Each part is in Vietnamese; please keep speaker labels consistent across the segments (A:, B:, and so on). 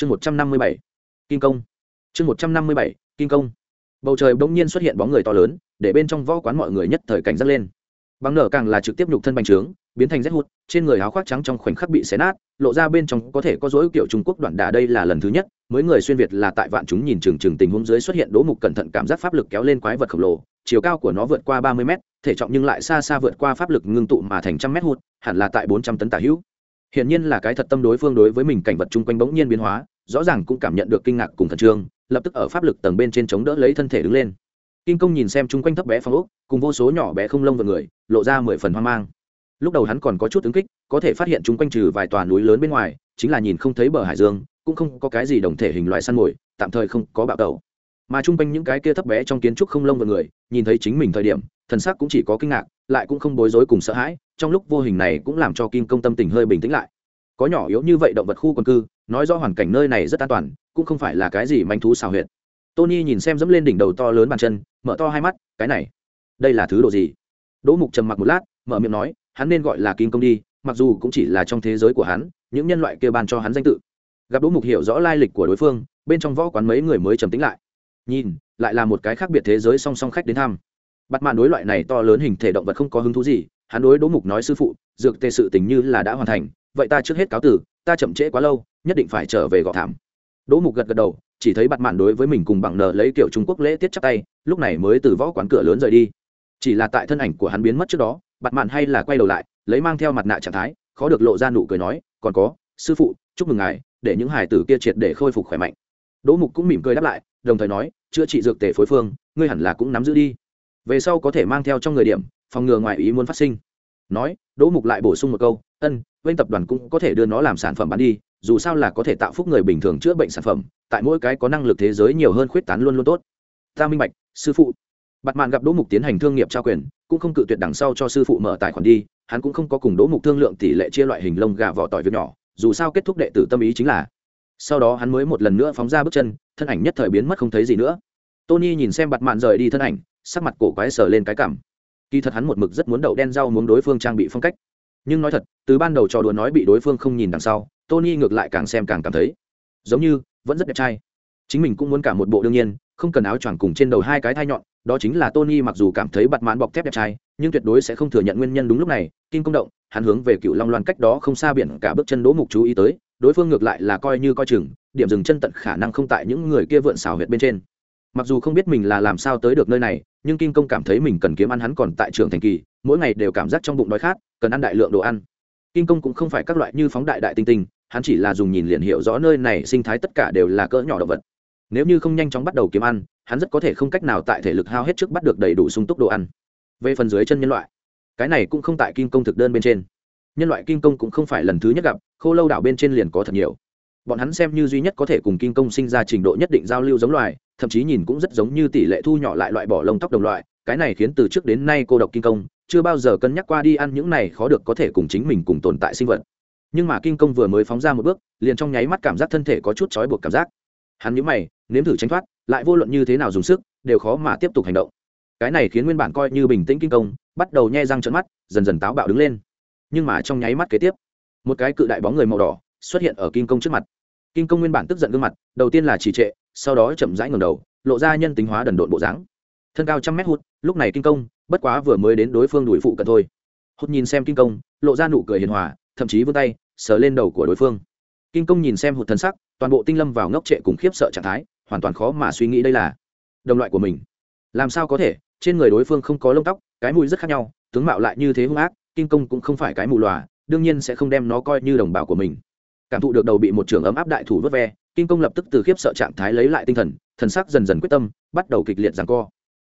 A: chương một trăm năm mươi bảy kim công chương một trăm năm mươi bảy kim công bầu trời bỗng nhiên xuất hiện bóng người to lớn, để bên trong võ quán mọi người nhất thời cảnh giác lên. Bằng nở càng là trực tiếp nhục thân bành trướng, biến thành rét hút, trên người áo khoác trắng trong khoảnh khắc bị xé nát, lộ ra bên trong có thể có dối kiểu trung quốc đoạn đà đây là lần thứ nhất, mới người xuyên việt là tại vạn chúng nhìn chừng chừng tình huống dưới xuất hiện đố mục cẩn thận cảm giác pháp lực kéo lên quái vật khổng lồ, chiều cao của nó vượt qua ba mươi mét, thể trọng nhưng lại xa xa vượt qua pháp lực ngưng tụ mà thành trăm mét hút, hẳn là tại bốn trăm tấn tả hữu hiển nhiên là cái thật tâm đối phương đối với mình cảnh vật chung quanh bỗng nhiên biến hóa, rõ ràng cũng cảm nhận được kinh ngạc cùng thần trương, lập tức ở pháp lực tầng bên trên chống đỡ lấy thân thể đứng lên. Kinh công nhìn xem chung quanh thấp bé phong ốc, cùng vô số nhỏ bé không lông vào người, lộ ra mười phần hoang mang. Lúc đầu hắn còn có chút ứng kích, có thể phát hiện chung quanh trừ vài tòa núi lớn bên ngoài, chính là nhìn không thấy bờ hải dương, cũng không có cái gì đồng thể hình loại săn mồi, tạm thời không có bạo tẩu. Mà chung quanh những cái kia thấp bé trong kiến trúc không lông vào người, nhìn thấy chính mình thời điểm thần sắc cũng chỉ có kinh ngạc, lại cũng không bối rối cùng sợ hãi, trong lúc vô hình này cũng làm cho kim công tâm tình hơi bình tĩnh lại. Có nhỏ yếu như vậy động vật khu quần cư, nói rõ hoàn cảnh nơi này rất an toàn, cũng không phải là cái gì manh thú xào huyệt. Tony nhìn xem dẫm lên đỉnh đầu to lớn bàn chân, mở to hai mắt, cái này, đây là thứ đồ gì? Đỗ mục trầm mặc một lát, mở miệng nói, hắn nên gọi là kim công đi, mặc dù cũng chỉ là trong thế giới của hắn, những nhân loại kia ban cho hắn danh tự. Gặp đỗ mục hiểu rõ lai lịch của đối phương, bên trong võ quán mấy người mới trầm tính lại. Nhìn, lại là một cái khác biệt thế giới song song khách đến thăm bắt mạn đối loại này to lớn hình thể động vật không có hứng thú gì, hắn đối đỗ mục nói sư phụ, dược tề sự tình như là đã hoàn thành, vậy ta trước hết cáo tử, ta chậm trễ quá lâu, nhất định phải trở về gõ thảm. Đỗ mục gật gật đầu, chỉ thấy bặt mạn đối với mình cùng bằng nờ lấy kiểu trung quốc lễ tiết chắc tay, lúc này mới từ võ quán cửa lớn rời đi. Chỉ là tại thân ảnh của hắn biến mất trước đó bặt mạn hay là quay đầu lại, lấy mang theo mặt nạ trạng thái, khó được lộ ra nụ cười nói, còn có, sư phụ, chúc mừng ngài, để những hải tử kia triệt để khôi phục khỏe mạnh. Đỗ mục cũng mỉm cười đáp lại, đồng thời nói, chữa trị dược tề phối phương, ngươi hẳn là cũng nắm giữ đi về sau có thể mang theo trong người điểm, phòng ngừa ngoài ý muốn phát sinh. Nói, đỗ mục lại bổ sung một câu, ân, bên tập đoàn cũng có thể đưa nó làm sản phẩm bán đi, dù sao là có thể tạo phúc người bình thường chữa bệnh sản phẩm, tại mỗi cái có năng lực thế giới nhiều hơn khuyết tán luôn luôn tốt. Ta minh bạch, sư phụ. Bặt mạn gặp đỗ mục tiến hành thương nghiệp trao quyền, cũng không cự tuyệt đằng sau cho sư phụ mở tài khoản đi, hắn cũng không có cùng đỗ mục thương lượng tỷ lệ chia loại hình lông gà vỏ tỏi việc nhỏ, dù sao kết thúc đệ tử tâm ý chính là. Sau đó hắn mới một lần nữa phóng ra bước chân, thân ảnh nhất thời biến mất không thấy gì nữa. Tony nhìn xem bặt mạn rời đi thân ảnh sắc mặt cổ quái sờ lên cái cảm. Kỳ thật hắn một mực rất muốn đậu đen rau muốn đối phương trang bị phong cách. Nhưng nói thật, từ ban đầu trò đùa nói bị đối phương không nhìn đằng sau, tony ngược lại càng xem càng cảm thấy, giống như vẫn rất đẹp trai. Chính mình cũng muốn cả một bộ đương nhiên, không cần áo choàng cùng trên đầu hai cái thai nhọn, đó chính là tony mặc dù cảm thấy bặt mãn bọc thép đẹp trai, nhưng tuyệt đối sẽ không thừa nhận nguyên nhân đúng lúc này, kim công động, hắn hướng về cựu long loan cách đó không xa biển cả bước chân đỗ mục chú ý tới, đối phương ngược lại là coi như coi chừng, điểm dừng chân tận khả năng không tại những người kia vượn xào huyệt bên trên. Mặc dù không biết mình là làm sao tới được nơi này nhưng kim công cảm thấy mình cần kiếm ăn hắn còn tại trường thành kỳ, mỗi ngày đều cảm giác trong bụng đói khát, cần ăn đại lượng đồ ăn. Kim công cũng không phải các loại như phóng đại đại tinh tinh, hắn chỉ là dùng nhìn liền hiểu rõ nơi này sinh thái tất cả đều là cỡ nhỏ động vật. Nếu như không nhanh chóng bắt đầu kiếm ăn, hắn rất có thể không cách nào tại thể lực hao hết trước bắt được đầy đủ sung túc đồ ăn. Về phần dưới chân nhân loại, cái này cũng không tại kim công thực đơn bên trên. Nhân loại kim công cũng không phải lần thứ nhất gặp, khô lâu đảo bên trên liền có thật nhiều. Bọn hắn xem như duy nhất có thể cùng kim công sinh ra trình độ nhất định giao lưu giống loài thậm chí nhìn cũng rất giống như tỷ lệ thu nhỏ lại loại bỏ lông tóc đồng loại, cái này khiến từ trước đến nay cô độc kinh công chưa bao giờ cân nhắc qua đi ăn những này khó được có thể cùng chính mình cùng tồn tại sinh vật. Nhưng mà kinh công vừa mới phóng ra một bước, liền trong nháy mắt cảm giác thân thể có chút trói buộc cảm giác. Hắn nhíu mày, nếm thử tránh thoát, lại vô luận như thế nào dùng sức, đều khó mà tiếp tục hành động. Cái này khiến nguyên bản coi như bình tĩnh kinh công bắt đầu nhe răng trợn mắt, dần dần táo bạo đứng lên. Nhưng mà trong nháy mắt kế tiếp, một cái cự đại bóng người màu đỏ xuất hiện ở kinh công trước mặt kim công nguyên bản tức giận gương mặt, đầu tiên là trì trệ, sau đó chậm rãi ngầm đầu, lộ ra nhân tính hóa đần độn bộ dáng. Thân cao trăm mét hút lúc này kim công bất quá vừa mới đến đối phương đuổi phụ cận thôi. Hút nhìn xem kim công lộ ra nụ cười hiền hòa, thậm chí vươn tay, sờ lên đầu của đối phương. Kim công nhìn xem hụt thân sắc, toàn bộ tinh lâm vào ngốc trệ cùng khiếp sợ trạng thái, hoàn toàn khó mà suy nghĩ đây là đồng loại của mình. Làm sao có thể, trên người đối phương không có lông tóc, cái mùi rất khác nhau, tướng mạo lại như thế hung ác kim công cũng không phải cái mù lòa đương nhiên sẽ không đem nó coi như đồng bào của mình cảm thụ được đầu bị một trường ấm áp đại thủ vớt ve kim công lập tức từ khiếp sợ trạng thái lấy lại tinh thần thần sắc dần dần quyết tâm, bắt đầu kịch liệt rằng co.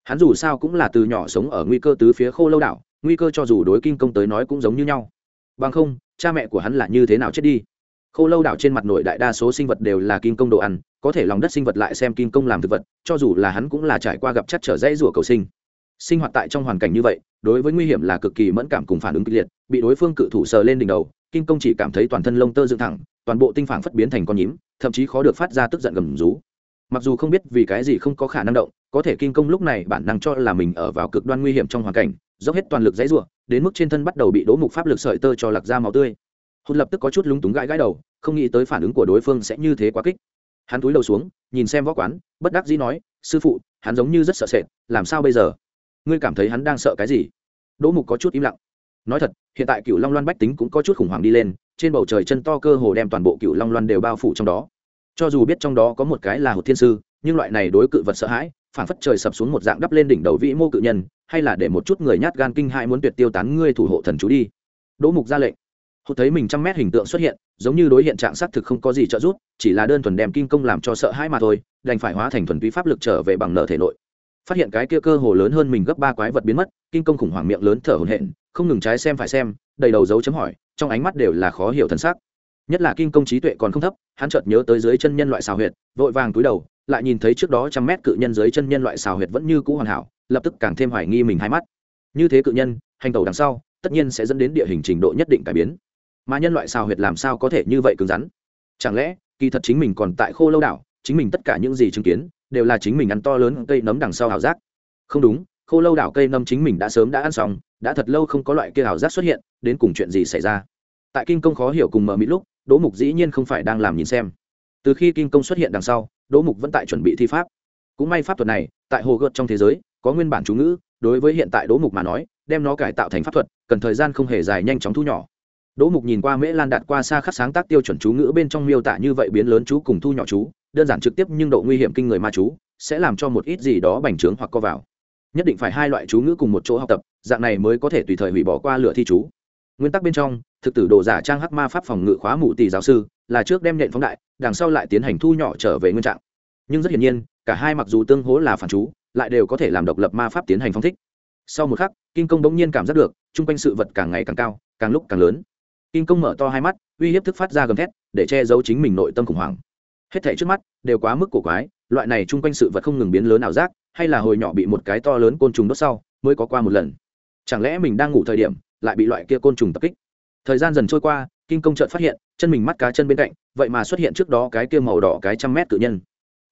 A: Hắn dù sao cũng là từ nhỏ sống ở nguy cơ tứ phía khô lâu đảo, nguy cơ cho dù đối kim công tới nói cũng giống như nhau. Bằng không, cha mẹ của hắn là như thế nào chết đi? Khô lâu đảo trên mặt nội đại đa số sinh vật đều là kim công đồ ăn, có thể lòng đất sinh vật lại xem kim công làm thực vật, cho dù là hắn cũng là trải qua gặp chắc trở dãy rủa cầu sinh. Sinh hoạt tại trong hoàn cảnh như vậy, đối với nguy hiểm là cực kỳ mẫn cảm cùng phản ứng kịch liệt, bị đối phương cự thủ sờ lên đỉnh đầu kim công chỉ cảm thấy toàn thân lông tơ dựng thẳng, toàn bộ tinh phản phất biến thành con nhím, thậm chí khó được phát ra tức giận gầm rú. Mặc dù không biết vì cái gì không có khả năng động, có thể kim công lúc này bản năng cho là mình ở vào cực đoan nguy hiểm trong hoàn cảnh, dốc hết toàn lực dãy ruộng đến mức trên thân bắt đầu bị đỗ mục pháp lực sợi tơ cho lạc ra máu tươi. Hôn lập tức có chút lúng túng gãi gãi đầu, không nghĩ tới phản ứng của đối phương sẽ như thế quá kích. Hắn túi đầu xuống, nhìn xem võ quán, bất đắc dĩ nói, sư phụ, hắn giống như rất sợ sệt, làm sao bây giờ? Ngươi cảm thấy hắn đang sợ cái gì? Đỗ mục có chút im lặng nói thật, hiện tại cựu long loan bách tính cũng có chút khủng hoảng đi lên, trên bầu trời chân to cơ hồ đem toàn bộ cựu long loan đều bao phủ trong đó. Cho dù biết trong đó có một cái là hột thiên sư, nhưng loại này đối cự vật sợ hãi, phản phất trời sập xuống một dạng đắp lên đỉnh đầu vĩ mô cự nhân, hay là để một chút người nhát gan kinh hãi muốn tuyệt tiêu tán ngươi thủ hộ thần chú đi. Đỗ mục ra lệnh. Hột thấy mình trăm mét hình tượng xuất hiện, giống như đối hiện trạng xác thực không có gì trợ giúp, chỉ là đơn thuần đem kim công làm cho sợ hãi mà thôi, đành phải hóa thành thuần túy pháp lực trở về bằng nợ thể nội phát hiện cái kia cơ hồ lớn hơn mình gấp ba quái vật biến mất kinh công khủng hoảng miệng lớn thở hổn hển, không ngừng trái xem phải xem, đầy đầu dấu chấm hỏi, trong ánh mắt đều là khó hiểu thân xác nhất là kinh công trí tuệ còn không thấp, hắn chợt nhớ tới dưới chân nhân loại xào huyệt, vội vàng túi đầu, lại nhìn thấy trước đó trăm mét cự nhân dưới chân nhân loại xào huyệt vẫn như cũ hoàn hảo, lập tức càng thêm hoài nghi mình hai mắt. Như thế cự nhân, hành tàu đằng sau, tất nhiên sẽ dẫn đến địa hình trình độ nhất định cải biến. Mà nhân loại xào huyệt làm sao có thể như vậy cứng rắn? Chẳng lẽ, kỳ thật chính mình còn tại khô lâu đảo, chính mình tất cả những gì chứng kiến đều là chính mình ăn to lớn cây nấm đằng sau ảo giác. Không đúng, khô lâu đảo cây nấm chính mình đã sớm đã ăn xong, đã thật lâu không có loại kia ảo giác xuất hiện, đến cùng chuyện gì xảy ra? Tại kinh công khó hiểu cùng mở mịt lúc, đỗ mục dĩ nhiên không phải đang làm nhìn xem. Từ khi kinh công xuất hiện đằng sau, đỗ mục vẫn tại chuẩn bị thi pháp. Cũng may pháp thuật này, tại hồ gợt trong thế giới, có nguyên bản chú ngữ, đối với hiện tại đỗ mục mà nói, đem nó cải tạo thành pháp thuật, cần thời gian không hề dài nhanh chóng thu nhỏ. Đỗ mục nhìn qua mễ lan đạt qua xa khắc sáng tác tiêu chuẩn chú ngữ bên trong miêu tả như vậy biến lớn chú cùng thu nhỏ chú đơn giản trực tiếp nhưng độ nguy hiểm kinh người ma chú, sẽ làm cho một ít gì đó bành trướng hoặc co vào. Nhất định phải hai loại chú ngữ cùng một chỗ học tập, dạng này mới có thể tùy thời hủy bỏ qua lửa thi chú. Nguyên tắc bên trong, thực tử đồ giả trang hắc ma pháp phòng ngự khóa mù tỷ giáo sư, là trước đem nhện phóng đại, đằng sau lại tiến hành thu nhỏ trở về nguyên trạng. Nhưng rất hiển nhiên, cả hai mặc dù tương hố là phản chú, lại đều có thể làm độc lập ma pháp tiến hành phóng thích. Sau một khắc, kinh công bỗng nhiên cảm giác được, chung quanh sự vật càng ngày càng cao, càng lúc càng lớn. Kinh công mở to hai mắt, uy hiếp thức phát ra gầm thét, để che giấu chính mình nội tâm khủng hoảng hết thảy trước mắt đều quá mức cổ quái, loại này chung quanh sự vật không ngừng biến lớn ảo giác, hay là hồi nhỏ bị một cái to lớn côn trùng đốt sau, mới có qua một lần. Chẳng lẽ mình đang ngủ thời điểm lại bị loại kia côn trùng tập kích? Thời gian dần trôi qua, kinh công chợt phát hiện, chân mình mắt cá chân bên cạnh, vậy mà xuất hiện trước đó cái kia màu đỏ cái trăm mét cự nhân.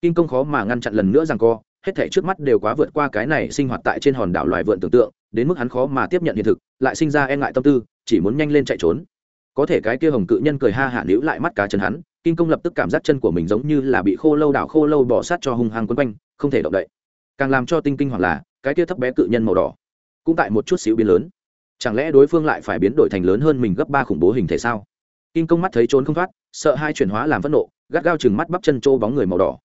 A: Kinh công khó mà ngăn chặn lần nữa rằng co, hết thảy trước mắt đều quá vượt qua cái này sinh hoạt tại trên hòn đảo loài vượn tưởng tượng, đến mức hắn khó mà tiếp nhận hiện thực, lại sinh ra e ngại tâm tư, chỉ muốn nhanh lên chạy trốn có thể cái kia hồng cự nhân cười ha hạ níu lại mắt cá chân hắn kinh công lập tức cảm giác chân của mình giống như là bị khô lâu đảo khô lâu bỏ sát cho hung hăng quấn quanh, không thể động đậy. Càng làm cho tinh kinh hoặc là, cái kia thấp bé cự nhân màu đỏ, cũng tại một chút xíu biến lớn. Chẳng lẽ đối phương lại phải biến đổi thành lớn hơn mình gấp ba khủng bố hình thể sao? Kinh công mắt thấy trốn không thoát, sợ hai chuyển hóa làm phẫn nộ, gắt gao chừng mắt bắp chân trô bóng người màu đỏ.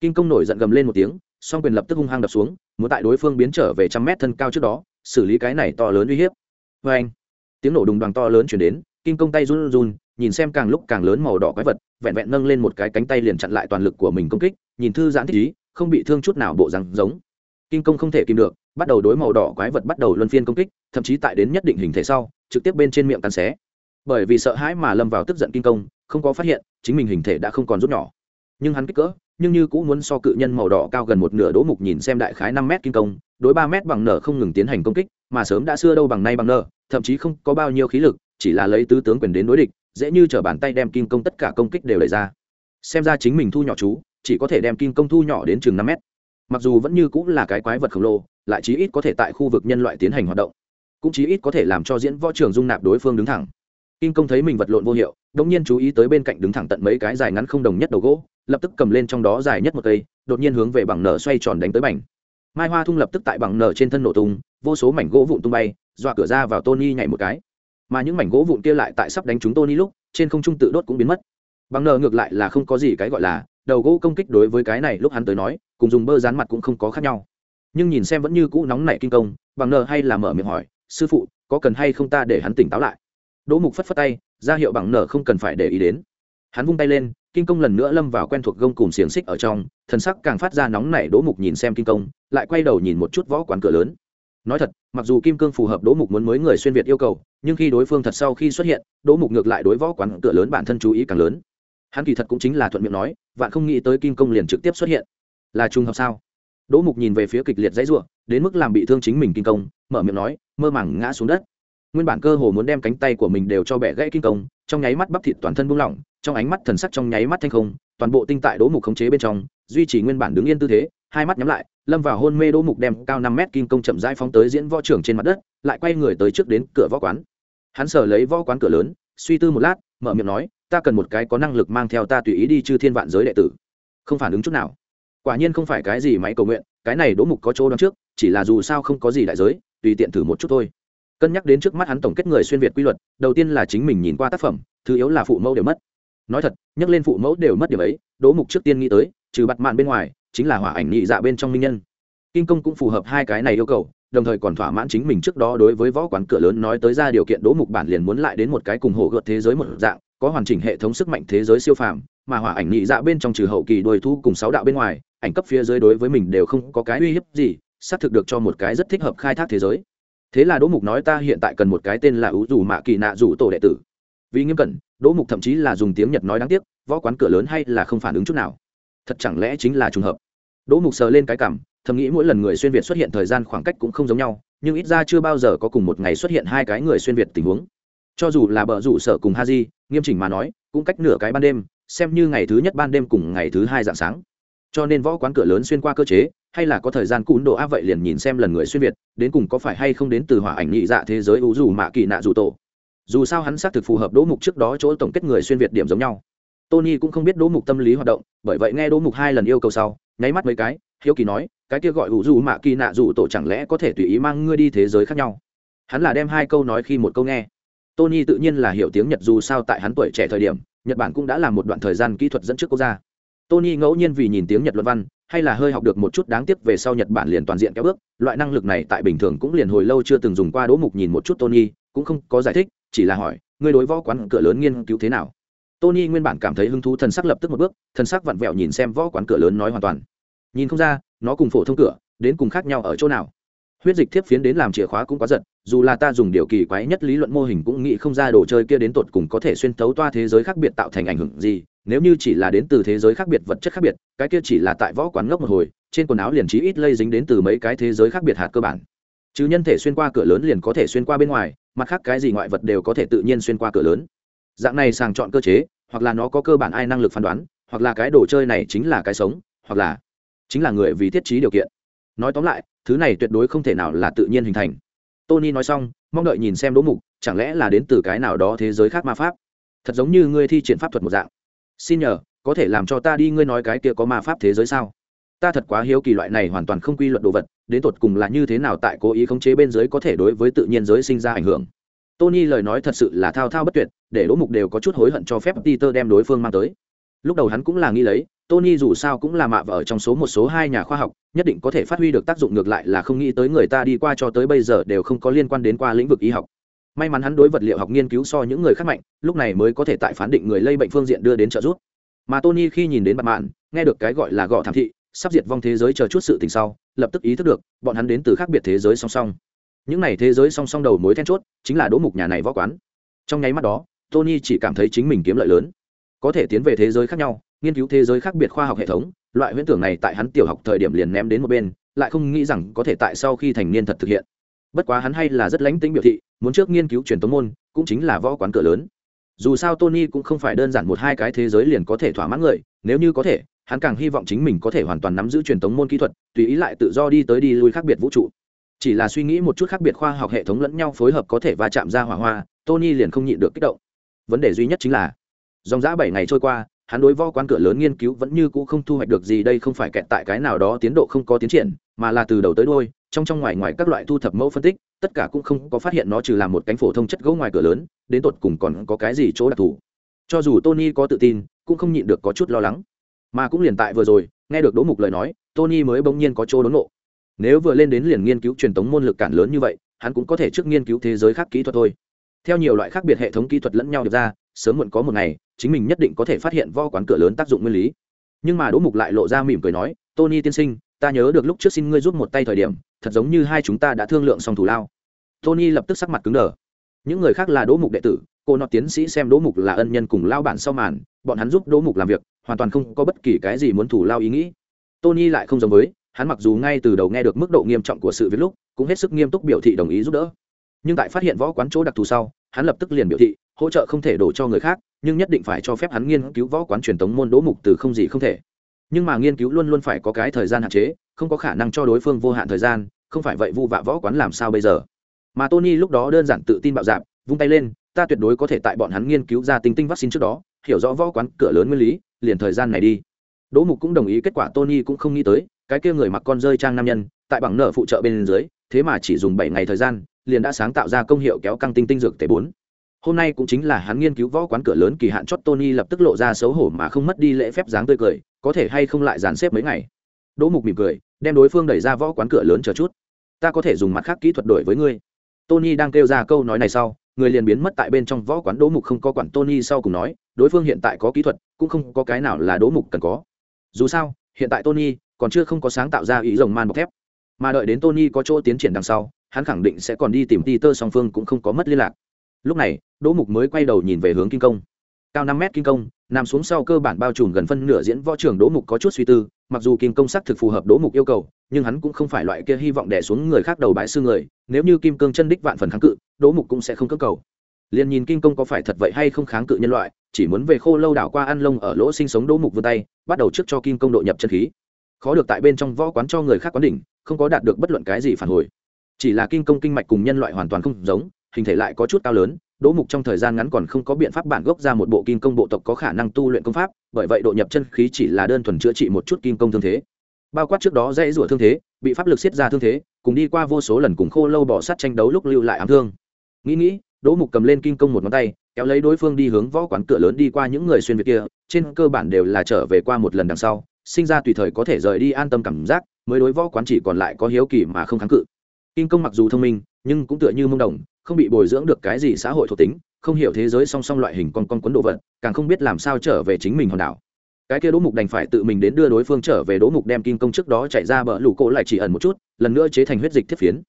A: Kinh công nổi giận gầm lên một tiếng, song quyền lập tức hung hăng đập xuống, muốn tại đối phương biến trở về trăm mét thân cao trước đó, xử lý cái này to lớn uy hiếp. Vê anh tiếng nổ đùng đoàn to lớn chuyển đến Kim công tay run run nhìn xem càng lúc càng lớn màu đỏ quái vật, vẹn vẹn nâng lên một cái cánh tay liền chặn lại toàn lực của mình công kích, nhìn thư giãn thích ý, không bị thương chút nào bộ răng giống. Kim công không thể kìm được, bắt đầu đối màu đỏ quái vật bắt đầu luân phiên công kích, thậm chí tại đến nhất định hình thể sau, trực tiếp bên trên miệng cắn xé. Bởi vì sợ hãi mà lâm vào tức giận Kim công, không có phát hiện, chính mình hình thể đã không còn rút nhỏ. Nhưng hắn kích cỡ, nhưng như cũng muốn so cự nhân màu đỏ cao gần một nửa đỗ mục nhìn xem đại khái năm mét Kim công, đối ba mét bằng nở không ngừng tiến hành công kích, mà sớm đã xưa đâu bằng nay bằng nở, thậm chí không có bao nhiêu khí lực chỉ là lấy tứ tướng quyền đến đối địch, dễ như t bàn tay đem kim công tất cả công kích đều lấy ra. Xem ra chính mình thu nhỏ chú, chỉ có thể đem kim công thu nhỏ đến chừng năm mét. Mặc dù vẫn như cũng là cái quái vật khổng lồ, lại chí ít có thể tại khu vực nhân loại tiến hành hoạt động. Cũng chí ít có thể làm cho diễn võ trường dung nạp đối phương đứng thẳng. Kim công thấy mình vật lộn vô hiệu đông nhiên chú ý tới bên cạnh đứng thẳng tận mấy cái dài ngắn không đồng nhất đầu gỗ, lập tức cầm lên trong đó dài nhất một cây, đột nhiên hướng về bằng nở xoay tròn đánh tới bành. Mai hoa thung lập tức tại bằng nở trên thân nổ tung, vô số mảnh gỗ vụn tung bay, dọa cửa ra vào tony nhảy một cái mà những mảnh gỗ vụn kia lại tại sắp đánh chúng tony lúc, trên không trung tự đốt cũng biến mất. Bằng nờ ngược lại là không có gì cái gọi là đầu gỗ công kích đối với cái này lúc hắn tới nói, cùng dùng bơ dán mặt cũng không có khác nhau. Nhưng nhìn xem vẫn như cũ nóng nảy kinh công, bằng nờ hay là mở miệng hỏi, sư phụ, có cần hay không ta để hắn tỉnh táo lại? Đỗ mục phất phất tay, ra hiệu bằng nờ không cần phải để ý đến. Hắn vung tay lên, kinh công lần nữa lâm vào quen thuộc gông cùng xiềng xích ở trong, thần sắc càng phát ra nóng nảy, đỗ mục nhìn xem kinh công, lại quay đầu nhìn một chút võ quán cửa lớn nói thật, mặc dù kim cương phù hợp đỗ mục muốn mới người xuyên việt yêu cầu, nhưng khi đối phương thật sau khi xuất hiện, đỗ mục ngược lại đối võ quán cửa lớn bản thân chú ý càng lớn. Hắn kỳ thật cũng chính là thuận miệng nói, vạn không nghĩ tới kim công liền trực tiếp xuất hiện. Là trùng hợp sao? Đỗ mục nhìn về phía kịch liệt dãy ruộng đến mức làm bị thương chính mình kinh công mở miệng nói, mơ màng ngã xuống đất. Nguyên bản cơ hồ muốn đem cánh tay của mình đều cho bẻ gãy kinh công trong nháy mắt bắp thịt toàn thân buông lỏng, trong ánh mắt thần sắc trong nháy mắt thanh không, toàn bộ tinh tại đỗ mục khống chế bên trong, duy trì nguyên bản đứng yên tư thế hai mắt nhắm lại, lâm vào hôn mê đỗ mục đem cao năm mét kim công chậm rãi phóng tới diễn võ trưởng trên mặt đất, lại quay người tới trước đến cửa võ quán. Hắn sở lấy võ quán cửa lớn, suy tư một lát, mở miệng nói, ta cần một cái có năng lực mang theo ta tùy ý đi chư thiên vạn giới đệ tử. Không phản ứng chút nào. Quả nhiên không phải cái gì máy cầu nguyện, cái này đỗ mục có chỗ đón trước, chỉ là dù sao không có gì đại giới, tùy tiện thử một chút thôi. Cân nhắc đến trước mắt hắn tổng kết người xuyên việt quy luật, đầu tiên là chính mình nhìn qua tác phẩm, thứ yếu là phụ mẫu đều mất. Nói thật, nhắc lên phụ mẫu đều mất điểm ấy, đỗ mục trước tiên nghĩ tới, trừ bặt mạn bên ngoài chính là hỏa ảnh nhị dạ bên trong minh nhân. Kinh công cũng phù hợp hai cái này yêu cầu, đồng thời còn thỏa mãn chính mình trước đó đối với võ quán cửa lớn nói tới ra điều kiện đỗ mục bản liền muốn lại đến một cái cùng hổ gợt thế giới một dạng, có hoàn chỉnh hệ thống sức mạnh thế giới siêu phàm, mà hỏa ảnh nhị dạ bên trong trừ hậu kỳ đuôi thu cùng sáu đạo bên ngoài, ảnh cấp phía dưới đối với mình đều không có cái uy hiếp gì, xác thực được cho một cái rất thích hợp khai thác thế giới. Thế là đỗ mục nói ta hiện tại cần một cái tên là ủ dù mạ kỳ nạ dù tổ đệ tử. Vì nghiêm cẩn, đỗ mục thậm chí là dùng tiếng nhật nói đáng tiếc, võ quán cửa lớn hay là không phản ứng chút nào thật chẳng lẽ chính là trùng hợp? Đỗ mục sờ lên cái cảm, thầm nghĩ mỗi lần người xuyên việt xuất hiện thời gian khoảng cách cũng không giống nhau, nhưng ít ra chưa bao giờ có cùng một ngày xuất hiện hai cái người xuyên việt tình huống. Cho dù là bờ rủ sở cùng ha di nghiêm chỉnh mà nói, cũng cách nửa cái ban đêm, xem như ngày thứ nhất ban đêm cùng ngày thứ hai dạng sáng. Cho nên võ quán cửa lớn xuyên qua cơ chế, hay là có thời gian cún độ á vậy liền nhìn xem lần người xuyên việt, đến cùng có phải hay không đến từ hỏa ảnh nhị dạ thế giới ủ dù mạ kỳ nạ dù tổ. Dù sao hắn xác thực phù hợp đỗ mục trước đó chỗ tổng kết người xuyên việt điểm giống nhau tony cũng không biết đỗ mục tâm lý hoạt động, bởi vậy nghe đỗ mục hai lần yêu cầu sau, nháy mắt mấy cái, hiếu kỳ nói, cái kia gọi ủ dù mạ kỳ nạ dù tổ chẳng lẽ có thể tùy ý mang ngươi đi thế giới khác nhau? Hắn là đem hai câu nói khi một câu nghe. Tony tự nhiên là hiểu tiếng nhật dù sao tại hắn tuổi trẻ thời điểm, nhật bản cũng đã làm một đoạn thời gian kỹ thuật dẫn trước quốc gia. Tony ngẫu nhiên vì nhìn tiếng nhật luận văn, hay là hơi học được một chút đáng tiếc về sau nhật bản liền toàn diện kéo bước, loại năng lực này tại bình thường cũng liền hồi lâu chưa từng dùng qua, đỗ mục nhìn một chút tony, cũng không có giải thích, chỉ là hỏi, ngươi đối võ quán cửa lớn nghiên cứu thế nào? Tony nguyên bản cảm thấy hứng thú thần sắc lập tức một bước, thần sắc vặn vẹo nhìn xem võ quán cửa lớn nói hoàn toàn. Nhìn không ra, nó cùng phổ thông cửa, đến cùng khác nhau ở chỗ nào. Huyết dịch thiếp phiến đến làm chìa khóa cũng quá giật, dù là ta dùng điều kỳ quái nhất lý luận mô hình cũng nghĩ không ra đồ chơi kia đến tột cùng có thể xuyên tấu toa thế giới khác biệt tạo thành ảnh hưởng gì, nếu như chỉ là đến từ thế giới khác biệt vật chất khác biệt, cái kia chỉ là tại võ quán ngốc một hồi, trên quần áo liền trí ít lây dính đến từ mấy cái thế giới khác biệt hạt cơ bản. Chứ nhân thể xuyên qua cửa lớn liền có thể xuyên qua bên ngoài, mặt khác cái gì ngoại vật đều có thể tự nhiên xuyên qua cửa lớn dạng này sàng chọn cơ chế, hoặc là nó có cơ bản ai năng lực phán đoán, hoặc là cái đồ chơi này chính là cái sống, hoặc là chính là người vì thiết trí điều kiện. Nói tóm lại, thứ này tuyệt đối không thể nào là tự nhiên hình thành. Tony nói xong, mong đợi nhìn xem đỗ mục, chẳng lẽ là đến từ cái nào đó thế giới khác ma pháp? Thật giống như ngươi thi triển pháp thuật một dạng. Xin nhờ, có thể làm cho ta đi ngươi nói cái kia có ma pháp thế giới sao? Ta thật quá hiếu kỳ loại này hoàn toàn không quy luật đồ vật, đến tột cùng là như thế nào tại cố ý khống chế bên dưới có thể đối với tự nhiên giới sinh ra ảnh hưởng? Tony lời nói thật sự là thao thao bất tuyệt, để đỗ mục đều có chút hối hận cho phép peter đem đối phương mang tới. Lúc đầu hắn cũng là nghĩ lấy, tony dù sao cũng là mạ vợ trong số một số hai nhà khoa học, nhất định có thể phát huy được tác dụng ngược lại là không nghĩ tới người ta đi qua cho tới bây giờ đều không có liên quan đến qua lĩnh vực y học. May mắn hắn đối vật liệu học nghiên cứu so những người khác mạnh, lúc này mới có thể tại phán định người lây bệnh phương diện đưa đến trợ giúp. Mà tony khi nhìn đến bạn mạn nghe được cái gọi là gõ thảm thị, sắp diệt vong thế giới chờ chút sự tình sau, lập tức ý thức được, bọn hắn đến từ khác biệt thế giới song song những n à y thế giới song song đầu mối then chốt, chính là đỗ mục nhà này võ quán. Trong nháy mắt đó, tony chỉ cảm thấy chính mình kiếm lợi lớn. Có thể tiến về thế giới khác nhau, nghiên cứu thế giới khác biệt khoa học hệ thống, loại huyễn tưởng này tại hắn tiểu học thời điểm liền ném đến một bên, lại không nghĩ rằng có thể tại sau khi thành niên thật thực hiện. Bất quá hắn hay là rất lánh tính biểu thị, muốn trước nghiên cứu truyền tống môn, cũng chính là võ quán cửa lớn. Dù sao tony cũng không phải đơn giản một hai cái thế giới liền có thể thỏa mãn người, nếu như có thể, hắn càng hy vọng chính mình có thể hoàn toàn nắm giữ truyền tống môn kỹ thuật, tùy ý lại tự do đi tới đi lui khác biệt vũ trụ chỉ là suy nghĩ một chút khác biệt khoa học hệ thống lẫn nhau phối hợp có thể va chạm ra hỏa hoa, tony liền không nhịn được kích động. Vấn đề duy nhất chính là, dòng giã bảy ngày trôi qua, hắn đối võ quán cửa lớn nghiên cứu vẫn như cũ không thu hoạch được gì đây không phải kẹt tại cái nào đó tiến độ không có tiến triển, mà là từ đầu tới đôi trong trong ngoài ngoài các loại thu thập mẫu phân tích, tất cả cũng không có phát hiện nó trừ làm một cánh phổ thông chất gỗ ngoài cửa lớn, đến tột cùng còn có cái gì chỗ đặc thù. Cho dù tony có tự tin, cũng không nhịn được có chút lo lắng. Mà cũng liền tại vừa rồi, nghe được đỗ mục lời nói, tony mới bỗng nhiên có chỗ đốn nộ nếu vừa lên đến liền nghiên cứu truyền thống môn lực cản lớn như vậy, hắn cũng có thể trước nghiên cứu thế giới khác kỹ thuật thôi. Theo nhiều loại khác biệt hệ thống kỹ thuật lẫn nhau được ra, sớm muộn có một ngày, chính mình nhất định có thể phát hiện vo quán cửa lớn tác dụng nguyên lý. Nhưng mà đỗ mục lại lộ ra mỉm cười nói, tony tiên sinh, ta nhớ được lúc trước xin ngươi giúp một tay thời điểm, thật giống như hai chúng ta đã thương lượng xong thủ lao. Tony lập tức sắc mặt cứng đờ. Những người khác là đỗ mục đệ tử, cô nọ tiến sĩ xem đỗ mục là ân nhân cùng lao bản sau màn, bọn hắn giúp đỗ mục làm việc, hoàn toàn không có bất kỳ cái gì muốn thủ lao ý nghĩ. Tony lại không giống với hắn mặc dù ngay từ đầu nghe được mức độ nghiêm trọng của sự việc lúc, cũng hết sức nghiêm túc biểu thị đồng ý giúp đỡ. Nhưng tại phát hiện võ quán chỗ đặc thù sau, hắn lập tức liền biểu thị, hỗ trợ không thể đổ cho người khác, nhưng nhất định phải cho phép hắn nghiên cứu võ quán truyền thống môn đỗ mục từ không gì không thể. Nhưng mà nghiên cứu luôn luôn phải có cái thời gian hạn chế, không có khả năng cho đối phương vô hạn thời gian, không phải vậy vu vạ võ quán làm sao bây giờ? Mà tony lúc đó đơn giản tự tin bạo dạp vung tay lên, ta tuyệt đối có thể tại bọn hắn nghiên cứu ra tinh tinh vaccine trước đó, hiểu rõ võ quán cửa lớn nguyên lý, liền thời gian này đi. Đỗ mục cũng đồng ý, kết quả tony cũng không nghĩ tới cái kia người mặc con rơi trang nam nhân, tại bảng nở phụ trợ bên dưới, thế mà chỉ dùng bảy ngày thời gian, liền đã sáng tạo ra công hiệu kéo căng tinh tinh dược tế bốn. Hôm nay cũng chính là hắn nghiên cứu võ quán cửa lớn kỳ hạn chót tony lập tức lộ ra xấu hổ mà không mất đi lễ phép dáng tươi cười, có thể hay không lại dàn xếp mấy ngày. Đỗ mục mỉm cười, đem đối phương đẩy ra võ quán cửa lớn chờ chút. Ta có thể dùng mặt khác kỹ thuật đổi với ngươi. Tony đang kêu ra câu nói này sau, người liền biến mất tại bên trong võ quán đỗ mục không có quản tony sau cùng nói, đối phương hiện tại có kỹ thuật, cũng không có cái nào là đỗ mục cần có. Dù sao, hiện tại tony còn chưa không có sáng tạo ra ý rồng man bọc thép mà đợi đến tony có chỗ tiến triển đằng sau hắn khẳng định sẽ còn đi tìm Peter song phương cũng không có mất liên lạc. Lúc này, Đỗ Mục mới quay đầu nhìn về hướng Kim Công. Cao năm mét Kim Công, nằm xuống sau cơ bản bao trùm gần phân nửa diễn võ trưởng Đỗ Mục có chút suy tư, mặc dù Kim Công sắc thực phù hợp Đỗ Mục yêu cầu, nhưng hắn cũng không phải loại kia hy vọng đè xuống người khác đầu bãi sư người, nếu như Kim Cương chân đích vạn phần kháng cự, Đỗ Mục cũng sẽ không cưỡng cầu. Liên nhìn Kim Công có phải thật vậy hay không kháng cự nhân loại, chỉ muốn về khô lâu đảo qua ăn lông ở lỗ sinh sống Đỗ Mục vươn tay, bắt đầu trước cho Kim Công độ nhập chân khí. Khó được tại bên trong võ quán cho người khác quán đỉnh, không có đạt được bất luận cái gì phản hồi. Chỉ là kinh công kinh mạch cùng nhân loại hoàn toàn không giống hình thể lại có chút cao lớn đỗ mục trong thời gian ngắn còn không có biện pháp bản gốc ra một bộ kinh công bộ tộc có khả năng tu luyện công pháp bởi vậy độ nhập chân khí chỉ là đơn thuần chữa trị một chút kinh công thương thế. Bao quát trước đó dễ rủa thương thế bị pháp lực siết ra thương thế cùng đi qua vô số lần cùng khô lâu bỏ sát tranh đấu lúc lưu lại ám thương. Nghĩ nghĩ đỗ mục cầm lên kinh công một ngón tay kéo lấy đối phương đi hướng võ quán cửa lớn đi qua những người xuyên việt kia trên cơ bản đều là trở về qua một lần đằng sau sinh ra tùy thời có thể rời đi an tâm cảm giác, mới đối võ quán chỉ còn lại có hiếu kỳ mà không kháng cự. Kim công mặc dù thông minh, nhưng cũng tựa như mông đồng, không bị bồi dưỡng được cái gì xã hội thuộc tính, không hiểu thế giới song song loại hình con con quấn đồ vật, càng không biết làm sao trở về chính mình hòn đảo. Cái kia đỗ mục đành phải tự mình đến đưa đối phương trở về đỗ mục đem kim công trước đó chạy ra bờ lũ cỗ lại chỉ ẩn một chút, lần nữa chế thành huyết dịch thiết phiến.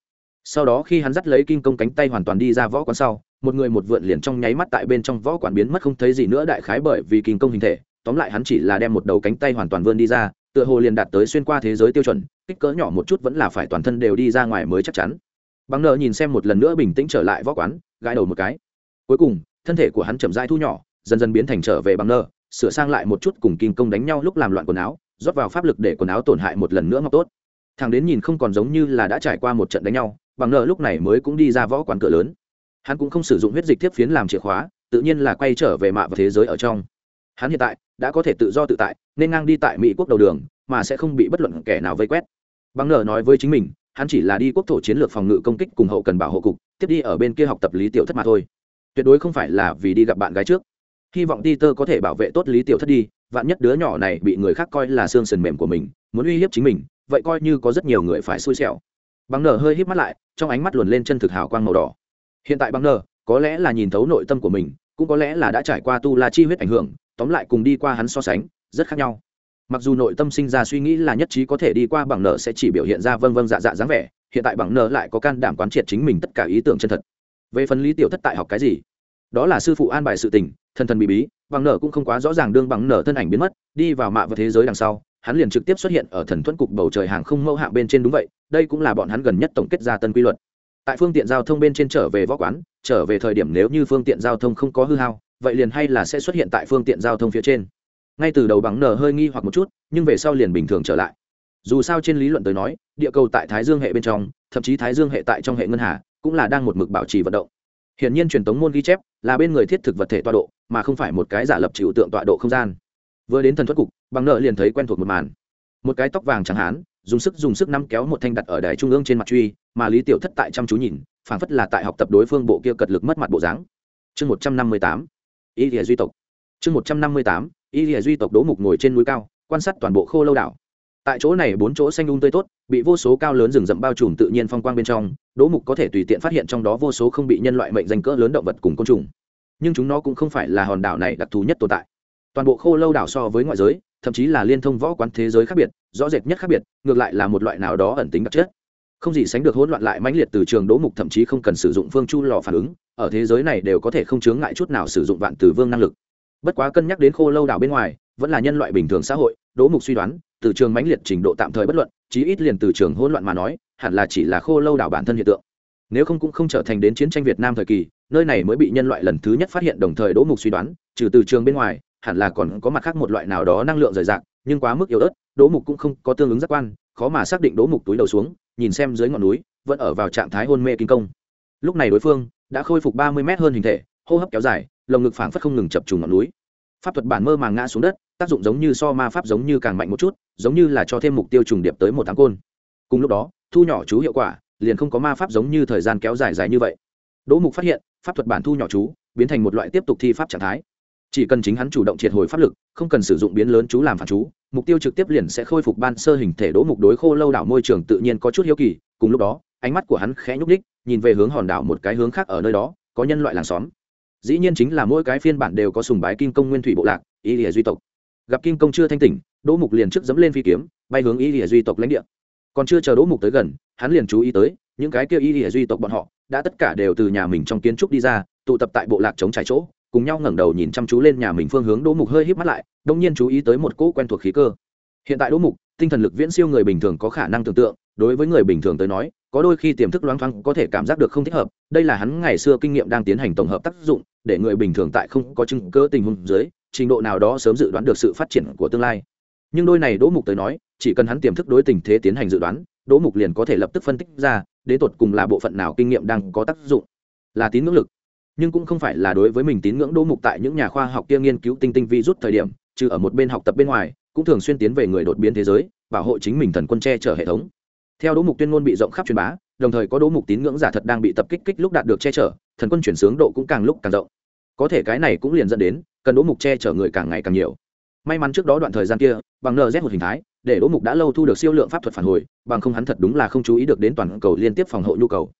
A: Sau đó khi hắn dắt lấy kim công cánh tay hoàn toàn đi ra võ quán sau, một người một vượn liền trong nháy mắt tại bên trong võ quán biến mất không thấy gì nữa đại khái bởi vì kim công hình thể tóm lại hắn chỉ là đem một đầu cánh tay hoàn toàn vươn đi ra, tựa hồ liền đạt tới xuyên qua thế giới tiêu chuẩn, kích cỡ nhỏ một chút vẫn là phải toàn thân đều đi ra ngoài mới chắc chắn. Bằng nợ nhìn xem một lần nữa bình tĩnh trở lại võ quán, gãi đầu một cái. Cuối cùng, thân thể của hắn chậm rãi thu nhỏ, dần dần biến thành trở về bằng nợ, sửa sang lại một chút cùng kim công đánh nhau lúc làm loạn quần áo, rót vào pháp lực để quần áo tổn hại một lần nữa ngọc tốt. Thằng đến nhìn không còn giống như là đã trải qua một trận đánh nhau bằng nợ lúc này mới cũng đi ra võ quán cửa lớn. Hắn cũng không sử dụng huyết dịch tiếp phiến làm chìa khóa, tự nhiên là quay trở về mạ và thế giới ở trong hắn hiện tại đã có thể tự do tự tại, nên ngang đi tại mỹ quốc đầu đường, mà sẽ không bị bất luận kẻ nào vây quét. Bằng nở nói với chính mình, hắn chỉ là đi quốc thổ chiến lược phòng ngự công kích cùng hậu cần bảo hộ cục, tiếp đi ở bên kia học tập lý tiểu thất mà thôi. Tuyệt đối không phải là vì đi gặp bạn gái trước. Hy vọng Peter có thể bảo vệ tốt lý tiểu thất đi, vạn nhất đứa nhỏ này bị người khác coi là xương sườn mềm của mình, muốn uy hiếp chính mình, vậy coi như có rất nhiều người phải xui xẻo. Bằng nở hơi híp mắt lại, trong ánh mắt luồn lên chân thực hào quang màu đỏ. Hiện tại bằng nở có lẽ là nhìn thấu nội tâm của mình, cũng có lẽ là đã trải qua tu la chi huyết ảnh hưởng tóm lại cùng đi qua hắn so sánh, rất khác nhau. Mặc dù nội tâm sinh ra suy nghĩ là nhất trí có thể đi qua bằng nợ sẽ chỉ biểu hiện ra vâng vâng dạ dạ dáng vẻ, hiện tại bằng nợ lại có can đảm quán triệt chính mình tất cả ý tưởng chân thật. Về phần lý tiểu thất tại học cái gì? Đó là sư phụ an bài sự tình, thần thần bị bí, bằng nợ cũng không quá rõ ràng đương bằng nợ thân ảnh biến mất, đi vào mạ vào thế giới đằng sau, hắn liền trực tiếp xuất hiện ở thần thuẫn cục bầu trời hàng không mẫu hạng bên trên đúng vậy, đây cũng là bọn hắn gần nhất tổng kết ra tân quy luật. Tại phương tiện giao thông bên trên trở về võ quán, trở về thời điểm nếu như phương tiện giao thông không có hư hao vậy liền hay là sẽ xuất hiện tại phương tiện giao thông phía trên. Ngay từ đầu bằng nở hơi nghi hoặc một chút, nhưng về sau liền bình thường trở lại. Dù sao trên lý luận tới nói, địa cầu tại thái dương hệ bên trong, thậm chí thái dương hệ tại trong hệ ngân hà, cũng là đang một mực bảo trì vận động. Hiển nhiên truyền thống môn ghi chép là bên người thiết thực vật thể tọa độ, mà không phải một cái giả lập chịu tượng tọa độ không gian. Vừa đến thần thoát cục, bằng nợ liền thấy quen thuộc một màn. Một cái tóc vàng chẳng hán, dùng sức dùng sức nắm kéo một thanh đặt ở đài trung ương trên mặt truy, mà lý tiểu thất tại chăm chú nhìn, phảng phất là tại học tập đối phương bộ kia cật lực mất mặt bộ dáng. Chương một trăm năm mươi tám y địa duy tộc. Chương một trăm năm mươi tám, y lìa duy tộc đỗ mục ngồi trên núi cao, quan sát toàn bộ khô lâu đảo. Tại chỗ này bốn chỗ xanh um tươi tốt, bị vô số cao lớn rừng rậm bao trùm tự nhiên phong quang bên trong, đỗ mục có thể tùy tiện phát hiện trong đó vô số không bị nhân loại mệnh danh cỡ lớn động vật cùng côn trùng. Nhưng chúng nó cũng không phải là hòn đảo này đặc thù nhất tồn tại. Toàn bộ khô lâu đảo so với ngoại giới, thậm chí là liên thông võ quán thế giới khác biệt, rõ rệt nhất khác biệt, ngược lại là một loại nào đó ẩn tính đặc chất không gì sánh được hỗn loạn lại mãnh liệt từ trường đỗ mục thậm chí không cần sử dụng phương chu lò phản ứng, ở thế giới này đều có thể không chướng ngại chút nào sử dụng vạn từ vương năng lực. Bất quá cân nhắc đến khô lâu đảo bên ngoài, vẫn là nhân loại bình thường xã hội, đỗ mục suy đoán, từ trường mãnh liệt trình độ tạm thời bất luận, chí ít liền từ trường hỗn loạn mà nói, hẳn là chỉ là khô lâu đảo bản thân hiện tượng. Nếu không cũng không trở thành đến chiến tranh việt nam thời kỳ, nơi này mới bị nhân loại lần thứ nhất phát hiện đồng thời đỗ mục suy đoán, trừ từ trường bên ngoài, hẳn là còn có mặt khác một loại nào đó năng lượng rời rạc, nhưng quá mức yếu ớt, đỗ mục cũng không có tương ứng giác quan, khó mà xác định đỗ mục túi đầu xuống nhìn xem dưới ngọn núi, vẫn ở vào trạng thái hôn mê kinh công. Lúc này đối phương đã khôi phục ba mươi m hơn hình thể, hô hấp kéo dài, lồng ngực phảng phất không ngừng chập trùng ngọn núi. Pháp thuật bản mơ màng ngã xuống đất, tác dụng giống như so ma pháp giống như càng mạnh một chút, giống như là cho thêm mục tiêu trùng điệp tới một tháng côn. Cùng lúc đó, thu nhỏ chú hiệu quả, liền không có ma pháp giống như thời gian kéo dài dài như vậy. Đỗ mục phát hiện, pháp thuật bản thu nhỏ chú biến thành một loại tiếp tục thi pháp trạng thái chỉ cần chính hắn chủ động triệt hồi pháp lực, không cần sử dụng biến lớn chú làm phản chú, mục tiêu trực tiếp liền sẽ khôi phục ban sơ hình thể đỗ mục đối khô lâu đảo môi trường tự nhiên có chút hiếu kỳ, cùng lúc đó, ánh mắt của hắn khẽ nhúc đích nhìn về hướng hòn đảo một cái hướng khác ở nơi đó, có nhân loại làng xóm. Dĩ nhiên chính là mỗi cái phiên bản đều có sùng bái kim công nguyên thủy bộ lạc y lìa duy tộc. Gặp kim công chưa thanh tỉnh, đỗ mục liền trước dẫm lên phi kiếm, bay hướng y lìa duy tộc lãnh địa. Còn chưa chờ đỗ mục tới gần, hắn liền chú ý tới, những cái kia y lìa duy tộc bọn họ, đã tất cả đều từ nhà mình trong kiến trúc đi ra, tụ tập tại bộ lạc chống trái chỗ cùng nhau ngẩng đầu nhìn chăm chú lên nhà mình phương hướng đỗ mục hơi híp mắt lại đông nhiên chú ý tới một cỗ quen thuộc khí cơ. Hiện tại đỗ mục, tinh thần lực viễn siêu người bình thường có khả năng tưởng tượng, đối với người bình thường tới nói, có đôi khi tiềm thức loáng thoáng có thể cảm giác được không thích hợp, đây là hắn ngày xưa kinh nghiệm đang tiến hành tổng hợp tác dụng, để người bình thường tại không có chứng cơ tình huống dưới, trình độ nào đó sớm dự đoán được sự phát triển của tương lai. Nhưng đôi này đỗ mục tới nói, chỉ cần hắn tiềm thức đối tình thế tiến hành dự đoán, đỗ mục liền có thể lập tức phân tích ra, đến tột cùng là bộ phận nào kinh nghiệm đang có tác dụng, là tín ngưỡng lực nhưng cũng không phải là đối với mình tín ngưỡng đỗ mục tại những nhà khoa học kia nghiên cứu tinh tinh vi rút thời điểm, trừ ở một bên học tập bên ngoài, cũng thường xuyên tiến về người đột biến thế giới, bảo hộ chính mình thần quân che chở hệ thống. Theo đỗ mục tuyên ngôn bị rộng khắp truyền bá, đồng thời có đỗ mục tín ngưỡng giả thật đang bị tập kích kích lúc đạt được che chở, thần quân chuyển sướng độ cũng càng lúc càng rộng. Có thể cái này cũng liền dẫn đến, cần đỗ mục che chở người càng ngày càng nhiều. May mắn trước đó đoạn thời gian kia, bằng nz một hình thái, để đỗ mục đã lâu thu được siêu lượng pháp thuật phản hồi, bằng không hắn thật đúng là không chú ý được đến toàn cầu liên tiếp phòng hộ nhu cầu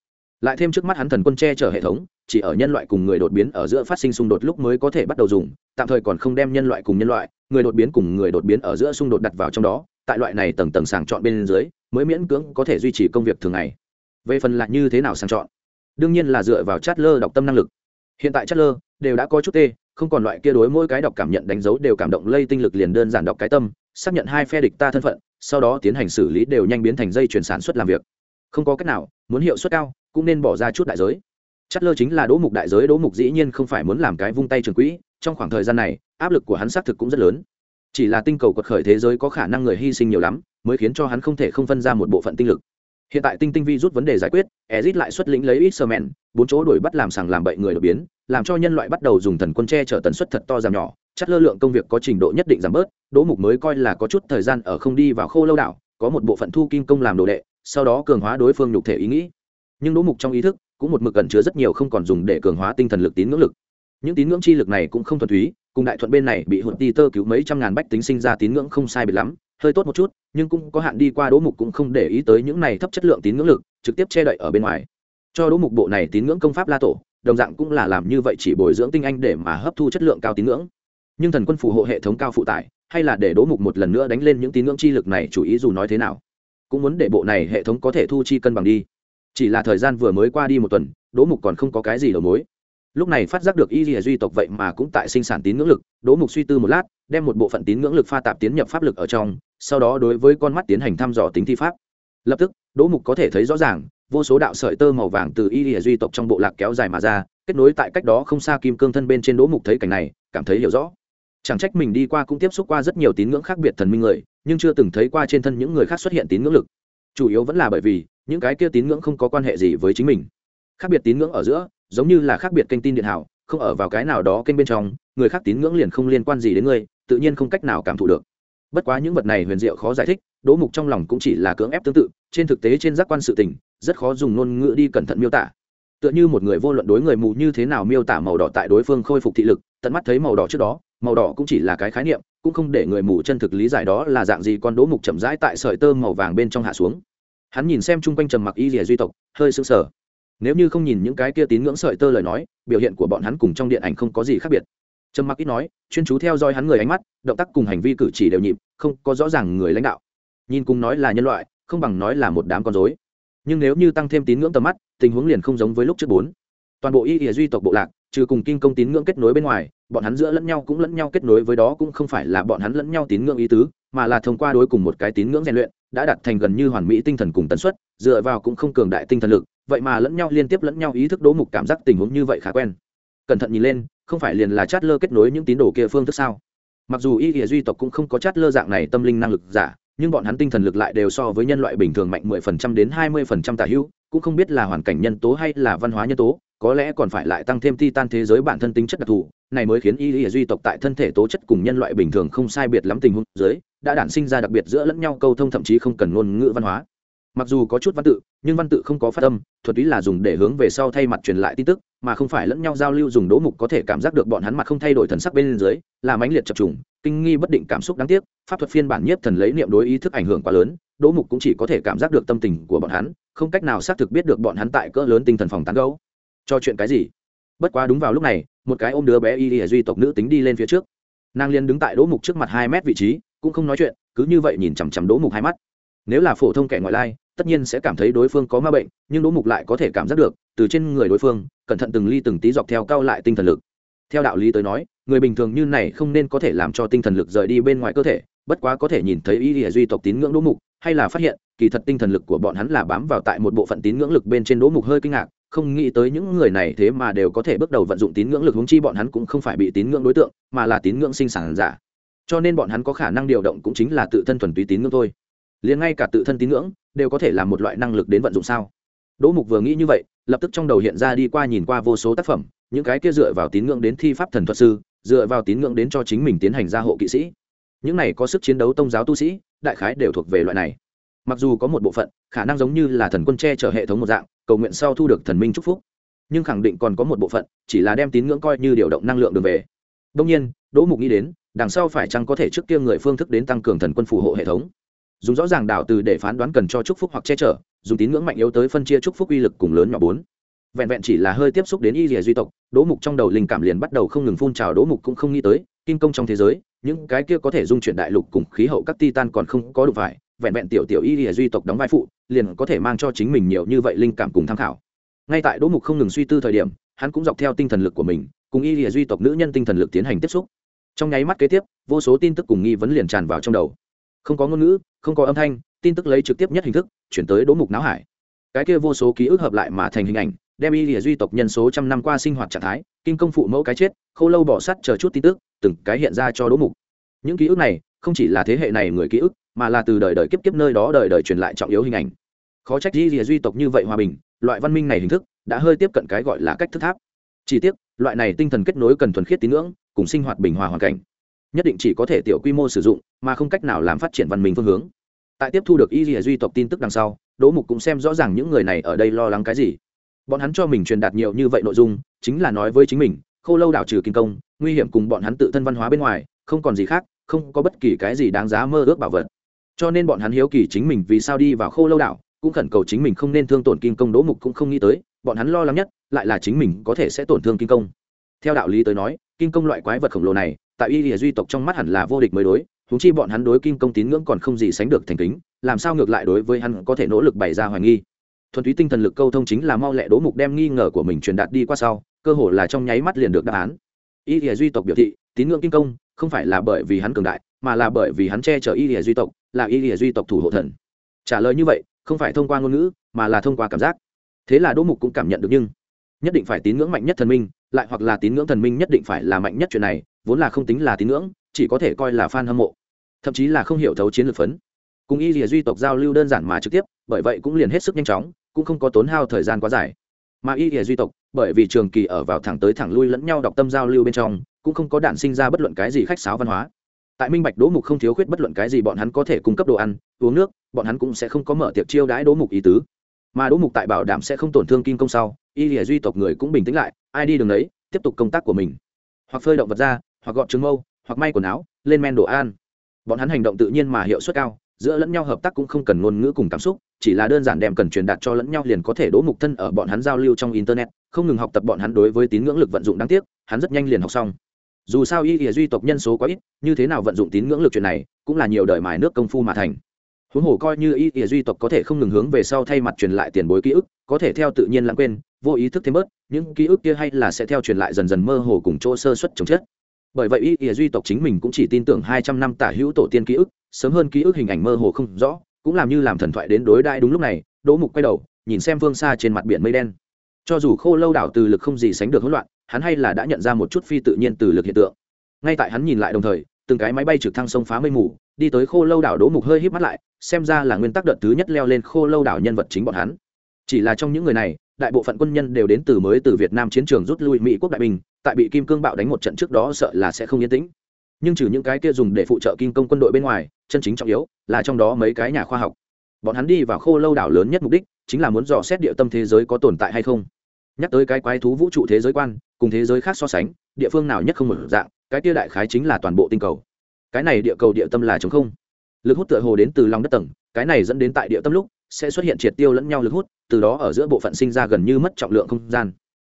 A: lại thêm trước mắt hắn thần quân che chở hệ thống, chỉ ở nhân loại cùng người đột biến ở giữa phát sinh xung đột lúc mới có thể bắt đầu dùng, tạm thời còn không đem nhân loại cùng nhân loại, người đột biến cùng người đột biến ở giữa xung đột đặt vào trong đó, tại loại này tầng tầng sàng chọn bên dưới, mới miễn cưỡng có thể duy trì công việc thường ngày. Về phần lại như thế nào sàng chọn? Đương nhiên là dựa vào chát lơ đọc tâm năng lực. Hiện tại chát lơ đều đã có chút tê, không còn loại kia đối mỗi cái đọc cảm nhận đánh dấu đều cảm động lây tinh lực liền đơn giản đọc cái tâm, xác nhận hai phe địch ta thân phận, sau đó tiến hành xử lý đều nhanh biến thành dây chuyển sản xuất làm việc. Không có cách nào, muốn hiệu suất cao cũng nên bỏ ra chút đại giới. Chất lơ chính là đỗ mục đại giới, đỗ mục dĩ nhiên không phải muốn làm cái vung tay trường quỹ, trong khoảng thời gian này, áp lực của hắn xác thực cũng rất lớn. Chỉ là tinh cầu quật khởi thế giới có khả năng người hy sinh nhiều lắm, mới khiến cho hắn không thể không phân ra một bộ phận tinh lực. Hiện tại tinh tinh vi rút vấn đề giải quyết, ezit lại xuất lĩnh lấy ít sơ mẹn, bốn chỗ đuổi bắt làm sàng làm bậy người đột biến, làm cho nhân loại bắt đầu dùng thần quân tre chở tần suất thật to giảm nhỏ. Chất lơ lượng công việc có trình độ nhất định giảm bớt, đỗ mục mới coi là có chút thời gian ở không đi vào khô lâu đảo, có một bộ phận thu kim công làm đồ đệ, sau đó cường hóa đối phương nhục thể ý nghĩ nhưng đỗ mục trong ý thức cũng một mực gần chứa rất nhiều không còn dùng để cường hóa tinh thần lực tín ngưỡng lực. Những tín ngưỡng chi lực này cũng không thuần túy, cùng đại thuận bên này bị hụt ti tơ cứu mấy trăm ngàn bách tính sinh ra tín ngưỡng không sai biệt lắm, hơi tốt một chút, nhưng cũng có hạn đi qua đỗ mục cũng không để ý tới những này thấp chất lượng tín ngưỡng lực, trực tiếp che đậy ở bên ngoài. Cho đỗ mục bộ này tín ngưỡng công pháp la tổ, đồng dạng cũng là làm như vậy chỉ bồi dưỡng tinh anh để mà hấp thu chất lượng cao tín ngưỡng. Nhưng thần quân phù hộ hệ thống cao phụ tải, hay là để đỗ mục một lần nữa đánh lên những tín ngưỡng chi lực này chủ ý dù nói thế nào, cũng muốn để bộ này hệ thống có thể thu chi cân bằng đi chỉ là thời gian vừa mới qua đi một tuần, đỗ mục còn không có cái gì đầu mối. Lúc này phát giác được y dìa duy tộc vậy mà cũng tại sinh sản tín ngưỡng lực, đỗ mục suy tư một lát, đem một bộ phận tín ngưỡng lực pha tạp tiến nhập pháp lực ở trong, sau đó đối với con mắt tiến hành thăm dò tính thi pháp. Lập tức, đỗ mục có thể thấy rõ ràng, vô số đạo sợi tơ màu vàng từ y dìa duy tộc trong bộ lạc kéo dài mà ra, kết nối tại cách đó không xa kim cương thân bên trên đỗ mục thấy cảnh này, cảm thấy hiểu rõ. Chẳng trách mình đi qua cũng tiếp xúc qua rất nhiều tín ngưỡng khác biệt thần minh người, nhưng chưa từng thấy qua trên thân những người khác xuất hiện tín ngưỡng lực. Chủ yếu vẫn là bởi vì những cái kia tín ngưỡng không có quan hệ gì với chính mình. Khác biệt tín ngưỡng ở giữa, giống như là khác biệt kênh tin điện hảo, không ở vào cái nào đó kênh bên trong, người khác tín ngưỡng liền không liên quan gì đến ngươi, tự nhiên không cách nào cảm thụ được. Bất quá những vật này huyền diệu khó giải thích, đỗ mục trong lòng cũng chỉ là cưỡng ép tương tự, trên thực tế trên giác quan sự tình, rất khó dùng ngôn ngữ đi cẩn thận miêu tả. Tựa như một người vô luận đối người mù như thế nào miêu tả màu đỏ tại đối phương khôi phục thị lực, tận mắt thấy màu đỏ trước đó, màu đỏ cũng chỉ là cái khái niệm, cũng không để người mù chân thực lý giải đó là dạng gì con đỗ mục chậm rãi tại sợi tơ màu vàng bên trong hạ xuống hắn nhìn xem chung quanh trầm mặc y rìa duy tộc, hơi sững sờ. Nếu như không nhìn những cái kia tín ngưỡng sợi tơ lời nói, biểu hiện của bọn hắn cùng trong điện ảnh không có gì khác biệt. Trầm mặc ít nói, chuyên chú theo dõi hắn người ánh mắt, động tác cùng hành vi cử chỉ đều nhịp, không có rõ ràng người lãnh đạo. Nhìn cùng nói là nhân loại, không bằng nói là một đám con dối nhưng nếu như tăng thêm tín ngưỡng tầm mắt, tình huống liền không giống với lúc trước bốn. Toàn bộ y ỉa duy tộc bộ lạc, trừ cùng kinh công tín ngưỡng kết nối bên ngoài, bọn hắn giữa lẫn nhau cũng lẫn nhau kết nối với đó cũng không phải là bọn hắn lẫn nhau tín ngưỡng ý tứ mà là thông qua đối cùng một cái tín ngưỡng rèn luyện, đã đạt thành gần như hoàn mỹ tinh thần cùng tần suất, dựa vào cũng không cường đại tinh thần lực, vậy mà lẫn nhau liên tiếp lẫn nhau ý thức đố mục cảm giác tình huống như vậy khá quen. Cẩn thận nhìn lên, không phải liền là chát lơ kết nối những tín đồ kia phương thức sao? Mặc dù y nghĩa duy tộc cũng không có chát lơ dạng này tâm linh năng lực giả, nhưng bọn hắn tinh thần lực lại đều so với nhân loại bình thường mạnh 10% đến 20% tả hữu, cũng không biết là hoàn cảnh nhân tố hay là văn hóa nhân tố, có lẽ còn phải lại tăng thêm titan thế giới bản thân tính chất đặc thù này mới khiến y lý duy tộc tại thân thể tố chất cùng nhân loại bình thường không sai biệt lắm tình huống dưới, đã đản sinh ra đặc biệt giữa lẫn nhau câu thông thậm chí không cần ngôn ngữ văn hóa. Mặc dù có chút văn tự, nhưng văn tự không có phát âm, thuật ý là dùng để hướng về sau thay mặt truyền lại tin tức, mà không phải lẫn nhau giao lưu dùng đố mục có thể cảm giác được bọn hắn mặt không thay đổi thần sắc bên dưới, là mãnh liệt chập trùng, kinh nghi bất định cảm xúc đáng tiếc, pháp thuật phiên bản nhiếp thần lấy niệm đối ý thức ảnh hưởng quá lớn, đố mục cũng chỉ có thể cảm giác được tâm tình của bọn hắn, không cách nào xác thực biết được bọn hắn tại cỡ lớn tinh thần phòng tán gấu. Cho chuyện cái gì? Bất quá đúng vào lúc này, một cái ôm đứa bé y y duy tộc nữ tính đi lên phía trước. Nàng liên đứng tại đỗ mục trước mặt hai mét vị trí, cũng không nói chuyện, cứ như vậy nhìn chằm chằm đỗ mục hai mắt. Nếu là phổ thông kẻ ngoại lai, tất nhiên sẽ cảm thấy đối phương có ma bệnh, nhưng đỗ mục lại có thể cảm giác được, từ trên người đối phương, cẩn thận từng ly từng tí dọc theo cao lại tinh thần lực. Theo đạo lý tới nói, người bình thường như này không nên có thể làm cho tinh thần lực rời đi bên ngoài cơ thể, bất quá có thể nhìn thấy y lìa duy tộc tín ngưỡng đỗ mục, hay là phát hiện, kỳ thật tinh thần lực của bọn hắn là bám vào tại một bộ phận tín ngưỡng lực bên trên đỗ mục hơi kinh ngạc không nghĩ tới những người này thế mà đều có thể bước đầu vận dụng tín ngưỡng lực hướng chi bọn hắn cũng không phải bị tín ngưỡng đối tượng, mà là tín ngưỡng sinh sản giả. Cho nên bọn hắn có khả năng điều động cũng chính là tự thân thuần túy tín ngưỡng thôi. Liền ngay cả tự thân tín ngưỡng đều có thể là một loại năng lực đến vận dụng sao? Đỗ mục vừa nghĩ như vậy, lập tức trong đầu hiện ra đi qua nhìn qua vô số tác phẩm, những cái kia dựa vào tín ngưỡng đến thi pháp thần thuật sư, dựa vào tín ngưỡng đến cho chính mình tiến hành gia hộ kỵ sĩ. Những này có sức chiến đấu tông giáo tu sĩ, đại khái đều thuộc về loại này. Mặc dù có một bộ phận khả năng giống như là thần quân tre chở hệ thống một dạng cầu nguyện sau thu được thần minh chúc phúc. Nhưng khẳng định còn có một bộ phận, chỉ là đem tín ngưỡng coi như điều động năng lượng đường về. Đông nhiên, đỗ mục nghĩ đến, đằng sau phải chăng có thể trước kia người phương thức đến tăng cường thần quân phù hộ hệ thống. Dùng rõ ràng đảo từ để phán đoán cần cho chúc phúc hoặc che chở, dùng tín ngưỡng mạnh yếu tới phân chia chúc phúc uy lực cùng lớn nhỏ bốn. Vẹn vẹn chỉ là hơi tiếp xúc đến y rìa duy tộc, đỗ mục trong đầu linh cảm liền bắt đầu không ngừng phun trào, đỗ mục cũng không nghĩ tới, kinh công trong thế giới, những cái kia có thể dung chuyển đại lục cùng khí hậu các titan còn không có đủ phải vẹn vẹn tiểu tiểu y lìa duy tộc đóng vai phụ, liền có thể mang cho chính mình nhiều như vậy linh cảm cùng tham khảo. Ngay tại đỗ mục không ngừng suy tư thời điểm, hắn cũng dọc theo tinh thần lực của mình, cùng y lìa duy tộc nữ nhân tinh thần lực tiến hành tiếp xúc. Trong nháy mắt kế tiếp, vô số tin tức cùng nghi vấn liền tràn vào trong đầu. Không có ngôn ngữ, không có âm thanh, tin tức lấy trực tiếp nhất hình thức, chuyển tới đỗ mục não hải. Cái kia vô số ký ức hợp lại mà thành hình ảnh, đem y lìa duy tộc nhân số trăm năm qua sinh hoạt trạng thái, kinh công phụ mẫu cái chết, khâu lâu bỏ sắt chờ chút tin tức, từng cái hiện ra cho đỗ mục. Những ký ức này, không chỉ là thế hệ này người ký ức mà là từ đời đời kiếp kiếp nơi đó đời đời truyền lại trọng yếu hình ảnh. Khó trách di rìa duy tộc như vậy hòa bình, loại văn minh này hình thức đã hơi tiếp cận cái gọi là cách thức tháp. Chỉ tiếc, loại này tinh thần kết nối cần thuần khiết tín ngưỡng, cùng sinh hoạt bình hòa hoàn cảnh, nhất định chỉ có thể tiểu quy mô sử dụng, mà không cách nào làm phát triển văn minh phương hướng. Tại tiếp thu được y rìa duy tộc tin tức đằng sau, đỗ mục cũng xem rõ ràng những người này ở đây lo lắng cái gì. Bọn hắn cho mình truyền đạt nhiều như vậy nội dung, chính là nói với chính mình khâu lâu đảo trừ kinh công, nguy hiểm cùng bọn hắn tự thân văn hóa bên ngoài, không còn gì khác, không có bất kỳ cái gì đáng giá mơ ước bảo vật cho nên bọn hắn hiếu kỳ chính mình vì sao đi vào khô lâu đảo, cũng khẩn cầu chính mình không nên thương tổn kinh công đỗ mục cũng không nghĩ tới, bọn hắn lo lắng nhất lại là chính mình có thể sẽ tổn thương kinh công. Theo đạo lý tới nói kinh công loại quái vật khổng lồ này, tại y lìa duy tộc trong mắt hẳn là vô địch mới đối thú chi bọn hắn đối kinh công tín ngưỡng còn không gì sánh được thành kính, làm sao ngược lại đối với hắn có thể nỗ lực bày ra hoài nghi. Thuần túy tinh thần lực câu thông chính là mau lẹ đố mục đem nghi ngờ của mình truyền đạt đi qua sau, cơ hội là trong nháy mắt liền được đáp án. Y lìa duy tộc biểu thị, tín ngưỡng kinh công không phải là bởi vì hắn cường đại mà là bởi vì hắn che chở y lìa duy tộc, là y lìa duy tộc thủ hộ thần. Trả lời như vậy, không phải thông qua ngôn ngữ, mà là thông qua cảm giác. Thế là đỗ mục cũng cảm nhận được nhưng, nhất định phải tín ngưỡng mạnh nhất thần minh, lại hoặc là tín ngưỡng thần minh nhất định phải là mạnh nhất chuyện này, vốn là không tính là tín ngưỡng, chỉ có thể coi là fan hâm mộ. Thậm chí là không hiểu thấu chiến lược phấn. Cùng y lìa duy tộc giao lưu đơn giản mà trực tiếp, bởi vậy cũng liền hết sức nhanh chóng, cũng không có tốn hao thời gian quá dài. Mà y lìa duy tộc, bởi vì trường kỳ ở vào thẳng tới thẳng lui lẫn nhau đọc tâm giao lưu bên trong, cũng không có đản sinh ra bất luận cái gì khách sáo văn hóa tại minh bạch đỗ mục không thiếu khuyết bất luận cái gì bọn hắn có thể cung cấp đồ ăn uống nước bọn hắn cũng sẽ không có mở tiệc chiêu đãi đỗ mục ý tứ. Mà đỗ mục tại bảo đảm sẽ không tổn thương kim công sau y lìa duy tộc người cũng bình tĩnh lại ai đi đường đấy tiếp tục công tác của mình. Hoặc phơi động vật ra hoặc gọn trứng mâu hoặc may quần áo lên men đồ ăn, bọn hắn hành động tự nhiên mà hiệu suất cao giữa lẫn nhau hợp tác cũng không cần ngôn ngữ cùng cảm xúc chỉ là đơn giản đem cần truyền đạt cho lẫn nhau liền có thể đỗ mục thân ở bọn hắn giao lưu trong internet không ngừng học tập bọn hắn đối với tín ngưỡng lực vận dụng đáng tiếc hắn rất nhanh liền học xong dù sao y ỉa duy tộc nhân số quá ít, như thế nào vận dụng tín ngưỡng lực chuyện này, cũng là nhiều đời mài nước công phu mà thành. Huống hồ coi như y ỉa duy tộc có thể không ngừng hướng về sau thay mặt truyền lại tiền bối ký ức, có thể theo tự nhiên lãng quên, vô ý thức thêm bớt, những ký ức kia hay là sẽ theo truyền lại dần dần mơ hồ cùng chỗ sơ xuất chống chết bởi vậy y ỉa duy tộc chính mình cũng chỉ tin tưởng hai trăm năm tả hữu tổ tiên ký ức, sớm hơn ký ức hình ảnh mơ hồ không rõ, cũng làm như làm thần thoại đến đối đại đúng lúc này, đỗ mục quay đầu, nhìn xem phương xa trên mặt biển mây đen. Cho dù khô lâu đảo từ lực không gì sánh được hỗn loạn hắn hay là đã nhận ra một chút phi tự nhiên từ lực hiện tượng. Ngay tại hắn nhìn lại đồng thời, từng cái máy bay trực thăng sông phá mây mù, đi tới khô lâu đảo đỗ mục hơi híp mắt lại, xem ra là nguyên tắc đợt thứ nhất leo lên khô lâu đảo nhân vật chính bọn hắn. Chỉ là trong những người này, đại bộ phận quân nhân đều đến từ mới từ việt nam chiến trường rút lui mỹ quốc đại bình tại bị kim cương bạo đánh một trận trước đó sợ là sẽ không yên tĩnh. Nhưng trừ những cái kia dùng để phụ trợ kim công quân đội bên ngoài, chân chính trọng yếu là trong đó mấy cái nhà khoa học. Bọn hắn đi vào khô lâu đảo lớn nhất mục đích chính là muốn dò xét địa tâm thế giới có tồn tại hay không. Nhắc tới cái quái thú vũ trụ thế giới quan cùng thế giới khác so sánh, địa phương nào nhất không một dạng, cái tia đại khái chính là toàn bộ tinh cầu. Cái này địa cầu địa tâm là chống không. Lực hút tựa hồ đến từ lòng đất tầng, cái này dẫn đến tại địa tâm lúc, sẽ xuất hiện triệt tiêu lẫn nhau lực hút, từ đó ở giữa bộ phận sinh ra gần như mất trọng lượng không gian.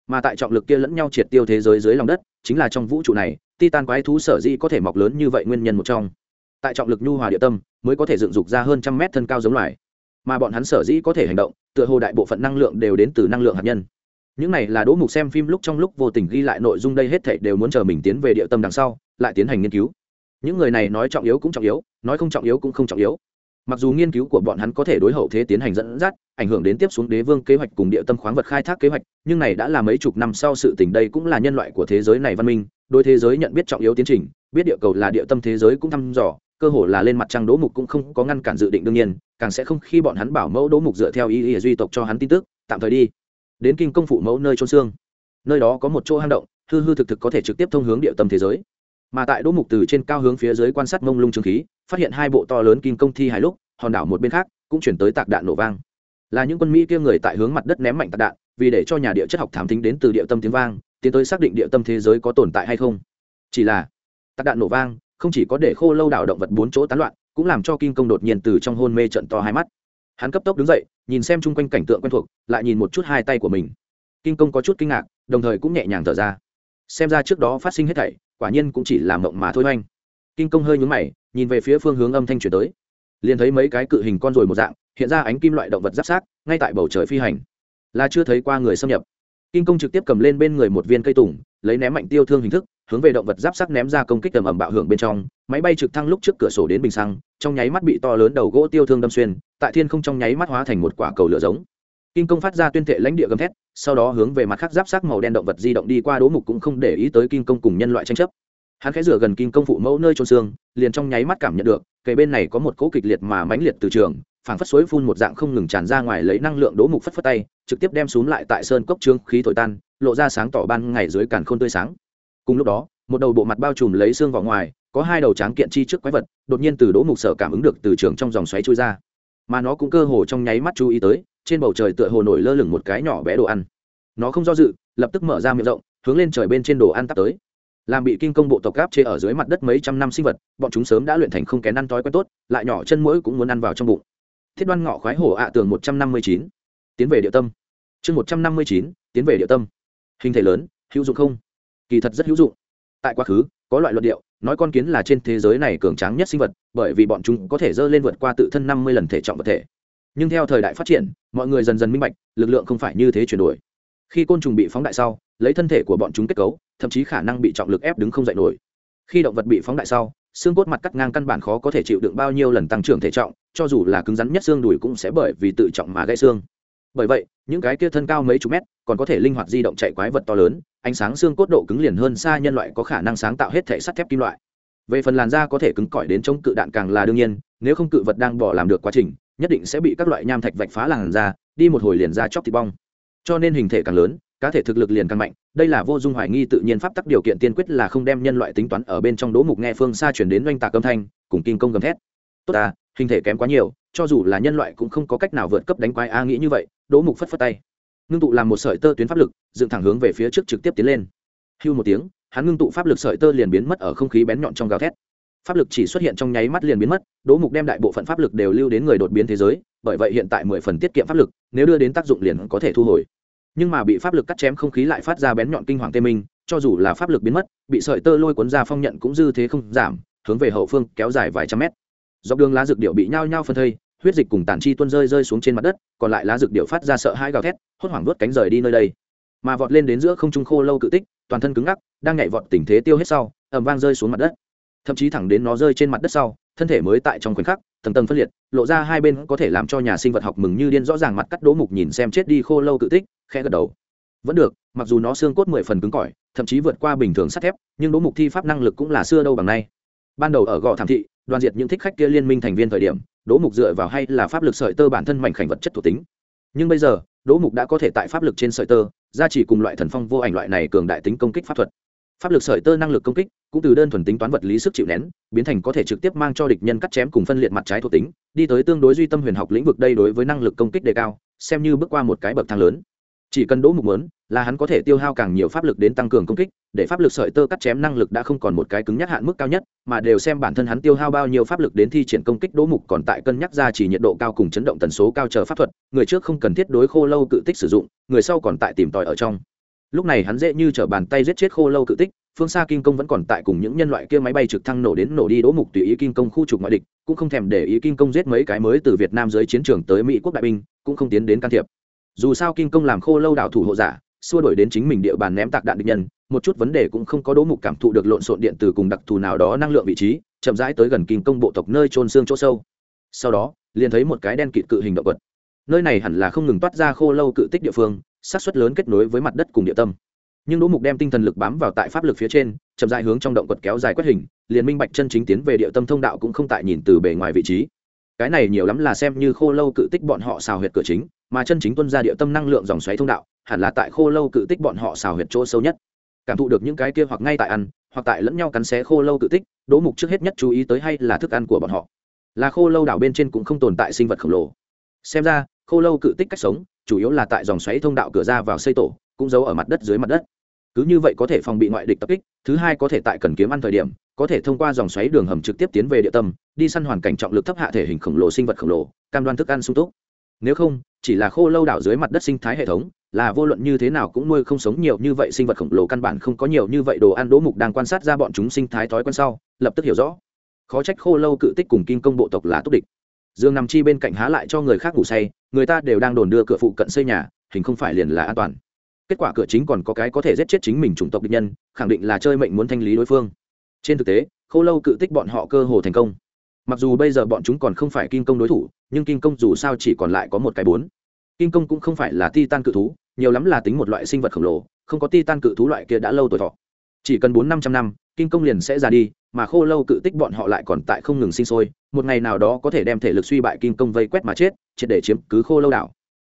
A: Mà tại trọng lực kia lẫn nhau triệt tiêu thế giới dưới lòng đất, chính là trong vũ trụ này, titan quái thú sở dĩ có thể mọc lớn như vậy nguyên nhân một trong. Tại trọng lực nhu hòa địa tâm, mới có thể dựng dục ra hơn trăm mét thân cao giống loài. Mà bọn hắn sở dĩ có thể hành động, tựa hồ đại bộ phận năng lượng đều đến từ năng lượng hạt nhân những này là đỗ mục xem phim lúc trong lúc vô tình ghi lại nội dung đây hết thảy đều muốn chờ mình tiến về địa tâm đằng sau, lại tiến hành nghiên cứu. Những người này nói trọng yếu cũng trọng yếu, nói không trọng yếu cũng không trọng yếu. Mặc dù nghiên cứu của bọn hắn có thể đối hậu thế tiến hành dẫn dắt, ảnh hưởng đến tiếp xuống đế vương kế hoạch cùng địa tâm khoáng vật khai thác kế hoạch, nhưng này đã là mấy chục năm sau sự tình đây cũng là nhân loại của thế giới này văn minh đôi thế giới nhận biết trọng yếu tiến trình, biết địa cầu là địa tâm thế giới cũng thăm dò, cơ hồ là lên mặt trăng đỗ mục cũng không có ngăn cản dự định đương nhiên, càng sẽ không khi bọn hắn bảo mẫu đỗ mục dựa theo ý ý duy tộc cho hắn tin tức, tạm thời đi đến kinh công phụ mẫu nơi trôn xương. Nơi đó có một chỗ hang động, hư hư thực thực có thể trực tiếp thông hướng địa tâm thế giới. Mà tại đỗ mục từ trên cao hướng phía dưới quan sát mông lung trường khí, phát hiện hai bộ to lớn kinh công thi hài lúc, hòn đảo một bên khác cũng chuyển tới tạc đạn nổ vang. Là những quân mỹ kia người tại hướng mặt đất ném mạnh tạc đạn, vì để cho nhà địa chất học thám tính đến từ địa tâm tiếng vang, tiến tới xác định địa tâm thế giới có tồn tại hay không. Chỉ là, tạc đạn nổ vang không chỉ có để khô lâu đảo động vật bốn chỗ tán loạn, cũng làm cho kinh công đột nhiên từ trong hôn mê trận to hai mắt hắn cấp tốc đứng dậy, nhìn xem chung quanh cảnh tượng quen thuộc, lại nhìn một chút hai tay của mình. Kinh công có chút kinh ngạc, đồng thời cũng nhẹ nhàng thở ra. Xem ra trước đó phát sinh hết thảy, quả nhiên cũng chỉ là mộng mà thôi oanh. Kinh công hơi nhúng mày, nhìn về phía phương hướng âm thanh chuyển tới. Liền thấy mấy cái cự hình con rồi một dạng, hiện ra ánh kim loại động vật giáp sát, ngay tại bầu trời phi hành. Là chưa thấy qua người xâm nhập. Kinh công trực tiếp cầm lên bên người một viên cây tùng, lấy ném mạnh tiêu thương hình thức hướng về động vật giáp sắc ném ra công kích tầm ầm bạo hưởng bên trong, máy bay trực thăng lúc trước cửa sổ đến bình xăng, trong nháy mắt bị to lớn đầu gỗ tiêu thương đâm xuyên, tại thiên không trong nháy mắt hóa thành một quả cầu lửa giống. Kim công phát ra tuyên thệ lãnh địa gầm thét, sau đó hướng về mặt khác giáp sắc màu đen động vật di động đi qua đố mục cũng không để ý tới kim công cùng nhân loại tranh chấp. Hắn khẽ rửa gần kim công phụ mẫu nơi trôn xương, liền trong nháy mắt cảm nhận được, kề bên này có một cỗ kịch liệt mà mãnh liệt từ trường, phảng phất suối phun một dạng không ngừng tràn ra ngoài lấy năng lượng đố mục phất phất tay, trực tiếp đem xuống lại tại sơn cốc trương khí thổi tan, lộ ra sáng tỏ ban ngày dưới càn khôn tươi sáng cùng lúc đó, một đầu bộ mặt bao trùm lấy xương vào ngoài, có hai đầu tráng kiện chi trước quái vật, đột nhiên từ đỗ mục sở cảm ứng được từ trường trong dòng xoáy trôi ra. Mà nó cũng cơ hồ trong nháy mắt chú ý tới, trên bầu trời tựa hồ nổi lơ lửng một cái nhỏ bé đồ ăn. Nó không do dự, lập tức mở ra miệng rộng, hướng lên trời bên trên đồ ăn tắt tới. Làm bị kinh công bộ tộc gáp chê ở dưới mặt đất mấy trăm năm sinh vật, bọn chúng sớm đã luyện thành không kén ăn thói quen tốt, lại nhỏ chân mũi cũng muốn ăn vào trong bụng. Thiết đoan ngọ khoái hổ ạ tường một trăm năm mươi chín. Tiến về địa tâm. Chương một trăm năm mươi chín, tiến về địa tâm. Hình thể lớn, hữu dụng không? Kỳ thật rất hữu dụng. Tại quá khứ, có loại luận điệu, nói con kiến là trên thế giới này cường tráng nhất sinh vật, bởi vì bọn chúng có thể dơ lên vượt qua tự thân năm mươi lần thể trọng vật thể. Nhưng theo thời đại phát triển, mọi người dần dần minh bạch, lực lượng không phải như thế chuyển đổi. Khi côn trùng bị phóng đại sau, lấy thân thể của bọn chúng kết cấu, thậm chí khả năng bị trọng lực ép đứng không dậy nổi. Khi động vật bị phóng đại sau, xương cốt mặt cắt ngang căn bản khó có thể chịu đựng bao nhiêu lần tăng trưởng thể trọng, cho dù là cứng rắn nhất xương đùi cũng sẽ bởi vì tự trọng mà gãy xương bởi vậy, những cái kia thân cao mấy chục mét, còn có thể linh hoạt di động chạy quái vật to lớn, ánh sáng xương cốt độ cứng liền hơn xa nhân loại có khả năng sáng tạo hết thể sắt thép kim loại. Về phần làn da có thể cứng cỏi đến chống cự đạn càng là đương nhiên, nếu không cự vật đang bỏ làm được quá trình, nhất định sẽ bị các loại nham thạch vạch phá làn da, đi một hồi liền ra chóc thịt bong. Cho nên hình thể càng lớn, cá thể thực lực liền càng mạnh, đây là vô dung hoài nghi tự nhiên pháp tắc điều kiện tiên quyết là không đem nhân loại tính toán ở bên trong đỗ mục nghe phương xa chuyển đến oanh tạc âm thanh, cùng kinh công gầm thét. Tốt ta, hình thể kém quá nhiều, cho dù là nhân loại cũng không có cách nào vượt cấp đánh quái a nghĩ như vậy đỗ mục phất phất tay. Ngưng tụ làm một sợi tơ tuyến pháp lực, dựng thẳng hướng về phía trước trực tiếp tiến lên. Hưu một tiếng, hắn ngưng tụ pháp lực sợi tơ liền biến mất ở không khí bén nhọn trong gào thét. Pháp lực chỉ xuất hiện trong nháy mắt liền biến mất, đỗ mục đem đại bộ phận pháp lực đều lưu đến người đột biến thế giới, bởi vậy hiện tại mười phần tiết kiệm pháp lực, nếu đưa đến tác dụng liền có thể thu hồi. Nhưng mà bị pháp lực cắt chém không khí lại phát ra bén nhọn kinh hoàng tê minh, cho dù là pháp lực biến mất, bị sợi tơ lôi cuốn ra phong nhận cũng dư thế không giảm, hướng về hậu phương kéo dài vài trăm mét. Dọc đường lá dược điệu bị nhao nhao phân thây huyết dịch cùng tàn chi tuôn rơi rơi xuống trên mặt đất, còn lại lá dược điệu phát ra sợ hai gào thét, hốt hoảng vớt cánh rời đi nơi đây. Mà vọt lên đến giữa không trung khô lâu cự tích, toàn thân cứng ngắc, đang nhảy vọt tình thế tiêu hết sau ẩm vang rơi xuống mặt đất. Thậm chí thẳng đến nó rơi trên mặt đất sau, thân thể mới tại trong khoảnh khắc, tầng tầng phân liệt, lộ ra hai bên có thể làm cho nhà sinh vật học mừng như điên rõ ràng mặt cắt đố mục nhìn xem chết đi khô lâu cự tích, khẽ gật đầu. Vẫn được, mặc dù nó xương cốt mười phần cứng cỏi, thậm chí vượt qua bình thường sắt thép, nhưng đố mục thi pháp năng lực cũng là xưa đâu bằng nay. Ban đầu ở gò thảm thị, đoàn diệt những thích khách kia liên minh thành viên thời điểm đỗ mục dựa vào hay là pháp lực sợi tơ bản thân mạnh khảnh vật chất thuộc tính. Nhưng bây giờ, đỗ mục đã có thể tại pháp lực trên sợi tơ, gia trì cùng loại thần phong vô ảnh loại này cường đại tính công kích pháp thuật. Pháp lực sợi tơ năng lực công kích, cũng từ đơn thuần tính toán vật lý sức chịu nén, biến thành có thể trực tiếp mang cho địch nhân cắt chém cùng phân liệt mặt trái thuộc tính, đi tới tương đối duy tâm huyền học lĩnh vực đây đối với năng lực công kích đề cao, xem như bước qua một cái bậc thang lớn chỉ cần đỗ mục muốn, là hắn có thể tiêu hao càng nhiều pháp lực đến tăng cường công kích, để pháp lực sợi tơ cắt chém năng lực đã không còn một cái cứng nhắc hạn mức cao nhất, mà đều xem bản thân hắn tiêu hao bao nhiêu pháp lực đến thi triển công kích đỗ mục còn tại cân nhắc ra chỉ nhiệt độ cao cùng chấn động tần số cao chờ pháp thuật, người trước không cần thiết đối khô lâu cự tích sử dụng, người sau còn tại tìm tòi ở trong. Lúc này hắn dễ như t bàn tay giết chết khô lâu cự tích, phương xa kinh công vẫn còn tại cùng những nhân loại kia máy bay trực thăng nổ đến nổ đi đỗ mục tùy ý kinh công khu trục ngoại địch, cũng không thèm để ý kinh công giết mấy cái mới từ việt nam dưới chiến trường tới mỹ quốc đại binh, cũng không tiến đến can thiệp dù sao kinh công làm khô lâu đảo thủ hộ giả, xua đổi đến chính mình địa bàn ném tạc đạn địch nhân, một chút vấn đề cũng không có đố mục cảm thụ được lộn xộn điện từ cùng đặc thù nào đó năng lượng vị trí, chậm rãi tới gần kinh công bộ tộc nơi trôn xương chỗ sâu. Sau đó, liền thấy một cái đen kịt cự hình động vật. Nơi này hẳn là không ngừng toát ra khô lâu cự tích địa phương sát xuất lớn kết nối với mặt đất cùng địa tâm. Nhưng đỗ mục đem tinh thần lực bám vào tại pháp lực phía trên, chậm rãi hướng trong động quật kéo dài quét hình, liền minh bạch chân chính tiến về địa tâm thông đạo cũng không tại nhìn từ bề ngoài vị trí cái này nhiều lắm là xem như khô lâu cự tích bọn họ xào huyệt cửa chính, mà chân chính tuân ra địa tâm năng lượng dòng xoáy thông đạo, hẳn là tại khô lâu cự tích bọn họ xào huyệt chỗ sâu nhất. Cảm thụ được những cái kia hoặc ngay tại ăn, hoặc tại lẫn nhau cắn xé khô lâu cự tích, đỗ mục trước hết nhất chú ý tới hay là thức ăn của bọn họ. Là khô lâu đảo bên trên cũng không tồn tại sinh vật khổng lồ. Xem ra, khô lâu cự tích cách sống, chủ yếu là tại dòng xoáy thông đạo cửa ra vào xây tổ, cũng giấu ở mặt đất dưới mặt đất. Cứ như vậy có thể phòng bị ngoại địch tập kích, thứ hai có thể tại cần kiếm ăn thời điểm có thể thông qua dòng xoáy đường hầm trực tiếp tiến về địa tâm, đi săn hoàn cảnh trọng lực thấp hạ thể hình khổng lồ sinh vật khổng lồ, cam đoan thức ăn sung túc. Nếu không, chỉ là khô lâu đảo dưới mặt đất sinh thái hệ thống, là vô luận như thế nào cũng nuôi không sống nhiều như vậy sinh vật khổng lồ căn bản không có nhiều như vậy đồ ăn đỗ mục đang quan sát ra bọn chúng sinh thái thói quen sau, lập tức hiểu rõ. Khó trách khô lâu cự tích cùng kim công bộ tộc là túc địch. Dương nằm chi bên cạnh há lại cho người khác ngủ say, người ta đều đang đồn đưa cửa phụ cận xây nhà, hình không phải liền là an toàn. Kết quả cửa chính còn có cái có thể giết chết chính mình chủng tộc địch nhân, khẳng định là chơi mệnh muốn thanh lý đối phương trên thực tế, khô lâu cự tích bọn họ cơ hồ thành công. Mặc dù bây giờ bọn chúng còn không phải kim công đối thủ, nhưng kim công dù sao chỉ còn lại có một cái bốn. Kim công cũng không phải là ti tan cự thú, nhiều lắm là tính một loại sinh vật khổng lồ, không có ti tan cự thú loại kia đã lâu tuổi thọ. Chỉ cần bốn năm trăm năm, kim công liền sẽ ra đi, mà khô lâu cự tích bọn họ lại còn tại không ngừng sinh sôi, một ngày nào đó có thể đem thể lực suy bại kim công vây quét mà chết, triệt để chiếm cứ khô lâu đảo.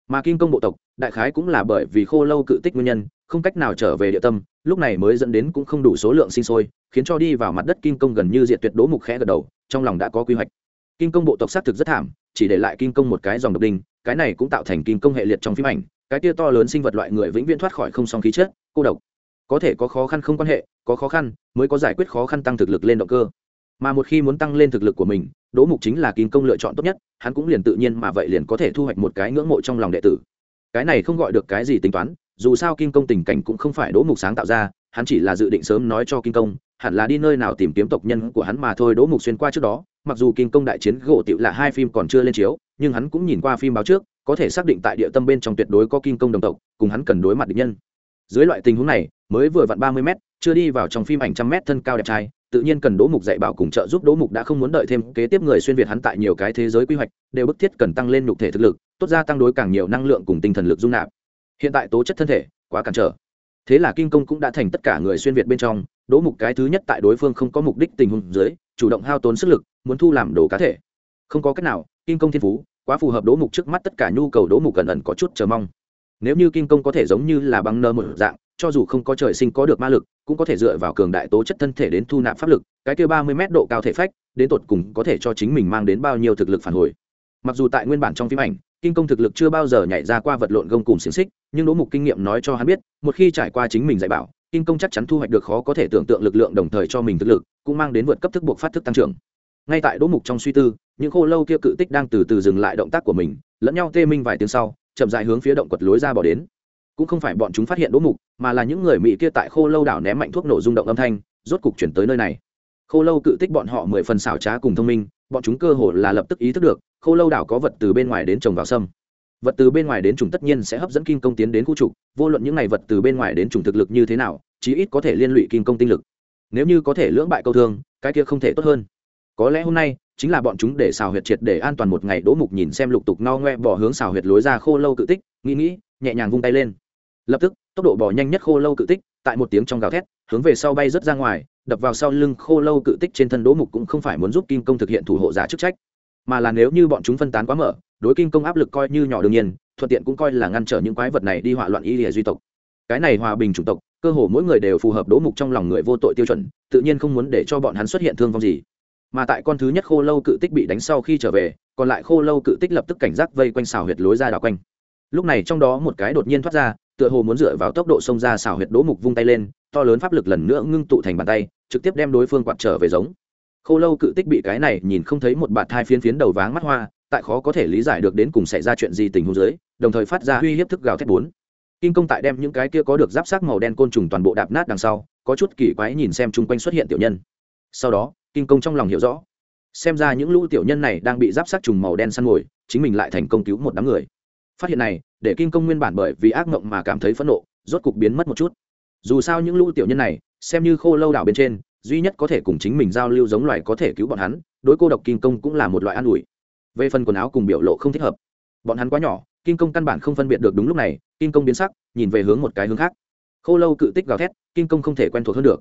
A: Mà kim công bộ tộc, đại khái cũng là bởi vì khô lâu cự tích nguyên nhân, không cách nào trở về địa tâm lúc này mới dẫn đến cũng không đủ số lượng sinh sôi, khiến cho đi vào mặt đất kinh công gần như diện tuyệt đố mục khẽ gật đầu, trong lòng đã có quy hoạch. Kinh công bộ tộc xác thực rất thảm, chỉ để lại kinh công một cái dòng độc đinh, cái này cũng tạo thành kinh công hệ liệt trong phim ảnh, cái tia to lớn sinh vật loại người vĩnh viễn thoát khỏi không song khí chất, cô độc. Có thể có khó khăn không quan hệ, có khó khăn mới có giải quyết khó khăn tăng thực lực lên động cơ. Mà một khi muốn tăng lên thực lực của mình đỗ mục chính là kinh công lựa chọn tốt nhất, hắn cũng liền tự nhiên mà vậy liền có thể thu hoạch một cái ngưỡng mộ trong lòng đệ tử. Cái này không gọi được cái gì tính toán dù sao Kim công tình cảnh cũng không phải đỗ mục sáng tạo ra, hắn chỉ là dự định sớm nói cho Kim công hẳn là đi nơi nào tìm kiếm tộc nhân của hắn mà thôi. Đỗ mục xuyên qua trước đó, mặc dù Kim công đại chiến gỗ tựu là hai phim còn chưa lên chiếu, nhưng hắn cũng nhìn qua phim báo trước, có thể xác định tại địa tâm bên trong tuyệt đối có Kim công đồng tộc, cùng hắn cần đối mặt địch nhân. Dưới loại tình huống này, mới vừa vặn ba mươi m chưa đi vào trong phim ảnh trăm mét thân cao đẹp trai, tự nhiên cần đỗ mục dạy bảo cùng trợ giúp. Đỗ mục đã không muốn đợi thêm kế tiếp người xuyên việt hắn tại nhiều cái thế giới quy hoạch, đều bức thiết cần tăng lên nhục thể thực lực, tốt ra tăng đối càng nhiều năng lượng cùng tinh thần lực dung nạp hiện tại tố chất thân thể quá cản trở. Thế là kinh công cũng đã thành tất cả người xuyên việt bên trong, đỗ mục cái thứ nhất tại đối phương không có mục đích tình huống dưới, chủ động hao tốn sức lực, muốn thu làm đồ cá thể. Không có cách nào kinh công thiên phú, quá phù hợp đỗ mục trước mắt tất cả nhu cầu đỗ mục gần ẩn có chút chờ mong. Nếu như kinh công có thể giống như là băng nơ một dạng, cho dù không có trời sinh có được ma lực, cũng có thể dựa vào cường đại tố chất thân thể đến thu nạp pháp lực, cái kia ba mươi mét độ cao thể phách, đến tột cùng có thể cho chính mình mang đến bao nhiêu thực lực phản hồi mặc dù tại nguyên bản trong phim ảnh kinh công thực lực chưa bao giờ nhảy ra qua vật lộn gông cùng xiềng xích, nhưng đỗ mục kinh nghiệm nói cho hắn biết, một khi trải qua chính mình dạy bảo kinh công chắc chắn thu hoạch được khó có thể tưởng tượng lực lượng đồng thời cho mình thực lực, cũng mang đến vượt cấp thức buộc phát thức tăng trưởng. Ngay tại đỗ mục trong suy tư, những khô lâu kia cự tích đang từ từ dừng lại động tác của mình, lẫn nhau tê minh vài tiếng sau, chậm dại hướng phía động quật lối ra bỏ đến. Cũng không phải bọn chúng phát hiện đỗ mục, mà là những người mỹ kia tại khô lâu đảo ném mạnh thuốc nổ rung động âm thanh, rốt cục chuyển tới nơi này. Khô lâu cự tích bọn họ mười phần xảo trá cùng thông minh bọn chúng cơ hồ là lập tức ý thức được khô lâu đảo có vật từ bên ngoài đến trồng vào sâm. Vật từ bên ngoài đến trùng tất nhiên sẽ hấp dẫn kim công tiến đến khu trục, vô luận những n à y vật từ bên ngoài đến trùng thực lực như thế nào, chí ít có thể liên lụy kim công tinh lực. Nếu như có thể lưỡng bại câu thương, cái kia không thể tốt hơn. Có lẽ hôm nay, chính là bọn chúng để xào huyệt triệt để an toàn một ngày, đỗ mục nhìn xem lục tục no ngoe bỏ hướng xào huyệt lối ra khô lâu cự tích, nghĩ nghĩ, nhẹ nhàng vung tay lên. Lập tức, tốc độ bỏ nhanh nhất khô lâu cự tích, tại một tiếng trong gào thét, hướng về sau bay rớt ra ngoài đập vào sau lưng khô lâu cự tích trên thân đỗ mục cũng không phải muốn giúp kim công thực hiện thủ hộ giả chức trách, mà là nếu như bọn chúng phân tán quá mở, đối kim công áp lực coi như nhỏ đương nhiên, thuận tiện cũng coi là ngăn trở những quái vật này đi hỏa loạn y lìa duy tộc. Cái này hòa bình chủng tộc, cơ hồ mỗi người đều phù hợp đỗ mục trong lòng người vô tội tiêu chuẩn, tự nhiên không muốn để cho bọn hắn xuất hiện thương vong gì. Mà tại con thứ nhất khô lâu cự tích bị đánh sau khi trở về, còn lại khô lâu cự tích lập tức cảnh giác vây quanh xào huyệt lối ra đảo quanh. Lúc này trong đó một cái đột nhiên thoát ra tựa hồ muốn dựa vào tốc độ xông ra xào huyệt đỗ mục vung tay lên, to lớn pháp lực lần nữa ngưng tụ thành bàn tay, trực tiếp đem đối phương quạt trở về giống. Khô lâu cự tích bị cái này nhìn không thấy một bạt thai phiến phiến đầu váng mắt hoa, tại khó có thể lý giải được đến cùng xảy ra chuyện gì tình huống dưới, đồng thời phát ra uy hiếp thức gào thét bốn. Kinh công tại đem những cái kia có được giáp sát màu đen côn trùng toàn bộ đạp nát đằng sau, có chút kỳ quái nhìn xem chung quanh xuất hiện tiểu nhân. Sau đó, kinh công trong lòng hiểu rõ, xem ra những lũ tiểu nhân này đang bị giáp sát trùng màu đen săn ngồi chính mình lại thành công cứu một đám người phát hiện này, để kim công nguyên bản bởi vì ác mộng mà cảm thấy phẫn nộ, rốt cục biến mất một chút. Dù sao những lũ tiểu nhân này, xem như khô lâu đảo bên trên, duy nhất có thể cùng chính mình giao lưu giống loài có thể cứu bọn hắn, đối cô độc kim công cũng là một loại an ủi. Về phần quần áo cùng biểu lộ không thích hợp. Bọn hắn quá nhỏ, kim công căn bản không phân biệt được đúng lúc này, kim công biến sắc, nhìn về hướng một cái hướng khác. Khô lâu cự tích gào thét, kim công không thể quen thuộc hơn được.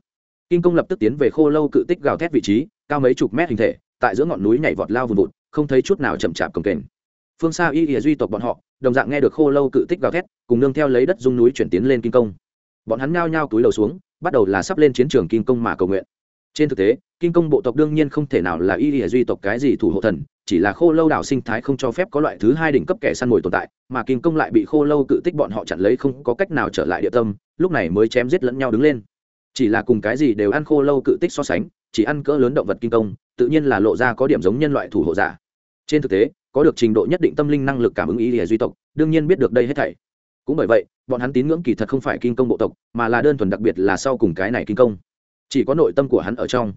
A: Kim công lập tức tiến về khô lâu cự tích gào thét vị trí, cao mấy chục mét hình thể, tại giữa ngọn núi nhảy vọt lao vùn vụt, không thấy chút nào chậm chạp cồng kềnh. Phương xa y ỉa duy tộc bọn họ đồng dạng nghe được khô lâu cự tích gào thét, cùng nương theo lấy đất dung núi chuyển tiến lên kinh công. Bọn hắn ngao nhao túi đầu xuống, bắt đầu là sắp lên chiến trường kinh công mà cầu nguyện. Trên thực tế, kinh công bộ tộc đương nhiên không thể nào là y ỉa duy tộc cái gì thủ hộ thần, chỉ là khô lâu đảo sinh thái không cho phép có loại thứ hai đỉnh cấp kẻ săn mồi tồn tại, mà kinh công lại bị khô lâu cự tích bọn họ chặn lấy không có cách nào trở lại địa tâm, lúc này mới chém giết lẫn nhau đứng lên. Chỉ là cùng cái gì đều ăn khô lâu cự tích so sánh, chỉ ăn cỡ lớn động vật kinh công, tự nhiên là lộ ra có điểm giống nhân loại thủ hộ giả. Trên thực tế có được trình độ nhất định tâm linh năng lực cảm ứng ý lìa duy tộc, đương nhiên biết được đây hết thảy. Cũng bởi vậy, bọn hắn tín ngưỡng kỳ thật không phải kinh công bộ tộc, mà là đơn thuần đặc biệt là sau cùng cái này kinh công. Chỉ có nội tâm của hắn ở trong.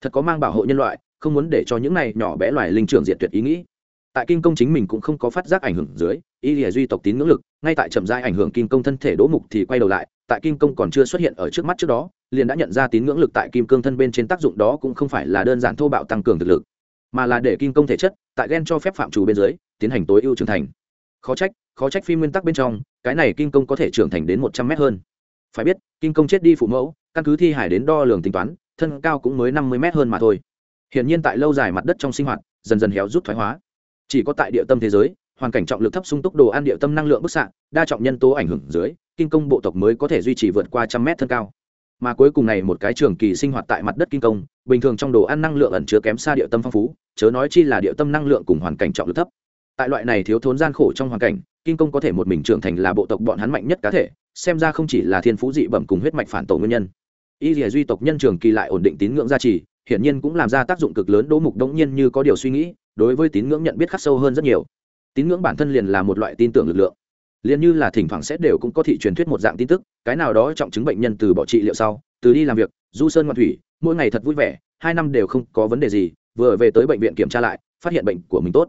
A: Thật có mang bảo hộ nhân loại, không muốn để cho những này nhỏ bé loài linh trưởng diệt tuyệt ý nghĩ. Tại kinh công chính mình cũng không có phát giác ảnh hưởng dưới y lìa duy tộc tín ngưỡng lực, ngay tại chậm rãi ảnh hưởng kinh công thân thể đỗ mục thì quay đầu lại, tại kinh công còn chưa xuất hiện ở trước mắt trước đó, liền đã nhận ra tín ngưỡng lực tại kim cương thân bên trên tác dụng đó cũng không phải là đơn giản thô bạo tăng cường thực lực mà là để kinh công thể chất tại gen cho phép phạm trù bên dưới tiến hành tối ưu trưởng thành. Khó trách khó trách phim nguyên tắc bên trong, cái này kinh công có thể trưởng thành đến một trăm mét hơn. Phải biết kinh công chết đi phụ mẫu, căn cứ thi hải đến đo lường tính toán, thân cao cũng mới năm mươi mét hơn mà thôi. Hiện nhiên tại lâu dài mặt đất trong sinh hoạt, dần dần héo rút thoái hóa. Chỉ có tại địa tâm thế giới, hoàn cảnh trọng lực thấp sung túc đồ ăn địa tâm năng lượng bức xạ, đa trọng nhân tố ảnh hưởng dưới kinh công bộ tộc mới có thể duy trì vượt qua trăm mét thân cao. Mà cuối cùng này một cái trường kỳ sinh hoạt tại mặt đất kinh công bình thường trong đồ ăn năng lượng ẩn chứa kém xa địa tâm phong phú, chớ nói chi là địa tâm năng lượng cùng hoàn cảnh trọng lực thấp. Tại loại này thiếu thốn gian khổ trong hoàn cảnh kinh công có thể một mình trưởng thành là bộ tộc bọn hắn mạnh nhất cá thể, xem ra không chỉ là thiên phú dị bẩm cùng huyết mạch phản tổ nguyên nhân. Y lìa duy tộc nhân trường kỳ lại ổn định tín ngưỡng gia trì, hiển nhiên cũng làm ra tác dụng cực lớn đỗ mục đống nhiên như có điều suy nghĩ, đối với tín ngưỡng nhận biết khắc sâu hơn rất nhiều. Tín ngưỡng bản thân liền là một loại tin tưởng lực lượng. Liền như là thỉnh thoảng sẽ đều cũng có thị truyền thuyết một dạng tin tức, cái nào đó trọng chứng bệnh nhân từ bỏ trị liệu sau, từ đi làm việc, du sơn ngoan thủy mỗi ngày thật vui vẻ, hai năm đều không có vấn đề gì, vừa về tới bệnh viện kiểm tra lại, phát hiện bệnh của mình tốt.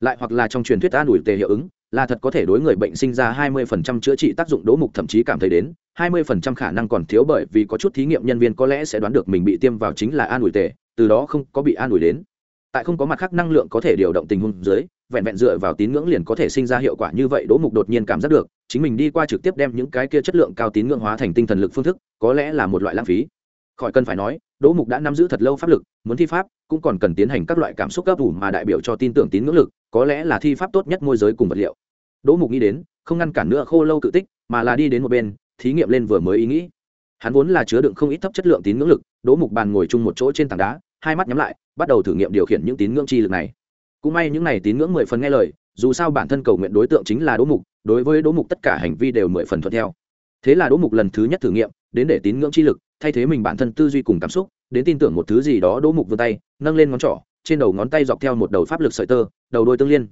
A: Lại hoặc là trong truyền thuyết an ủi tề hiệu ứng, là thật có thể đối người bệnh sinh ra 20% chữa trị tác dụng đỗ mục thậm chí cảm thấy đến 20% khả năng còn thiếu bởi vì có chút thí nghiệm nhân viên có lẽ sẽ đoán được mình bị tiêm vào chính là an ủi tề, từ đó không có bị an ủi đến. Tại không có mặt khác năng lượng có thể điều động tình huống dưới, vẹn vẹn dựa vào tín ngưỡng liền có thể sinh ra hiệu quả như vậy, đỗ mục đột nhiên cảm giác được, chính mình đi qua trực tiếp đem những cái kia chất lượng cao tín ngưỡng hóa thành tinh thần lực phương thức, có lẽ là một loại lãng phí khỏi cần phải nói, đỗ mục đã nắm giữ thật lâu pháp lực, muốn thi pháp, cũng còn cần tiến hành các loại cảm xúc cấp ủ mà đại biểu cho tin tưởng tín ngưỡng lực, có lẽ là thi pháp tốt nhất môi giới cùng vật liệu. Đỗ mục nghĩ đến, không ngăn cản nữa khô lâu tự tích, mà là đi đến một bên, thí nghiệm lên vừa mới ý nghĩ. Hắn vốn là chứa đựng không ít thấp chất lượng tín ngưỡng lực, đỗ mục bàn ngồi chung một chỗ trên tảng đá, hai mắt nhắm lại, bắt đầu thử nghiệm điều khiển những tín ngưỡng chi lực này. Cũng may những này tín ngưỡng mười phần nghe lời, dù sao bản thân cầu nguyện đối tượng chính là đỗ mục, đối với đỗ mục tất cả hành vi đều mười phần thuận theo. Thế là đỗ mục lần thứ nhất thử nghiệm, đến để tín ngưỡng chi lực thay thế mình bản thân tư duy cùng cảm xúc, đến tin tưởng một thứ gì đó đỗ mục vươn tay, nâng lên ngón trỏ, trên đầu ngón tay dọc theo một đầu pháp lực sợi tơ, đầu đôi tương liên.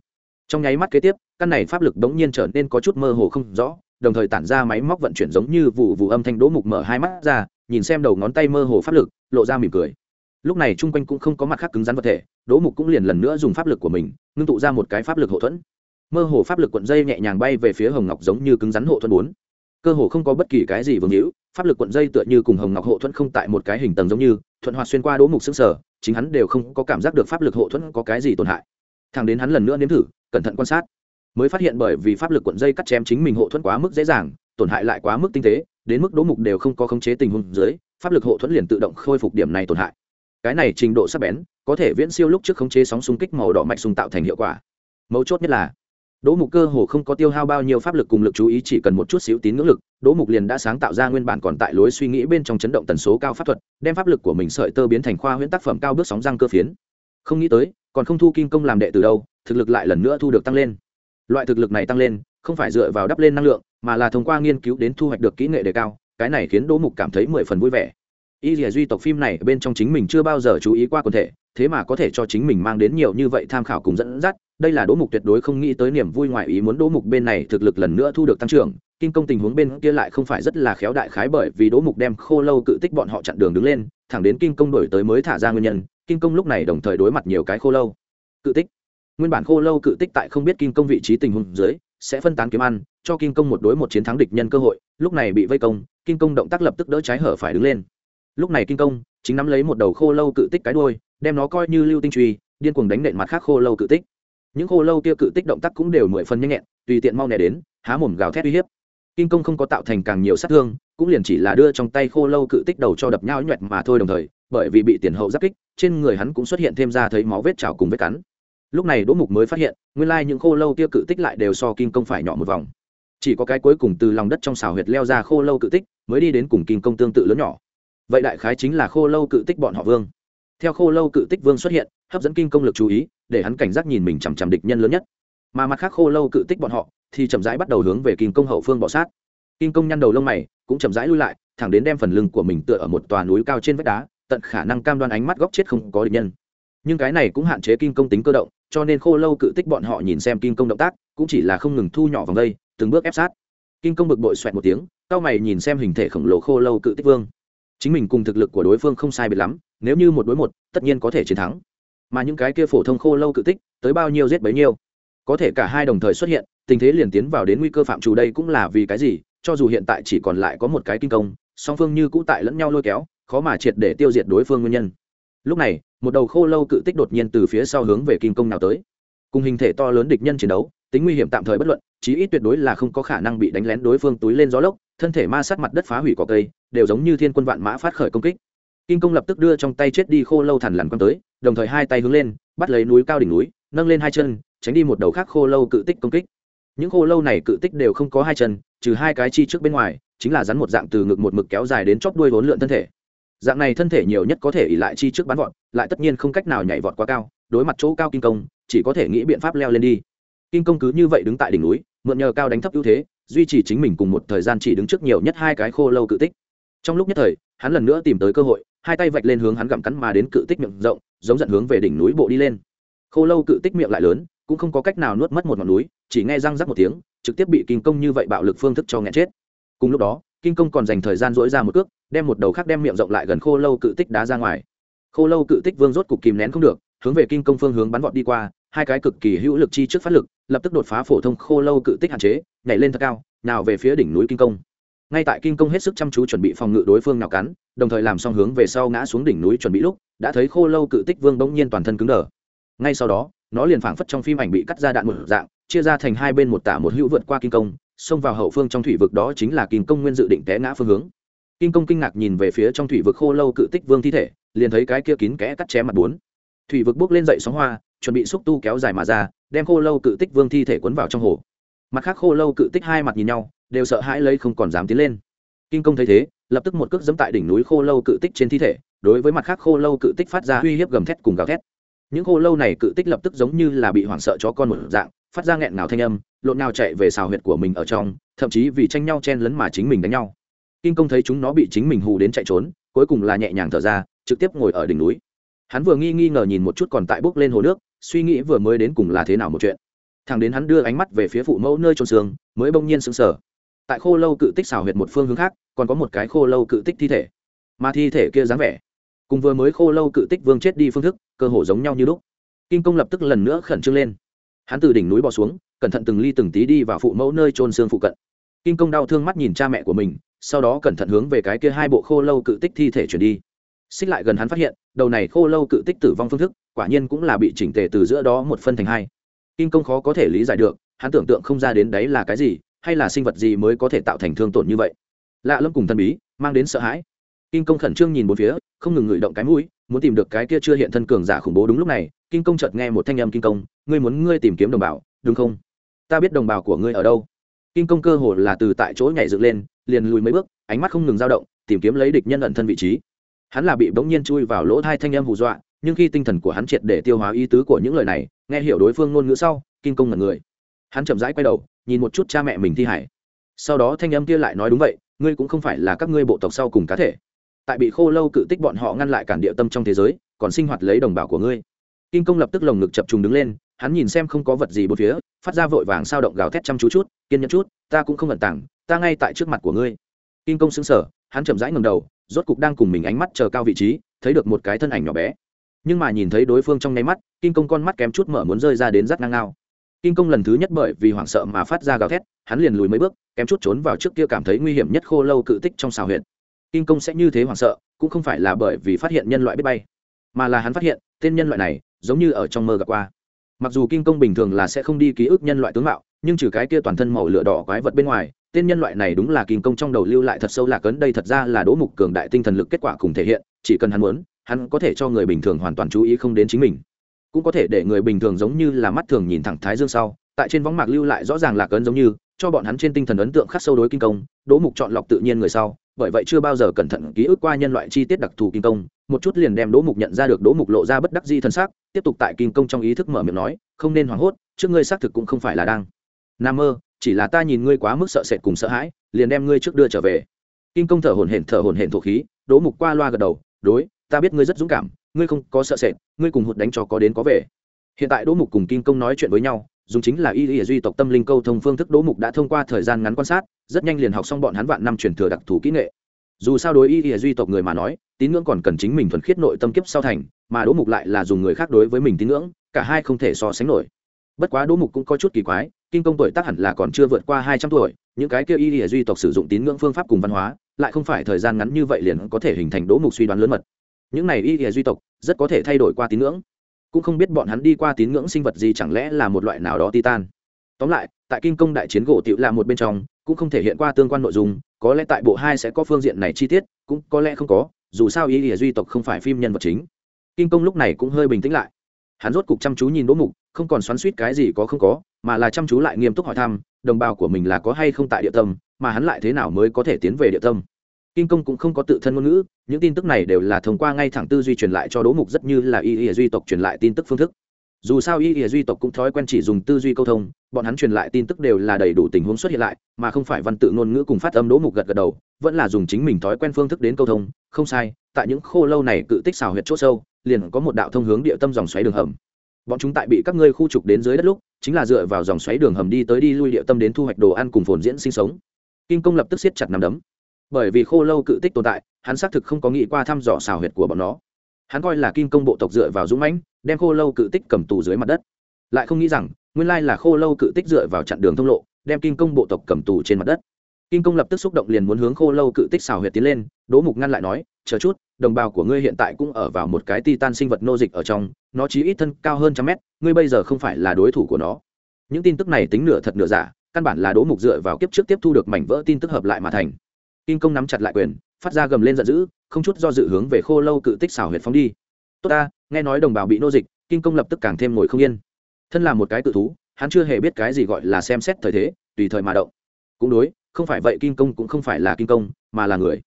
A: Trong nháy mắt kế tiếp, căn này pháp lực đống nhiên trở nên có chút mơ hồ không rõ, đồng thời tản ra máy móc vận chuyển giống như vụ vụ âm thanh đỗ mục mở hai mắt ra, nhìn xem đầu ngón tay mơ hồ pháp lực, lộ ra mỉm cười. Lúc này chung quanh cũng không có mặt khác cứng rắn vật thể, đỗ mục cũng liền lần nữa dùng pháp lực của mình, ngưng tụ ra một cái pháp lực hậu thuẫn. Mơ hồ pháp lực cuộn dây nhẹ nhàng bay về phía hồng ngọc giống như cứng rắn hộ thuẫn bốn cơ hồ không có bất kỳ cái gì vương hữu, pháp lực cuộn dây tựa như cùng hồng ngọc hộ thuẫn không tại một cái hình tầng giống như, thuận hoạt xuyên qua đỗ mục xứng sở chính hắn đều không có cảm giác được pháp lực hộ thuẫn có cái gì tổn hại. Thằng đến hắn lần nữa nếm thử, cẩn thận quan sát, mới phát hiện bởi vì pháp lực cuộn dây cắt chém chính mình hộ thuẫn quá mức dễ dàng, tổn hại lại quá mức tinh tế, đến mức đỗ mục đều không có khống chế tình huống dưới, pháp lực hộ thuẫn liền tự động khôi phục điểm này tổn hại. Cái này trình độ sắc bén, có thể viễn siêu lúc trước khống chế sóng xung kích màu đỏ mạch xung tạo thành hiệu quả. Mấu chốt nhất là đỗ mục cơ hồ không có tiêu hao bao nhiêu pháp lực cùng lực chú ý, chỉ cần một chút xíu tín ngưỡng lực, đỗ mục liền đã sáng tạo ra nguyên bản còn tại lối suy nghĩ bên trong chấn động tần số cao pháp thuật, đem pháp lực của mình sợi tơ biến thành khoa huyễn tác phẩm cao bước sóng răng cơ phiến. Không nghĩ tới, còn không thu kim công làm đệ từ đâu, thực lực lại lần nữa thu được tăng lên. Loại thực lực này tăng lên, không phải dựa vào đắp lên năng lượng, mà là thông qua nghiên cứu đến thu hoạch được kỹ nghệ đề cao, cái này khiến đỗ mục cảm thấy mười phần vui vẻ. Y Lệ duy tộc phim này bên trong chính mình chưa bao giờ chú ý qua quần thể, thế mà có thể cho chính mình mang đến nhiều như vậy tham khảo cùng dẫn dắt đây là đỗ mục tuyệt đối không nghĩ tới niềm vui ngoài ý muốn đỗ mục bên này thực lực lần nữa thu được tăng trưởng kinh công tình huống bên kia lại không phải rất là khéo đại khái bởi vì đỗ mục đem khô lâu cự tích bọn họ chặn đường đứng lên, thẳng đến kinh công đổi tới mới thả ra nguyên nhân kinh công lúc này đồng thời đối mặt nhiều cái khô lâu cự tích. Nguyên bản khô lâu cự tích tại không biết kinh công vị trí tình huống dưới, sẽ phân tán kiếm ăn, cho kinh công một đối một chiến thắng địch nhân cơ hội, lúc này bị vây công kinh công động tác lập tức đỡ trái hở phải đứng lên. Lúc này kinh công chính nắm lấy một đầu khô lâu cự tích cái đuôi, đem nó coi như lưu tinh truy, điên cuồng đánh nện mặt khác khô lâu cự tích những khô lâu kia cự tích động tác cũng đều mười phân nhanh nhẹn, tùy tiện mau nẻ đến, há mồm gào thét uy hiếp. Kinh công không có tạo thành càng nhiều sát thương, cũng liền chỉ là đưa trong tay khô lâu cự tích đầu cho đập nhau nhoẹt mà thôi đồng thời, bởi vì bị tiền hậu giáp kích, trên người hắn cũng xuất hiện thêm ra thấy máu vết trào cùng vết cắn. Lúc này đỗ mục mới phát hiện, nguyên lai những khô lâu kia cự tích lại đều so kinh công phải nhỏ một vòng. Chỉ có cái cuối cùng từ lòng đất trong xào huyệt leo ra khô lâu cự tích, mới đi đến cùng kinh công tương tự lớn nhỏ. Vậy đại khái chính là khô lâu cự tích bọn họ vương theo khô lâu cự tích vương xuất hiện, hấp dẫn kinh công lực chú ý, để hắn cảnh giác nhìn mình chằm chằm địch nhân lớn nhất. Mà mặt khác khô lâu cự tích bọn họ, thì chậm rãi bắt đầu hướng về kinh công hậu phương bỏ sát. Kinh công nhăn đầu lông mày, cũng chậm rãi lui lại, thẳng đến đem phần lưng của mình tựa ở một tòa núi cao trên vách đá, tận khả năng cam đoan ánh mắt góc chết không có địch nhân. Nhưng cái này cũng hạn chế kinh công tính cơ động, cho nên khô lâu cự tích bọn họ nhìn xem kinh công động tác, cũng chỉ là không ngừng thu nhỏ vòng đây, từng bước ép sát. Kinh công bực bội xoẹt một tiếng cao mày nhìn xem hình thể khổng lồ khô lâu cự tích vương. Chính mình cùng thực lực của đối phương không sai biệt lắm nếu như một đối một, tất nhiên có thể chiến thắng. Mà những cái kia phổ thông khô lâu cự tích, tới bao nhiêu giết bấy nhiêu. Có thể cả hai đồng thời xuất hiện, tình thế liền tiến vào đến nguy cơ phạm trù đây cũng là vì cái gì, cho dù hiện tại chỉ còn lại có một cái kinh công, song phương như cũ tại lẫn nhau lôi kéo, khó mà triệt để tiêu diệt đối phương nguyên nhân. Lúc này, một đầu khô lâu cự tích đột nhiên từ phía sau hướng về kinh công nào tới. Cùng hình thể to lớn địch nhân chiến đấu, tính nguy hiểm tạm thời bất luận, chí ít tuyệt đối là không có khả năng bị đánh lén đối phương túi lên gió lốc, thân thể ma sát mặt đất phá hủy cỏ cây, đều giống như thiên quân vạn mã phát khởi công kích. Kim công lập tức đưa trong tay chết đi khô lâu thằn lằn quăng tới, đồng thời hai tay hướng lên, bắt lấy núi cao đỉnh núi, nâng lên hai chân, tránh đi một đầu khác khô lâu cự tích công kích. Những khô lâu này cự tích đều không có hai chân, trừ hai cái chi trước bên ngoài, chính là rắn một dạng từ ngực một mực kéo dài đến chóp đuôi vốn lượn thân thể. Dạng này thân thể nhiều nhất có thể ỉ lại chi trước bắn vọt, lại tất nhiên không cách nào nhảy vọt quá cao, đối mặt chỗ cao Kim công chỉ có thể nghĩ biện pháp leo lên đi. Kim công cứ như vậy đứng tại đỉnh núi, mượn nhờ cao đánh thấp ưu thế, duy trì chính mình cùng một thời gian chỉ đứng trước nhiều nhất hai cái khô lâu cự tích. Trong lúc nhất thời, hắn lần nữa tìm tới cơ hội hai tay vạch lên hướng hắn gặm cắn mà đến cự tích miệng rộng, giống giận hướng về đỉnh núi bộ đi lên. Khô lâu cự tích miệng lại lớn, cũng không có cách nào nuốt mất một ngọn núi, chỉ nghe răng rắc một tiếng, trực tiếp bị kinh công như vậy bạo lực phương thức cho nghẹn chết. Cùng lúc đó, kinh công còn dành thời gian dỗi ra một cước, đem một đầu khác đem miệng rộng lại gần khô lâu cự tích đá ra ngoài. Khô lâu cự tích vương rốt cục kìm nén không được, hướng về kinh công phương hướng bắn vọt đi qua, hai cái cực kỳ hữu lực chi trước phát lực, lập tức đột phá phổ thông khô lâu cự tích hạn chế, nhảy lên thật cao, nào về phía đỉnh núi kinh công ngay tại kinh công hết sức chăm chú chuẩn bị phòng ngự đối phương nào cắn, đồng thời làm xong hướng về sau ngã xuống đỉnh núi chuẩn bị lúc, đã thấy khô lâu cự tích vương bỗng nhiên toàn thân cứng đờ. Ngay sau đó, nó liền phảng phất trong phim ảnh bị cắt ra đạn một dạng, chia ra thành hai bên một tả một hữu vượt qua kinh công xông vào hậu phương trong thủy vực đó chính là kinh công nguyên dự định té ngã phương hướng. Kinh công kinh ngạc nhìn về phía trong thủy vực khô lâu cự tích vương thi thể, liền thấy cái kia kín kẽ cắt chém mặt bốn. Thủy vực bước lên dậy sóng hoa, chuẩn bị xúc tu kéo dài mà ra, đem khô lâu cự tích vương thi thể quấn vào trong hồ. Mặt khác khô lâu cự tích hai mặt nhìn nhau đều sợ hãi lấy không còn dám tiến lên. Kinh công thấy thế, lập tức một cước dẫm tại đỉnh núi khô lâu cự tích trên thi thể, đối với mặt khác khô lâu cự tích phát ra uy hiếp gầm thét cùng gào thét. Những khô lâu này cự tích lập tức giống như là bị hoảng sợ chó con một dạng, phát ra nghẹn ngào thanh âm, lộn nào chạy về xào huyệt của mình ở trong, thậm chí vì tranh nhau chen lấn mà chính mình đánh nhau. Kinh công thấy chúng nó bị chính mình hù đến chạy trốn, cuối cùng là nhẹ nhàng thở ra, trực tiếp ngồi ở đỉnh núi. Hắn vừa nghi nghi ngờ nhìn một chút còn tại bước lên hồ nước, suy nghĩ vừa mới đến cùng là thế nào một chuyện. Thằng đến hắn đưa ánh mắt về phía phụ mẫu nơi trôn xương, mới bỗng nhiên sững sờ tại khô lâu cự tích xào huyệt một phương hướng khác, còn có một cái khô lâu cự tích thi thể. Mà thi thể kia dáng vẻ, cùng vừa mới khô lâu cự tích vương chết đi phương thức, cơ hồ giống nhau như lúc. Kinh công lập tức lần nữa khẩn trương lên. Hắn từ đỉnh núi bỏ xuống, cẩn thận từng ly từng tí đi vào phụ mẫu nơi trôn xương phụ cận. Kinh công đau thương mắt nhìn cha mẹ của mình, sau đó cẩn thận hướng về cái kia hai bộ khô lâu cự tích thi thể chuyển đi. Xích lại gần hắn phát hiện, đầu này khô lâu cự tích tử vong phương thức, quả nhiên cũng là bị chỉnh tề từ giữa đó một phân thành hai. Kinh công khó có thể lý giải được, hắn tưởng tượng không ra đến đấy là cái gì hay là sinh vật gì mới có thể tạo thành thương tổn như vậy? Lạ lâm cùng thần bí mang đến sợ hãi. Kinh công khẩn trương nhìn bốn phía, không ngừng ngửi động cái mũi, muốn tìm được cái kia chưa hiện thân cường giả khủng bố đúng lúc này kinh công chợt nghe một thanh âm kinh công, ngươi muốn ngươi tìm kiếm đồng bào, đúng không? Ta biết đồng bào của ngươi ở đâu. Kim công cơ hồ là từ tại chỗ nhảy dựng lên, liền lùi mấy bước, ánh mắt không ngừng dao động, tìm kiếm lấy địch nhân ẩn thân vị trí. Hắn là bị bỗng nhiên chui vào lỗ thai thanh âm hù dọa, nhưng khi tinh thần của hắn triệt để tiêu hóa ý tứ của những lời này, nghe hiểu đối phương ngôn ngữ sau kim công là người hắn chậm rãi quay đầu, nhìn một chút cha mẹ mình thi hải sau đó thanh âm kia lại nói đúng vậy, ngươi cũng không phải là các ngươi bộ tộc sau cùng cá thể. Tại bị khô lâu cự tích bọn họ ngăn lại cản địa tâm trong thế giới, còn sinh hoạt lấy đồng bào của ngươi. Kim công lập tức lồng ngực chập trùng đứng lên, hắn nhìn xem không có vật gì bốn phía, phát ra vội vàng sao động gào thét chăm chú chút, kiên nhẫn chút, ta cũng không ẩn tảng ta ngay tại trước mặt của ngươi. Kim công xứng sở hắn chậm rãi ngầm đầu, rốt cục đang cùng mình ánh mắt chờ cao vị trí, thấy được một cái thân ảnh nhỏ bé. Nhưng mà nhìn thấy đối phương trong nháy mắt kim công con mắt kém chút mở muốn rơi ra đến rắt ngang ngao kim công lần thứ nhất bởi vì hoảng sợ mà phát ra gào thét, hắn liền lùi mấy bước, kém chút trốn vào trước kia cảm thấy nguy hiểm nhất khô lâu cự tích trong xào huyện kim công sẽ như thế hoảng sợ, cũng không phải là bởi vì phát hiện nhân loại biết bay, mà là hắn phát hiện, tên nhân loại này giống như ở trong mơ gặp qua. Mặc dù kim công bình thường là sẽ không đi ký ức nhân loại tướng mạo, nhưng trừ cái kia toàn thân màu lửa đỏ quái vật bên ngoài, tên nhân loại này đúng là kim công trong đầu lưu lại thật sâu là cấn đây thật ra là đỗ mục cường đại tinh thần lực kết quả cùng thể hiện, chỉ cần hắn muốn, hắn có thể cho người bình thường hoàn toàn chú ý không đến chính mình cũng có thể để người bình thường giống như là mắt thường nhìn thẳng thái dương sau, tại trên võng mạc lưu lại rõ ràng là cấn giống như, cho bọn hắn trên tinh thần ấn tượng khắc sâu đối kinh công, đỗ mục chọn lọc tự nhiên người sau, bởi vậy chưa bao giờ cẩn thận ký ức qua nhân loại chi tiết đặc thù kinh công, một chút liền đem đỗ mục nhận ra được đỗ mục lộ ra bất đắc di thân xác, tiếp tục tại kinh công trong ý thức mở miệng nói, không nên hoảng hốt, trước ngươi xác thực cũng không phải là đang nam mơ, chỉ là ta nhìn ngươi quá mức sợ sệt cùng sợ hãi, liền đem ngươi trước đưa trở về. Kinh công thở hổn hển, thở hổn hển thổ khí, đỗ mục qua loa gật đầu, đối, ta biết ngươi rất dũng cảm ngươi không có sợ sệt, ngươi cùng hụt đánh cho có đến có về. Hiện tại đỗ mục cùng Kim công nói chuyện với nhau, dùng chính là y y duy tộc tâm linh câu thông phương thức đỗ mục đã thông qua thời gian ngắn quan sát, rất nhanh liền học xong bọn hắn vạn năm truyền thừa đặc thù kỹ nghệ. Dù sao đối y y duy tộc người mà nói, tín ngưỡng còn cần chính mình thuần khiết nội tâm kiếp sau thành, mà đỗ mục lại là dùng người khác đối với mình tín ngưỡng, cả hai không thể so sánh nổi. Bất quá đỗ mục cũng có chút kỳ quái kinh công tuổi tác hẳn là còn chưa vượt qua hai trăm tuổi, những cái kia y y duy tộc sử dụng tín ngưỡng phương pháp cùng văn hóa, lại không phải thời gian ngắn như vậy liền có thể hình thành đỗ mục suy đoán lớn mật những này y y duy tộc, rất có thể thay đổi qua tín ngưỡng. Cũng không biết bọn hắn đi qua tín ngưỡng sinh vật gì chẳng lẽ là một loại nào đó titan. Tóm lại, tại kinh công đại chiến gỗ tiểu là một bên trong, cũng không thể hiện qua tương quan nội dung, có lẽ tại bộ hai sẽ có phương diện này chi tiết, cũng có lẽ không có, dù sao ý ỉa duy tộc không phải phim nhân vật chính. Kinh công lúc này cũng hơi bình tĩnh lại. Hắn rốt cục chăm chú nhìn đỗ mục, không còn xoắn suýt cái gì có không có, mà là chăm chú lại nghiêm túc hỏi thăm, đồng bào của mình là có hay không tại địa tâm, mà hắn lại thế nào mới có thể tiến về địa tâm. Kim công cũng không có tự thân ngôn ngữ, những tin tức này đều là thông qua ngay thẳng tư duy truyền lại cho đỗ mục rất như là y ỉa duy tộc truyền lại tin tức phương thức. Dù sao y ỉa duy tộc cũng thói quen chỉ dùng tư duy câu thông, bọn hắn truyền lại tin tức đều là đầy đủ tình huống xuất hiện lại, mà không phải văn tự ngôn ngữ cùng phát âm đỗ mục gật gật đầu, vẫn là dùng chính mình thói quen phương thức đến câu thông. Không sai, tại những khô lâu này cự tích xào huyệt c h ỗ sâu, liền có một đạo thông hướng địa tâm dòng xoáy đường hầm. Bọn chúng tại bị các ngươi khu trục đến dưới đất lúc, chính là dựa vào dòng xoáy đường hầm đi tới đi lui địa tâm đến thu hoạch đồ ăn cùng phồn diễn sinh sống. Kinh công lập tức siết chặt nằm đấm bởi vì khô lâu cự tích tồn tại, hắn xác thực không có nghĩ qua thăm dò xào huyệt của bọn nó. Hắn coi là kim công bộ tộc dựa vào dũng mãnh, đem khô lâu cự tích cầm tù dưới mặt đất. Lại không nghĩ rằng, nguyên lai là khô lâu cự tích dựa vào chặn đường thông lộ, đem kim công bộ tộc cầm tù trên mặt đất. Kim công lập tức xúc động liền muốn hướng khô lâu cự tích xào huyệt tiến lên, đỗ mục ngăn lại nói, chờ chút, đồng bào của ngươi hiện tại cũng ở vào một cái ti tan sinh vật nô dịch ở trong, nó chỉ ít thân cao hơn trăm mét, ngươi bây giờ không phải là đối thủ của nó. Những tin tức này tính nửa thật nửa giả, căn bản là đỗ mục dựa vào kiếp trước tiếp thu được mảnh vỡ tin tức hợp lại mà thành kim công nắm chặt lại quyền, phát ra gầm lên giận dữ, không chút do dự hướng về khô lâu cự tích xào huyệt phóng đi. Tốt ta, nghe nói đồng bào bị nô dịch kim công lập tức càng thêm ngồi không yên. Thân là một cái cự thú, hắn chưa hề biết cái gì gọi là xem xét thời thế, tùy thời mà động. Cũng đối, không phải vậy kim công cũng không phải là kim công mà là người.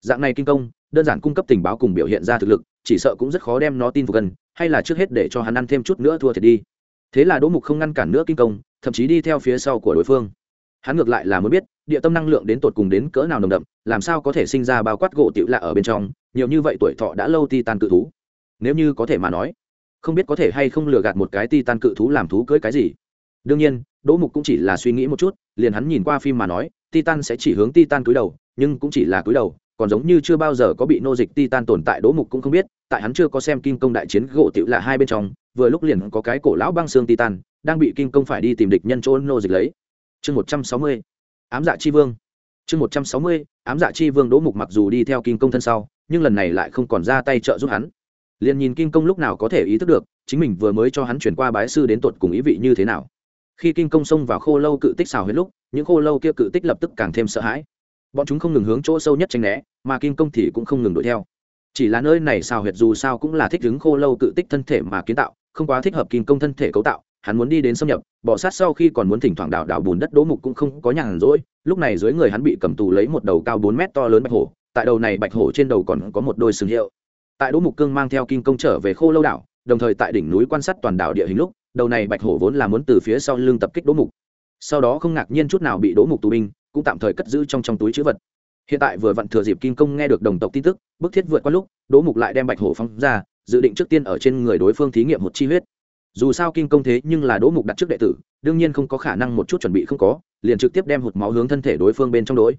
A: Dạng này kim công đơn giản cung cấp tình báo cùng biểu hiện ra thực lực, chỉ sợ cũng rất khó đem nó tin phục gần, hay là trước hết để cho hắn ăn thêm chút nữa thua thiệt đi. Thế là đỗ mục không ngăn cản nữa kim công thậm chí đi theo phía sau của đối phương. Hắn ngược lại là muốn biết địa tâm năng lượng đến tột cùng đến cỡ nào nồng đậm, làm sao có thể sinh ra bao quát gỗ tiểu lạ ở bên trong, nhiều như vậy tuổi thọ đã lâu ti tan cự thú? Nếu như có thể mà nói, không biết có thể hay không lừa gạt một cái ti tan cự thú làm thú cưới cái gì? Đương nhiên, đỗ mục cũng chỉ là suy nghĩ một chút, liền hắn nhìn qua phim mà nói, titan sẽ chỉ hướng titan cúi đầu, nhưng cũng chỉ là cúi đầu, còn giống như chưa bao giờ có bị nô dịch titan tồn tại đỗ mục cũng không biết, tại hắn chưa có xem kim công đại chiến gỗ tiểu lạ hai bên trong, vừa lúc liền có cái cổ lão băng xương titan, đang bị kim công phải đi tìm địch nhân chỗ nô dịch lấy. Chương một trăm sáu mươi ám dạ chi vương. Chương một trăm sáu mươi, ám dạ chi vương đỗ mục mặc dù đi theo kim công thân sau, nhưng lần này lại không còn ra tay trợ giúp hắn. Liền nhìn kim công lúc nào có thể ý thức được, chính mình vừa mới cho hắn chuyển qua bái sư đến tột cùng ý vị như thế nào. Khi kim công xông vào khô lâu cự tích xào hết lúc, những khô lâu kia cự tích lập tức càng thêm sợ hãi. Bọn chúng không ngừng hướng chỗ sâu nhất tranh né, mà kim công thì cũng không ngừng đuổi theo. Chỉ là nơi này xào huyệt dù sao cũng là thích ứng khô lâu cự tích thân thể mà kiến tạo, không quá thích hợp kim công thân thể cấu tạo hắn muốn đi đến xâm nhập, bỏ sát sau khi còn muốn thỉnh thoảng đảo đảo bùn đất đỗ mục cũng không có nhàn rỗi, lúc này dưới người hắn bị cầm tù lấy một đầu cao bốn mét to lớn bạch hổ, tại đầu này bạch hổ trên đầu còn có một đôi sừng hiệu. Tại đỗ mục cương mang theo kim công trở về khô lâu đảo, đồng thời tại đỉnh núi quan sát toàn đảo địa hình lúc, đầu này bạch hổ vốn là muốn từ phía sau lưng tập kích đỗ mục. Sau đó không ngạc nhiên chút nào bị đỗ mục tù binh, cũng tạm thời cất giữ trong trong túi chữ vật. Hiện tại vừa vặn thừa dịp kim công nghe được đồng tộc tin tức, bức thiết vượt qua lúc, đỗ mục lại đem bạch hổ phóng ra, dự định trước tiên ở trên người đối phương thí nghiệm một chi huyết dù sao kim công thế nhưng là đỗ mục đặt trước đệ tử, đương nhiên không có khả năng một chút chuẩn bị không có, liền trực tiếp đem hụt máu hướng thân thể đối phương bên trong đối.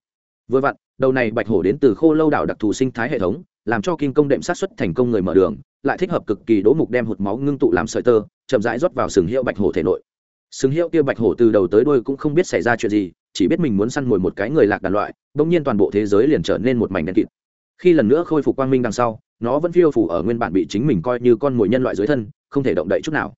A: Vừa vặn, đầu này bạch hổ đến từ khô lâu đảo đặc thù sinh thái hệ thống, làm cho kim công đệm sát xuất thành công người mở đường, lại thích hợp cực kỳ đỗ mục đem hụt máu ngưng tụ làm sợi tơ, chậm rãi rót vào sừng hiệu bạch hổ thể nội. Sừng hiệu kia bạch hổ từ đầu tới đuôi cũng không biết xảy ra chuyện gì, chỉ biết mình muốn săn mồi một cái người lạc đàn loại, bỗng nhiên toàn bộ thế giới liền trở nên một mảnh đen kịt. Khi lần nữa khôi phục quang minh đằng sau, nó vẫn phiêu phủ ở nguyên bản bị chính mình coi như con mồi nhân loại dưới thân, không thể động đậy chút nào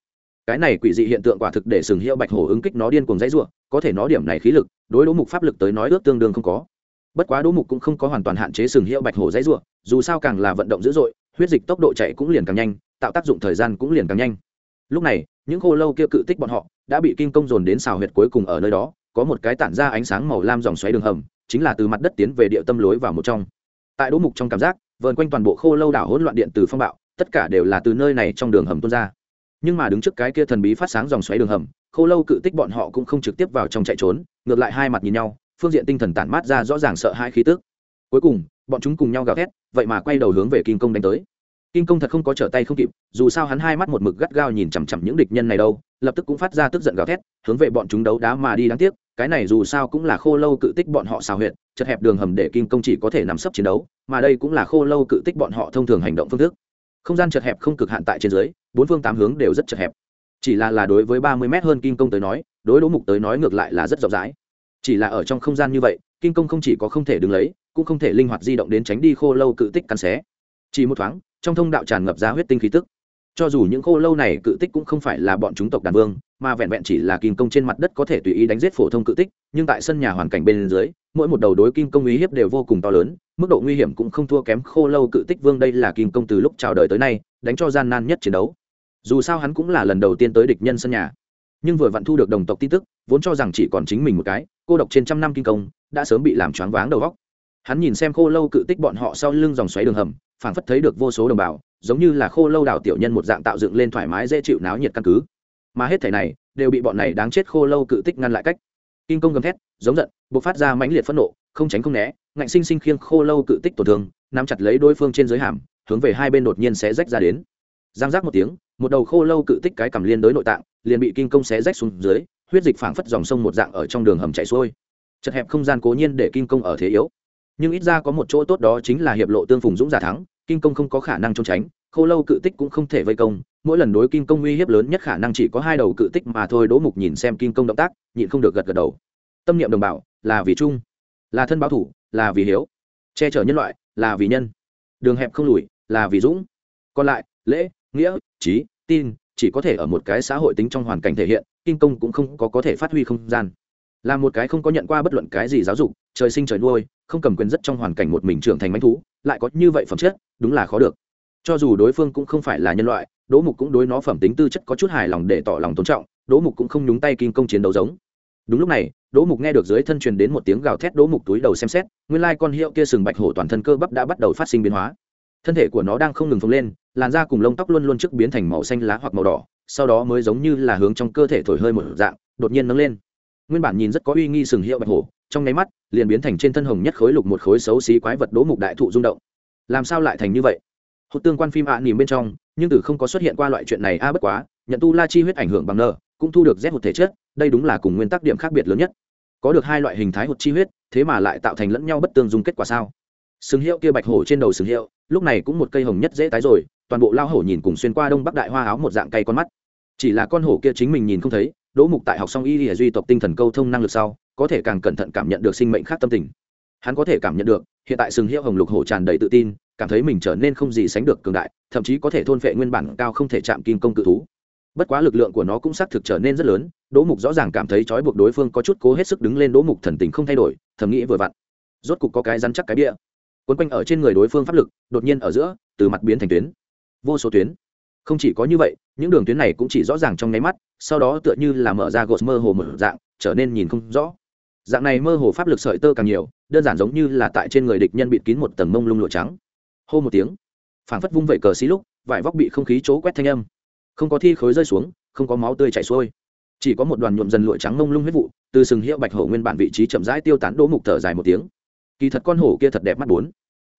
A: cái này quỷ dị hiện tượng quả thực để sừng hiệu bạch hổ ứng kích nó điên cuồng dãy ruộng có thể nó điểm này khí lực, đối đỗ mục pháp lực tới nói ước tương đương không có. Bất quá đỗ mục cũng không có hoàn toàn hạn chế sừng hiệu bạch hổ dãy ruộng dù sao càng là vận động dữ dội, huyết dịch tốc độ chạy cũng liền càng nhanh, tạo tác dụng thời gian cũng liền càng nhanh. Lúc này, những khô lâu kia cự tích bọn họ đã bị kim công dồn đến xào huyệt cuối cùng ở nơi đó, có một cái tản ra ánh sáng màu lam dòng xoáy đường hầm, chính là từ mặt đất tiến về địa tâm lối vào một trong. Tại đỗ mục trong cảm giác, vờn quanh toàn bộ khô lâu đảo hỗn loạn điện từ phong bạo, tất cả đều là từ nơi này trong đường hầm tuôn ra nhưng mà đứng trước cái kia thần bí phát sáng dòng xoáy đường hầm, khô lâu cự tích bọn họ cũng không trực tiếp vào trong chạy trốn, ngược lại hai mặt nhìn nhau, phương diện tinh thần tản mát ra rõ ràng sợ hãi khí tức. Cuối cùng, bọn chúng cùng nhau gào thét, vậy mà quay đầu hướng về kim công đánh tới. Kim công thật không có trở tay không kịp, dù sao hắn hai mắt một mực gắt gao nhìn chằm chằm những địch nhân này đâu, lập tức cũng phát ra tức giận gào thét, hướng về bọn chúng đấu đá mà đi đáng tiếc, cái này dù sao cũng là khô lâu cự tích bọn họ xào huyệt, chật hẹp đường hầm để kim công chỉ có thể nằm sấp chiến đấu, mà đây cũng là khô lâu cự tích bọn họ thông thường hành động phương thức. Không gian chật hẹp không cực hạn tại trên dưới bốn phương tám hướng đều rất chật hẹp. Chỉ là là đối với ba mươi mét hơn kim công tới nói, đối đỗ mục tới nói ngược lại là rất rộng rãi. Chỉ là ở trong không gian như vậy kim công không chỉ có không thể đứng lấy, cũng không thể linh hoạt di động đến tránh đi khô lâu cự tích cắn xé. Chỉ một thoáng, trong thông đạo tràn ngập ra huyết tinh khí tức cho dù những khô lâu này cự tích cũng không phải là bọn chúng tộc đàn vương, mà vẹn vẹn chỉ là kim công trên mặt đất có thể tùy ý đánh giết phổ thông cự tích, nhưng tại sân nhà hoàn cảnh bên dưới, mỗi một đầu đối kim công uy hiếp đều vô cùng to lớn, mức độ nguy hiểm cũng không thua kém khô lâu cự tích vương đây là kim công từ lúc chào đời tới nay, đánh cho gian nan nhất chiến đấu. Dù sao hắn cũng là lần đầu tiên tới địch nhân sân nhà. Nhưng vừa vặn thu được đồng tộc tin tức, vốn cho rằng chỉ còn chính mình một cái, cô độc trên trăm năm kim công, đã sớm bị làm choáng váng đầu góc hắn nhìn xem khô lâu cự tích bọn họ sau lưng dòng xoáy đường hầm, phảng phất thấy được vô số đồng bào giống như là khô lâu đảo tiểu nhân một dạng tạo dựng lên thoải mái dễ chịu náo nhiệt căn cứ. Mà hết thảy này đều bị bọn này đáng chết khô lâu cự tích ngăn lại cách. Kim công gầm thét, giống giận, bộc phát ra mãnh liệt phẫn nộ, không tránh không né, ngạnh sinh sinh khiêng khô lâu cự tích tổn thương, nắm chặt lấy đối phương trên giới hàm, hướng về hai bên đột nhiên xé rách ra đến. Giang giác một tiếng, một đầu khô lâu cự tích cái cầm liên đối nội tạng, liền bị kim công xé rách xuống dưới, huyết dịch phảng phất dòng sông một dạng ở trong đường hầm chảy xuôi. Chật hẹp không gian cố nhiên để kim công ở thế yếu. Nhưng ít ra có một chỗ tốt đó chính là hiệp lộ tương phùng dũng giả thắng kim công không có khả năng trốn tránh, khô lâu cự tích cũng không thể vây công, mỗi lần đối kim công uy hiếp lớn nhất khả năng chỉ có hai đầu cự tích mà thôi, đỗ mục nhìn xem kim công động tác, nhịn không được gật gật đầu. Tâm niệm đồng bào, là vì chung, là thân báo thủ, là vì hiếu, che chở nhân loại, là vì nhân. Đường hẹp không lùi, là vì dũng. Còn lại, lễ, nghĩa, trí, tin, chỉ có thể ở một cái xã hội tính trong hoàn cảnh thể hiện kim công cũng không có có thể phát huy không gian. Là một cái không có nhận qua bất luận cái gì giáo dục, trời sinh trời nuôi, không cầm quyền rất trong hoàn cảnh một mình trưởng thành manh thú, lại có như vậy phẩm chất đúng là khó được. Cho dù đối phương cũng không phải là nhân loại, đỗ mục cũng đối nó phẩm tính tư chất có chút hài lòng để tỏ lòng tôn trọng, đỗ mục cũng không nhúng tay kinh công chiến đấu giống. Đúng lúc này, đỗ mục nghe được dưới thân truyền đến một tiếng gào thét đỗ mục túi đầu xem xét, nguyên lai con hiệu kia sừng bạch hổ toàn thân cơ bắp đã bắt đầu phát sinh biến hóa. Thân thể của nó đang không ngừng phồng lên, làn da cùng lông tóc luôn luôn trước biến thành màu xanh lá hoặc màu đỏ, sau đó mới giống như là hướng trong cơ thể thổi hơi một dạng, đột nhiên nâng lên. Nguyên bản nhìn rất có uy nghi sừng hiệu bạch hổ, trong nháy mắt, liền biến thành trên thân hồng nhất khối lục một khối xấu xí quái vật đỗ mục đại thụ rung động làm sao lại thành như vậy? Hột tương quan phim ạ à nỉm bên trong, nhưng từ không có xuất hiện qua loại chuyện này a, bất quá, nhận tu la chi huyết ảnh hưởng bằng nợ cũng thu được rét một thể chất, đây đúng là cùng nguyên tắc điểm khác biệt lớn nhất. Có được hai loại hình thái hột chi huyết, thế mà lại tạo thành lẫn nhau bất tương dung kết quả sao? Sừng hiệu kia bạch hổ trên đầu sừng hiệu, lúc này cũng một cây hồng nhất dễ tái rồi, toàn bộ lao hổ nhìn cùng xuyên qua đông bắc đại hoa áo một dạng cây con mắt. Chỉ là con hổ kia chính mình nhìn không thấy, đỗ mục tại học xong y lìa duy tộc tinh thần câu thông năng lực sau, có thể càng cẩn thận cảm nhận được sinh mệnh khác tâm tình hắn có thể cảm nhận được, hiện tại sừng hiệu hồng lục hổ tràn đầy tự tin, cảm thấy mình trở nên không gì sánh được cường đại, thậm chí có thể thôn phệ nguyên bản cao không thể chạm kim công cự thú. Bất quá lực lượng của nó cũng xác thực trở nên rất lớn, đỗ mục rõ ràng cảm thấy trói buộc đối phương có chút cố hết sức đứng lên đỗ mục thần tình không thay đổi, thầm nghĩ vừa vặn. Rốt cục có cái rắn chắc cái bia quấn quanh ở trên người đối phương pháp lực, đột nhiên ở giữa, từ mặt biến thành tuyến. Vô số tuyến. Không chỉ có như vậy, những đường tuyến này cũng chỉ rõ ràng trong nháy mắt, sau đó tựa như là mở ra gột mơ hồ mở dạng, trở nên nhìn không rõ dạng này mơ hồ pháp lực sợi tơ càng nhiều, đơn giản giống như là tại trên người địch nhân bịt kín một tầng mông lung lụa trắng. Hô một tiếng, phảng phất vung vẩy cờ xí lúc, vải vóc bị không khí chỗ quét thanh âm. Không có thi khối rơi xuống, không có máu tươi chảy xuôi. Chỉ có một đoàn nhuộm dần lụa trắng mông lung huyết vụ, từ sừng hiệu bạch hổ nguyên bản vị trí chậm rãi tiêu tán đỗ mục thở dài một tiếng. Kỳ thật con hổ kia thật đẹp mắt bốn.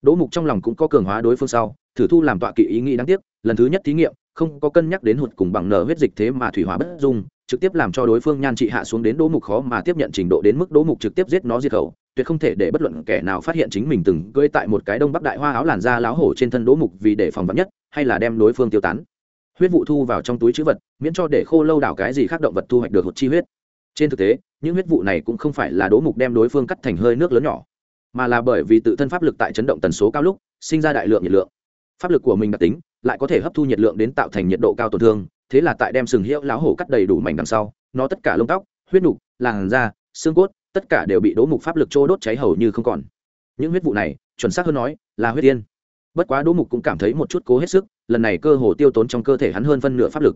A: Đỗ mục trong lòng cũng có cường hóa đối phương sau, thử thu làm tọa kỵ ý nghĩ đáng tiếc, lần thứ nhất thí nghiệm, không có cân nhắc đến hụt cùng bằng nở huyết dịch thế mà thủy hóa bất dung trực tiếp làm cho đối phương nhan trị hạ xuống đến đỗ mục khó mà tiếp nhận trình độ đến mức đỗ mục trực tiếp giết nó diệt khẩu, tuyệt không thể để bất luận kẻ nào phát hiện chính mình từng cưỡi tại một cái đông bắc đại hoa áo làn da láo hổ trên thân đỗ mục vì để phòng vắn nhất, hay là đem đối phương tiêu tán. Huyết vụ thu vào trong túi chữ vật, miễn cho để khô lâu đảo cái gì khác động vật thu hoạch được hột chi huyết. Trên thực tế, những huyết vụ này cũng không phải là đỗ mục đem đối phương cắt thành hơi nước lớn nhỏ, mà là bởi vì tự thân pháp lực tại chấn động tần số cao lúc, sinh ra đại lượng nhiệt lượng. Pháp lực của mình đặc tính, lại có thể hấp thu nhiệt lượng đến tạo thành nhiệt độ cao tổn thương thế là tại đem sừng hiệu lão hổ cắt đầy đủ mảnh đằng sau, nó tất cả lông tóc, huyết nục, làn da, xương cốt, tất cả đều bị đỗ mục pháp lực trô đốt cháy hầu như không còn. Những huyết vụ này, chuẩn xác hơn nói, là huyết tiên. Bất quá đỗ mục cũng cảm thấy một chút cố hết sức, lần này cơ hồ tiêu tốn trong cơ thể hắn hơn phân nửa pháp lực.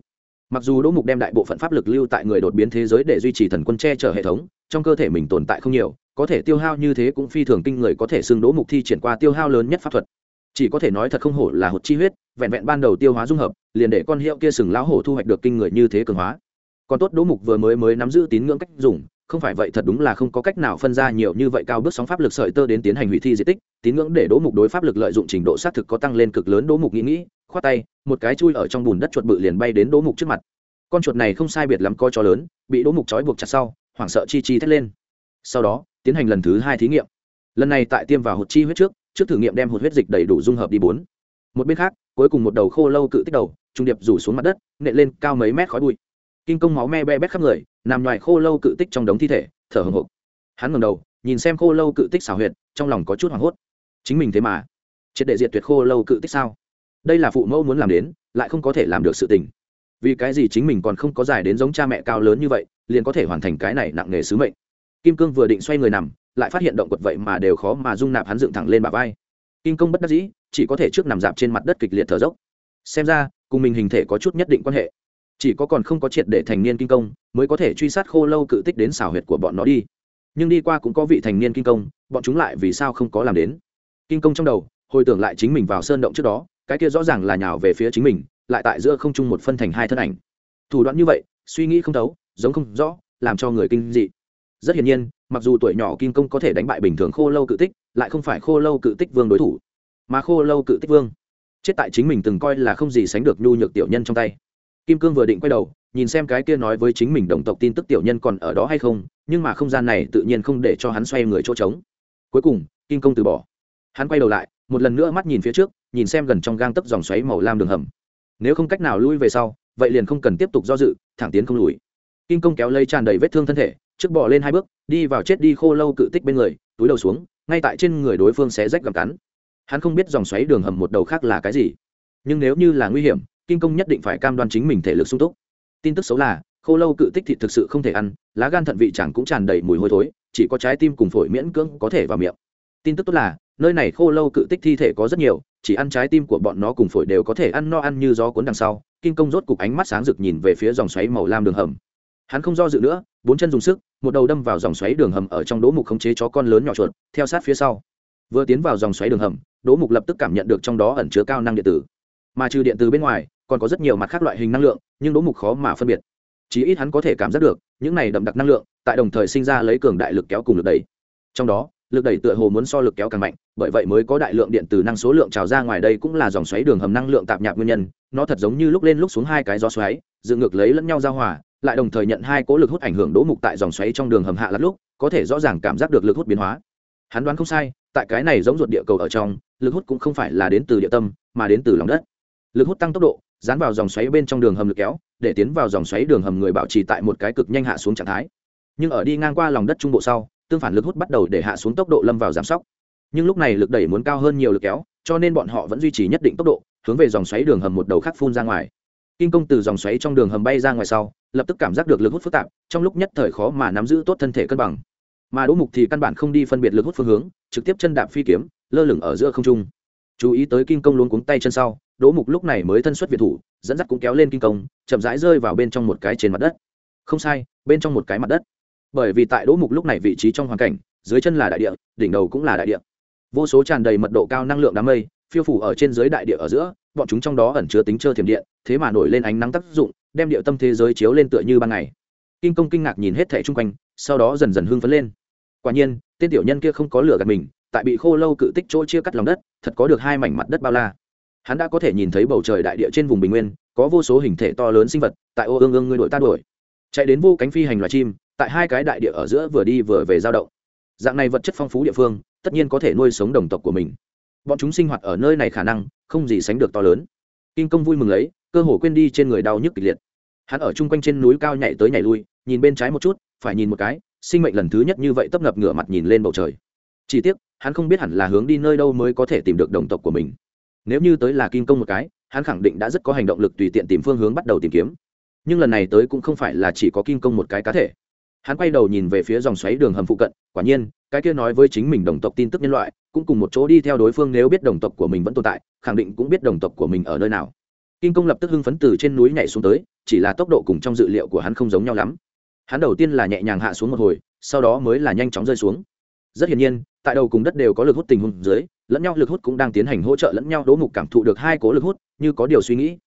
A: Mặc dù đỗ mục đem đại bộ phận pháp lực lưu tại người đột biến thế giới để duy trì thần quân che chở hệ thống, trong cơ thể mình tồn tại không nhiều, có thể tiêu hao như thế cũng phi thường kinh người có thể xưng đỗ mục thi triển qua tiêu hao lớn nhất pháp thuật. Chỉ có thể nói thật không hổ là hột chi huyết, vẹn vẹn ban đầu tiêu hóa dung hợp liền để con hiệu kia sừng lão hổ thu hoạch được kinh người như thế cường hóa. Còn tốt đỗ mục vừa mới mới nắm giữ tín ngưỡng cách dùng, không phải vậy thật đúng là không có cách nào phân ra nhiều như vậy cao bước sóng pháp lực sợi tơ đến tiến hành hủy thi di tích, tín ngưỡng để đỗ mục đối pháp lực lợi dụng trình độ xác thực có tăng lên cực lớn, đỗ mục nghĩ nghĩ, khoát tay, một cái chui ở trong bùn đất chuột bự liền bay đến đỗ mục trước mặt. Con chuột này không sai biệt lắm coi cho lớn, bị đỗ mục trói buộc chặt sau, hoảng sợ chi chi thét lên. Sau đó, tiến hành lần thứ hai thí nghiệm. Lần này tại tiêm vào hột chi huyết trước trước thử nghiệm đem hột huyết dịch đầy đủ dung hợp đi bốn. Một bên khác, cuối cùng một đầu khô lâu cự tích đầu trung điệp rủ xuống mặt đất, nện lên cao mấy mét khói bụi. Kinh công máu me be bét khắp người, nằm ngoài khô lâu cự tích trong đống thi thể, thở hồng hộc. Hắn ngầm đầu, nhìn xem khô lâu cự tích xảo huyệt, trong lòng có chút hoảng hốt. Chính mình thế mà, triệt đệ diệt tuyệt khô lâu cự tích sao? Đây là phụ mẫu muốn làm đến, lại không có thể làm được sự tình. Vì cái gì chính mình còn không có giải đến giống cha mẹ cao lớn như vậy, liền có thể hoàn thành cái này nặng nề sứ mệnh? Kim cương vừa định xoay người nằm, lại phát hiện động quật vậy mà đều khó mà dung nạp hắn dựng thẳng lên bà vai. Kim công bất đắc dĩ, chỉ có thể trước nằm dạp trên mặt đất kịch liệt thở dốc. Xem ra cùng mình hình thể có chút nhất định quan hệ. Chỉ có còn không có triệt để thành niên kinh công, mới có thể truy sát khô lâu cự tích đến xảo huyệt của bọn nó đi. Nhưng đi qua cũng có vị thành niên kinh công, bọn chúng lại vì sao không có làm đến? Kinh công trong đầu, hồi tưởng lại chính mình vào sơn động trước đó, cái kia rõ ràng là nhào về phía chính mình, lại tại giữa không trung một phân thành hai thân ảnh. Thủ đoạn như vậy, suy nghĩ không thấu, giống không rõ, làm cho người kinh dị. Rất hiển nhiên, mặc dù tuổi nhỏ kim công có thể đánh bại bình thường khô lâu cự tích, lại không phải khô lâu cự tích vương đối thủ. Mà khô lâu cự tích vương chết tại chính mình từng coi là không gì sánh được nhu nhược tiểu nhân trong tay. Kim cương vừa định quay đầu, nhìn xem cái kia nói với chính mình đồng tộc tin tức tiểu nhân còn ở đó hay không, nhưng mà không gian này tự nhiên không để cho hắn xoay người chỗ trống. Cuối cùng, kim công từ bỏ. Hắn quay đầu lại, một lần nữa mắt nhìn phía trước, nhìn xem gần trong gang tấc dòng xoáy màu lam đường hầm. Nếu không cách nào lui về sau, vậy liền không cần tiếp tục do dự, thẳng tiến không lùi. Kim công kéo lấy tràn đầy vết thương thân thể, trước bỏ lên hai bước, đi vào chết đi khô lâu cự tích bên người, túi đầu xuống, ngay tại trên người đối phương sẽ rách gặm cắn hắn không biết dòng xoáy đường hầm một đầu khác là cái gì, nhưng nếu như là nguy hiểm kinh công nhất định phải cam đoan chính mình thể lực sung túc. Tin tức xấu là, khô lâu cự tích thịt thực sự không thể ăn, lá gan thận vị chẳng cũng tràn đầy mùi hôi thối, chỉ có trái tim cùng phổi miễn cưỡng có thể vào miệng. Tin tức tốt là, nơi này khô lâu cự tích thi thể có rất nhiều, chỉ ăn trái tim của bọn nó cùng phổi đều có thể ăn no ăn như gió cuốn đằng sau. Kinh công rốt cục ánh mắt sáng rực nhìn về phía dòng xoáy màu lam đường hầm. Hắn không do dự nữa, bốn chân dùng sức, một đầu đâm vào dòng xoáy đường hầm ở trong đỗ mục khống chế chó con lớn nhỏ chuột, theo sát phía sau. Vừa tiến vào dòng xoáy đường hầm đỗ mục lập tức cảm nhận được trong đó ẩn chứa cao năng điện tử. Mà trừ điện từ bên ngoài, còn có rất nhiều mặt khác loại hình năng lượng, nhưng đỗ mục khó mà phân biệt. Chí ít hắn có thể cảm giác được, những này đậm đặc năng lượng, tại đồng thời sinh ra lấy cường đại lực kéo cùng lực đẩy. Trong đó, lực đẩy tựa hồ muốn so lực kéo càng mạnh, bởi vậy mới có đại lượng điện từ năng số lượng trào ra ngoài đây cũng là dòng xoáy đường hầm năng lượng tạp nhạp nguyên nhân, nó thật giống như lúc lên lúc xuống hai cái gió xoáy, dựng ngược lấy lẫn nhau giao hòa, lại đồng thời nhận hai cố lực hút ảnh hưởng đỗ mục tại dòng xoáy trong đường hầm hạ lát lúc, có thể rõ ràng cảm giác được lực hút biến hóa. Hắn đoán không sai tại cái này giống ruột địa cầu ở trong, lực hút cũng không phải là đến từ địa tâm, mà đến từ lòng đất. Lực hút tăng tốc độ, dán vào dòng xoáy bên trong đường hầm lực kéo, để tiến vào dòng xoáy đường hầm người bảo trì tại một cái cực nhanh hạ xuống trạng thái. Nhưng ở đi ngang qua lòng đất trung bộ sau, tương phản lực hút bắt đầu để hạ xuống tốc độ lâm vào giảm sóc. Nhưng lúc này lực đẩy muốn cao hơn nhiều lực kéo, cho nên bọn họ vẫn duy trì nhất định tốc độ, hướng về dòng xoáy đường hầm một đầu khác phun ra ngoài. Kinh công từ dòng xoáy trong đường hầm bay ra ngoài sau, lập tức cảm giác được lực hút phức tạp, trong lúc nhất thời khó mà nắm giữ tốt thân thể cân bằng mà đỗ mục thì căn bản không đi phân biệt lực hút phương hướng, trực tiếp chân đạp phi kiếm, lơ lửng ở giữa không trung. Chú ý tới kinh công luôn cuống tay chân sau, đỗ mục lúc này mới thân xuất việt thủ, dẫn dắt cũng kéo lên kinh công chậm rãi rơi vào bên trong một cái trên mặt đất. Không sai, bên trong một cái mặt đất. Bởi vì tại đỗ mục lúc này vị trí trong hoàn cảnh, dưới chân là đại địa, đỉnh đầu cũng là đại địa. Vô số tràn đầy mật độ cao năng lượng đám mây, phiêu phủ ở trên dưới đại địa ở giữa, bọn chúng trong đó ẩn chứa tính trơ thiểm điện, thế mà nổi lên ánh nắng tác dụng, đem địa tâm thế giới chiếu lên tựa như ban ngày. Kinh công kinh ngạc nhìn hết thẻ chung quanh, sau đó dần dần hưng phấn lên quả nhiên, tên tiểu nhân kia không có lửa gạt mình, tại bị khô lâu cự tích chỗ chia cắt lòng đất, thật có được hai mảnh mặt đất bao la. Hắn đã có thể nhìn thấy bầu trời đại địa trên vùng bình nguyên, có vô số hình thể to lớn sinh vật, tại ô ương ương ngươi đội ta đuổi. Chạy đến vô cánh phi hành loài chim, tại hai cái đại địa ở giữa vừa đi vừa về giao động. Dạng này vật chất phong phú địa phương, tất nhiên có thể nuôi sống đồng tộc của mình. Bọn chúng sinh hoạt ở nơi này khả năng, không gì sánh được to lớn. Kinh công vui mừng lấy, cơ hồ quên đi trên người đau nhức kịch liệt. Hắn ở chung quanh trên núi cao nhảy tới nhảy lui, nhìn bên trái một chút, phải nhìn một cái sinh mệnh lần thứ nhất như vậy tấp nập ngửa mặt nhìn lên bầu trời. Chỉ tiếc, hắn không biết hẳn là hướng đi nơi đâu mới có thể tìm được đồng tộc của mình. Nếu như tới là kim công một cái, hắn khẳng định đã rất có hành động lực tùy tiện tìm phương hướng bắt đầu tìm kiếm. Nhưng lần này tới cũng không phải là chỉ có kim công một cái cá thể. Hắn quay đầu nhìn về phía dòng xoáy đường hầm phụ cận, quả nhiên, cái kia nói với chính mình đồng tộc tin tức nhân loại, cũng cùng một chỗ đi theo đối phương nếu biết đồng tộc của mình vẫn tồn tại, khẳng định cũng biết đồng tộc của mình ở nơi nào. Kim công lập tức hưng phấn từ trên núi nhảy xuống tới, chỉ là tốc độ cùng trong dự liệu của hắn không giống nhau lắm hắn đầu tiên là nhẹ nhàng hạ xuống một hồi, sau đó mới là nhanh chóng rơi xuống. Rất hiển nhiên, tại đầu cùng đất đều có lực hút tình huống dưới, lẫn nhau lực hút cũng đang tiến hành hỗ trợ lẫn nhau đỗ mục cảm thụ được hai cố lực hút, như có điều suy nghĩ.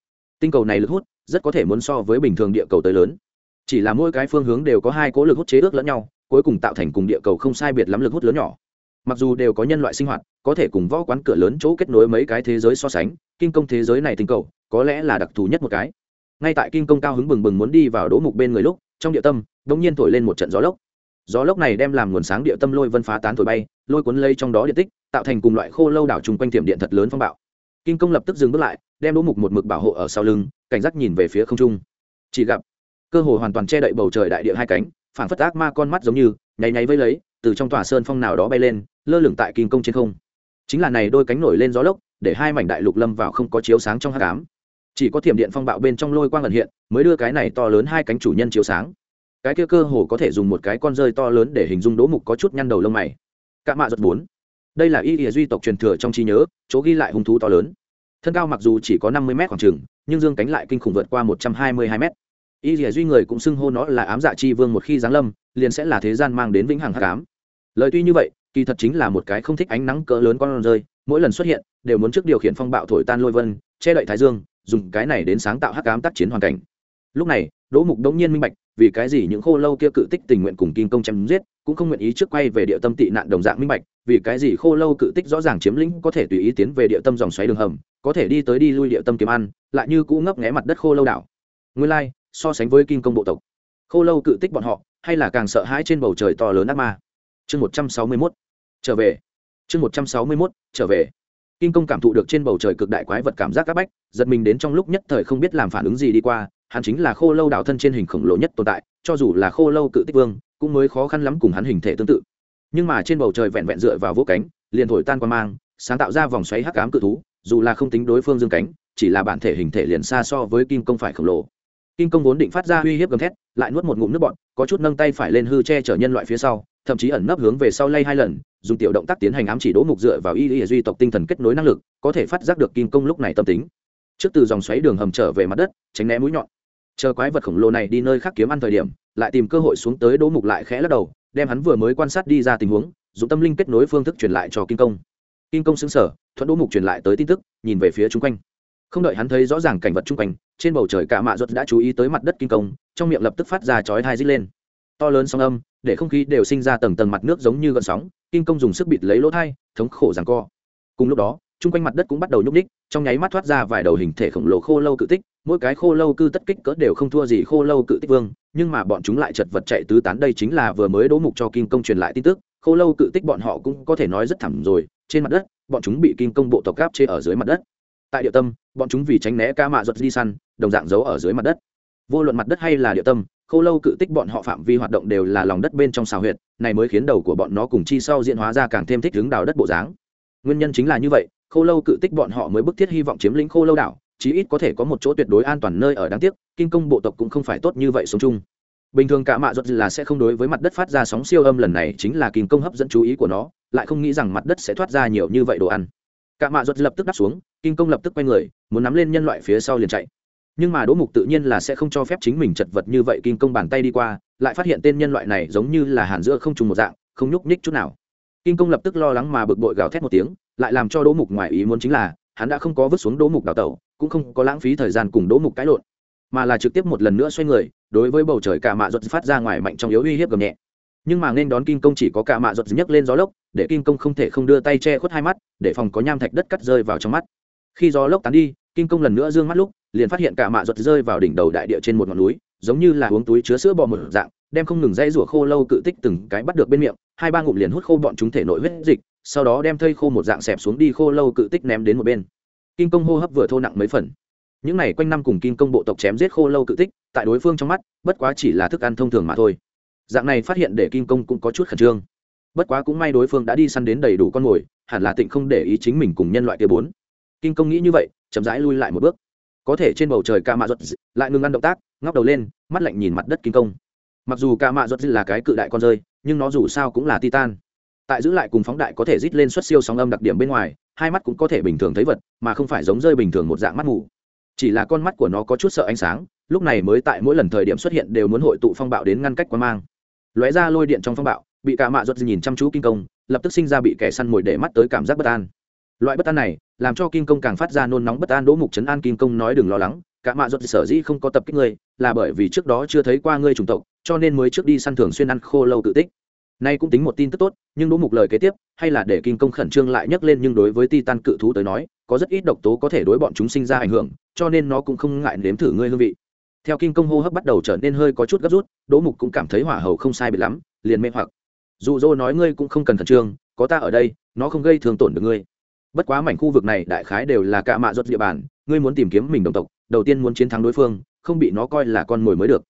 A: Tinh cầu này lực hút, rất có thể muốn so với bình thường địa cầu tới lớn. Chỉ là mỗi cái phương hướng đều có hai cố lực hút chế ước lẫn nhau, cuối cùng tạo thành cùng địa cầu không sai biệt lắm lực hút lớn nhỏ. Mặc dù đều có nhân loại sinh hoạt, có thể cùng võ quán cửa lớn chỗ kết nối mấy cái thế giới so sánh, kinh công thế giới này tinh cầu, có lẽ là đặc thù nhất một cái. Ngay tại kinh công cao hứng bừng bừng muốn đi vào đỗ mục bên người lúc trong địa tâm, đ ỗ n g nhiên thổi lên một trận gió lốc. Gió lốc này đem làm nguồn sáng địa tâm lôi vân phá tán thổi bay, lôi cuốn lây trong đó điện tích, tạo thành cùng loại khô lâu đảo chung quanh tiệm điện thật lớn phong bạo. Kinh công lập tức dừng bước lại, đem đỗ mục một mực bảo hộ ở sau lưng, cảnh giác nhìn về phía không trung. Chỉ gặp, cơ hồ hoàn toàn che đậy bầu trời đại địa hai cánh phản phất ác ma con mắt giống như, nháy nháy vây lấy, từ trong tòa sơn phong nào đó bay lên, lơ lửng tại kinh công trên không. Chính là này đôi cánh nổi lên gió lốc, để hai mảnh đại lục lâm vào không có chiếu sáng trong hát cám chỉ có thiểm điện phong bạo bên trong lôi quang ẩn hiện, mới đưa cái này to lớn hai cánh chủ nhân chiếu sáng. Cái kia cơ hồ có thể dùng một cái con rơi to lớn để hình dung đỗ mục có chút nhăn đầu lông mày. Cạ mạ giật bốn. Đây là y ỉa duy tộc truyền thừa trong trí nhớ, chỗ ghi lại hung thú to lớn. Thân cao mặc dù chỉ có năm mươi m khoảng trừng nhưng dương cánh lại kinh khủng vượt qua một trăm hai mươi hai m y ỉa duy người cũng xưng hô nó là ám dạ chi vương một khi giáng lâm, liền sẽ là thế gian mang đến vĩnh hằng hạ cám lời tuy như vậy, kỳ thật chính là một cái không thích ánh nắng cỡ lớn con rơi, mỗi lần xuất hiện, đều muốn trước điều khiển phong bạo thổi tan lôi vân, che đậy thái dương dùng cái này đến sáng tạo hắc ám tác chiến hoàn cảnh. Lúc này, đỗ mục đống nhiên minh bạch, vì cái gì những khô lâu kia cự tích tình nguyện cùng kim công chém giết, cũng không nguyện ý trước quay về địa tâm tị nạn đồng dạng minh bạch, vì cái gì khô lâu cự tích rõ ràng chiếm lĩnh có thể tùy ý tiến về địa tâm dòng xoáy đường hầm, có thể đi tới đi lui địa tâm kiếm ăn, lại như cũ ngấp nghé mặt đất khô lâu đảo. Nguyên lai, so sánh với kim công bộ tộc, khô lâu cự tích bọn họ, hay là càng sợ hãi trên bầu trời to lớn ác ma. Chương một trăm sáu mươi mốt, trở về. Chương một trăm sáu mươi mốt, trở về kinh công cảm thụ được trên bầu trời cực đại quái vật cảm giác áp bách, giật mình đến trong lúc nhất thời không biết làm phản ứng gì đi qua, hắn chính là khô lâu đào thân trên hình khổng lồ nhất tồn tại, cho dù là khô lâu cự tích vương, cũng mới khó khăn lắm cùng hắn hình thể tương tự. Nhưng mà trên bầu trời vẹn vẹn dựa vào vỗ cánh, liền thổi tan qua mang, sáng tạo ra vòng xoáy hắc ám cự thú, dù là không tính đối phương dương cánh, chỉ là bản thể hình thể liền xa so với kim công phải khổng lồ. Kim công vốn định phát ra uy hiếp gầm thét, lại nuốt một ngụm nước bọn có chút nâng tay phải lên hư che chở nhân loại phía sau thậm chí ẩn nấp hướng về sau lay hai lần, dùng tiểu động tác tiến hành ám chỉ đỗ mục dựa vào y y duy tộc tinh thần kết nối năng lực, có thể phát giác được kim công lúc này tâm tính. Trước từ dòng xoáy đường hầm trở về mặt đất, tránh né mũi nhọn. Chờ quái vật khổng lồ này đi nơi khác kiếm ăn thời điểm, lại tìm cơ hội xuống tới đỗ mục lại khẽ lắc đầu, đem hắn vừa mới quan sát đi ra tình huống, dùng tâm linh kết nối phương thức truyền lại cho kim công. Kim công xứng sở thuận đỗ mục truyền lại tới tin tức, nhìn về phía chung quanh. Không đợi hắn thấy rõ ràng cảnh vật chung quanh, trên bầu trời cả mạ ruột đã chú ý tới mặt đất kim công, trong miệng lập tức phát ra chói thai dít lên to lớn sóng âm, để không khí đều sinh ra tầng tầng mặt nước giống như gợn sóng kim công dùng sức bịt lấy lỗ thai, thống khổ rằng co. Cùng lúc đó, chung quanh mặt đất cũng bắt đầu nhúc ních trong nháy mắt thoát ra vài đầu hình thể khổng lồ khô lâu cự tích, mỗi cái khô lâu cư tất kích cỡ đều không thua gì khô lâu cự tích vương, nhưng mà bọn chúng lại chật vật chạy tứ tán, đây chính là vừa mới đố mục cho kim công truyền lại tin tức, khô lâu cự tích bọn họ cũng có thể nói rất thẳm rồi, trên mặt đất, bọn chúng bị kim công bộ tộc gáp chê ở dưới mặt đất. Tại địa tâm, bọn chúng vì tránh né ca mạ giật di săn, đồng dạng giấu ở dưới mặt đất. Vô luận mặt đất hay là địa tâm khô lâu cự tích bọn họ phạm vi hoạt động đều là lòng đất bên trong xào huyệt, này mới khiến đầu của bọn nó cùng chi sau diễn hóa ra càng thêm thích hướng đào đất bộ dáng. Nguyên nhân chính là như vậy khô lâu cự tích bọn họ mới bức thiết hy vọng chiếm lĩnh khô lâu đảo, chí ít có thể có một chỗ tuyệt đối an toàn nơi ở đáng tiếc, kinh công bộ tộc cũng không phải tốt như vậy sống chung. Bình thường cả mạ ruột là sẽ không đối với mặt đất phát ra sóng siêu âm lần này chính là kinh công hấp dẫn chú ý của nó, lại không nghĩ rằng mặt đất sẽ thoát ra nhiều như vậy đồ ăn. Cả mạ ruột lập tức đáp xuống, kinh công lập tức quay người, muốn nắm lên nhân loại phía sau liền chạy nhưng mà đỗ mục tự nhiên là sẽ không cho phép chính mình chật vật như vậy kinh công bàn tay đi qua, lại phát hiện tên nhân loại này giống như là hàn giữa không trùng một dạng, không nhúc nhích chút nào. Kinh công lập tức lo lắng mà bực bội gào thét một tiếng, lại làm cho đỗ mục ngoài ý muốn chính là, hắn đã không có vứt xuống đỗ mục đào tẩu, cũng không có lãng phí thời gian cùng đỗ mục cãi lộn, mà là trực tiếp một lần nữa xoay người, đối với bầu trời cả mạ ruột phát ra ngoài mạnh trong yếu uy hiếp gầm nhẹ. Nhưng mà nên đón kinh công chỉ có cả mạ ruột nhấc lên gió lốc, để kinh công không thể không đưa tay che khuất hai mắt, để phòng có nham thạch đất cắt rơi vào trong mắt. Khi gió lốc tán đi Kim công lần nữa dương mắt lúc, liền phát hiện cả mạ ruột rơi vào đỉnh đầu đại địa trên một ngọn núi, giống như là uống túi chứa sữa bò một dạng, đem không ngừng dây rủa khô lâu cự tích từng cái bắt được bên miệng, hai ba ngụm liền hút khô bọn chúng thể nội huyết dịch, sau đó đem thây khô một dạng xẹp xuống đi khô lâu cự tích ném đến một bên. Kim công hô hấp vừa thô nặng mấy phần. Những này quanh năm cùng Kim công bộ tộc chém giết khô lâu cự tích, tại đối phương trong mắt, bất quá chỉ là thức ăn thông thường mà thôi. Dạng này phát hiện để Kim công cũng có chút khẩn trương. Bất quá cũng may đối phương đã đi săn đến đầy đủ con mồi, hẳn là tịnh không để ý chính mình cùng nhân loại kia bốn. Kim công nghĩ như vậy chậm rãi lui lại một bước. Có thể trên bầu trời ca mạ ruột lại ngừng ăn động tác, ngóc đầu lên, mắt lạnh nhìn mặt đất kinh công. Mặc dù ca mạ ruột là cái cự đại con rơi, nhưng nó dù sao cũng là titan. Tại giữ lại cùng phóng đại có thể rít lên xuất siêu sóng âm đặc điểm bên ngoài, hai mắt cũng có thể bình thường thấy vật, mà không phải giống rơi bình thường một dạng mắt mù. Chỉ là con mắt của nó có chút sợ ánh sáng, lúc này mới tại mỗi lần thời điểm xuất hiện đều muốn hội tụ phong bạo đến ngăn cách quan mang. Lóe ra lôi điện trong phong bạo, bị cả mạ ruột nhìn chăm chú kinh công, lập tức sinh ra bị kẻ săn mồi để mắt tới cảm giác bất an loại bất an này làm cho Kim công càng phát ra nôn nóng bất an. Đỗ mục trấn an Kim công nói đừng lo lắng, cả mạ ruột sở dĩ không có tập kích ngươi, là bởi vì trước đó chưa thấy qua ngươi chủng tộc, cho nên mới trước đi săn thường xuyên ăn khô lâu tự tích. Nay cũng tính một tin tức tốt, nhưng đỗ mục lời kế tiếp, hay là để Kim công khẩn trương lại nhắc lên, nhưng đối với titan cự thú tới nói, có rất ít độc tố có thể đối bọn chúng sinh ra ảnh hưởng, cho nên nó cũng không ngại nếm thử ngươi hương vị. Theo Kim công hô hấp bắt đầu trở nên hơi có chút gấp rút, đỗ mục cũng cảm thấy hỏa hầu không sai biệt lắm, liền mê hoặc. Dụ dô nói ngươi cũng không cần khẩn trương, có ta ở đây, nó không gây thương tổn được ngươi bất quá mảnh khu vực này đại khái đều là cạ mạ ruột địa bàn, ngươi muốn tìm kiếm mình đồng tộc, đầu tiên muốn chiến thắng đối phương, không bị nó coi là con mồi mới được.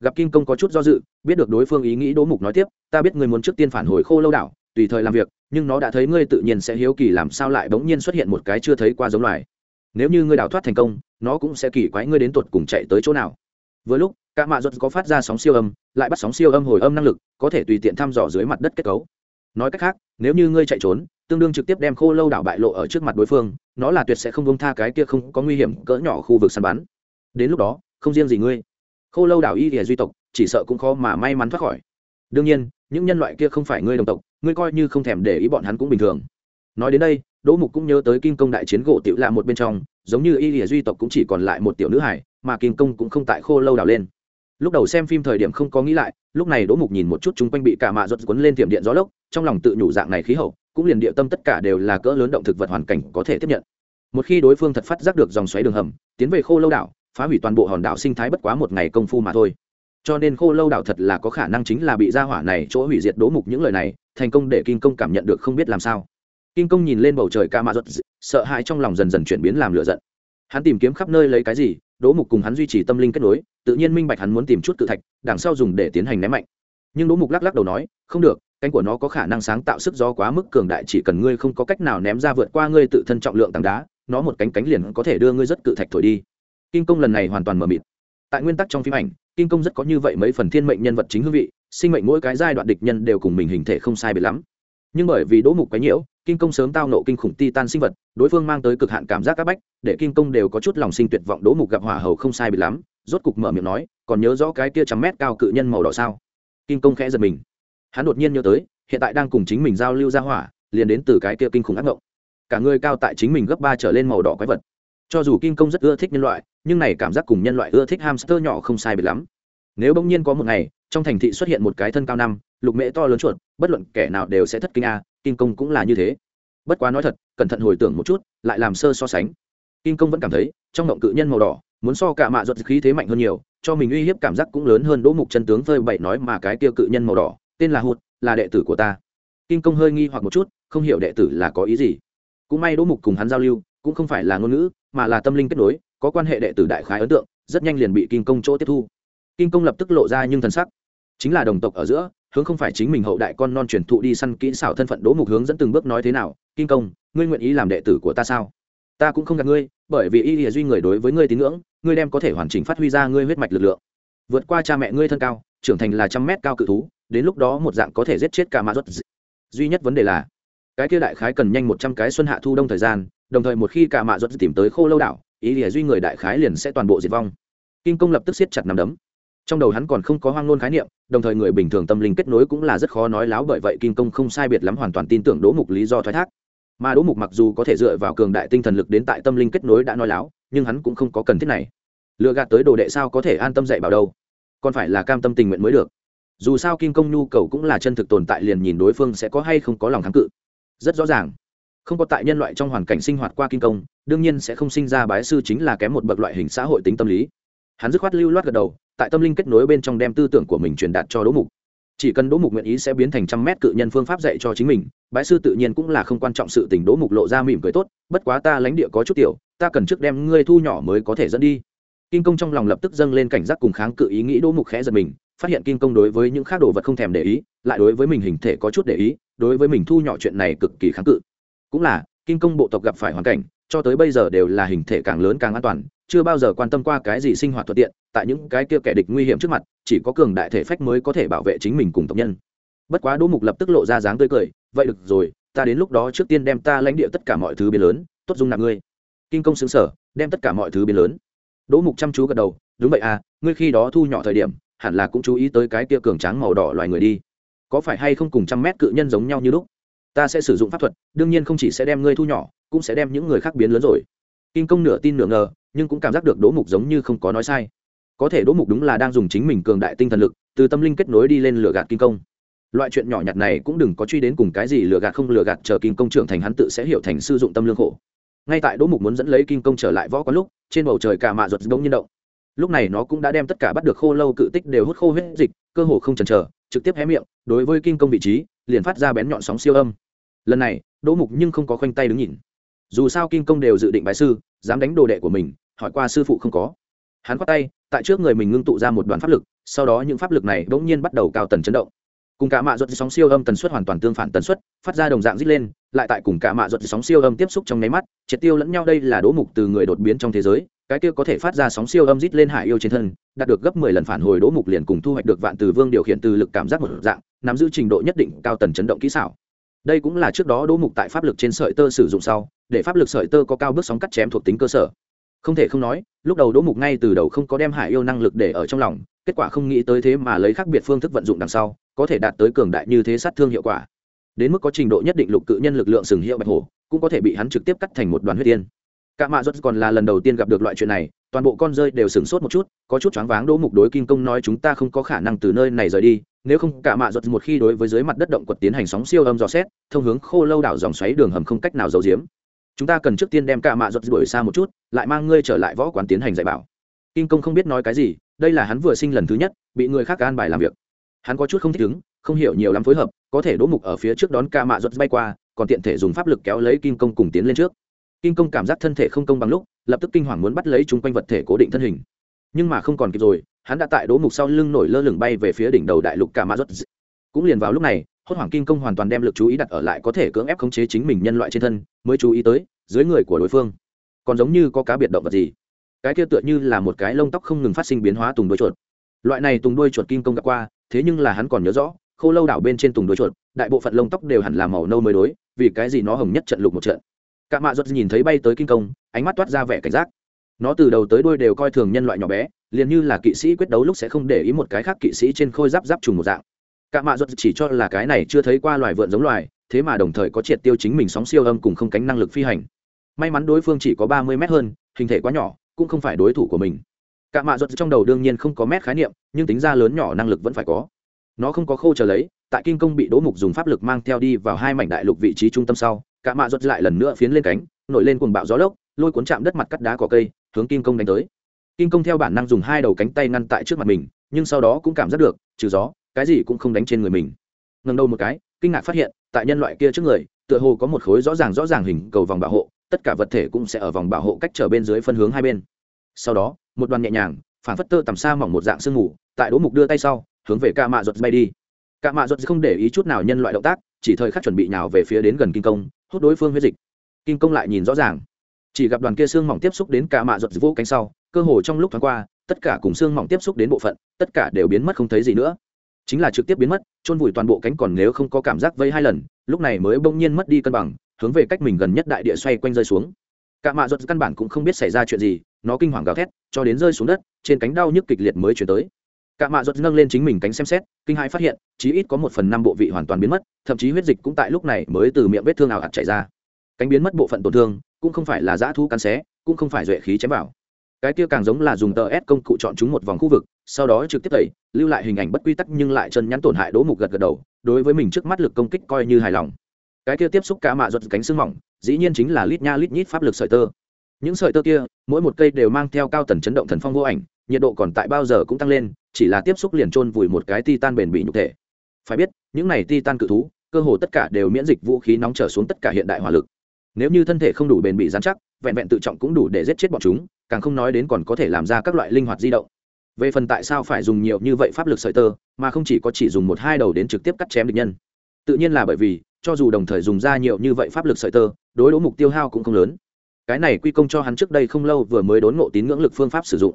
A: Gặp kim công có chút do dự, biết được đối phương ý nghĩ đỗ mục nói tiếp, ta biết ngươi muốn trước tiên phản hồi khô lâu đảo, tùy thời làm việc, nhưng nó đã thấy ngươi tự nhiên sẽ hiếu kỳ làm sao lại bỗng nhiên xuất hiện một cái chưa thấy qua giống loài. Nếu như ngươi đào thoát thành công, nó cũng sẽ kỳ quái ngươi đến tuột cùng chạy tới chỗ nào. Vừa lúc, cả mạ ruột có phát ra sóng siêu âm, lại bắt sóng siêu âm hồi âm năng lực, có thể tùy tiện thăm dò dưới mặt đất kết cấu. Nói cách khác, nếu như ngươi chạy trốn tương đương trực tiếp đem khô lâu đảo bại lộ ở trước mặt đối phương, nó là tuyệt sẽ không bông tha cái kia không có nguy hiểm cỡ nhỏ khu vực săn bắn. Đến lúc đó, không riêng gì ngươi, khô lâu đảo y thì duy tộc, chỉ sợ cũng khó mà may mắn thoát khỏi. Đương nhiên, những nhân loại kia không phải ngươi đồng tộc, ngươi coi như không thèm để ý bọn hắn cũng bình thường. Nói đến đây, đỗ mục cũng nhớ tới kinh công đại chiến gỗ tiểu lạ một bên trong, giống như y lìa duy tộc cũng chỉ còn lại một tiểu nữ hải mà kinh công cũng không tại khô lâu đảo lên. Lúc đầu xem phim thời điểm không có nghĩ lại, lúc này đỗ mục nhìn một chút chung quanh bị cả mạ ruột quấn lên tiệm điện gió lốc, trong lòng tự nhủ dạng này khí hậu cũng liền địa tâm tất cả đều là cỡ lớn động thực vật hoàn cảnh có thể tiếp nhận. Một khi đối phương thật phát giác được dòng xoáy đường hầm, tiến về khô lâu đảo, phá hủy toàn bộ hòn đảo sinh thái bất quá một ngày công phu mà thôi. Cho nên khô lâu đảo thật là có khả năng chính là bị gia hỏa này chỗ hủy diệt đố mục những lời này, thành công để kinh công cảm nhận được không biết làm sao. Kinh công nhìn lên bầu trời ca mạ ruột sợ hãi trong lòng dần dần chuyển biến làm lựa giận. Hắn tìm kiếm khắp nơi lấy cái gì, đố mục cùng hắn duy trì tâm linh kết nối, tự nhiên minh bạch hắn muốn tìm chút cự thạch, đằng sau dùng để tiến hành ném mạnh. Nhưng đố mục lắc lắc đầu nói, không được cánh của nó có khả năng sáng tạo sức gió quá mức cường đại, chỉ cần ngươi không có cách nào ném ra vượt qua ngươi tự thân trọng lượng tảng đá, nó một cánh cánh liền có thể đưa ngươi rất cự thạch thổi đi. Kinh công lần này hoàn toàn mờ mịt. Tại nguyên tắc trong phim ảnh kinh công rất có như vậy mấy phần thiên mệnh nhân vật chính hương vị, sinh mệnh mỗi cái giai đoạn địch nhân đều cùng mình hình thể không sai biệt lắm. Nhưng bởi vì đỗ mục quái nhiễu kinh công sớm tao nộ kinh khủng ti tan sinh vật, đối phương mang tới cực hạn cảm giác áp bách, để kinh công đều có chút lòng sinh tuyệt vọng, đỗ mục gặp hỏa hầu không sai biệt lắm, rốt cục mở miệng nói, còn nhớ rõ cái kia trăm mét cao cự nhân màu đỏ sao? Kinh công khẽ giật mình hắn đột nhiên nhớ tới, hiện tại đang cùng chính mình giao lưu ra hỏa, liền đến từ cái kia kinh khủng ác ngộng. Cả người cao tại chính mình gấp ba trở lên màu đỏ quái vật. Cho dù kim công rất ưa thích nhân loại, nhưng này cảm giác cùng nhân loại ưa thích hamster nhỏ không sai biệt lắm. Nếu bỗng nhiên có một ngày, trong thành thị xuất hiện một cái thân cao năm, lục mễ to lớn chuột, bất luận kẻ nào đều sẽ thất kinh a kim công cũng là như thế. Bất quá nói thật, cẩn thận hồi tưởng một chút, lại làm sơ so sánh. Kim công vẫn cảm thấy, trong động cự nhân màu đỏ, muốn so cả mạ ruột khí thế mạnh hơn nhiều, cho mình uy hiếp cảm giác cũng lớn hơn đỗ mục chân tướng phơi bậy nói mà cái tiêu cự nhân màu đỏ tên là hụt, là đệ tử của ta. Kinh công hơi nghi hoặc một chút, không hiểu đệ tử là có ý gì. Cũng may đỗ mục cùng hắn giao lưu, cũng không phải là ngôn ngữ, mà là tâm linh kết nối, có quan hệ đệ tử đại khái ấn tượng, rất nhanh liền bị kinh công chỗ tiếp thu. Kinh công lập tức lộ ra nhưng thần sắc. Chính là đồng tộc ở giữa, hướng không phải chính mình hậu đại con non truyền thụ đi săn kỹ xảo thân phận, đỗ mục hướng dẫn từng bước nói thế nào, kinh công, ngươi nguyện ý làm đệ tử của ta sao? Ta cũng không gạt ngươi, bởi vì y lìa duy người đối với ngươi tín ngưỡng, ngươi đem có thể hoàn chỉnh phát huy ra ngươi huyết mạch lực lượng vượt qua cha mẹ ngươi thân cao, trưởng thành là trăm mét cao cự thú, đến lúc đó một dạng có thể giết chết cả mã rốt duy nhất vấn đề là, cái kia đại khái cần nhanh một trăm cái xuân hạ thu đông thời gian, đồng thời một khi cả mạ rốt tìm tới khô lâu đảo, ý lìa duy người đại khái liền sẽ toàn bộ diệt vong. Kinh công lập tức siết chặt nằm đấm. Trong đầu hắn còn không có hoang ngôn khái niệm, đồng thời người bình thường tâm linh kết nối cũng là rất khó nói láo bởi vậy kinh công không sai biệt lắm hoàn toàn tin tưởng đỗ mục lý do thoái thác. Mà đỗ mục mặc dù có thể dựa vào cường đại tinh thần lực đến tại tâm linh kết nối đã nói láo, nhưng hắn cũng không có cần thiết này lựa gạt tới đồ đệ sao có thể an tâm dạy bảo đâu? Còn phải là cam tâm tình nguyện mới được. Dù sao kim công nhu cầu cũng là chân thực tồn tại liền nhìn đối phương sẽ có hay không có lòng kháng cự. Rất rõ ràng. Không có tại nhân loại trong hoàn cảnh sinh hoạt qua kim công, đương nhiên sẽ không sinh ra bái sư chính là kém một bậc loại hình xã hội tính tâm lý. Hắn dứt khoát lưu loát gật đầu, tại tâm linh kết nối bên trong đem tư tưởng của mình truyền đạt cho đỗ mục. Chỉ cần đỗ mục nguyện ý sẽ biến thành trăm mét cự nhân phương pháp dạy cho chính mình, bái sư tự nhiên cũng là không quan trọng sự tình đỗ mục lộ ra mỉm cười tốt, bất quá ta lãnh địa có chút tiểu, ta cần trước đem ngươi thu nhỏ mới có thể dẫn đi kinh công trong lòng lập tức dâng lên cảnh giác cùng kháng cự ý nghĩ đỗ mục khẽ giật mình, phát hiện kinh công đối với những khác đồ vật không thèm để ý, lại đối với mình hình thể có chút để ý, đối với mình thu nhỏ chuyện này cực kỳ kháng cự. Cũng là kinh công bộ tộc gặp phải hoàn cảnh, cho tới bây giờ đều là hình thể càng lớn càng an toàn, chưa bao giờ quan tâm qua cái gì sinh hoạt thuận tiện, tại những cái kia kẻ địch nguy hiểm trước mặt, chỉ có cường đại thể phách mới có thể bảo vệ chính mình cùng tộc nhân. Bất quá đỗ mục lập tức lộ ra dáng tươi cười, vậy được rồi, ta đến lúc đó trước tiên đem ta lãnh địa tất cả mọi thứ biến lớn, tốt dung nạp ngươi. Kinh công xứng sở đem tất cả mọi thứ biến lớn đỗ mục chăm chú gật đầu, đúng vậy à ngươi khi đó thu nhỏ thời điểm, hẳn là cũng chú ý tới cái kia cường tráng màu đỏ loài người đi. Có phải hay không cùng trăm mét cự nhân giống nhau như lúc? Ta sẽ sử dụng pháp thuật, đương nhiên không chỉ sẽ đem ngươi thu nhỏ, cũng sẽ đem những người khác biến lớn rồi. Kim công nửa tin nửa ngờ, nhưng cũng cảm giác được đỗ mục giống như không có nói sai. Có thể đỗ mục đúng là đang dùng chính mình cường đại tinh thần lực, từ tâm linh kết nối đi lên lửa gạt Kim công. Loại chuyện nhỏ nhặt này cũng đừng có truy đến cùng cái gì lừa gạt không lừa gạt chờ Kim công trưởng thành hắn tự sẽ hiểu thành sử dụng tâm lương khổ ngay tại đỗ mục muốn dẫn lấy kinh công trở lại võ quán lúc, trên bầu trời cả mạ ruột bỗng nhiên động. Lúc này nó cũng đã đem tất cả bắt được khô lâu cự tích đều hút khô huyết dịch, cơ hồ không chần chờ, trực tiếp hé miệng, đối với kinh công vị trí, liền phát ra bén nhọn sóng siêu âm. Lần này, đỗ mục nhưng không có khoanh tay đứng nhìn. Dù sao kinh công đều dự định bài sư, dám đánh đồ đệ của mình, hỏi qua sư phụ không có. Hắn khoát tay, tại trước người mình ngưng tụ ra một đoàn pháp lực, sau đó những pháp lực này bỗng nhiên bắt đầu cao tần chấn động. Cùng cả mạ ruột sóng siêu âm tần suất hoàn toàn tương phản tần suất, phát ra đồng dạng rít lên lại tại cùng cả mạ ruột sóng siêu âm tiếp xúc trong nháy mắt, triệt tiêu lẫn nhau đây là đỗ mục từ người đột biến trong thế giới, cái kia có thể phát ra sóng siêu âm rít lên hải yêu trên thân, đạt được gấp mười lần phản hồi đỗ mục liền cùng thu hoạch được vạn từ vương điều khiển từ lực cảm giác một dạng, nắm giữ trình độ nhất định cao tần chấn động kỹ xảo. Đây cũng là trước đó đỗ mục tại pháp lực trên sợi tơ sử dụng sau, để pháp lực sợi tơ có cao bước sóng cắt chém thuộc tính cơ sở. Không thể không nói, lúc đầu đỗ mục ngay từ đầu không có đem hải yêu năng lực để ở trong lòng, kết quả không nghĩ tới thế mà lấy khác biệt phương thức vận dụng đằng sau, có thể đạt tới cường đại như thế sát thương hiệu quả đến mức có trình độ nhất định lục cự nhân lực lượng sừng hiệu bạch hổ, cũng có thể bị hắn trực tiếp cắt thành một đoàn huyết tiên. Cả mạ rốt còn là lần đầu tiên gặp được loại chuyện này, toàn bộ con rơi đều sửng sốt một chút, có chút choáng váng đỗ mục đối kinh công nói chúng ta không có khả năng từ nơi này rời đi, nếu không cả mạ rốt một khi đối với dưới mặt đất động quật tiến hành sóng siêu âm dò xét, thông hướng khô lâu đảo dòng xoáy đường hầm không cách nào giấu giếm. Chúng ta cần trước tiên đem cả mạ rốt đuổi xa một chút, lại mang ngươi trở lại võ quán tiến hành dạy bảo. Kinh công không biết nói cái gì, đây là hắn vừa sinh lần thứ nhất, bị người khác an bài làm việc. Hắn có chút không thích ứng không hiểu nhiều lắm phối hợp, có thể đỗ mục ở phía trước đón ca mạ ruột bay qua, còn tiện thể dùng pháp lực kéo lấy kim công cùng tiến lên trước. Kim công cảm giác thân thể không công bằng lúc, lập tức kinh hoàng muốn bắt lấy chung quanh vật thể cố định thân hình. Nhưng mà không còn kịp rồi, hắn đã tại đỗ mục sau lưng nổi lơ lửng bay về phía đỉnh đầu đại lục ca mạ ruột cũng liền vào lúc này, hốt hoảng kim công hoàn toàn đem lực chú ý đặt ở lại có thể cưỡng ép khống chế chính mình nhân loại trên thân, mới chú ý tới, dưới người của đối phương. Còn giống như có cá biệt động vật gì. Cái kia tựa như là một cái lông tóc không ngừng phát sinh biến hóa tùng đuôi chuột. Loại này tùng đuôi chuột kim công gặp qua, thế nhưng là hắn còn nhớ rõ khô lâu đảo bên trên tùng đuôi chuột, đại bộ phận lông tóc đều hẳn là màu nâu mới đối, vì cái gì nó hồng nhất trận lục một trận. Cả mạ ruột nhìn thấy bay tới kinh công, ánh mắt toát ra vẻ cảnh giác. Nó từ đầu tới đuôi đều coi thường nhân loại nhỏ bé, liền như là kỵ sĩ quyết đấu lúc sẽ không để ý một cái khác kỵ sĩ trên khôi giáp giáp trùng một dạng. Cả mạ ruột chỉ cho là cái này chưa thấy qua loài vượn giống loài, thế mà đồng thời có triệt tiêu chính mình sóng siêu âm cùng không cánh năng lực phi hành. May mắn đối phương chỉ có ba mươi mét hơn, hình thể quá nhỏ, cũng không phải đối thủ của mình. Cả mạ ruột trong đầu đương nhiên không có mét khái niệm, nhưng tính ra lớn nhỏ năng lực vẫn phải có nó không có khâu chờ lấy, tại kinh công bị đỗ mục dùng pháp lực mang theo đi vào hai mảnh đại lục vị trí trung tâm sau, cả mạ rút lại lần nữa phiến lên cánh, nổi lên cuồng bạo gió lốc, lôi cuốn chạm đất mặt cắt đá cỏ cây, hướng kinh công đánh tới. Kinh công theo bản năng dùng hai đầu cánh tay ngăn tại trước mặt mình, nhưng sau đó cũng cảm giác được, trừ gió, cái gì cũng không đánh trên người mình. Ngần đầu một cái, kinh ngạc phát hiện, tại nhân loại kia trước người, tựa hồ có một khối rõ ràng rõ ràng hình cầu vòng bảo hộ, tất cả vật thể cũng sẽ ở vòng bảo hộ cách trở bên dưới phân hướng hai bên. Sau đó, một đoàn nhẹ nhàng phản phất tơ tầm xa mỏng một dạng sương mù, tại đỗ mục đưa tay sau hướng về ca mạ ruột bay đi. Ca mạ ruột không để ý chút nào nhân loại động tác, chỉ thời khắc chuẩn bị nào về phía đến gần kinh công hút đối phương huyết dịch. Kinh công lại nhìn rõ ràng. Chỉ gặp đoàn kia xương mỏng tiếp xúc đến ca mạ ruột vô cánh sau, cơ hồ trong lúc thoáng qua, tất cả cùng xương mỏng tiếp xúc đến bộ phận, tất cả đều biến mất không thấy gì nữa. Chính là trực tiếp biến mất, chôn vùi toàn bộ cánh còn nếu không có cảm giác vây hai lần, lúc này mới bỗng nhiên mất đi cân bằng, hướng về cách mình gần nhất đại địa xoay quanh rơi xuống. Cả mạ ruột căn bản cũng không biết xảy ra chuyện gì, nó kinh hoàng gào thét, cho đến rơi xuống đất, trên cánh đau nhức kịch liệt mới chuyển tới cả mạ ruột nâng lên chính mình cánh xem xét, kinh hãi phát hiện, chí ít có một phần năm bộ vị hoàn toàn biến mất, thậm chí huyết dịch cũng tại lúc này mới từ miệng vết thương ảo ạt chảy ra. Cánh biến mất bộ phận tổn thương, cũng không phải là dã thu cắn xé, cũng không phải duệ khí chém vào. Cái kia càng giống là dùng tờ ép công cụ chọn chúng một vòng khu vực, sau đó trực tiếp tẩy, lưu lại hình ảnh bất quy tắc nhưng lại chân nhắn tổn hại đỗ mục gật gật đầu, đối với mình trước mắt lực công kích coi như hài lòng. Cái kia tiếp xúc cả mạ ruột cánh xương mỏng, dĩ nhiên chính là lít nha lít nhít pháp lực sợi tơ. Những sợi tơ kia, mỗi một cây đều mang theo cao tần chấn động thần phong vô ảnh nhiệt độ còn tại bao giờ cũng tăng lên, chỉ là tiếp xúc liền trôn vùi một cái ti tan bền bỉ nhục thể. Phải biết, những này ti tan cự thú, cơ hồ tất cả đều miễn dịch vũ khí nóng trở xuống tất cả hiện đại hỏa lực. Nếu như thân thể không đủ bền bỉ dán chắc, vẹn vẹn tự trọng cũng đủ để giết chết bọn chúng, càng không nói đến còn có thể làm ra các loại linh hoạt di động. Về phần tại sao phải dùng nhiều như vậy pháp lực sợi tơ, mà không chỉ có chỉ dùng một hai đầu đến trực tiếp cắt chém địch nhân. Tự nhiên là bởi vì, cho dù đồng thời dùng ra nhiều như vậy pháp lực sợi tơ, đối đỗ mục tiêu hao cũng không lớn. Cái này quy công cho hắn trước đây không lâu vừa mới đốn ngộ tín ngưỡng lực phương pháp sử dụng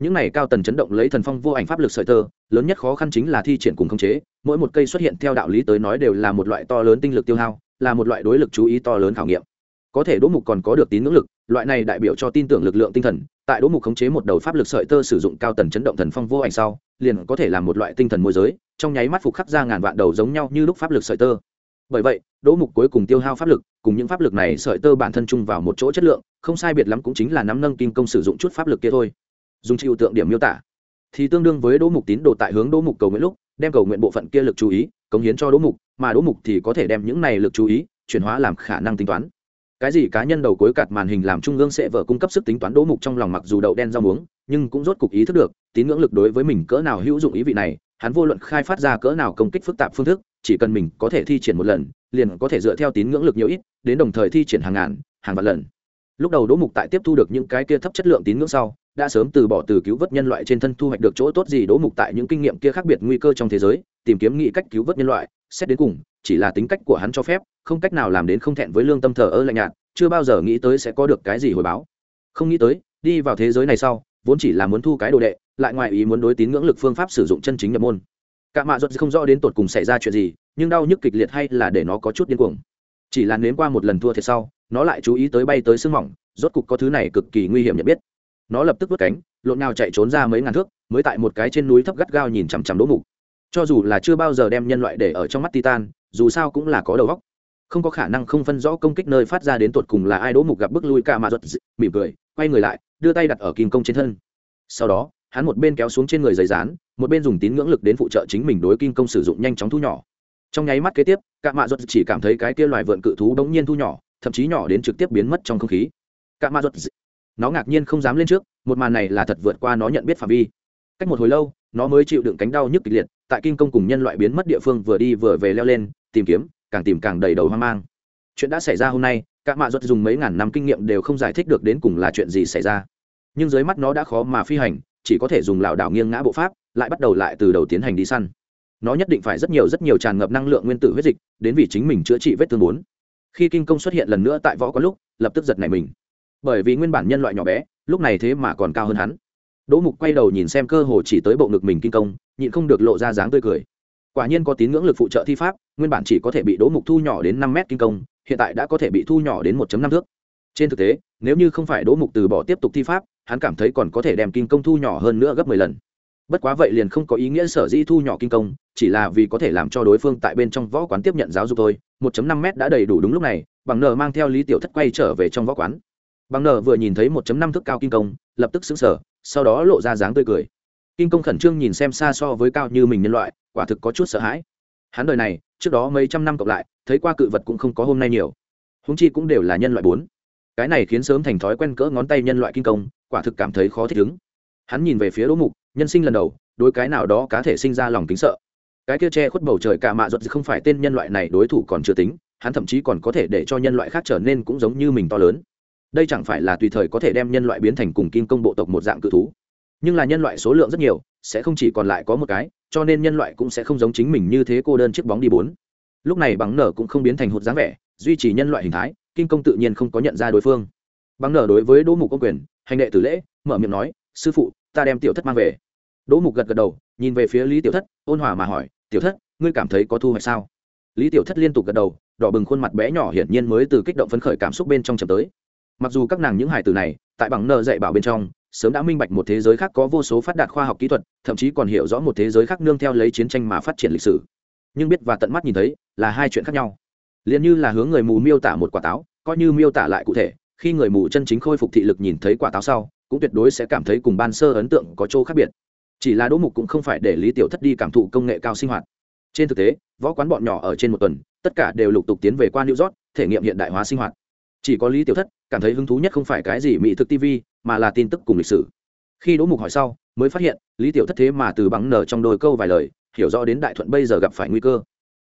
A: những này cao tần chấn động lấy thần phong vô ảnh pháp lực sợi tơ, lớn nhất khó khăn chính là thi triển cùng khống chế, mỗi một cây xuất hiện theo đạo lý tới nói đều là một loại to lớn tinh lực tiêu hao, là một loại đối lực chú ý to lớn khảo nghiệm. Có thể đỗ mục còn có được tín ngưỡng lực, loại này đại biểu cho tin tưởng lực lượng tinh thần, tại đỗ mục khống chế một đầu pháp lực sợi tơ sử dụng cao tần chấn động thần phong vô ảnh sau, liền có thể làm một loại tinh thần môi giới, trong nháy mắt phục khắc ra ngàn vạn đầu giống nhau như lúc pháp lực sợi tơ. Bởi vậy, đỗ mục cuối cùng tiêu hao pháp lực, cùng những pháp lực này sợi tơ bản thân chung vào một chỗ chất lượng, không sai biệt lắm cũng chính là nắm nâng kim công sử dụng chút pháp lực kia thôi dùng chịu tượng điểm miêu tả. Thì tương đương với đỗ mục tín đồ tại hướng đỗ mục cầu nguyện lúc, đem cầu nguyện bộ phận kia lực chú ý, cống hiến cho đỗ mục, mà đỗ mục thì có thể đem những này lực chú ý, chuyển hóa làm khả năng tính toán. Cái gì cá nhân đầu cuối cạt màn hình làm trung ương sẽ vợ cung cấp sức tính toán đỗ mục trong lòng mặc dù đậu đen rau muống, nhưng cũng rốt cục ý thức được, tín ngưỡng lực đối với mình cỡ nào hữu dụng ý vị này, hắn vô luận khai phát ra cỡ nào công kích phức tạp phương thức, chỉ cần mình có thể thi triển một lần, liền có thể dựa theo tín ngưỡng lực nhiều ít, đến đồng thời thi triển hàng ngàn, hàng vạn lần lúc đầu đỗ mục tại tiếp thu được những cái kia thấp chất lượng tín ngưỡng sau, đã sớm từ bỏ từ cứu vớt nhân loại trên thân thu hoạch được chỗ tốt gì. Đỗ mục tại những kinh nghiệm kia khác biệt nguy cơ trong thế giới, tìm kiếm nghĩ cách cứu vớt nhân loại, xét đến cùng, chỉ là tính cách của hắn cho phép, không cách nào làm đến không thẹn với lương tâm thờ ơ lạnh nhạt, chưa bao giờ nghĩ tới sẽ có được cái gì hồi báo. Không nghĩ tới, đi vào thế giới này sau, vốn chỉ là muốn thu cái đồ đệ, lại ngoài ý muốn đối tín ngưỡng lực phương pháp sử dụng chân chính nhập môn. Cả mạ ruột không rõ đến tột cùng xảy ra chuyện gì, nhưng đau nhức kịch liệt hay là để nó có chút điên cuồng. Chỉ là nếm qua một lần thua thiệt sau nó lại chú ý tới bay tới sương mỏng, rốt cục có thứ này cực kỳ nguy hiểm nhận biết. Nó lập tức vứt cánh, lộn nào chạy trốn ra mấy ngàn thước, mới tại một cái trên núi thấp gắt gao nhìn chằm chằm đỗ mục. Cho dù là chưa bao giờ đem nhân loại để ở trong mắt titan, dù sao cũng là có đầu óc. Không có khả năng không phân rõ công kích nơi phát ra đến tột cùng là ai đỗ mục gặp bước lui ca mà ruột mỉm cười, quay người lại, đưa tay đặt ở kim công trên thân. Sau đó, hắn một bên kéo xuống trên người giấy rán một bên dùng tín ngưỡng lực đến phụ trợ chính mình đối kim công sử dụng nhanh chóng thu nhỏ. Trong nháy mắt kế tiếp cạ mạ ruột chỉ cảm thấy cái kia loài vượn cự thú đống nhiên thu nhỏ thậm chí nhỏ đến trực tiếp biến mất trong không khí. Cả ma ruột nó ngạc nhiên không dám lên trước, một màn này là thật vượt qua nó nhận biết phạm vi. Cách một hồi lâu, nó mới chịu đựng cánh đau nhức kịch liệt, tại kim công cùng nhân loại biến mất địa phương vừa đi vừa về leo lên, tìm kiếm, càng tìm càng đầy đầu hoang mang. Chuyện đã xảy ra hôm nay các mạ ruột dùng mấy ngàn năm kinh nghiệm đều không giải thích được đến cùng là chuyện gì xảy ra. Nhưng dưới mắt nó đã khó mà phi hành, chỉ có thể dùng lảo đảo nghiêng ngã bộ pháp, lại bắt đầu lại từ đầu tiến hành đi săn. Nó nhất định phải rất nhiều rất nhiều tràn ngập năng lượng nguyên tử huyết dịch, đến vì chính mình chữa trị vết thương bốn khi kinh công xuất hiện lần nữa tại võ có lúc, lập tức giật nảy mình. Bởi vì nguyên bản nhân loại nhỏ bé, lúc này thế mà còn cao hơn hắn. Đỗ mục quay đầu nhìn xem cơ hồ chỉ tới bộ ngực mình kinh công nhịn không được lộ ra dáng tươi cười. Quả nhiên có tín ngưỡng lực phụ trợ thi pháp, nguyên bản chỉ có thể bị đỗ mục thu nhỏ đến năm mét kinh công hiện tại đã có thể bị thu nhỏ đến một năm thước. Trên thực tế, nếu như không phải đỗ mục từ bỏ tiếp tục thi pháp, hắn cảm thấy còn có thể đem kinh công thu nhỏ hơn nữa gấp mười lần bất quá vậy liền không có ý nghĩa sở dĩ thu nhỏ kinh công, chỉ là vì có thể làm cho đối phương tại bên trong võ quán tiếp nhận giáo dục thôi. 1 năm m đã đầy đủ đúng lúc này, bằng nờ mang theo lý tiểu thất quay trở về trong võ quán. Bằng nờ vừa nhìn thấy 1 năm thước cao kinh công, lập tức xứng sở sau đó lộ ra dáng tươi cười. Kinh công khẩn trương nhìn xem xa so với cao như mình nhân loại, quả thực có chút sợ hãi. Hắn đời này, trước đó mấy trăm năm cộng lại, thấy qua cự vật cũng không có hôm nay nhiều. Húng chi cũng đều là nhân loại bốn. Cái này khiến sớm thành thói quen cỡ ngón tay nhân loại kinh công, quả thực cảm thấy khó thích ứng. Hắn nhìn về phía đỗ mục nhân sinh lần đầu, đối cái nào đó cá thể sinh ra lòng kính sợ. Cái kia che khuất bầu trời cả mạ ruột không phải tên nhân loại này đối thủ còn chưa tính, hắn thậm chí còn có thể để cho nhân loại khác trở nên cũng giống như mình to lớn. Đây chẳng phải là tùy thời có thể đem nhân loại biến thành cùng kim công bộ tộc một dạng cự thú. Nhưng là nhân loại số lượng rất nhiều, sẽ không chỉ còn lại có một cái, cho nên nhân loại cũng sẽ không giống chính mình như thế cô đơn chiếc bóng đi bốn. Lúc này bằng nở cũng không biến thành hụt dáng vẻ, duy trì nhân loại hình thái, kim công tự nhiên không có nhận ra đối phương. Bằng nở đối với đỗ mục công quyền, hành đệ tử lễ, mở miệng nói, sư phụ ta đem tiểu thất mang về. Đỗ mục gật gật đầu, nhìn về phía lý tiểu thất, ôn hòa mà hỏi, tiểu thất, ngươi cảm thấy có thu hoạch sao? Lý tiểu thất liên tục gật đầu, đỏ bừng khuôn mặt bé nhỏ hiển nhiên mới từ kích động phấn khởi cảm xúc bên trong chậm tới. Mặc dù các nàng những hải tử này, tại bằng nợ dạy bảo bên trong, sớm đã minh bạch một thế giới khác có vô số phát đạt khoa học kỹ thuật, thậm chí còn hiểu rõ một thế giới khác nương theo lấy chiến tranh mà phát triển lịch sử. Nhưng biết và tận mắt nhìn thấy, là hai chuyện khác nhau. Liền như là hướng người mù miêu tả một quả táo, coi như miêu tả lại cụ thể, khi người mù chân chính khôi phục thị lực nhìn thấy quả táo sau cũng tuyệt đối sẽ cảm thấy cùng ban sơ ấn tượng có chỗ khác biệt. Chỉ là đỗ mục cũng không phải để lý tiểu thất đi cảm thụ công nghệ cao sinh hoạt. Trên thực tế, võ quán bọn nhỏ ở trên một tuần, tất cả đều lục tục tiến về qua new york, thể nghiệm hiện đại hóa sinh hoạt. Chỉ có lý tiểu thất cảm thấy hứng thú nhất không phải cái gì mỹ thực tv mà là tin tức cùng lịch sử. Khi đỗ mục hỏi sau, mới phát hiện, lý tiểu thất thế mà từ bằng nở trong đôi câu vài lời, hiểu rõ đến đại thuận bây giờ gặp phải nguy cơ.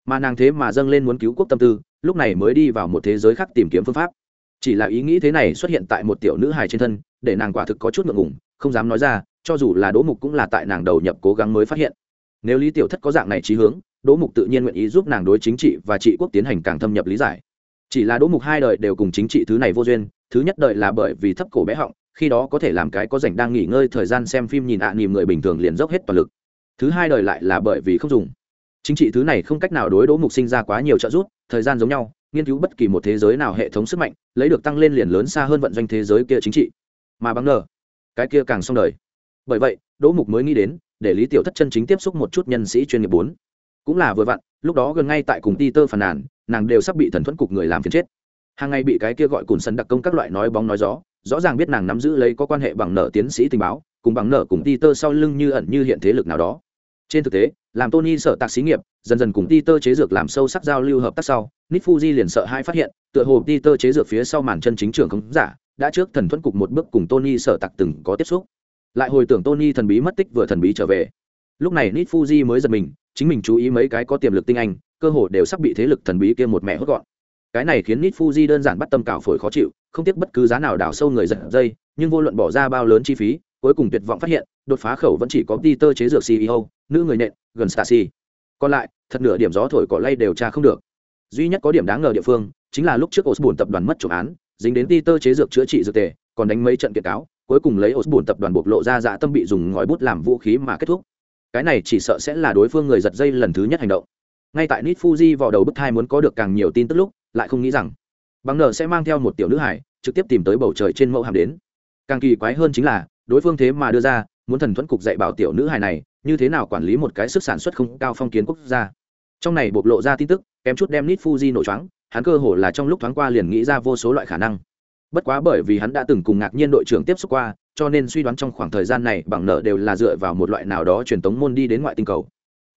A: Mà nàng thế mà dâng lên muốn cứu quốc tâm tư, lúc này mới đi vào một thế giới khác tìm kiếm phương pháp chỉ là ý nghĩ thế này xuất hiện tại một tiểu nữ hài trên thân để nàng quả thực có chút ngượng ngùng không dám nói ra cho dù là đỗ mục cũng là tại nàng đầu nhập cố gắng mới phát hiện. Nếu lý tiểu thất có dạng này trí hướng đỗ mục tự nhiên nguyện ý giúp nàng đối chính trị và trị quốc tiến hành càng thâm nhập lý giải. Chỉ là đỗ mục hai đời đều cùng chính trị thứ này vô duyên thứ nhất đời là bởi vì thấp cổ bé họng khi đó có thể làm cái có rảnh đang nghỉ ngơi thời gian xem phim nhìn ạ à, nìm người bình thường liền dốc hết toàn lực. Thứ hai đời lại là bởi vì không dùng. Chính trị thứ này không cách nào đối đỗ mục sinh ra quá nhiều trợ giúp thời gian giống nhau nghiên cứu bất kỳ một thế giới nào hệ thống sức mạnh, lấy được tăng lên liền lớn xa hơn vận doanh thế giới kia chính trị. Mà bằng nờ, cái kia càng xong đời. Bởi vậy, đỗ mục mới nghĩ đến, để lý tiểu thất chân chính tiếp xúc một chút nhân sĩ chuyên nghiệp bốn. Cũng là vừa vặn, lúc đó gần ngay tại cùng ti tơ phàn nàn, nàng đều sắp bị thần thuẫn cục người làm phiền chết. Hàng ngày bị cái kia gọi cùn sân đặc công các loại nói bóng nói gió, rõ ràng biết nàng nắm giữ lấy có quan hệ bằng nợ tiến sĩ tình báo, cùng bằng nợ cùng ti tơ sau lưng như ẩn như hiện thế lực nào đó. Trên thực tế làm tony sợ tạc xí nghiệp, dần dần cùng Peter chế dược làm sâu sắc giao lưu hợp tác sau nít fuji liền sợ hai phát hiện, tựa hồ Peter chế dược phía sau màn chân chính trưởng không giả, đã trước thần thuẫn cục một bước cùng tony sợ tạc từng có tiếp xúc. Lại hồi tưởng tony thần bí mất tích vừa thần bí trở về. Lúc này nít fuji mới giật mình, chính mình chú ý mấy cái có tiềm lực tinh anh, cơ hồ đều sắp bị thế lực thần bí kia một mẹ hốt gọn. Cái này khiến nít fuji đơn giản bắt tâm cào phổi khó chịu, không tiếc bất cứ giá nào đào sâu người giật dây, nhưng vô luận bỏ ra bao lớn chi phí, cuối cùng tuyệt vọng phát hiện đột phá khẩu vẫn chỉ có peter chế dược ceo nữ người nện, gần Stacy. còn lại, thật nửa điểm gió thổi cỏ lay đều tra không được. Duy nhất có điểm đáng ngờ địa phương, chính là lúc trước osborne tập đoàn mất chủ án, dính đến peter chế dược chữa trị dược tề, còn đánh mấy trận kiện cáo, cuối cùng lấy osborne tập đoàn bộc lộ ra dạ tâm bị dùng ngòi bút làm vũ khí mà kết thúc. Cái này chỉ sợ sẽ là đối phương người giật dây lần thứ nhất hành động. Ngay tại nit fuji vào đầu bức thai muốn có được càng nhiều tin tức lúc, lại không nghĩ rằng bằng nở sẽ mang theo một tiểu nữ hải, trực tiếp tìm tới bầu trời trên mẫu hàm đến. Càng kỳ quái hơn chính là, đối phương thế mà đưa ra muốn thần thuẫn cục dạy bảo tiểu nữ hài này, như thế nào quản lý một cái sức sản xuất không cao phong kiến quốc gia? Trong này bộc lộ ra tin tức, kém chút đem nít fuji nổ choáng, hắn cơ hồ là trong lúc thoáng qua liền nghĩ ra vô số loại khả năng. Bất quá bởi vì hắn đã từng cùng ngạc nhiên đội trưởng tiếp xúc qua, cho nên suy đoán trong khoảng thời gian này bằng nợ đều là dựa vào một loại nào đó truyền tống môn đi đến ngoại tinh cầu.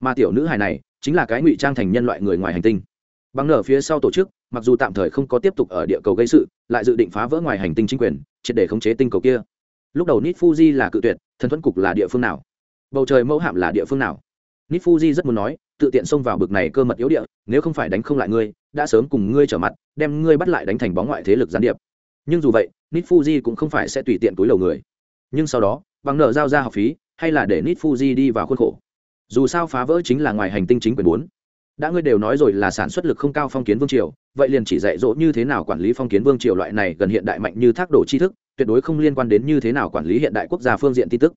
A: Mà tiểu nữ hài này, chính là cái ngụy trang thành nhân loại người ngoài hành tinh. Bằng nợ phía sau tổ chức, mặc dù tạm thời không có tiếp tục ở địa cầu gây sự, lại dự định phá vỡ ngoài hành tinh chính quyền, triệt để khống chế tinh cầu kia lúc đầu nít fuji là cự tuyệt, thần thuẫn cục là địa phương nào? Bầu trời mẫu hạm là địa phương nào? Nít fuji rất muốn nói, tự tiện xông vào bực này cơ mật yếu địa, nếu không phải đánh không lại ngươi, đã sớm cùng ngươi trở mặt, đem ngươi bắt lại đánh thành bóng ngoại thế lực gián điệp. Nhưng dù vậy nít fuji cũng không phải sẽ tùy tiện túi lầu người. Nhưng sau đó, bằng nợ giao ra học phí, hay là để nít fuji đi vào khuôn khổ. Dù sao phá vỡ chính là ngoài hành tinh chính quyền bốn. Đã ngươi đều nói rồi là sản xuất lực không cao phong kiến vương triều, vậy liền chỉ dạy dỗ như thế nào quản lý phong kiến vương triều loại này gần hiện đại mạnh như thác đổ tri thức tuyệt đối không liên quan đến như thế nào quản lý hiện đại quốc gia phương diện tin tức.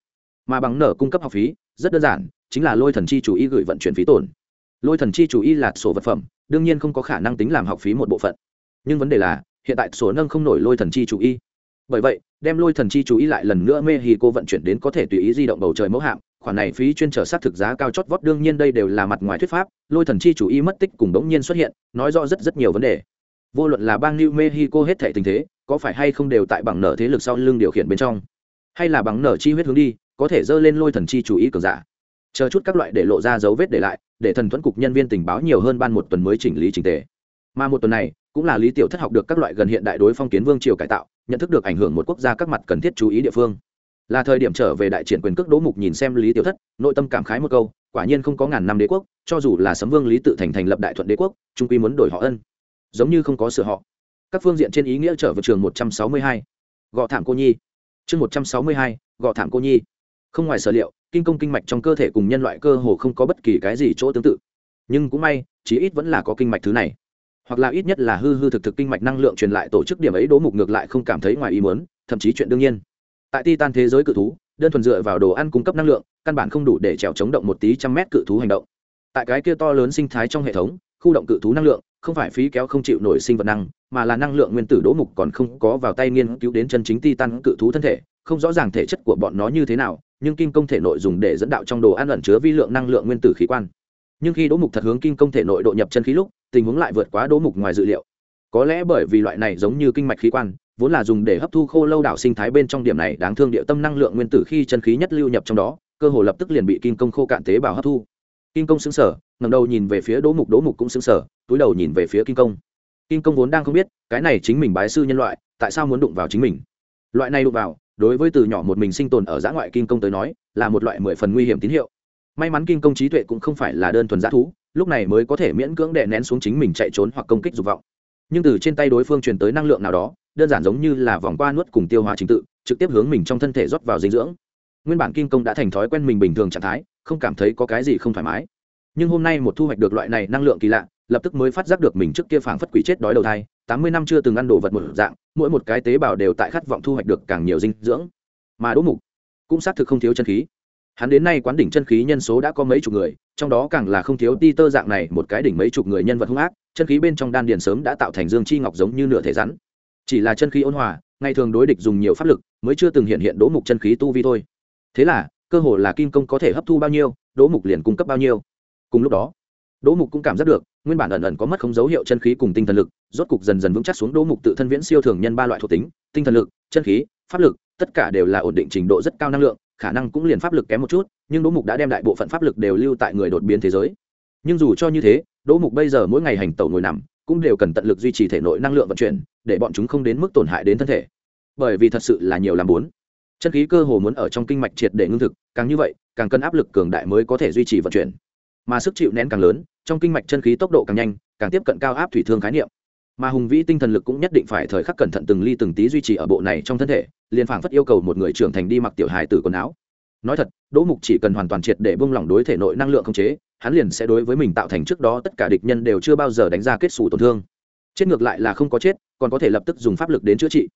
A: Mà bằng nở cung cấp học phí, rất đơn giản, chính là lôi thần chi chủ y gửi vận chuyển phí tổn. Lôi thần chi chủ y là sổ vật phẩm, đương nhiên không có khả năng tính làm học phí một bộ phận. Nhưng vấn đề là, hiện tại sổ nâng không nổi lôi thần chi chủ y. Bởi vậy, đem lôi thần chi chủ y lại lần nữa mê hì cô vận chuyển đến có thể tùy ý di động bầu trời mẫu hạm, khoản này phí chuyên trở sát thực giá cao chót vót, đương nhiên đây đều là mặt ngoài thuyết pháp, lôi thần chi chủ y mất tích cùng đống nhiên xuất hiện, nói rõ rất rất nhiều vấn đề. Vô luận là bang new mexico hết thể tình thế có phải hay không đều tại bằng nở thế lực sau lưng điều khiển bên trong? Hay là bằng nở chi huyết hướng đi, có thể dơ lên lôi thần chi chủ ý cường giả? Chờ chút các loại để lộ ra dấu vết để lại, để thần thuẫn cục nhân viên tình báo nhiều hơn ban một tuần mới chỉnh lý trình tề. Mà một tuần này, cũng là lý tiểu thất học được các loại gần hiện đại đối phong kiến vương triều cải tạo, nhận thức được ảnh hưởng một quốc gia các mặt cần thiết chú ý địa phương. Là thời điểm trở về đại triển quyền cước đỗ mục nhìn xem lý tiểu thất, nội tâm cảm khái một câu, quả nhiên không có ngàn năm đế quốc, cho dù là sấm vương lý tự thành thành lập đại thuận đế quốc, trung quy muốn đổi họ ân. Giống như không có sửa họ các phương diện trên ý nghĩa trở về trường một trăm sáu mươi hai. Gọ thảm cô nhi. Chương một trăm sáu mươi hai, gọ thảm cô nhi. Không ngoài sở liệu, kinh công kinh mạch trong cơ thể cùng nhân loại cơ hồ không có bất kỳ cái gì chỗ tương tự. Nhưng cũng may, chí ít vẫn là có kinh mạch thứ này. Hoặc là ít nhất là hư hư thực thực kinh mạch năng lượng truyền lại tổ chức điểm ấy đố mục ngược lại không cảm thấy ngoài ý muốn, thậm chí chuyện đương nhiên. Tại titan thế giới cự thú, đơn thuần dựa vào đồ ăn cung cấp năng lượng, căn bản không đủ để trèo chống động một tí trăm mét cự thú hành động. Tại cái kia to lớn sinh thái trong hệ thống, khu động cự thú năng lượng không phải phí kéo không chịu nổi sinh vật năng, mà là năng lượng nguyên tử đỗ mục còn không có vào tay nghiên cứu đến chân chính ti tăng cự thú thân thể, không rõ ràng thể chất của bọn nó như thế nào, nhưng kim công thể nội dùng để dẫn đạo trong đồ ăn ẩn chứa vi lượng năng lượng nguyên tử khí quan. Nhưng khi đỗ mục thật hướng kim công thể nội độ nhập chân khí lúc, tình huống lại vượt quá đỗ mục ngoài dự liệu. Có lẽ bởi vì loại này giống như kinh mạch khí quan, vốn là dùng để hấp thu khô lâu đảo sinh thái bên trong điểm này đáng thương địa tâm năng lượng nguyên tử khi chân khí nhất lưu nhập trong đó, cơ hồ lập tức liền bị kim công khô cạn tế bào hấp thu. Kim công xứng sở ngầm đầu nhìn về phía đỗ mục đỗ mục cũng xứng sở túi đầu nhìn về phía kim công kim công vốn đang không biết, cái này chính mình bái sư nhân loại, tại sao muốn đụng vào chính mình? Loại này đụng vào, đối với từ nhỏ một mình sinh tồn ở giã ngoại kim công tới nói, là một loại mười phần nguy hiểm tín hiệu. May mắn kim công trí tuệ cũng không phải là đơn thuần g thú, lúc này mới có thể miễn cưỡng đè nén xuống chính mình chạy trốn hoặc công kích dục vọng. Nhưng từ trên tay đối phương truyền tới năng lượng nào đó, đơn giản giống như là vòng qua nuốt cùng tiêu hóa trình tự, trực tiếp hướng mình trong thân thể rót vào dinh dưỡng. Nguyên bản kim công đã thành thói quen mình bình thường trạng thái, không cảm thấy có cái gì không thoải mái. Nhưng hôm nay một thu hoạch được loại này năng lượng kỳ lạ lập tức mới phát giác được mình trước kia phảng phất quỷ chết đói đầu thai, tám mươi năm chưa từng ăn đồ vật một dạng, mỗi một cái tế bào đều tại khát vọng thu hoạch được càng nhiều dinh dưỡng. Mà đỗ mục cũng xác thực không thiếu chân khí. Hắn đến nay quán đỉnh chân khí nhân số đã có mấy chục người, trong đó càng là không thiếu ti tơ dạng này, một cái đỉnh mấy chục người nhân vật hung ác, chân khí bên trong đan điền sớm đã tạo thành dương chi ngọc giống như nửa thể rắn. Chỉ là chân khí ôn hòa, ngày thường đối địch dùng nhiều pháp lực, mới chưa từng hiện hiện đỗ mục chân khí tu vi thôi. Thế là, cơ hồ là kim công có thể hấp thu bao nhiêu, đỗ mục liền cung cấp bao nhiêu. Cùng lúc đó, đỗ mục cũng cảm giác được nguyên bản ẩn ẩn có mất không dấu hiệu chân khí cùng tinh thần lực, rốt cục dần dần vững chắc xuống đỗ mục tự thân viễn siêu thường nhân ba loại thuộc tính, tinh thần lực, chân khí, pháp lực, tất cả đều là ổn định trình độ rất cao năng lượng, khả năng cũng liền pháp lực kém một chút, nhưng đỗ mục đã đem đại bộ phận pháp lực đều lưu tại người đột biến thế giới. Nhưng dù cho như thế, đỗ mục bây giờ mỗi ngày hành tẩu ngồi nằm, cũng đều cần tận lực duy trì thể nội năng lượng vận chuyển, để bọn chúng không đến mức tổn hại đến thân thể. Bởi vì thật sự là nhiều làm bốn. Chân khí cơ hồ muốn ở trong kinh mạch triệt để ngưng thực, càng như vậy, càng cần áp lực cường đại mới có thể duy trì vận chuyển mà sức chịu nén càng lớn, trong kinh mạch chân khí tốc độ càng nhanh, càng tiếp cận cao áp thủy thương khái niệm. Mà hùng vĩ tinh thần lực cũng nhất định phải thời khắc cẩn thận từng ly từng tí duy trì ở bộ này trong thân thể, liền phảng phất yêu cầu một người trưởng thành đi mặc tiểu hài tử quần áo. Nói thật, đỗ mục chỉ cần hoàn toàn triệt để bông lỏng đối thể nội năng lượng không chế, hắn liền sẽ đối với mình tạo thành trước đó tất cả địch nhân đều chưa bao giờ đánh ra kết xù tổn thương. Chết ngược lại là không có chết, còn có thể lập tức dùng pháp lực đến chữa trị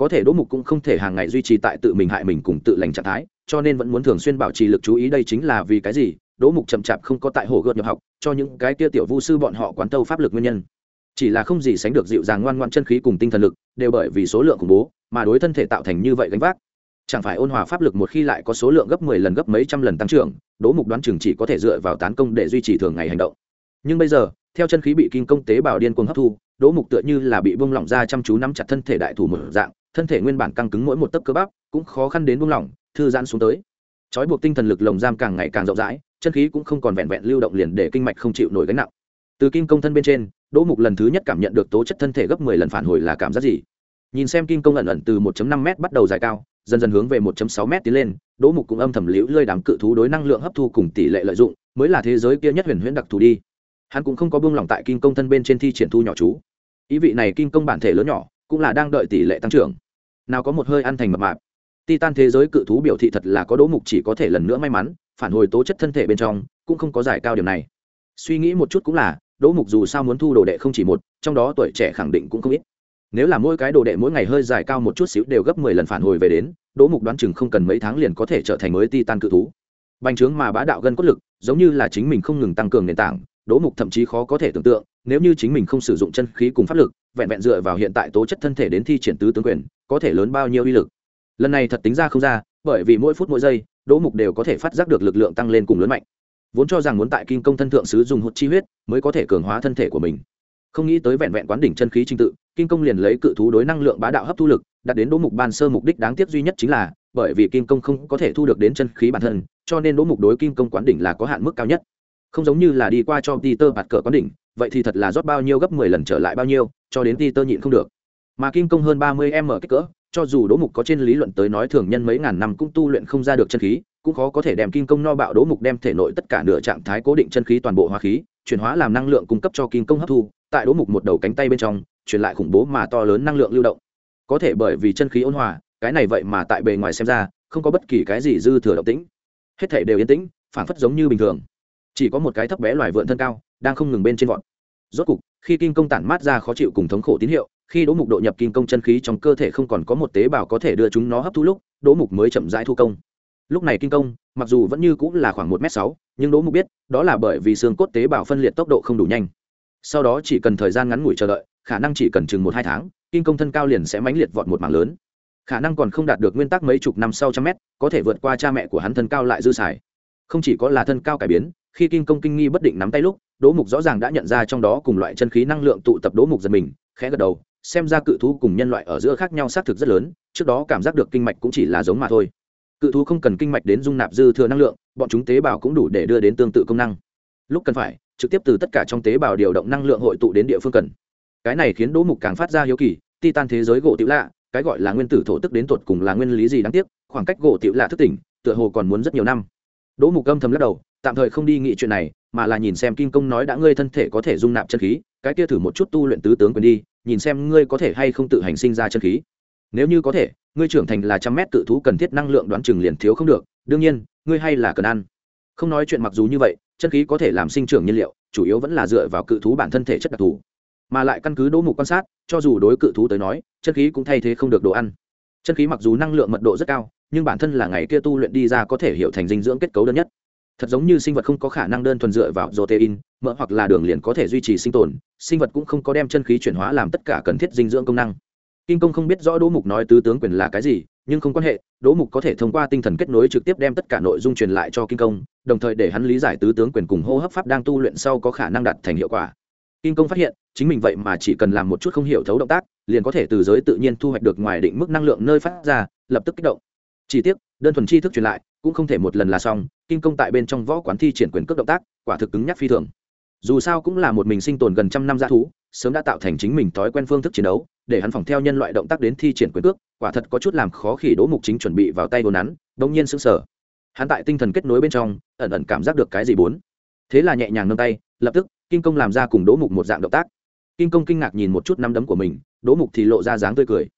A: có thể đỗ mục cũng không thể hàng ngày duy trì tại tự mình hại mình cùng tự lành trạng thái, cho nên vẫn muốn thường xuyên bảo trì lực chú ý đây chính là vì cái gì? Đỗ mục chậm chạp không có tại hồ gợt nhập học, cho những cái kia tiểu vu sư bọn họ quán tâu pháp lực nguyên nhân. Chỉ là không gì sánh được dịu dàng ngoan ngoan chân khí cùng tinh thần lực, đều bởi vì số lượng khủng bố mà đối thân thể tạo thành như vậy gánh vác. Chẳng phải ôn hòa pháp lực một khi lại có số lượng gấp mười lần gấp mấy trăm lần tăng trưởng, đỗ mục đoán chừng chỉ có thể dựa vào tán công để duy trì thường ngày hành động. Nhưng bây giờ, theo chân khí bị kinh công tế bào điên cuồng hấp thu đỗ mục tựa như là bị bông lỏng ra chăm chú nắm chặt thân thể đại thủ một dạng, thân thể nguyên bản căng cứng mỗi một tấc cơ bắp cũng khó khăn đến buông lỏng, thư giãn xuống tới. Trói buộc tinh thần lực lồng giam càng ngày càng rộng rãi, chân khí cũng không còn vẹn vẹn lưu động liền để kinh mạch không chịu nổi gánh nặng. Từ kim công thân bên trên, đỗ mục lần thứ nhất cảm nhận được tố chất thân thể gấp mười lần phản hồi là cảm giác gì? Nhìn xem kim công ẩn ẩn từ 1 năm m bắt đầu dài cao, dần dần hướng về 1 sáu m tiến lên, đỗ mục cũng âm thầm liễu lơi đám cự thú đối năng lượng hấp thu cùng tỷ lệ lợi dụng, mới là thế giới kia nhất huyền huyễn đặc thù đi. Hắn cũng không có buông lỏng tại kim công thân bên trên thi triển thu nhỏ chú ý vị này kim công bản thể lớn nhỏ, cũng là đang đợi tỷ lệ tăng trưởng. Nào có một hơi ăn thành mập mạp. Titan thế giới cự thú biểu thị thật là có đỗ mục chỉ có thể lần nữa may mắn, phản hồi tố chất thân thể bên trong, cũng không có giải cao điểm này. Suy nghĩ một chút cũng là đỗ mục dù sao muốn thu đồ đệ không chỉ một, trong đó tuổi trẻ khẳng định cũng không ít. Nếu là mỗi cái đồ đệ mỗi ngày hơi dài cao một chút xíu đều gấp mười lần phản hồi về đến đỗ mục đoán chừng không cần mấy tháng liền có thể trở thành mới titan cự thú. Bành trướng mà bá đạo gân cốt lực, giống như là chính mình không ngừng tăng cường nền tảng đỗ mục thậm chí khó có thể tưởng tượng nếu như chính mình không sử dụng chân khí cùng pháp lực, vẹn vẹn dựa vào hiện tại tố chất thân thể đến thi triển tứ tướng quyền, có thể lớn bao nhiêu uy lực? Lần này thật tính ra không ra, bởi vì mỗi phút mỗi giây, đỗ mục đều có thể phát giác được lực lượng tăng lên cùng lớn mạnh. Vốn cho rằng muốn tại kinh công thân thượng sứ dùng hụt chi huyết, mới có thể cường hóa thân thể của mình. Không nghĩ tới vẹn vẹn quán đỉnh chân khí trình tự kinh công liền lấy cự thú đối năng lượng bá đạo hấp thu lực, đạt đến đỗ mục ban sơ mục đích đáng tiếc duy nhất chính là, bởi vì kinh công không có thể thu được đến chân khí bản thân, cho nên đỗ mục đối kinh công quán đỉnh là có hạn mức cao nhất không giống như là đi qua cho peter bạt cờ quán đỉnh, vậy thì thật là rót bao nhiêu gấp mười lần trở lại bao nhiêu, cho đến peter nhịn không được. Mà kim công hơn ba mươi m kích cỡ, cho dù đỗ mục có trên lý luận tới nói thường nhân mấy ngàn năm cũng tu luyện không ra được chân khí, cũng khó có thể đem kim công no bạo đỗ mục đem thể nội tất cả nửa trạng thái cố định chân khí toàn bộ hóa khí, chuyển hóa làm năng lượng cung cấp cho kim công hấp thu, tại đỗ mục một đầu cánh tay bên trong, truyền lại khủng bố mà to lớn năng lượng lưu động. Có thể bởi vì chân khí ôn hòa, cái này vậy mà tại bề ngoài xem ra, không có bất kỳ cái gì dư thừa động tĩnh. Hết thể đều yên tĩnh phản phất giống như bình thường chỉ có một cái thấp bé loài vượn thân cao, đang không ngừng bên trên vọt. Rốt cục, khi kim công tản mát ra khó chịu cùng thống khổ tín hiệu, khi đỗ mục độ nhập kim công chân khí trong cơ thể không còn có một tế bào có thể đưa chúng nó hấp thu lúc, đỗ mục mới chậm rãi thu công. Lúc này kinh công mặc dù vẫn như cũng là khoảng một m sáu, nhưng đỗ mục biết, đó là bởi vì xương cốt tế bào phân liệt tốc độ không đủ nhanh. Sau đó chỉ cần thời gian ngắn ngủi chờ đợi, khả năng chỉ cần chừng một hai tháng kinh công thân cao liền sẽ mãnh liệt vọt một mảng lớn. Khả năng còn không đạt được nguyên tắc mấy chục năm sau trăm mét, có thể vượt qua cha mẹ của hắn thân cao lại dư xài. Không chỉ có là thân cao cải biến khi kinh công kinh nghi bất định nắm tay lúc, đỗ mục rõ ràng đã nhận ra trong đó cùng loại chân khí năng lượng tụ tập đỗ mục giật mình, khẽ gật đầu, xem ra cự thú cùng nhân loại ở giữa khác nhau xác thực rất lớn, trước đó cảm giác được kinh mạch cũng chỉ là giống mà thôi. Cự thú không cần kinh mạch đến dung nạp dư thừa năng lượng, bọn chúng tế bào cũng đủ để đưa đến tương tự công năng. Lúc cần phải, trực tiếp từ tất cả trong tế bào điều động năng lượng hội tụ đến địa phương cần. Cái này khiến đỗ mục càng phát ra hiếu kỳ ti tan thế giới gỗ tiểu lạ, cái gọi là nguyên tử thổ tức đến tột cùng là nguyên lý gì đáng tiếc, khoảng cách gỗ tiểu lạ thức tỉnh, tựa hồ còn muốn rất nhiều năm. Đỗ mục âm thầm lắc đầu tạm thời không đi nghị chuyện này, mà là nhìn xem kim công nói đã ngươi thân thể có thể dung nạp chân khí, cái kia thử một chút tu luyện tứ tướng quyền đi, nhìn xem ngươi có thể hay không tự hành sinh ra chân khí. Nếu như có thể, ngươi trưởng thành là trăm mét tự thú cần thiết năng lượng đoán chừng liền thiếu không được, đương nhiên, ngươi hay là cần ăn. Không nói chuyện mặc dù như vậy, chân khí có thể làm sinh trưởng nhiên liệu, chủ yếu vẫn là dựa vào cự thú bản thân thể chất đặc thù. Mà lại căn cứ đỗ mục quan sát, cho dù đối cự thú tới nói, chân khí cũng thay thế không được đồ ăn. Chân khí mặc dù năng lượng mật độ rất cao, nhưng bản thân là ngày kia tu luyện đi ra có thể hiểu thành dinh dưỡng kết cấu đơn nhất thật giống như sinh vật không có khả năng đơn thuần dựa vào protein, mỡ hoặc là đường liền có thể duy trì sinh tồn, sinh vật cũng không có đem chân khí chuyển hóa làm tất cả cần thiết dinh dưỡng công năng. Kinh công không biết rõ đỗ mục nói tứ tướng quyền là cái gì, nhưng không quan hệ, đỗ mục có thể thông qua tinh thần kết nối trực tiếp đem tất cả nội dung truyền lại cho kinh công, đồng thời để hắn lý giải tứ tướng quyền cùng hô hấp pháp đang tu luyện sau có khả năng đạt thành hiệu quả. Kinh công phát hiện, chính mình vậy mà chỉ cần làm một chút không hiểu thấu động tác, liền có thể từ giới tự nhiên thu hoạch được ngoài định mức năng lượng nơi phát ra, lập tức kích động chỉ tiếc, đơn thuần tri thức truyền lại, cũng không thể một lần là xong, kinh công tại bên trong võ quán thi triển quyền cước động tác, quả thực cứng nhắc phi thường. Dù sao cũng là một mình sinh tồn gần trăm năm g thú, sớm đã tạo thành chính mình thói quen phương thức chiến đấu, để hắn phòng theo nhân loại động tác đến thi triển quyền cước, quả thật có chút làm khó khỉ đỗ mục chính chuẩn bị vào tay đồ nắn đông nhiên sững sờ. Hắn tại tinh thần kết nối bên trong, ẩn ẩn cảm giác được cái gì bốn. Thế là nhẹ nhàng nâng tay, lập tức, kinh công làm ra cùng đỗ mục một dạng động tác. Kinh công kinh ngạc nhìn một chút năm đấm của mình, đỗ mục thì lộ ra dáng tươi cười.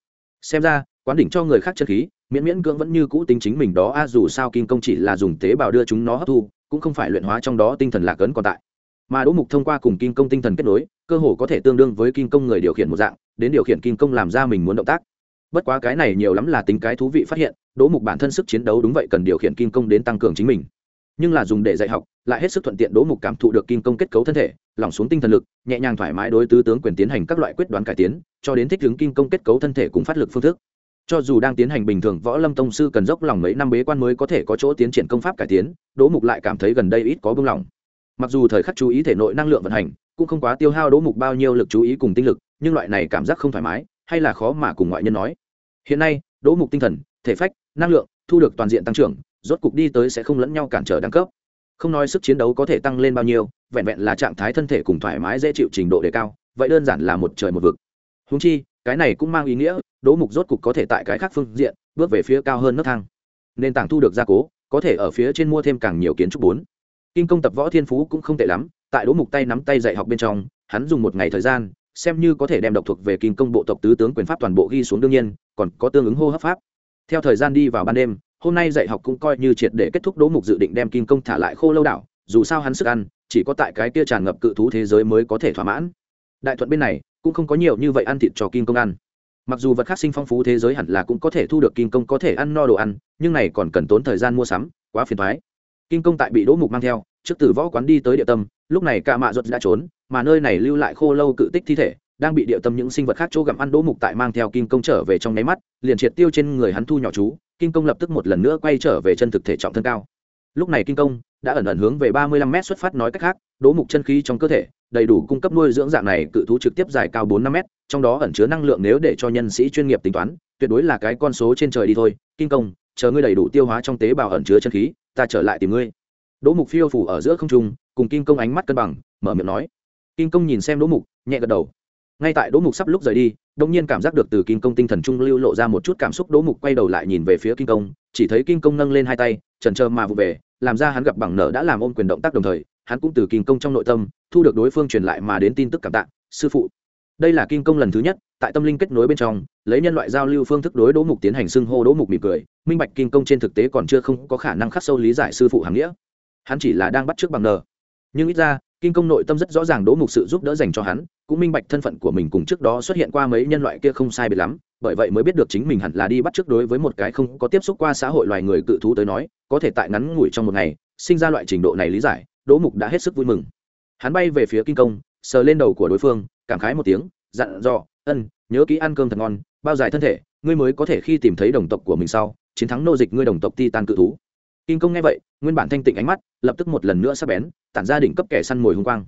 A: Xem ra, quán đỉnh cho người khác chân khí miễn miễn cưỡng vẫn như cũ tính chính mình đó, a, dù sao kinh công chỉ là dùng tế bào đưa chúng nó hấp thu, cũng không phải luyện hóa trong đó tinh thần lạc ấn còn tại. Mà đỗ mục thông qua cùng kinh công tinh thần kết nối, cơ hồ có thể tương đương với kinh công người điều khiển một dạng, đến điều khiển kinh công làm ra mình muốn động tác. Bất quá cái này nhiều lắm là tính cái thú vị phát hiện, đỗ mục bản thân sức chiến đấu đúng vậy cần điều khiển kinh công đến tăng cường chính mình. Nhưng là dùng để dạy học, lại hết sức thuận tiện đỗ mục cảm thụ được kinh công kết cấu thân thể, lỏng xuống tinh thần lực, nhẹ nhàng thoải mái đối tứ tướng quyền tiến hành các loại quyết đoán cải tiến, cho đến thích ứng kinh công kết cấu thân thể cùng phát lực phương thức cho dù đang tiến hành bình thường võ lâm tông sư cần dốc lòng mấy năm bế quan mới có thể có chỗ tiến triển công pháp cải tiến, đỗ mục lại cảm thấy gần đây ít có bưng lòng. Mặc dù thời khắc chú ý thể nội năng lượng vận hành, cũng không quá tiêu hao đỗ mục bao nhiêu lực chú ý cùng tinh lực, nhưng loại này cảm giác không thoải mái, hay là khó mà cùng ngoại nhân nói. Hiện nay, đỗ mục tinh thần, thể phách, năng lượng, thu được toàn diện tăng trưởng, rốt cục đi tới sẽ không lẫn nhau cản trở đẳng cấp. Không nói sức chiến đấu có thể tăng lên bao nhiêu, vẹn vẹn là trạng thái thân thể cùng thoải mái dễ chịu trình độ đề cao, vậy đơn giản là một trời một vực. Húng chi cái này cũng mang ý nghĩa, đỗ mục rốt cục có thể tại cái khác phương diện, bước về phía cao hơn nấc thang. Nền tảng thu được gia cố, có thể ở phía trên mua thêm càng nhiều kiến trúc bốn. Kinh công tập võ thiên phú cũng không tệ lắm, tại đỗ mục tay nắm tay dạy học bên trong, hắn dùng một ngày thời gian, xem như có thể đem độc thuộc về kinh công bộ tộc tứ tướng quyền pháp toàn bộ ghi xuống đương nhiên, còn có tương ứng hô hấp pháp. Theo thời gian đi vào ban đêm, hôm nay dạy học cũng coi như triệt để kết thúc đỗ mục dự định đem kinh công thả lại khô lâu đảo, dù sao hắn sức ăn, chỉ có tại cái kia tràn ngập cự thú thế giới mới có thể thỏa mãn đại thuận bên này cũng không có nhiều như vậy ăn thịt cho Kim công ăn. Mặc dù vật khác sinh phong phú thế giới hẳn là cũng có thể thu được Kim công có thể ăn no đồ ăn, nhưng này còn cần tốn thời gian mua sắm, quá phiền thoái Kim công tại bị đỗ mục mang theo, trước từ võ quán đi tới địa tâm, lúc này ca mạ ruột đã trốn, mà nơi này lưu lại khô lâu cự tích thi thể, đang bị địa tâm những sinh vật khác chỗ gặm ăn đỗ mục tại mang theo Kim công trở về trong nháy mắt, liền triệt tiêu trên người hắn thu nhỏ chú, Kim công lập tức một lần nữa quay trở về chân thực thể trọng thân cao lúc này kinh công đã ẩn ẩn hướng về ba mươi lăm m xuất phát nói cách khác, đỗ mục chân khí trong cơ thể, đầy đủ cung cấp nuôi dưỡng dạng này cự thú trực tiếp dài cao bốn năm m trong đó ẩn chứa năng lượng nếu để cho nhân sĩ chuyên nghiệp tính toán, tuyệt đối là cái con số trên trời đi thôi. Kinh công, chờ ngươi đầy đủ tiêu hóa trong tế bào ẩn chứa chân khí, ta trở lại tìm ngươi. Đỗ mục phiêu phủ ở giữa không trung, cùng kinh công ánh mắt cân bằng, mở miệng nói. Kinh công nhìn xem đỗ mục, nhẹ gật đầu ngay tại đỗ mục sắp lúc rời đi đông nhiên cảm giác được từ kinh công tinh thần trung lưu lộ ra một chút cảm xúc, đỗ mục quay đầu lại nhìn về phía kinh công chỉ thấy kinh công nâng lên hai tay trần trơ mà vụ về, làm ra hắn gặp bằng nở đã làm ôm quyền động tác đồng thời, hắn cũng từ kinh công trong nội tâm, thu được đối phương truyền lại mà đến tin tức cảm tạ, sư phụ. Đây là kinh công lần thứ nhất, tại tâm linh kết nối bên trong, lấy nhân loại giao lưu phương thức đối đỗ mục tiến hành xưng hô, đỗ mục mỉm cười, minh bạch kinh công trên thực tế còn chưa không có khả năng khắc sâu lý giải sư phụ hàm nghĩa. Hắn chỉ là đang bắt trước bằng nờ nhưng ít ra kinh công nội tâm rất rõ ràng đỗ mục sự giúp đỡ dành cho hắn, cũng minh bạch thân phận của mình cùng trước đó xuất hiện qua mấy nhân loại kia không sai biệt lắm, bởi vậy mới biết được chính mình hẳn là đi bắt trước đối với một cái không có tiếp xúc qua xã hội loài người cự thú tới nói, có thể tại ngắn ngủi trong một ngày, sinh ra loại trình độ này lý giải, đỗ mục đã hết sức vui mừng. Hắn bay về phía kinh công, sờ lên đầu của đối phương, cảm khái một tiếng, dặn dò, ân, nhớ kỹ ăn cơm thật ngon, bao dài thân thể, ngươi mới có thể khi tìm thấy đồng tộc của mình sau, chiến thắng nô dịch ngươi đồng tộc ti tan cự thú kinh công nghe vậy, nguyên bản thanh tịnh ánh mắt, lập tức một lần nữa sắp bén, tản ra đỉnh cấp kẻ săn mồi hung quang.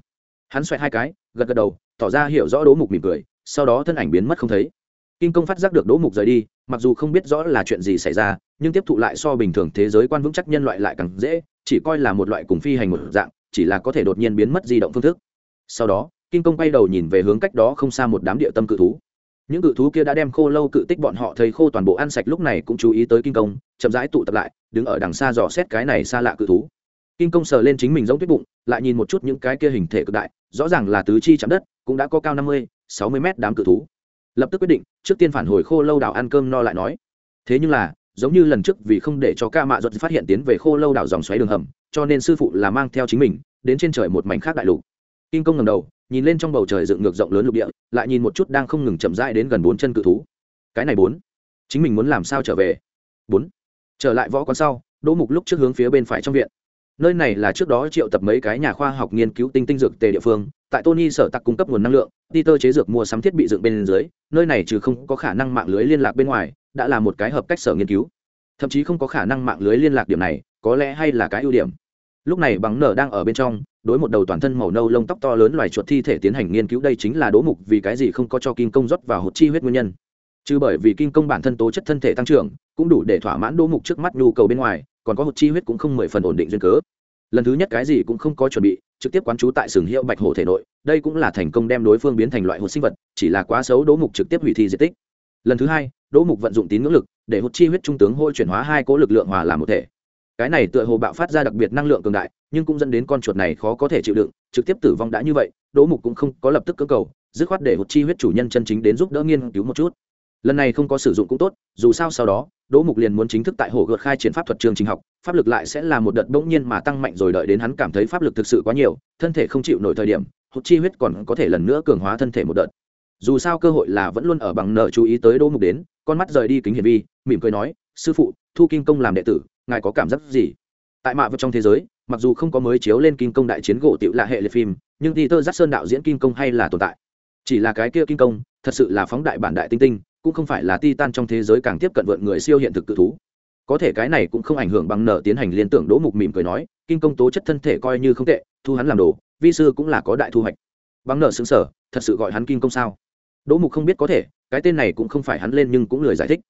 A: Hắn xoẹt hai cái, gật gật đầu, tỏ ra hiểu rõ đỗ mục mỉm cười, sau đó thân ảnh biến mất không thấy. Kinh công phát giác được đỗ mục rời đi, mặc dù không biết rõ là chuyện gì xảy ra, nhưng tiếp thụ lại so bình thường thế giới quan vững chắc nhân loại lại càng dễ, chỉ coi là một loại cùng phi hành một dạng, chỉ là có thể đột nhiên biến mất di động phương thức. Sau đó kinh công quay đầu nhìn về hướng cách đó không xa một đám địa tâm cự thú. Những cự thú kia đã đem khô lâu cự tích bọn họ thấy khô toàn bộ ăn sạch lúc này cũng chú ý tới kinh công chậm rãi tụ tập lại đứng ở đằng xa dò xét cái này xa lạ cự thú. Kinh công sờ lên chính mình giống tuyết bụng, lại nhìn một chút những cái kia hình thể cực đại, rõ ràng là tứ chi chạm đất, cũng đã có cao năm mươi, sáu mươi mét đám cự thú. Lập tức quyết định, trước tiên phản hồi khô lâu đảo ăn cơm no lại nói. Thế nhưng là, giống như lần trước vì không để cho ca mạ ruột phát hiện tiến về khô lâu đảo dòng xoáy đường hầm, cho nên sư phụ là mang theo chính mình, đến trên trời một mảnh khác đại lục. Kinh công ngầm đầu, nhìn lên trong bầu trời dựng ngược rộng lớn lục địa, lại nhìn một chút đang không ngừng chậm rãi đến gần bốn chân cự thú. Cái này bốn? Chính mình muốn làm sao trở về? Bốn? Trở lại võ quán sau, đỗ mục lúc trước hướng phía bên phải trong viện. Nơi này là trước đó triệu tập mấy cái nhà khoa học nghiên cứu tinh tinh dược tề địa phương, tại tony sở tặc cung cấp nguồn năng lượng đi tơ chế dược mua sắm thiết bị dựng bên dưới, nơi này trừ không có khả năng mạng lưới liên lạc bên ngoài, đã là một cái hợp cách sở nghiên cứu. Thậm chí không có khả năng mạng lưới liên lạc điểm này, có lẽ hay là cái ưu điểm. Lúc này bằng nở đang ở bên trong, đối một đầu toàn thân màu nâu lông tóc to lớn loài chuột thi thể tiến hành nghiên cứu, đây chính là đố mục vì cái gì không có cho kim công rót vào hột chi huyết nguyên nhân. Chứ bởi vì kim công bản thân tố chất thân thể tăng trưởng cũng đủ để thỏa mãn đỗ mục trước mắt nhu cầu bên ngoài, còn có một chi huyết cũng không mười phần ổn định duyên cớ. Lần thứ nhất cái gì cũng không có chuẩn bị, trực tiếp quán trú tại sừng hiệu bạch hổ thể nội, đây cũng là thành công đem đối phương biến thành loại hột sinh vật, chỉ là quá xấu đỗ mục trực tiếp hủy thi di tích. Lần thứ hai, đỗ mục vận dụng tín ngưỡng lực, để hột chi huyết trung tướng hôi chuyển hóa hai cố lực lượng hòa làm một thể. Cái này tựa hồ bạo phát ra đặc biệt năng lượng cường đại, nhưng cũng dẫn đến con chuột này khó có thể chịu đựng, trực tiếp tử vong đã như vậy, đỗ mục cũng không có lập tức cơ cầu, dứt khoát để hột chi huyết chủ nhân chân chính đến giúp đỡ nghiên cứu một chút. Lần này không có sử dụng cũng tốt, dù sao sau đó đỗ mục liền muốn chính thức tại hồ gợt khai triển pháp thuật trường trình học, pháp lực lại sẽ là một đợt bỗng nhiên mà tăng mạnh rồi đợi đến hắn cảm thấy pháp lực thực sự quá nhiều, thân thể không chịu nổi thời điểm, hụt chi huyết còn có thể lần nữa cường hóa thân thể một đợt. Dù sao cơ hội là vẫn luôn ở bằng nợ chú ý tới đỗ mục đến, con mắt rời đi kính hiển vi, mỉm cười nói, sư phụ, thu kim công làm đệ tử, ngài có cảm giác gì? Tại mạ vật trong thế giới, mặc dù không có mới chiếu lên kim công đại chiến gỗ tiểu là hệ liệt phim, nhưng peter giác sơn đạo diễn kim công hay là tồn tại. Chỉ là cái kia kim công, thật sự là phóng đại bản đại tinh tinh cũng không phải là titan trong thế giới càng tiếp cận vượn người siêu hiện thực cự thú. Có thể cái này cũng không ảnh hưởng bằng nợ tiến hành liên tưởng đỗ mục mỉm cười nói kinh công tố chất thân thể coi như không tệ, thu hắn làm đồ, vi sư cũng là có đại thu hoạch. Bằng nợ xứng sở, thật sự gọi hắn kinh công sao? Đỗ mục không biết có thể, cái tên này cũng không phải hắn lên nhưng cũng lười giải thích.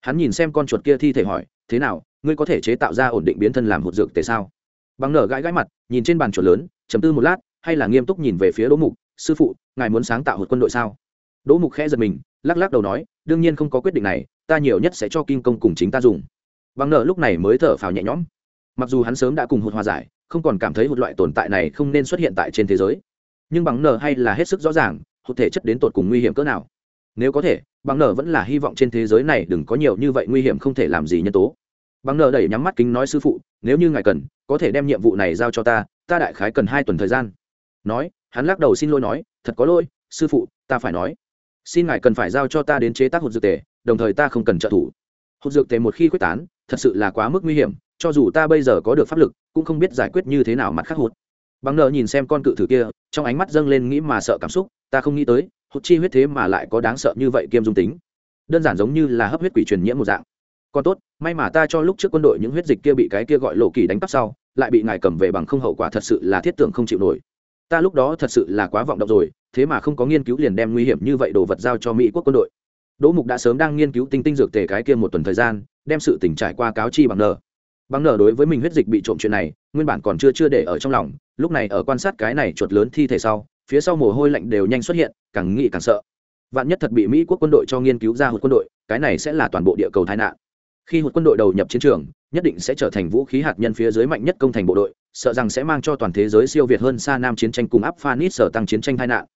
A: Hắn nhìn xem con chuột kia thi thể hỏi, thế nào, ngươi có thể chế tạo ra ổn định biến thân làm hột dược tề sao? Bằng nở gãi gãi mặt, nhìn trên bàn chuột lớn chấm tư một lát, hay là nghiêm túc nhìn về phía đỗ mục, sư phụ, ngài muốn sáng tạo hột quân đội sao? Đỗ mục khẽ giật mình lắc lắc đầu nói, đương nhiên không có quyết định này, ta nhiều nhất sẽ cho kim công cùng chính ta dùng. Bằng nợ lúc này mới thở phào nhẹ nhõm. Mặc dù hắn sớm đã cùng hụt hòa giải, không còn cảm thấy hụt loại tồn tại này không nên xuất hiện tại trên thế giới. Nhưng bằng nợ hay là hết sức rõ ràng, hụt thể chất đến tột cùng nguy hiểm cỡ nào. Nếu có thể bằng nợ vẫn là hy vọng trên thế giới này đừng có nhiều như vậy nguy hiểm không thể làm gì nhân tố. Bằng nợ đẩy nhắm mắt kính nói, sư phụ, nếu như ngài cần, có thể đem nhiệm vụ này giao cho ta ta đại khái cần hai tuần thời gian. Nói, hắn lắc đầu xin lỗi nói, thật có lỗi, sư phụ, ta phải nói xin ngài cần phải giao cho ta đến chế tác hụt dược tề, đồng thời ta không cần trợ thủ. Hụt dược tề một khi quyết tán, thật sự là quá mức nguy hiểm, cho dù ta bây giờ có được pháp lực, cũng không biết giải quyết như thế nào mặt khắc hụt bằng nợ nhìn xem con cự thử kia, trong ánh mắt dâng lên nghĩ mà sợ cảm xúc, ta không nghĩ tới hụt chi huyết thế mà lại có đáng sợ như vậy kiêm dung tính. Đơn giản giống như là hấp huyết quỷ truyền nhiễm một dạng. Còn tốt, may mà ta cho lúc trước quân đội những huyết dịch kia bị cái kia gọi lộ kỳ đánh cắp sau, lại bị ngài cầm về bằng không hậu quả thật sự là thiết tưởng không chịu nổi. Ta lúc đó thật sự là quá vọng động rồi thế mà không có nghiên cứu liền đem nguy hiểm như vậy đồ vật giao cho mỹ quốc quân đội. Đỗ mục đã sớm đang nghiên cứu tinh tinh dược tề cái kia một tuần thời gian, đem sự tỉnh trải qua cáo chi bằng nờ bằng nờ đối với mình huyết dịch bị trộm chuyện này, nguyên bản còn chưa chưa để ở trong lòng, lúc này ở quan sát cái này chuột lớn thi thể sau, phía sau mồ hôi lạnh đều nhanh xuất hiện, càng nghĩ càng sợ. Vạn nhất thật bị mỹ quốc quân đội cho nghiên cứu ra hụt quân đội, cái này sẽ là toàn bộ địa cầu tai nạn. Khi hụt quân đội đầu nhập chiến trường, nhất định sẽ trở thành vũ khí hạt nhân phía dưới mạnh nhất công thành bộ đội, sợ rằng sẽ mang cho toàn thế giới siêu việt hơn xa nam chiến tranh cùng áp phanit sở tăng chiến tranh tai nạn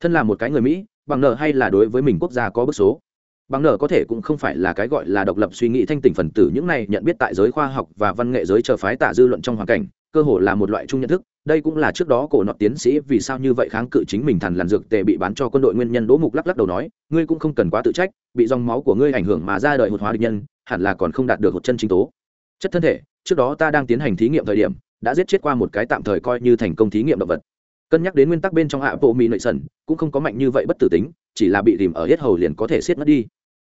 A: thân là một cái người mỹ, bằng nợ hay là đối với mình quốc gia có bức số. Bằng nợ có thể cũng không phải là cái gọi là độc lập suy nghĩ thanh tỉnh phần tử, những này nhận biết tại giới khoa học và văn nghệ giới chờ phái tả dư luận trong hoàn cảnh, cơ hồ là một loại chung nhận thức. Đây cũng là trước đó cổ nọ tiến sĩ vì sao như vậy kháng cự chính mình thần làn dược tệ bị bán cho quân đội nguyên nhân đỗ mục lắc lắc đầu nói, ngươi cũng không cần quá tự trách, bị dòng máu của ngươi ảnh hưởng mà ra đời hột hóa địch nhân, hẳn là còn không đạt được một chân chính tố. Chất thân thể, trước đó ta đang tiến hành thí nghiệm thời điểm, đã giết chết qua một cái tạm thời coi như thành công thí nghiệm động vật cân nhắc đến nguyên tắc bên trong hạ bộ mỹ nội sần, cũng không có mạnh như vậy bất tử tính, chỉ là bị tìm ở hết hầu liền có thể siết mất đi.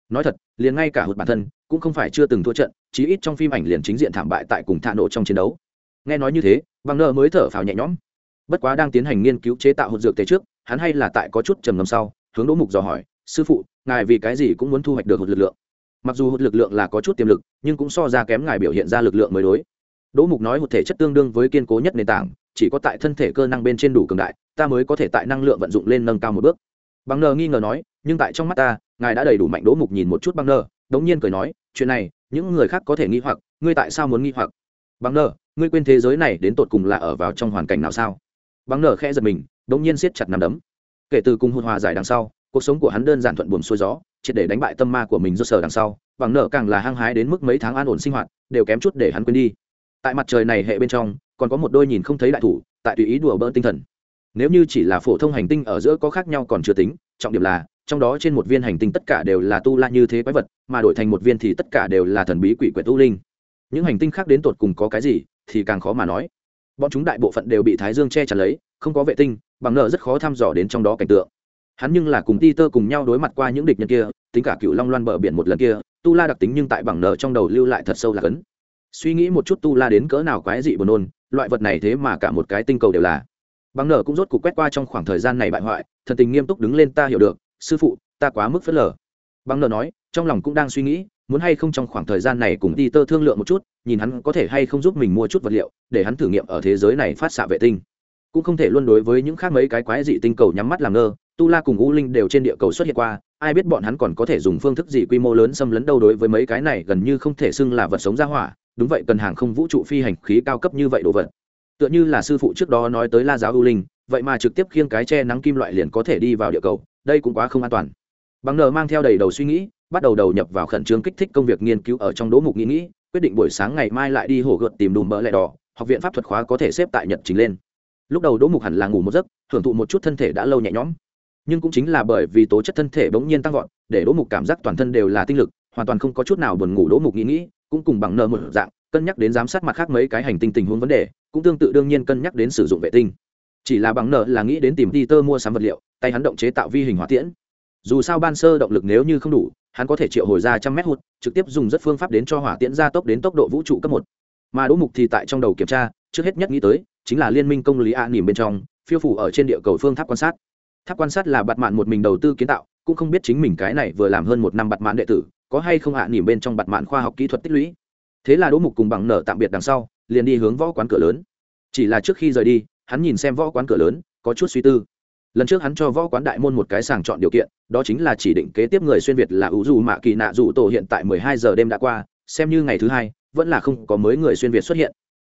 A: Nói thật, liền ngay cả hụt bản thân, cũng không phải chưa từng thua trận, chí ít trong phim ảnh liền chính diện thảm bại tại cùng thạ nổ trong chiến đấu. Nghe nói như thế vàng nợ mới thở phào nhẹ nhõm. Bất quá đang tiến hành nghiên cứu chế tạo hụt dược tế trước, hắn hay là tại có chút trầm ngâm sau, hướng đỗ mục dò hỏi, sư phụ, ngài vì cái gì cũng muốn thu hoạch được hụt lực lượng? Mặc dù hụt lực lượng là có chút tiềm lực, nhưng cũng so ra kém ngài biểu hiện ra lực lượng mới đối. Đỗ mục nói một thể chất tương đương với kiên cố nhất nền tảng chỉ có tại thân thể cơ năng bên trên đủ cường đại, ta mới có thể tại năng lượng vận dụng lên nâng cao một bước. Bằng nờ nghi ngờ nói, nhưng tại trong mắt ta, ngài đã đầy đủ mạnh đỗ mục nhìn một chút bằng nờ đống nhiên cười nói, chuyện này, những người khác có thể nghi hoặc, ngươi tại sao muốn nghi hoặc? Bằng nờ ngươi quên thế giới này đến tột cùng là ở vào trong hoàn cảnh nào sao? Bằng nờ khẽ giật mình, đống nhiên siết chặt nằm đấm. Kể từ cùng hôn hòa giải đằng sau, cuộc sống của hắn đơn giản thuận buồm xuôi gió, triệt để đánh bại tâm ma của mình do sở đằng sau bằng nợ càng là hăng hái đến mức mấy tháng an ổn sinh hoạt, đều kém chút để hắn quên đi. Tại mặt trời này hệ bên trong còn có một đôi nhìn không thấy đại thủ, tại tùy ý đùa bỡn tinh thần. Nếu như chỉ là phổ thông hành tinh ở giữa có khác nhau còn chưa tính, trọng điểm là, trong đó trên một viên hành tinh tất cả đều là tu la như thế quái vật, mà đổi thành một viên thì tất cả đều là thần bí quỷ quyệt tu linh. Những hành tinh khác đến tột cùng có cái gì, thì càng khó mà nói. Bọn chúng đại bộ phận đều bị thái dương che chắn lấy, không có vệ tinh, bằng nợ rất khó thăm dò đến trong đó cảnh tượng. Hắn nhưng là cùng ti tơ cùng nhau đối mặt qua những địch nhân kia, tính cả cựu long loan bờ biển một lần kia, tu la đặc tính nhưng tại bằng nợ trong đầu lưu lại thật sâu là cấn. Suy nghĩ một chút tu la đến cỡ nào quái dị buồn nôn loại vật này thế mà cả một cái tinh cầu đều là. Bằng nở cũng rốt cục quét qua trong khoảng thời gian này bại hoại, thần tình nghiêm túc đứng lên ta hiểu được, sư phụ, ta quá mức phớt lờ. Bằng nở nói, trong lòng cũng đang suy nghĩ, muốn hay không trong khoảng thời gian này cùng đi tơ thương lượng một chút, nhìn hắn có thể hay không giúp mình mua chút vật liệu, để hắn thử nghiệm ở thế giới này phát xạ vệ tinh. Cũng không thể luôn đối với những khác mấy cái quái dị tinh cầu nhắm mắt làm ngơ, tu la cùng u linh đều trên địa cầu xuất hiện qua, ai biết bọn hắn còn có thể dùng phương thức gì quy mô lớn xâm lấn đâu đối với mấy cái này gần như không thể xưng là vật sống ra hỏa đúng vậy, cần hàng không vũ trụ phi hành khí cao cấp như vậy đồ vật. Tựa như là sư phụ trước đó nói tới la giáo ưu linh, vậy mà trực tiếp khiêng cái che nắng kim loại liền có thể đi vào địa cầu, đây cũng quá không an toàn. Bằng nờ mang theo đầy đầu suy nghĩ, bắt đầu đầu nhập vào khẩn trương kích thích công việc nghiên cứu ở trong đỗ mục nghĩ nghĩ, quyết định buổi sáng ngày mai lại đi hồ gợt tìm đùm bỡ lẹ đỏ, học viện pháp thuật khóa có thể xếp tại nhật chính lên. Lúc đầu đỗ mục hẳn là ngủ một giấc hưởng thụ một chút thân thể đã lâu nhẹ nhõm. Nhưng cũng chính là bởi vì tố chất thân thể bỗng nhiên tăng vọt, để đỗ mục cảm giác toàn thân đều là tinh lực, hoàn toàn không có chút nào buồn ngủ đỗ mục nghĩ nghĩ cũng cùng bằng nợ một dạng, cân nhắc đến giám sát mặt khác mấy cái hành tinh tình huống vấn đề, cũng tương tự đương nhiên cân nhắc đến sử dụng vệ tinh. Chỉ là bằng nợ là nghĩ đến tìm đi tơ mua sắm vật liệu, tay hắn động chế tạo vi hình hỏa tiễn. Dù sao ban sơ động lực nếu như không đủ, hắn có thể triệu hồi ra trăm mét hụt, trực tiếp dùng rất phương pháp đến cho hỏa tiễn gia tốc đến tốc độ vũ trụ cấp một. Mà đỗ mục thì tại trong đầu kiểm tra, trước hết nhất nghĩ tới, chính là liên minh công lý a nỉm bên trong, phiêu phủ ở trên địa cầu phương tháp quan sát. Tháp quan sát là bặt mạn một mình đầu tư kiến tạo, cũng không biết chính mình cái này vừa làm hơn một năm bặt mạn đệ tử có hay không ạ nỉm bên trong bặt mạn khoa học kỹ thuật tích lũy? Thế là đỗ mục cùng bằng nở tạm biệt đằng sau, liền đi hướng võ quán cửa lớn. Chỉ là trước khi rời đi, hắn nhìn xem võ quán cửa lớn, có chút suy tư. Lần trước hắn cho võ quán đại môn một cái sàng chọn điều kiện, đó chính là chỉ định kế tiếp người xuyên việt là ủ dù mạ kỳ nạ dù tổ hiện tại mười hai giờ đêm đã qua, xem như ngày thứ hai, vẫn là không có mới người xuyên việt xuất hiện.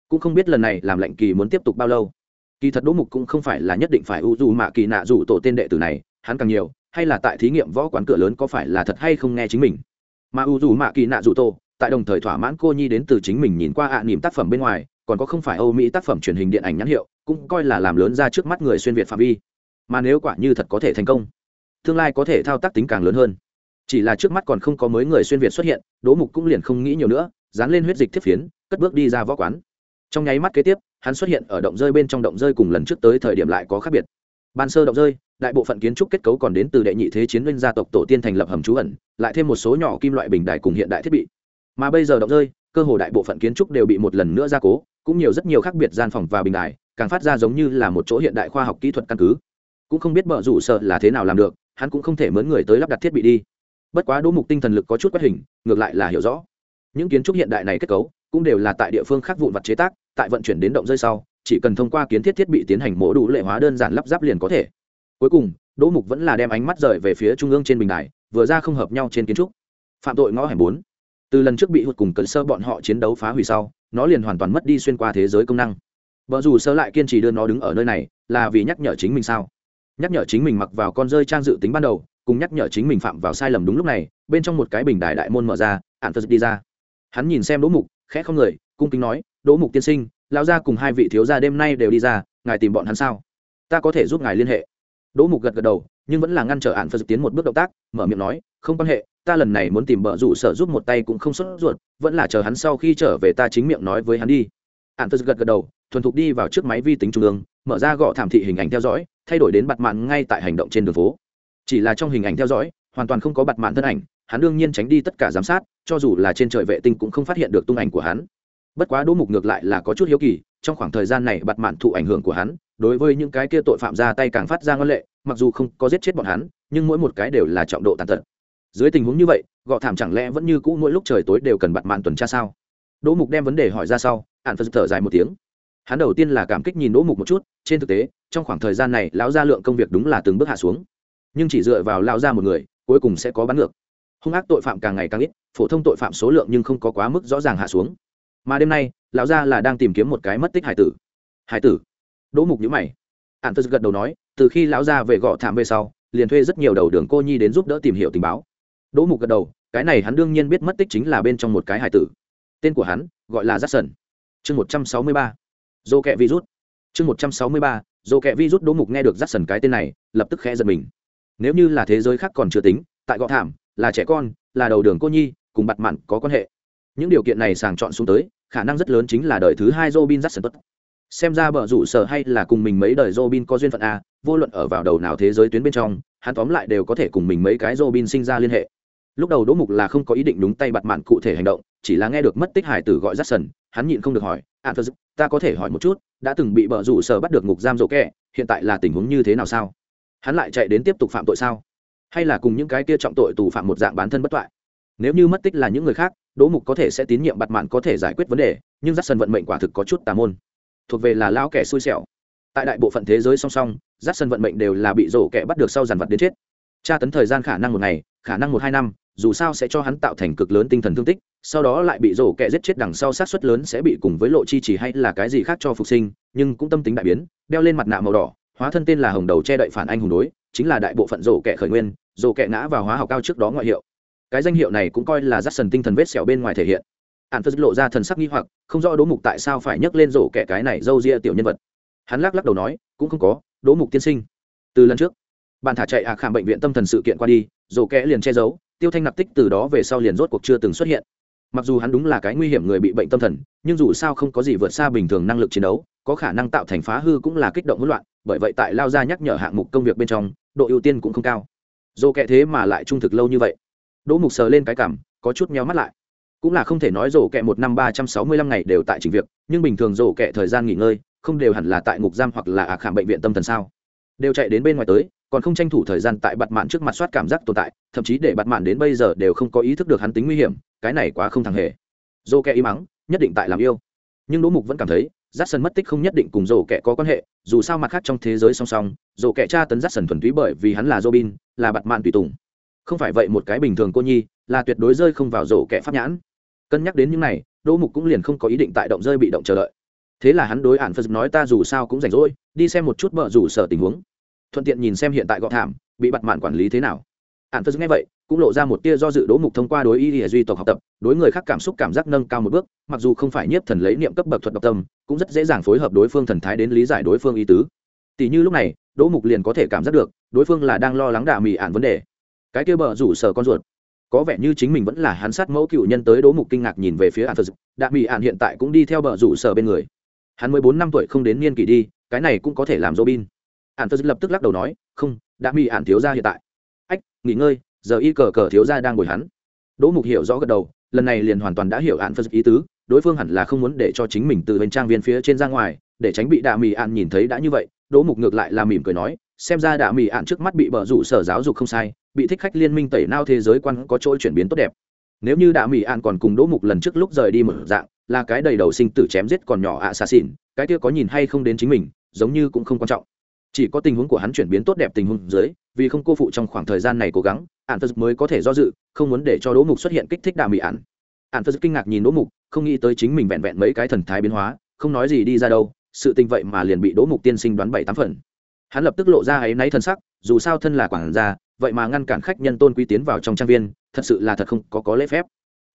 A: Cũng không biết lần này làm lệnh kỳ muốn tiếp tục bao lâu. Kỳ thật đỗ mục cũng không phải là nhất định phải ủ dù mạ kỳ nạ dù tổ tên đệ tử này, hắn càng nhiều, hay là tại thí nghiệm võ quán cửa lớn có phải là thật hay không nghe chính mình mà u dù mạ kỳ nạ dù tô, tại đồng thời thỏa mãn cô nhi đến từ chính mình nhìn qua ạ à niềm tác phẩm bên ngoài còn có không phải âu mỹ tác phẩm truyền hình điện ảnh nhãn hiệu cũng coi là làm lớn ra trước mắt người xuyên việt phạm vi. Mà nếu quả như thật có thể thành công tương lai có thể thao tác tính càng lớn hơn. Chỉ là trước mắt còn không có mới người xuyên việt xuất hiện đỗ mục cũng liền không nghĩ nhiều nữa dán lên huyết dịch thiết phiến cất bước đi ra võ quán. Trong nháy mắt kế tiếp hắn xuất hiện ở động rơi bên trong động rơi cùng lần trước tới thời điểm lại có khác biệt ban sơ động rơi, đại bộ phận kiến trúc kết cấu còn đến từ đệ nhị thế chiến doanh gia tộc tổ tiên thành lập hầm trú ẩn, lại thêm một số nhỏ kim loại bình đài cùng hiện đại thiết bị. Mà bây giờ động rơi, cơ hồ đại bộ phận kiến trúc đều bị một lần nữa gia cố, cũng nhiều rất nhiều khác biệt gian phòng và bình đài, càng phát ra giống như là một chỗ hiện đại khoa học kỹ thuật căn cứ. Cũng không biết bợ rủ sợ là thế nào làm được, hắn cũng không thể mướn người tới lắp đặt thiết bị đi. Bất quá đỗ mục tinh thần lực có chút quét hình, ngược lại là hiểu rõ. Những kiến trúc hiện đại này kết cấu, cũng đều là tại địa phương khác vụn vặt chế tác, tại vận chuyển đến động rơi sau chỉ cần thông qua kiến thiết thiết bị tiến hành mổ đủ lệ hóa đơn giản lắp ráp liền có thể. Cuối cùng, đỗ mục vẫn là đem ánh mắt rời về phía trung ương trên bình đài, vừa ra không hợp nhau trên kiến trúc. Phạm tội ngõ hẻm bốn. Từ lần trước bị hụt cùng cận sơ bọn họ chiến đấu phá hủy sau, nó liền hoàn toàn mất đi xuyên qua thế giới công năng. Vợ dù sơ lại kiên trì đưa nó đứng ở nơi này, là vì nhắc nhở chính mình sao? Nhắc nhở chính mình mặc vào con rơi trang dự tính ban đầu, cùng nhắc nhở chính mình phạm vào sai lầm đúng lúc này, bên trong một cái bình đài đại môn mở ra ạn phật đi ra. Hắn nhìn xem đỗ mục, khẽ không người, cung kính nói, đỗ mục tiên sinh lão gia cùng hai vị thiếu gia đêm nay đều đi ra, ngài tìm bọn hắn sao? Ta có thể giúp ngài liên hệ. Đỗ mục gật gật đầu, nhưng vẫn là ngăn trở ạn phật tiến một bước động tác, mở miệng nói, không quan hệ, ta lần này muốn tìm bờ rủ sở giúp một tay cũng không sốt ruột, vẫn là chờ hắn sau khi trở về ta chính miệng nói với hắn đi. Ạn phật gật gật đầu, thuần thục đi vào trước máy vi tính trung ương, mở ra gõ thảm thị hình ảnh theo dõi, thay đổi đến bặt mạn ngay tại hành động trên đường phố. Chỉ là trong hình ảnh theo dõi, hoàn toàn không có bặt mạn thân ảnh, hắn đương nhiên tránh đi tất cả giám sát, cho dù là trên trời vệ tinh cũng không phát hiện được tung ảnh của hắn bất quá đỗ mục ngược lại là có chút hiếu kỳ, trong khoảng thời gian này bặt mạn thụ ảnh hưởng của hắn, đối với những cái kia tội phạm ra tay càng phát ra ngân lệ, mặc dù không có giết chết bọn hắn, nhưng mỗi một cái đều là trọng độ tàn tật. Dưới tình huống như vậy, gọ thảm chẳng lẽ vẫn như cũ mỗi lúc trời tối đều cần bặt mạn tuần tra sao? Đỗ mục đem vấn đề hỏi ra sau ạn phật thở dài một tiếng. Hắn đầu tiên là cảm kích nhìn đỗ mục một chút, trên thực tế, trong khoảng thời gian này lão gia lượng công việc đúng là từng bước hạ xuống. Nhưng chỉ dựa vào lão gia một người, cuối cùng sẽ có bắn ngược. Hung ác tội phạm càng ngày càng ít, phổ thông tội phạm số lượng nhưng không có quá mức rõ ràng hạ xuống mà đêm nay, lão gia là đang tìm kiếm một cái mất tích hải tử. Hải tử? Đỗ mục nhữ mày. Ạn phật gật đầu nói, từ khi lão gia về gõ thảm về sau, liền thuê rất nhiều đầu đường cô nhi đến giúp đỡ tìm hiểu tình báo. Đỗ mục gật đầu, cái này hắn đương nhiên biết mất tích chính là bên trong một cái hải tử. Tên của hắn gọi là giắt sần chương một trăm sáu mươi ba. Dô kẹ virus chương một trăm sáu mươi ba, dô kẹ virus đỗ mục nghe được giắt sần cái tên này, lập tức khẽ giật mình. Nếu như là thế giới khác còn chưa tính, tại gõ thảm, là trẻ con, là đầu đường cô nhi, cùng bặt mặn có quan hệ những điều kiện này sàng chọn xuống tới, khả năng rất lớn chính là đời thứ hai robin jackson tốt. Xem ra bờ rủ sở hay là cùng mình mấy đời robin có duyên phận a, vô luận ở vào đầu nào thế giới tuyến bên trong, hắn tóm lại đều có thể cùng mình mấy cái robin sinh ra liên hệ. Lúc đầu đỗ mục là không có ý định đúng tay bặt mạn cụ thể hành động, chỉ là nghe được mất tích hải tử gọi rắt sần hắn nhịn không được hỏi, a thơ ta có thể hỏi một chút, đã từng bị bờ rủ sở bắt được ngục giam rổ kẹ, hiện tại là tình huống như thế nào sao? Hắn lại chạy đến tiếp tục phạm tội sao? Hay là cùng những cái kia trọng tội tù phạm một dạng bán thân bất toại? Nếu như mất tích là những người khác đỗ mục có thể sẽ tín nhiệm bặt mạn có thể giải quyết vấn đề, nhưng rắt sần vận mệnh quả thực có chút tà môn. Thuộc về là lão kẻ xui xẻo. Tại đại bộ phận thế giới song song rắt sân vận mệnh đều là bị rổ kẻ bắt được sau dàn vật đến chết. Tra tấn thời gian khả năng một ngày, khả năng một hai năm, dù sao sẽ cho hắn tạo thành cực lớn tinh thần thương tích, sau đó lại bị rổ kẻ giết chết đằng sau sát xuất lớn sẽ bị cùng với lộ chi chỉ hay là cái gì khác cho phục sinh, nhưng cũng tâm tính đại biến, đeo lên mặt nạ màu đỏ, hóa thân tên là hồng đầu che đậy phản anh hùng đối, chính là đại bộ phận rổ kẻ khởi nguyên, rổ kẻ ngã vào hóa học cao trước đó ngoại hiệu cái danh hiệu này cũng coi là rắt sần tinh thần vết sẹo bên ngoài thể hiện. Ạn phật lộ ra thần sắc nghi hoặc, không rõ đỗ mục tại sao phải nhấc lên rổ kẻ cái này d â u ria tiểu nhân vật. Hắn lắc lắc đầu nói, cũng không có, đỗ mục tiên sinh. Từ lần trước, bạn thả chạy ạ khảm bệnh viện tâm thần sự kiện qua đi, rổ kẻ liền che giấu, tiêu thanh nạp tích từ đó về sau liền rốt cuộc chưa từng xuất hiện. Mặc dù hắn đúng là cái nguy hiểm người bị bệnh tâm thần, nhưng dù sao không có gì vượt xa bình thường năng lực chiến đấu, có khả năng tạo thành phá hư cũng là kích động hỗn loạn, bởi vậy tại lao ra nhắc nhở hạng mục công việc bên trong, độ ưu tiên cũng không cao. Dồ kệ thế mà lại trung thực lâu như vậy đỗ mục sờ lên cái cảm, có chút meo mắt lại. Cũng là không thể nói rổ kẹ một năm ba trăm sáu mươi lăm ngày đều tại trình việc, nhưng bình thường rổ kẹ thời gian nghỉ ngơi, không đều hẳn là tại ngục giam hoặc là ả khảm bệnh viện tâm thần sao. Đều chạy đến bên ngoài tới, còn không tranh thủ thời gian tại bặt mạn trước mặt soát cảm giác tồn tại, thậm chí để bặt mạn đến bây giờ đều không có ý thức được hắn tính nguy hiểm, cái này quá không thằng hề. Dô kẹ im mắng, nhất định tại làm yêu. Nhưng đỗ mục vẫn cảm thấy, rát sần mất tích không nhất định cùng dỗ kẹ có quan hệ, dù sao mặt khác trong thế giới song song dỗ kẹ tra tấn rát sần thuần túy bởi vì hắn là robin, là bặt mạn tùy tùng không phải vậy một cái bình thường cô nhi là tuyệt đối rơi không vào rổ kẻ pháp nhãn. Cân nhắc đến những này, đỗ mục cũng liền không có ý định tại động rơi bị động chờ đợi. Thế là hắn đối ạn phật nói ta dù sao cũng rảnh rỗi, đi xem một chút bờ rủ sở tình huống. Thuận tiện nhìn xem hiện tại gọ thảm, bị bặt mạn quản lý thế nào. Ạn phật nghe vậy, cũng lộ ra một tia do dự đỗ mục thông qua đối y địa duy tộc học tập, đối người khác cảm xúc cảm giác nâng cao một bước, mặc dù không phải nhiếp thần lấy niệm cấp bậc thuật độc tâm, cũng rất dễ dàng phối hợp đối phương thần thái đến lý giải đối phương ý tứ. Tỷ như lúc này, đỗ mục liền có thể cảm giác được, đối phương là đang lo lắng đà mì ạn vấn đề cái kia bờ rủ sở con ruột. Có vẻ như chính mình vẫn là hắn sát mẫu cựu nhân tới đố mục kinh ngạc nhìn về phía an phật đạ mỹ ạn hiện tại cũng đi theo bờ rủ sở bên người. Hắn mới bốn năm tuổi không đến niên kỷ đi, cái này cũng có thể làm robin. An phật lập tức lắc đầu nói, không, đạ mỹ ạn thiếu ra hiện tại. Ách, nghỉ ngơi, giờ y cờ cờ thiếu ra đang ngồi hắn. Đỗ mục hiểu rõ gật đầu, lần này liền hoàn toàn đã hiểu an phật ý tứ, đối phương hẳn là không muốn để cho chính mình từ bên trang viên phía trên ra ngoài, để tránh bị đạ mỹ ạn nhìn thấy đã như vậy, đỗ mục ngược lại là mỉm cười nói, xem ra đạ mỹ ạn trước mắt bị bờ rủ sở giáo dục không sai bị thích khách liên minh tẩy nao thế giới quan có chỗ chuyển biến tốt đẹp. Nếu như đạ mỹ an còn cùng đỗ mục lần trước lúc rời đi một dạng, là cái đầy đầu sinh tử chém giết còn nhỏ ạ xa xỉn cái kia có nhìn hay không đến chính mình, giống như cũng không quan trọng. Chỉ có tình huống của hắn chuyển biến tốt đẹp tình huống dưới, vì không cô phụ trong khoảng thời gian này cố gắng ạn phật mới có thể do dự, không muốn để cho đỗ mục xuất hiện kích thích đạ mỹ ạn ạn phật kinh ngạc nhìn đỗ mục, không nghĩ tới chính mình vẹn vẹn mấy cái thần thái biến hóa, không nói gì đi ra đâu, sự tình vậy mà liền bị đỗ mục tiên sinh đoán bảy tám phần. Hắn lập tức lộ ra áy náy thân sắc, dù sao thân là quản gia vậy mà ngăn cản khách nhân tôn quý tiến vào trong trang viên, thật sự là thật không có có lễ phép.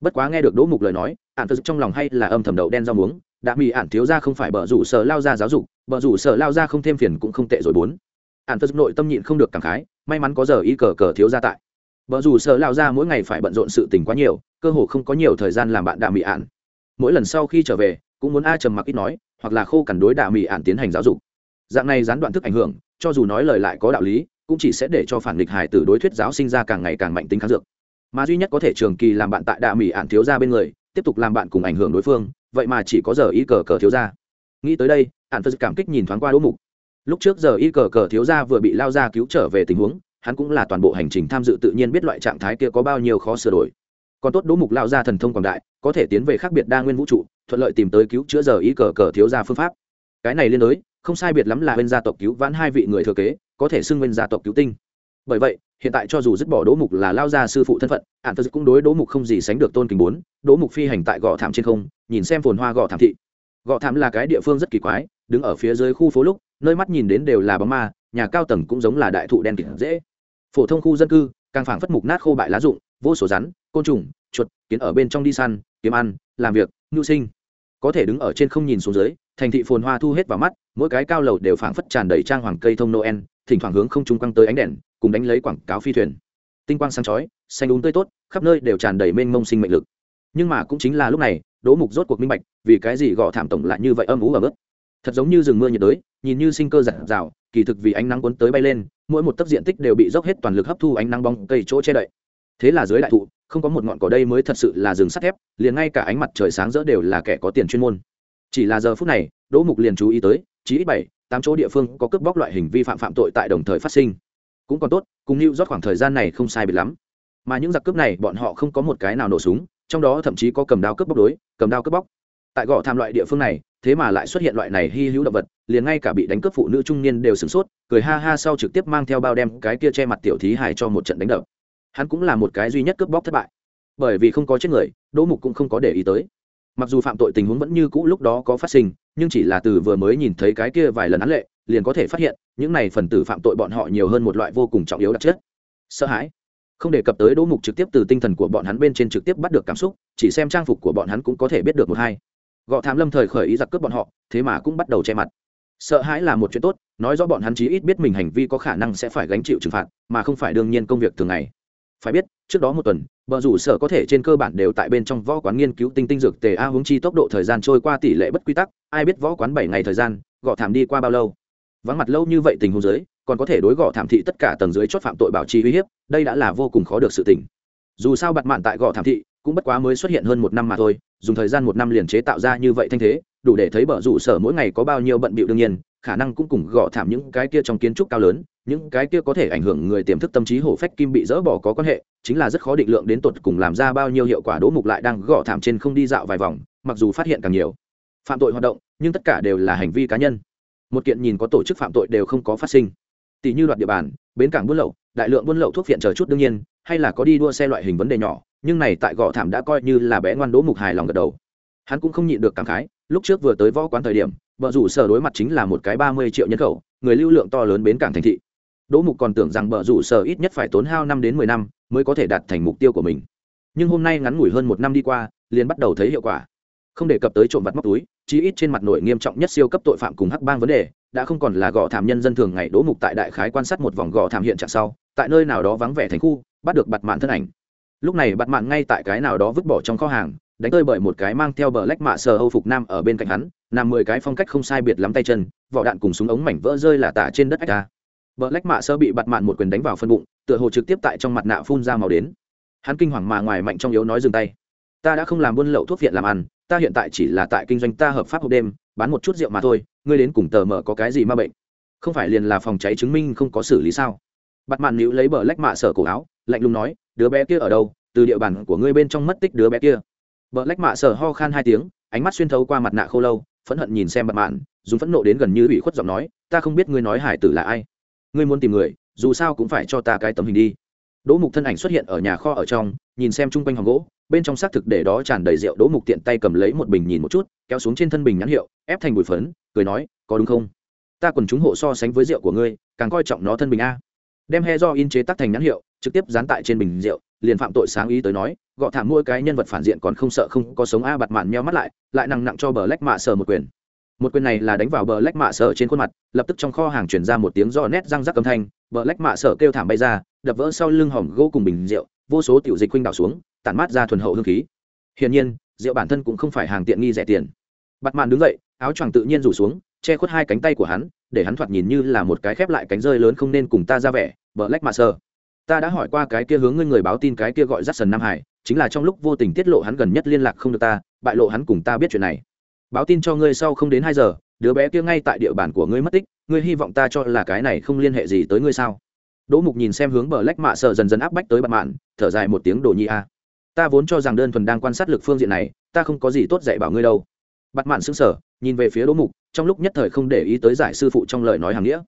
A: Bất quá nghe được đỗ mục lời nói ạn phật trong lòng hay là âm thầm đậu đen rau muống đã mỹ ản thiếu ra không phải bờ rủ sở lao ra giáo dục bờ rủ sở lao ra không thêm phiền cũng không tệ rồi bốn. Ản phật nội tâm nhịn không được cảm khái, may mắn có giờ y cờ cờ thiếu ra tại. Bờ rủ sở lao ra mỗi ngày phải bận rộn sự tình quá nhiều, cơ hồ không có nhiều thời gian làm bạn đạ mỹ ản. Mỗi lần sau khi trở về, cũng muốn a trầm mặc ít nói, hoặc là khô cằn đối đạ mỹ ản tiến hành giáo dục. Dạng này gián đoạn thức ảnh hưởng, cho dù nói lời lại có đạo lý cũng chỉ sẽ để cho phản nghịch hải tử đối thuyết giáo sinh ra càng ngày càng mạnh tính kháng dược. Mà duy nhất có thể trường kỳ làm bạn tại đạ mỹ ạn thiếu ra bên người, tiếp tục làm bạn cùng ảnh hưởng đối phương, vậy mà chỉ có giờ y cờ cờ thiếu ra nghĩ tới đây, ạn phật cảm kích nhìn thoáng qua đỗ mục. Lúc trước giờ y cờ cờ thiếu ra vừa bị lao ra cứu trở về tình huống, hắn cũng là toàn bộ hành trình tham dự tự nhiên biết loại trạng thái kia có bao nhiêu khó sửa đổi. Còn tốt đỗ mục lao ra thần thông quảng đại, có thể tiến về khác biệt đa nguyên vũ trụ, thuận lợi tìm tới cứu chữa giờ y cờ cờ thiếu ra phương pháp. Cái này liên đối không sai biệt lắm là bên gia tộc cứu vãn hai vị người thừa kế, có thể xưng bên gia tộc cứu tinh. Bởi vậy, hiện tại cho dù dứt bỏ đỗ mục là lao gia sư phụ thân phận ạn phật cũng đối đỗ mục không gì sánh được tôn kính bốn, đỗ mục phi hành tại gò thảm trên không, nhìn xem phồn hoa gò thảm thị. Gò thảm là cái địa phương rất kỳ quái, đứng ở phía dưới khu phố lúc, nơi mắt nhìn đến đều là bóng ma, nhà cao tầng cũng giống là đại thụ đen kịt dễ. Phổ thông khu dân cư, càng phảng phất mục nát khô bại lá rụng, vô số rắn, côn trùng, chuột, kiến ở bên trong đi săn, kiếm ăn, làm việc, nhu sinh có thể đứng ở trên không nhìn xuống dưới, thành thị phồn hoa thu hết vào mắt, mỗi cái cao lầu đều phảng phất tràn đầy trang hoàng cây thông noel, thỉnh thoảng hướng không trung quăng tới ánh đèn, cùng đánh lấy quảng cáo phi thuyền. Tinh quang sáng chói, xanh đúng tươi tốt, khắp nơi đều tràn đầy mênh mông sinh mệnh lực. Nhưng mà cũng chính là lúc này, đỗ mục rốt cuộc minh bạch, vì cái gì gõ thảm tổng lại như vậy âm ú và ướt? thật giống như rừng mưa nhiệt đới, nhìn như sinh cơ giặt rào, kỳ thực vì ánh nắng cuốn tới bay lên, mỗi một tấc diện tích đều bị dốc hết toàn lực hấp thu ánh nắng bóng cây chỗ che đậy thế là dưới đại thụ, không có một ngọn cỏ đây mới thật sự là rừng sắt thép, liền ngay cả ánh mặt trời sáng rỡ đều là kẻ có tiền chuyên môn. Chỉ là giờ phút này, đỗ mục liền chú ý tới chỉ ít bảy, tám chỗ địa phương có cướp bóc loại hình vi phạm phạm tội tại đồng thời phát sinh. Cũng còn tốt, cùng lưu rót khoảng thời gian này không sai biệt lắm. Mà những giặc cướp này, bọn họ không có một cái nào nổ súng, trong đó thậm chí có cầm đao cướp bóc đối, cầm đao cướp bóc. Tại gò tham loại địa phương này, thế mà lại xuất hiện loại này hy hữu động vật, liền ngay cả bị đánh cướp phụ nữ trung niên đều sửng sốt, cười ha ha sau trực tiếp mang theo bao đem cái kia che mặt tiểu thí hài cho một trận đánh đập hắn cũng là một cái duy nhất cướp bóc thất bại. Bởi vì không có chết người, đỗ mục cũng không có để ý tới. Mặc dù phạm tội tình huống vẫn như cũ lúc đó có phát sinh, nhưng chỉ là từ vừa mới nhìn thấy cái kia vài lần án lệ, liền có thể phát hiện, những này phần tử phạm tội bọn họ nhiều hơn một loại vô cùng trọng yếu đặc chất. Sợ hãi. Không đề cập tới đỗ mục trực tiếp từ tinh thần của bọn hắn bên trên trực tiếp bắt được cảm xúc, chỉ xem trang phục của bọn hắn cũng có thể biết được một hai. Gọ thám lâm thời khởi ý giặc cướp bọn họ, thế mà cũng bắt đầu che mặt. Sợ hãi là một chuyện tốt, nói rõ bọn hắn chí ít biết mình hành vi có khả năng sẽ phải gánh chịu trừng phạt, mà không phải đương nhiên công việc thường ngày phải biết, trước đó một tuần vợ rủ sở có thể trên cơ bản đều tại bên trong võ quán nghiên cứu tinh tinh dược tề a hướng chi tốc độ thời gian trôi qua tỷ lệ bất quy tắc, ai biết võ quán bảy ngày thời gian gõ thảm đi qua bao lâu. Vắng mặt lâu như vậy tình huống dưới, còn có thể đối gõ thảm thị tất cả tầng dưới chót phạm tội bảo trì uy hiếp, đây đã là vô cùng khó được sự tỉnh dù sao bặt mạn tại gõ thảm thị, cũng bất quá mới xuất hiện hơn một năm mà thôi, dùng thời gian một năm liền chế tạo ra như vậy thanh thế, đủ để thấy bờ rủ sở mỗi ngày có bao nhiêu bận bịu đương nhiên khả năng cũng cùng gõ thảm những cái kia trong kiến trúc cao lớn, những cái kia có thể ảnh hưởng người tiềm thức tâm trí hổ phách kim bị dỡ bỏ có quan hệ, chính là rất khó định lượng đến tột cùng làm ra bao nhiêu hiệu quả đỗ mục lại đang gõ thảm trên không đi dạo vài vòng, mặc dù phát hiện càng nhiều. Phạm tội hoạt động, nhưng tất cả đều là hành vi cá nhân. Một kiện nhìn có tổ chức phạm tội đều không có phát sinh. Tỷ như đoạt địa bàn, bến cảng buôn lậu, đại lượng buôn lậu thuốc viện chờ chút đương nhiên, hay là có đi đua xe loại hình vấn đề nhỏ, nhưng này tại gõ thảm đã coi như là bé ngoan đỗ mục hài lòng gật đầu. Hắn cũng không nhịn được cảm khái, lúc trước vừa tới võ quán thời điểm vợ rủ sở đối mặt chính là một cái ba mươi triệu nhân khẩu, người lưu lượng to lớn bến cảng thành thị. Đỗ mục còn tưởng rằng vợ rủ sở ít nhất phải tốn hao năm đến mười năm mới có thể đạt thành mục tiêu của mình. Nhưng hôm nay ngắn ngủi hơn một năm đi qua, liền bắt đầu thấy hiệu quả. Không đề cập tới trộm vặt móc túi, chí ít trên mặt nội nghiêm trọng nhất siêu cấp tội phạm cùng hắc bang vấn đề, đã không còn là gõ thảm nhân dân thường ngày đỗ mục tại đại khái quan sát một vòng gõ thảm hiện trạng sau, tại nơi nào đó vắng vẻ thành khu, bắt được bặt mạn thân ảnh. Lúc này bặt mạn ngay tại cái nào đó vứt bỏ trong kho hàng, đánh tơi bởi một cái mang theo bờ lách mạ sờ âu phục nam ở bên cạnh hắn nằm mười cái phong cách không sai biệt lắm tay chân, vỏ đạn cùng súng ống mảnh vỡ rơi là tả trên đất ách ta bờ lách mạ sơ bị bặt mạn một quyền đánh vào phân bụng, tựa hồ trực tiếp tại trong mặt nạ phun ra màu đến. Hắn kinh hoàng mà ngoài mạnh trong yếu nói dừng tay. Ta đã không làm buôn lậu thuốc viện làm ăn, ta hiện tại chỉ là tại kinh doanh ta hợp pháp hộp đêm, bán một chút rượu mà thôi, ngươi đến cùng tờ mở có cái gì ma bệnh? Không phải liền là phòng cháy chứng minh không có xử lý sao? Bắt mạn nữ lấy bờ lách mạ sở cổ áo, lạnh lùng nói, đứa bé kia ở đâu? Từ địa bàn của ngươi bên trong mất tích đứa bé kia. Bờ lách mạ sở ho khan hai tiếng ánh mắt xuyên thấu qua mặt nạ khô lâu, phẫn hận nhìn xem bật mạn, dùng phẫn nộ đến gần như ủy khuất giọng nói, ta không biết ngươi nói hải tử là ai. Ngươi muốn tìm người, dù sao cũng phải cho ta cái tấm hình đi. Đỗ mục thân ảnh xuất hiện ở nhà kho ở trong, nhìn xem chung quanh hòm gỗ, bên trong xác thực để đó tràn đầy rượu. Đỗ mục tiện tay cầm lấy một bình nhìn một chút, kéo xuống trên thân bình nhãn hiệu, ép thành bụi phấn, cười nói, có đúng không? Ta quần chúng hộ so sánh với rượu của ngươi, càng coi trọng nó thân bình a. Đem he do in chế tác thành nhãn hiệu, trực tiếp dán tại trên bình rượu liền phạm tội sáng ý tới nói, gọ thảm mỗi cái nhân vật phản diện còn không sợ không có sống a bặt mạn meo mắt lại lại nặng nặng cho bờ lách mạ sờ một quyền. Một quyền này là đánh vào bờ lách mạ sờ trên khuôn mặt, lập tức trong kho hàng chuyển ra một tiếng do nét răng rắc âm thanh, bờ lách mạ sờ kêu thảm bay ra, đập vỡ sau lưng hòm gỗ cùng bình rượu, vô số tiểu dịch khuynh đảo xuống, tản mát ra thuần hậu hương khí. Hiển nhiên, rượu bản thân cũng không phải hàng tiện nghi rẻ tiền. Bặt mạn đứng dậy, áo choàng tự nhiên rủ xuống, che khuất hai cánh tay của hắn, để hắn thoạt nhìn như là một cái khép lại cánh rơi lớn không nên cùng ta ra vẻ, bờ lách mạ sờ ta đã hỏi qua cái kia hướng ngươi người báo tin cái kia gọi rắt sần nam hải, chính là trong lúc vô tình tiết lộ hắn gần nhất liên lạc không được ta, bại lộ hắn cùng ta biết chuyện này. Báo tin cho ngươi sau không đến hai giờ, đứa bé kia ngay tại địa bàn của ngươi mất tích, ngươi hy vọng ta cho là cái này không liên hệ gì tới ngươi sao? Đỗ mục nhìn xem hướng bờ lách mạ sợ dần dần áp bách tới bạn mạn, thở dài một tiếng đồ nhi a. Ta vốn cho rằng đơn thuần đang quan sát lực phương diện này, ta không có gì tốt dạy bảo ngươi đâu. Bạn mạn sững sờ, nhìn về phía đỗ mục, trong lúc nhất thời không để ý tới giải sư phụ trong lời nói hàng nghĩa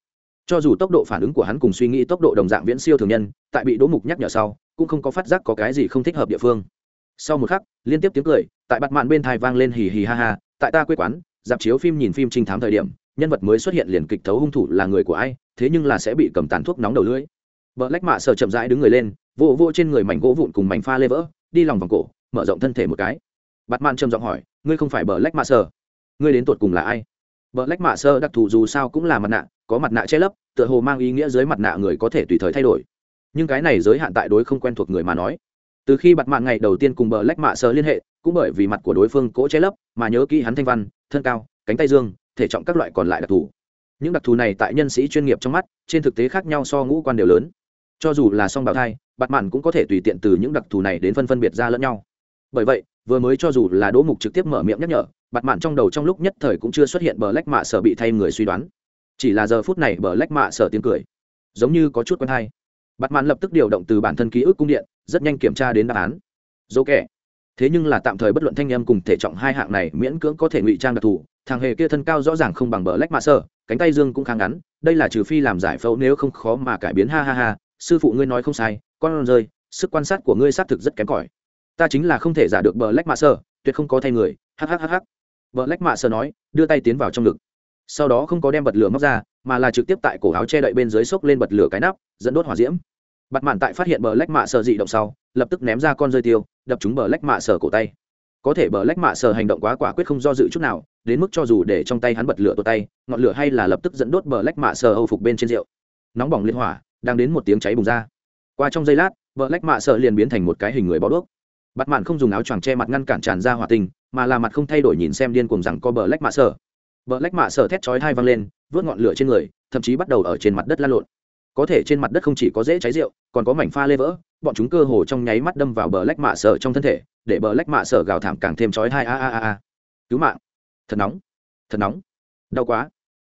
A: cho dù tốc độ phản ứng của hắn cùng suy nghĩ tốc độ đồng dạng viễn siêu thường nhân, tại bị đỗ mục nhắc nhở sau, cũng không có phát giác có cái gì không thích hợp địa phương. Sau một khắc, liên tiếp tiếng cười, tại bặt mạn bên thai vang lên hì hì ha ha, tại ta quê quán, dạp chiếu phim nhìn phim trinh thám thời điểm, nhân vật mới xuất hiện liền kịch thấu hung thủ là người của ai, thế nhưng là sẽ bị cầm tàn thuốc nóng đầu lưỡi. Vợ lách mạ sợ chậm rãi đứng người lên, vô vô trên người mảnh gỗ vụn cùng mảnh pha lê vỡ, đi lòng vòng cổ, mở rộng thân thể một cái. Bặt mạn trầm giọng hỏi, ngươi không phải bờ lách mạ sợ ngươi đến tuột cùng là ai? Bờ lách mạ sơ đặc thù dù sao cũng là mặt nạ có mặt nạ che lấp, tựa hồ mang ý nghĩa dưới mặt nạ người có thể tùy thời thay đổi. Nhưng cái này giới hạn tại đối không quen thuộc người mà nói. Từ khi bặt mạng ngày đầu tiên cùng bờ lách mạ sờ liên hệ, cũng bởi vì mặt của đối phương cỗ che lấp, mà nhớ kỹ hắn thanh văn, thân cao, cánh tay dương, thể trọng các loại còn lại đặc thù. Những đặc thù này tại nhân sĩ chuyên nghiệp trong mắt, trên thực tế khác nhau so ngũ quan đều lớn. Cho dù là song bào thai bặt mạn cũng có thể tùy tiện từ những đặc thù này đến phân phân biệt ra lẫn nhau. Bởi vậy, vừa mới cho dù là đỗ mục trực tiếp mở miệng nhắc nhở bặt mạn trong đầu trong lúc nhất thời cũng chưa xuất hiện bờ lách mạ sở bị thay người suy đoán chỉ là giờ phút này bờ lách mạ sở tiếng cười. Giống như có chút quen hay. Bặt mạn lập tức điều động từ bản thân ký ức cung điện, rất nhanh kiểm tra đến đáp án. Dỗ kẻ. Thế nhưng là tạm thời bất luận thanh em cùng thể trọng hai hạng này miễn cưỡng có thể ngụy trang đặc thù, thằng hề kia thân cao rõ ràng không bằng bờ lách mạ sở, cánh tay dương cũng khá ngắn, đây là trừ phi làm giải phẫu nếu không khó mà cải biến, ha ha ha, sư phụ ngươi nói không sai, con rơi, sức quan sát của ngươi xác thực rất kém cỏi. Ta chính là không thể giả được bờ lách mạ sở, tuyệt không có thay người hhhh Bờ lách mạ Sở nói, đưa tay tiến vào trong ngực sau đó không có đem bật lửa móc ra, mà là trực tiếp tại cổ áo che đậy bên dưới xốc lên bật lửa cái nắp, dẫn đốt hỏa diễm. Bặt mạn tại phát hiện bờ lách mạ sợ dị động sau, lập tức ném ra con rơi tiêu, đập chúng bờ lách mạ sợ cổ tay. Có thể bờ lách mạ sợ hành động quá quả quyết không do dự chút nào, đến mức cho dù để trong tay hắn bật lửa tột tay, ngọn lửa hay là lập tức dẫn đốt bờ lách mạ sợ hầu phục bên trên rượu. Nóng bỏng liên hỏa, đang đến một tiếng cháy bùng ra. Qua trong giây lát, bờ lách mạ sợ liền biến thành một cái hình người bó đuốc. Bặt mạn không dùng áo choàng che mặt ngăn cản tràn ra hỏa tình mà là mặt không thay đổi nhìn xem điên cuồng rằng có bờ lách mạ sở bờ lách mạ sở thét chói hai văng lên, vớt ngọn lửa trên người, thậm chí bắt đầu ở trên mặt đất lan lộn. Có thể trên mặt đất không chỉ có dễ cháy rượu, còn có mảnh pha lê vỡ, bọn chúng cơ hồ trong nháy mắt đâm vào bờ lách mạ sở trong thân thể, để bờ lách mạ sở gào thảm càng thêm chói hai a a a a. Cứu mạng. Thật nóng. Thật nóng. Đau quá.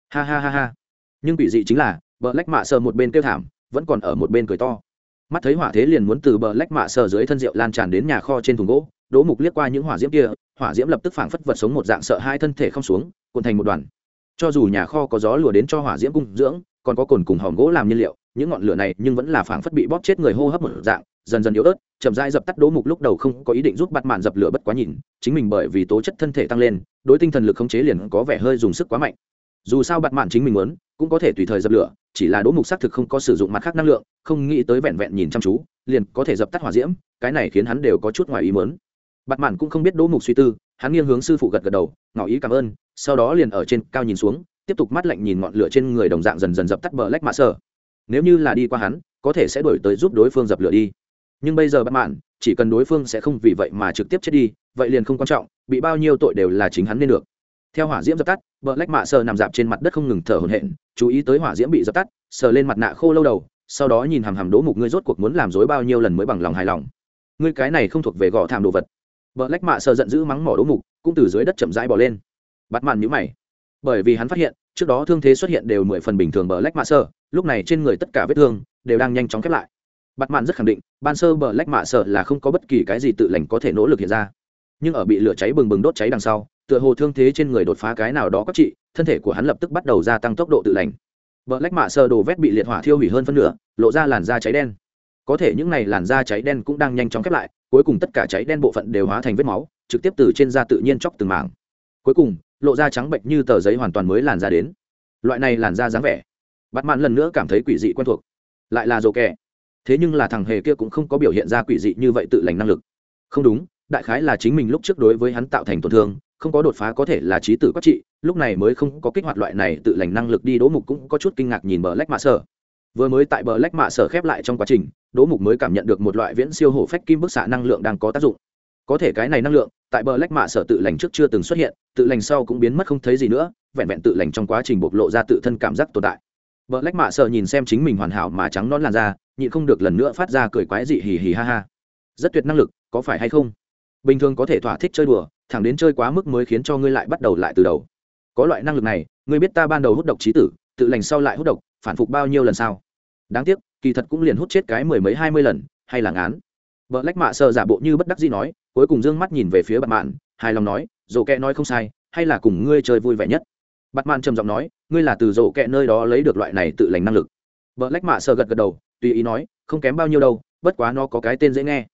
A: Ha ha ha ha. Nhưng bị dị chính là bờ lách mạ sở một bên kêu thảm, vẫn còn ở một bên cười to. Mắt thấy hỏa thế liền muốn từ bờ lách mạ sở dưới thân rượu lan tràn đến nhà kho trên thùng gỗ đỗ mục liếc qua những hỏa diễm kia, hỏa diễm lập tức phảng phất vật sống một dạng sợ hai thân thể không xuống, cuộn thành một đoàn. Cho dù nhà kho có gió lùa đến cho hỏa diễm cung dưỡng, còn có cồn cùng hòm gỗ làm nhiên liệu, những ngọn lửa này nhưng vẫn là phảng phất bị bóp chết người hô hấp một dạng, dần dần yếu ớt, chậm rãi dập tắt đỗ mục lúc đầu không có ý định giúp bắt mạn dập lửa bất quá nhìn, chính mình bởi vì tố chất thân thể tăng lên, đối tinh thần lực khống chế liền có vẻ hơi dùng sức quá mạnh. Dù sao bắt mạn chính mình muốn, cũng có thể tùy thời dập lửa, chỉ là đỗ mục xác thực không có sử dụng mặt khác năng lượng, không nghĩ tới vẹn vẹn nhìn chăm chú, liền có thể dập tắt hỏa diễm, cái này khiến hắn đều có chút ngoài ý mớn bặt mạn cũng không biết đỗ mục suy tư, hắn nghiêng hướng sư phụ gật gật đầu, ngỏ ý cảm ơn, sau đó liền ở trên cao nhìn xuống, tiếp tục mắt lạnh nhìn ngọn lửa trên người đồng dạng dần dần dập tắt bờ lách mạ sở. Nếu như là đi qua hắn, có thể sẽ đổi tới giúp đối phương dập lửa đi. Nhưng bây giờ bặt mạn, chỉ cần đối phương sẽ không vì vậy mà trực tiếp chết đi, vậy liền không quan trọng, bị bao nhiêu tội đều là chính hắn nên được. Theo hỏa diễm dập tắt, bờ lách mạ sờ nằm dạp trên mặt đất không ngừng thở hổn hển, chú ý tới hỏa diễm bị dập tắt, sờ lên mặt nạ khô lâu đầu, sau đó nhìn hàm hàm đỗ mục ngươi rốt cuộc muốn làm dối bao nhiêu lần mới bằng lòng hài lòng. Ngươi cái này không thuộc về gõ thảm đồ vật. Bờ lách mạ sợ giận dữ mắng mỏ đố mục, cũng từ dưới đất chậm rãi bò lên. Bắt màn nhíu mày, bởi vì hắn phát hiện, trước đó thương thế xuất hiện đều mười phần bình thường bờ lách mạ sợ, lúc này trên người tất cả vết thương đều đang nhanh chóng khép lại. Bắt màn rất khẳng định, ban sơ bờ lách mạ sợ là không có bất kỳ cái gì tự lành có thể nỗ lực hiện ra. Nhưng ở bị lửa cháy bừng bừng đốt cháy đằng sau, tựa hồ thương thế trên người đột phá cái nào đó có trị, thân thể của hắn lập tức bắt đầu gia tăng tốc độ tự lành. Bờ lách mạ sợ đồ vết bị liệt hỏa thiêu hủy hơn phân nửa, lộ ra làn da cháy đen có thể những này làn da cháy đen cũng đang nhanh chóng khép lại cuối cùng tất cả cháy đen bộ phận đều hóa thành vết máu, trực tiếp từ trên da tự nhiên chóc từng mảng. Cuối cùng, lộ da trắng bệnh như tờ giấy hoàn toàn mới làn da đến. Loại này làn da dáng vẻ bắt mạn lần nữa cảm thấy quỷ dị quen thuộc. Lại là rồ kẻ. Thế nhưng là thằng hề kia cũng không có biểu hiện ra quỷ dị như vậy tự lành năng lực. Không đúng, đại khái là chính mình lúc trước đối với hắn tạo thành tổn thương, không có đột phá có thể là trí tử quát trị, lúc này mới không có kích hoạt loại này tự lành năng lực đi đỗ mục cũng có chút kinh ngạc nhìn bờ lách mạ sở. Vừa mới tại bờ lách mạ sở khép lại trong quá trình đỗ mục mới cảm nhận được một loại viễn siêu hổ phách kim bức xạ năng lượng đang có tác dụng. Có thể cái này năng lượng, tại bờ lách mạ sở tự lành trước chưa từng xuất hiện, tự lành sau cũng biến mất không thấy gì nữa, vẹn vẹn tự lành trong quá trình bộc lộ ra tự thân cảm giác tồn tại. Bờ lách mạ sở nhìn xem chính mình hoàn hảo mà trắng non làn da, nhịn không được lần nữa phát ra cười quái dị hì hì ha ha. Rất tuyệt năng lực, có phải hay không? Bình thường có thể thỏa thích chơi đùa, thẳng đến chơi quá mức mới khiến cho ngươi lại bắt đầu lại từ đầu. Có loại năng lực này, ngươi biết ta ban đầu hút độc trí tử, tự lành sau lại hút độc, phản phục bao nhiêu lần sao đáng tiếc, kỳ thật cũng liền hút chết cái mười mấy hai mươi lần, hay là ngán. Vợ lách mạ sợ giả bộ như bất đắc dĩ nói, cuối cùng d ư ơ n g mắt nhìn về phía bạn mạn, hài lòng nói dỗ kẹ nói không sai, hay là cùng ngươi chơi vui vẻ nhất. Bạn mạn trầm giọng nói, ngươi là từ dỗ kẹ nơi đó lấy được loại này tự lành năng lực. Vợ lách mạ sợ gật gật đầu, tùy ý nói, không kém bao nhiêu đâu, bất quá nó có cái tên dễ nghe.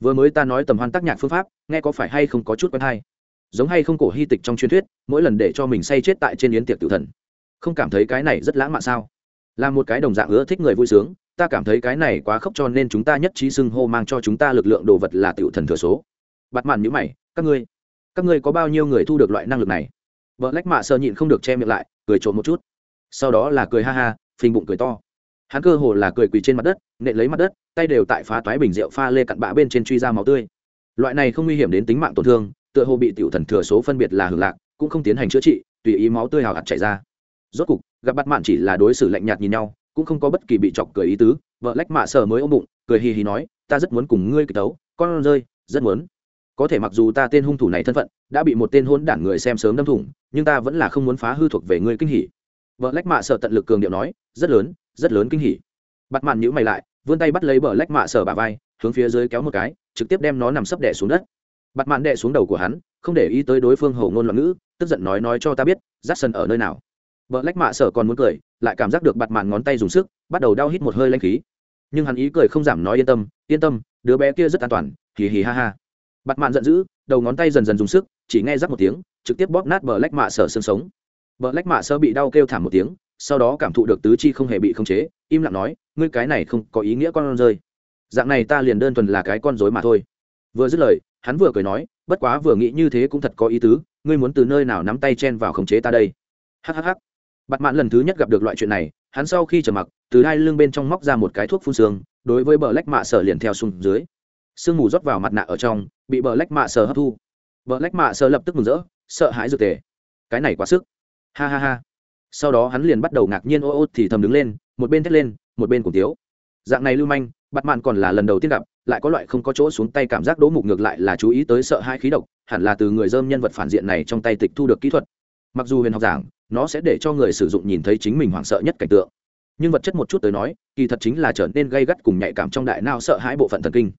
A: Vừa mới ta nói tầm hoan tác nhạc phương pháp, nghe có phải hay không có chút quen hay. Giống hay không cổ hy tịch trong truyền thuyết, mỗi lần để cho mình say chết tại trên yến tiệc tử thần. Không cảm thấy cái này rất lãng mạn sao? Là một cái đồng dạng ưa thích người vui sướng, ta cảm thấy cái này quá khóc cho nên chúng ta nhất trí xưng hô mang cho chúng ta lực lượng đồ vật là tiểu thần thừa số. Bặt màn nhữ mày, các ngươi các ngươi có bao nhiêu người thu được loại năng lực này? Vợ lách mạ sơ nhịn không được che miệng lại, cười trộm một chút. Sau đó là cười ha ha, phình bụng cười to. Hắn cơ hồ là cười quỳ trên mặt đất, nện lấy mặt đất, tay đều tại phá toái bình rượu pha lê cặn bã bên trên truy ra máu tươi. Loại này không nguy hiểm đến tính mạng tổn thương, tựa hồ bị tiểu thần thừa số phân biệt là hưởng lạc, cũng không tiến hành chữa trị, tùy ý máu tươi hào hạt chảy ra rốt cục, gặp bắt mạn chỉ là đối xử lạnh nhạt nhìn nhau, cũng không có bất kỳ bị chọc cười ý tứ. Vợ lách mạ sờ mới ôm bụng, cười hì hì nói, ta rất muốn cùng ngươi kịch tấu, con rơi, rất muốn. Có thể mặc dù ta tên hung thủ này thân phận, đã bị một tên hôn đản người xem sớm đâm thủng, nhưng ta vẫn là không muốn phá hư thuộc về ngươi kinh hỉ. Vợ lách mạ Sở tận lực cường điệu nói, rất lớn rất lớn kinh hỉ. Bắt mạn nhữ mày lại, vươn tay bắt lấy bờ lách mạ sở bà vai, hướng phía dưới kéo một cái, trực tiếp đem nó nằm sấp đẻ xuống đất. Bắt mạn đẻ xuống đầu của hắn, không để ý tới đối phương hầu ngôn loạn ngữ, tức giận nói nói cho ta biết rát sân ở nơi nào? Bờ lách mạ sở còn muốn cười, lại cảm giác được bặt mạn ngón tay dùng sức, bắt đầu đau hít một hơi lanh khí. Nhưng hắn ý cười không giảm nói yên tâm yên tâm, đứa bé kia rất an toàn, hì hì ha ha. Bặt mạn giận dữ, đầu ngón tay dần dần dùng sức, chỉ nghe rắc một tiếng, trực tiếp bóp nát bờ lách mạ sở xương sống. Bờ lách mạ sơ bị đau kêu thảm một tiếng, sau đó cảm thụ được tứ chi không hề bị khống chế, im lặng nói, ngươi cái này không có ý nghĩa con rơi. Dạng này ta liền đơn thuần là cái con dối mà thôi. Vừa dứt lời, hắn vừa cười nói, bất quá vừa nghĩ như thế cũng thật có ý tứ, ngươi muốn từ nơi nào nắm tay chen vào khống chế ta đây? Hhh bặt mạn lần thứ nhất gặp được loại chuyện này, hắn sau khi trở mặc, từ hai lưng bên trong móc ra một cái thuốc phun xương, đối với bờ lách mạ sở liền theo xuống dưới. Sương mù rót vào mặt nạ ở trong, bị bờ lách mạ sở hấp thu. Bờ lách mạ sở lập tức mừng rỡ, sợ hãi dược tề cái này quá sức. Ha ha ha. Sau đó hắn liền bắt đầu ngạc nhiên, ô ô, thì thầm đứng lên, một bên thét lên, một bên cùng tiếu. Dạng này lưu manh bắt mạn còn là lần đầu tiên gặp, lại có loại không có chỗ xuống tay cảm giác đỗ mục ngược lại là chú ý tới sợ hai khí độc, hẳn là từ người dơm nhân vật phản diện này trong tay tịch thu được kỹ thuật. Mặc dù huyền học giảng nó sẽ để cho người sử dụng nhìn thấy chính mình hoảng sợ nhất cảnh tượng. Nhưng vật chất một chút tới nói, kỳ thật chính là trở nên gây gắt cùng nhạy cảm trong đại não sợ hãi bộ phận thần kinh.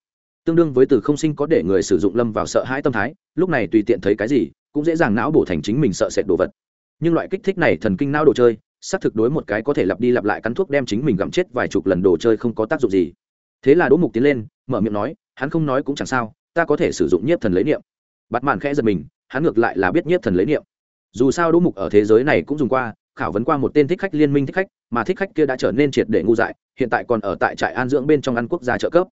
A: Tương đương với từ không sinh có để người sử dụng lâm vào sợ hãi tâm thái, lúc này tùy tiện thấy cái gì, cũng dễ dàng não bổ thành chính mình sợ sệt đồ vật. Nhưng loại kích thích này thần kinh não đồ chơi, xác thực đối một cái có thể lặp đi lặp lại cắn thuốc đem chính mình gặm chết vài chục lần đồ chơi không có tác dụng gì. Thế là đỗ mục tiến lên, mở miệng nói, hắn không nói cũng chẳng sao, ta có thể sử dụng nhiếp thần lấy niệm. Bắt màn khẽ giật mình, hắn ngược lại là biết nhiếp thần lấy niệm dù sao đỗ mục ở thế giới này cũng dùng qua, khảo vấn qua một tên thích khách liên minh thích khách, mà thích khách kia đã trở nên triệt để ngu dại, hiện tại còn ở tại trại an dưỡng bên trong ăn quốc gia trợ cấp.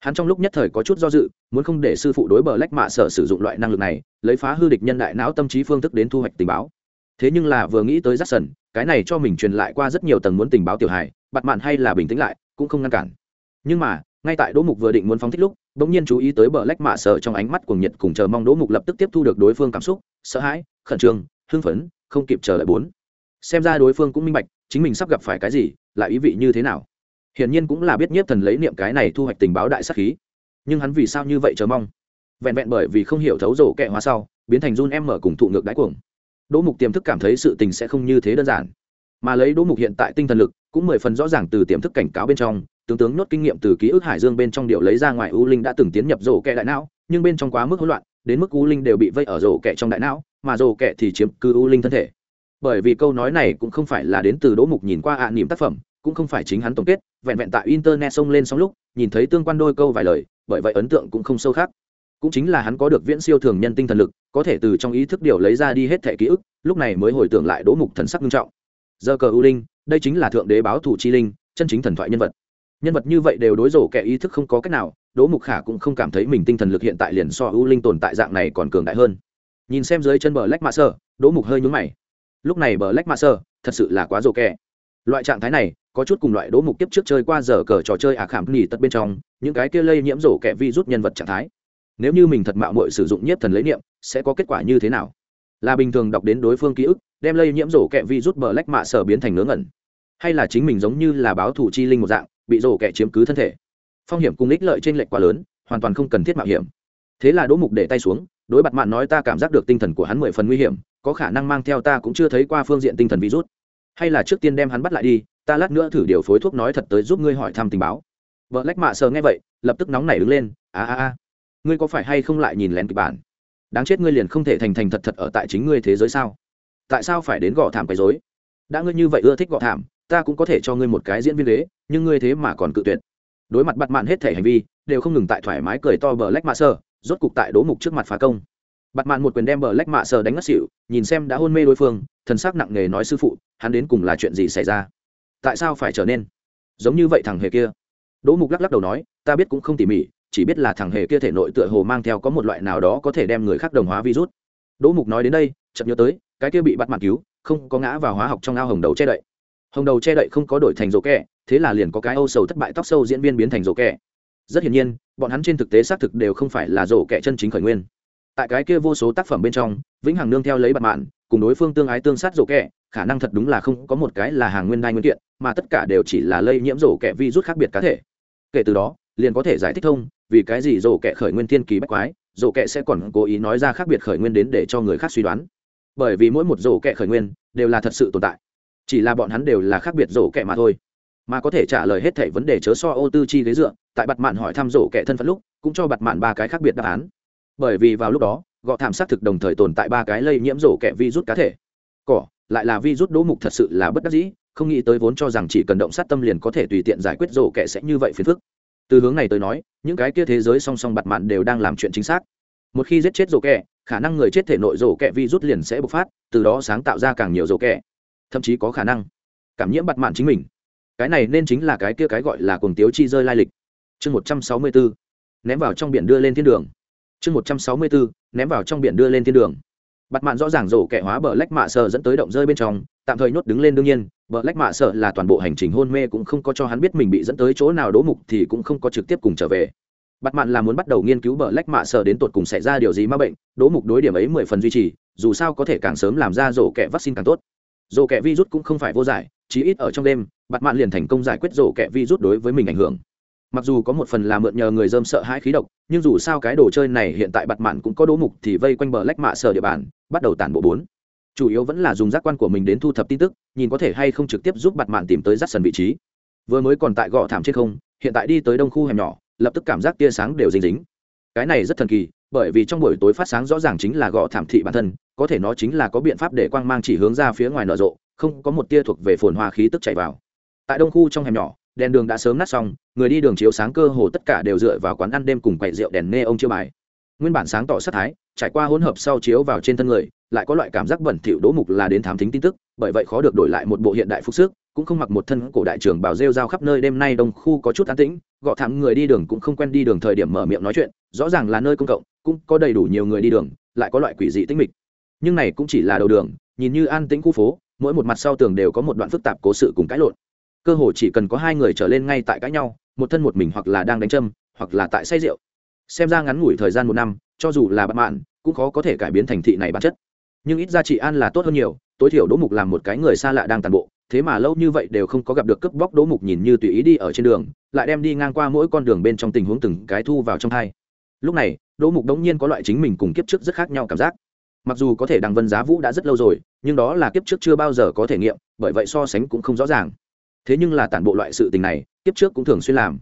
A: Hắn trong lúc nhất thời có chút do dự, muốn không để sư phụ đối bờ lách mạ sở sử dụng loại năng lực này, lấy phá hư địch nhân đại não tâm trí phương thức đến thu hoạch tình báo. Thế nhưng là vừa nghĩ tới rắt sần cái này cho mình truyền lại qua rất nhiều tầng muốn tình báo tiểu hài bặt mạn hay là bình tĩnh lại, cũng không ngăn cản. Nhưng mà, ngay tại đỗ mục vừa định muốn phóng thích lúc, bỗng nhiên chú ý tới bờ lách mạ sợ trong ánh mắt cuồng nhiệt cùng chờ mong đỗ mục lập tức tiếp thu được đối phương cảm xúc, sợ hãi, khẩn trương hưng phấn, không kịp chờ đợi bốn. Xem ra đối phương cũng minh bạch, chính mình sắp gặp phải cái gì lại ý vị như thế nào. Hiển nhiên cũng là biết nhiếp thần lấy niệm cái này thu hoạch tình báo đại sắc khí. Nhưng hắn vì sao như vậy chờ mong? Vẹn vẹn bởi vì không hiểu thấu rổ kẹ hóa sau, biến thành run em mở cùng thụ ngược đáy cuồng. Đỗ mục tiềm thức cảm thấy sự tình sẽ không như thế đơn giản. Mà lấy đỗ mục hiện tại tinh thần lực, cũng mười phần rõ ràng từ tiềm thức cảnh cáo bên trong, tướng tướng nốt kinh nghiệm từ ký ức hải dương bên trong điệu lấy ra ngoài u linh đã từng tiến nhập rổ kẹ đại não, nhưng bên trong quá mức hỗn loạn đến mức u linh đều bị vây ở rổ kẹ trong đại não, mà rổ kẹ thì chiếm cứ u linh thân thể. Bởi vì câu nói này cũng không phải là đến từ đỗ mục nhìn qua ạ à niềm tác phẩm, cũng không phải chính hắn tổng kết, vẹn vẹn tại internet xông lên xong lúc, nhìn thấy tương quan đôi câu vài lời, bởi vậy ấn tượng cũng không sâu khác. Cũng chính là hắn có được viễn siêu thường nhân tinh thần lực, có thể từ trong ý thức điều lấy ra đi hết thẻ ký ức, lúc này mới hồi tưởng lại đỗ mục thần sắc nghiêm trọng. Giờ cờ u linh, đây chính là thượng đế báo thủ chi linh, chân chính thần thoại nhân vật. Nhân vật như vậy đều đối rổ kẻ ý thức không có cách nào đỗ mục khả cũng không cảm thấy mình tinh thần lực hiện tại liền so ưu linh tồn tại dạng này còn cường đại hơn. Nhìn xem dưới chân bờ lách mạ sơ, đỗ mục hơi nhúng mày. Lúc này bờ lách mạ sơ thật sự là quá rồ kẻ loại trạng thái này, có chút cùng loại đỗ mục tiếp trước chơi qua giờ cờ trò chơi ả khảm nghỉ tật bên trong, những cái kia lây nhiễm rổ kẻ vi rút nhân vật trạng thái. Nếu như mình thật mạo mội sử dụng nhất thần lấy niệm, sẽ có kết quả như thế nào? Là bình thường đọc đến đối phương ký ức, đem lây nhiễm rổ kẹ vi rút bờ lách mạ sở biến thành ngớ ngẩn. Hay là chính mình giống như là báo thủ chi linh một dạng, bị rổ kẹ chiếm cứ thân thể? Phong hiểm cùng ích lợi trên lệch quá lớn, hoàn toàn không cần thiết mạo hiểm. Thế là đỗ mục để tay xuống, đối bặt mạn nói ta cảm giác được tinh thần của hắn mười phần nguy hiểm, có khả năng mang theo ta cũng chưa thấy qua phương diện tinh thần virus. Hay là trước tiên đem hắn bắt lại đi, ta lát nữa thử điều phối thuốc nói thật tới giúp ngươi hỏi thăm tình báo. Vợ lách mạ sờ nghe vậy, lập tức nóng nảy đứng lên, a a a, ngươi có phải hay không lại nhìn lén kịch bản? Đáng chết ngươi liền không thể thành thành thật thật ở tại chính ngươi thế giới sao? Tại sao phải đến gõ thảm quấy dối đã ngươi như vậy ưa thích gõ thảm, ta cũng có thể cho ngươi một cái diễn viên ghế, nhưng ngươi thế mà còn cự tuyệt đối mặt bắt mạn hết thể hành vi, đều không ngừng tại thoải mái cười to bờ lách mạ sơ rốt cục tại đố mục trước mặt phá công. Bắt mạn một quyền đem bờ lách mạ sơ đánh ngất xỉu, nhìn xem đã hôn mê đối phương, thần sắc nặng nề nói sư phụ, hắn đến cùng là chuyện gì xảy ra? Tại sao phải trở nên giống như vậy thằng hề kia? Đỗ mục lắc lắc đầu nói, ta biết cũng không tỉ mỉ, chỉ biết là thằng hề kia thể nội tựa hồ mang theo có một loại nào đó có thể đem người khác đồng hóa virus. Đỗ mục nói đến đây chậm nhớ tới, cái kia bị bắt mạng cứu, không có ngã vào hóa học trong ao hồng đầu che đậy hồng đầu che đậy không có đổi thành rổ kẹ, thế là liền có cái âu sầu thất bại tóc sâu diễn viên biến thành rổ kẹ. Rất hiển nhiên, bọn hắn trên thực tế xác thực đều không phải là rổ kẹ chân chính khởi nguyên. Tại cái kia vô số tác phẩm bên trong, vĩnh hằng nương theo lấy bạt mạn, cùng đối phương tương ái tương sát rổ kẹ, khả năng thật đúng là không có một cái là hàng nguyên đai nguyên kiện, mà tất cả đều chỉ là lây nhiễm rổ kẹ rút khác biệt cá thể. Kể từ đó, liền có thể giải thích thông, vì cái gì rổ kẹ khởi nguyên thiên kỳ bách quái, rổ kẹ sẽ còn cố ý nói ra khác biệt khởi nguyên đến để cho người khác suy đoán. Bởi vì mỗi một rổ kẹ khởi nguyên đều là thật sự tồn tại chỉ là bọn hắn đều là khác biệt rổ kẹ mà thôi. Mà có thể trả lời hết thảy vấn đề chớ so ô tư chi ghế dựa, tại bặt mạn hỏi thăm rổ kẹ thân phận lúc, cũng cho bặt mạn ba cái khác biệt đáp án. Bởi vì vào lúc đó, gọ thảm xác thực đồng thời tồn tại ba cái lây nhiễm rổ kẹ virus cá thể. Cỏ, lại là virus đỗ mục thật sự là bất đắc dĩ, không nghĩ tới vốn cho rằng chỉ cần động sát tâm liền có thể tùy tiện giải quyết rổ kẹ sẽ như vậy phiền phức. Từ hướng này tới nói, những cái kia thế giới song song bặt mạn đều đang làm chuyện chính xác. Một khi giết chết rổ kẹ khả năng người chết thể nội rổ kẹ virus liền sẽ bộc phát, từ đó sáng tạo ra càng nhiều rổ kẹ thậm chí có khả năng cảm nhiễm bặt mạn chính mình. Cái này nên chính là cái kia cái gọi là cuồng tiếu chi rơi lai lịch. Chương một trăm sáu mươi bốn ném vào trong biển đưa lên thiên đường. Chương một trăm sáu mươi bốn ném vào trong biển đưa lên thiên đường. Bặt mạn rõ ràng rổ kẻ hóa bờ lách mạ sợ dẫn tới động rơi bên trong, tạm thời nhốt đứng lên đương nhiên, bờ lách mạ sợ là toàn bộ hành trình hôn mê cũng không có cho hắn biết mình bị dẫn tới chỗ nào đố mục thì cũng không có trực tiếp cùng trở về. Bặt mạn là muốn bắt đầu nghiên cứu bờ lách mạ sợ đến tột cùng xảy ra điều gì ma bệnh, đố mục đối điểm ấy mười phần duy trì, dù sao có thể càng sớm làm ra rổ kẻ vaccine càng tốt rổ kẹ virus cũng không phải vô giải, chí ít ở trong đêm, bạt mạn liền thành công giải quyết rổ kẹ virus đối với mình ảnh hưởng. Mặc dù có một phần là mượn nhờ người dơm sợ hãi khí độc, nhưng dù sao cái đồ chơi này hiện tại bặt mạn cũng có đố mục thì vây quanh bờ lách mạ sở địa bàn, bắt đầu tản bộ bốn. Chủ yếu vẫn là dùng giác quan của mình đến thu thập tin tức, nhìn có thể hay không trực tiếp giúp bặt mạn tìm tới rắt sần vị trí. Vừa mới còn tại gõ thảm trên không, hiện tại đi tới đông khu hẻm nhỏ, lập tức cảm giác tia sáng đều dính dính. Cái này rất thần kỳ, bởi vì trong buổi tối phát sáng rõ ràng chính là gõ thảm thị bản thân có thể nó chính là có biện pháp để quang mang chỉ hướng ra phía ngoài nở rộ, không có một tia thuộc về phồn hoa khí tức chạy vào. Tại đông khu trong hẻm nhỏ, đèn đường đã sớm nát xong, người đi đường chiếu sáng cơ hồ tất cả đều dựa vào quán ăn đêm cùng quậy rượu đèn nê ông chiêu bài. Nguyên bản sáng tỏ sắc thái, trải qua hỗn hợp sau chiếu vào trên thân người, lại có loại cảm giác bẩn thỉu đố mục là đến thám thính tin tức, bởi vậy khó được đổi lại một bộ hiện đại phúc sức, cũng không mặc một thân cổ đại trưởng bảo rêu rao khắp nơi đêm nay đông khu có chút an tĩnh, gọ thẳng người đi đường cũng không quen đi đường thời điểm mở miệng nói chuyện, rõ ràng là nơi công cộng, cũng có đầy đủ nhiều người đi đường, lại có loại quỷ dị tĩnh mịch nhưng này cũng chỉ là đầu đường, nhìn như an tĩnh khu phố, mỗi một mặt sau tường đều có một đoạn phức tạp cố sự cùng cãi lộn. Cơ hồ chỉ cần có hai người trở lên ngay tại cãi nhau, một thân một mình hoặc là đang đánh châm, hoặc là tại say rượu. Xem ra ngắn ngủi thời gian một năm, cho dù là bạn mạn cũng khó có thể cải biến thành thị này bản chất. Nhưng ít ra chị an là tốt hơn nhiều, tối thiểu đỗ mục làm một cái người xa lạ đang tàn bộ, thế mà lâu như vậy đều không có gặp được cướp bóc đỗ mục nhìn như tùy ý đi ở trên đường, lại đem đi ngang qua mỗi con đường bên trong tình huống từng cái thu vào trong thai lúc này, đỗ mục đống nhiên có loại chính mình cùng kiếp trước rất khác nhau cảm giác mặc dù có thể đằng vân giá vũ đã rất lâu rồi, nhưng đó là kiếp trước chưa bao giờ có thể nghiệm, bởi vậy so sánh cũng không rõ ràng. Thế nhưng là tản bộ loại sự tình này, kiếp trước cũng thường xuyên làm.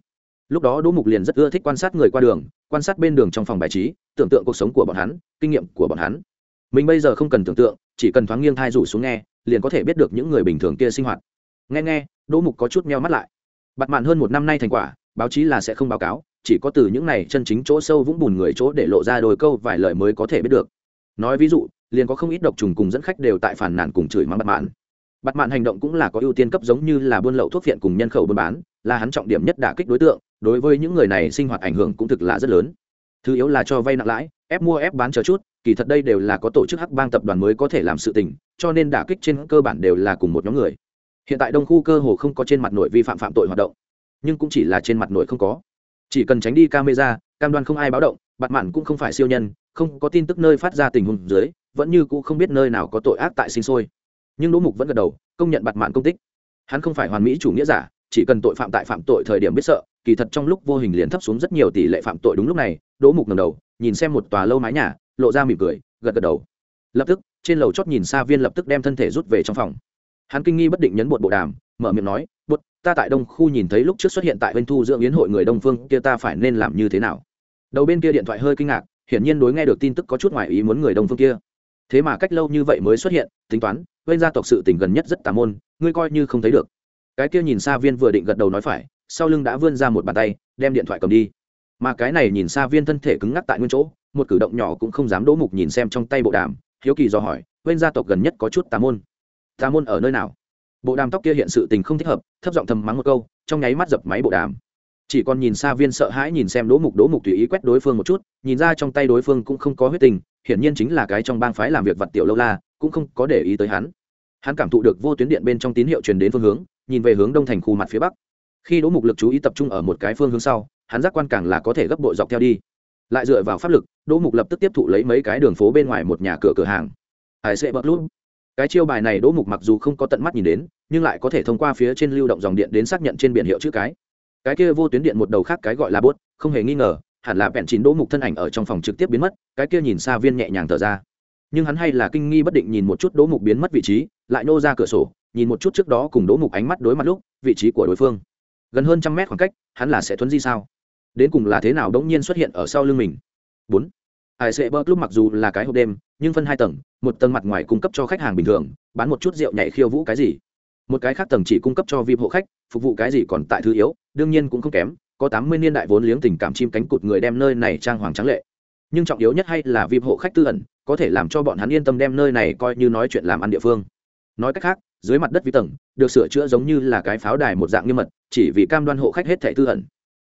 A: Lúc đó đỗ mục liền rất ưa thích quan sát người qua đường, quan sát bên đường trong phòng bài trí, tưởng tượng cuộc sống của bọn hắn, kinh nghiệm của bọn hắn. Mình bây giờ không cần tưởng tượng, chỉ cần thoáng nghiêng thai rủ xuống nghe, liền có thể biết được những người bình thường kia sinh hoạt. Nghe nghe, đỗ mục có chút meo mắt lại. Bặt mạn hơn một năm nay thành quả, báo chí là sẽ không báo cáo, chỉ có từ những này chân chính chỗ sâu vũng bùn người chỗ để lộ ra đôi câu vài lời mới có thể biết được nói ví dụ, liền có không ít độc trùng cùng dẫn khách đều tại phản nản cùng chửi mắng bặt mạn. Bặt mạn hành động cũng là có ưu tiên cấp giống như là buôn lậu thuốc viện cùng nhân khẩu buôn bán, là hắn trọng điểm nhất đả kích đối tượng, đối với những người này sinh hoạt ảnh hưởng cũng thực là rất lớn. Thứ yếu là cho vay nặng lãi, ép mua ép bán chờ chút, kỳ thật đây đều là có tổ chức hắc bang tập đoàn mới có thể làm sự tình, cho nên đả kích trên cơ bản đều là cùng một nhóm người. Hiện tại đông khu cơ hồ không có trên mặt nội vi phạm phạm tội hoạt động, nhưng cũng chỉ là trên mặt nội không có. Chỉ cần tránh đi camera, cam đoan không ai báo động Bạt mạn cũng không phải siêu nhân, không có tin tức nơi phát ra tình huống dưới, vẫn như cũ không biết nơi nào có tội ác tại sinh sôi. Nhưng đỗ mục vẫn gật đầu, công nhận Bạt mạn công tích. Hắn không phải hoàn mỹ chủ nghĩa giả, chỉ cần tội phạm tại phạm tội thời điểm biết sợ, kỳ thật trong lúc vô hình liền thấp xuống rất nhiều tỷ lệ phạm tội đúng lúc này, đỗ mục ngầm đầu, nhìn xem một tòa lâu mái nhà, lộ ra mỉm cười, gật gật đầu. Lập tức, trên lầu chót nhìn xa viên lập tức đem thân thể rút về trong phòng. Hắn kinh nghi bất định nhấn bột bộ đàm, mở miệng nói, bột, ta tại đông khu nhìn thấy lúc trước xuất hiện tại bên thu dưỡng yến hội người đông phương, kia ta phải nên làm như thế nào? Đầu bên kia điện thoại hơi kinh ngạc, hiển nhiên đối nghe được tin tức có chút ngoài ý muốn người đông phương kia. Thế mà cách lâu như vậy mới xuất hiện, tính toán bên gia tộc sự tình gần nhất rất tà môn, ngươi coi như không thấy được. Cái kia nhìn xa viên vừa định gật đầu nói phải, sau lưng đã vươn ra một bàn tay, đem điện thoại cầm đi. Mà cái này nhìn xa viên thân thể cứng ngắc tại nguyên chỗ, một cử động nhỏ cũng không dám đỗ mục nhìn xem trong tay bộ đàm, hiếu kỳ do hỏi bên gia tộc gần nhất có chút tà môn? Tà môn ở nơi nào? Bộ đàm tóc kia hiện sự tình không thích hợp, thấp giọng thầm mắng một câu, trong nháy mắt dập máy bộ đàm chỉ còn nhìn xa viên sợ hãi nhìn xem đỗ mục đỗ mục tùy ý quét đối phương một chút, nhìn ra trong tay đối phương cũng không có huyết tình, hiển nhiên chính là cái trong bang phái làm việc vật tiểu lâu la, cũng không có để ý tới hắn. Hắn cảm thụ được vô tuyến điện bên trong tín hiệu truyền đến phương hướng, nhìn về hướng đông thành khu mặt phía bắc. Khi đỗ mục lực chú ý tập trung ở một cái phương hướng sau, hắn giác quan càng là có thể gấp bội dọc theo đi. Lại dựa vào pháp lực, đỗ mục lập tức tiếp thụ lấy mấy cái đường phố bên ngoài một nhà cửa cửa hàng. Hải sẽ bật lút? Cái chiêu bài này đỗ mục mặc dù không có tận mắt nhìn đến, nhưng lại có thể thông qua phía trên lưu động dòng điện đến xác nhận trên biển hiệu chữ cái cái kia vô tuyến điện một đầu khác cái gọi là bốt, không hề nghi ngờ, hẳn là bẹn chín đỗ mục thân ảnh ở trong phòng trực tiếp biến mất, cái kia nhìn xa viên nhẹ nhàng thở ra. Nhưng hắn hay là kinh nghi bất định nhìn một chút đỗ mục biến mất vị trí, lại nô ra cửa sổ, nhìn một chút trước đó cùng đỗ mục ánh mắt đối mặt lúc, vị trí của đối phương. Gần hơn trăm mét khoảng cách, hắn là sẽ thuấn di sao? Đến cùng là thế nào đống nhiên xuất hiện ở sau lưng mình? Bốn. Hải sệ bơ lúc mặc dù là cái hộp đêm, nhưng phân hai tầng, một tầng mặt ngoài cung cấp cho khách hàng bình thường, bán một chút rượu nhảy khiêu vũ cái gì? Một cái khác tầng chỉ cung cấp cho vip hộ khách, phục vụ cái gì còn tại thứ yếu, đương nhiên cũng không kém, có tám mươi niên đại vốn liếng tình cảm chim cánh cụt người đem nơi này trang hoàng trắng lệ. Nhưng trọng yếu nhất hay là vip hộ khách tư ẩn, có thể làm cho bọn hắn yên tâm đem nơi này coi như nói chuyện làm ăn địa phương. Nói cách khác, dưới mặt đất vi tầng, được sửa chữa giống như là cái pháo đài một dạng nghiêm mật, chỉ vì cam đoan hộ khách hết thẻ tư ẩn.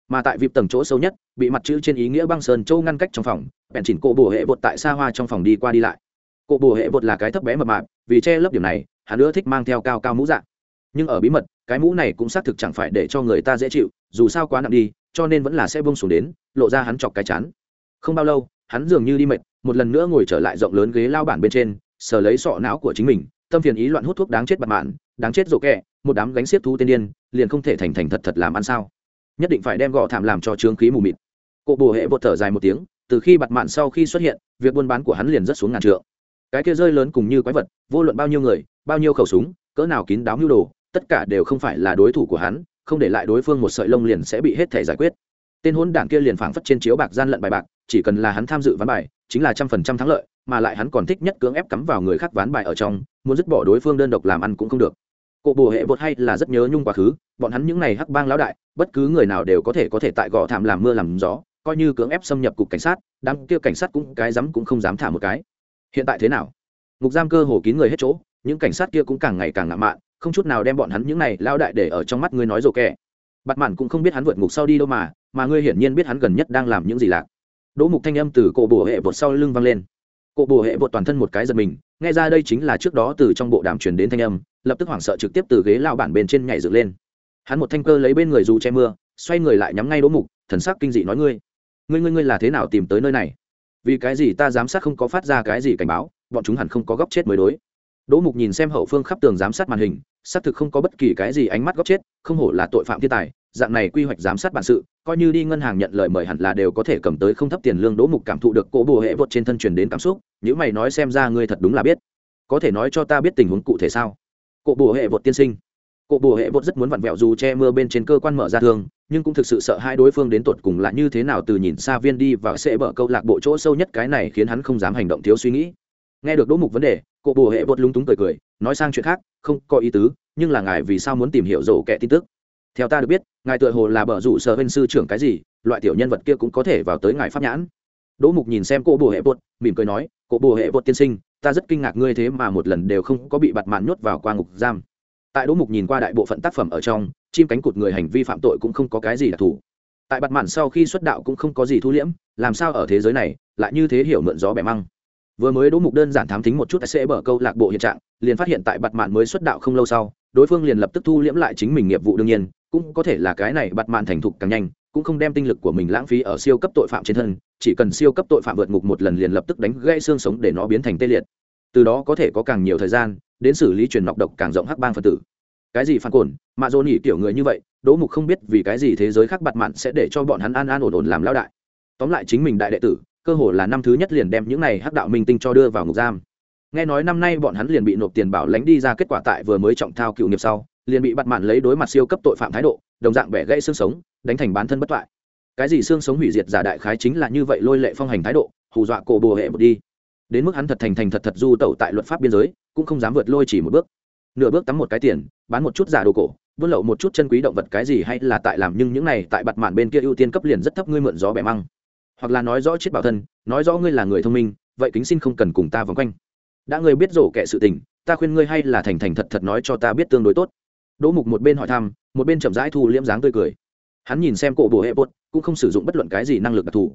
A: Mà tại vip tầng chỗ sâu nhất, bị mặt chữ trên ý nghĩa băng sơn châu ngăn cách trong phòng, bèn chỉnh cổ bồ hệ bột tại xa hoa trong phòng đi qua đi lại. Cổ bồ hệ bột là cái thấp bé mập mạp, vì che lấp điểm này, hắn nữa thích mang theo cao cao mũ dạng nhưng ở bí mật, cái mũ này cũng xác thực chẳng phải để cho người ta dễ chịu, dù sao quá nặng đi, cho nên vẫn là sẽ bông xuống đến, lộ ra hắn chọc cái chán. Không bao lâu, hắn dường như đi mệt, một lần nữa ngồi trở lại rộng lớn ghế lao bản bên trên, sờ lấy sọ não của chính mình, tâm phiền ý loạn hút thuốc đáng chết bặt mạn, đáng chết rộ kẹ, một đám gánh xiết thú tên điên, liền không thể thành thành thật thật làm ăn sao? Nhất định phải đem gọ thảm làm cho trướng khí mù mịt. Cụ bồ hệ bột thở dài một tiếng, từ khi bặt mạn sau khi xuất hiện, việc buôn bán của hắn liền rất xuống ngàn trượng. Cái kia rơi lớn cùng như quái vật, vô luận bao nhiêu người, bao nhiêu khẩu súng, cỡ nào kín đáo mưu đồ tất cả đều không phải là đối thủ của hắn, không để lại đối phương một sợi lông liền sẽ bị hết thể giải quyết. Tên hôn đảng kia liền phảng phất trên chiếu bạc gian lận bài bạc, chỉ cần là hắn tham dự ván bài, chính là trăm phần trăm thắng lợi, mà lại hắn còn thích nhất cưỡng ép cắm vào người khác ván bài ở trong, muốn dứt bỏ đối phương đơn độc làm ăn cũng không được. Cụ bồ hệ bột hay là rất nhớ nhung quá khứ, bọn hắn những n à y hắc bang lão đại, bất cứ người nào đều có thể có thể tại gò thảm làm mưa làm gió, coi như cưỡng ép xâm nhập cục cảnh sát, đám kia cảnh sát cũng, cái dám cũng không dám thả một cái. Hiện tại thế nào? Ngục giam cơ hồ kín người hết chỗ, những cảnh sát kia cũng càng ngày càng ngạo mạn không chút nào đem bọn hắn những này lao đại để ở trong mắt ngươi nói rồ kẻ. Bặt mạn cũng không biết hắn vượt ngục sau đi đâu mà mà ngươi hiển nhiên biết hắn gần nhất đang làm những gì lạc. Đỗ mục thanh âm từ cổ bùa hệ vột sau lưng vang lên. Cổ bùa hệ vột toàn thân một cái giật mình, nghe ra đây chính là trước đó từ trong bộ đàm truyền đến thanh âm, lập tức hoảng sợ trực tiếp từ ghế lao bản bên trên nhảy dựng lên. Hắn một thanh cơ lấy bên người dù che mưa, xoay người lại nhắm ngay đỗ mục, thần sắc kinh dị nói ngươi ngươi ngươi ngươi là thế nào tìm tới nơi này? Vì cái gì ta giám sát không có phát ra cái gì cảnh báo, bọn chúng hẳn không có góc chết mới đối đỗ mục nhìn xem hậu phương khắp tường giám sát màn hình, xác thực không có bất kỳ cái gì ánh mắt góc chết, không hổ là tội phạm thiên tài, dạng này quy hoạch giám sát bản sự, coi như đi ngân hàng nhận lời mời hẳn là đều có thể cầm tới không thấp tiền lương đỗ mục cảm thụ được cỗ bồ hệ vượt trên thân truyền đến cảm xúc nếu mày nói xem ra ngươi thật đúng là biết. Có thể nói cho ta biết tình huống cụ thể sao? Cỗ bồ hệ vượt tiên sinh. Cỗ bồ hệ vượt rất muốn vặn vẹo dù che mưa bên trên cơ quan mở ra thương nhưng cũng thực sự sợ hai đối phương đến tột cùng là như thế nào từ nhìn xa viên đi và sẽ bở câu lạc bộ chỗ sâu nhất cái này khiến hắn không dám hành động thiếu suy nghĩ nghe được đỗ mục vấn đề cụ bồ hệ vượt lúng túng cười cười, nói sang chuyện khác, không có ý tứ, nhưng là ngài vì sao muốn tìm hiểu rổ kẻ tin tức? Theo ta được biết, ngài tựa hồ là bờ rủ sở bên sư trưởng cái gì, loại tiểu nhân vật kia cũng có thể vào tới ngài pháp nhãn. Đỗ mục nhìn xem cụ bồ hệ bột mỉm cười nói cụ bồ hệ bột tiên sinh, ta rất kinh ngạc ngươi thế mà một lần đều không có bị bặt mạn nhốt vào qua ngục giam. Tại đỗ mục nhìn qua đại bộ phận tác phẩm ở trong, chim cánh cụt người hành vi phạm tội cũng không có cái gì đặc thù. Tại bặt mạn sau khi xuất đạo cũng không có gì thu liễm, làm sao ở thế giới này, lại như thế hiểu mượn gió bẻ măng? Vừa mới đỗ mục đơn giản thám tính một chút sẽ bở câu lạc bộ hiện trạng, liền phát hiện tại bặt mạn mới xuất đạo không lâu sau, đối phương liền lập tức thu liễm lại chính mình nghiệp vụ đương nhiên, cũng có thể là cái này bặt mạn thành thục càng nhanh, cũng không đem tinh lực của mình lãng phí ở siêu cấp tội phạm trên thân, chỉ cần siêu cấp tội phạm vượt ngục một lần liền lập tức đánh gãy xương sống để nó biến thành tê liệt. Từ đó có thể có càng nhiều thời gian, đến xử lý truyền nọc độc càng rộng hắc bang phân tử. Cái gì phản cồn? Mà dồn nỉ kiểu người như vậy, đỗ mục không biết vì cái gì thế giới khác bặt mạn sẽ để cho bọn hắn an an ổn ổn làm lao đại. Tóm lại chính mình đại đệ tử cơ hồ là năm thứ nhất liền đem những này hắc đạo minh tinh cho đưa vào ngục giam. Nghe nói năm nay bọn hắn liền bị nộp tiền bảo lãnh đi ra kết quả tại vừa mới trọng thao cựu nghiệp sau, liền bị bắt mạn lấy đối mặt siêu cấp tội phạm thái độ, đồng dạng bẻ gãy xương sống, đánh thành bán thân bất toại cái gì xương sống hủy diệt giả đại khái chính là như vậy lôi lệ phong hành thái độ, hù dọa cổ bồ hệ một đi. Đến mức hắn thật thành thành thật thật du tẩu tại luật pháp biên giới, cũng không dám vượt lôi chỉ một bước. Nửa bước tắm một cái tiền, bán một chút giả đồ cổ, buôn lậu một chút chân quý động vật cái gì hay là tại làm, nhưng những này tại bặt mạn bên kia ưu tiên cấp liền rất thấp, ngươi mượn gió bẻ măng hoặc là nói rõ chết bảo thân, nói rõ ngươi là người thông minh, vậy kính xin không cần cùng ta vòng quanh. Đã ngươi biết rổ kệ sự tình, ta khuyên ngươi hay là thành thành thật thật nói cho ta biết tương đối tốt. Đỗ mục một bên hỏi thăm, một bên chậm rãi thu liễm dáng tươi cười. Hắn nhìn xem cổ bồ hệ bột, cũng không sử dụng bất luận cái gì năng lực đặc thù.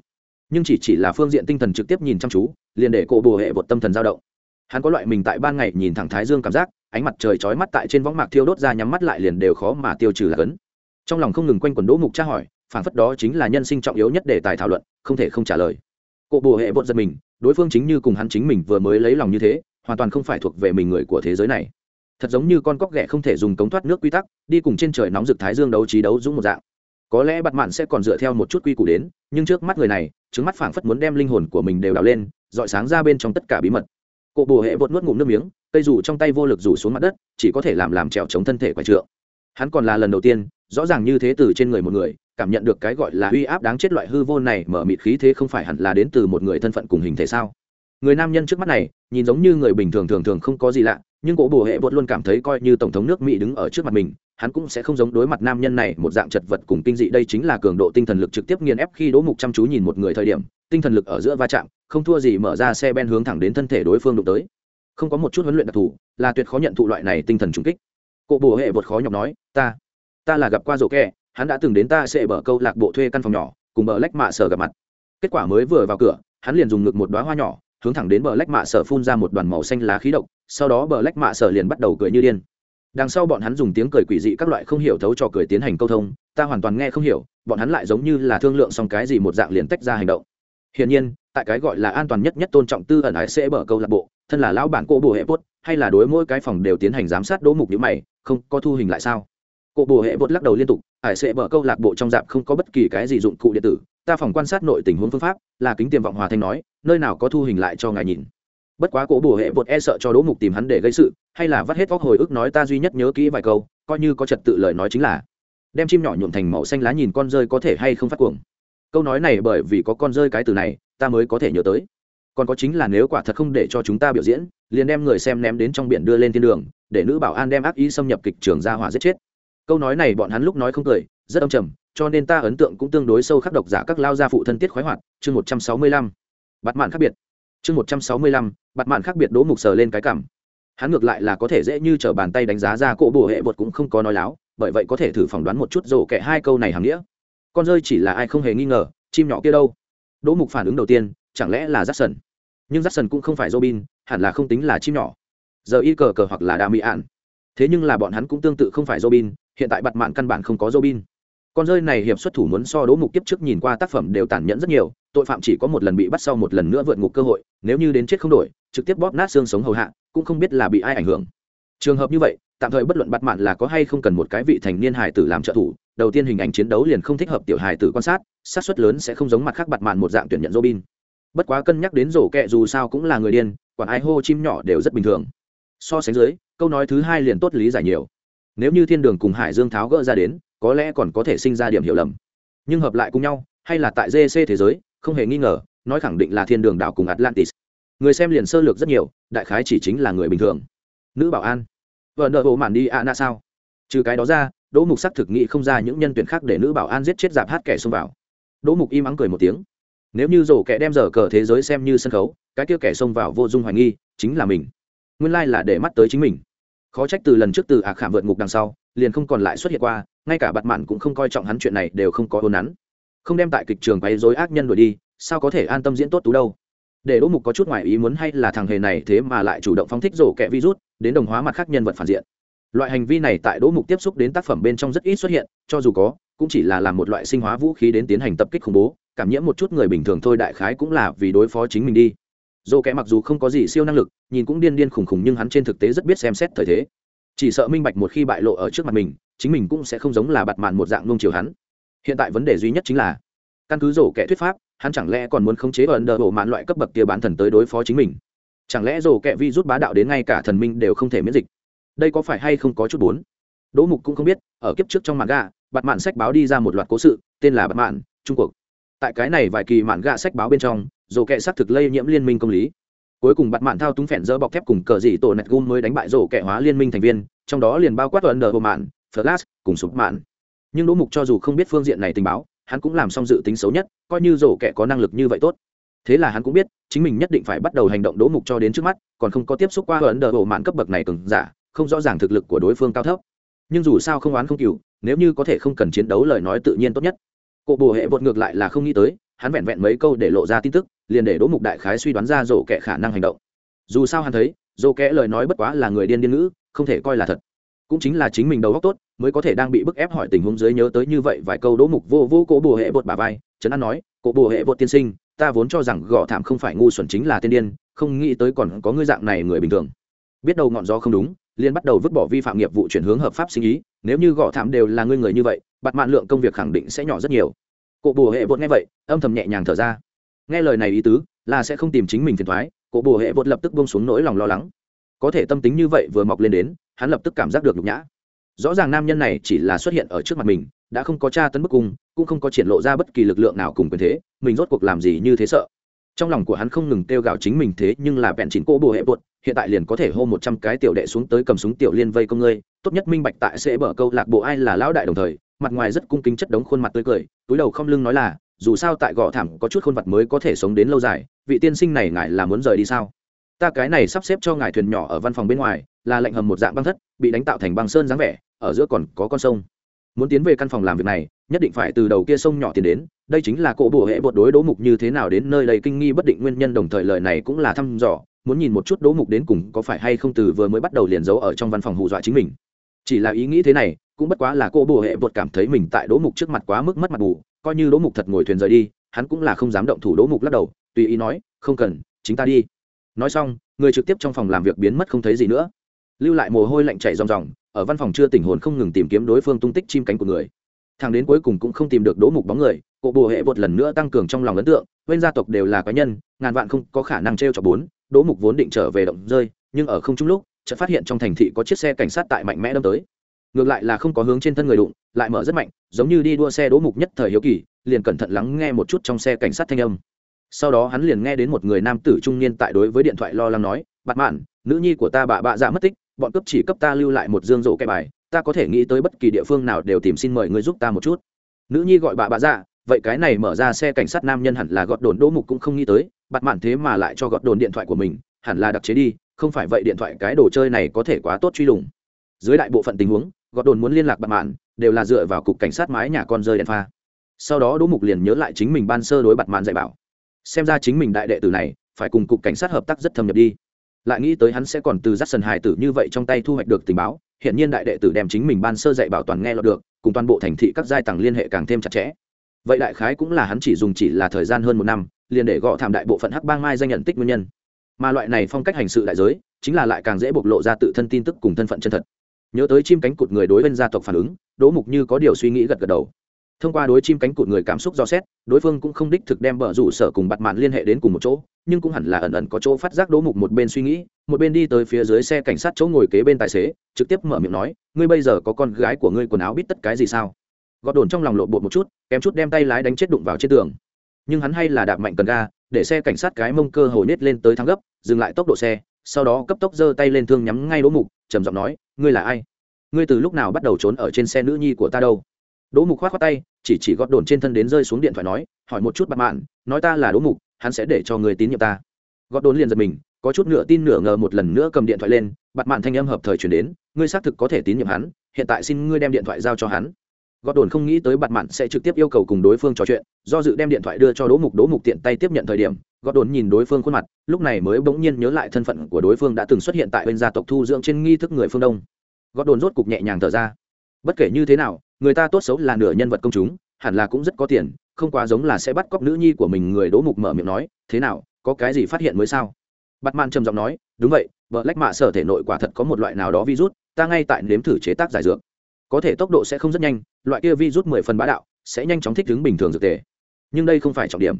A: Nhưng chỉ chỉ là phương diện tinh thần trực tiếp nhìn chăm chú, liền để cổ bồ hệ bột tâm thần dao động. Hắn có loại mình tại ban ngày nhìn thẳng thái dương cảm giác, ánh mặt trời chói mắt tại trên võng mạc thiêu đốt ra nhắm mắt lại liền đều khó mà tiêu trừ là cấn. Trong lòng không ngừng quanh quần đỗ mục tra hỏi phản phất đó chính là nhân sinh trọng yếu nhất để tài thảo luận, không thể không trả lời. Cụ bồ hệ bột giật mình, đối phương chính như cùng hắn chính mình vừa mới lấy lòng như thế, hoàn toàn không phải thuộc về mình người của thế giới này. Thật giống như con cóc ghẻ không thể dùng cống thoát nước quy tắc, đi cùng trên trời nóng rực thái dương đấu trí đấu dũng một dạng. Có lẽ bặt mạn sẽ còn dựa theo một chút quy củ đến, nhưng trước mắt người này, trứng mắt phảng phất muốn đem linh hồn của mình đều đào lên, dọi sáng ra bên trong tất cả bí mật. Cụ bồ hệ bột nuốt ngụm nước miếng, cây dù trong tay vô lực rủ xuống mặt đất, chỉ có thể làm làm trèo chống thân thể quả trượng. Hắn còn là lần đầu tiên, rõ ràng như thế từ trên người một người cảm nhận được cái gọi là uy áp đáng chết loại hư vô này, mở mịt khí thế không phải hẳn là đến từ một người thân phận cùng hình thể sao? Người nam nhân trước mắt này, nhìn giống như người bình thường thường thường không có gì lạ, nhưng cổ bồ hệ bột luôn cảm thấy coi như tổng thống nước mỹ đứng ở trước mặt mình, hắn cũng sẽ không giống đối mặt nam nhân này một dạng chật vật cùng kinh dị. Đây chính là cường độ tinh thần lực trực tiếp nghiền ép khi đỗ mục chăm chú nhìn một người thời điểm, tinh thần lực ở giữa va chạm, không thua gì mở ra xe ben hướng thẳng đến thân thể đối phương đụng tới. Không có một chút huấn luyện đặc thù, là tuyệt khó nhận thụ loại này tinh thần trùng kích. Cổ bồ hệ bột khó nhọc nói, ta ta là gặp qua rổ kẹ hắn đã từng đến ta sẽ bở câu lạc bộ thuê căn phòng nhỏ, cùng bờ lách mạ sở gặp mặt. Kết quả mới vừa vào cửa, hắn liền dùng ngực một đoá hoa nhỏ, hướng thẳng đến bờ lách mạ sở phun ra một đoàn màu xanh lá khí độc, sau đó bờ lách mạ sở liền bắt đầu cười như điên. Đằng sau bọn hắn dùng tiếng cười quỷ dị các loại không hiểu thấu cho cười tiến hành câu thông, ta hoàn toàn nghe không hiểu, bọn hắn lại giống như là thương lượng xong cái gì một dạng liền tách ra hành động. Hiển nhiên, tại cái gọi là an toàn nhất nhất tôn trọng tư ẩn ái sẽ bở câu lạc bộ, thân là lão bản cô bồ hệ bốt, hay là đối mỗi cái phòng đều tiến hành giám sát đỗ mục nhữ mày, không, có thu hình lại sao? Cổ bồ hệ bột lắc đầu liên tục, ải sẽ bở câu lạc bộ trong dạp không có bất kỳ cái gì dụng cụ điện tử, ta phòng quan sát nội tình huống phương pháp, là kính tiềm vọng hòa thanh nói, nơi nào có thu hình lại cho ngài nhìn. Bất quá cổ bổ hệ bột e sợ cho đỗ mục tìm hắn để gây sự, hay là vắt hết vóc hồi ức nói ta duy nhất nhớ kỹ vài câu, coi như có trật tự lời nói chính là, đem chim nhỏ nhuộm thành màu xanh lá nhìn con rơi có thể hay không phát cuồng. Câu nói này bởi vì có con rơi cái từ này, ta mới có thể nhớ tới. Còn có chính là nếu quả thật không để cho chúng ta biểu diễn, liền đem người xem ném đến trong biển đưa lên thiên đường, để nữ bảo an đem ác ý xâm nhập kịch trường ra hỏa giết chết câu nói này bọn hắn lúc nói không cười, rất âm trầm, cho nên ta ấn tượng cũng tương đối sâu khắc độc giả các lao gia phụ thân tiết khoái hoạt, chương một trăm sáu mươi lăm. Bắt mạn khác biệt. Chương một trăm sáu mươi lăm bắt mạn khác biệt đỗ mục sờ lên cái cảm. Hắn ngược lại là có thể dễ như t r ở bàn tay đánh giá ra cỗ bồ hệ bột cũng không có nói láo, bởi vậy có thể thử phỏng đoán một chút rổ kẻ hai câu này hàm nghĩa. Con rơi chỉ là ai không hề nghi ngờ, chim nhỏ kia đâu? Đỗ mục phản ứng đầu tiên, chẳng lẽ là j a c k s o n nhưng j a c k s o n cũng không phải robin, hẳn là không tính là chim nhỏ. Giờ y cờ cờ hoặc là đa mỹ ạn thế nhưng là bọn hắn cũng tương tự không phải robin hiện tại bặt mạn căn bản không có robin con rơi này hiệp xuất thủ muốn so đỗ mục kiếp trước nhìn qua tác phẩm đều tàn nhẫn rất nhiều, tội phạm chỉ có một lần bị bắt sau một lần nữa vượt ngục cơ hội, nếu như đến chết không đổi, trực tiếp bóp nát xương sống hầu hạ, cũng không biết là bị ai ảnh hưởng. Trường hợp như vậy, tạm thời bất luận bắt mạn là có hay không cần một cái vị thành niên hải tử làm trợ thủ, đầu tiên hình ảnh chiến đấu liền không thích hợp tiểu hải tử quan sát sát suất lớn sẽ không giống mặt khác bặt mạn một dạng tuyển nhận robin bất quá cân nhắc đến rổ kẹ dù sao cũng là người điên, quản ai hô chim nhỏ đều rất bình thường. So sánh dưới, câu nói thứ hai liền tốt lý giải nhiều nếu như thiên đường cùng hải dương tháo gỡ ra đến, có lẽ còn có thể sinh ra điểm hiểu lầm. Nhưng hợp lại cùng nhau, hay là tại gc thế giới, không hề nghi ngờ, nói khẳng định là thiên đường đảo cùng atlantis. Người xem liền sơ lược rất nhiều, đại khái chỉ chính là người bình thường. Nữ bảo an. Vợ nợ bộ mạn đi ạ na sao? Trừ cái đó ra, đỗ mục sắc thực nghị không ra những nhân tuyển khác để nữ bảo an giết chết dạp hát kẻ xông vào. Đỗ mục im ắng cười một tiếng. Nếu như rổ kẻ đem giờ cờ thế giới xem như sân khấu, cái kia kẻ xông vào vô dung hoài nghi, chính là mình. Nguyên lai là để mắt tới chính mình khó trách từ lần trước từ ạc khảm vượt ngục đằng sau, liền không còn lại xuất hiện qua, ngay cả bặt mạn cũng không coi trọng hắn chuyện này đều không có hôn hắn không đem tại kịch trường quấy dối ác nhân đuổi đi, sao có thể an tâm diễn tốt tú đâu? Để đỗ mục có chút ngoài ý muốn hay là thằng hề này thế mà lại chủ động phóng thích rổ kẹ virus, đến đồng hóa mặt khác nhân vật phản diện. Loại hành vi này tại đỗ mục tiếp xúc đến tác phẩm bên trong rất ít xuất hiện, cho dù có, cũng chỉ là làm một loại sinh hóa vũ khí đến tiến hành tập kích khủng bố, cảm nhiễm một chút người bình thường thôi đại khái cũng là vì đối phó chính mình đi dồ kẻ mặc dù không có gì siêu năng lực, nhìn cũng điên điên khủng khủng nhưng hắn trên thực tế rất biết xem xét thời thế. Chỉ sợ minh bạch một khi bại lộ ở trước mặt mình, chính mình cũng sẽ không giống là bặt màn một dạng nung chiều hắn. Hiện tại vấn đề duy nhất chính là, căn cứ rổ kẻ thuyết pháp, hắn chẳng lẽ còn muốn khống chế ở đờ bộ mạn loại cấp bậc kia bán thần tới đối phó chính mình? Chẳng lẽ rổ kẻ vi rút bá đạo đến ngay cả thần minh đều không thể miễn dịch? Đây có phải hay không có chút bốn đỗ mục cũng không biết, ở kiếp trước trong mạn gà bặt mạn sách báo đi ra một loạt cố sự, tên là bặt mạn, trung quốc. Tại cái này vài kỳ mạn gà sách báo bên trong rổ kẹ xác thực lây nhiễm liên minh công lý. Cuối cùng bặt mạn thao túng phèn dỡ bọc thép cùng cờ dị tổ nẹt gum mới đánh bại rổ kẻ hóa liên minh thành viên, trong đó liền bao quát toàn đờ bộ mạn, flash cùng sụp mạn. Nhưng đỗ mục cho dù không biết phương diện này tình báo, hắn cũng làm xong dự tính xấu nhất, coi như rổ kẻ có năng lực như vậy tốt. Thế là hắn cũng biết, chính mình nhất định phải bắt đầu hành động đỗ mục cho đến trước mắt, còn không có tiếp xúc qua ấn đờ bộ mạn cấp bậc này cường giả, không rõ ràng thực lực của đối phương cao thấp. Nhưng dù sao không oán không cừu, nếu như có thể không cần chiến đấu lời nói tự nhiên tốt nhất. Cụ bồ hệ vượt ngược lại là không nghĩ tới hắn vẹn vẹn mấy câu để lộ ra tin tức, liền để đỗ mục đại khái suy đoán ra rổ kẻ khả năng hành động. Dù sao hắn thấy, rổ kẻ lời nói bất quá là người điên điên ngữ, không thể coi là thật. Cũng chính là chính mình đầu óc tốt, mới có thể đang bị bức ép hỏi tình huống dưới nhớ tới như vậy vài câu đỗ mục vô vô cố bồ hệ bột bà vai, trấn an nói cố bồ hệ bột tiên sinh, ta vốn cho rằng gõ thảm không phải ngu xuẩn chính là tiên điên, không nghĩ tới còn có ngươi dạng này người bình thường. Biết đầu ngọn gió không đúng liên bắt đầu vứt bỏ vi phạm nghiệp vụ chuyển hướng hợp pháp sinh ý, nếu như gõ thảm đều là ngươi người như vậy bặt mạn lượng công việc khẳng định sẽ nhỏ rất nhiều cụ bồ hệ bột nghe vậy, âm thầm nhẹ nhàng thở ra. Nghe lời này ý tứ, là sẽ không tìm chính mình phiền thoái cụ bồ hệ bột lập tức bông xuống nỗi lòng lo lắng. Có thể tâm tính như vậy vừa mọc lên đến, hắn lập tức cảm giác được nhục nhã. Rõ ràng nam nhân này chỉ là xuất hiện ở trước mặt mình, đã không có tra tấn bức cung, cũng không có triển lộ ra bất kỳ lực lượng nào cùng quyền thế, mình rốt cuộc làm gì như thế sợ. Trong lòng của hắn không ngừng kêu gào chính mình thế, nhưng là bẹn chín cỗ bồ hệ bột hiện tại liền có thể hô một trăm cái tiểu đệ xuống tới cầm súng tiểu liên vây công ngươi, tốt nhất minh bạch tại sẽ bở câu lạc bộ ai là lão đại đồng thời mặt ngoài rất cung kính chất đống khuôn mặt tươi cười, túi đầu không lưng nói là, dù sao tại gò thảm có chút khuôn mặt mới có thể sống đến lâu dài, vị tiên sinh này ngài là muốn rời đi sao? Ta cái này sắp xếp cho ngài thuyền nhỏ ở văn phòng bên ngoài, là lệnh hầm một dạng băng thất, bị đánh tạo thành băng sơn dáng vẻ, ở giữa còn có con sông. Muốn tiến về căn phòng làm việc này, nhất định phải từ đầu kia sông nhỏ tiến đến, đây chính là cỗ bộ hệ bột đối đỗ mục như thế nào đến nơi đầy kinh nghi bất định nguyên nhân đồng thời lời này cũng là thăm dò, muốn nhìn một chút đỗ mục đến cùng có phải hay không từ vừa mới bắt đầu liền giấu ở trong văn phòng hù dọa chính mình. Chỉ là ý nghĩ thế này cũng bất quá là cô bộ hệ bột cảm thấy mình tại đỗ mục trước mặt quá mức mất mặt bù, coi như đỗ mục thật ngồi thuyền rời đi, hắn cũng là không dám động thủ đỗ mục lắc đầu, tùy ý nói, không cần, chính ta đi. Nói xong, người trực tiếp trong phòng làm việc biến mất không thấy gì nữa. Lưu lại mồ hôi lạnh chảy ròng ròng, ở văn phòng chưa tỉnh hồn không ngừng tìm kiếm đối phương tung tích chim cánh của người. Thằng đến cuối cùng cũng không tìm được đỗ mục bóng người cụ bồ hệ vượt lần nữa tăng cường trong lòng ấn tượng, bên gia tộc đều là cá nhân, ngàn vạn không có khả năng t r e o cho bốn, đỗ mục vốn định trở về động rơi, nhưng ở không chung lúc, chợt phát hiện trong thành thị có chiếc xe cảnh sát tại mạnh mẽ đâm tới ngược lại là không có hướng trên thân người đụng, lại mở rất mạnh, giống như đi đua xe đỗ mục nhất thời hiếu kỳ, liền cẩn thận lắng nghe một chút trong xe cảnh sát thanh âm. Sau đó hắn liền nghe đến một người nam tử trung niên tại đối với điện thoại lo lắng nói, bạt mạn, nữ nhi của ta bà bạ dạ mất tích, bọn cướp chỉ cấp ta lưu lại một dương rộ cái bài, ta có thể nghĩ tới bất kỳ địa phương nào đều tìm xin mời người giúp ta một chút. Nữ nhi gọi bà bạ dạ vậy cái này mở ra xe cảnh sát nam nhân hẳn là gọt đồn đỗ mục cũng không nghĩ tới, bạt mạn thế mà lại cho gọt đồn điện thoại của mình, hẳn là đặc chế đi, không phải vậy điện thoại cái đồ chơi này có thể quá tốt truy lùng. Dưới đại bộ phận tình huống gọt đồn muốn liên lạc bạn mạn, đều là dựa vào cục cảnh sát mái nhà con rơi đèn pha. Sau đó đỗ mục liền nhớ lại chính mình ban sơ đối bạn mạn dạy bảo. Xem ra chính mình đại đệ tử này, phải cùng cục cảnh sát hợp tác rất thâm nhập đi. Lại nghĩ tới hắn sẽ còn từ dắt sần hài tử như vậy trong tay thu hoạch được tình báo hiện nhiên đại đệ tử đem chính mình ban sơ dạy bảo toàn nghe lọt được, cùng toàn bộ thành thị các giai tầng liên hệ càng thêm chặt chẽ. Vậy đại khái cũng là hắn chỉ dùng chỉ là thời gian hơn một năm, liền để gõ thảm đại bộ phận hắc bang mai danh nhận tích nguyên nhân. Mà loại này phong cách hành sự đại giới, chính là lại càng dễ bộc lộ ra tự thân tin tức cùng thân phận chân thật nhớ tới chim cánh cụt người đối bên gia tộc phản ứng, đỗ mục như có điều suy nghĩ gật gật đầu. Thông qua đối chim cánh cụt người cảm xúc do xét, đối phương cũng không đích thực đem bờ rủ sở cùng bặt mạn liên hệ đến cùng một chỗ, nhưng cũng hẳn là ẩn ẩn có chỗ phát giác đỗ mục một bên suy nghĩ, một bên đi tới phía dưới xe cảnh sát chỗ ngồi kế bên tài xế, trực tiếp mở miệng nói, ngươi bây giờ có con gái của ngươi quần áo biết tất cái gì sao? Gọt đồn trong lòng lộ bột một chút, kém chút đem tay lái đánh chết đụng vào trên tường. Nhưng hắn hay là đạp mạnh cần ga, để xe cảnh sát cái mông cơ hồi nết lên tới thắng gấp, dừng lại tốc độ xe, sau đó cấp tốc giơ tay lên thương nhắm ngay đỗ mục trầm giọng nói, ngươi là ai? Ngươi từ lúc nào bắt đầu trốn ở trên xe nữ nhi của ta đâu? Đỗ mục khoát khoát tay, chỉ chỉ gót đồn trên thân đến rơi xuống điện thoại nói, hỏi một chút bạn mạn nói ta là đỗ mục, hắn sẽ để cho người tín nhiệm ta. Gót đồn liền giật mình, có chút nửa tin nửa ngờ một lần nữa cầm điện thoại lên, bạn mạn thanh âm hợp thời chuyển đến, ngươi xác thực có thể tín nhiệm hắn, hiện tại xin ngươi đem điện thoại giao cho hắn. Gót đồn không nghĩ tới bặt mạn sẽ trực tiếp yêu cầu cùng đối phương trò chuyện, do dự đem điện thoại đưa cho đỗ mục đỗ mục tiện tay tiếp nhận thời điểm gọt đồn nhìn đối phương khuôn mặt, lúc này mới bỗng nhiên nhớ lại thân phận của đối phương đã từng xuất hiện tại bên gia tộc thu dưỡng trên nghi thức người phương đông. Gọt đồn rốt cục nhẹ nhàng thở ra. Bất kể như thế nào, người ta tốt xấu là nửa nhân vật công chúng, hẳn là cũng rất có tiền, không quá giống là sẽ bắt cóc nữ nhi của mình, người đỗ mục mở miệng nói, thế nào, có cái gì phát hiện mới sao? Bắt man trầm giọng nói, đúng vậy, vợ lách mạ sở thể nội quả thật có một loại nào đó virus, ta ngay tại nếm thử chế tác giải dược. Có thể tốc độ sẽ không rất nhanh, loại kia virus mười phần bá đạo, sẽ nhanh chóng thích ứng bình thường dược tề. Nhưng đây không phải trọng điểm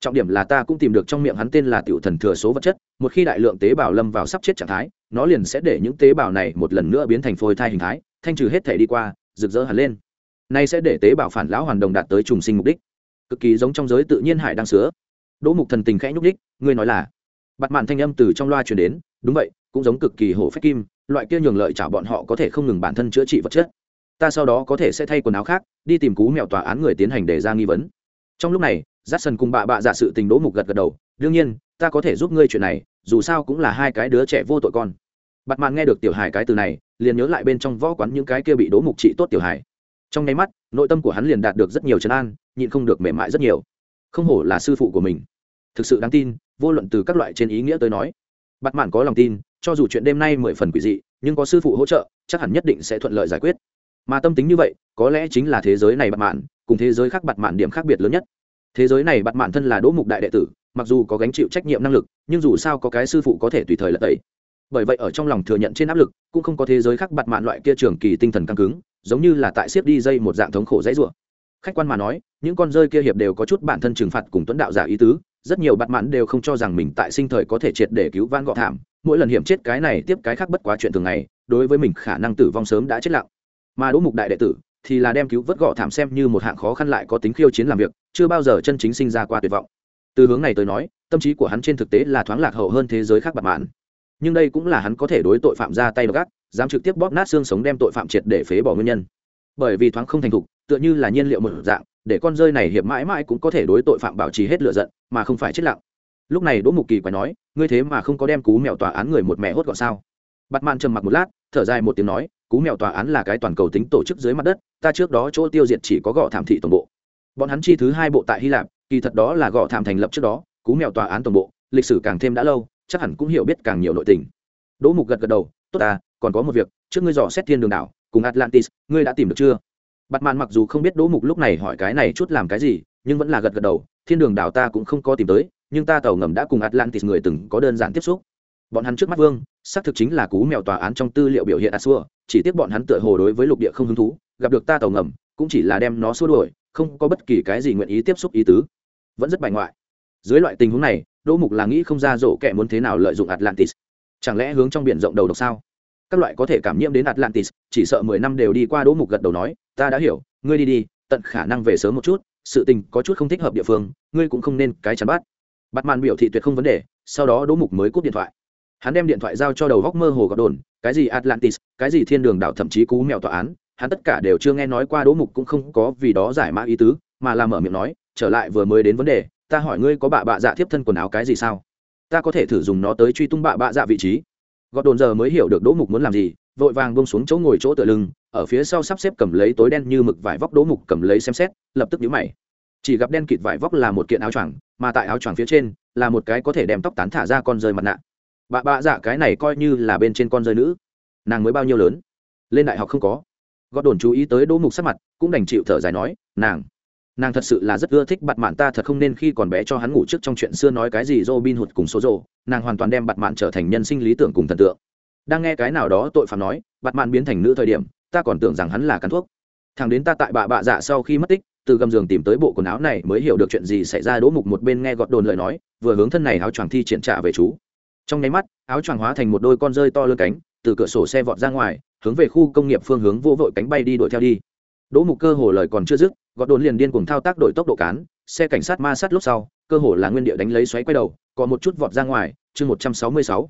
A: trọng điểm là ta cũng tìm được trong miệng hắn tên là tiểu thần thừa số vật chất, một khi đại lượng tế bào lâm vào sắp chết trạng thái, nó liền sẽ để những tế bào này một lần nữa biến thành phôi thai hình thái, thanh trừ hết thể đi qua, rực rỡ hẳn lên. Nay sẽ để tế bào phản lão hoàn đồng đạt tới trùng sinh mục đích. Cực kỳ giống trong giới tự nhiên hải đang sứa. Đỗ mục thần tình khẽ nhúc đích ngươi nói là? Bặt mạn thanh âm từ trong loa truyền đến, đúng vậy, cũng giống cực kỳ hổ phách kim, loại kia nhường lợi chảo bọn họ có thể không ngừng bản thân chữa trị vật chất. Ta sau đó có thể sẽ thay quần áo khác, đi tìm cú mèo tòa án người tiến hành để ra nghi vấn. Trong lúc này j a cùng bạ bạ giả sự tình đỗ mục gật gật đầu, đương nhiên, ta có thể giúp ngươi chuyện này, dù sao cũng là hai cái đứa trẻ vô tội con. Bặt mạn nghe được tiểu hài cái từ này, liền nhớ lại bên trong võ quán những cái kia bị đỗ mục trị tốt tiểu hài trong nháy mắt, nội tâm của hắn liền đạt được rất nhiều trấn an, nhịn không được mềm mại rất nhiều. Không hổ là sư phụ của mình. Thực sự đáng tin, vô luận từ các loại trên ý nghĩa tới nói. Bặt mạn có lòng tin, cho dù chuyện đêm nay mười phần quỷ dị, nhưng có sư phụ hỗ trợ, chắc hẳn nhất định sẽ thuận lợi giải quyết. Mà tâm tính như vậy, có lẽ chính là thế giới này bặt mạn, cùng thế giới khác bặt mạn điểm khác biệt lớn nhất thế giới này bặt mạn thân là đỗ mục đại đệ tử, mặc dù có gánh chịu trách nhiệm năng lực, nhưng dù sao có cái sư phụ có thể tùy thời lật tẩy. Bởi vậy ở trong lòng thừa nhận trên áp lực, cũng không có thế giới khác bặt mạn loại kia trường kỳ tinh thần căng cứng, giống như là tại siết đi dây một dạng thống khổ dãy rủa. Khách quan mà nói, những con rơi kia hiệp đều có chút bản thân trừng phạt cùng tuấn đạo giả ý tứ, rất nhiều bặt mạn đều không cho rằng mình tại sinh thời có thể triệt để cứu van gọ thảm, mỗi lần hiểm chết cái này tiếp cái khác bất quá chuyện thường ngày, đối với mình khả năng tử vong sớm đã chết lặng. Mà đỗ mục đại đệ tử thì là đem cứu vớt gọ thảm xem như một hạng khó khăn lại có tính khiêu chiến làm việc, chưa bao giờ chân chính sinh ra qua tuyệt vọng. Từ hướng này tới nói, tâm trí của hắn trên thực tế là thoáng lạc hậu hơn thế giới khác bạc mãn nhưng đây cũng là hắn có thể đối tội phạm ra tay gác dám trực tiếp bóp nát xương sống đem tội phạm triệt để phế bỏ nguyên nhân. Bởi vì thoáng không thành thục, tựa như là nhiên liệu một dạng, để con rơi này hiệp mãi mãi cũng có thể đối tội phạm bảo trì hết lựa giận, mà không phải chết lặng. Lúc này đỗ mục kỳ quái nói, ngươi thế mà không có đem cú mèo tòa án người một mẹ hốt gọn sao? Bắt mạn trầm mặc một lát, thở dài một tiếng nói cú mèo tòa án là cái toàn cầu tính tổ chức dưới mặt đất, ta trước đó chỗ tiêu diệt chỉ có gõ thảm thị tổng bộ. Bọn hắn chi thứ hai bộ tại hy lạp, kỳ thật đó là gõ thảm thành lập trước đó, cú mèo tòa án tổng bộ, lịch sử càng thêm đã lâu, chắc hẳn cũng hiểu biết càng nhiều nội tình. Đỗ mục gật gật đầu, tốt à còn có một việc, trước ngươi dò xét thiên đường đảo, cùng atlantis, ngươi đã tìm được chưa? Bặt mạn mặc dù không biết đỗ mục lúc này hỏi cái này chút làm cái gì, nhưng vẫn là gật gật đầu, thiên đường đảo ta cũng không có tìm tới, nhưng ta tàu ngầm đã cùng atlantis người từng có đơn giản tiếp xúc. Bọn hắn trước mắt vương, xác thực chính là cú mèo tòa án trong tư liệu biểu hiện a xua chỉ tiếc bọn hắn tựa hồ đối với lục địa không hứng thú, gặp được ta tàu ngầm, cũng chỉ là đem nó xua đuổi, không có bất kỳ cái gì nguyện ý tiếp xúc ý tứ. Vẫn rất bài ngoại. Dưới loại tình huống này, đỗ mục là nghĩ không ra rổ kẻ muốn thế nào lợi dụng atlantis. Chẳng lẽ hướng trong biển rộng đầu độc sao? Các loại có thể cảm nhiễm đến atlantis, chỉ sợ mười năm đều đi qua đỗ mục gật đầu nói, ta đã hiểu, ngươi đi đi, tận khả năng về sớm một chút, sự tình có chút không thích hợp địa phương, ngươi cũng không nên cái chắn bắt. Bắt màn biểu thị tuyệt không vấn đề, sau đó đỗ mục mới cúp điện thoại hắn đem điện thoại giao cho đầu góc mơ hồ gọt đồn, cái gì atlantis, cái gì thiên đường đảo thậm chí cú mèo tòa án, hắn tất cả đều chưa nghe nói qua đỗ mục cũng không có vì đó giải mã ý tứ, mà làm mở miệng nói, trở lại vừa mới đến vấn đề, ta hỏi ngươi có bạ bạ dạ thiếp thân quần áo cái gì sao? Ta có thể thử dùng nó tới truy tung bạ bạ dạ vị trí. Gọt đồn giờ mới hiểu được đỗ mục muốn làm gì, vội vàng bông xuống chỗ ngồi chỗ tựa lưng, ở phía sau sắp xếp cầm lấy tối đen như mực vải vóc đỗ mục cầm lấy xem xét, lập tức nhíu mày. Chỉ gặp đen kịt vải vóc là một kiện áo choàng, mà tại áo choàng phía trên là một cái có thể đem tóc tán thả ra con rơi mặt nạ. Bà bạ dạ cái này coi như là bên trên con rơi nữ. Nàng mới bao nhiêu lớn? Lên đại học không có. Gót đồn chú ý tới đỗ mục sắc mặt, cũng đành chịu thở dài nói, nàng nàng thật sự là rất ưa thích bặt mạn ta, thật không nên khi còn bé cho hắn ngủ trước trong chuyện xưa nói cái gì robin hụt cùng số rồ. Nàng hoàn toàn đem bặt mạn trở thành nhân sinh lý tưởng cùng thần tượng. Đang nghe cái nào đó tội phạm nói bặt mạn biến thành nữ thời điểm, ta còn tưởng rằng hắn là cắn thuốc. Thằng đến ta tại bạ bạ dạ sau khi mất tích, từ gầm giường tìm tới bộ quần áo này mới hiểu được chuyện gì xảy ra, đỗ mục một bên nghe gọt đồn lời nói, vừa hướng thân này áo choàng thi triển trả về chú trong nháy mắt, áo choàng hóa thành một đôi con rơi to lơ cánh, từ cửa sổ xe vọt ra ngoài, hướng về khu công nghiệp phương hướng vô vội cánh bay đi đuổi theo đi. Đỗ mục cơ hồ lời còn chưa dứt gọt đồn liền điên cùng thao tác đổi tốc độ cán, xe cảnh sát ma sát lúc sau, cơ hồ là nguyên địa đánh lấy xoáy quay đầu, có một chút vọt ra ngoài, chương một trăm sáu mươi sáu.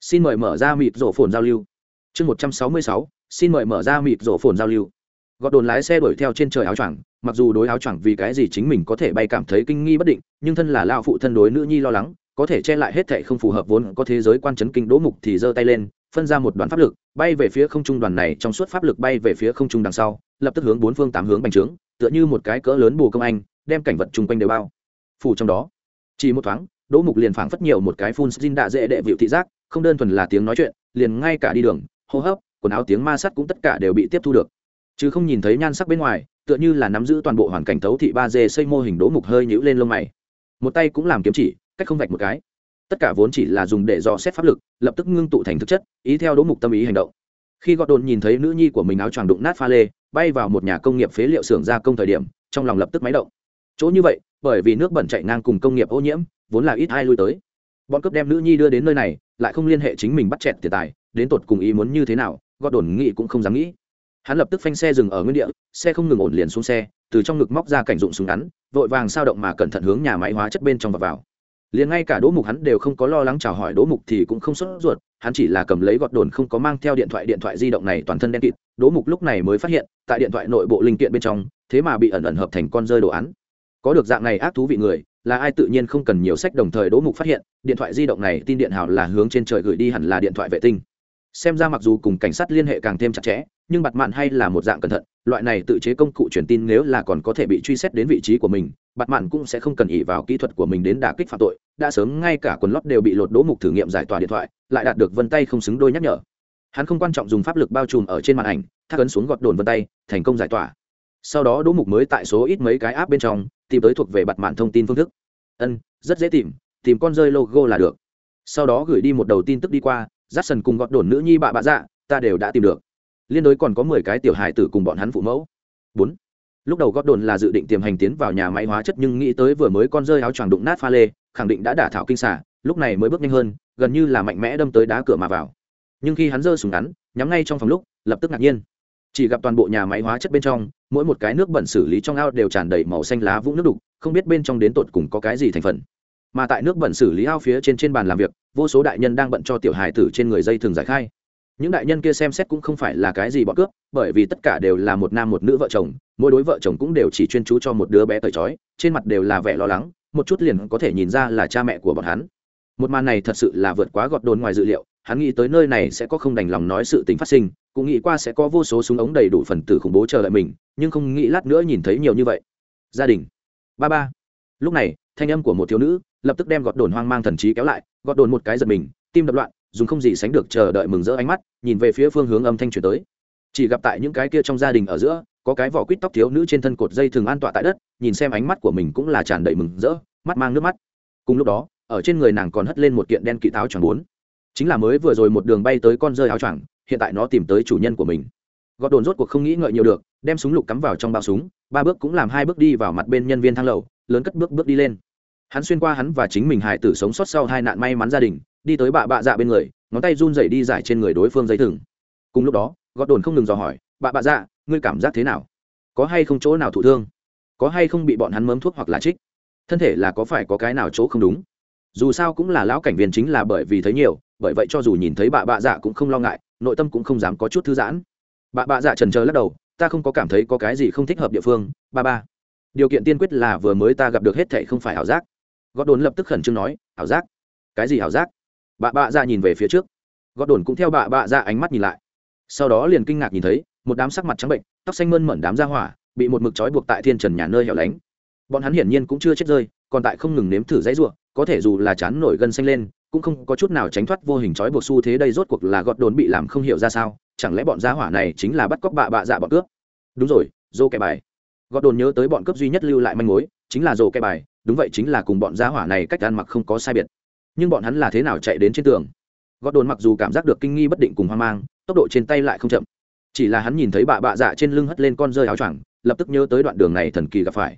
A: Xin mời mở ra mịt rổ phồn giao lưu. Chương một trăm sáu mươi sáu, xin mời mở ra mịt rổ phồn giao lưu. Gọt đồn lái xe đuổi theo trên trời áo choàng, mặc dù đối áo choàng vì cái gì chính mình có thể bay cảm thấy kinh nghi bất định, nhưng thân là lao phụ thân đối nữ nhi lo lắng có thể che lại hết thệ không phù hợp vốn có thế giới quan chấn kinh đỗ mục thì giơ tay lên, phân ra một đoàn pháp lực, bay về phía không trung đoàn này, trong suốt pháp lực bay về phía không trung đằng sau, lập tức hướng bốn phương tám hướng bành trướng, tựa như một cái cỡ lớn bù công anh, đem cảnh vật chung quanh đều bao phủ trong đó. Chỉ một thoáng, đỗ mục liền phảng phất nhiều một cái phun xin đạ dễ đệ vịu thị giác, không đơn thuần là tiếng nói chuyện, liền ngay cả đi đường, hô hấp, quần áo tiếng ma sắt cũng tất cả đều bị tiếp thu được. Chứ không nhìn thấy nhan sắc bên ngoài, tựa như là nắm giữ toàn bộ hoàn cảnh thấu thị ba d xây mô hình đỗ mục hơi nhũ lên lông mày. Một tay cũng làm kiếm chỉ cách không vạch một cái. Tất cả vốn chỉ là dùng để dò xét pháp lực, lập tức ngưng tụ thành thực chất, ý theo đỗ mục tâm ý hành động. Khi gọt đồn nhìn thấy nữ nhi của mình áo choàng đụng nát pha lê, bay vào một nhà công nghiệp phế liệu xưởng gia công thời điểm, trong lòng lập tức máy động. Chỗ như vậy, bởi vì nước bẩn chạy ngang cùng công nghiệp ô nhiễm, vốn là ít ai lui tới. Bọn cướp đem nữ nhi đưa đến nơi này, lại không liên hệ chính mình bắt chẹt tiền tài, đến tột cùng ý muốn như thế nào, gọt đồn nghĩ cũng không dám nghĩ. Hắn lập tức phanh xe dừng ở nguyên địa, xe không ngừng ổn liền xuống xe, từ trong ngực móc ra cảnh dụng súng ngắn, vội vàng sao động mà cẩn thận hướng nhà máy hóa chất bên trong và vào liền ngay cả đỗ mục hắn đều không có lo lắng chào hỏi đỗ mục thì cũng không sốt ruột, hắn chỉ là cầm lấy gọt đồn không có mang theo điện thoại điện thoại di động này toàn thân đen kịt, đỗ mục lúc này mới phát hiện, tại điện thoại nội bộ linh kiện bên trong, thế mà bị ẩn ẩn hợp thành con rơi đồ án. Có được dạng này ác thú vị người, là ai tự nhiên không cần nhiều sách đồng thời đỗ mục phát hiện, điện thoại di động này tin điện hào là hướng trên trời gửi đi hẳn là điện thoại vệ tinh xem ra mặc dù cùng cảnh sát liên hệ càng thêm chặt chẽ, nhưng bặt mạn hay là một dạng cẩn thận, loại này tự chế công cụ truyền tin nếu là còn có thể bị truy xét đến vị trí của mình bặt mạn cũng sẽ không cần ỉ vào kỹ thuật của mình đến đả kích phạm tội, đã sớm ngay cả quần lót đều bị lột đỗ mục thử nghiệm giải tỏa điện thoại, lại đạt được vân tay không xứng đôi nhắc nhở. Hắn không quan trọng dùng pháp lực bao trùm ở trên màn ảnh thác ấn xuống gọt đồn vân tay, thành công giải tỏa. Sau đó đỗ mục mới tại số ít mấy cái app bên trong, tìm tới thuộc về bặt mạn thông tin phương thức. Ân, rất dễ tìm tìm con rơi logo là được. Sau đó gửi đi một đầu tin tức đi qua j sần cùng gọt đồn nữ nhi bạ bạ dạ ta đều đã tìm được. Liên đối còn có mười cái tiểu hài tử cùng bọn hắn phụ mẫu. Bốn. Lúc đầu gót đồn là dự định tiềm hành tiến vào nhà máy hóa chất nhưng nghĩ tới vừa mới con rơi áo choàng đụng nát pha lê, khẳng định đã đả thảo kinh xả lúc này mới bước nhanh hơn, gần như là mạnh mẽ đâm tới đá cửa mà vào. Nhưng khi hắn giơ súng ngắn, nhắm ngay trong phòng lúc, lập tức ngạc nhiên. Chỉ gặp toàn bộ nhà máy hóa chất bên trong, mỗi một cái nước bẩn xử lý trong ao đều tràn đầy màu xanh lá vũng nước đục, không biết bên trong đến tột cùng có cái gì thành phần mà tại nước bẩn xử lý ao phía trên trên bàn làm việc, vô số đại nhân đang bận cho tiểu hài tử trên người dây thường giải khai. Những đại nhân kia xem xét cũng không phải là cái gì bọn cướp, bởi vì tất cả đều là một nam một nữ vợ chồng, mỗi đối vợ chồng cũng đều chỉ chuyên chú cho một đứa bé cởi trói, trên mặt đều là vẻ lo lắng, một chút liền có thể nhìn ra là cha mẹ của bọn hắn. Một màn này thật sự là vượt quá gọt đồn ngoài dự liệu, hắn nghĩ tới nơi này sẽ có không đành lòng nói sự tình phát sinh, cũng nghĩ qua sẽ có vô số súng ống đầy đủ phần tử khủng bố chờ đợi mình, nhưng không nghĩ lát nữa nhìn thấy nhiều như vậy. Gia đình. Ba ba. Lúc này, thanh âm của một thiếu nữ lập tức đem gọt đồn hoang mang thần trí kéo lại, gọt đồn một cái giật mình, tim đập loạn, dùng không gì sánh được chờ đợi mừng rỡ ánh mắt, nhìn về phía phương hướng âm thanh chuyển tới. Chỉ gặp tại những cái kia trong gia đình ở giữa, có cái vỏ quýt tóc thiếu nữ trên thân cột dây thường an tọa tại đất, nhìn xem ánh mắt của mình cũng là tràn đầy mừng rỡ, mắt mang nước mắt. Cùng lúc đó, ở trên người nàng còn hất lên một kiện đen kỵ táo choàng bốn. Chính là mới vừa rồi một đường bay tới con rơi áo choàng, hiện tại nó tìm tới chủ nhân của mình. Gọt đồn rốt cuộc không nghĩ ngợi nhiều được, đem súng lục cắm vào trong bao súng, ba bước cũng làm hai bước đi vào mặt bên nhân viên thang lầu, lớn cất bước bước đi lên hắn xuyên qua hắn và chính mình hài tử sống sót sau hai nạn may mắn gia đình, đi tới bạ bạ dạ bên người, ngón tay run dậy đi giải trên người đối phương dây thừng. Cùng lúc đó gọt đồn không ngừng dò hỏi, bạ bạ dạ ngươi cảm giác thế nào? Có hay không chỗ nào thụ thương? Có hay không bị bọn hắn mớm thuốc hoặc là trích? Thân thể là có phải có cái nào chỗ không đúng? Dù sao cũng là lão cảnh viên chính là bởi vì thấy nhiều, bởi vậy cho dù nhìn thấy bà bạ dạ cũng không lo ngại, nội tâm cũng không dám có chút thư giãn. Bà bạ dạ trần trờ lắc đầu, ta không có cảm thấy có cái gì không thích hợp địa phương, ba ba. Điều kiện tiên quyết là vừa mới ta gặp được hết thệ không phải ảo giác gót đồn lập tức khẩn trương nói, ảo giác? Cái gì ảo giác? Bà bạ ra dạ nhìn về phía trước. Gót đồn cũng theo bà bạ ra dạ ánh mắt nhìn lại. Sau đó liền kinh ngạc nhìn thấy, một đám sắc mặt trắng bệnh, tóc xanh mơn mẩn đám ra hỏa, bị một mực trói buộc tại thiên trần nhà nơi hẻo lánh. Bọn hắn hiển nhiên cũng chưa chết rơi, còn tại không ngừng nếm thử dãy ruộng, có thể dù là chán nổi gân xanh lên, cũng không có chút nào tránh thoát vô hình trói buộc xu thế đây rốt cuộc là gọt đồn bị làm không hiểu ra sao, chẳng lẽ bọn gia hỏa này chính là bắt cóc bạ bạ dạ bọn cướp? Đúng rồi, dô kẻ bài. Gọt đồn nhớ tới bọn cướp duy nhất lưu lại manh mối chính là dô cái bài, đúng vậy chính là cùng bọn gia hỏa này cách ăn mặc không có sai biệt. Nhưng bọn hắn là thế nào chạy đến trên tường? Gót đồn mặc dù cảm giác được kinh nghi bất định cùng hoang mang, tốc độ trên tay lại không chậm. Chỉ là hắn nhìn thấy bà bạ dạ trên lưng hất lên con rơi áo choàng, lập tức nhớ tới đoạn đường này thần kỳ gặp phải.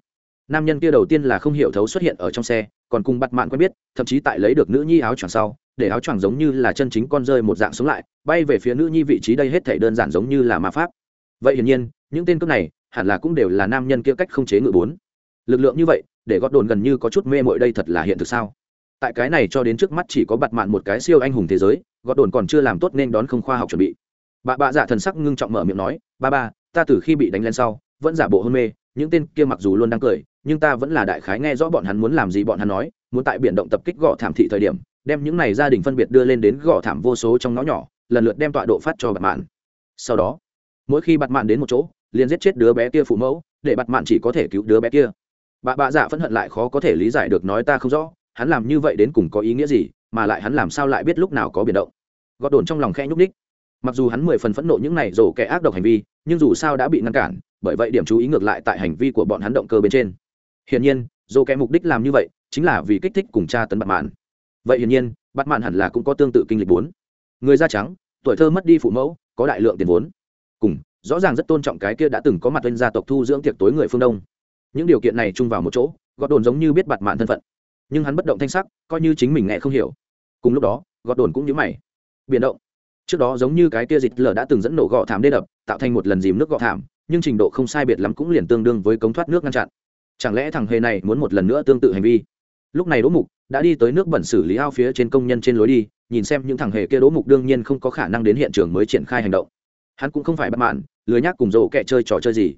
A: Nam nhân kia đầu tiên là không hiểu thấu xuất hiện ở trong xe, còn cùng bắt mạn quen biết, thậm chí tại lấy được nữ nhi áo choàng sau, để áo choàng giống như là chân chính con rơi một dạng sống lại, bay về phía nữ nhi vị trí đây hết thể đơn giản giống như là ma pháp. Vậy hiển nhiên, những tên cướp này hẳn là cũng đều là nam nhân kia cách không chế ngự bốn lực lượng như vậy, để gót đồn gần như có chút mê mội đây thật là hiện thực sao? Tại cái này cho đến trước mắt chỉ có bặt mạn một cái siêu anh hùng thế giới, gót đồn còn chưa làm tốt nên đón không khoa học chuẩn bị. Bà bạ dạ thần sắc ngưng trọng mở miệng nói, ba ba, ta từ khi bị đánh lên sau, vẫn giả bộ hôn mê, những tên kia mặc dù luôn đang cười, nhưng ta vẫn là đại khái nghe rõ bọn hắn muốn làm gì bọn hắn nói, muốn tại biển động tập kích gõ thảm thị thời điểm, đem những này gia đình phân biệt đưa lên đến gõ thảm vô số trong ngõ nhỏ, lần lượt đem tọa độ phát cho bạt mạn. Sau đó, mỗi khi bạt mạn đến một chỗ, liền giết chết đứa bé kia phụ mẫu, để bạt mạn chỉ có thể cứu đứa bé kia bà bạ dạ phẫn hận lại khó có thể lý giải được nói ta không rõ, hắn làm như vậy đến cùng có ý nghĩa gì, mà lại hắn làm sao lại biết lúc nào có biển động. Gọt đồn trong lòng khe nhúc ních mặc dù hắn mười phần phẫn nộ những này rổ kẻ ác độc hành vi, nhưng dù sao đã bị ngăn cản, bởi vậy điểm chú ý ngược lại tại hành vi của bọn hắn động cơ bên trên. Hiển nhiên, rổ kẻ mục đích làm như vậy chính là vì kích thích cùng cha tấn bạt mạn. Vậy hiển nhiên, bạt mạn hẳn là cũng có tương tự kinh lịch bốn. Người da trắng, tuổi thơ mất đi phụ mẫu, có đại lượng tiền vốn. Cùng, rõ ràng rất tôn trọng cái kia đã từng có mặt lên gia tộc thu dưỡng tiệc tối người phương đông những điều kiện này chung vào một chỗ gọt đồn giống như biết bạt mạn thân phận. Nhưng hắn bất động thanh sắc coi như chính mình nghe không hiểu. Cùng lúc đó gọt đồn cũng nhớ mày. Biển động. Trước đó giống như cái tia dịch lở đã từng dẫn nổ gọ thảm đê đập tạo thành một lần dìm nước gọ thảm nhưng trình độ không sai biệt lắm cũng liền tương đương với cống thoát nước ngăn chặn. Chẳng lẽ thằng hề này muốn một lần nữa tương tự hành vi? Lúc này đỗ mục đã đi tới nước bẩn xử lý ao phía trên công nhân trên lối đi nhìn xem những thằng hề kia đỗ mục đương nhiên không có khả năng đến hiện trường mới triển khai hành động. Hắn cũng không phải bất mãn, lười nhác cùng rổ kẹ chơi trò chơi gì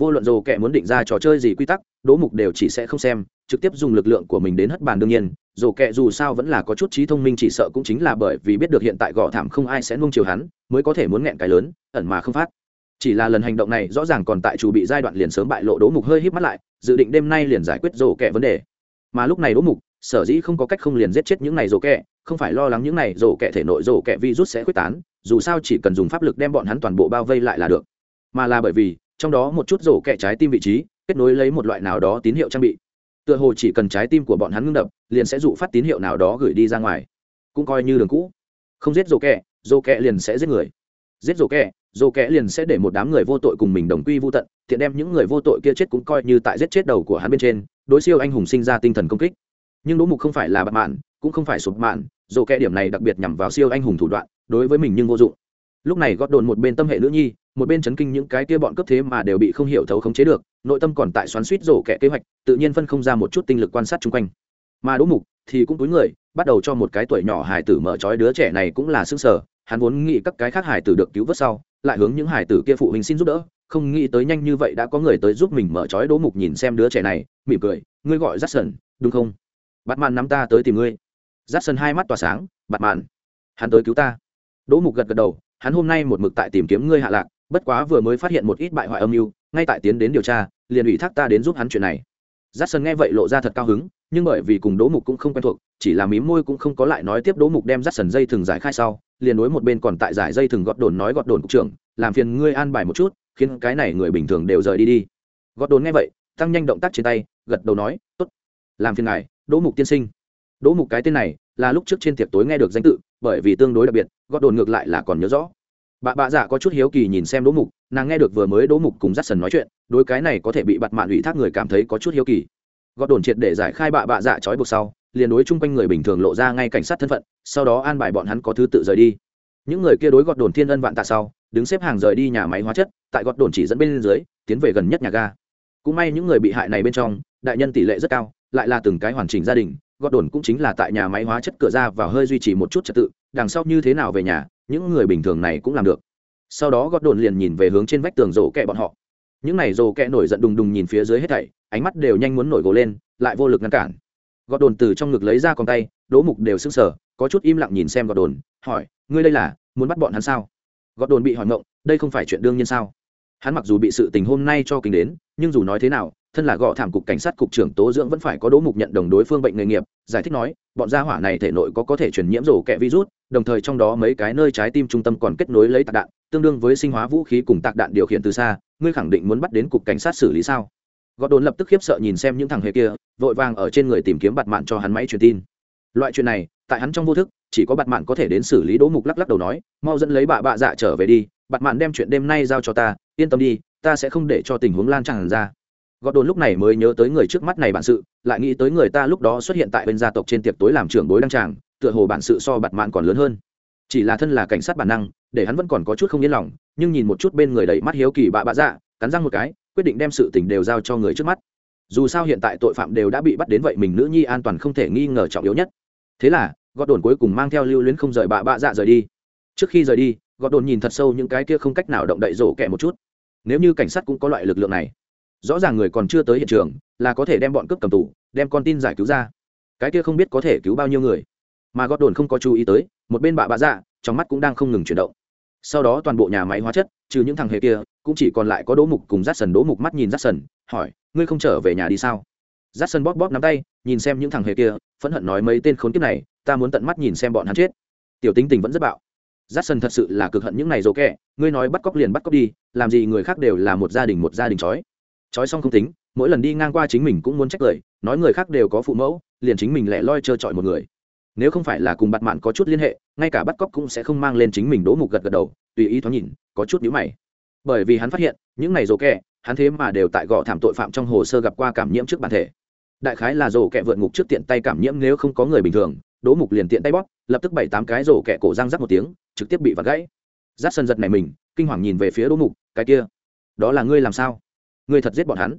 A: vô luận dồ kẻ muốn định ra trò chơi gì quy tắc đỗ mục đều chỉ sẽ không xem, trực tiếp dùng lực lượng của mình đến hất bàn đương nhiên. Dồ kẻ dù sao vẫn là có chút trí thông minh chỉ sợ cũng chính là bởi vì biết được hiện tại gõ thảm không ai sẽ nung chiều hắn, mới có thể muốn nghẹn cái lớn, ẩn mà không phát. Chỉ là lần hành động này rõ ràng còn tại chủ bị giai đoạn liền sớm bại lộ đỗ mục hơi híp mắt lại, dự định đêm nay liền giải quyết dồ kẻ vấn đề. Mà lúc này đỗ mục, sở dĩ không có cách không liền giết chết những này dồ kẻ, không phải lo lắng những này dồ kẻ thể nội dồ kẻ virus sẽ quyết tán, dù sao chỉ cần dùng pháp lực đem bọn hắn toàn bộ bao vây lại là được. Mà là bởi vì trong đó một chút rổ kẹ trái tim vị trí, kết nối lấy một loại nào đó tín hiệu trang bị. Tựa hồ chỉ cần trái tim của bọn hắn ngưng đập, liền sẽ dụ phát tín hiệu nào đó gửi đi ra ngoài. Cũng coi như đường cũ. Không giết rổ kẹ rổ kẹ liền sẽ giết người. Giết rổ kẹ rổ kẹ liền sẽ để một đám người vô tội cùng mình đồng quy vô tận, tiện đem những người vô tội kia chết cũng coi như tại giết chết đầu của hắn bên trên, đối siêu anh hùng sinh ra tinh thần công kích. Nhưng đỗ mục không phải là bạn mạn, cũng không phải sụp mạn, rổ kẹ điểm này đặc biệt nhằm vào siêu anh hùng thủ đoạn, đối với mình nhưng vô dụng. Lúc này gót đồn một bên tâm hệ nữ nhi một bên chấn kinh những cái kia bọn cấp thế mà đều bị không hiểu thấu khống chế được, nội tâm còn tại xoắn suýt rổ kẻ kế hoạch, tự nhiên phân không ra một chút tinh lực quan sát chung quanh. Mà đỗ mục thì cũng túi người, bắt đầu cho một cái tuổi nhỏ hải tử mở trói đứa trẻ này cũng là xương sở hắn vốn nghĩ các cái khác hải tử được cứu vớt sau, lại hướng những hải tử kia phụ huynh xin giúp đỡ, không nghĩ tới nhanh như vậy đã có người tới giúp mình mở trói đỗ mục nhìn xem đứa trẻ này, mỉm cười, ngươi gọi rát sần đúng không? Bắt màn nắm ta tới tìm ngươi. Rát sần hai mắt tỏa sáng bắt màn hắn tới cứu ta. Đỗ mục gật gật đầu, hắn hôm nay một mực tại tìm kiếm ngươi hạ lạc bất quá vừa mới phát hiện một ít bại hoại âm mưu, ngay tại tiến đến điều tra, liền ủy thác ta đến giúp hắn chuyện này. J a c k s o n nghe vậy lộ ra thật cao hứng, nhưng bởi vì cùng đỗ mục cũng không quen thuộc, chỉ là mím môi cũng không có lại nói tiếp đỗ mục đem j a c k s o n dây thừng giải khai sau, liền đối một bên còn tại giải dây thừng gọt đồn nói gọt đồn cục trưởng, làm phiền ngươi an bài một chút, khiến cái này người bình thường đều rời đi đi. Gọt đồn nghe vậy, tăng nhanh động tác trên tay, gật đầu nói t ố t làm phiền ngài, đỗ mục tiên sinh. Đỗ mục cái tên này, là lúc trước trên tiệc tối nghe được danh tự, bởi vì tương đối đặc biệt, gọt đồn ngược lại là còn nhớ rõ bà bạ dạ có chút hiếu kỳ nhìn xem đỗ mục, nàng nghe được vừa mới đỗ mục cùng j a c k s o n nói chuyện, đối cái này có thể bị bặt mạn ủy thác người cảm thấy có chút hiếu kỳ. Gọt đồn triệt để giải khai bạ bạ dạ trói buộc sau, liền đối chung quanh người bình thường lộ ra ngay cảnh sát thân phận, sau đó an bài bọn hắn có thứ tự rời đi. Những người kia đối gọt đồn thiên ân vạn tạ sau, đứng xếp hàng rời đi nhà máy hóa chất, tại gọt đồn chỉ dẫn bên dưới, tiến về gần nhất nhà ga. Cũng may những người bị hại này bên trong, đại nhân tỷ lệ rất cao, lại là từng cái hoàn chỉnh gia đình, gọt đồn cũng chính là tại nhà máy hóa chất cửa ra và hơi duy trì một chút trật tự, đằng sau như thế nào về nhà những người bình thường này cũng làm được. Sau đó gót đồn liền nhìn về hướng trên vách tường rổ kẹ bọn họ. Những này rổ kẹ nổi giận đùng đùng nhìn phía dưới hết thảy, ánh mắt đều nhanh muốn nổi gồ lên, lại vô lực ngăn cản. Gót đồn từ trong ngực lấy ra con tay, đỗ mục đều sưng sờ, có chút im lặng nhìn xem gót đồn hỏi, ngươi đây là, muốn bắt bọn hắn sao? Gót đồn bị hỏi ngộng, đây không phải chuyện đương nhiên sao? Hắn mặc dù bị sự tình hôm nay cho kính đến, nhưng dù nói thế nào thân là gọ thảm cục cảnh sát cục trưởng tố dưỡng vẫn phải có đố mục nhận đồng đối phương bệnh nghề nghiệp, giải thích nói, bọn gia hỏa này thể nội có có thể truyền nhiễm rổ kẹ virus, đồng thời trong đó mấy cái nơi trái tim trung tâm còn kết nối lấy tạc đạn, tương đương với sinh hóa vũ khí cùng tạc đạn điều khiển từ xa, ngươi khẳng định muốn bắt đến cục cảnh sát xử lý sao? Gọ đồn lập tức khiếp sợ nhìn xem những thằng hề kia, vội vàng ở trên người tìm kiếm bặt mạn cho hắn máy truyền tin. Loại chuyện này, tại hắn trong vô thức, chỉ có bặt mạn có thể đến xử lý đố mục lắc lắc đầu nói, mau dẫn lấy bà bạ dạ trở về đi bặt mạn đem chuyện đêm nay giao cho ta, yên tâm đi, ta sẽ không để cho tình huống lan tràn ra gọt đồn lúc này mới nhớ tới người trước mắt này bản sự, lại nghĩ tới người ta lúc đó xuất hiện tại bên gia tộc trên tiệc tối làm trưởng bối đăng tràng, tựa hồ bản sự so bặt mạn còn lớn hơn. Chỉ là thân là cảnh sát bản năng, để hắn vẫn còn có chút không yên lòng, nhưng nhìn một chút bên người đầy mắt hiếu kỳ bạ bạ dạ cắn răng một cái, quyết định đem sự tình đều giao cho người trước mắt. Dù sao hiện tại tội phạm đều đã bị bắt đến vậy mình nữ nhi an toàn không thể nghi ngờ trọng yếu nhất. Thế là gọt đồn cuối cùng mang theo lưu luyến không rời bạ bạ dạ rời đi. Trước khi rời đi gọt đồn nhìn thật sâu những cái kia không cách nào động đậy rổ kẹ một chút. Nếu như cảnh sát cũng có loại lực lượng này rõ ràng người còn chưa tới hiện trường, là có thể đem bọn cướp cầm tù, đem con tin giải cứu ra. Cái kia không biết có thể cứu bao nhiêu người. Mà gót đồn không có chú ý tới, một bên bạ bạ dạ trong mắt cũng đang không ngừng chuyển động. Sau đó toàn bộ nhà máy hóa chất, trừ những thằng hề kia, cũng chỉ còn lại có đỗ mục cùng rát sần đỗ mục mắt nhìn rát sần hỏi, ngươi không trở về nhà đi sao? Rát sần bóp bóp nắm tay, nhìn xem những thằng hề kia, phẫn hận nói mấy tên khốn kiếp này, ta muốn tận mắt nhìn xem bọn hắn chết. Tiểu tính tình vẫn rất bạo. Rát sần thật sự là cực hận những này dỗ kẹ, ngươi nói bắt cóc liền bắt cóc đi, làm gì người khác đều là một gia đình một gia đình trói trói xong không tính, mỗi lần đi ngang qua chính mình cũng muốn trách cười nói người khác đều có phụ mẫu, liền chính mình lẻ loi trơ trọi một người. Nếu không phải là cùng bắt mạn có chút liên hệ, ngay cả bắt cóc cũng sẽ không mang lên chính mình đỗ mục gật gật đầu, tùy ý thoáng nhìn, có chút nhữ mày. Bởi vì hắn phát hiện, những này rổ kẹ hắn thế mà đều tại gõ thảm tội phạm trong hồ sơ gặp qua cảm nhiễm trước bản thể. Đại khái là rổ kẹ vượt ngục trước tiện tay cảm nhiễm nếu không có người bình thường, đỗ mục liền tiện tay bóp, lập tức bảy tám cái rổ kẹ cổ răng rắc một tiếng, trực tiếp bị vặt gãy. Rát sân giật này mình, kinh hoàng nhìn về phía đỗ mục, cái kia, đó là ngươi làm sao? Ngươi thật giết bọn hắn.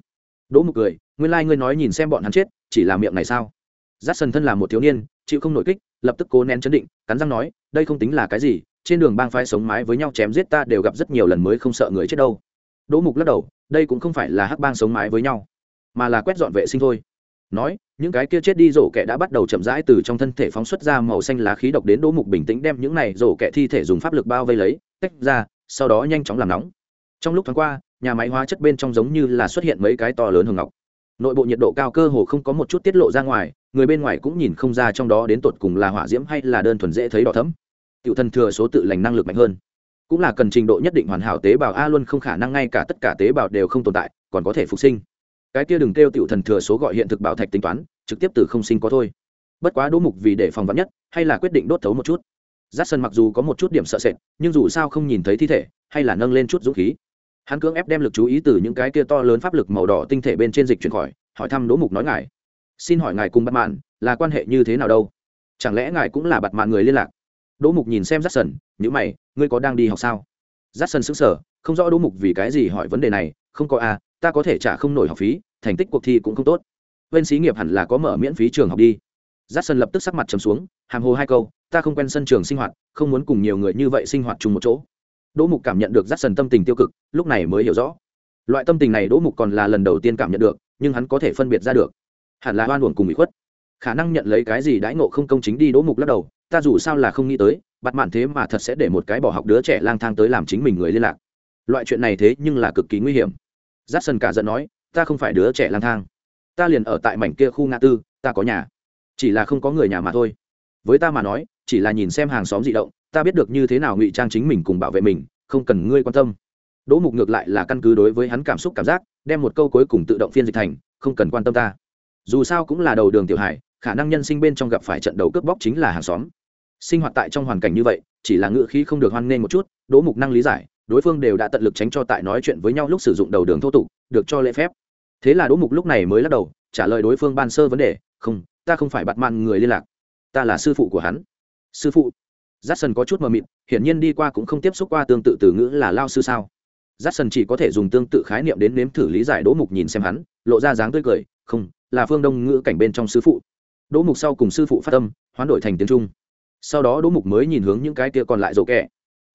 A: Đỗ mục cười, nguyên lai、like、ngươi nói nhìn xem bọn hắn chết, chỉ là miệng này sao? Giắt sần thân là một thiếu niên, chịu không nổi kích, lập tức cố nén chấn định, cắn răng nói, đây không tính là cái gì, trên đường bang phái sống mái với nhau chém giết ta đều gặp rất nhiều lần mới không sợ người chết đâu. Đỗ mục lắc đầu, đây cũng không phải là hắc bang sống mái với nhau, mà là quét dọn vệ sinh thôi. Nói, những cái kia chết đi rổ kẹ đã bắt đầu chậm rãi từ trong thân thể phóng xuất ra màu xanh lá khí độc đến đỗ mục bình tĩnh đem những này rổ kẹ thi thể dùng pháp lực bao vây lấy, tách ra, sau đó nhanh chóng làm nóng. Trong lúc tháng qua nhà máy hóa chất bên trong giống như là xuất hiện mấy cái to lớn hồng ngọc. Nội bộ nhiệt độ cao cơ hồ không có một chút tiết lộ ra ngoài, người bên ngoài cũng nhìn không ra trong đó đến tột cùng là hỏa diễm hay là đơn thuần dễ thấy đỏ thấm tiểu thần thừa số tự lành năng lực mạnh hơn. Cũng là cần trình độ nhất định hoàn hảo tế bào a luôn không khả năng ngay cả tất cả tế bào đều không tồn tại, còn có thể phục sinh. Cái kia đừng kêu tiểu thần thừa số gọi hiện thực bảo thạch tính toán, trực tiếp từ không sinh có thôi. Bất quá đỗ mục vì để phòng vắn nhất, hay là quyết định đốt thấu một chút. J a mặc dù có một chút điểm sợ sệt, nhưng dù sao không nhìn thấy thi thể, hay là nâng lên chút dũng khí hắn cưỡng ép đem lực chú ý từ những cái kia to lớn pháp lực màu đỏ tinh thể bên trên dịch chuyển khỏi hỏi thăm đỗ mục nói ngài. Xin hỏi ngài cùng bắt mạn là quan hệ như thế nào đâu? Chẳng lẽ ngài cũng là bặt mạn người liên lạc? Đỗ mục nhìn xem rát sần nhữ mày ngươi có đang đi học sao? Rát sần xứng sở không rõ đỗ mục vì cái gì hỏi vấn đề này không có a à, ta có thể trả không nổi học phí thành tích cuộc thi cũng không tốt. Bên xí nghiệp hẳn là có mở miễn phí trường học đi. Rát sần lập tức sắc mặt chấm xuống hàm hồ hai câu ta không quen sân trường sinh hoạt không muốn cùng nhiều người như vậy sinh hoạt chung một chỗ đỗ mục cảm nhận được j sần tâm tình tiêu cực, lúc này mới hiểu rõ. Loại tâm tình này đỗ mục còn là lần đầu tiên cảm nhận được, nhưng hắn có thể phân biệt ra được. Hẳn là oan uổng cùng bị khuất. Khả năng nhận lấy cái gì đãi ngộ không công chính đi đỗ mục lắc đầu, ta dù sao là không nghĩ tới bắt mạn thế mà thật sẽ để một cái bỏ học đứa trẻ lang thang tới làm chính mình người liên lạc. Loại chuyện này thế nhưng là cực kỳ nguy hiểm. J a cả giận nói, ta không phải đứa trẻ lang thang. Ta liền ở tại mảnh kia khu ngã tư, ta có nhà. Chỉ là không có người nhà mà thôi. Với ta mà nói, chỉ là nhìn xem hàng xóm di động ta biết được như thế nào ngụy trang chính mình cùng bảo vệ mình, không cần ngươi quan tâm. Đỗ mục ngược lại là căn cứ đối với hắn cảm xúc cảm giác, đem một câu cuối cùng tự động phiên dịch thành, không cần quan tâm ta. Dù sao cũng là đầu đường tiểu hải khả năng nhân sinh bên trong gặp phải trận đấu cướp bóc chính là hàng xóm. Sinh hoạt tại trong hoàn cảnh như vậy, chỉ là ngựa khí không được hoan nghênh một chút, đỗ mục năng lý giải, đối phương đều đã tận lực tránh cho tại nói chuyện với nhau lúc sử dụng đầu đường thô tục, được cho lễ phép. Thế là đỗ mục lúc này mới lắc đầu, trả lời đối phương ban sơ vấn đề, không, ta không phải bặt mạn người liên lạc, ta là sư phụ của hắn. Sư phụ? J a c k s o n có chút mờ mịt, hiển nhiên đi qua cũng không tiếp xúc qua tương tự từ ngữ là lao sư sao? J a c k s o n chỉ có thể dùng tương tự khái niệm đến nếm thử lý giải đỗ mục nhìn xem hắn, lộ ra dáng tươi cười, không, là phương đông ngữ cảnh bên trong sư phụ. Đỗ mục sau cùng sư phụ phát tâm hoán đổi thành tiếng trung. Sau đó đỗ mục mới nhìn hướng những cái kia còn lại rộ kẹ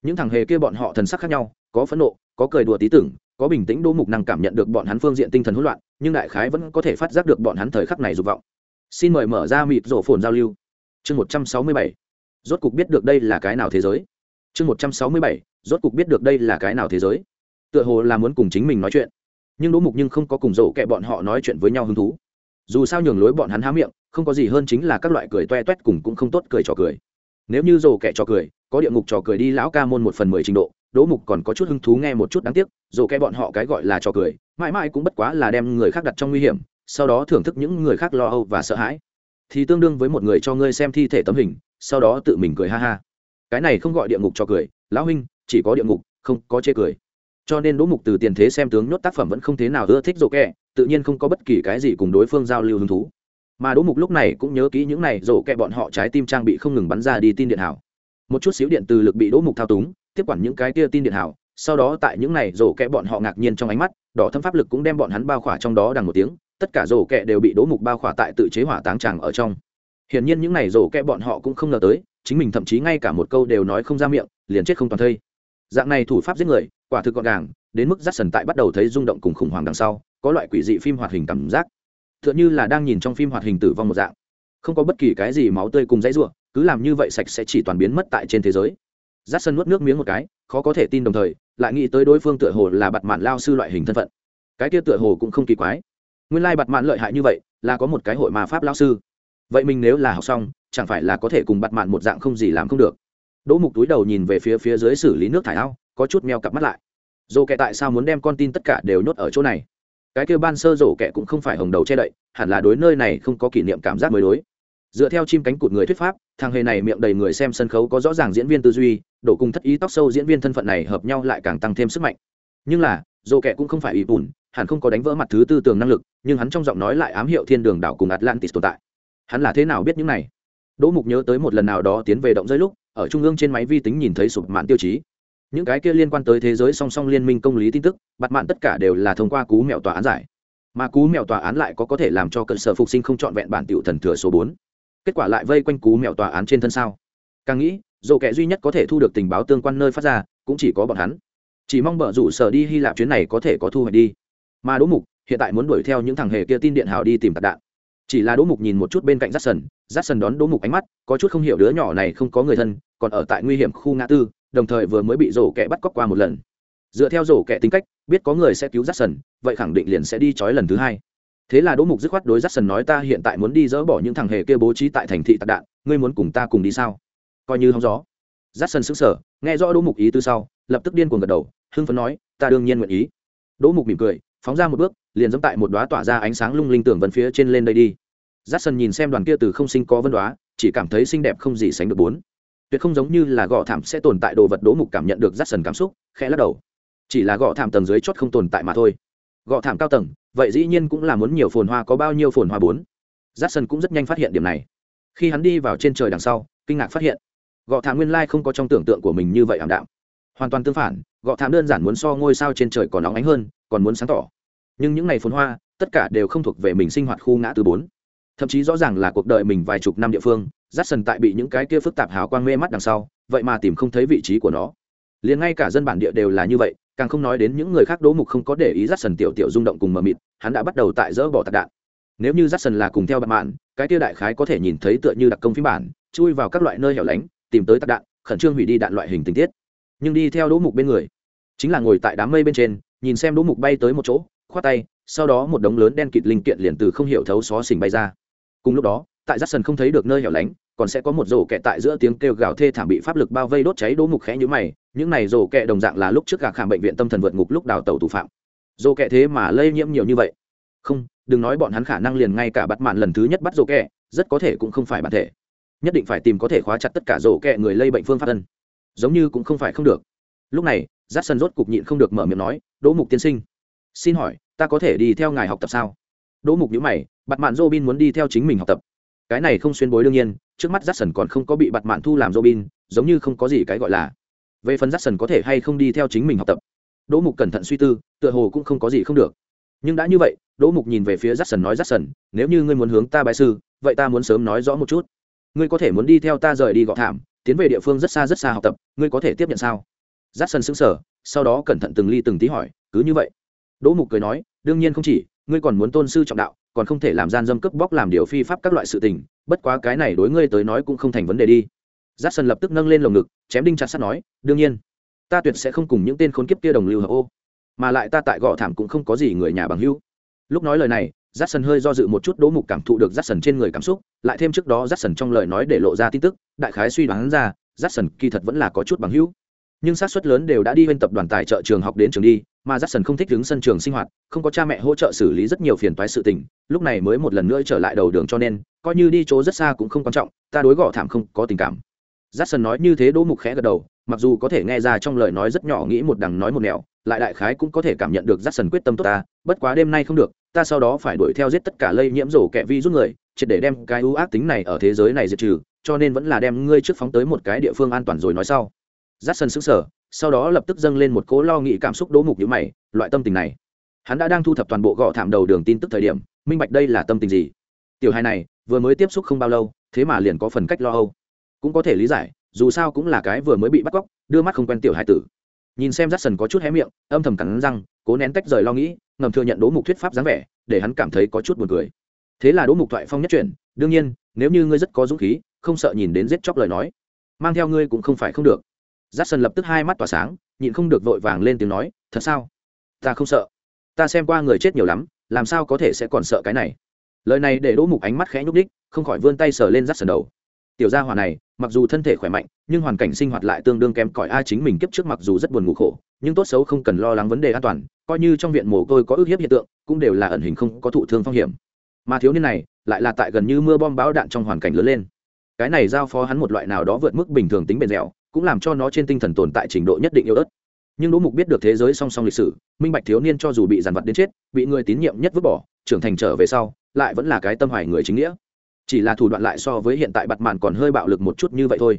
A: những thằng hề kia bọn họ thần sắc khác nhau, có phẫn nộ, có cười đùa tí tưởng, có bình tĩnh đỗ mục năng cảm nhận được bọn hắn phương diện tinh thần hỗn loạn, nhưng đại khái vẫn có thể phát giác được bọn hắn thời khắc này dục vọng. Xin mời mở ra mịt rổ phồn giao lưu. Chương một trăm sáu mươi bảy rốt cục biết được đây là cái nào thế giới. Chương một trăm sáu mươi bảy, rốt cục biết được đây là cái nào thế giới. Tựa hồ là muốn cùng chính mình nói chuyện. Nhưng đỗ mục nhưng không có cùng rổ kẹ bọn họ nói chuyện với nhau hứng thú. Dù sao nhường lối bọn hắn há miệng, không có gì hơn chính là các loại cười toe toét cùng cũng không tốt cười trò cười. Nếu như dỗ kẻ trò cười, có địa ngục trò cười đi lão ca môn một phần mười trình độ, đỗ mục còn có chút hứng thú nghe một chút đáng tiếc dỗ kẻ bọn họ cái gọi là trò cười, mãi mãi cũng bất quá là đem người khác đặt trong nguy hiểm, sau đó thưởng thức những người khác lo âu và sợ hãi. Thì tương đương với một người cho ngươi xem thi thể tấm hình sau đó tự mình cười ha ha. Cái này không gọi địa ngục cho cười, lão huynh, chỉ có địa ngục, không có chê cười. Cho nên đỗ mục từ tiền thế xem tướng nhốt tác phẩm vẫn không thế nào ưa thích rồ kẻ tự nhiên không có bất kỳ cái gì cùng đối phương giao lưu hứng thú. Mà đỗ mục lúc này cũng nhớ kỹ những này rổ kẹ bọn họ trái tim trang bị không ngừng bắn ra đi tin điện hảo. Một chút xíu điện từ lực bị đỗ mục thao túng, tiếp quản những cái kia tin điện hảo, sau đó tại những này rổ kẹ bọn họ ngạc nhiên trong ánh mắt, đỏ thâm pháp lực cũng đem bọn hắn bao khỏa trong đó đằng một tiếng, tất cả rổ kẹ đều bị đỗ mục bao khỏa tại tự chế hỏa táng tràng ở trong hiển nhiên những này rổ kẹ bọn họ cũng không ngờ tới, chính mình thậm chí ngay cả một câu đều nói không ra miệng, liền chết không toàn thây. Dạng này thủ pháp giết người, quả thực gọn gàng, đến mức rắt sần tại bắt đầu thấy rung động cùng khủng hoảng đằng sau, có loại quỷ dị phim hoạt hình cảm giác. T h ư ợ n h ư là đang nhìn trong phim hoạt hình tử vong một dạng. Không có bất kỳ cái gì máu tươi cùng dãy r u ộ n cứ làm như vậy sạch sẽ chỉ toàn biến mất tại trên thế giới. Giắt sân nuốt nước miếng một cái, khó có thể tin đồng thời, lại nghĩ tới đối phương tựa hồ là bặt mạn lao sư loại hình thân phận. Cái kia tựa hồ cũng không kỳ quái. Nguyên lai bặt mạn lợi hại như vậy, là có một cái hội mà pháp lao sư vậy mình nếu là học xong, chẳng phải là có thể cùng bặt mạn một dạng không gì làm không được? Đỗ mục túi đầu nhìn về phía phía dưới xử lý nước thải ao, có chút meo cặp mắt lại. Dồ kệ tại sao muốn đem con tin tất cả đều nhốt ở chỗ này? Cái kêu ban sơ dồ kệ cũng không phải hồng đầu che đậy, hẳn là đối nơi này không có kỷ niệm cảm giác mới đối. Dựa theo chim cánh cụt người thuyết pháp, thằng hề này miệng đầy người xem sân khấu có rõ ràng diễn viên tư duy, đổ cùng thất ý tóc sâu diễn viên thân phận này hợp nhau lại càng tăng thêm sức mạnh. Nhưng là dồ kệ cũng không phải ủy bùn, hẳn không có đánh vỡ mặt thứ tư tường năng lực, nhưng hắn trong giọng nói lại ám hiệu thiên đường đảo cùng atlantis tồn tại hắn là thế nào biết những này? Đỗ mục nhớ tới một lần nào đó tiến về động giới lúc, ở trung ương trên máy vi tính nhìn thấy sụp mạn tiêu chí. Những cái kia liên quan tới thế giới song song liên minh công lý tin tức bặt mạn tất cả đều là thông qua cú mẹo tòa án giải. Mà cú mẹo tòa án lại có có thể làm cho cận sở phục sinh không trọn vẹn bản tiểu thần thừa số bốn. Kết quả lại vây quanh cú mẹo tòa án trên thân sao? Càng nghĩ dồ kẻ duy nhất có thể thu được tình báo tương quan nơi phát ra, cũng chỉ có bọn hắn. Chỉ mong bờ rủ sở đi hy lạp chuyến này có thể có thu hoạch đi. Mà đỗ mục, hiện tại muốn đuổi theo những thằng hề kia tin điện hào đi tìm tạc đạn chỉ là đỗ mục nhìn một chút bên cạnh rát sần rát sần đón đỗ mục ánh mắt, có chút không hiểu đứa nhỏ này không có người thân, còn ở tại nguy hiểm khu ngã tư, đồng thời vừa mới bị rổ kẻ bắt cóc qua một lần. Dựa theo rổ kẻ tính cách, biết có người sẽ cứu rát sần vậy khẳng định liền sẽ đi trói lần thứ hai. Thế là đỗ mục dứt khoát đối rát sần nói ta hiện tại muốn đi dỡ bỏ những thằng hề kia bố trí tại thành thị tạc đạn, ngươi muốn cùng ta cùng đi sao? Coi như hóng gió. Rát sần xứng sở nghe rõ đỗ mục ý tư sau, lập tức điên cuồng gật đầu, hưng phấn nói, ta đương nhiên nguyện ý. Đỗ mục mỉm cười phóng ra một bước, liền dẫm tại một đoá tỏa ra ánh sáng lung linh tưởng vân phía trên lên đây đi. J a nhìn xem đoàn kia từ không sinh có vân đoá chỉ cảm thấy xinh đẹp không gì sánh được bốn. Tuyệt không giống như là gõ thảm sẽ tồn tại đồ vật đố mục cảm nhận được j a cảm xúc, khẽ lắc đầu. Chỉ là gõ thảm tầng dưới chót không tồn tại mà thôi. Gõ thảm cao tầng, vậy dĩ nhiên cũng là muốn nhiều phồn hoa có bao nhiêu phồn hoa bốn. J a cũng rất nhanh phát hiện điểm này. Khi hắn đi vào trên trời đằng sau, kinh ngạc phát hiện gõ thảm nguyên lai không có trong tưởng tượng của mình như vậy ảm đạm hoàn toàn tương phản gõ thảm đơn giản muốn so ngôi sao trên trời còn nóng ánh hơn, còn muốn sáng tỏ. Nhưng những ngày phồn hoa, tất cả đều không thuộc về mình sinh hoạt khu ngã tư bốn. Thậm chí rõ ràng là cuộc đời mình vài chục năm địa phương, rát sần tại bị những cái kia phức tạp hào quang mê mắt đằng sau, vậy mà tìm không thấy vị trí của nó. Liền ngay cả dân bản địa đều là như vậy, càng không nói đến những người khác đố mục không có để ý rát sần tiểu tiểu rung động cùng mờ mịt, hắn đã bắt đầu tại dỡ bỏ tạc đạn. Nếu như rát sần là cùng theo bạn mạn cái kia đại khái có thể nhìn thấy tựa như đặc công phi bản, chui vào các loại nơi hẻo lánh, tìm tới tạc đạn, khẩn trương hủy đi đạn loại hình tình tiết nhưng đi theo đỗ mục bên người. Chính là ngồi tại đám mây bên trên, nhìn xem đỗ mục bay tới một chỗ, khoát tay, sau đó một đống lớn đen kịt linh kiện liền từ không hiểu thấu xó xỉnh bay ra. Cùng lúc đó, tại giắt sần không thấy được nơi hẻo lánh, còn sẽ có một rổ kẹ tại giữa tiếng kêu gào thê thảm bị pháp lực bao vây đốt cháy, đỗ mục khẽ nhũ mày, những này rổ kẹ đồng dạng là lúc trước gạc khảm bệnh viện tâm thần vượt ngục lúc đào tàu thủ phạm. Rổ kẹ thế mà lây nhiễm nhiều như vậy. Không, đừng nói bọn hắn khả năng liền ngay cả bắt mạn lần thứ nhất bắt rổ kẹ rất có thể cũng không phải bản thể. Nhất định phải tìm có thể khóa chặt tất cả rổ kẹ người lây bệnh phương pháp thân giống như cũng không phải không được. Lúc này giắt sân rốt cục nhịn không được mở miệng nói, đỗ mục tiên sinh, xin hỏi, ta có thể đi theo ngài học tập sao? Đỗ mục nhữ mày bặt mạn robin muốn đi theo chính mình học tập. Cái này không xuyên bối đương nhiên, trước mắt j còn không có bị bặt mạn thu làm robin, giống như không có gì cái gọi là. Về phần j có thể hay không đi theo chính mình học tập? Đỗ mục cẩn thận suy tư, tựa hồ cũng không có gì không được. Nhưng đã như vậy, đỗ mục nhìn về phía j nói j nếu như ngươi muốn hướng ta bài sư, vậy ta muốn sớm nói rõ một chút. Ngươi có thể muốn đi theo ta rời đi gọ thảm tiến về địa phương rất xa rất xa học tập, ngươi có thể tiếp nhận sao? J sân xứng sở sau đó cẩn thận từng ly từng tí hỏi, cứ như vậy. Đỗ mục cười nói, đương nhiên không chỉ, ngươi còn muốn tôn sư trọng đạo, còn không thể làm gian dâm cướp bóc làm điều phi pháp các loại sự tình, bất quá cái này đối ngươi tới nói cũng không thành vấn đề đi. J sân lập tức nâng lên lồng ngực, chém đinh chặt sắt nói, đương nhiên, ta tuyệt sẽ không cùng những tên khốn kiếp kia đồng lưu hợp ô, mà lại ta tại gõ thảm cũng không có gì người nhà bằng hữu. Lúc nói lời này rát sần hơi do dự một chút đỗ mục cảm thụ được rát sần trên người cảm xúc lại thêm trước đó rát sần trong lời nói để lộ ra tin tức đại khái suy đoán ra rát sần kỳ thật vẫn là có chút bằng hữu nhưng xác suất lớn đều đã đi bên tập đoàn tài trợ trường học đến trường đi mà Jackson không thích đứng sân trường sinh hoạt, không có cha mẹ hỗ trợ xử lý rất nhiều phiền toái sự tình, lúc này mới một lần nữa trở lại đầu đường cho nên, coi như đi chỗ rất xa cũng không quan trọng, ta đối gõ thảm không có tình cảm. Jackson nói như thế Đỗ Mục khẽ gật đầu, mặc dù có thể nghe ra trong lời nói rất nhỏ nghĩ một đằng nói một nẻo, lại đại khái cũng có thể cảm nhận được Jackson quyết tâm tốt ta, bất quá đêm nay không được, ta sau đó phải đuổi theo giết tất cả lây nhiễm rổ kẹ vi rút người, triệt để đem cái ưu ác tính này ở thế giới này diệt trừ, cho nên vẫn là đem ngươi trước phóng tới một cái địa phương an toàn rồi nói sau. Jackson sững sờ, sau đó lập tức dâng lên một cố lo nghĩ cảm xúc đố mục nhữ mày loại tâm tình này. Hắn đã đang thu thập toàn bộ gõ thảm đầu đường tin tức thời điểm minh bạch đây là tâm tình gì. Tiểu hai này vừa mới tiếp xúc không bao lâu thế mà liền có phần cách lo âu. Cũng có thể lý giải dù sao cũng là cái vừa mới bị bắt cóc đưa mắt không quen tiểu hai tử nhìn xem rát sần có chút hé miệng, âm thầm cắn răng, cố nén tách rời lo nghĩ, ngầm thừa nhận đố mục thuyết pháp dáng vẻ, để hắn cảm thấy có chút buồn cười. Thế là đố mục thoại phong nhất chuyển, đương nhiên, nếu như ngươi rất có dũng khí, không sợ nhìn đến giết chóc lời nói, mang theo ngươi cũng không phải không được. Rát sần lập tức hai mắt tỏa sáng, nhịn không được vội vàng lên tiếng nói, thật sao? Ta không sợ. Ta xem qua người chết nhiều lắm, làm sao có thể sẽ còn sợ cái này? Lời này để đỗ mục ánh mắt khẽ nhúc đích không khỏi vươn tay sờ lên rát sần đầu tiểu gia hỏa này, mặc dù thân thể khỏe mạnh, nhưng hoàn cảnh sinh hoạt lại tương đương kém cỏi. A chính mình kiếp trước mặc dù rất buồn ngủ khổ, nhưng tốt xấu không cần lo lắng vấn đề an toàn, coi như trong viện mồ côi có ước hiếp hiện tượng, cũng đều là ẩn hình không có thụ thương phong hiểm. Mà thiếu niên này, lại là tại gần như mưa bom bão đạn trong hoàn cảnh lớn lên. Cái này giao phó hắn một loại nào đó vượt mức bình thường tính bền dẻo, cũng làm cho nó trên tinh thần tồn tại trình độ nhất định yếu ớt. Nhưng đỗ mục biết được thế giới song song lịch sử, minh bạch thiếu niên cho dù bị giàn vật đến chết, bị người tín nhiệm nhất vứt bỏ, trưởng thành trở về sau, lại vẫn là cái tâm hoài người chính nghĩa chỉ là thủ đoạn lại so với hiện tại bặt mạn còn hơi bạo lực một chút như vậy thôi.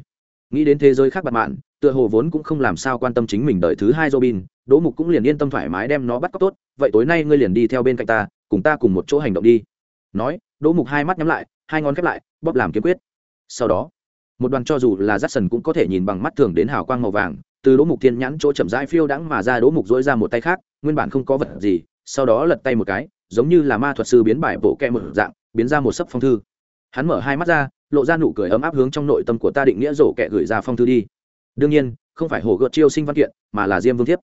A: Nghĩ đến thế giới khác bặt mạn, tựa hồ vốn cũng không làm sao quan tâm chính mình đợi thứ hai robin, đỗ mục cũng liền yên tâm thoải mái đem nó bắt cóc tốt. Vậy tối nay ngươi liền đi theo bên cạnh ta, cùng ta cùng một chỗ hành động đi. Nói, đỗ mục hai mắt nhắm lại, hai ngón khép lại, bóp làm kiếm quyết. Sau đó, một đoàn cho dù là rát sần cũng có thể nhìn bằng mắt thường đến hào quang màu vàng, từ đỗ mục thiên nhãn chỗ chậm rãi phiêu đãng mà ra đỗ mục dỗi ra một tay khác, nguyên bản không có vật gì, sau đó lật tay một cái, giống như là ma thuật sư biến bài bộ kẹ một dạng, biến ra một sấp phong thư hắn mở hai mắt ra, lộ ra nụ cười ấm áp hướng trong nội tâm của ta định nghĩa rổ kẻ gửi ra phong thư đi. Đương nhiên, không phải hồ gợt chiêu sinh văn kiện, mà là diêm vương thiếp.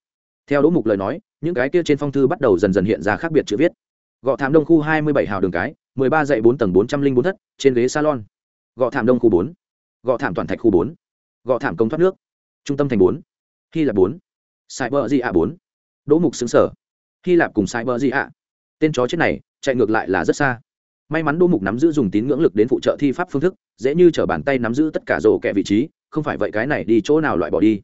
A: Theo đỗ mục lời nói, những cái kia trên phong thư bắt đầu dần dần hiện ra khác biệt chữ viết. Gọ thảm đông khu hai mươi bảy hào đường cái, mười ba dạy bốn tầng bốn trăm linh bốn thất, trên ghế salon. Gọ thảm đông khu bốn. Gọ thảm toàn thạch khu bốn. Gọ thảm công thoát nước. Trung tâm thành bốn. Hy lạp bốn. Cyber di ạ bốn. Đỗ mục xứng sở. Hy lạp cùng cyber di ạ tên chó chết này chạy ngược lại là rất xa may mắn đỗ mục nắm giữ dùng tín ngưỡng lực đến phụ trợ thi pháp phương thức, dễ như t r ở bàn tay nắm giữ tất cả rổ kẹ vị trí, không phải vậy cái này đi chỗ nào loại bỏ đi.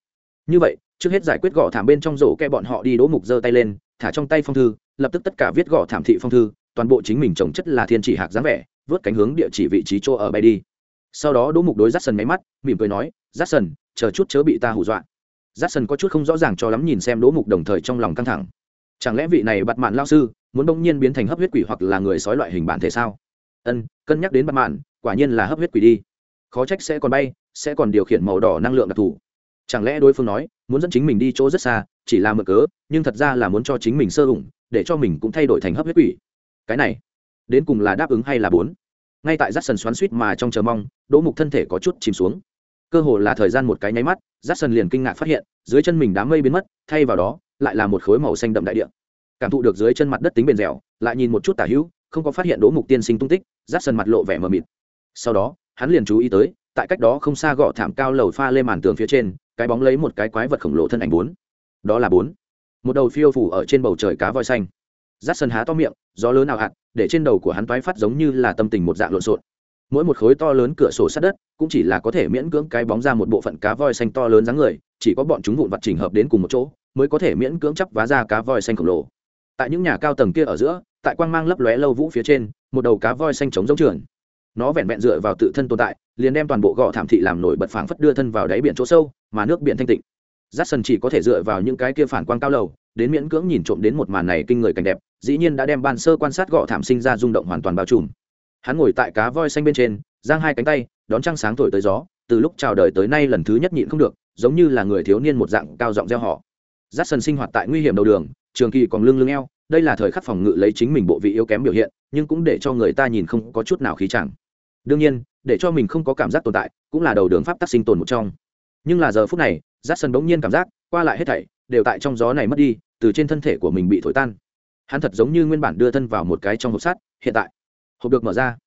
A: Như vậy, trước hết giải quyết gõ thảm bên trong rổ kẹ bọn họ đi, đỗ mục giơ tay lên, thả trong tay phong thư, lập tức tất cả viết gõ thảm thị phong thư, toàn bộ chính mình trồng chất là thiên chỉ hạc dáng vẻ, vớt cánh hướng địa chỉ vị trí chỗ ở bay đi. Sau đó đỗ mục đối rát sần máy mắt, mỉm cười nói rát sần chờ chút chớ bị ta hù dọa. Rát sần có chút không rõ ràng cho lắm nhìn xem đỗ mục đồng thời trong lòng căng thẳng. Chẳng lẽ vị này bặt mạn lao sư muốn bỗng nhiên biến thành hấp huyết quỷ hoặc là người sói loại hình bản thể sao? Ân, cân nhắc đến bặt mạn, quả nhiên là hấp huyết quỷ đi. Khó trách sẽ còn bay, sẽ còn điều khiển màu đỏ năng lượng đặc thù. Chẳng lẽ đối phương nói, muốn dẫn chính mình đi chỗ rất xa, chỉ là mở cớ, nhưng thật ra là muốn cho chính mình sơ hủng, để cho mình cũng thay đổi thành hấp huyết quỷ? Cái này, đến cùng là đáp ứng hay là bốn? Ngay tại rát sần xoắn suýt mà trong chờ mong, đỗ mục thân thể có chút chìm xuống. Cơ hồ là thời gian một cái nháy mắt rát sần liền kinh ngạc phát hiện, dưới chân mình đám mây biến mất, thay vào đó, lại là một khối màu xanh đậm đại địa cảm thụ được dưới chân mặt đất tính bền dẻo, lại nhìn một chút tả hữu, không có phát hiện đỗ mục tiên sinh tung tích, rát sần mặt lộ vẻ mờ mịt. Sau đó, hắn liền chú ý tới, tại cách đó không xa gõ thảm cao lầu pha lên màn tường phía trên, cái bóng lấy một cái quái vật khổng lồ thân ảnh bốn. Đó là bốn. Một đầu phiêu phủ ở trên bầu trời cá voi xanh. Rát sần há to miệng, gió lớn nào hạt, để trên đầu của hắn toái phát giống như là tâm tình một dạng lộn xộn. Mỗi một khối to lớn cửa sổ sát đất, cũng chỉ là có thể miễn cưỡng cái bóng ra một bộ phận cá voi xanh to lớn dáng người, chỉ có bọn chúng vụn vặt chỉnh hợp đến cùng một chỗ, mới có thể miễn cưỡng chắp vá ra cá voi xanh khổng lồ tại những nhà cao tầng kia ở giữa, tại quang mang lấp lóe lâu vũ phía trên, một đầu cá voi xanh trống giống trường nó vẹn vẹn dựa vào tự thân tồn tại, liền đem toàn bộ gò thảm thị làm nổi bật phảng phất đưa thân vào đáy biển chỗ sâu, mà nước biển thanh tịnh. Rát sần chỉ có thể dựa vào những cái kia phản quang cao lầu, đến miễn cưỡng nhìn trộm đến một màn này kinh người cảnh đẹp, dĩ nhiên đã đem ban sơ quan sát gọ thảm sinh ra rung động hoàn toàn bao trùm. Hắn ngồi tại cá voi xanh bên trên, giang hai cánh tay, đón trăng sáng thổi tới gió, từ lúc chào đời tới nay lần thứ nhất nhịn không được, giống như là người thiếu niên một dạng cao giọng gieo họ rát sần sinh hoạt tại nguy hiểm đầu đường trường kỳ còn lưng lưng eo, đây là thời khắc phòng ngự lấy chính mình bộ vị yếu kém biểu hiện, nhưng cũng để cho người ta nhìn không có chút nào khí chẳng. Đương nhiên, để cho mình không có cảm giác tồn tại, cũng là đầu đường pháp tắc sinh tồn một trong. Nhưng là giờ phút này giắt sân bỗng nhiên cảm giác, qua lại hết thảy, đều tại trong gió này mất đi, từ trên thân thể của mình bị thổi tan. Hắn thật giống như nguyên bản đưa thân vào một cái trong hộp sắt, hiện tại, hộp được mở ra.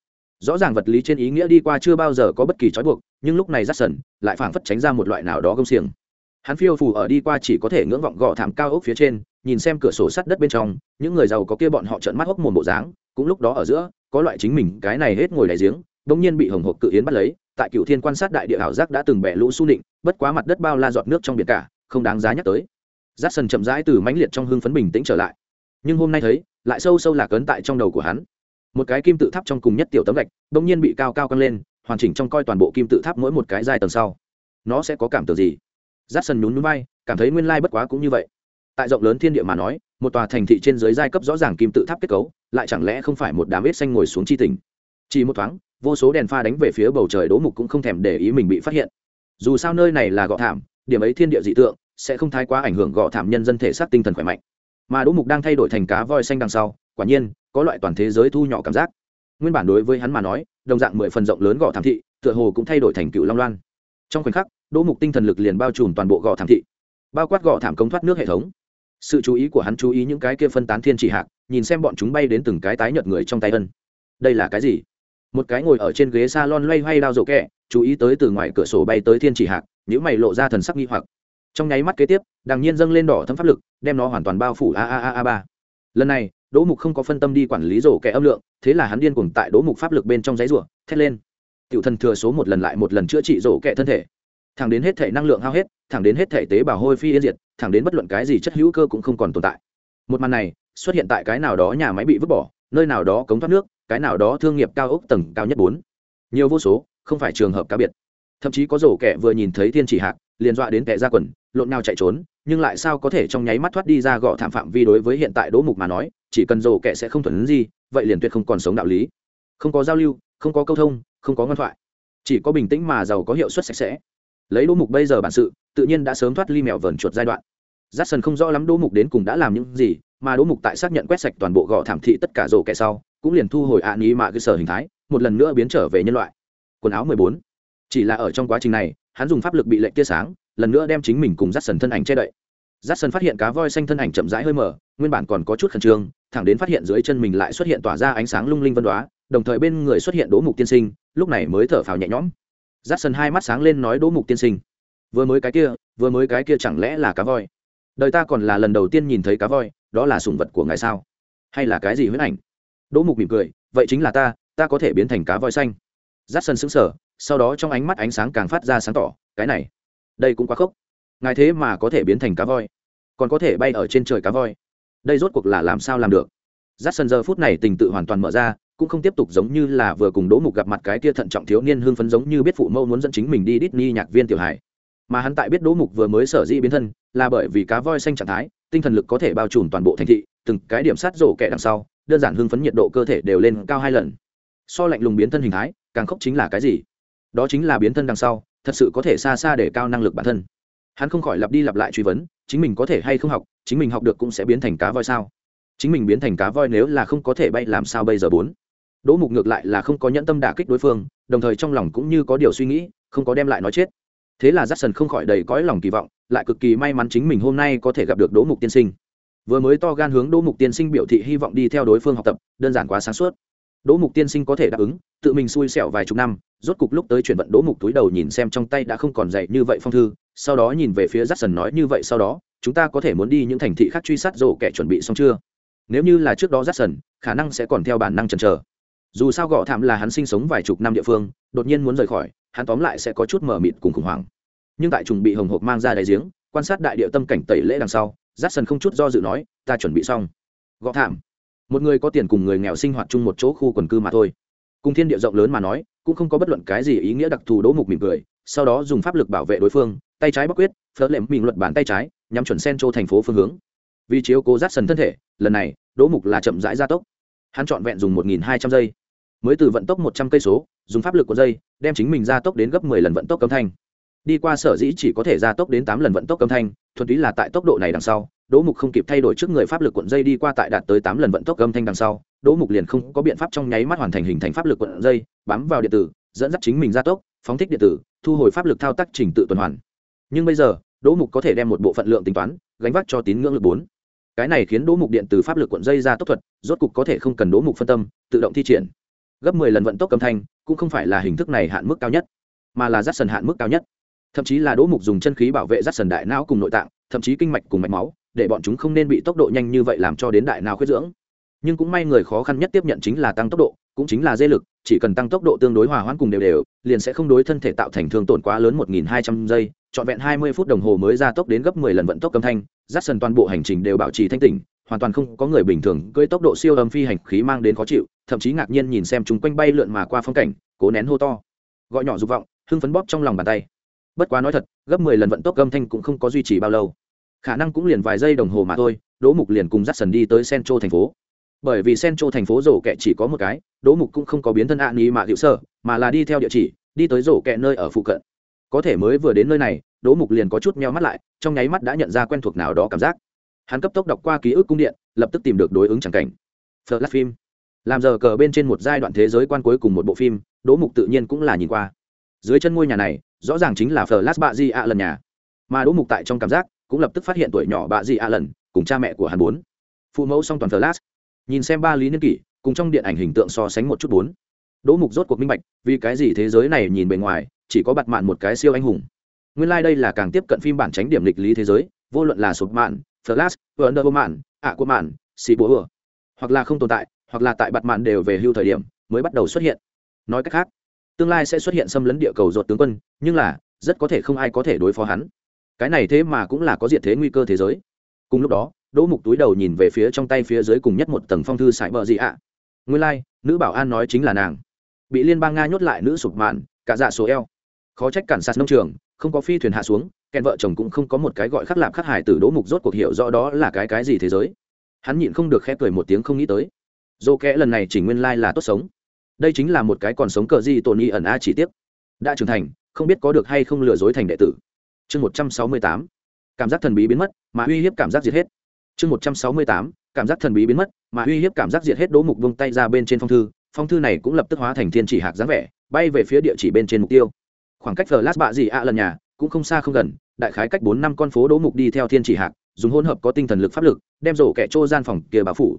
A: Rõ ràng vật lý trên ý nghĩa đi qua chưa bao giờ có bất kỳ trói buộc, nhưng lúc này rắt sần lại phảng phất tránh ra một loại nào đó gông xiềng. Hắn phiêu phù ở đi qua chỉ có thể ngưỡng vọng gò thảm cao ốc phía trên nhìn xem cửa sổ sắt đất bên trong, những người giàu có kia bọn họ trợn mắt hốc mồm bộ dáng, cũng lúc đó ở giữa, có loại chính mình cái này hết ngồi đại giếng bỗng nhiên bị hồng hộp cự yến bắt lấy, tại cựu thiên quan sát đại địa ảo giác đã từng bẻ lũ su định bất quá mặt đất bao la giọt nước trong biển cả, không đáng giá nhắc tới. Rát sần chậm rãi từ mãnh liệt trong hưng phấn bình tĩnh trở lại. Nhưng hôm nay thấy, lại sâu sâu lạc ấn tại trong đầu của hắn. Một cái kim tự tháp trong cùng nhất tiểu tấm gạch bỗng nhiên bị cao cao căng lên, hoàn chỉnh trong coi toàn bộ kim tự tháp mỗi một cái dài tầng sau. Nó sẽ có cảm tưởng gì? Rát sần nhún núi bay cảm thấy nguyên lai bất quá cũng như vậy tại rộng lớn thiên địa mà nói, một tòa thành thị trên dưới giai cấp rõ ràng kim tự tháp kết cấu, lại chẳng lẽ không phải một đám ếch xanh ngồi xuống chi tình? chỉ một thoáng, vô số đèn pha đánh về phía bầu trời đỗ mục cũng không thèm để ý mình bị phát hiện. Dù sao nơi này là gọ thảm, điểm ấy thiên địa dị tượng, sẽ không thái quá ảnh hưởng gọ thảm nhân dân thể xác tinh thần khỏe mạnh. Mà đỗ mục đang thay đổi thành cá voi xanh đằng sau, quả nhiên, có loại toàn thế giới thu nhỏ cảm giác. Nguyên bản đối với hắn mà nói, đồng dạng mười phần rộng lớn gọ thảm thị, tựa hồ cũng thay đổi thành cựu long loan. Trong khoảnh khắc, đỗ mục tinh thần lực liền bao trùm toàn bộ gò thảm thị, bao quát gò thảm cống thoát nước hệ thống sự chú ý của hắn chú ý những cái kia phân tán thiên chỉ hạc, nhìn xem bọn chúng bay đến từng cái tái nhợt người trong tay ân. Đây là cái gì? Một cái ngồi ở trên ghế s a lon loay hoay đao rổ kẹ, chú ý tới từ ngoài cửa sổ bay tới thiên chỉ hạc nhữ mày lộ ra thần sắc nghi hoặc. Trong nháy mắt kế tiếp, đằng nhiên dâng lên đỏ thấm pháp lực, đem nó hoàn toàn bao phủ a a a a ba. Lần này, đỗ mục không có phân tâm đi quản lý rổ kẹ âm lượng, thế là hắn điên cuồng tại đỗ mục pháp lực bên trong giấy rủa thét lên. Tiểu thần thừa số một lần lại một lần chữa trị rổ kẹ thân thể thẳng đến hết thể năng lượng hao hết, thẳng đến hết thể tế bào hôi phi yên diệt, thẳng đến bất luận cái gì chất hữu cơ cũng không còn tồn tại. Một màn này, xuất hiện tại cái nào đó nhà máy bị vứt bỏ, nơi nào đó cống thoát nước, cái nào đó thương nghiệp cao ốc tầng cao nhất bốn. Nhiều vô số, không phải trường hợp cá biệt. Thậm chí có rổ kẻ vừa nhìn thấy thiên chỉ hạc, liền dọa đến kẻ ra quần, lộn nào chạy trốn, nhưng lại sao có thể trong nháy mắt thoát đi ra gõ thảm phạm vi đối với hiện tại đỗ mục mà nói, chỉ cần rổ kẻ sẽ không thuần gì, vậy liền tuyệt không còn sống đạo lý. Không có giao lưu, không có câu thông, không có ngoan thoại. Chỉ có bình tĩnh mà giàu có hiệu suất sạch sẽ lấy đỗ mục bây giờ bản sự, tự nhiên đã sớm thoát ly mèo vờn chuột giai đoạn. J a không rõ lắm đỗ mục đến cùng đã làm những gì, mà đỗ mục tại xác nhận quét sạch toàn bộ gò thảm thị tất cả rổ kẻ sau, cũng liền thu hồi ạ à ní mạ cơ sở hình thái, một lần nữa biến trở về nhân loại. Quần áo mười bốn. Chỉ là ở trong quá trình này, hắn dùng pháp lực bị lệnh tia sáng, lần nữa đem chính mình cùng dắt sần thân ảnh che đậy. Dắt sần phát hiện cá voi xanh thân ảnh chậm rãi hơi mở, nguyên bản còn có chút khẩn trương, thẳng đến phát hiện dưới chân mình lại xuất hiện tỏa ra ánh sáng lung linh vân đoá, đồng thời bên người xuất hiện đỗ mục tiên sinh, lúc này mới thở phào nhẹ nhõm dắt sân hai mắt sáng lên nói đỗ mục tiên sinh. Vừa mới cái kia, vừa mới cái kia chẳng lẽ là cá voi? Đời ta còn là lần đầu tiên nhìn thấy cá voi, đó là sùng vật của ngài sao? Hay là cái gì huyết ảnh? Đỗ mục mỉm cười, vậy chính là ta ta có thể biến thành cá voi xanh. Giắt sân sững sờ, sau đó trong ánh mắt ánh sáng càng phát ra sáng tỏ, cái này, đây cũng quá khốc. Ngài thế mà có thể biến thành cá voi? Còn có thể bay ở trên trời cá voi? Đây rốt cuộc là làm sao làm được? Giắt sân giờ phút này tình tự hoàn toàn mở ra cũng không tiếp tục giống như là vừa cùng đỗ mục gặp mặt cái kia thận trọng thiếu niên hương phấn giống như biết phụ mẫu muốn dẫn chính mình đi Disney nhạc viên tiểu hải mà hắn tại biết đỗ mục vừa mới sở dĩ biến thân, là bởi vì cá voi xanh trạng thái, tinh thần lực có thể bao trùm toàn bộ thành thị, từng cái điểm sát rổ kẻ đằng sau, đơn giản hưng phấn nhiệt độ cơ thể đều lên cao hai lần. So lạnh lùng biến thân hình thái, càng khốc chính là cái gì? Đó chính là biến thân đằng sau, thật sự có thể xa xa để cao năng lực bản thân. Hắn không khỏi lặp đi lặp lại truy vấn, chính mình có thể hay không học, chính mình học được cũng sẽ biến thành cá voi sao? Chính mình biến thành cá voi nếu là không có thể bay, làm sao bây giờ bốn? Đỗ mục ngược lại là không có nhẫn tâm đả kích đối phương, đồng thời trong lòng cũng như có điều suy nghĩ, không có đem lại nói chết. Thế là j a không khỏi đầy cõi lòng kỳ vọng, lại cực kỳ may mắn chính mình hôm nay có thể gặp được đỗ mục tiên sinh. Vừa mới to gan hướng đỗ mục tiên sinh biểu thị hy vọng đi theo đối phương học tập, đơn giản quá sáng suốt. Đỗ mục tiên sinh có thể đáp ứng, tự mình xui xẻo vài chục năm, rốt cục lúc tới chuyển vận đỗ mục túi đầu nhìn xem trong tay đã không còn dày như vậy phong thư, sau đó nhìn về phía j a c k s o n nói như vậy sau đó, chúng ta có thể muốn đi những thành thị khác truy sát rổ kẻ chuẩn bị xong chưa? Nếu như là trước đó j a c k s o n khả năng sẽ còn theo bản năng chần chờ dù sao gõ thảm là hắn sinh sống vài chục năm địa phương, đột nhiên muốn rời khỏi, hắn tóm lại sẽ có chút mở mịt cùng khủng hoảng. Nhưng tại trùng bị hồng hộp mang ra đại giếng, quan sát đại địa tâm cảnh tẩy lễ đằng sau j Sân không chút do dự nói, ta chuẩn bị xong. Gõ thảm. Một người có tiền cùng người nghèo sinh hoạt chung một chỗ khu quần cư mà thôi. Cùng thiên địa rộng lớn mà nói, cũng không có bất luận cái gì ý nghĩa đặc thù đỗ mục mỉm cười, sau đó dùng pháp lực bảo vệ đối phương, tay trái bắc quyết, phớt lệm mình luật bàn tay trái, nhắm chuẩn sen châu thành phố phương hướng. Vì chiếu cố rát sần thân thể, lần này, đỗ mục là chậm rãi gia tốc. Hắn trọn vẹn dùng một nghìn hai trăm giây mới từ vận tốc một trăm cây số, dùng pháp lực của dây, đem chính mình ra tốc đến gấp mười lần vận tốc âm thanh. Đi qua sở dĩ chỉ có thể ra tốc đến tám lần vận tốc âm thanh, thuần túy là tại tốc độ này đằng sau, đỗ mục không kịp thay đổi trước người pháp lực cuộn dây đi qua tại đạt tới tám lần vận tốc âm thanh đằng sau, đỗ mục liền không có biện pháp trong nháy mắt hoàn thành hình thành pháp lực cuộn dây, bám vào điện tử, dẫn dắt chính mình ra tốc, phóng thích điện tử, thu hồi pháp lực thao tác trình tự tuần hoàn. Nhưng bây giờ, đỗ mục có thể đem một bộ phận lượng tính toán, gánh vác cho tín ngưỡng lực bốn. Cái này khiến đỗ mục điện từ pháp lực cuộn dây ra tốc thuật, rốt cục có thể không cần đỗ mục phân tâm, tự động thi triển gấp mười lần vận tốc âm thanh, cũng không phải là hình thức này hạn mức cao nhất, mà là dắt sần hạn mức cao nhất. Thậm chí là đỗ mục dùng chân khí bảo vệ dắt sần đại não cùng nội tạng, thậm chí kinh mạch cùng mạch máu, để bọn chúng không nên bị tốc độ nhanh như vậy làm cho đến đại não khuyết dưỡng. Nhưng cũng may người khó khăn nhất tiếp nhận chính là tăng tốc độ, cũng chính là dê lực, chỉ cần tăng tốc độ tương đối hòa hoãn cùng đều đều, liền sẽ không đối thân thể tạo thành thương tổn quá lớn một nghìn hai trăm giây, trọn vẹn hai mươi phút đồng hồ mới ra tốc đến gấp mười lần vận tốc âm thanh dắt sần toàn bộ hành trình đều bảo trì thanh tỉnh hoàn toàn không có người bình thường, cưỡi tốc độ siêu âm phi hành khí mang đến khó chịu, thậm chí ngạc nhiên nhìn xem chúng quanh bay lượn mà qua phong cảnh, cố nén hô to. Gọi nhỏ dục vọng, hưng phấn bóp trong lòng bàn tay. Bất quá nói thật, gấp mười lần vận tốc âm thanh cũng không có duy trì bao lâu. Khả năng cũng liền vài giây đồng hồ mà thôi, đỗ mục liền cùng dắt sần đi tới centro thành phố. Bởi vì centro thành phố rổ kẹ chỉ có một cái, đỗ mục cũng không có biến thân ạ ni mạ hữu sơ, mà là đi theo địa chỉ, đi tới rổ kẹ nơi ở phụ cận. Có thể mới vừa đến nơi này, đỗ mục liền có chút meo mắt lại, trong nháy mắt đã nhận ra quen thuộc nào đó cảm giác hắn cấp tốc đọc qua ký ức cung điện, lập tức tìm được đối ứng c h ẳ n g cảnh flash phim. Làm giờ cờ bên trên một giai đoạn thế giới quan cuối cùng một bộ phim, đỗ mục tự nhiên cũng là nhìn qua. Dưới chân ngôi nhà này, rõ ràng chính là flash bạ di ạ lần nhà. Mà đỗ mục tại trong cảm giác, cũng lập tức phát hiện tuổi nhỏ bạ di ạ lần, cùng cha mẹ của hắn bốn. Phụ mẫu song toàn flash nhìn xem ba lý niên kỷ, cùng trong điện ảnh hình tượng so sánh một chút bốn. Đỗ mục rốt cuộc minh bạch, vì cái gì thế giới này nhìn bề ngoài, chỉ có bặt mạn một cái siêu anh hùng. Nguyên lai、like、đây là càng tiếp cận phim bản tránh điểm lịch lý thế giới, vô luận là sụp mạn flash wonder mạn ạ của mạn xì bố ừa hoặc là không tồn tại hoặc là tại bặt mạn đều về hưu thời điểm mới bắt đầu xuất hiện. Nói cách khác tương lai sẽ xuất hiện xâm lấn địa cầu ruột tướng quân nhưng là rất có thể không ai có thể đối phó hắn. Cái này thế mà cũng là có diện thế nguy cơ thế giới. Cùng lúc đó đỗ mục túi đầu nhìn về phía trong tay phía dưới cùng nhất một tầng phong thư sải bờ gì ạ. Nguyên lai、like, nữ bảo an nói chính là nàng. Bị liên bang nga nhốt lại nữ sụp mạn cả dạ số eo. Khó trách cản sạt nông trường không có phi thuyền hạ xuống kèn vợ chồng cũng không có một cái gọi khắc lạp khắc hải từ đỗ mục rốt cuộc hiểu rõ đó là cái cái gì thế giới. Hắn nhịn không được khẽ cười một tiếng không nghĩ tới. Dô kẽ lần này chỉ nguyên lai là tốt sống. Đây chính là một cái còn sống cờ di tổn y ẩn a chỉ tiếc. Đã trưởng thành, không biết có được hay không lừa dối thành đệ tử. Chương một trăm sáu mươi tám. Cảm giác thần bí biến mất, mà uy hiếp cảm giác diệt hết. Chương một trăm sáu mươi tám. Cảm giác thần bí biến mất, mà uy hiếp cảm giác diệt hết đỗ mục vung tay ra bên trên phong thư. Phong thư này cũng lập tức hóa thành thiên chỉ hạc dáng vẻ, bay về phía địa chỉ bên trên mục tiêu khoảng cách lát bạ gì ạ lần nhà, cũng không xa không gần, đại khái cách bốn năm con phố đỗ mục đi theo thiên chỉ hạc, dùng hỗn hợp có tinh thần lực pháp lực, đem rổ kẻ trô gian phòng kia bà phủ.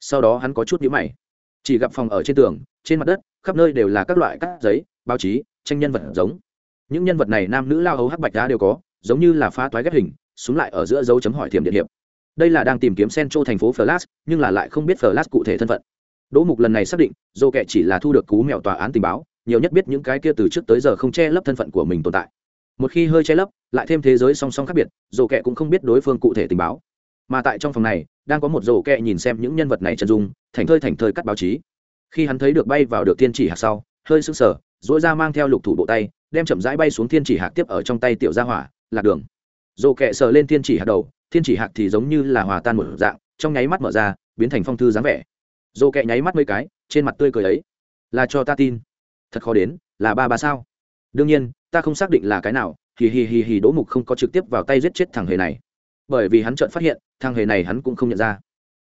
A: Sau đó hắn có chút nhíu mày. Chỉ gặp phòng ở trên tường, trên mặt đất, khắp nơi đều là các loại cát giấy, báo chí, tranh nhân vật giống. Những nhân vật này nam nữ lao hấu hắc bạch đá đều có, giống như là phá toái ghép hình xuống lại ở giữa dấu chấm hỏi thiểm điện hiệp. Đây là đang tìm kiếm centro thành phố flash nhưng là lại không biết flash cụ thể thân phận. Đỗ mục lần này xác định dô kệ chỉ là thu được cú mèo tòa án tình báo nhiều nhất biết những cái kia từ trước tới giờ không che lấp thân phận của mình tồn tại. Một khi hơi che lấp, lại thêm thế giới song song khác biệt dồ kệ cũng không biết đối phương cụ thể tình báo. Mà tại trong phòng này, đang có một dồ kệ nhìn xem những nhân vật này chân dung, thành thơi thành thơi cắt báo chí. Khi hắn thấy được bay vào được thiên chỉ hạt sau, hơi sững sờ dỗi ra mang theo lục thủ bộ tay, đem chậm rãi bay xuống thiên chỉ hạt tiếp ở trong tay tiểu gia hỏa, lạc đường. Dồ kệ sờ lên thiên chỉ hạt đầu thiên chỉ hạt thì giống như là hòa tan một dạng, trong nháy mắt mở ra, biến thành phong thư dáng vẻ. Dồ kệ nháy mắt mấy cái, trên mặt tươi cười ấy. Là cho ta tin thật khó đến, là ba ba sao? Đương nhiên, ta không xác định là cái nào, hì hì hì hì đỗ mục không có trực tiếp vào tay giết chết thằng hề này. Bởi vì hắn chợt phát hiện, thằng hề này hắn cũng không nhận ra.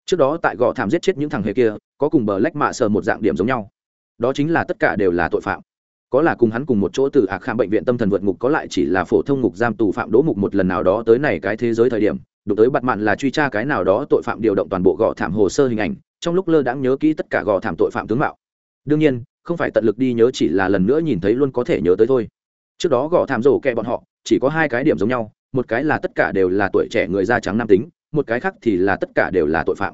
A: Trước đó tại gò thảm giết chết những thằng hề kia, có cùng bờ lách mạ sờ một dạng điểm giống nhau. Đó chính là tất cả đều là tội phạm. Có là cùng hắn cùng một chỗ từ ạc kham bệnh viện tâm thần vượt ngục, có lại chỉ là phổ thông ngục giam tù phạm đỗ mục một lần nào đó tới này cái thế giới thời điểm, đụng tới bặt mạn là truy tra cái nào đó tội phạm điều động toàn bộ gò thảm hồ sơ hình ảnh, trong lúc lơ đãng nhớ kỹ tất cả gò thảm tội phạm tướng mạo. Đương nhiên không phải tận lực đi nhớ chỉ là lần nữa nhìn thấy luôn có thể nhớ tới thôi. Trước đó gõ thảm rổ kẹ bọn họ, chỉ có hai cái điểm giống nhau, một cái là tất cả đều là tuổi trẻ người da trắng nam tính, một cái khác thì là tất cả đều là tội phạm.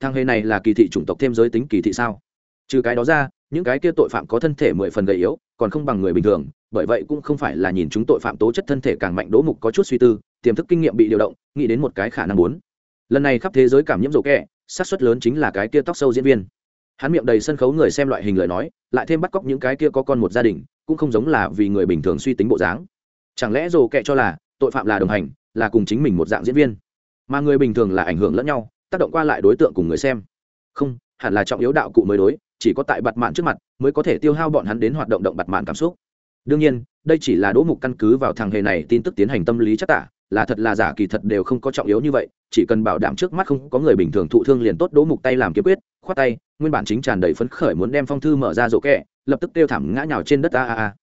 A: Thằng hề này là kỳ thị chủng tộc thêm giới tính kỳ thị sao? Trừ cái đó ra, những cái kia tội phạm có thân thể mười phần gầy yếu, còn không bằng người bình thường, bởi vậy cũng không phải là nhìn chúng tội phạm tố chất thân thể càng mạnh đỗ mục có chút suy tư, tiềm thức kinh nghiệm bị điều động, nghĩ đến một cái khả năng muốn. Lần này khắp thế giới cảm nhiễm rổ kẹ xác suất lớn chính là cái kia tóc sâu diễn viên hắn miệng đầy sân khấu người xem loại hình lời nói, lại thêm bắt cóc những cái kia có con một gia đình, cũng không giống là vì người bình thường suy tính bộ dáng. Chẳng lẽ rồ kệ cho là tội phạm là đồng hành, là cùng chính mình một dạng diễn viên, mà người bình thường là ảnh hưởng lẫn nhau, tác động qua lại đối tượng cùng người xem? Không, hẳn là trọng yếu đạo cụ mới đối, chỉ có tại bặt mạn trước mặt mới có thể tiêu hao bọn hắn đến hoạt động động bặt mạn cảm xúc. Đương nhiên, đây chỉ là đỗ mục căn cứ vào thằng hề này tin tức tiến hành tâm lý chắc tả là thật là giả, kỳ thật đều không có trọng yếu như vậy, chỉ cần bảo đảm trước mắt không có người bình thường thụ thương liền tốt, đỗ mục tay làm kiếm quyết, khoát tay, nguyên bản chính tràn đầy phấn khởi muốn đem phong thư mở ra rổ kẹ, lập tức kêu thảm ngã nhào trên đất, a a a.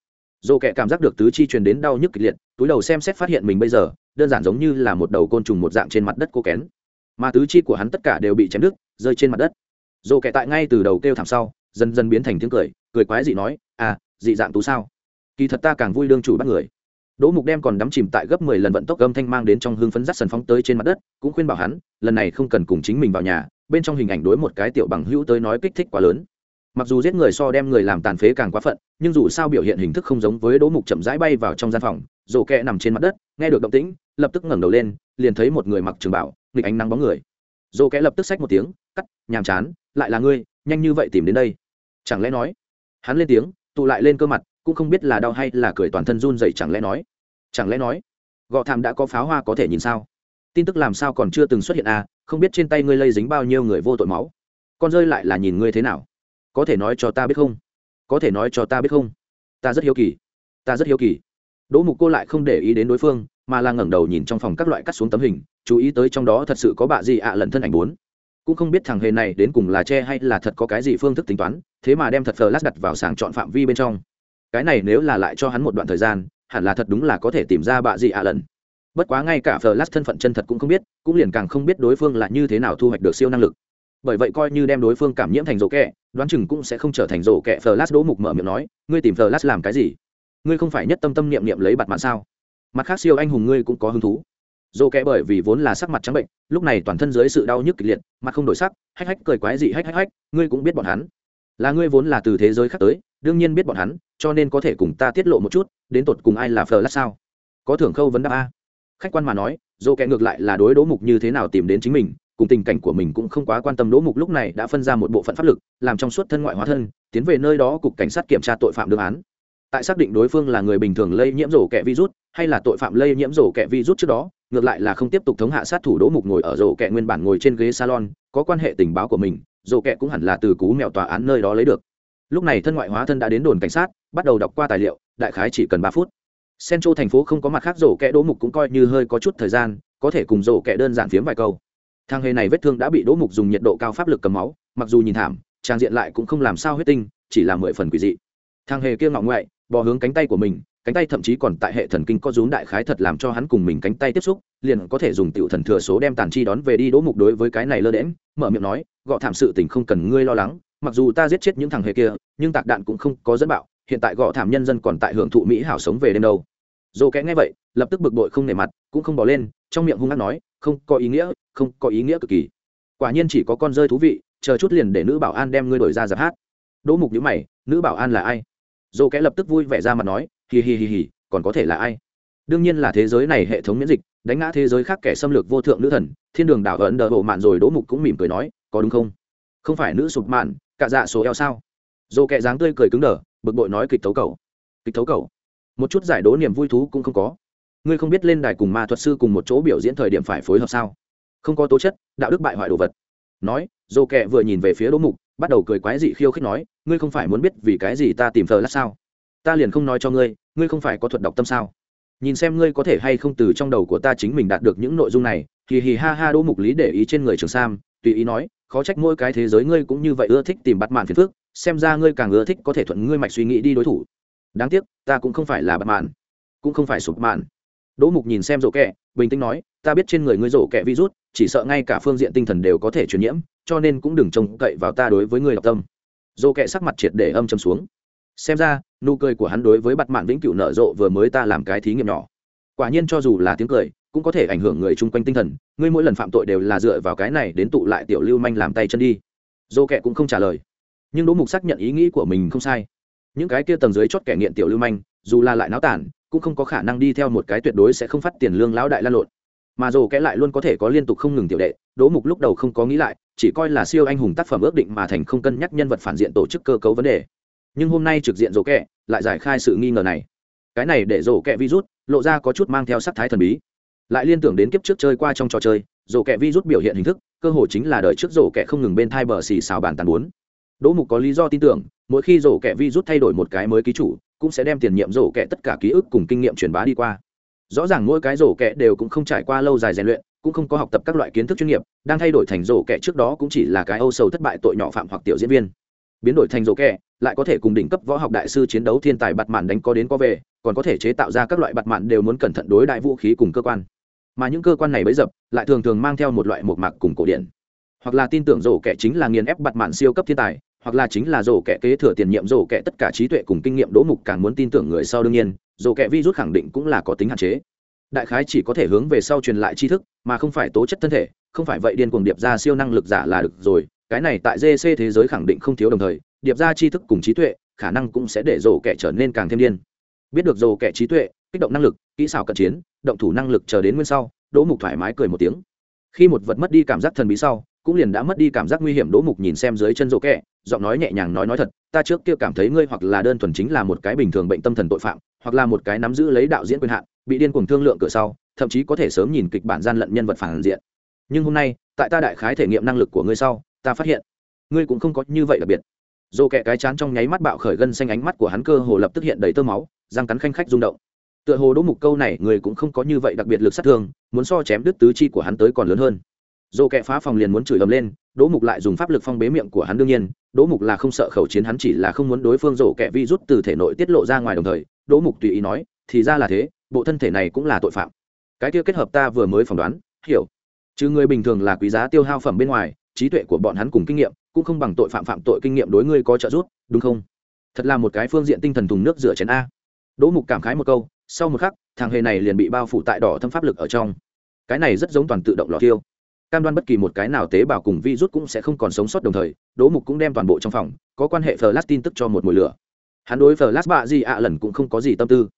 A: Rổ kẹ cảm giác được tứ chi truyền đến đau nhức kịch liệt, túi đầu xem xét phát hiện mình bây giờ, đơn giản giống như là một đầu côn trùng một dạng trên mặt đất cô kén. Mà tứ chi của hắn tất cả đều bị chém đứt, rơi trên mặt đất. Rổ kẹ tại ngay từ đầu kêu thảm sau, dần dần biến thành tiếng cười cười quái dị nói à dị dạng tú sao? Kỳ thật ta càng vui đương chủ bắt người. Đỗ Mục đem còn đắm chìm tại gấp mười lần vận tốc âm thanh mang đến trong hương phấn dắt sần phóng tới trên mặt đất, cũng khuyên bảo hắn, lần này không cần cùng chính mình vào nhà, bên trong hình ảnh đối một cái tiểu bằng hữu tới nói kích thích quá lớn. Mặc dù giết người so đem người làm tàn phế càng quá phận, nhưng dù sao biểu hiện hình thức không giống với Đỗ Mục chậm rãi bay vào trong gian phòng, rồ kẹ nằm trên mặt đất, nghe được động tĩnh, lập tức ngẩng đầu lên, liền thấy một người mặc trường bảo, nghịch ánh nắng bóng người. Rồ kẹ lập tức xách một tiếng, cắt, nhàm chán, lại là ngươi, nhanh như vậy tìm đến đây. Chẳng lẽ nói? Hắn lên tiếng, tụ lại lên cơ mặt, cũng không biết là đau hay là cười toàn thân run rẩy chẳng lẽ nói. Chẳng lẽ nói, gọ thảm đã có pháo hoa có thể nhìn sao? Tin tức làm sao còn chưa từng xuất hiện à không biết trên tay ngươi lây dính bao nhiêu người vô tội máu. Con rơi lại là nhìn ngươi thế nào? Có thể nói cho ta biết không? Có thể nói cho ta biết không? Ta rất hiếu kỳ. Ta rất hiếu kỳ. Đỗ mục cô lại không để ý đến đối phương, mà là ngẩng đầu nhìn trong phòng các loại cắt xuống tấm hình, chú ý tới trong đó thật sự có bạ gì ạ à lẫn thân ảnh bốn. Cũng không biết thằng hề này đến cùng là che hay là thật có cái gì phương thức tính toán, thế mà đem thật phờ lát đặt vào sàng chọn phạm vi bên trong cái này nếu là lại cho hắn một đoạn thời gian, hẳn là thật đúng là có thể tìm ra bạ gì ạ lần. Bất quá ngay cả flash thân phận chân thật cũng không biết, cũng liền càng không biết đối phương là như thế nào thu hoạch được siêu năng lực. Bởi vậy coi như đem đối phương cảm nhiễm thành rổ kẹ, đoán chừng cũng sẽ không trở thành rổ kẹ flash đỗ mục mở miệng nói, ngươi tìm flash làm cái gì? Ngươi không phải nhất tâm tâm niệm niệm lấy bặt mạng sao? Mặt khác siêu anh hùng ngươi cũng có hứng thú. Dồ kẽ bởi vì vốn là sắc mặt trắng bệnh, lúc này toàn thân dưới sự đau nhức kịch liệt, mặt không đổi sắc, hách hách cười quái gì hách hách hách, ngươi cũng biết bọn hắn. Là ngươi vốn là từ thế giới khác tới, đương nhiên biết bọn hắn cho nên có thể cùng ta tiết lộ một chút, đến tột cùng ai là phờ lát sao? Có thưởng khâu vấn đáp a. Khách quan mà nói dồ kẻ ngược lại là đối đố mục như thế nào tìm đến chính mình, cùng tình cảnh của mình cũng không quá quan tâm đố mục lúc này đã phân ra một bộ phận pháp lực, làm trong suốt thân ngoại hóa thân, tiến về nơi đó cục cảnh sát kiểm tra tội phạm đương án. Tại xác định đối phương là người bình thường lây nhiễm rổ kẹ virus, hay là tội phạm lây nhiễm rổ kẹ virus trước đó, ngược lại là không tiếp tục thống hạ sát thủ đỗ mục ngồi ở rổ kẹ nguyên bản ngồi trên ghế salon, có quan hệ tình báo của mình, rổ kẹ cũng hẳn là từ cú mèo tòa án nơi đó lấy được lúc này thân ngoại hóa thân đã đến đồn cảnh sát, bắt đầu đọc qua tài liệu, đại khái chỉ cần ba phút. Centro thành phố không có mặt khác, rổ kẻ đỗ mục cũng coi như hơi có chút thời gian, có thể cùng rổ kẻ đơn giản phiếm vài câu. Thang hề này vết thương đã bị đỗ mục dùng nhiệt độ cao pháp lực cầm máu, mặc dù nhìn thảm, trang diện lại cũng không làm sao huyết tinh, chỉ là mười phần quỷ dị. Thang hề kia ngọ ngoại, bò hướng cánh tay của mình, cánh tay thậm chí còn tại hệ thần kinh có rúm đại khái thật làm cho hắn cùng mình cánh tay tiếp xúc, liền có thể dùng tiểu thần thừa số đem tàn chi đón về đi. Đỗ mục đối với cái này lơ đễm mở miệng nói, gọ thảm sự tình không cần ngươi lo lắng mặc dù ta giết chết những thằng hề kia, nhưng tạc đạn cũng không có dẫn bạo, hiện tại gõ thảm nhân dân còn tại hưởng thụ mỹ hảo sống về đêm đâu. Dồ kẽ nghe vậy, lập tức bực bội không nể mặt, cũng không bỏ lên, trong miệng hung hát nói, không có ý nghĩa, không có ý nghĩa cực kỳ. Quả nhiên chỉ có con rơi thú vị, chờ chút liền để nữ bảo an đem ngươi đổi ra giáp hát. Đỗ mục nhữ mày, nữ bảo an là ai? Dồ kẽ lập tức vui vẻ ra mặt nói, hì hì hì hì, còn có thể là ai? Đương nhiên là thế giới này hệ thống miễn dịch, đánh ngã thế giới khác kẻ xâm lược vô thượng nữ thần, thiên đường đảo ấn đờ bộ mạn rồi đỗ mục cũng mỉm cười nói, có đúng không? Không phải nữ sụp mạn cả dạ số eo sao? Dồ kẹ dáng tươi cười cứng đờ, bực bội nói kịch thấu cầu. Kịch thấu cầu? Một chút giải đố niềm vui thú cũng không có. Ngươi không biết lên đài cùng ma thuật sư cùng một chỗ biểu diễn thời điểm phải phối hợp sao? Không có tố chất, đạo đức bại hoại đồ vật. Nói dồ kẹ vừa nhìn về phía đỗ mục, bắt đầu cười quái dị khiêu khích nói, ngươi không phải muốn biết vì cái gì ta tìm thờ lát sao? Ta liền không nói cho ngươi ngươi không phải có thuật đọc tâm sao? Nhìn xem ngươi có thể hay không từ trong đầu của ta chính mình đạt được những nội dung này. Thì hì ha ha, đỗ mục lý để ý trên người trường sam, tùy ý nói khó trách mỗi cái thế giới ngươi cũng như vậy ưa thích tìm bắt mạn phiền phước xem ra ngươi càng ưa thích có thể thuận ngươi mạch suy nghĩ đi đối thủ. Đáng tiếc, ta cũng không phải là bắt mạn, cũng không phải sụp mạn. Đỗ mục nhìn xem rổ kẹ, bình tĩnh nói, ta biết trên người ngươi rổ kẹ virus, chỉ sợ ngay cả phương diện tinh thần đều có thể truyền nhiễm, cho nên cũng đừng trông cậy vào ta đối với ngươi đọc tâm. Rổ kẹ sắc mặt triệt để âm châm xuống. Xem ra, nụ cười của hắn đối với bắt mạn vĩnh cửu nở rộ vừa mới ta làm cái thí nghiệm nhỏ. Quả nhiên cho dù là tiếng cười cũng có thể ảnh hưởng người chung quanh tinh thần, ngươi mỗi lần phạm tội đều là dựa vào cái này đến tụ lại tiểu lưu manh làm tay chân đi. Dô kệ cũng không trả lời. Nhưng đỗ mục xác nhận ý nghĩ của mình không sai. Những cái kia tầng dưới chót kẻ nghiện tiểu lưu manh, dù là lại náo tản, cũng không có khả năng đi theo một cái tuyệt đối sẽ không phát tiền lương lão đại lan lộn. Mà dồ kẽ lại luôn có thể có liên tục không ngừng tiểu đệ, đỗ mục lúc đầu không có nghĩ lại, chỉ coi là siêu anh hùng tác phẩm ước định mà thành không cân nhắc nhân vật phản diện tổ chức cơ cấu vấn đề. Nhưng hôm nay trực diện dồ kẽ lại giải khai sự nghi ngờ này. Cái này để dồ kẽ virus lộ ra có chút mang theo sắc thái thần bí lại liên tưởng đến kiếp trước chơi qua trong trò chơi, rổ kẹ rút biểu hiện hình thức, cơ hồ chính là đời trước rổ kẹ không ngừng bên thai bờ xì xào bàn tàn bốn. Đỗ mục có lý do tin tưởng, mỗi khi rổ kẹ rút thay đổi một cái mới ký chủ, cũng sẽ đem tiền nhiệm rổ kẹ tất cả ký ức cùng kinh nghiệm truyền bá đi qua. Rõ ràng mỗi cái rổ kẹ đều cũng không trải qua lâu dài rèn luyện, cũng không có học tập các loại kiến thức chuyên nghiệp, đang thay đổi thành rổ kẹ trước đó cũng chỉ là cái âu sầu thất bại tội nhỏ phạm hoặc tiểu diễn viên. Biến đổi thành rổ kẹ lại có thể cùng đỉnh cấp võ học đại sư chiến đấu thiên tài bặt mạn đánh có đến có về, còn có thể chế tạo ra các loại bặt mạn đều muốn cẩn thận đối đại vũ khí cùng cơ quan mà những cơ quan này bấy dập, lại thường thường mang theo một loại một mạc cùng cổ điển. Hoặc là tin tưởng rổ kẻ chính là nghiền ép bặt mạn siêu cấp thiên tài, hoặc là chính là rổ kẻ kế thừa tiền nhiệm rổ kẻ tất cả trí tuệ cùng kinh nghiệm đỗ mục càng muốn tin tưởng người sau đương nhiên, rổ kẻ vi rút khẳng định cũng là có tính hạn chế. Đại khái chỉ có thể hướng về sau truyền lại tri thức, mà không phải tố chất thân thể, không phải vậy điên cuồng điệp ra siêu năng lực giả là được rồi, cái này tại gc thế giới khẳng định không thiếu đồng thời, điệp ra tri thức cùng trí tuệ, khả năng cũng sẽ để rổ kẻ trở nên càng thêm điên. Biết được rổ kẻ trí tuệ kích động năng lực, kỹ xảo cận chiến, động thủ năng lực chờ đến nguyên sau, đỗ mục thoải mái cười một tiếng. Khi một vật mất đi cảm giác thần bí sau, cũng liền đã mất đi cảm giác nguy hiểm, đỗ mục nhìn xem dưới chân rổ kẹ, giọng nói nhẹ nhàng nói nói thật, ta trước kia cảm thấy ngươi hoặc là đơn thuần chính là một cái bình thường bệnh tâm thần tội phạm, hoặc là một cái nắm giữ lấy đạo diễn quyền hạn, bị điên cuồng thương lượng cửa sau, thậm chí có thể sớm nhìn kịch bản gian lận nhân vật phản diện. Nhưng hôm nay, tại ta đại khái thể nghiệm năng lực của ngươi sau, ta phát hiện, ngươi cũng không có như vậy đặc biệt. Dồ kẹ cái chán trong nháy mắt bạo khởi, gân xanh ánh mắt của hắn cơ hồ lập tức hiện đầy tơ máu, răng cắn khanh khách rung động tựa hồ đỗ mục câu này người cũng không có như vậy đặc biệt lực sát thương, muốn so chém đứt tứ chi của hắn tới còn lớn hơn. Dồ kẹ phá phòng liền muốn chửi ầm lên, đỗ mục lại dùng pháp lực phong bế miệng của hắn đương nhiên, đỗ mục là không sợ khẩu chiến hắn chỉ là không muốn đối phương dồ kẹ vi rút từ thể nội tiết lộ ra ngoài đồng thời, đỗ mục tùy ý nói, thì ra là thế, bộ thân thể này cũng là tội phạm. Cái kia kết hợp ta vừa mới phỏng đoán, hiểu. Chứ người bình thường là quý giá tiêu hao phẩm bên ngoài, trí tuệ của bọn hắn cùng kinh nghiệm, cũng không bằng tội phạm phạm tội kinh nghiệm đối ngươi có trợ giúp, đúng không? Thật là một cái phương diện tinh thần thùng nước rửa chén a. Đỗ mục cảm khái một câu sau một khắc, thằng hề này liền bị bao phủ tại đỏ thâm pháp lực ở trong. Cái này rất giống toàn tự động lò thiêu. Cam đoan bất kỳ một cái nào tế bào cùng virus cũng sẽ không còn sống sót đồng thời, đỗ mục cũng đem toàn bộ trong phòng, có quan hệ flash tin tức cho một mùi lửa. Hắn đối flash bạ gì ạ lần cũng không có gì tâm tư.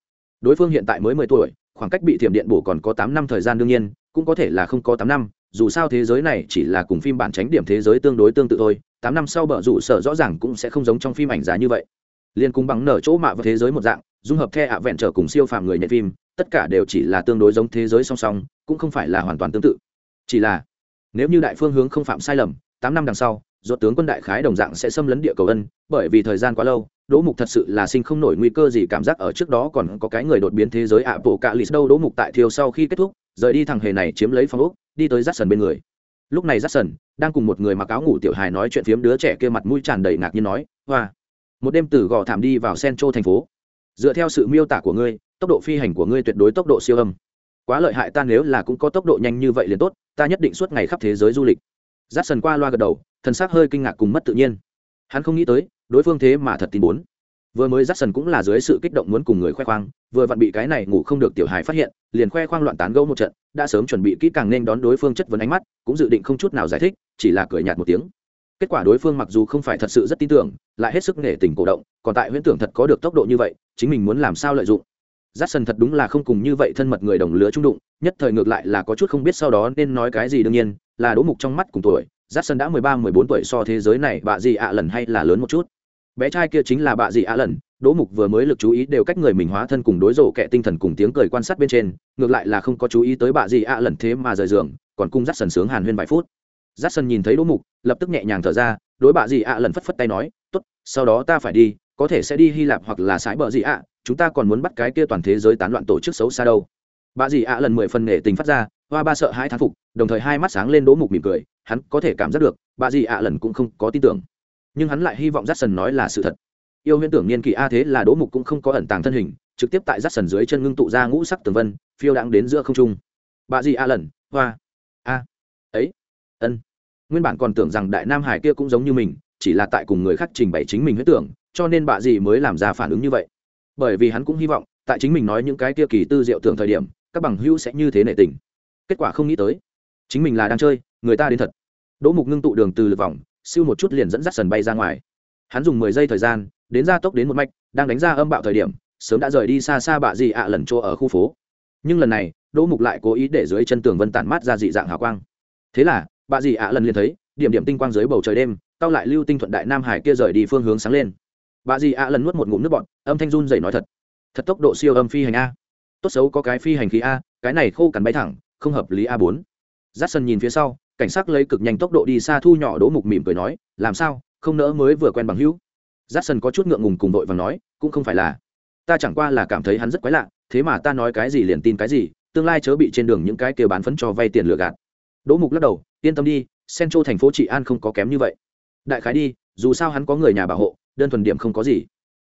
A: Đối phương hiện tại mới mười tuổi, khoảng cách bị thiểm điện bổ còn có tám năm thời gian đương nhiên, cũng có thể là không có tám năm, dù sao thế giới này chỉ là cùng phim bản tránh điểm thế giới tương đối tương tự thôi, tám năm sau bờ rủ sở rõ ràng cũng sẽ không giống trong phim ảnh giá như vậy liên cùng bằng nở chỗ mạ vào thế giới một dạng, dung hợp the ạ vẹn trở cùng siêu phàm người nhện phim, tất cả đều chỉ là tương đối giống thế giới song song, cũng không phải là hoàn toàn tương tự. Chỉ là, nếu như đại phương hướng không phạm sai lầm, tám năm đằng sau ruột tướng quân đại khái đồng dạng sẽ xâm lấn địa cầu ân, bởi vì thời gian quá lâu, đỗ mục thật sự là sinh không nổi nguy cơ gì cảm giác ở trước đó còn có cái người đột biến thế giới ạ bộ cạ lì đâu đỗ mục tại thiêu sau khi kết thúc, rời đi thằng hề này chiếm lấy phòng úc đi tới rát sần bên người. Lúc này rát sần, đang cùng một người mặc áo ngủ tiểu hài nói chuyện phiếm đứa trẻ kia mặt mũi tràn đầy ngạc nhiên nói, hoa một đêm từ gò thảm đi vào centro thành phố. Dựa theo sự miêu tả của ngươi, tốc độ phi hành của ngươi tuyệt đối tốc độ siêu âm. Quá lợi hại ta nếu là cũng có tốc độ nhanh như vậy liền tốt, ta nhất định suốt ngày khắp thế giới du lịch. J a c k s o n qua loa gật đầu, thần s ắ c hơi kinh ngạc cùng mất tự nhiên. Hắn không nghĩ tới, đối phương thế mà thật tin bốn vừa mới j a c k s o n cũng là dưới sự kích động muốn cùng người khoe khoang, vừa vặn bị cái này ngủ không được tiểu hài phát hiện, liền khoe khoang loạn tán gẫu một trận, đã sớm chuẩn bị kỹ càng nên đón đối phương chất vấn ánh mắt, cũng dự định không chút nào giải thích, chỉ là cười nhạt một tiếng kết quả đối phương mặc dù không phải thật sự rất tin tưởng, lại hết sức nể tình cổ động, còn tại huyễn tưởng thật có được tốc độ như vậy, chính mình muốn làm sao lợi dụng. J a thật đúng là không cùng như vậy thân mật người đồng lứa trung đụng, nhất thời ngược lại là có chút không biết sau đó nên nói cái gì đương nhiên, là đỗ mục trong mắt cùng tuổi j a đã mười ba, mười bốn tuổi so thế giới này bạ gì ạ à lần hay là lớn một chút. Bé trai kia chính là bạ gì ạ à lần, đỗ mục vừa mới lực chú ý đều cách người mình hóa thân cùng đối rộ kệ tinh thần cùng tiếng cười quan sát bên trên, ngược lại là không có chú ý tới bạ gì ạ à lần thế mà rời giường, còn cung dắt sần sướng hàn huyên vài phút giắt sân nhìn thấy đỗ mục, lập tức nhẹ nhàng thở ra, đối bạ gì ạ lần phất phất tay nói, tốt, sau đó ta phải đi, có thể sẽ đi hy lạp hoặc là sái bờ gì ạ, chúng ta còn muốn bắt cái kia toàn thế giới tán loạn tổ chức xấu xa đâu. Bạ gì ạ lần mười phần nể tình phát ra, hoa ba sợ hai thán phục, đồng thời hai mắt sáng lên đỗ mục mỉm cười, hắn có thể cảm giác được bà dì ạ lần cũng không có tin tưởng. Nhưng hắn lại hy vọng j a nói là sự thật. Yêu huyễn tưởng niên kỳ a thế là đỗ mục cũng không có ẩn tàng thân hình, trực tiếp tại j a dưới chân ngưng tụ ra ngũ sắc tường vân, phiêu đáng đến giữa không trung. Bà dì ạ lần, hoa, a, ấy nguyên bản còn tưởng rằng đại nam hải kia cũng giống như mình, chỉ là tại cùng người khác trình bày chính mình huyết tưởng, cho nên bạ gì mới làm ra phản ứng như vậy. Bởi vì hắn cũng hy vọng, tại chính mình nói những cái kia kỳ tư diệu tưởng thời điểm, các bằng hữu sẽ như thế nệ tình. Kết quả không nghĩ tới, chính mình là đang chơi, người ta đến thật. Đỗ mục ngưng tụ đường từ lực vòng, siêu một chút liền dẫn dắt sần bay ra ngoài. Hắn dùng mười giây thời gian, đến ra tốc đến một mạch, đang đánh ra âm bạo thời điểm, sớm đã rời đi xa xa bạ dị ạ lần chỗ ở khu phố. Nhưng lần này, đỗ mục lại cố ý để dưới chân tường vân tản mát ra dị dạng hào quang. Thế là bà dì ạ lần liền thấy, điểm điểm tinh quang dưới bầu trời đêm tao lại lưu tinh thuận đại nam hải kia rời đi phương hướng sáng lên. Bà dì ạ lần nuốt một ngụm nước bọn âm thanh run dậy nói thật. Thật tốc độ siêu âm phi hành a. Tốt xấu có cái phi hành khí a, cái này khô cằn bay thẳng, không hợp lý a bốn. Giắt sân nhìn phía sau, cảnh sát lấy cực nhanh tốc độ đi xa thu nhỏ đỗ mục mỉm cười nói, làm sao? Không nỡ mới vừa quen bằng hữu. Giắt sân có chút ngượng ngùng cùng đội và nói, cũng không phải là. Ta chẳng qua là cảm thấy hắn rất quái lạ, thế mà ta nói cái gì liền tin cái gì, tương lai chớ bị trên đường những cái kêu bán phấn cho vay tiền lừa gạt đỗ mục lắc đầu, yên tâm đi, central thành phố trị an không có kém như vậy. Đại khái đi, dù sao hắn có người nhà bảo hộ, đơn thuần điểm không có gì.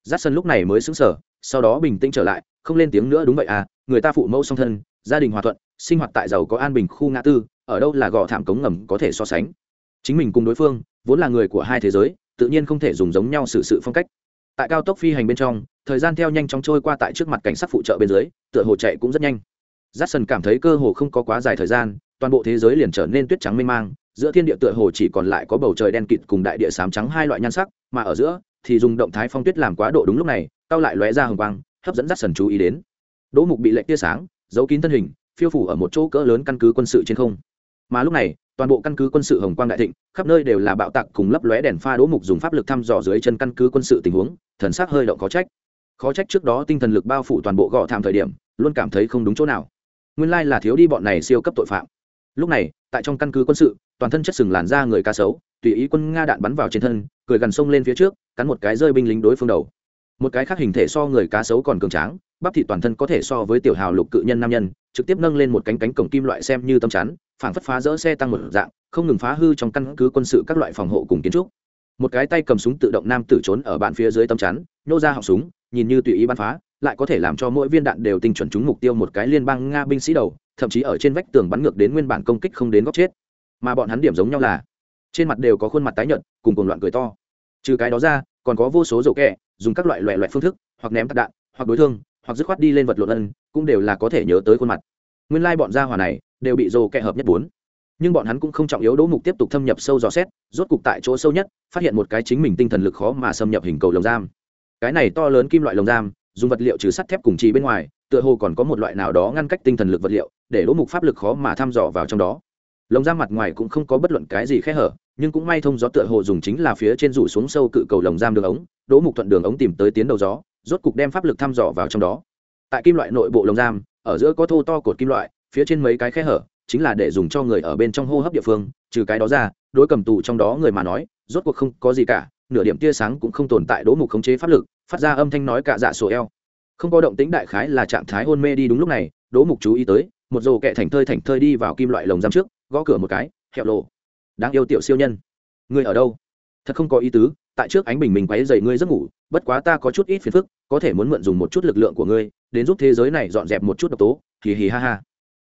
A: Giắt sân lúc này mới xứng sở sau đó bình tĩnh trở lại, không lên tiếng nữa, đúng vậy à người ta phụ mẫu song thân, gia đình hòa thuận, sinh hoạt tại giàu có an bình khu ngã tư, ở đâu là gò thảm cống ngầm có thể so sánh. Chính mình cùng đối phương, vốn là người của hai thế giới, tự nhiên không thể dùng giống nhau sự sự phong cách. Tại cao tốc phi hành bên trong, thời gian theo nhanh chóng trôi qua tại trước mặt cảnh sát phụ trợ bên dưới, tựa hồ chạy cũng rất nhanh. J a cảm thấy cơ hồ không có quá dài thời gian toàn bộ thế giới liền trở nên tuyết trắng mênh mang, giữa thiên địa tựa hồ chỉ còn lại có bầu trời đen kịt cùng đại địa sám trắng hai loại nhan sắc, mà ở giữa thì dùng động thái phong tuyết làm quá độ đúng lúc này tao lại lóe ra hồng quang, hấp dẫn dắt sần chú ý đến. Đỗ mục bị lệnh tia sáng, giấu kín thân hình, phiêu phủ ở một chỗ cỡ lớn căn cứ quân sự trên không. Mà lúc này, toàn bộ căn cứ quân sự hồng quang đại thịnh, khắp nơi đều là bạo tạc cùng lấp lóe đèn pha đỗ mục dùng pháp lực thăm dò dưới chân căn cứ quân sự tình huống, thần sắc hơi động khó trách. Khó trách trước đó tinh thần lực bao phủ toàn bộ gò thảm thời điểm, luôn cảm thấy không đúng chỗ nào. Nguyên lai là thiếu đi bọn này siêu cấp tội phạm lúc này, tại trong căn cứ quân sự, toàn thân chất sừng làn ra người ca sấu, tùy ý quân nga đạn bắn vào trên thân, cười gần sông lên phía trước, cắn một cái rơi binh lính đối phương đầu. Một cái khác hình thể so người cá sấu còn cường tráng, bắp thị toàn thân có thể so với tiểu hào lục cự nhân nam nhân, trực tiếp nâng lên một cánh cánh cổng kim loại xem như tâm chắn, phảng phất phá rỡ xe tăng một dạng, không ngừng phá hư trong căn cứ quân sự các loại phòng hộ cùng kiến trúc. Một cái tay cầm súng tự động nam tử trốn ở bàn phía dưới tâm chắn, nhô ra họng súng, nhìn như tùy ý bắn phá, lại có thể làm cho mỗi viên đạn đều tinh chuẩn trúng mục tiêu một cái liên bang nga binh sĩ đầu thậm chí ở trên vách tường bắn ngược đến nguyên bản công kích không đến góc chết. Mà bọn hắn điểm giống nhau là, trên mặt đều có khuôn mặt tái nhợt, cùng cùng loạn cười to. Trừ cái đó ra, còn có vô số dầu kẹ, dùng các loại loại loại phương thức, hoặc ném tạc đạn, hoặc đối thương, hoặc dứt khoát đi lên vật lộn ân, cũng đều là có thể nhớ tới khuôn mặt. Nguyên lai bọn gia hỏa này đều bị dầu kẹ hợp nhất bốn. Nhưng bọn hắn cũng không trọng yếu đỗ mục tiếp tục thâm nhập sâu dò xét, rốt cục tại chỗ sâu nhất, phát hiện một cái chính mình tinh thần lực khó mà xâm nhập hình cầu lồng giam. Cái này to lớn kim loại lồng giam dùng vật liệu trừ sắt thép cùng trì bên ngoài, tựa hồ còn có một loại nào đó ngăn cách tinh thần lực vật liệu, để đỗ mục pháp lực khó mà thăm dò vào trong đó. Lồng giam mặt ngoài cũng không có bất luận cái gì khe hở, nhưng cũng may thông gió tựa hồ dùng chính là phía trên rủ xuống sâu cự cầu lồng giam đường ống, đỗ mục thuận đường ống tìm tới tiến đầu gió, rốt cục đem pháp lực thăm dò vào trong đó. Tại kim loại nội bộ lồng giam, ở giữa có thô to cột kim loại, phía trên mấy cái khe hở, chính là để dùng cho người ở bên trong hô hấp địa phương, trừ cái đó ra, đối cầm tù trong đó người mà nói, rốt cuộc không có gì cả nửa điểm tia sáng cũng không tồn tại đỗ mục khống chế pháp lực, phát ra âm thanh nói cả dạ sổ eo. Không có động tĩnh đại khái là trạng thái hôn mê đi đúng lúc này, đỗ mục chú ý tới, một rồ kẹ thành thơi thành thơi đi vào kim loại lồng giam trước, gõ cửa một cái, hẹo lộ. Đáng yêu tiểu siêu nhân. Ngươi ở đâu? Thật không có ý tứ, tại trước ánh bình mình quấy dậy ngươi giấc ngủ, bất quá ta có chút ít phiền phức, có thể muốn mượn dùng một chút lực lượng của ngươi, đến giúp thế giới này dọn dẹp một chút độc tố. Hì hì ha ha.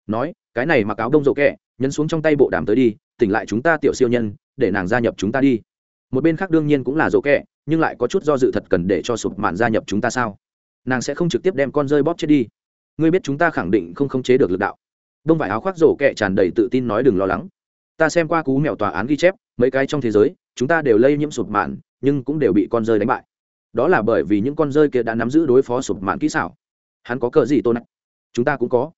A: Nói, cái này mặc áo đông rộ kẹ, nhấn xuống trong tay bộ đàm tới đi, tỉnh lại chúng ta tiểu siêu nhân, để nàng gia nhập chúng ta đi một bên khác đương nhiên cũng là dỗ kẹ, nhưng lại có chút do dự thật cần để cho sụp mạn gia nhập chúng ta sao? Nàng sẽ không trực tiếp đem con rơi bóp chết đi. Ngươi biết chúng ta khẳng định không khống chế được lực đạo. Đông vải áo khoác rổ kẹ tràn đầy tự tin nói đừng lo lắng. Ta xem qua cú mèo tòa án ghi chép, mấy cái trong thế giới, chúng ta đều lây nhiễm sụp mạn, nhưng cũng đều bị con rơi đánh bại. Đó là bởi vì những con rơi kia đã nắm giữ đối phó sụp mạn kỹ xảo. Hắn có cờ gì tôn này chúng ta cũng có.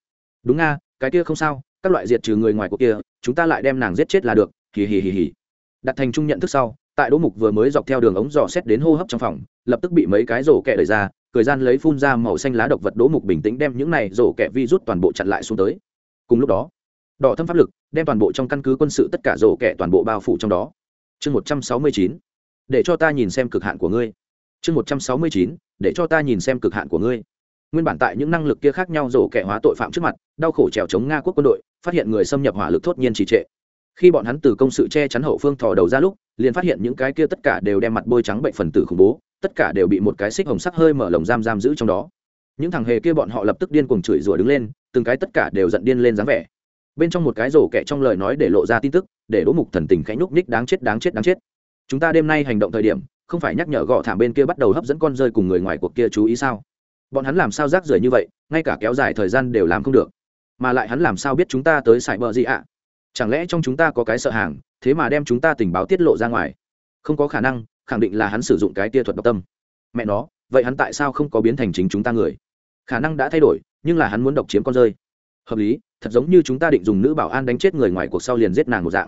A: Đúng nga, cái kia không sao, các loại diệt trừ người ngoài cuộc kia, chúng ta lại đem nàng giết chết là được. Hì hì hì hì. Đặt thành trung nhận thức sau tại đỗ mục vừa mới dọc theo đường ống dò xét đến hô hấp trong phòng, lập tức bị mấy cái rổ kẹ đẩy ra, cười gian lấy phun ra màu xanh lá độc vật đỗ mục bình tĩnh đem những này rổ kẹ vi rút toàn bộ chặn lại xuống tới. Cùng lúc đó, đỏ thâm pháp lực đem toàn bộ trong căn cứ quân sự tất cả rổ kẹ toàn bộ bao phủ trong đó. Chương một trăm sáu mươi chín, để cho ta nhìn xem cực hạn của ngươi. Chương một trăm sáu mươi chín, để cho ta nhìn xem cực hạn của ngươi. Nguyên bản tại những năng lực kia khác nhau rổ kẻ hóa tội phạm trước mặt, đau khổ trèo chống nga quốc quân đội, phát hiện người xâm nhập hỏa lực thốt nhiên trì trệ khi bọn hắn từ công sự che chắn hậu phương thò đầu ra lúc, liền phát hiện những cái kia tất cả đều đem mặt bôi trắng bệnh phần tử khủng bố, tất cả đều bị một cái xích hồng sắc hơi mở lồng giam giam giữ trong đó. Những thằng hề kia bọn họ lập tức điên cuồng chửi rủa đứng lên, từng cái tất cả đều giận điên lên dáng vẻ. Bên trong một cái rổ kẹ trong lời nói để lộ ra tin tức, để đỗ mục thần tình khẽ nhúc ních đáng chết đáng chết đáng chết. Chúng ta đêm nay hành động thời điểm, không phải nhắc nhở gõ thảm bên kia bắt đầu hấp dẫn con rơi cùng người ngoài cuộc kia chú ý sao? Bọn hắn làm sao rác rưởi như vậy, ngay cả kéo dài thời gian đều làm không được. Mà lại hắn làm sao biết chúng ta tới sải bờ gì ạ chẳng lẽ trong chúng ta có cái sợ hàng, thế mà đem chúng ta tình báo tiết lộ ra ngoài? Không có khả năng, khẳng định là hắn sử dụng cái tia thuật độc tâm. Mẹ nó, vậy hắn tại sao không có biến thành chính chúng ta người? Khả năng đã thay đổi, nhưng là hắn muốn độc chiếm con rơi. Hợp lý, thật giống như chúng ta định dùng nữ bảo an đánh chết người ngoài cuộc sau liền giết nàng một dạng.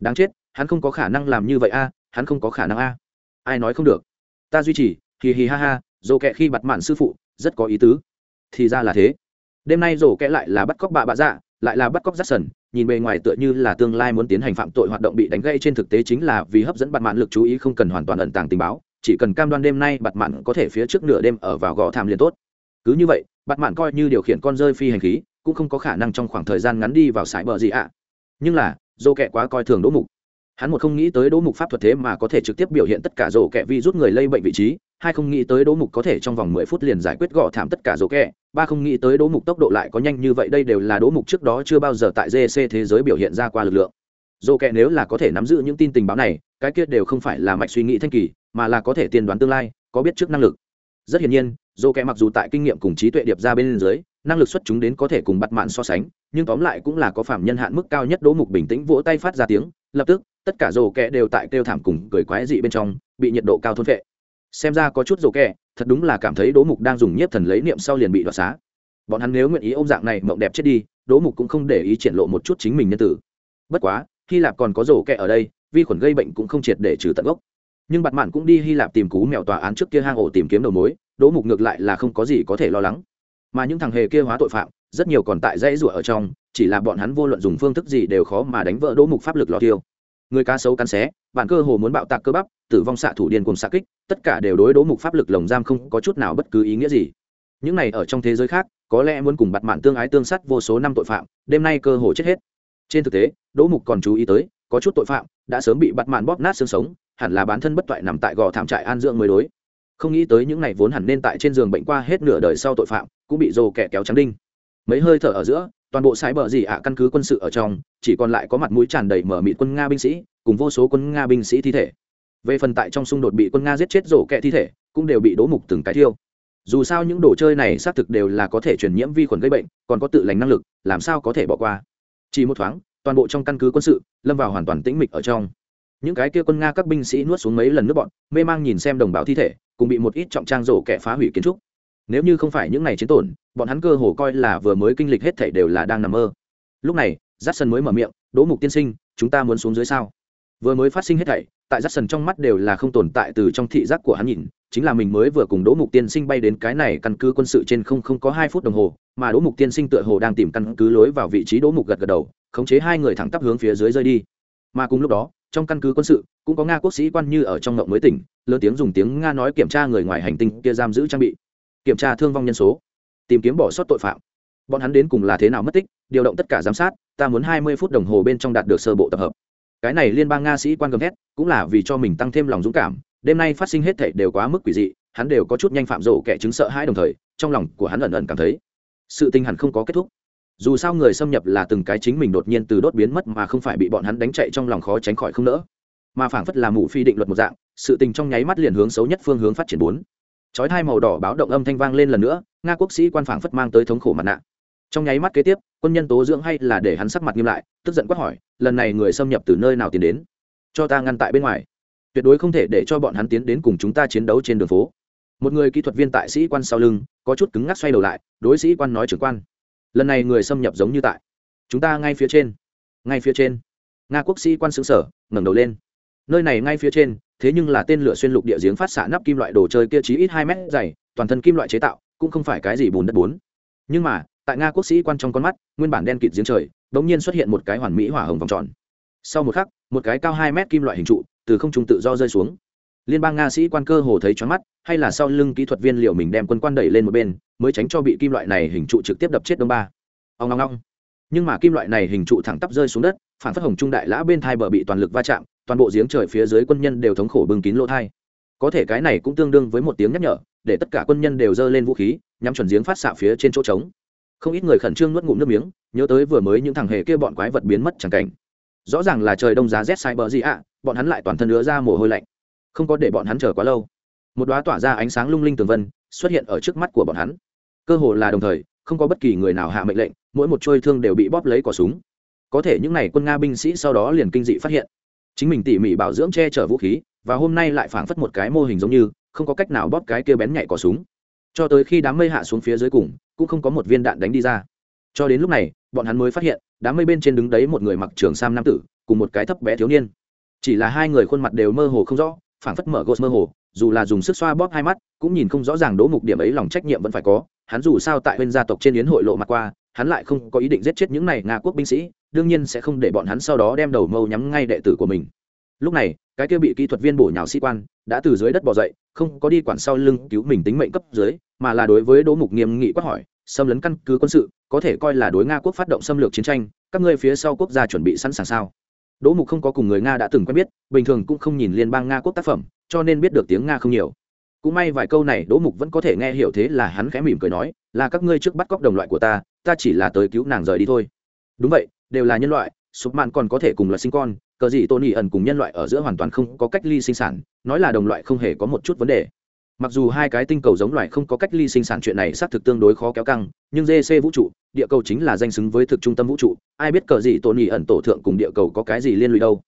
A: Đáng chết, hắn không có khả năng làm như vậy a, hắn không có khả năng a. Ai nói không được? Ta duy trì, hì hì ha ha, dồ kệ khi bặt mạn sư phụ, rất có ý tứ. Thì ra là thế. Đêm nay dồ kẹ lại là bắt cóc bà bạ dạ lại là bắt cóc rắt sần nhìn bề ngoài tựa như là tương lai muốn tiến hành phạm tội hoạt động bị đánh gây trên thực tế chính là vì hấp dẫn bặt mạn lực chú ý không cần hoàn toàn ẩn tàng tình báo, chỉ cần cam đoan đêm nay bặt mạn có thể phía trước nửa đêm ở vào gò thảm liền tốt. Cứ như vậy bặt mạn coi như điều khiển con rơi phi hành khí, cũng không có khả năng trong khoảng thời gian ngắn đi vào sải bờ gì ạ. Nhưng là, dô kẹ quá coi thường đỗ mục. Hắn một không nghĩ tới đỗ mục pháp thuật thế mà có thể trực tiếp biểu hiện tất cả rổ kẹ vi rút người lây bệnh vị trí, hai không nghĩ tới đỗ mục có thể trong vòng mười phút liền giải quyết gõ thảm tất cả rổ kẹ ba không nghĩ tới đỗ mục tốc độ lại có nhanh như vậy, đây đều là đỗ mục trước đó chưa bao giờ tại gc thế giới biểu hiện ra qua lực lượng. Dồ kệ nếu là có thể nắm giữ những tin tình báo này, cái kia đều không phải là mạch suy nghĩ thanh kỳ, mà là có thể tiên đoán tương lai, có biết trước năng lực. Rất hiển nhiên dồ kệ mặc dù tại kinh nghiệm cùng trí tuệ điệp ra bên dưới, năng lực xuất chúng đến có thể cùng bắt mạn so sánh, nhưng tóm lại cũng là có phạm nhân hạn mức cao nhất đỗ mục bình tĩnh vỗ tay phát ra tiếng, lập tức, tất cả dồ kệ đều tại kêu thảm cùng cười quái dị bên trong, bị nhiệt độ cao thôn vệ xem ra có chút dồ kệ thật đúng là cảm thấy đỗ mục đang dùng nhiếp thần lấy niệm sau liền bị đoạt xá. Bọn hắn nếu nguyện ý ôm dạng này mộng đẹp chết đi, đỗ mục cũng không để ý triển lộ một chút chính mình nhân tử. Bất quá, hy lạp còn có rổ kẹ ở đây, vi khuẩn gây bệnh cũng không triệt để trừ tận gốc. Nhưng bặt mạn cũng đi hy lạp tìm cú mèo tòa án trước kia hang ổ tìm kiếm đầu mối, đỗ mục ngược lại là không có gì có thể lo lắng. Mà những thằng hề kia hóa tội phạm, rất nhiều còn tại dãy rủa ở trong, chỉ là bọn hắn vô luận dùng phương thức gì đều khó mà đánh vỡ đỗ mục pháp lực lò tiêu người cá sấu cắn xé, bạn cơ hồ muốn bạo tạc cơ bắp, tử vong xạ thủ điên cùng xạ kích, tất cả đều đối đố mục pháp lực lồng giam không có chút nào bất cứ ý nghĩa gì. Những này ở trong thế giới khác, có lẽ muốn cùng bặt mạn tương ái tương sát vô số năm tội phạm, đêm nay cơ hồ chết hết. Trên thực tế đỗ mục còn chú ý tới, có chút tội phạm đã sớm bị bắt mạn bóp nát xương sống, hẳn là bán thân bất toại nằm tại gò thảm trại an dưỡng mới đối. Không nghĩ tới những này vốn hẳn nên tại trên giường bệnh qua hết nửa đời sau tội phạm, cũng bị rồ kẻ kéo trắng đinh. Mấy hơi thở ở giữa toàn bộ sái bờ gì ạ, căn cứ quân sự ở trong, chỉ còn lại có mặt mũi tràn đầy mở mịt quân nga binh sĩ, cùng vô số quân nga binh sĩ thi thể. Về phần tại trong xung đột bị quân nga giết chết rổ kẹ thi thể, cũng đều bị đỗ mục từng cái thiêu. Dù sao những đồ chơi này xác thực đều là có thể truyền nhiễm vi khuẩn gây bệnh, còn có tự lành năng lực, làm sao có thể bỏ qua? Chỉ một thoáng, toàn bộ trong căn cứ quân sự lâm vào hoàn toàn tĩnh mịch ở trong. Những cái kia quân nga các binh sĩ nuốt xuống mấy lần nước bọn, mê mang nhìn xem đồng bào thi thể, cùng bị một ít trọng trang rổ kẻ phá hủy kiến trúc nếu như không phải những ngày chiến tổn, bọn hắn cơ hồ coi là vừa mới kinh lịch hết thảy đều là đang nằm mơ. Lúc này giắt sân mới mở miệng, đỗ mục tiên sinh, chúng ta muốn xuống dưới sao? Vừa mới phát sinh hết thảy, tại giắt sân trong mắt đều là không tồn tại từ trong thị giác của hắn nhìn, chính là mình mới vừa cùng đỗ mục tiên sinh bay đến cái này căn cứ quân sự trên không không có hai phút đồng hồ, mà đỗ mục tiên sinh tựa hồ đang tìm căn cứ lối vào vị trí đỗ mục gật gật đầu, khống chế hai người thẳng tắp hướng phía dưới rơi đi. Mà cùng lúc đó, trong căn cứ quân sự, cũng có nga quốc sĩ quan như ở trong ngộng mới tỉnh, lớn tiếng dùng tiếng nga nói kiểm tra người ngoài hành tinh kia giam giữ trang bị kiểm tra thương vong nhân số, tìm kiếm bỏ sót tội phạm. Bọn hắn đến cùng là thế nào mất tích, điều động tất cả giám sát, ta muốn hai mươi phút đồng hồ bên trong đạt được sơ bộ tập hợp. Cái này liên bang nga sĩ quan gầm thét, cũng là vì cho mình tăng thêm lòng dũng cảm, đêm nay phát sinh hết thảy đều quá mức quỷ dị, hắn đều có chút nhanh phạm rộ kẻ chứng sợ hãi đồng thời, trong lòng của hắn ẩn ẩn cảm thấy, sự tình hẳn không có kết thúc. Dù sao người xâm nhập là từng cái chính mình đột nhiên từ đốt biến mất mà không phải bị bọn hắn đánh chạy trong lòng khó tránh khỏi không nỡ. Mà phảng phất là mù phi định luật một dạng, sự tình trong nháy mắt liền hướng xấu nhất phương hướng phát triển bốn chói hai màu đỏ báo động âm thanh vang lên lần nữa, nga quốc sĩ quan phảng phất mang tới thống khổ mặt nạ. Trong nháy mắt kế tiếp, quân nhân tố dưỡng hay là để hắn sắc mặt nghiêm lại, tức giận quát hỏi, lần này người xâm nhập từ nơi nào tiến đến? Cho ta ngăn tại bên ngoài. Tuyệt đối không thể để cho bọn hắn tiến đến cùng chúng ta chiến đấu trên đường phố. Một người kỹ thuật viên tại sĩ quan sau lưng, có chút cứng ngắc xoay đầu lại, đối sĩ quan nói trưởng quan, lần này người xâm nhập giống như tại. Chúng ta ngay phía trên, ngay phía trên. Nga quốc sĩ quan xứng sở ngẩng đầu lên. Nơi này ngay phía trên thế nhưng là tên lửa xuyên lục địa giếng phát xạ nắp kim loại đồ chơi kia chí ít hai mét dày, toàn thân kim loại chế tạo, cũng không phải cái gì bùn đất bốn. Nhưng mà, tại nga quốc sĩ quan trong con mắt, nguyên bản đen kịt giếng trời đ ỗ n g nhiên xuất hiện một cái hoàn mỹ hỏa hồng vòng tròn. Sau một khắc, một cái cao hai mét kim loại hình trụ, từ không trung tự do rơi xuống. Liên bang nga sĩ quan cơ hồ thấy choáng mắt, hay là sau lưng kỹ thuật viên liệu mình đem quân quan đẩy lên một bên, mới tránh cho bị kim loại này hình trụ trực tiếp đập chết đông ba. Ông ngong ngong nhưng mà kim loại này hình trụ thẳng tắp rơi xuống đất, phản phất hồng trung đại lã bên thai bờ bị toàn lực va chạm toàn bộ giếng trời phía dưới quân nhân đều thống khổ bưng kín lỗ thai. Có thể cái này cũng tương đương với một tiếng nhắc nhở, để tất cả quân nhân đều giơ lên vũ khí, nhắm chuẩn giếng phát xạ phía trên chỗ trống. Không ít người khẩn trương nuốt ngụm nước miếng, nhớ tới vừa mới những thằng hề kia bọn quái vật biến mất chẳng cảnh. Rõ ràng là trời đông giá rét sai bờ gì ạ, bọn hắn lại toàn thân ứa ra mồ hôi lạnh. Không có để bọn hắn chờ quá lâu. Một đoá tỏa ra ánh sáng lung linh tường vân, xuất hiện ở trước mắt của bọn hắn. Cơ hồ là đồng thời, không có bất kỳ người nào hạ mệnh lệnh, mỗi một trôi thương đều bị bóp lấy cỏ súng. Có thể những n à y quân nga binh sĩ sau đó liền kinh dị phát hiện chính mình tỉ mỉ bảo dưỡng che chở vũ khí, và hôm nay lại phảng phất một cái mô hình giống như, không có cách nào bóp cái kia bén nhạy cỏ súng. Cho tới khi đám mây hạ xuống phía dưới cùng, cũng không có một viên đạn đánh đi ra. Cho đến lúc này, bọn hắn mới phát hiện, đám mây bên trên đứng đấy một người mặc trường sam nam tử, cùng một cái thấp bé thiếu niên. Chỉ là hai người khuôn mặt đều mơ hồ không rõ, phảng phất mở gos mơ hồ, dù là dùng sức xoa bóp hai mắt, cũng nhìn không rõ ràng đỗ mục điểm ấy lòng trách nhiệm vẫn phải có. Hắn dù sao tại bên gia tộc trên yến hội lộ mặt qua, hắn lại không có ý định giết chết những này nga quốc binh sĩ đương nhiên sẽ không để bọn hắn sau đó đem đầu mâu nhắm ngay đệ tử của mình. Lúc này, cái kia bị kỹ thuật viên bổ nhào sĩ quan đã từ dưới đất bỏ dậy, không có đi quản sau lưng cứu mình tính mệnh cấp dưới, mà là đối với đỗ mục nghiêm nghị quát hỏi, xâm lấn căn cứ quân sự, có thể coi là đối nga quốc phát động xâm lược chiến tranh, các ngươi phía sau quốc gia chuẩn bị sẵn sàng sao? Đỗ mục không có cùng người nga đã từng quen biết, bình thường cũng không nhìn liên bang nga quốc tác phẩm, cho nên biết được tiếng nga không nhiều. Cũng may vài câu này, đỗ mục vẫn có thể nghe hiểu thế là hắn khẽ mỉm cười nói, là các ngươi trước bắt cóc đồng loại của ta ta chỉ là tới cứu nàng rời đi thôi. Đúng vậy đều là nhân loại sụp mạn còn có thể cùng là sinh con, cờ gì tôn ý ẩn cùng nhân loại ở giữa hoàn toàn không có cách ly sinh sản, nói là đồng loại không hề có một chút vấn đề. Mặc dù hai cái tinh cầu giống loài không có cách ly sinh sản chuyện này xác thực tương đối khó kéo căng, nhưng gc vũ trụ, địa cầu chính là danh xứng với thực trung tâm vũ trụ, ai biết cờ gì tôn ý ẩn tổ thượng cùng địa cầu có cái gì liên lụy đâu.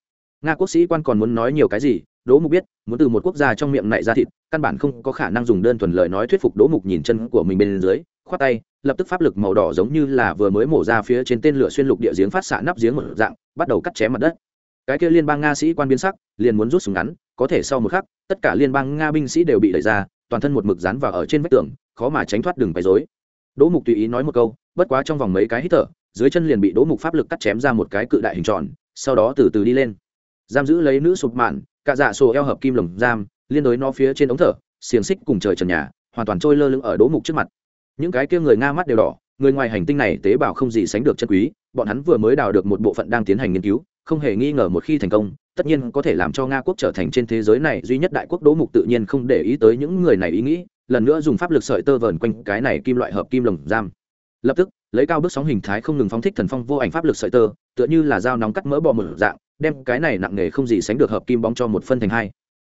A: Nga quốc sĩ quan còn muốn nói nhiều cái gì, đỗ mục biết, muốn từ một quốc gia trong miệng này ra thịt, căn bản không có khả năng dùng đơn thuần lời nói thuyết phục đỗ mục nhìn chân của mình bên dưới khoát tay, lập tức pháp lực màu đỏ giống như là vừa mới mổ ra phía trên tên lửa xuyên lục địa giếng phát xạ nắp giếng một dạng, bắt đầu cắt chém mặt đất. Cái kia liên bang nga sĩ quan biến sắc, liền muốn rút súng ngắn, có thể sau một khắc, tất cả liên bang nga binh sĩ đều bị đẩy ra, toàn thân một mực dán vào ở trên vách tường, khó mà tránh thoát đường bày dối đỗ mục tùy ý nói một câu, bất quá trong vòng mấy cái hít thở, dưới chân liền bị đỗ mục pháp lực cắt chém ra một cái cự đại hình tròn, sau đó từ từ đi lên. Giam giữ lấy nữ sụp mạn cạ dạ sổ eo hợp kim lồng giam, liên đối nó phía trên ống thở, xiềng xích cùng trời trần nhà, hoàn toàn trôi lơ lửng ở đỗ mục trước mặt những cái kia người nga mắt đều đỏ, người ngoài hành tinh này tế bào không gì sánh được chân quý, bọn hắn vừa mới đào được một bộ phận đang tiến hành nghiên cứu, không hề nghi ngờ một khi thành công, tất nhiên có thể làm cho nga quốc trở thành trên thế giới này duy nhất đại quốc đỗ mục tự nhiên không để ý tới những người này ý nghĩ, lần nữa dùng pháp lực sợi tơ vờn quanh cái này kim loại hợp kim lồng giam. Lập tức, lấy cao bước sóng hình thái không ngừng phóng thích thần phong vô ảnh pháp lực sợi tơ, tựa như là dao nóng cắt mỡ bò một dạng, đem cái này nặng nề không gì sánh được hợp kim bóng cho một phân thành hai.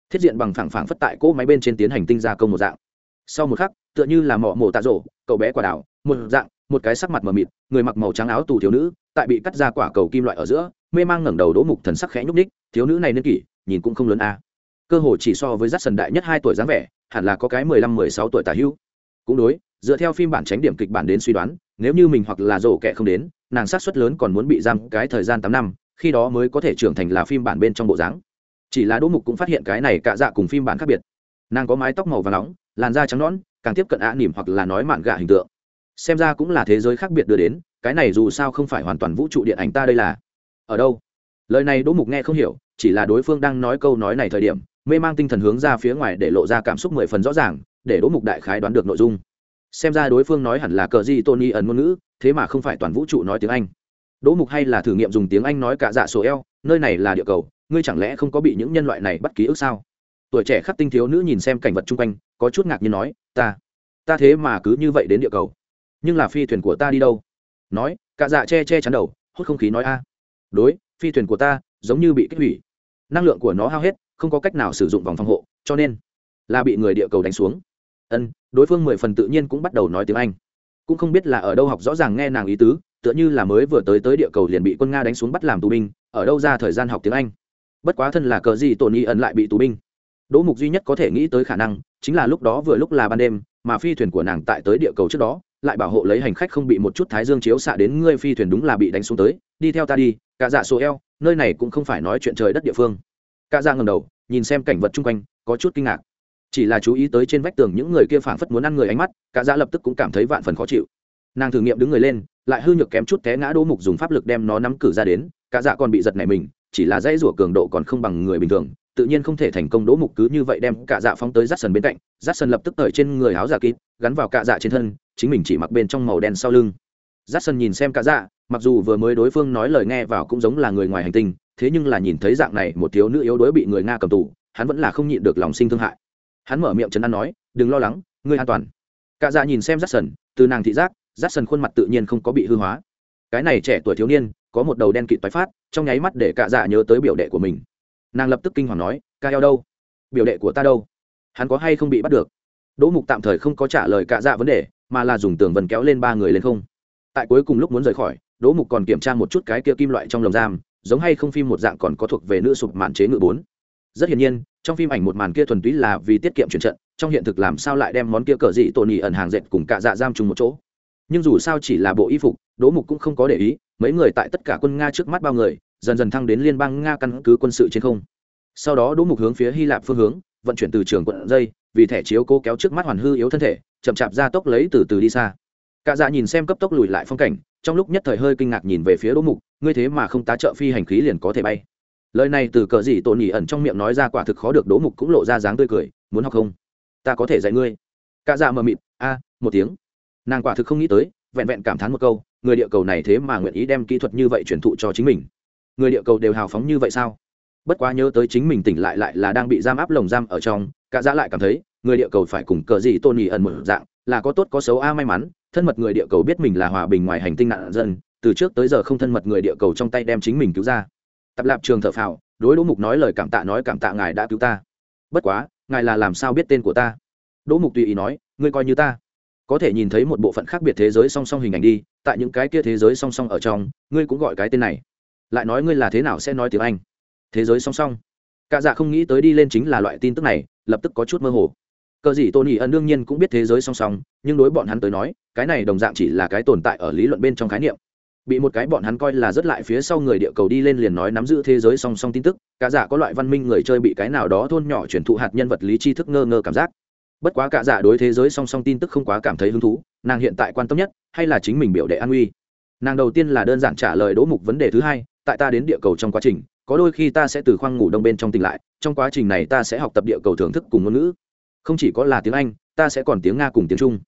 A: Thiết diện bằng phẳng phẳng phất tại cỗ máy bên trên tiến hành tinh gia công một dạng. Sau một khắc tựa như là mỏ mổ tạ rổ, cậu bé quả đảo một dạng, một cái sắc mặt mờ mịt, người mặc màu trắng áo tù thiếu nữ, tại bị cắt ra quả cầu kim loại ở giữa, mê mang ngẩng đầu đỗ mục thần sắc khẽ nhúc ních thiếu nữ này niên kỷ, nhìn cũng không lớn a. Cơ hồ chỉ so với rắt sần đại nhất hai tuổi dáng vẻ, hẳn là có cái mười lăm mười sáu tuổi tả hữu. Cũng đối, dựa theo phim bản tránh điểm kịch bản đến suy đoán, nếu như mình hoặc là rổ kẻ không đến, nàng sát suất lớn còn muốn bị giam cái thời gian tám năm, khi đó mới có thể trưởng thành là phim bản bên trong bộ dáng. Chỉ là đỗ mục cũng phát hiện cái này cạ dạ cùng phim bản khác biệt. Nàng có mái tóc màu và nóng, làn da trắng nõn càng tiếp cận ạ nỉm hoặc là nói mạn gạ hình tượng. Xem ra cũng là thế giới khác biệt đưa đến, cái này dù sao không phải hoàn toàn vũ trụ điện ảnh ta đây là. Ở đâu? Lời này đỗ mục nghe không hiểu, chỉ là đối phương đang nói câu nói này thời điểm, mê mang tinh thần hướng ra phía ngoài để lộ ra cảm xúc mười phần rõ ràng, để đỗ mục đại khái đoán được nội dung. Xem ra đối phương nói hẳn là cờ gì tony ẩn ngôn ngữ, thế mà không phải toàn vũ trụ nói tiếng anh. Đỗ mục hay là thử nghiệm dùng tiếng anh nói cả dạ số eo, nơi này là địa cầu, ngươi chẳng lẽ không có bị những nhân loại này bắt ký ức sao? Tuổi trẻ khắc tinh thiếu nữ nhìn xem cảnh vật chung quanh, có chút ngạc nhiên nói ta ta thế mà cứ như vậy đến địa cầu. Nhưng là phi thuyền của ta đi đâu? Nói, cả dạ che che chắn đầu, hút không khí nói a. Đối, phi thuyền của ta giống như bị kích hủy. Năng lượng của nó hao hết, không có cách nào sử dụng vòng phòng hộ, cho nên là bị người địa cầu đánh xuống. Ân, đối phương mười phần tự nhiên cũng bắt đầu nói tiếng anh. Cũng không biết là ở đâu học rõ ràng nghe nàng ý tứ, tựa như là mới vừa tới tới địa cầu liền bị quân nga đánh xuống bắt làm tù binh, ở đâu ra thời gian học tiếng anh. Bất quá thân là cờ gì tổn y ẩn lại bị tù binh đỗ mục duy nhất có thể nghĩ tới khả năng chính là lúc đó vừa lúc là ban đêm, mà phi thuyền của nàng tại tới địa cầu trước đó, lại bảo hộ lấy hành khách không bị một chút thái dương chiếu xạ đến ngươi phi thuyền đúng là bị đánh xuống tới, đi theo ta đi, cả dạ số eo, nơi này cũng không phải nói chuyện trời đất địa phương. Cả dạ ngầm đầu, nhìn xem cảnh vật chung quanh, có chút kinh ngạc. Chỉ là chú ý tới trên vách tường những người kia phảng phất muốn ăn người ánh mắt, cả dạ lập tức cũng cảm thấy vạn phần khó chịu. Nàng thử nghiệm đứng người lên, lại hư nhược kém chút té ngã đỗ mục dùng pháp lực đem nó nắm cử ra đến, cả dạ còn bị giật này mình, chỉ là dãy rủa cường độ còn không bằng người bình thường tự nhiên không thể thành công đỗ mục cứ như vậy đem cả dạ phóng tới rát sần bên cạnh, rát sần lập tức cởi trên người áo dạ giả kín gắn vào cả dạ trên thân, chính mình chỉ mặc bên trong màu đen sau lưng. Rát sần nhìn xem cả dạ mặc dù vừa mới đối phương nói lời nghe vào cũng giống là người ngoài hành tinh, thế nhưng là nhìn thấy dạng này một thiếu nữ yếu đuối bị người nga cầm tù, hắn vẫn là không nhịn được lòng sinh thương hại. Hắn mở miệng chấn an nói, đừng lo lắng, ngươi an toàn. Cả dạ nhìn xem rát sần, từ nàng thị giác, rát sần khuôn mặt tự nhiên không có bị hư hóa. Cái này trẻ tuổi thiếu niên, có một đầu đen kịt tái phát, trong nháy mắt để cả dạ nhớ tới biểu đệ của mình nàng lập tức kinh hoàng nói, ca eo đâu? Biểu đệ của ta đâu? Hắn có hay không bị bắt được? Đỗ mục tạm thời không có trả lời cả dạ vấn đề, mà là dùng tường vần kéo lên ba người lên không. Tại cuối cùng lúc muốn rời khỏi, đỗ mục còn kiểm tra một chút cái kia kim loại trong lồng giam, giống hay không phim một dạng còn có thuộc về nữ sụp màn chế ngự bốn. Rất hiển nhiên, trong phim ảnh một màn kia thuần túy là vì tiết kiệm chuyển trận, trong hiện thực làm sao lại đem món kia cờ dị tổn ỉ ẩn hàng dệt cùng cả dạ giam chung một chỗ. Nhưng dù sao chỉ là bộ y phục, đỗ mục cũng không có để ý, mấy người tại tất cả quân nga trước mắt bao người dần dần thăng đến liên bang nga căn cứ quân sự trên không. Sau đó đỗ mục hướng phía hy lạp phương hướng, vận chuyển từ trường quận dây, vì thẻ chiếu cố kéo trước mắt hoàn hư yếu thân thể, chậm chạp ra tốc lấy từ từ đi xa. Cả dạ nhìn xem cấp tốc lùi lại phong cảnh, trong lúc nhất thời hơi kinh ngạc nhìn về phía đỗ mục, ngươi thế mà không tá trợ phi hành khí liền có thể bay? Lời này từ cờ gì tổn nhỉ ẩn trong miệng nói ra quả thực khó được, đỗ mục cũng lộ ra dáng tươi cười, muốn học không? Ta có thể dạy ngươi. Cả dạ mờ mịt, a, một tiếng. Nàng quả thực không nghĩ tới, vẹn vẹn cảm thán một câu, người địa cầu này thế mà nguyện ý đem kỹ thuật như vậy truyền thụ cho chính mình người địa cầu đều hào phóng như vậy sao? Bất quá nhớ tới chính mình tỉnh lại lại là đang bị giam áp lồng giam ở trong, cả giá lại cảm thấy, người địa cầu phải cùng cờ gì tôn nhì ẩn một dạng, là có tốt có xấu a, may mắn, thân mật người địa cầu biết mình là hòa bình ngoài hành tinh nạn dân, từ trước tới giờ không thân mật người địa cầu trong tay đem chính mình cứu ra. Tập lạp trường thợ phào, đối đỗ mục nói lời cảm tạ nói cảm tạ ngài đã cứu ta. Bất quá, ngài là làm sao biết tên của ta? Đỗ mục tùy ý nói, ngươi coi như ta. Có thể nhìn thấy một bộ phận khác biệt thế giới song song hình ảnh đi, tại những cái kia thế giới song song ở trong, ngươi cũng gọi cái tên này lại nói ngươi là thế nào sẽ nói tiếng anh? Thế giới song song. Cả dạ không nghĩ tới đi lên chính là loại tin tức này, lập tức có chút mơ hồ. Cờ gì tôn ỉ ân đương nhiên cũng biết thế giới song song, nhưng đối bọn hắn tới nói, cái này đồng dạng chỉ là cái tồn tại ở lý luận bên trong khái niệm. Bị một cái bọn hắn coi là rất lại phía sau người địa cầu đi lên liền nói nắm giữ thế giới song song tin tức, cả dạ có loại văn minh người chơi bị cái nào đó thôn nhỏ chuyển thụ hạt nhân vật lý tri thức ngơ ngơ cảm giác. Bất quá cả dạ đối thế giới song song tin tức không quá cảm thấy hứng thú, nàng hiện tại quan tâm nhất, hay là chính mình biểu đệ an uy nàng đầu tiên là đơn giản trả lời đỗ mục vấn đề thứ hai tại ta đến địa cầu trong quá trình, có đôi khi ta sẽ từ khoang ngủ đông bên trong tỉnh lại, trong quá trình này ta sẽ học tập địa cầu thưởng thức cùng ngôn ngữ. Không chỉ có là tiếng anh, ta sẽ còn tiếng nga cùng tiếng trung.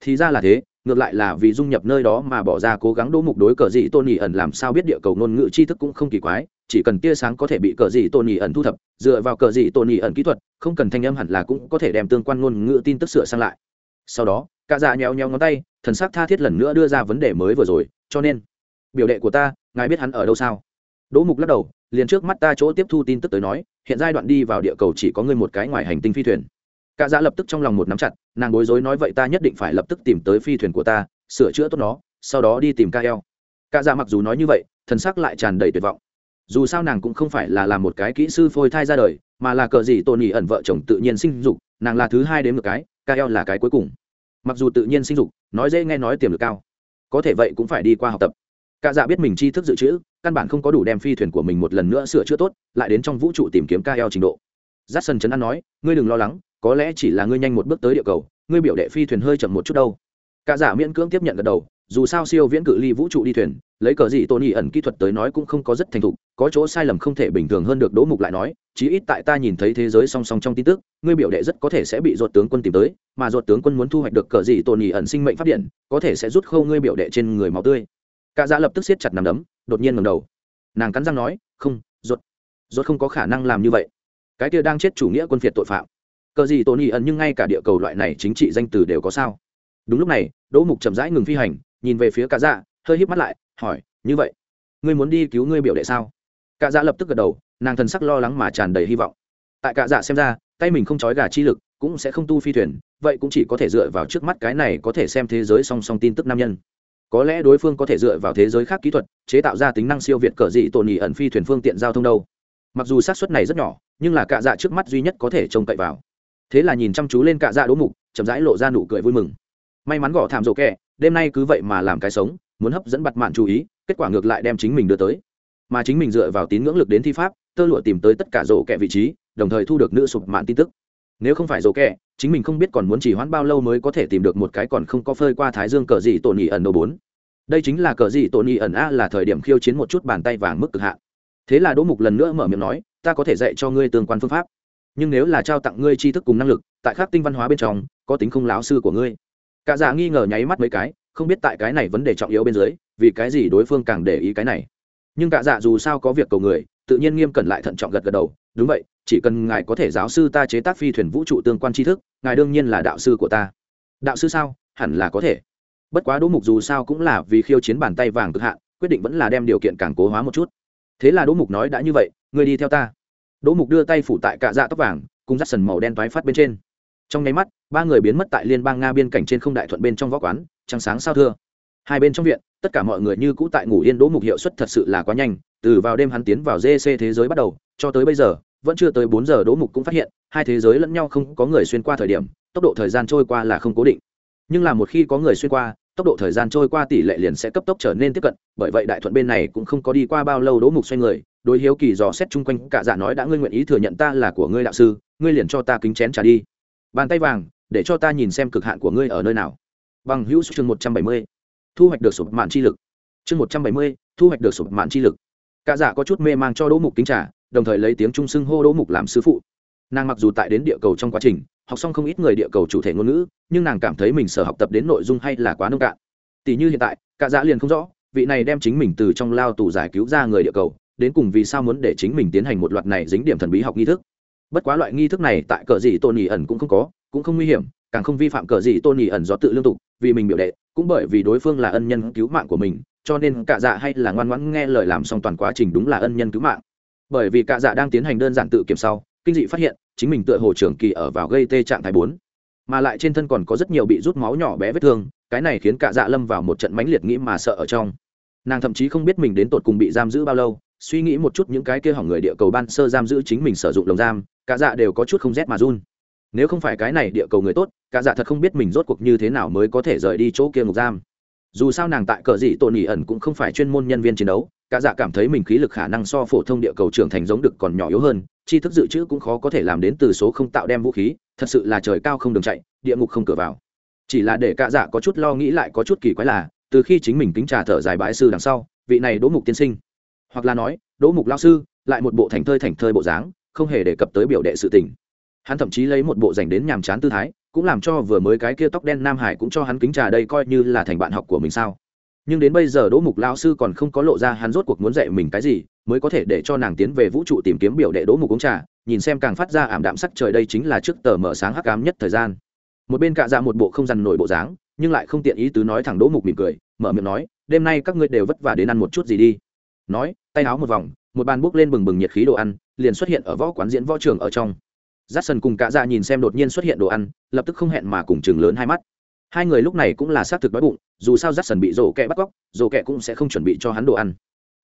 A: Thì ra là thế, ngược lại là vì dung nhập nơi đó mà bỏ ra cố gắng đỗ mục đối cờ dị tôn nhị ẩn làm sao biết địa cầu ngôn ngữ tri thức cũng không kỳ quái, chỉ cần tia sáng có thể bị cờ dị tôn nhị ẩn thu thập, dựa vào cờ dị tôn nhị ẩn kỹ thuật, không cần thanh âm hẳn là cũng có thể đem tương quan ngôn ngữ tin tức sửa sang lại. Sau đó, cả dạ nheo nheo ngón tay, thần sắc tha thiết lần nữa đưa ra vấn đề mới vừa rồi, cho nên biểu đệ của ta, ngài biết hắn ở đâu sao? Đỗ mục lắc đầu, liền trước mắt ta chỗ tiếp thu tin tức tới nói, hiện giai đoạn đi vào địa cầu chỉ có ngươi một cái ngoài hành tinh phi thuyền. Cả dạ lập tức trong lòng một nắm chặt, nàng bối rối nói vậy ta nhất định phải lập tức tìm tới phi thuyền của ta, sửa chữa tốt nó, sau đó đi tìm ca eo cả dạ mặc dù nói như vậy, thần sắc lại tràn đầy tuyệt vọng. Dù sao nàng cũng không phải là làm một cái kỹ sư phôi thai ra đời, mà là cờ gì tôn nhị ẩn vợ chồng tự nhiên sinh dục, nàng là thứ hai đến một cái ca eo là cái cuối cùng. Mặc dù tự nhiên sinh dục, nói dễ nghe nói tiềm lực cao, có thể vậy cũng phải đi qua học tập cả dạ biết mình tri thức dự trữ, căn bản không có đủ đem phi thuyền của mình một lần nữa sửa chữa tốt, lại đến trong vũ trụ tìm kiếm Kael trình độ. Jackson chấn an nói, ngươi đừng lo lắng, có lẽ chỉ là ngươi nhanh một bước tới địa cầu, ngươi biểu đệ phi thuyền hơi chậm một chút đâu. Cả giả miễn cưỡng tiếp nhận gật đầu, dù sao siêu viễn cự ly vũ trụ đi thuyền, lấy cờ gì Tony ẩn kỹ thuật tới nói cũng không có rất thành thục, có chỗ sai lầm không thể bình thường hơn được đỗ mục lại nói, chí ít tại ta nhìn thấy thế giới song song trong tin tức, ngươi biểu đệ rất có thể sẽ bị ruột tướng quân tìm tới, mà ruột tướng quân muốn thu hoạch được cờ gì Tony ẩn sinh mệnh phát điện, có thể sẽ rút khâu ngươi biểu đệ trên người máu tươi cả dạ lập tức siết chặt nằm đấm, đột nhiên ngầm đầu. Nàng cắn răng nói, không ruột ruột không có khả năng làm như vậy. Cái kia đang chết chủ nghĩa quân phiệt tội phạm. Cờ gì tôn ý ẩn nhưng ngay cả địa cầu loại này chính trị danh từ đều có sao? Đúng lúc này, đỗ mục chậm rãi ngừng phi hành, nhìn về phía cả dạ hơi híp mắt lại, hỏi, như vậy, ngươi muốn đi cứu ngươi biểu đệ sao? Cả dạ lập tức gật đầu, nàng thần sắc lo lắng mà tràn đầy hy vọng. Tại cả dạ xem ra, tay mình không trói gà chi lực, cũng sẽ không tu phi thuyền, vậy cũng chỉ có thể dựa vào trước mắt cái này có thể xem thế giới song song tin tức nam nhân có lẽ đối phương có thể dựa vào thế giới khác kỹ thuật, chế tạo ra tính năng siêu việt cờ dị tổn nhị ẩn phi thuyền phương tiện giao thông đâu. Mặc dù xác suất này rất nhỏ, nhưng là cạ dạ trước mắt duy nhất có thể trông cậy vào. Thế là nhìn chăm chú lên cạ dạ đỗ mục, chậm rãi lộ ra nụ cười vui mừng. May mắn gõ thảm rổ kẹ, đêm nay cứ vậy mà làm cái sống, muốn hấp dẫn bặt mạn chú ý, kết quả ngược lại đem chính mình đưa tới. Mà chính mình dựa vào tín ngưỡng lực đến thi pháp, tơ lụa tìm tới tất cả rổ kẹ vị trí, đồng thời thu được nữ sụp mạn tin tức. Nếu không phải rổ kẹ chính mình không biết còn muốn chỉ hoãn bao lâu mới có thể tìm được một cái còn không có phơi qua thái dương cờ gì tổn nhị ẩn đồ bốn. Đây chính là cờ gì tổn nhị ẩn a, là thời điểm khiêu chiến một chút bàn tay vàng mức cực hạn. Thế là đỗ mục lần nữa mở miệng nói, ta có thể dạy cho ngươi tương quan phương pháp. Nhưng nếu là trao tặng ngươi tri thức cùng năng lực, tại khắc tinh văn hóa bên trong, có tính không láo sư của ngươi. Cả giả nghi ngờ nháy mắt mấy cái, không biết tại cái này vấn đề trọng yếu bên dưới, vì cái gì đối phương càng để ý cái này. Nhưng cả dạ dù sao có việc cầu người tự nhiên nghiêm cẩn lại thận trọng gật gật đầu, đúng vậy, chỉ cần ngài có thể giáo sư ta chế tác phi thuyền vũ trụ tương quan tri thức, ngài đương nhiên là đạo sư của ta. Đạo sư sao? Hẳn là có thể. Bất quá đỗ mục dù sao cũng là vì khiêu chiến bàn tay vàng cực hạn, quyết định vẫn là đem điều kiện càng cố hóa một chút. Thế là đỗ mục nói đã như vậy người đi theo ta. Đỗ mục đưa tay phủ tại cạ dạ tóc vàng, cùng rắt sần màu đen toái phát bên trên. Trong nháy mắt, ba người biến mất tại liên bang nga biên cảnh trên không đại thuận bên trong võ quán, trăng sáng sao thưa. Hai bên trong viện, tất cả mọi người như cũ tại ngủ yên, đỗ mục hiệu suất thật sự là quá nhanh từ vào đêm hắn tiến vào gc thế giới bắt đầu, cho tới bây giờ, vẫn chưa tới bốn giờ đỗ mục cũng phát hiện, hai thế giới lẫn nhau không có người xuyên qua thời điểm, tốc độ thời gian trôi qua là không cố định. Nhưng là một khi có người xuyên qua, tốc độ thời gian trôi qua tỷ lệ liền sẽ cấp tốc trở nên tiếp cận, bởi vậy đại thuận bên này cũng không có đi qua bao lâu đỗ mục xoay người, đối hiếu kỳ dò xét chung quanh, cả dạ nói đã ngươi nguyện ý thừa nhận ta là của ngươi đạo sư, ngươi liền cho ta kính chén trả đi. Bàn tay vàng, để cho ta nhìn xem cực hạn của ngươi ở nơi nào. Bằng hữu chương một trăm bảy mươi, thu hoạch được sụp mạn chi lực. Chương một trăm bảy mươi, thu hoạch được sụp mạn chi lực cả dạ có chút mê mang cho đỗ mục kính trả đồng thời lấy tiếng trung xưng hô đỗ mục làm sư phụ. Nàng mặc dù tại đến địa cầu trong quá trình, học xong không ít người địa cầu chủ thể ngôn ngữ, nhưng nàng cảm thấy mình sở học tập đến nội dung hay là quá nông cạn. Tỷ như hiện tại, cả dạ liền không rõ, vị này đem chính mình từ trong lao tù giải cứu ra người địa cầu, đến cùng vì sao muốn để chính mình tiến hành một loạt này dính điểm thần bí học nghi thức. Bất quá loại nghi thức này tại cờ gì tôn nhị ẩn cũng không có, cũng không nguy hiểm, càng không vi phạm cờ gì tôn nhị ẩn do tự lương tục, vì mình biểu đệ, cũng bởi vì đối phương là ân nhân cứu mạng của mình cho nên cả dạ hay là ngoan ngoãn nghe lời làm xong toàn quá trình đúng là ân nhân cứu mạng. Bởi vì cả dạ đang tiến hành đơn giản tự kiểm sau, kinh dị phát hiện, chính mình tựa hồ trưởng kỳ ở vào gây tê trạng thái bốn. Mà lại trên thân còn có rất nhiều bị rút máu nhỏ bé vết thương, cái này khiến cả dạ lâm vào một trận mãnh liệt nghĩ mà sợ ở trong. Nàng thậm chí không biết mình đến tột cùng bị giam giữ bao lâu, suy nghĩ một chút những cái kia hỏng người địa cầu ban sơ giam giữ chính mình sử dụng lồng giam, cả dạ đều có chút không rét mà run. Nếu không phải cái này địa cầu người tốt, cả dạ thật không biết mình rốt cuộc như thế nào mới có thể rời đi chỗ kia ngục giam dù sao nàng tại cờ dị tôn ỉ ẩn cũng không phải chuyên môn nhân viên chiến đấu, cả dạ cảm thấy mình khí lực khả năng so phổ thông địa cầu trưởng thành giống được còn nhỏ yếu hơn chi thức dự trữ cũng khó có thể làm đến từ số không tạo đem vũ khí, thật sự là trời cao không đường chạy, địa ngục không cửa vào. Chỉ là để cả dạ có chút lo nghĩ lại có chút kỳ quái là, từ khi chính mình kính trà thở dài bãi sư đằng sau, vị này đỗ mục tiên sinh, hoặc là nói, đỗ mục lao sư, lại một bộ thành thơi thành thơi bộ dáng, không hề đề cập tới biểu đệ sự tình. Hắn thậm chí lấy một bộ dành đến nhàm chán tư thái cũng làm cho vừa mới cái kia tóc đen nam hải cũng cho hắn kính trà đây coi như là thành bạn học của mình sao. Nhưng đến bây giờ đỗ mục lao sư còn không có lộ ra hắn rốt cuộc muốn dạy mình cái gì, mới có thể để cho nàng tiến về vũ trụ tìm kiếm biểu đệ đỗ mục uống trà, nhìn xem càng phát ra ảm đạm sắc trời đây chính là trước tờ mở sáng hắc cám nhất thời gian. Một bên cạ dạ một bộ không dằn nổi bộ dáng, nhưng lại không tiện ý tứ nói thẳng đỗ mục mỉm cười, mở miệng nói, đêm nay các ngươi đều vất vả đến ăn một chút gì đi. Nói, tay áo một vòng, một bàn bốc lên bừng bừng nhiệt khí đồ ăn, liền xuất hiện ở võ quán diễn võ trường ở trong rát sần cùng cạ dạ nhìn xem đột nhiên xuất hiện đồ ăn, lập tức không hẹn mà cùng chừng lớn hai mắt. Hai người lúc này cũng là xác thực đói bụng, dù sao rát sần bị rổ kẹ bắt cóc, rổ kẹ cũng sẽ không chuẩn bị cho hắn đồ ăn.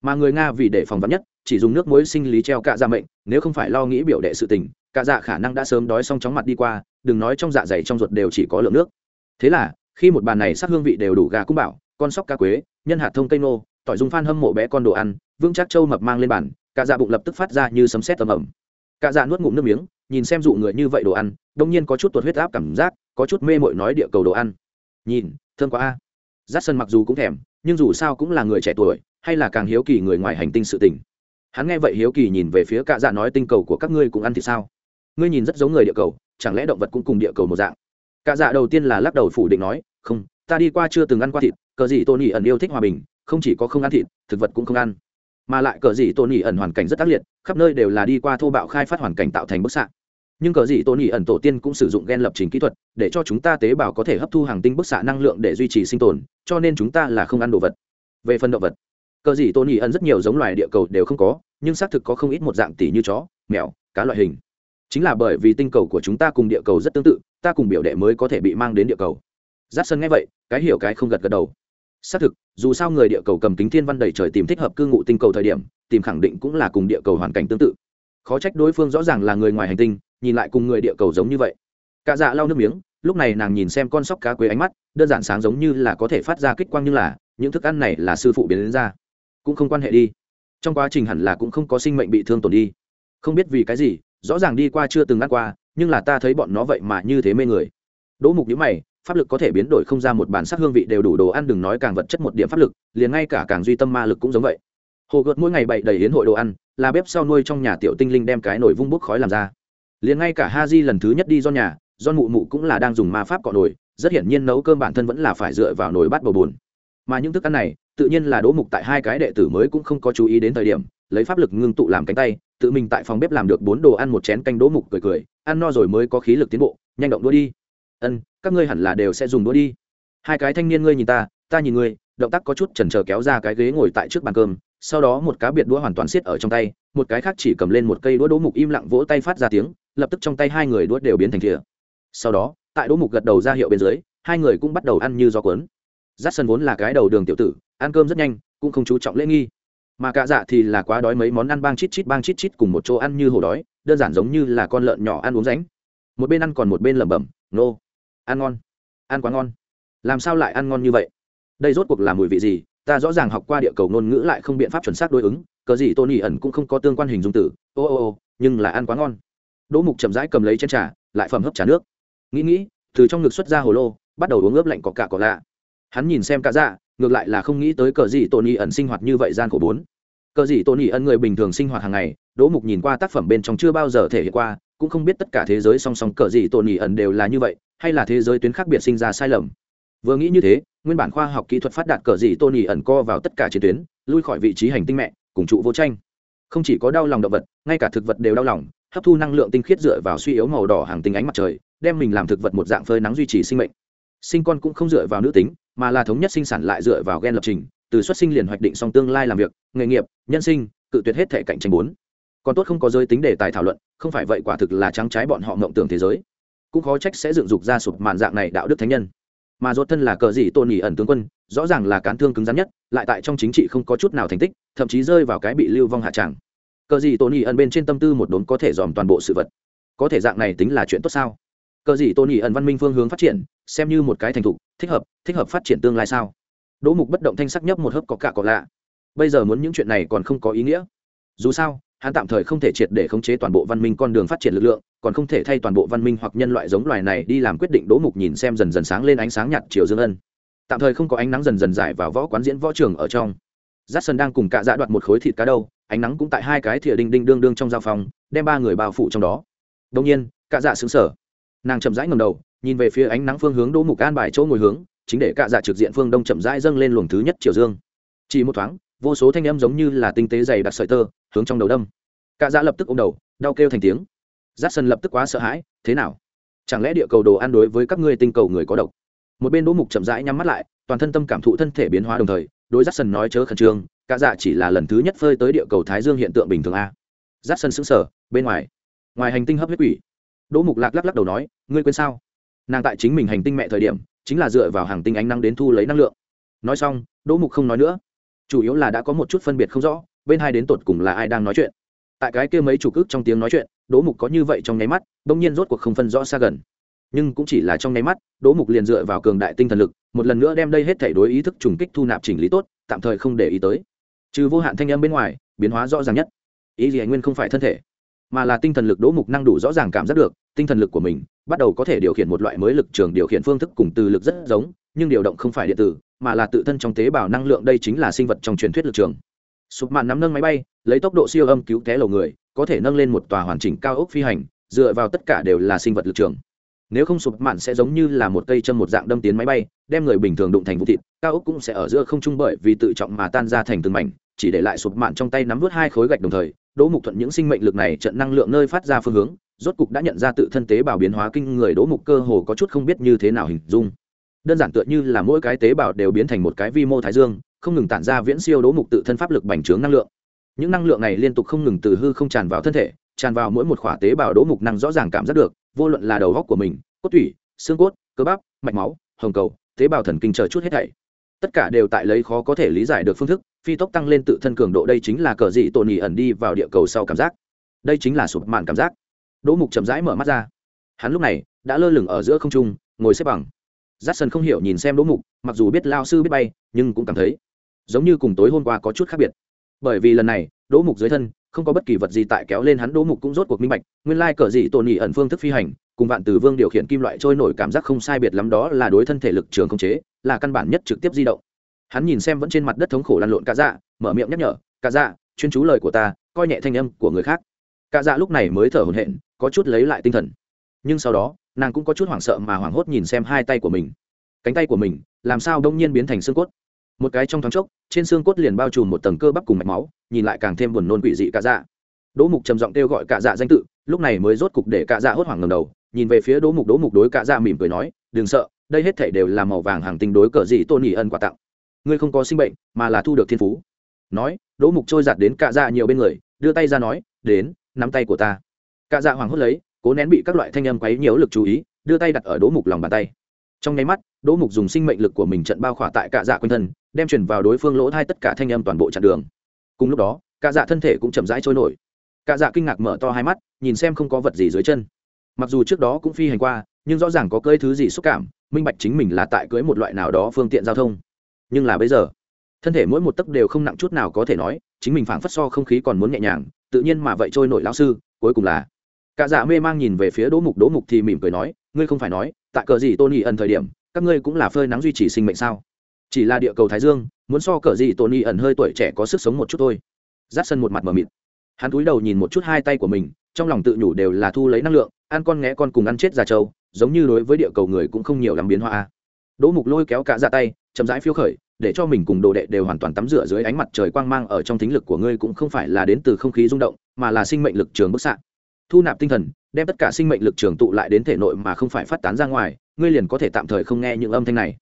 A: Mà người nga vì để phòng vắn nhất, chỉ dùng nước muối sinh lý treo cạ dạ mệnh, nếu không phải lo nghĩ biểu đệ sự tình cạ dạ khả năng đã sớm đói xong chóng mặt đi qua, đừng nói trong dạ dày trong ruột đều chỉ có lượng nước. Thế là, khi một bàn này sắc hương vị đều đủ gà cũng bảo, con sóc cá quế, nhân hạt thông cây nô tỏi dùng phan hâm mộ bé con đồ ăn, vương chắc trâu mập mang lên bàn cạ dạ bụng lập tức phát ra như sấm sét tầm ẩm cạ dạ nuốt ngụm nước miếng nhìn xem dụ người như vậy đồ ăn, đông nhiên có chút tuột huyết áp cảm giác, có chút mê mội nói địa cầu đồ ăn. Nhìn thương quá a. Giắt sân mặc dù cũng thèm, nhưng dù sao cũng là người trẻ tuổi, hay là càng hiếu kỳ người ngoài hành tinh sự tình. Hắn nghe vậy hiếu kỳ nhìn về phía cạ dạ nói tinh cầu của các ngươi cũng ăn thì sao? Ngươi nhìn rất giống người địa cầu, chẳng lẽ động vật cũng cùng địa cầu một dạng? Cạ dạ đầu tiên là lắc đầu phủ định nói, không, ta đi qua chưa từng ăn qua thịt, cờ gì tôn nhị ẩn yêu thích hòa bình, không chỉ có không ăn thịt, thực vật cũng không ăn. Mà lại cờ gì tôn nhị ẩn hoàn cảnh rất ác liệt, khắp nơi đều là đi qua thô bạo khai phát hoàn cảnh tạo thành bức xạ nhưng cờ gì tôn nhị ẩn tổ tiên cũng sử dụng gen lập trình kỹ thuật, để cho chúng ta tế bào có thể hấp thu hàng tinh bức xạ năng lượng để duy trì sinh tồn, cho nên chúng ta là không ăn đồ vật. Về phần động vật, cờ gì tôn nhị ẩn rất nhiều giống loài địa cầu đều không có, nhưng xác thực có không ít một dạng tỷ như chó, mèo, cá loại hình. Chính là bởi vì tinh cầu của chúng ta cùng địa cầu rất tương tự, ta cùng biểu đệ mới có thể bị mang đến địa cầu. Giáp sân nghe vậy, cái hiểu cái không gật gật đầu. Xác thực, dù sao người địa cầu cầm kính thiên văn đầy trời tìm thích hợp cư ngụ tinh cầu thời điểm, tìm khẳng định cũng là cùng địa cầu hoàn cảnh tương tự khó trách đối phương rõ ràng là người ngoài hành tinh, nhìn lại cùng người địa cầu giống như vậy. Cả dạ lau nước miếng, lúc này nàng nhìn xem con sóc cá quế ánh mắt, đơn giản sáng giống như là có thể phát ra kích quang như là, những thức ăn này là sư phụ biến đến ra. Cũng không quan hệ đi. Trong quá trình hẳn là cũng không có sinh mệnh bị thương tổn đi. Không biết vì cái gì, rõ ràng đi qua chưa từng ăn qua, nhưng là ta thấy bọn nó vậy mà như thế mê người. Đỗ mục nhữ mày, pháp lực có thể biến đổi không ra một bản sắc hương vị đều đủ đồ ăn, đừng nói càng vật chất một điểm pháp lực, liền ngay cả càng duy tâm ma lực cũng giống vậy hồ gợt mỗi ngày bậy đầy hiến hội đồ ăn, là bếp sau nuôi trong nhà tiểu tinh linh đem cái nồi vung bốc khói làm ra. Liền ngay cả ha di lần thứ nhất đi do nhà, do mụ mụ cũng là đang dùng ma pháp cọ nồi, rất hiển nhiên nấu cơm bản thân vẫn là phải dựa vào nồi bát bầu bùn mà những thức ăn này, tự nhiên là đỗ mục tại hai cái đệ tử mới cũng không có chú ý đến thời điểm, lấy pháp lực ngưng tụ làm cánh tay, tự mình tại phòng bếp làm được bốn đồ ăn một chén canh đỗ mục cười cười, ăn no rồi mới có khí lực tiến bộ, nhanh động đũa đi. Ân, các ngươi hẳn là đều sẽ dùng đũa đi. Hai cái thanh niên ngươi nhìn ta ta nhìn ngươi, động tác có chút chần chờ kéo ra cái ghế ngồi tại trước bàn cơm sau đó một cá biệt đũa hoàn toàn siết ở trong tay, một cái khác chỉ cầm lên một cây đũa đỗ mục im lặng vỗ tay phát ra tiếng, lập tức trong tay hai người đũa đều biến thành thìa sau đó, tại đỗ mục gật đầu ra hiệu bên dưới, hai người cũng bắt đầu ăn như gió cuốn. Rát sân vốn là cái đầu đường tiểu tử, ăn cơm rất nhanh, cũng không chú trọng lễ nghi. Mà cả dạ thì là quá đói mấy món ăn bang chít chít bang chít chít cùng một chỗ ăn như hổ đói, đơn giản giống như là con lợn nhỏ ăn uống ránh. Một bên ăn còn một bên lẩm bẩm, nô、no. ăn ngon, ăn quá ngon. Làm sao lại ăn ngon như vậy? Đây rốt cuộc là mùi vị gì? Ta rõ ràng học qua địa cầu ngôn ngữ lại không biện pháp chuẩn xác đối ứng, cờ gì tôn ỉ ẩn cũng không có tương quan hình dung tử ô ô ô, nhưng là ăn quá ngon. Đỗ mục chậm rãi cầm lấy chén trà, lại phẩm hấp trà nước. Nghĩ nghĩ, từ trong ngực xuất ra hồ lô, bắt đầu uống ướp lạnh có cả có lạ. Hắn nhìn xem cả dạ ngược lại là không nghĩ tới cờ gì tôn ỉ ẩn sinh hoạt như vậy gian khổ bốn. Cờ gì tôn ỉ ẩn người bình thường sinh hoạt hàng ngày, đỗ mục nhìn qua tác phẩm bên trong chưa bao giờ thể hiện qua, cũng không biết tất cả thế giới song song cờ gì tôn ỉ ẩn đều là như vậy, hay là thế giới tuyến khác biệt sinh ra sai lầm vừa nghĩ như thế, nguyên bản khoa học kỹ thuật phát đạt cờ gì tôn ỉ ẩn co vào tất cả chiến tuyến, lui khỏi vị trí hành tinh mẹ, cùng trụ vô tranh. Không chỉ có đau lòng động vật, ngay cả thực vật đều đau lòng, hấp thu năng lượng tinh khiết dựa vào suy yếu màu đỏ hàng tinh ánh mặt trời, đem mình làm thực vật một dạng phơi nắng duy trì sinh mệnh. Sinh con cũng không dựa vào nữ tính, mà là thống nhất sinh sản lại dựa vào gen lập trình, từ xuất sinh liền hoạch định song tương lai làm việc, nghề nghiệp, nhân sinh, cự tuyệt hết thể cạnh tranh bốn. Còn tốt không có giới tính đề tài thảo luận, không phải vậy quả thực là trắng trái bọn họ mộng tưởng thế giới. Cũng khó trách sẽ dựng dục ra sụp màn dạng này đạo đức thánh nhân mà ruột thân là cờ gì tôn nhị ẩn tướng quân, rõ ràng là cán thương cứng rắn nhất, lại tại trong chính trị không có chút nào thành tích, thậm chí rơi vào cái bị lưu vong hạ tràng. Cờ gì tôn nhị ẩn bên trên tâm tư một đốn có thể dòm toàn bộ sự vật. Có thể dạng này tính là chuyện tốt sao? Cờ gì tôn nhị ẩn văn minh phương hướng phát triển, xem như một cái thành thục, thích hợp thích hợp phát triển tương lai sao? Đỗ mục bất động thanh sắc nhấp một hớp có cả có lạ. Bây giờ muốn những chuyện này còn không có ý nghĩa. Dù sao, hắn tạm thời không thể triệt để khống chế toàn bộ văn minh con đường phát triển lực lượng còn không thể thay toàn bộ văn minh hoặc nhân loại giống loài này đi làm quyết định đỗ mục nhìn xem dần dần sáng lên ánh sáng nhạt chiều dương ân. Tạm thời không có ánh nắng dần dần dài vào võ quán diễn võ trường ở trong. Giắt sân đang cùng cạ dạ đoạt một khối thịt cá đâu, ánh nắng cũng tại hai cái thìa đinh đinh đương đương trong giao phòng, đem ba người bao phủ trong đó. Đông nhiên cạ dạ xứng sở nàng chậm rãi ngầm đầu, nhìn về phía ánh nắng phương hướng đỗ mục an bài chỗ ngồi hướng, chính để cạ dạ trực diện phương đông chậm rãi dâng lên luồng thứ nhất chiều dương. Chỉ một thoáng, vô số thanh âm giống như là tinh tế dày đặc sợi tơ, hướng trong đầu đâm. Cạ dạ lập tức ôm đầu, đau kêu thành tiếng giáp sân lập tức quá sợ hãi, thế nào? Chẳng lẽ địa cầu đồ ăn đối với các ngươi tinh cầu người có độc? Một bên đỗ mục chậm rãi nhắm mắt lại, toàn thân tâm cảm thụ thân thể biến hóa đồng thời, đối giáp sân nói chớ khẩn trương, Cả dạ chỉ là lần thứ nhất phơi tới địa cầu thái dương hiện tượng bình thường a. Giáp sân sững sờ, bên ngoài ngoài hành tinh hấp huyết quỷ. Đỗ mục lạc lắc lắc đầu nói, ngươi quên sao? Nàng tại chính mình hành tinh mẹ thời điểm, chính là dựa vào hàng tinh ánh năng đến thu lấy năng lượng. Nói xong, đỗ mục không nói nữa. Chủ yếu là đã có một chút phân biệt không rõ, bên hai đến tột cùng là ai đang nói chuyện. Tại cái kia mấy chủ cước trong tiếng nói chuyện đỗ mục có như vậy trong nháy mắt, bỗng nhiên rốt cuộc không phân rõ xa gần. Nhưng cũng chỉ là trong nháy mắt, đỗ mục liền dựa vào cường đại tinh thần lực, một lần nữa đem đây hết thể đối ý thức trùng kích thu nạp chỉnh lý tốt, tạm thời không để ý tới. Trừ vô hạn thanh âm bên ngoài, biến hóa rõ ràng nhất. Ý gì nguyên không phải thân thể, mà là tinh thần lực đỗ mục năng đủ rõ ràng cảm giác được, tinh thần lực của mình bắt đầu có thể điều khiển một loại mới lực trường điều khiển phương thức cùng từ lực rất giống, nhưng điều động không phải điện tử, mà là tự thân trong tế bào năng lượng, đây chính là sinh vật trong truyền thuyết lực trường. Sụp mạn nắm nâng máy bay, lấy tốc độ siêu âm cứu té lầu người có thể nâng lên một tòa hoàn chỉnh cao ốc phi hành, dựa vào tất cả đều là sinh vật lực trường. Nếu không sụp mạn sẽ giống như là một cây chân một dạng đâm tiến máy bay, đem người bình thường đụng thành vụ thịt, cao ốc cũng sẽ ở giữa không trung bởi vì tự trọng mà tan ra thành từng mảnh, chỉ để lại sụp mạn trong tay nắm vớt hai khối gạch đồng thời, đỗ mục thuận những sinh mệnh lực này trận năng lượng nơi phát ra phương hướng, rốt cục đã nhận ra tự thân tế bào biến hóa kinh người đỗ mục cơ hồ có chút không biết như thế nào hình dung. Đơn giản tựa như là mỗi cái tế bào đều biến thành một cái vi mô thái dương, không ngừng tản ra viễn siêu đỗ mục tự thân pháp lực bành trướng năng lượng những năng lượng này liên tục không ngừng từ hư không tràn vào thân thể, tràn vào mỗi một khỏa tế bào đỗ mục năng rõ ràng cảm giác được, vô luận là đầu góc của mình, cốt tủy, xương cốt, cơ bắp, mạch máu, hồng cầu, tế bào thần kinh chờ chút hết thảy. Tất cả đều tại lấy khó có thể lý giải được phương thức, phi tốc tăng lên tự thân cường độ, đây chính là cờ dị tổn nhị ẩn đi vào địa cầu sau cảm giác. Đây chính là sụp màn cảm giác. Đỗ mục chậm rãi mở mắt ra. Hắn lúc này đã lơ lửng ở giữa không trung, ngồi xếp bằng. J a c k s o n không hiểu nhìn xem đỗ mục, mặc dù biết lao sư biết bay, nhưng cũng cảm thấy giống như cùng tối hôm qua có chút khác biệt bởi vì lần này, đỗ mục dưới thân, không có bất kỳ vật gì tại kéo lên hắn, đỗ mục cũng rốt cuộc minh bạch, nguyên lai cờ dị tổn nhị ẩn phương thức phi hành, cùng vạn tử vương điều khiển kim loại trôi nổi cảm giác không sai biệt lắm đó là đối thân thể lực trường không chế, là căn bản nhất trực tiếp di động. Hắn nhìn xem vẫn trên mặt đất thống khổ lăn lộn cả dạ mở miệng nhắc nhở cả dạ chuyên chú lời của ta, coi nhẹ thanh âm của người khác. Cả dạ lúc này mới thở hổn hển, có chút lấy lại tinh thần. Nhưng sau đó, nàng cũng có chút hoảng sợ mà hoảng hốt nhìn xem hai tay của mình. Cánh tay của mình, làm sao đông nhiên biến thành xương cốt? Một cái trong thoáng chốc, trên xương cốt liền bao trùm một tầng cơ bắp cùng mạch máu, nhìn lại càng thêm buồn nôn quỷ dị cả dạ. Đỗ mục trầm giọng kêu gọi cả dạ danh tự, lúc này mới rốt cục để cả dạ hốt hoảng ngầm đầu, nhìn về phía đỗ mục đỗ mục đối cả dạ mỉm cười nói, đừng sợ, đây hết thể đều là màu vàng hàng tinh đối cờ dị tôn nhị ân quà tặng. Ngươi không có sinh bệnh, mà là thu được thiên phú. Nói, đỗ mục trôi giạt đến cạ dạ nhiều bên người, đưa tay ra nói, đến, nắm tay của ta. Cạ dạ hoàng hốt lấy, cố nén bị các loại thanh âm quấy nhiều lực chú ý, đưa tay đặt ở đỗ mục lòng bàn tay. Trong nháy mắt, đỗ mục dùng sinh mệnh lực của mình trận bao khỏa tại cạ dạ quanh thân đem chuyển vào đối phương lỗ thai tất cả thanh âm toàn bộ chặn đường. Cùng lúc đó, cạ dạ thân thể cũng chậm rãi trôi nổi. Cạ dạ kinh ngạc mở to hai mắt, nhìn xem không có vật gì dưới chân. Mặc dù trước đó cũng phi hành qua, nhưng rõ ràng có cơi thứ gì xúc cảm, minh bạch chính mình là tại cưới một loại nào đó phương tiện giao thông. Nhưng là bây giờ, thân thể mỗi một tấc đều không nặng chút nào có thể nói, chính mình phảng phất so không khí còn muốn nhẹ nhàng, tự nhiên mà vậy trôi nổi lão sư, cuối cùng là cả dạ mê mang nhìn về phía đỗ mục đỗ mục thì mỉm cười nói, ngươi không phải nói, tại cờ gì tôn y ẩn thời điểm, các ngươi cũng là phơi nắng duy trì sinh mệnh sao? Chỉ là địa cầu thái dương, muốn so cờ gì tôn y ẩn hơi tuổi trẻ có sức sống một chút thôi. Giáp sân một mặt mờ mịt. Hắn cúi đầu nhìn một chút hai tay của mình, trong lòng tự nhủ đều là thu lấy năng lượng, ăn con nghé con cùng ăn chết già trâu, giống như đối với địa cầu người cũng không nhiều lắm biến hóa. Đỗ mục lôi kéo cả ra tay, chậm rãi phiêu khởi, để cho mình cùng đồ đệ đều hoàn toàn tắm rửa dưới ánh mặt trời quang mang ở trong thính lực của ngươi cũng không phải là đến từ không khí rung động, mà là sinh mệnh lực trường bức xạ. Thu nạp tinh thần, đem tất cả sinh mệnh lực trường tụ lại đến thể nội mà không phải phát tán ra ngoài, ngươi liền có thể tạm thời không nghe những âm thanh này.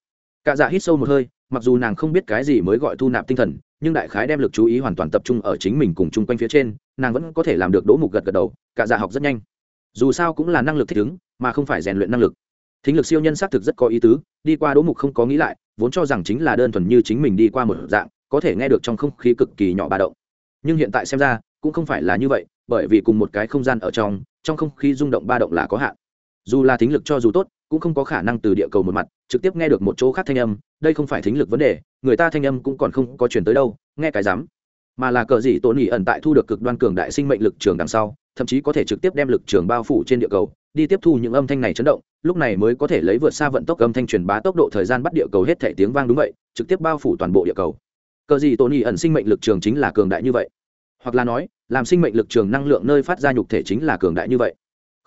A: Cả dạ hít sâu một hơi mặc dù nàng không biết cái gì mới gọi thu nạp tinh thần, nhưng đại khái đem lực chú ý hoàn toàn tập trung ở chính mình cùng chung quanh phía trên, nàng vẫn có thể làm được đỗ mục gật gật đầu, cả dạ học rất nhanh. Dù sao cũng là năng lực thích ứng, mà không phải rèn luyện năng lực. Thính lực siêu nhân xác thực rất có ý tứ, đi qua đỗ mục không có nghĩ lại, vốn cho rằng chính là đơn thuần như chính mình đi qua một dạng, có thể nghe được trong không khí cực kỳ nhỏ ba động. Nhưng hiện tại xem ra, cũng không phải là như vậy, bởi vì cùng một cái không gian ở trong trong không khí rung động ba động là có hạn. Dù là thính lực cho dù tốt cũng không có khả năng từ địa cầu một mặt, trực tiếp nghe được một chỗ khác thanh âm, đây không phải thính lực vấn đề, người ta thanh âm cũng còn không có chuyển tới đâu, nghe cái dám mà là cờ gì tổn nghỉ ẩn tại thu được cực đoan cường đại sinh mệnh lực trường đằng sau, thậm chí có thể trực tiếp đem lực trường bao phủ trên địa cầu, đi tiếp thu những âm thanh này chấn động, lúc này mới có thể lấy vượt xa vận tốc âm thanh truyền bá tốc độ thời gian bắt địa cầu hết thể tiếng vang đúng vậy, trực tiếp bao phủ toàn bộ địa cầu. Cờ gì tổn nghỉ ẩn sinh mệnh lực trường chính là cường đại như vậy. Hoặc là nói, làm sinh mệnh lực trường năng lượng nơi phát ra nhục thể chính là cường đại như vậy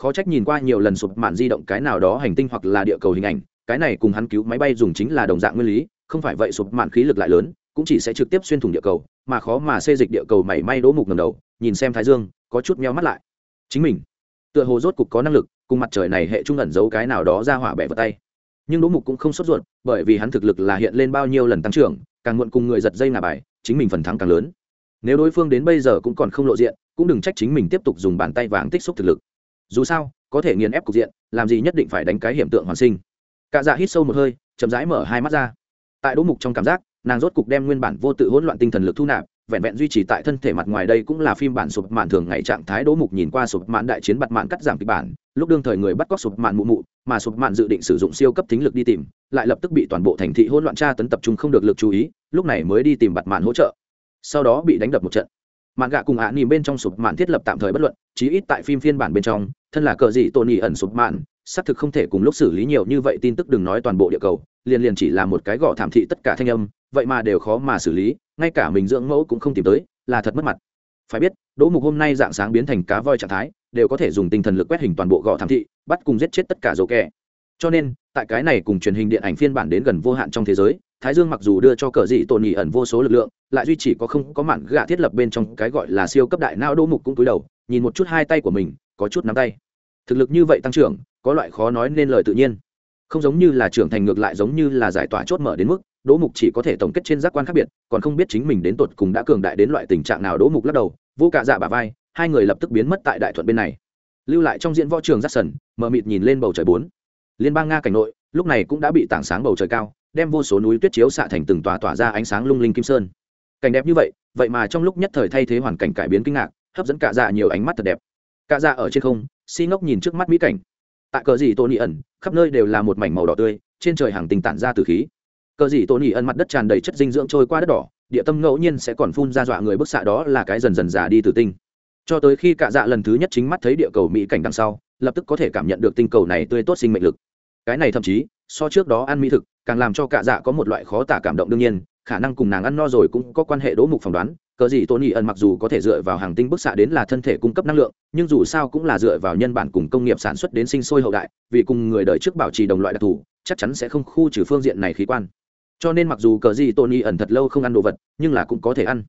A: khó trách nhìn qua nhiều lần sụp mạn di động cái nào đó hành tinh hoặc là địa cầu hình ảnh, cái này cùng hắn cứu máy bay dùng chính là đồng dạng nguyên lý, không phải vậy sụp mạn khí lực lại lớn, cũng chỉ sẽ trực tiếp xuyên thủng địa cầu, mà khó mà xê dịch địa cầu mảy may đỗ mục ngầm đầu, nhìn xem thái dương, có chút meo mắt lại. Chính mình, tựa hồ rốt cục có năng lực, cùng mặt trời này hệ trung ẩn giấu cái nào đó ra hỏa bẻ vào tay. Nhưng đỗ mục cũng không sốt ruột, bởi vì hắn thực lực là hiện lên bao nhiêu lần tăng trưởng, càng muộn cùng người giật dây ngà bài, chính mình phần thắng càng lớn. Nếu đối phương đến bây giờ cũng còn không lộ diện, cũng đừng trách chính mình tiếp tục dùng bàn tay vàng tích xúc thực lực dù sao, có thể nghiền ép cục diện, làm gì nhất định phải đánh cái hiểm tượng hoàn sinh. Cạ dạ hít sâu một hơi, chậm rãi mở hai mắt ra. Tại đỗ mục trong cảm giác, nàng rốt cục đem nguyên bản vô tự hỗn loạn tinh thần lực thu nạp, vẹn vẹn duy trì tại thân thể mặt ngoài đây cũng là phim bản sụp mạn thường ngày trạng thái đỗ mục nhìn qua sụp mạn đại chiến bặt mạn cắt giảm kịch bản, lúc đương thời người bắt cóc sụp mạn mụ mụ, mà sụp mạn dự định sử dụng siêu cấp thính lực đi tìm, lại lập tức bị toàn bộ thành thị hỗn loạn tra tấn tập trung không được lực chú ý, lúc này mới đi tìm bặt mạn hỗ trợ. Sau đó bị đánh đập một trận mạn gạ cùng ạ nỉm bên trong sụp mạn thiết lập tạm thời bất luận, chí ít tại phim phiên bản bên trong, thân là cờ gì tôn nỉ ẩn sụp mạn, xác thực không thể cùng lúc xử lý nhiều như vậy tin tức đừng nói toàn bộ địa cầu, liền liền chỉ là một cái gõ thảm thị tất cả thanh âm, vậy mà đều khó mà xử lý, ngay cả mình dưỡng mẫu cũng không tìm tới, là thật mất mặt. Phải biết, đỗ mục hôm nay dạng sáng biến thành cá voi trạng thái, đều có thể dùng tinh thần lực quét hình toàn bộ gõ thảm thị, bắt cùng giết chết tất cả dấu kẻ. Cho nên, tại cái này cùng truyền hình điện ảnh phiên bản đến gần vô hạn trong thế giới thái dương mặc dù đưa cho cờ dị tổn nhị ẩn vô số lực lượng, lại duy chỉ có không có mạn gạ thiết lập bên trong cái gọi là siêu cấp đại não đỗ mục cũng túi đầu, nhìn một chút hai tay của mình, có chút nắm tay. Thực lực như vậy tăng trưởng, có loại khó nói nên lời tự nhiên. Không giống như là trưởng thành ngược lại giống như là giải tỏa chốt mở đến mức, đỗ mục chỉ có thể tổng kết trên giác quan khác biệt, còn không biết chính mình đến tột cùng đã cường đại đến loại tình trạng nào đỗ mục lắc đầu, vô cả dạ bà vai, hai người lập tức biến mất tại đại thuận bên này. Lưu lại trong diễn võ trường giác sần mờ mịt nhìn lên bầu trời bốn. Liên bang nga cảnh nội, lúc này cũng đã bị tảng sáng bầu trời cao đem vô số núi tuyết chiếu xạ thành từng tòa tỏa ra ánh sáng lung linh kim sơn. Cảnh đẹp như vậy vậy mà trong lúc nhất thời thay thế hoàn cảnh cải biến kinh ngạc, hấp dẫn cả dạ nhiều ánh mắt thật đẹp. Cả dạ ở trên không, si ngốc nhìn trước mắt mỹ cảnh. Tại cờ gì tôn nhị ẩn, khắp nơi đều là một mảnh màu đỏ tươi, trên trời hàng tình tản ra từ khí. Cờ gì tôn nhị ẩn mặt đất tràn đầy chất dinh dưỡng trôi qua đất đỏ, địa tâm ngẫu nhiên sẽ còn phun ra dọa người bức xạ đó là cái dần dần già đi từ tinh. Cho tới khi cả dạ lần thứ nhất chính mắt thấy địa cầu mỹ cảnh đằng sau, lập tức có thể cảm nhận được tinh cầu này tươi tốt sinh mệnh lực. Cái này thậm chí so trước đó ăn mỹ thực, càng làm cho cả dạ có một loại khó tả cảm động đương nhiên, khả năng cùng nàng ăn no rồi cũng có quan hệ đỗ mục phỏng đoán, cờ gì tôn nhị ẩn mặc dù có thể dựa vào hàng tinh bức xạ đến là thân thể cung cấp năng lượng, nhưng dù sao cũng là dựa vào nhân bản cùng công nghiệp sản xuất đến sinh sôi hậu đại, vì cùng người đời trước bảo trì đồng loại đặc thù, chắc chắn sẽ không khu trừ phương diện này khí quan. Cho nên mặc dù cờ gì tôn nhị ẩn thật lâu không ăn đồ vật, nhưng là cũng có thể ăn.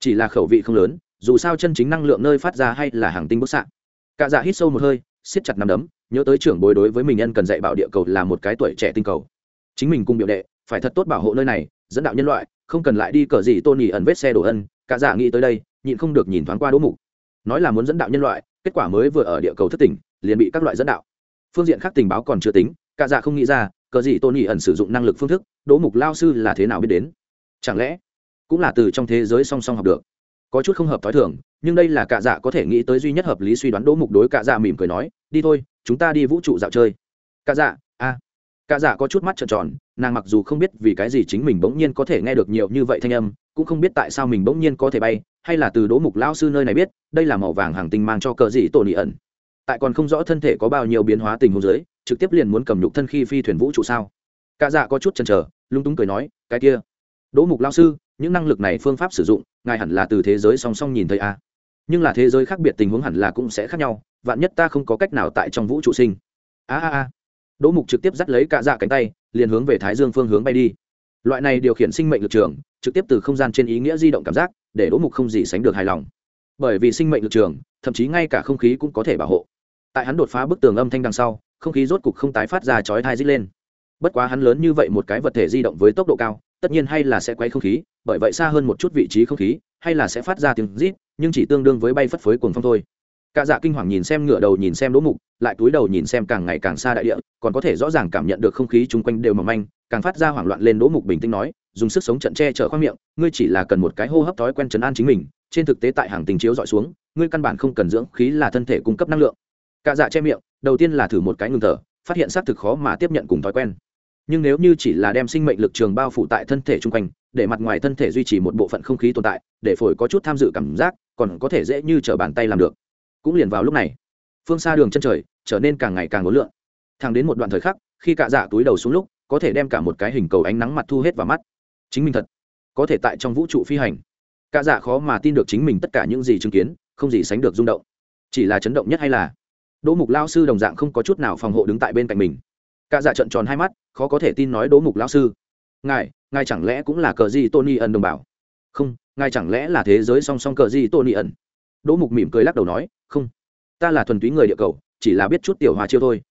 A: Chỉ là khẩu vị không lớn, dù sao chân chính năng lượng nơi phát ra hay là hàng tinh bức xạ. Cả dạ hít sâu một hơi, siết chặt nắm đấm nhớ tới trưởng bối đối với mình nhân cần dạy bảo địa cầu là một cái tuổi trẻ tinh cầu. Chính mình cùng biểu đệ, phải thật tốt bảo hộ nơi này, dẫn đạo nhân loại, không cần lại đi cờ gì tôn nhị ẩn vết xe đổ ân, cả giả nghĩ tới đây, nhịn không được nhìn thoáng qua đỗ mục. Nói là muốn dẫn đạo nhân loại, kết quả mới vừa ở địa cầu thất tỉnh, liền bị các loại dẫn đạo. Phương diện khác tình báo còn chưa tính, cả giả không nghĩ ra, cờ gì tôn nhị ẩn sử dụng năng lực phương thức, đỗ mục lao sư là thế nào biết đến? Chẳng lẽ cũng là từ trong thế giới song song học được? Có chút không hợp t h i thường, nhưng đây là cả dạ có thể nghĩ tới duy nhất hợp lý suy đoán đỗ mục đối cả dạ mỉm cười nói đi thôi, chúng ta đi vũ trụ dạo chơi cả dạ a à. cả dạ có chút mắt trợn tròn, nàng mặc dù không biết vì cái gì chính mình bỗng nhiên có thể nghe được nhiều như vậy thanh âm, cũng không biết tại sao mình bỗng nhiên có thể bay, hay là từ đỗ mục lao sư nơi này biết, đây là màu vàng hàng tinh mang cho cờ dị tổ nị ẩn tại còn không rõ thân thể có bao nhiêu biến hóa tình huống dưới, trực tiếp liền muốn cầm nhục thân khi phi thuyền vũ trụ sao cả dạ có chút chần chờ, lung túng cười nói, cái kia, đỗ mục lao sư, những năng lực này phương pháp sử dụng, ngài hẳn là từ thế giới song song nhìn thấy a à nhưng là thế giới khác biệt tình huống hẳn là cũng sẽ khác nhau, vạn nhất ta không có cách nào tại trong vũ trụ sinh. A a a. Đỗ mục trực tiếp dắt lấy cả dạ cánh tay, liền hướng về thái dương phương hướng bay đi. Loại này điều khiển sinh mệnh lực trường, trực tiếp từ không gian trên ý nghĩa di động cảm giác, để đỗ mục không gì sánh được hài lòng. Bởi vì sinh mệnh lực trường, thậm chí ngay cả không khí cũng có thể bảo hộ. Tại hắn đột phá bức tường âm thanh đằng sau, không khí rốt cục không tái phát ra chói thai dít lên. Bất quá hắn lớn như vậy một cái vật thể di động với tốc độ cao, tất nhiên hay là sẽ quay không khí, bởi vậy xa hơn một chút vị trí không khí hay là sẽ phát ra tiếng rít, nhưng chỉ tương đương với bay phất phới cuồng phong thôi. Cả dạ kinh hoàng nhìn xem ngựa đầu nhìn xem đỗ mục, lại túi đầu nhìn xem càng ngày càng xa đại địa, còn có thể rõ ràng cảm nhận được không khí chung quanh đều mỏng manh, càng phát ra hoảng loạn lên đỗ mục bình tĩnh nói, dùng sức sống trận che chở khoang miệng, ngươi chỉ là cần một cái hô hấp thói quen chấn an chính mình, trên thực tế tại hàng tình chiếu dọi xuống, ngươi căn bản không cần dưỡng khí là thân thể cung cấp năng lượng. Cả dạ che miệng, đầu tiên là thử một cái ngừng thở, phát hiện xác thực khó mà tiếp nhận cùng thói quen. Nhưng nếu như chỉ là đem sinh mệnh lực trường bao phủ tại thân thể chung quanh để mặt ngoài thân thể duy trì một bộ phận không khí tồn tại, để phổi có chút tham dự cảm giác, còn có thể dễ như t bàn tay làm được. Cũng liền vào lúc này, phương xa đường chân trời trở nên càng ngày càng ngốn lượn. Thang đến một đoạn thời khắc, khi cạ dạ túi đầu xuống lúc, có thể đem cả một cái hình cầu ánh nắng mặt thu hết vào mắt. Chính mình thật có thể tại trong vũ trụ phi hành. Cạ dạ khó mà tin được chính mình tất cả những gì chứng kiến, không gì sánh được rung động. Chỉ là chấn động nhất hay là, đỗ mục lao sư đồng dạng không có chút nào phòng hộ đứng tại bên cạnh mình. Cạ dạ trận tròn hai mắt, khó có thể tin nói đỗ mục lão sư ngài ngài chẳng lẽ cũng là cờ gì tony ẩn đồng bảo không, ngài chẳng lẽ là thế giới song song cờ gì tony ẩn? Đỗ mục mỉm cười lắc đầu nói, không. Ta là thuần túy người địa cầu, chỉ là biết chút tiểu hoa chiêu thôi.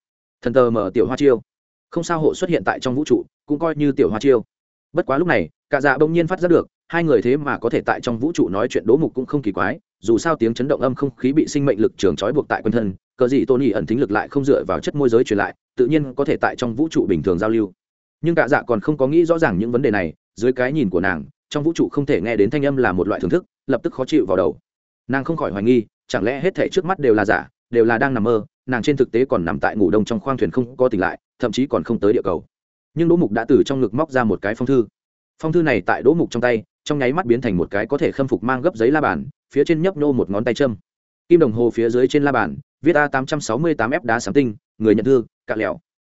A: Thần tờ mở tiểu hoa chiêu. Không sao hộ xuất hiện tại trong vũ trụ, cũng coi như tiểu hoa chiêu. Bất quá lúc này, cả dạ bỗng nhiên phát ra được, hai người thế mà có thể tại trong vũ trụ nói chuyện đỗ mục cũng không kỳ quái, dù sao tiếng chấn động âm không khí bị sinh mệnh lực trường trói buộc tại quân thân, cờ gì tôn ẩn thính lực lại không dựa vào chất môi giới truyền lại, tự nhiên có thể tại trong vũ trụ bình thường giao lưu nhưng cạ dạ còn không có nghĩ rõ ràng những vấn đề này, dưới cái nhìn của nàng, trong vũ trụ không thể nghe đến thanh âm là một loại thưởng thức, lập tức khó chịu vào đầu. Nàng không khỏi hoài nghi, chẳng lẽ hết thể trước mắt đều là giả, đều là đang nằm mơ, nàng trên thực tế còn nằm tại ngủ đông trong khoang thuyền không có tỉnh lại, thậm chí còn không tới địa cầu. Nhưng đỗ mục đã từ trong ngực móc ra một cái phong thư. Phong thư này tại đỗ mục trong tay, trong nháy mắt biến thành một cái có thể khâm phục mang gấp giấy la bàn, phía trên nhấp nô một ngón tay châm. Kim đồng hồ phía dưới trên la bàn, viết a tám trăm sáu mươi tám f đá sáng tinh, người nhận thư cạ lẹo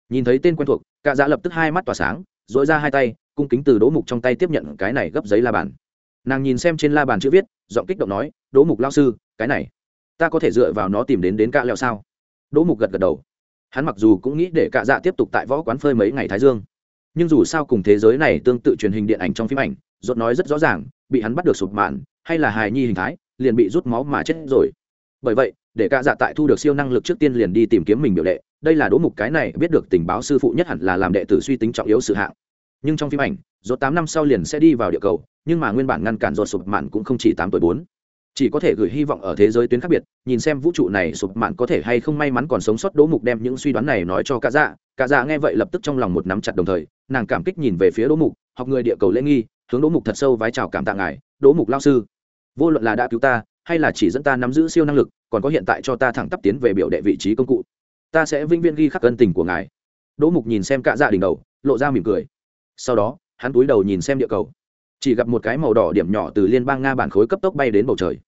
A: nhìn thấy tên quen thuộc, cạ dạ lập tức hai mắt tỏa sáng dỗi ra hai tay, cung kính từ đỗ mục trong tay tiếp nhận cái này gấp giấy la bàn. Nàng nhìn xem trên la bàn chữ viết, giọng kích động nói, đỗ mục lao sư, cái này, ta có thể dựa vào nó tìm đến đến cạ lẹo sao? Đỗ mục gật gật đầu. Hắn mặc dù cũng nghĩ để cạ dạ tiếp tục tại võ quán phơi mấy ngày thái dương, nhưng dù sao cùng thế giới này tương tự truyền hình điện ảnh trong phim ảnh, rốt nói rất rõ ràng, bị hắn bắt được sụp mạn, hay là hài nhi hình thái, liền bị rút máu mà chết rồi. Bởi vậy, để cạ dạ tại thu được siêu năng lực trước tiên liền đi tìm kiếm mình biểu đệ đây là đỗ mục cái này, biết được tình báo sư phụ nhất hẳn là làm đệ tử suy tính trọng yếu sự hạng. Nhưng trong phim ảnh, rốt tám năm sau liền sẽ đi vào địa cầu, nhưng mà nguyên bản ngăn cản rốt sụp mạn cũng không chỉ tám tuổi bốn. Chỉ có thể gửi hy vọng ở thế giới tuyến khác biệt, nhìn xem vũ trụ này sụp mạn có thể hay không may mắn còn sống sót đỗ mục đem những suy đoán này nói cho cả dạ. Cả dạ nghe vậy lập tức trong lòng một nắm chặt đồng thời, nàng cảm kích nhìn về phía đỗ mục, học người địa cầu lễ nghi, hướng đỗ mục thật sâu vái chào cảm tạ ngài đỗ mục lao sư, vô luận là đã cứu ta, hay là chỉ dẫn ta nắm giữ siêu năng lực, còn có hiện tại cho ta thẳng tắp tiến về biểu đệ vị trí công cụ ta sẽ vinh viên ghi khắc ân tình của ngài. Đỗ mục nhìn xem cả dạ đỉnh đầu, lộ ra mỉm cười. Sau đó, hắn túi đầu nhìn xem địa cầu. Chỉ gặp một cái màu đỏ điểm nhỏ từ liên bang nga bản khối cấp tốc bay đến bầu trời.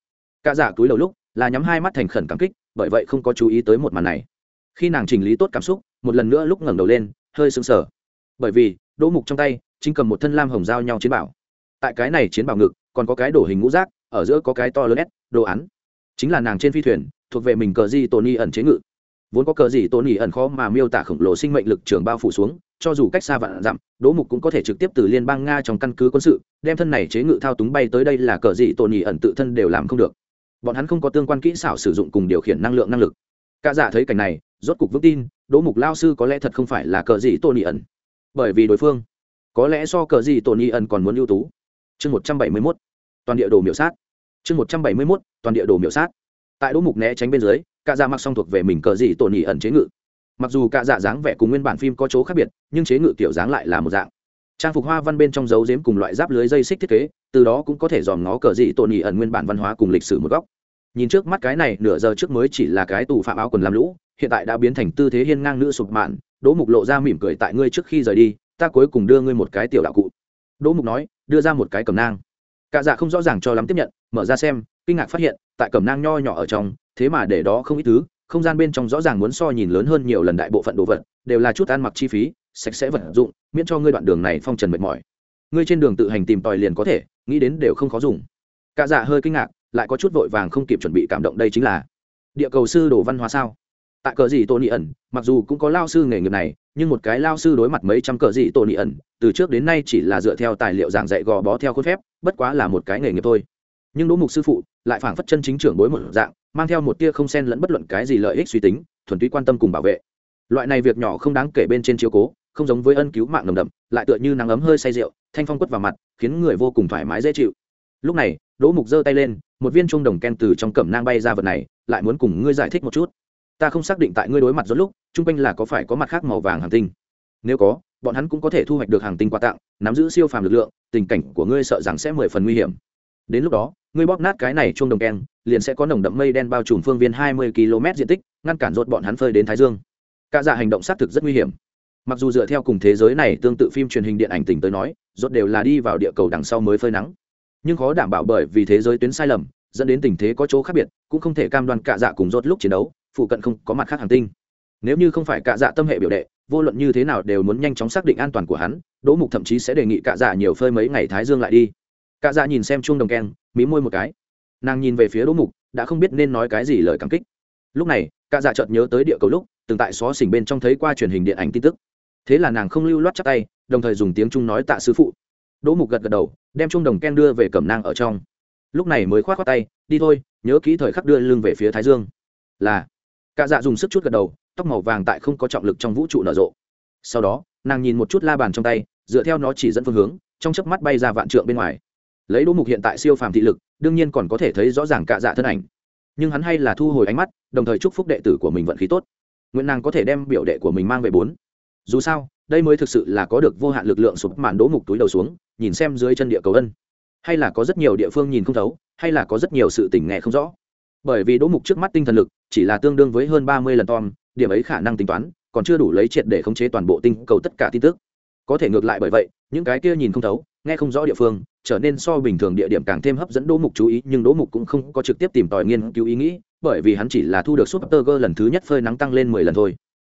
A: Cả dạ túi đầu lúc, là nhắm hai mắt thành khẩn cảm kích, bởi vậy không có chú ý tới một màn này. Khi nàng chỉnh lý tốt cảm xúc, một lần nữa lúc ngẩng đầu lên, hơi sững sờ. Bởi vì, đỗ mục trong tay, chính cầm một thân lam hồng giao nhau chiến bảo. Tại cái này chiến bảo ngực, còn có cái đổ hình ngũ rác ở giữa có cái to lớn s, đồ án. Chính là nàng trên phi thuyền, thuộc về mình cờ di tony ẩn chế ngự vốn có cờ gì tony ẩn khó mà miêu tả khổng lồ sinh mệnh lực trường bao phủ xuống, cho dù cách xa vạn dặm, đỗ mục cũng có thể trực tiếp từ liên bang nga trong căn cứ quân sự, đem thân này chế ngự thao túng bay tới đây là cờ gì tony ẩn tự thân đều làm không được. Bọn hắn không có tương quan kỹ xảo sử dụng cùng điều khiển năng lượng năng lực. Cả giả thấy cảnh này, rốt cục vững tin, đỗ mục lao sư có lẽ thật không phải là cờ gì tony ẩn. Bởi vì đối phương, có lẽ so cờ gì tony ẩn còn muốn ưu tú. Chương một trăm bảy mươi mốt, toàn địa đồ miểu sát. Chương một trăm bảy mươi mốt, toàn địa đồ miểu sát. Tại đỗ mục né tránh bên dưới cả dạ mặc song thuộc về mình cờ gì tổn nhị ẩn chế ngự. Mặc dù cả dạ dáng vẻ cùng nguyên bản phim có chỗ khác biệt, nhưng chế ngự kiểu dáng lại là một dạng. Trang phục hoa văn bên trong dấu dếm cùng loại giáp lưới dây xích thiết kế, từ đó cũng có thể dòm ngó cờ gì tổn nhị ẩn nguyên bản văn hóa cùng lịch sử một góc. Nhìn trước mắt cái này, nửa giờ trước mới chỉ là cái tù phạm áo quần làm lũ, hiện tại đã biến thành tư thế hiên ngang nữ sụp mạn. Đỗ mục lộ ra mỉm cười tại ngươi trước khi rời đi, ta cuối cùng đưa ngươi một cái tiểu đạo cụ. Đỗ mục nói, đưa ra một cái cầm nang. Cả dạ không rõ ràng cho lắm tiếp nhận, mở ra xem, kinh ngạc phát hiện, tại cẩm nang nho nhỏ ở trong thế mà để đó không ít thứ, không gian bên trong rõ ràng muốn so nhìn lớn hơn nhiều lần đại bộ phận đồ vật, đều là chút ăn mặc chi phí, sạch sẽ vật dụng, miễn cho ngươi đoạn đường này phong trần mệt mỏi. Ngươi trên đường tự hành tìm tòi liền có thể, nghĩ đến đều không khó dùng. Cả dạ hơi kinh ngạc, lại có chút vội vàng không kịp chuẩn bị cảm động đây chính là, địa cầu sư đồ văn hóa sao? Tại cờ gì tô nị ẩn, mặc dù cũng có lao sư nghề nghiệp này, nhưng một cái lao sư đối mặt mấy trăm cờ gì tô nị ẩn, từ trước đến nay chỉ là dựa theo tài liệu giảng dạy gò bó theo khuôn phép, bất quá là một cái nghề nghiệp thôi. Nhưng đỗ mục sư phụ, lại phảng phất chân chính trưởng bối một dạng mang theo một tia không xen lẫn bất luận cái gì lợi ích suy tính, thuần túy quan tâm cùng bảo vệ. Loại này việc nhỏ không đáng kể bên trên chiếu cố, không giống với ân cứu mạng nồng đậm, lại tựa như nắng ấm hơi say rượu, thanh phong quất vào mặt, khiến người vô cùng thoải mái dễ chịu. Lúc này, đỗ mục giơ tay lên, một viên trung đồng ken từ trong cẩm nang bay ra vật này, lại muốn cùng ngươi giải thích một chút. Ta không xác định tại ngươi đối mặt rốt lúc, chung quanh là có phải có mặt khác màu vàng hàng tinh. Nếu có, bọn hắn cũng có thể thu hoạch được hàng tinh quà tặng, nắm giữ siêu phàm lực lượng, tình cảnh của ngươi sợ rằng sẽ mười phần nguy hiểm đến lúc đó, ngươi bóp nát cái này chuông đồng keng, liền sẽ có nồng đậm mây đen bao trùm phương viên hai mươi km diện tích, ngăn cản rột bọn hắn phơi đến thái dương. Cả dạ hành động xác thực rất nguy hiểm. Mặc dù dựa theo cùng thế giới này tương tự phim truyền hình điện ảnh tỉnh tới nói rốt đều là đi vào địa cầu đằng sau mới phơi nắng. Nhưng khó đảm bảo bởi vì thế giới tuyến sai lầm, dẫn đến tình thế có chỗ khác biệt, cũng không thể cam đoan cả dạ cùng rốt lúc chiến đấu, phụ cận không có mặt khác hành tinh. Nếu như không phải cả dạ tâm hệ biểu đệ, vô luận như thế nào đều muốn nhanh chóng xác định an toàn của hắn, đỗ mục thậm chí sẽ đề nghị cả dạ nhiều phơi mấy ngày thái dương lại đi cả dạ nhìn xem chuông đồng keng, mí môi một cái. Nàng nhìn về phía đỗ mục, đã không biết nên nói cái gì lời cảm kích. Lúc này, cả dạ chợt nhớ tới địa cầu lúc, từng tại xó xỉnh bên trong thấy qua truyền hình điện ảnh tin tức. Thế là nàng không lưu loát chắc tay, đồng thời dùng tiếng trung nói tạ sư phụ. Đỗ mục gật gật đầu, đem chuông đồng Keng đưa về cẩm nang ở trong. Lúc này mới k h o á t k tay, đi thôi, nhớ kỹ thời khắc đưa lưng về phía thái dương. Là, cả dạ dùng sức chút gật đầu, tóc màu vàng tại không có trọng lực trong vũ trụ nở rộ. Sau đó, nàng nhìn một chút la bàn trong tay, dựa theo nó chỉ dẫn phương hướng, trong chớp mắt bay ra vạn trượng bên ngoài lấy đỗ mục hiện tại siêu phàm thị lực, đương nhiên còn có thể thấy rõ ràng cả dạ thân ảnh. Nhưng hắn hay là thu hồi ánh mắt, đồng thời chúc phúc đệ tử của mình vận khí tốt. Nguyện nàng có thể đem biểu đệ của mình mang về bốn. Dù sao, đây mới thực sự là có được vô hạn lực lượng sụp màn đỗ mục túi đầu xuống, nhìn xem dưới chân địa cầu ân. Hay là có rất nhiều địa phương nhìn không thấu, hay là có rất nhiều sự tỉnh nghe không rõ. Bởi vì đỗ mục trước mắt tinh thần lực, chỉ là tương đương với hơn ba mươi lần tom, điểm ấy khả năng tính toán, còn chưa đủ lấy triệt để khống chế toàn bộ tinh cầu tất cả tin tức. Có thể ngược lại bởi vậy, những cái kia nhìn không thấu nghe không rõ địa phương, trở nên so bình thường địa điểm càng thêm hấp dẫn đỗ mục chú ý, nhưng đỗ mục cũng không có trực tiếp tìm tòi nghiên cứu ý nghĩ, bởi vì hắn chỉ là thu được súp tơ gơ lần thứ nhất phơi nắng tăng lên mười lần thôi.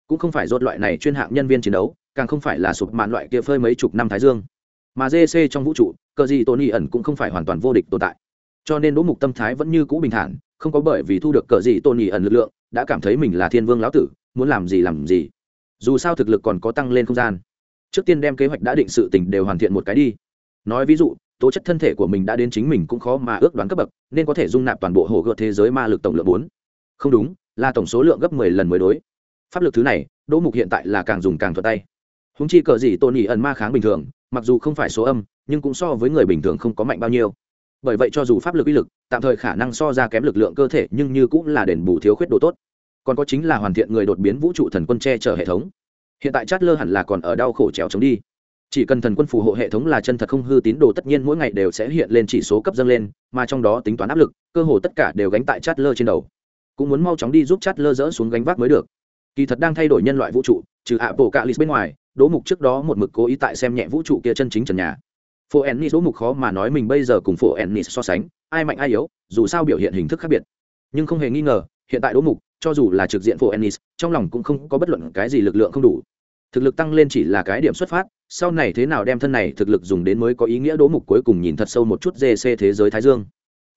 A: Cũng không phải rốt loại này chuyên hạng nhân viên chiến đấu, càng không phải là sụp mạn loại kia phơi mấy chục năm thái dương. Mà dc trong vũ trụ cờ gì tony ẩn cũng không phải hoàn toàn vô địch tồn tại. Cho nên đỗ mục tâm thái vẫn như cũ bình thản, không có bởi vì thu được cờ gì tony ẩn lực lượng, đã cảm thấy mình là thiên vương lão tử, muốn làm gì làm gì. Dù sao thực lực còn có tăng lên không gian. Trước tiên đem kế hoạch đã định sự tình đều hoàn thiện một cái đi nói ví dụ, tố chất thân thể của mình đã đến chính mình cũng khó mà ước đoán cấp bậc, nên có thể dung nạp toàn bộ hồ gợt thế giới ma lực tổng lượng bốn. Không đúng, là tổng số lượng gấp mười lần mới đối. Pháp lực thứ này, đỗ mục hiện tại là càng dùng càng thuật tay. Húng chi cờ gì tôn nhị ẩn ma kháng bình thường, mặc dù không phải số âm, nhưng cũng so với người bình thường không có mạnh bao nhiêu. Bởi vậy cho dù pháp lực uy lực, tạm thời khả năng so ra kém lực lượng cơ thể, nhưng như cũng là đền bù thiếu khuyết độ tốt. Còn có chính là hoàn thiện người đột biến vũ trụ thần quân che chở hệ thống. Hiện tại chát lơ hẳn là còn ở đau khổ trèo chống đi chỉ cần thần quân phù hộ hệ thống là chân thật không hư tín đồ tất nhiên mỗi ngày đều sẽ hiện lên chỉ số cấp dâng lên, mà trong đó tính toán áp lực, cơ hồ tất cả đều gánh tại chát lơ trên đầu. Cũng muốn mau chóng đi giúp chát lơ dỡ xuống gánh vác mới được. Kỳ thật đang thay đổi nhân loại vũ trụ, trừ ạ bộ cạ bên ngoài, đỗ mục trước đó một mực cố ý tại xem nhẹ vũ trụ kia chân chính trần nhà. Phổ ennis đỗ mục khó mà nói mình bây giờ cùng phổ ennis so sánh, ai mạnh ai yếu, dù sao biểu hiện hình thức khác biệt. Nhưng không hề nghi ngờ, hiện tại đỗ mục, cho dù là trực diện phổ ennis, trong lòng cũng không có bất luận cái gì lực lượng không đủ. Thực lực tăng lên chỉ là cái điểm xuất phát sau này thế nào đem thân này thực lực dùng đến mới có ý nghĩa? Đố mục cuối cùng nhìn thật sâu một chút gc thế giới thái dương.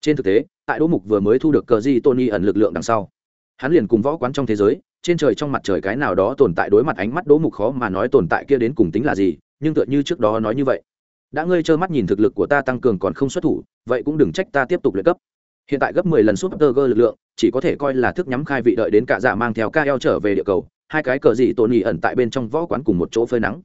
A: Trên thực tế, tại đỗ mục vừa mới thu được cờ di tony ẩn lực lượng đằng sau, hắn liền cùng võ quán trong thế giới, trên trời trong mặt trời cái nào đó tồn tại đối mặt ánh mắt đỗ mục khó mà nói tồn tại kia đến cùng tính là gì, nhưng tựa như trước đó nói như vậy, đã ngươi trơ mắt nhìn thực lực của ta tăng cường còn không xuất thủ, vậy cũng đừng trách ta tiếp tục luyện cấp. Hiện tại gấp mười lần súp tơ gơ lực lượng, chỉ có thể coi là thức nhắm khai vị đợi đến cả dạ mang theo ca eo trở về địa cầu, hai cái cờ dị tổn nhị ẩn tại bên trong võ quán cùng một chỗ phơi nắng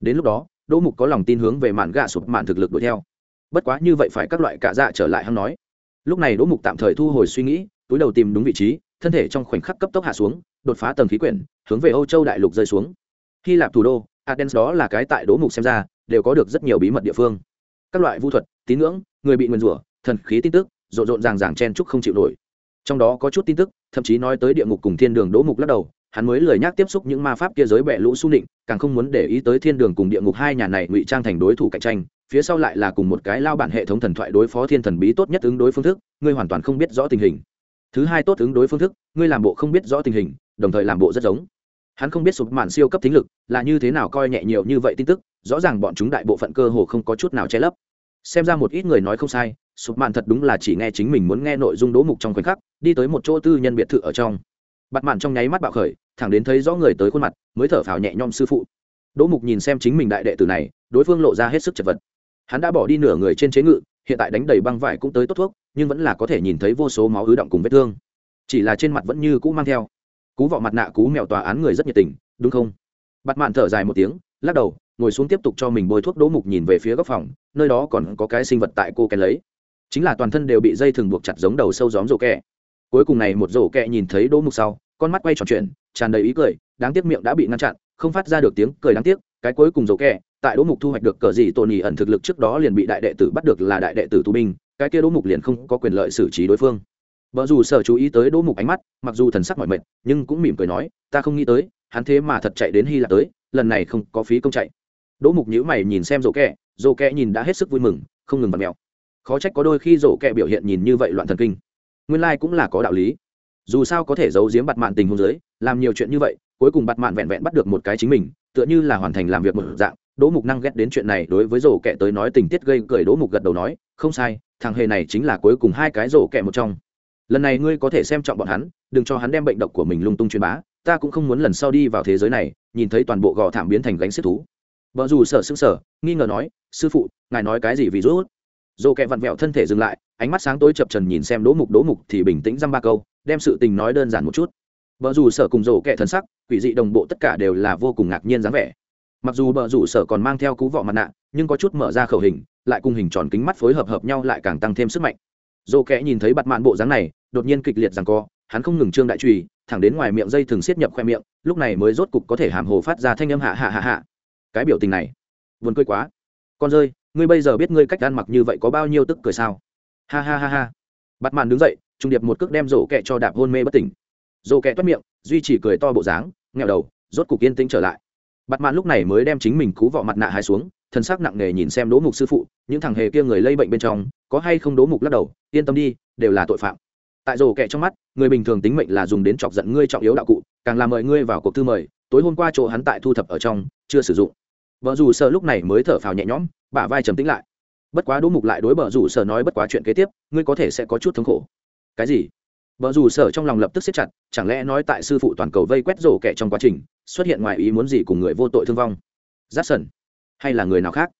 A: đến lúc đó, đỗ mục có lòng tin hướng về mạn gạ sụp mạn thực lực đuổi theo. Bất quá như vậy phải các loại cả dạ trở lại hăng nói. Lúc này đỗ mục tạm thời thu hồi suy nghĩ, túi đầu tìm đúng vị trí, thân thể trong khoảnh khắc cấp tốc hạ xuống, đột phá tầng khí quyển, hướng về âu châu đại lục rơi xuống. Hy lạp thủ đô, athens đó là cái tại đỗ mục xem ra, đều có được rất nhiều bí mật địa phương. Các loại vu thuật, tín ngưỡng, người bị nguyền rủa, thần khí tin tức, rộn rộn ràng ràng chen chúc không chịu nổi. Trong đó có chút tin tức, thậm chí nói tới địa ngục cùng thiên đường đỗ mục lắc đầu hắn mới lời nhắc tiếp xúc những ma pháp kia giới bẹ lũ su nịnh, càng không muốn để ý tới thiên đường cùng địa ngục hai nhà này ngụy trang thành đối thủ cạnh tranh, phía sau lại là cùng một cái lao bản hệ thống thần thoại đối phó thiên thần bí tốt nhất ứng đối phương thức, ngươi hoàn toàn không biết rõ tình hình. Thứ hai tốt ứng đối phương thức, ngươi làm bộ không biết rõ tình hình, đồng thời làm bộ rất giống. Hắn không biết sụp mạn siêu cấp thính lực, là như thế nào coi nhẹ nhiều như vậy tin tức, rõ ràng bọn chúng đại bộ phận cơ hồ không có chút nào che lấp. Xem ra một ít người nói không sai, sụp mạn thật đúng là chỉ nghe chính mình muốn nghe nội dung đố mục trong khoảnh khắc, đi tới một chỗ tư nhân biệt thự ở trong bặt mạn trong nháy mắt bạo khởi, thẳng đến thấy rõ người tới khuôn mặt, mới thở phào nhẹ nhõm sư phụ. Đỗ mục nhìn xem chính mình đại đệ tử này, đối phương lộ ra hết sức chật vật. Hắn đã bỏ đi nửa người trên chế ngự, hiện tại đánh đầy băng vải cũng tới tốt thuốc, nhưng vẫn là có thể nhìn thấy vô số máu ứ động cùng vết thương. Chỉ là trên mặt vẫn như cũ mang theo. Cú vọ mặt nạ cú mèo tòa án người rất nhiệt tình, đúng không? Bặt mạn thở dài một tiếng, lắc đầu, ngồi xuống tiếp tục cho mình bôi thuốc đỗ mục nhìn về phía góc phòng, nơi đó còn có cái sinh vật tại cô kén lấy. Chính là toàn thân đều bị dây thừng buộc chặt giống đầu sâu gióm rổ kẹ cuối cùng này một rổ kẹ nhìn thấy đỗ mục sau, con mắt quay tròn chuyện tràn đầy ý cười, đáng tiếc miệng đã bị ngăn chặn, không phát ra được tiếng cười đáng tiếc, cái cuối cùng rổ kẹ, tại đỗ mục thu hoạch được cờ gì tổn nhì ẩn thực lực trước đó liền bị đại đệ tử bắt được là đại đệ tử tù binh, cái kia đỗ mục liền không có quyền lợi xử trí đối phương. Vợ dù sở chú ý tới đỗ mục ánh mắt, mặc dù thần sắc mọi mệt, nhưng cũng mỉm cười nói, ta không nghĩ tới, hắn thế mà thật chạy đến hy lạp tới, lần này không có phí công chạy. Đỗ mục nhữ mày nhìn xem rổ kẹ rổ kẹ nhìn đã hết sức vui mừng, không ngừng bật mèo. Khó trách có đôi khi rổ kẹ biểu hiện nhìn như vậy loạn thần kinh nguyên lai、like、cũng là có đạo lý. Dù sao có thể giấu giếm bặt mạn tình hôn giới làm nhiều chuyện như vậy, cuối cùng bặt mạn vẹn vẹn bắt được một cái chính mình, tựa như là hoàn thành làm việc một dạng. Đỗ mục năng ghét đến chuyện này đối với rổ kẹ tới nói tình tiết gây cười, đỗ mục gật đầu nói, không sai, thằng hề này chính là cuối cùng hai cái rổ kẹ một trong. Lần này ngươi có thể xem trọng bọn hắn, đừng cho hắn đem bệnh độc của mình lung tung truyền bá, ta cũng không muốn lần sau đi vào thế giới này, nhìn thấy toàn bộ gò thảm biến thành gánh xếp thú. Vợ dù sợ sững sở nghi ngờ nói, sư phụ, ngài nói cái gì vì rút? Dồ kẹ vặn vẹo thân thể dừng lại, ánh mắt sáng tối chập trần nhìn xem đỗ mục. Đỗ mục thì bình tĩnh dăm ba câu, đem sự tình nói đơn giản một chút. Vợ dù sở cùng dồ kẹ thần sắc, quỷ dị đồng bộ tất cả đều là vô cùng ngạc nhiên dáng vẻ. Mặc dù bờ rủ sở còn mang theo cú vọ mặt nạ, nhưng có chút mở ra khẩu hình, lại cùng hình tròn kính mắt phối hợp hợp nhau lại càng tăng thêm sức mạnh. Dồ kẽ nhìn thấy bặt mạn bộ dáng này, đột nhiên kịch liệt rằng co, hắn không ngừng trương đại trùy, thẳng đến ngoài miệng dây thường xiết nhập khoe miệng, lúc này mới rốt cục có thể hàm hồ phát ra thanh âm hạ hạ hạ hạ. Cái biểu tình này vườn cười quá. Con rơi ngươi bây giờ biết ngươi cách ăn mặc như vậy có bao nhiêu tức cười sao? Ha ha ha ha. Bắt mạn đứng dậy, trung điệp một cước đem rổ kẹ cho đạp hôn mê bất tỉnh. Rổ kẹ toát miệng, duy trì cười to bộ dáng, nghẹo đầu, rốt cục yên tĩnh trở lại. Bắt mạn lúc này mới đem chính mình cú vọ mặt nạ hai xuống, thân xác nặng nề nhìn xem đố mục sư phụ, những thằng hề kia người lây bệnh bên trong, có hay không đố mục lắc đầu, yên tâm đi, đều là tội phạm. Tại rổ kẹ trong mắt, người bình thường tính mệnh là dùng đến chọc giận ngươi trọng yếu đạo cụ, càng làm mời ngươi vào cuộc thư mời, tối hôm qua chỗ hắn tại thu thập ở trong, chưa sử dụng. Vợ dù sợ lúc này mới thở phào nhẹ nhõm bả vai trầm tĩnh lại. Bất quá đỗ mục lại đối bờ rủ sở nói bất quá chuyện kế tiếp, ngươi có thể sẽ có chút thống khổ. Cái gì? Bờ rủ sở trong lòng lập tức xếp chặt, chẳng lẽ nói tại sư phụ toàn cầu vây quét rổ kẻ trong quá trình, xuất hiện ngoài ý muốn gì cùng người vô tội thương vong? Giáp sần hay là người nào khác?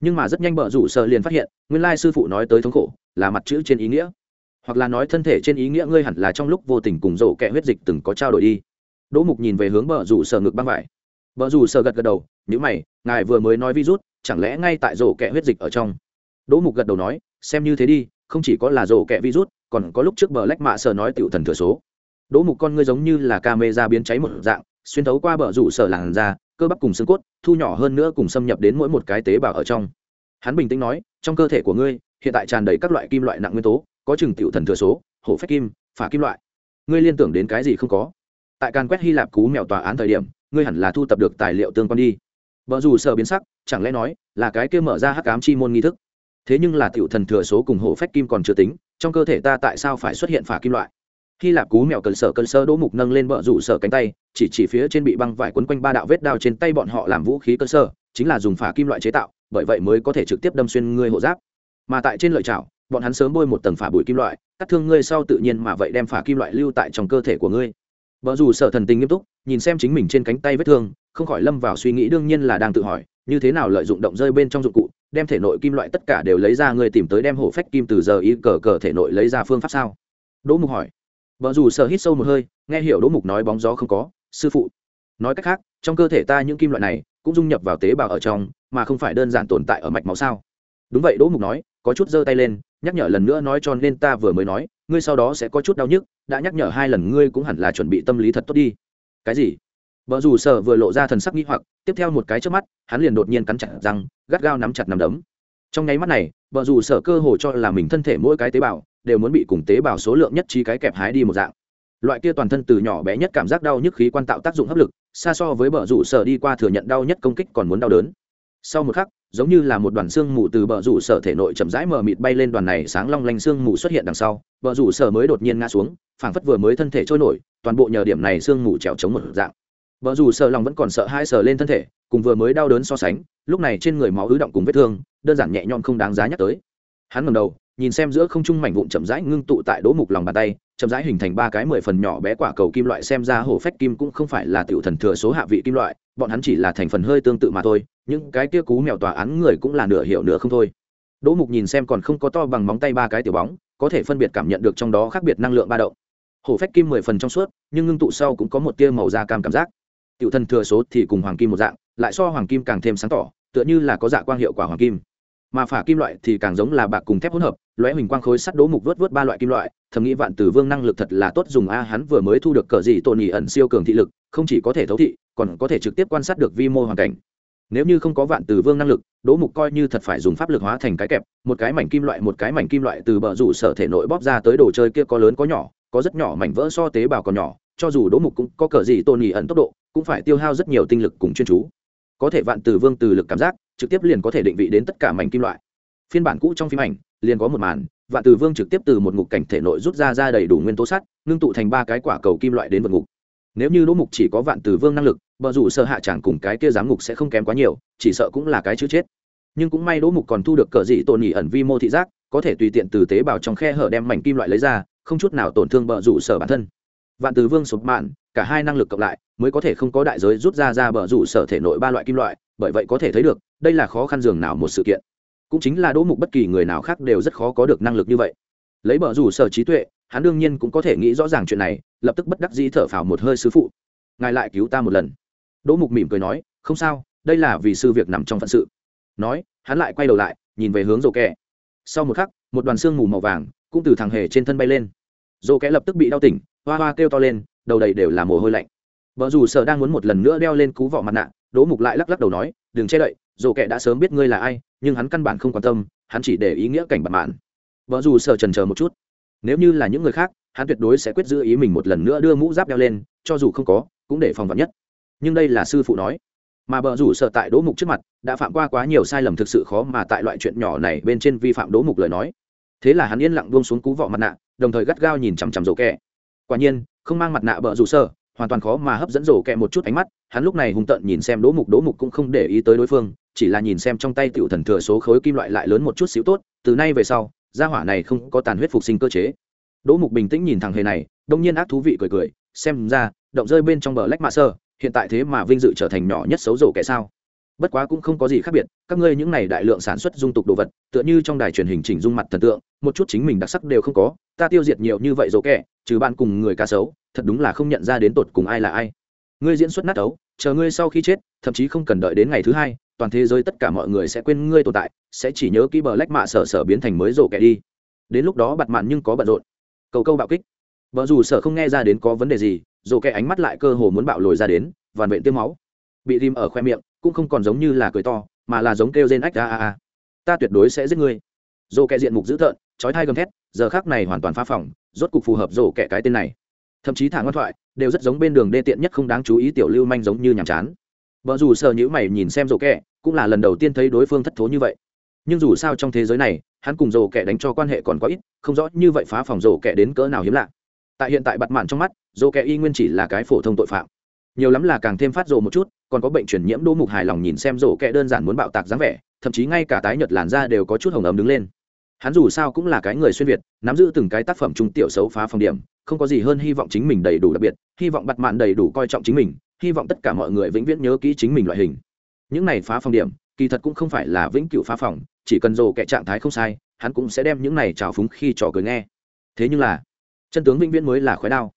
A: Nhưng mà rất nhanh bờ rủ sở liền phát hiện, nguyên lai sư phụ nói tới thống khổ, là mặt chữ trên ý nghĩa. Hoặc là nói thân thể trên ý nghĩa ngươi hẳn là trong lúc vô tình cùng rổ kẻ huyết dịch từng có trao đổi đi. Đỗ mục nhìn về hướng bờ rủ sở ngực băng vải. Bờ rủ sở gật gật đầu nhữ mày, ngài vừa mới nói virus chẳng lẽ ngay tại rổ kẹ huyết dịch ở trong? Đỗ mục gật đầu nói, xem như thế đi, không chỉ có là rổ kẹ virus, còn có lúc trước bờ lách mạ sở nói tiểu thần thừa số. Đỗ mục con ngươi giống như là ca mê ra biến cháy một dạng, xuyên thấu qua bờ rủ sở làn da, cơ bắp cùng xương cốt, thu nhỏ hơn nữa cùng xâm nhập đến mỗi một cái tế bào ở trong. Hắn bình tĩnh nói, trong cơ thể của ngươi, hiện tại tràn đầy các loại kim loại nặng nguyên tố, có chừng tiểu thần thừa số, hổ phách kim, phả kim loại. Ngươi liên tưởng đến cái gì không có? Tại càn quét hy lạp cú mèo tòa án thời điểm, ngươi hẳn là thu tập được tài liệu tương quan đi vợ dù sợ biến sắc, chẳng lẽ nói là cái kia mở ra hắc ám chi môn nghi thức? Thế nhưng là tiểu thần thừa số cùng hổ phách kim còn chưa tính, trong cơ thể ta tại sao phải xuất hiện phả kim loại? Khi lạp cú mèo cần sở cần sơ đỗ mục nâng lên vợ rủ sở cánh tay, chỉ chỉ phía trên bị băng vải quấn quanh ba đạo vết đao trên tay bọn họ làm vũ khí cơ sơ chính là dùng phả kim loại chế tạo, bởi vậy mới có thể trực tiếp đâm xuyên ngươi hộ giáp. Mà tại trên lợi chảo, bọn hắn sớm bôi một tầng phả bụi kim loại, cắt thương ngươi sau tự nhiên mà vậy đem phả kim loại lưu tại trong cơ thể của ngươi vợ dù sở thần tình nghiêm túc, nhìn xem chính mình trên cánh tay vết thương, không khỏi lâm vào suy nghĩ đương nhiên là đang tự hỏi, như thế nào lợi dụng động rơi bên trong dụng cụ, đem thể nội kim loại tất cả đều lấy ra, người tìm tới đem hổ phách kim từ giờ y cờ cờ thể nội lấy ra phương pháp sao? Đỗ mục hỏi. Vợ dù sở hít sâu một hơi, nghe hiểu đỗ mục nói bóng gió không có, sư phụ. Nói cách khác, trong cơ thể ta những kim loại này cũng dung nhập vào tế bào ở trong, mà không phải đơn giản tồn tại ở mạch máu sao? Đúng vậy, đỗ mục nói, có chút giơ tay lên, nhắc nhở lần nữa nói cho nên ta vừa mới nói ngươi sau đó sẽ có chút đau nhức, đã nhắc nhở hai lần ngươi cũng hẳn là chuẩn bị tâm lý thật tốt đi. Cái gì? Vợ dù sợ vừa lộ ra thần sắc nghi hoặc, tiếp theo một cái trước mắt, hắn liền đột nhiên cắn chặt răng, gắt gao nắm chặt nắm đấm. Trong nháy mắt này, vợ dù sợ cơ hồ cho là mình thân thể mỗi cái tế bào đều muốn bị cùng tế bào số lượng nhất trí cái kẹp hái đi một dạng. Loại kia toàn thân từ nhỏ bé nhất cảm giác đau nhức khí quan tạo tác dụng hấp lực, xa so với bờ rủ sở đi qua thừa nhận đau nhất công kích còn muốn đau đớn sau một khắc, giống như là một đoàn xương mù từ bờ rủ sở thể nội chậm rãi mờ mịt bay lên đoàn này sáng long lanh xương mù xuất hiện đằng sau. Bờ rủ sở mới đột nhiên ngã xuống, phảng phất vừa mới thân thể trôi nổi, toàn bộ nhờ điểm này xương mù trèo chống một dạng. Bờ rủ sở lòng vẫn còn sợ hai sờ lên thân thể, cùng vừa mới đau đớn so sánh, lúc này trên người máu ứ động cùng vết thương, đơn giản nhẹ nhõm không đáng giá nhắc tới. Hắn ngầm đầu nhìn xem giữa không trung mảnh vụn chậm rãi ngưng tụ tại đỗ mục lòng bàn tay, chậm rãi hình thành ba cái mười phần nhỏ bé quả cầu kim loại, xem ra hổ phách kim cũng không phải là tiểu thần thừa số hạ vị kim loại, bọn hắn chỉ là thành phần hơi tương tự mà thôi, những cái kia cú mèo tòa án người cũng là nửa hiểu nửa không thôi. Đỗ mục nhìn xem còn không có to bằng móng tay ba cái tiểu bóng, có thể phân biệt cảm nhận được trong đó khác biệt năng lượng ba động. Hổ phách kim mười phần trong suốt, nhưng ngưng tụ sau cũng có một tia màu da cam cảm giác. Tiểu thần thừa số thì cùng hoàng kim một dạng, lại so hoàng kim càng thêm sáng tỏ, tựa như là có dạ quang hiệu quả hoàng kim mà phả kim loại thì càng giống là bạc cùng thép hỗn hợp, lóe huỳnh quang khối sắt đố mục vớt vớt ba loại kim loại, thầm nghĩ vạn tử vương năng lực thật là tốt dùng a, hắn vừa mới thu được cờ gì tổn nhị ẩn siêu cường thị lực, không chỉ có thể thấu thị, còn có thể trực tiếp quan sát được vi mô hoàn cảnh. Nếu như không có vạn tử vương năng lực, đố mục coi như thật phải dùng pháp lực hóa thành cái kẹp, một cái mảnh kim loại, một cái mảnh kim loại từ bờ rủ sở thể nội bóp ra tới đồ chơi kia có lớn có nhỏ, có rất nhỏ mảnh vỡ so tế bào còn nhỏ, cho dù đố mục cũng có cờ gì tổn nhị ẩn tốc độ, cũng phải tiêu hao rất nhiều tinh lực cùng chuyên chú có thể vạn tử vương từ lực cảm giác, trực tiếp liền có thể định vị đến tất cả mảnh kim loại. Phiên bản cũ trong phim ảnh, liền có một màn, vạn tử vương trực tiếp từ một ngục cảnh thể nội rút ra ra đầy đủ nguyên tố sắt, ngưng tụ thành ba cái quả cầu kim loại đến vượt ngục. Nếu như đỗ mục chỉ có vạn tử vương năng lực, bờ rủ sợ hạ chẳng cùng cái kia giám ngục sẽ không kém quá nhiều, chỉ sợ cũng là cái chữ chết. Nhưng cũng may đỗ mục còn thu được cờ dị tổn nhị ẩn vi mô thị giác, có thể tùy tiện từ tế bào trong khe hở đem mảnh kim loại lấy ra, không chút nào tổn thương bờ rủ sở bản thân vạn từ vương sụp mạn, cả hai năng lực cộng lại, mới có thể không có đại giới rút ra ra bờ rủ sở thể nội ba loại kim loại, bởi vậy có thể thấy được, đây là khó khăn dường nào một sự kiện. Cũng chính là đỗ mục bất kỳ người nào khác đều rất khó có được năng lực như vậy. Lấy bờ rủ sở trí tuệ, hắn đương nhiên cũng có thể nghĩ rõ ràng chuyện này, lập tức bất đắc dĩ thở phào một hơi sư phụ. Ngài lại cứu ta một lần. Đỗ mục mỉm cười nói, không sao, đây là vì sư việc nằm trong phận sự. Nói, hắn lại quay đầu lại, nhìn về hướng rổ kẹ sau một khắc, một đoàn xương mù màu vàng, cũng từ thằng hề trên thân bay lên. Rổ kẹ lập tức bị đau tỉnh hoa hoa kêu to lên, đầu đầy đều là mồ hôi lạnh. Vợ dù sợ đang muốn một lần nữa đeo lên cú vỏ mặt nạ, đỗ mục lại lắc lắc đầu nói, đừng che đậy rổ kệ đã sớm biết ngươi là ai, nhưng hắn căn bản không quan tâm, hắn chỉ để ý nghĩa cảnh bặt mạn. Vợ dù sợ trần chờ một chút. Nếu như là những người khác, hắn tuyệt đối sẽ quyết giữ ý mình một lần nữa đưa mũ giáp đeo lên, cho dù không có, cũng để phòng vật nhất. Nhưng đây là sư phụ nói. Mà bờ rủ sợ tại đỗ mục trước mặt, đã phạm qua quá nhiều sai lầm thực sự khó mà tại loại chuyện nhỏ này bên trên vi phạm đỗ mục lời nói. Thế là hắn yên lặng buông xuống cú vọ mặt nạ, đồng thời gắt gao nhìn chằm chằm rổ kẹ quả nhiên, không mang mặt nạ bợ rủ sợ, hoàn toàn khó mà hấp dẫn rổ kẹ một chút ánh mắt, hắn lúc này hùng tợn nhìn xem đỗ mục đỗ mục cũng không để ý tới đối phương, chỉ là nhìn xem trong tay tiểu thần thừa số khối kim loại lại lớn một chút xíu tốt, từ nay về sau, gia hỏa này không có tàn huyết phục sinh cơ chế. Đỗ mục bình tĩnh nhìn thằng hề này, đông nhiên ác thú vị cười cười, xem ra, động rơi bên trong bờ lách mạ sơ, hiện tại thế mà vinh dự trở thành nhỏ nhất xấu rổ kẻ sao? Bất quá cũng không có gì khác biệt, các ngươi những này đại lượng sản xuất dung tục đồ vật, tựa như trong đài truyền hình chỉnh dung mặt thần tượng, một chút chính mình đặc sắc đều không có, ta tiêu diệt nhiều như vậy dỗ kẻ, trừ bạn cùng người ca xấu thật đúng là không nhận ra đến tột cùng ai là ai. Ngươi diễn xuất nát ấu, chờ ngươi sau khi chết, thậm chí không cần đợi đến ngày thứ hai, toàn thế giới tất cả mọi người sẽ quên ngươi tồn tại, sẽ chỉ nhớ kỹ bờ lách mạ sở sở biến thành mới rổ kẻ đi. Đến lúc đó bặt mạn nhưng có bận rộn. Cầu câu bạo kích. Vợ dù sở không nghe ra đến có vấn đề gì, rổ kẻ ánh mắt lại cơ hồ muốn bạo lồi ra đến, vằn vện tiêm máu. Bị rim ở khoe miệng cũng không còn giống như là cười to, mà là giống kêu rên ách a a a. Ta tuyệt đối sẽ giết ngươi. Dồ kẻ diện mục dữ tợn chói thai gầm thét, giờ khác này hoàn toàn phá phỏng rốt cục phù hợp dồ kẻ cái tên này. Thậm chí thả ngoan thoại, đều rất giống bên đường đê tiện nhất không đáng chú ý tiểu lưu manh giống như nhàm chán. Vợ dù sợ nhữ mày nhìn xem dồ kẻ, cũng là lần đầu tiên thấy đối phương thất thố như vậy. Nhưng dù sao trong thế giới này, hắn cùng dồ kẻ đánh cho quan hệ còn có ít, không rõ như vậy phá phòng dồ kẻ đến cỡ nào hiếm lạ. Tại hiện tại bặt mạn trong mắt dồ kẻ y nguyên chỉ là cái phổ thông tội phạm nhiều lắm là càng thêm phát rồ một chút, còn có bệnh truyền nhiễm đỗ mục hài lòng nhìn xem rổ kẹ đơn giản muốn bạo tạc dáng vẻ, thậm chí ngay cả tái nhật làn da đều có chút hồng ấm đứng lên. Hắn dù sao cũng là cái người xuyên việt, nắm giữ từng cái tác phẩm trung tiểu xấu phá phòng điểm, không có gì hơn hy vọng chính mình đầy đủ đặc biệt, hy vọng bặt mạn đầy đủ coi trọng chính mình, hy vọng tất cả mọi người vĩnh viễn nhớ kỹ chính mình loại hình. Những này phá phòng điểm, kỳ thật cũng không phải là vĩnh cửu phá phòng, chỉ cần rồ kẹ trạng thái không sai, hắn cũng sẽ đem những này trào phúng khi trò cười nghe. Thế nhưng là, chân tướng vĩnh viễn mới là khói đao.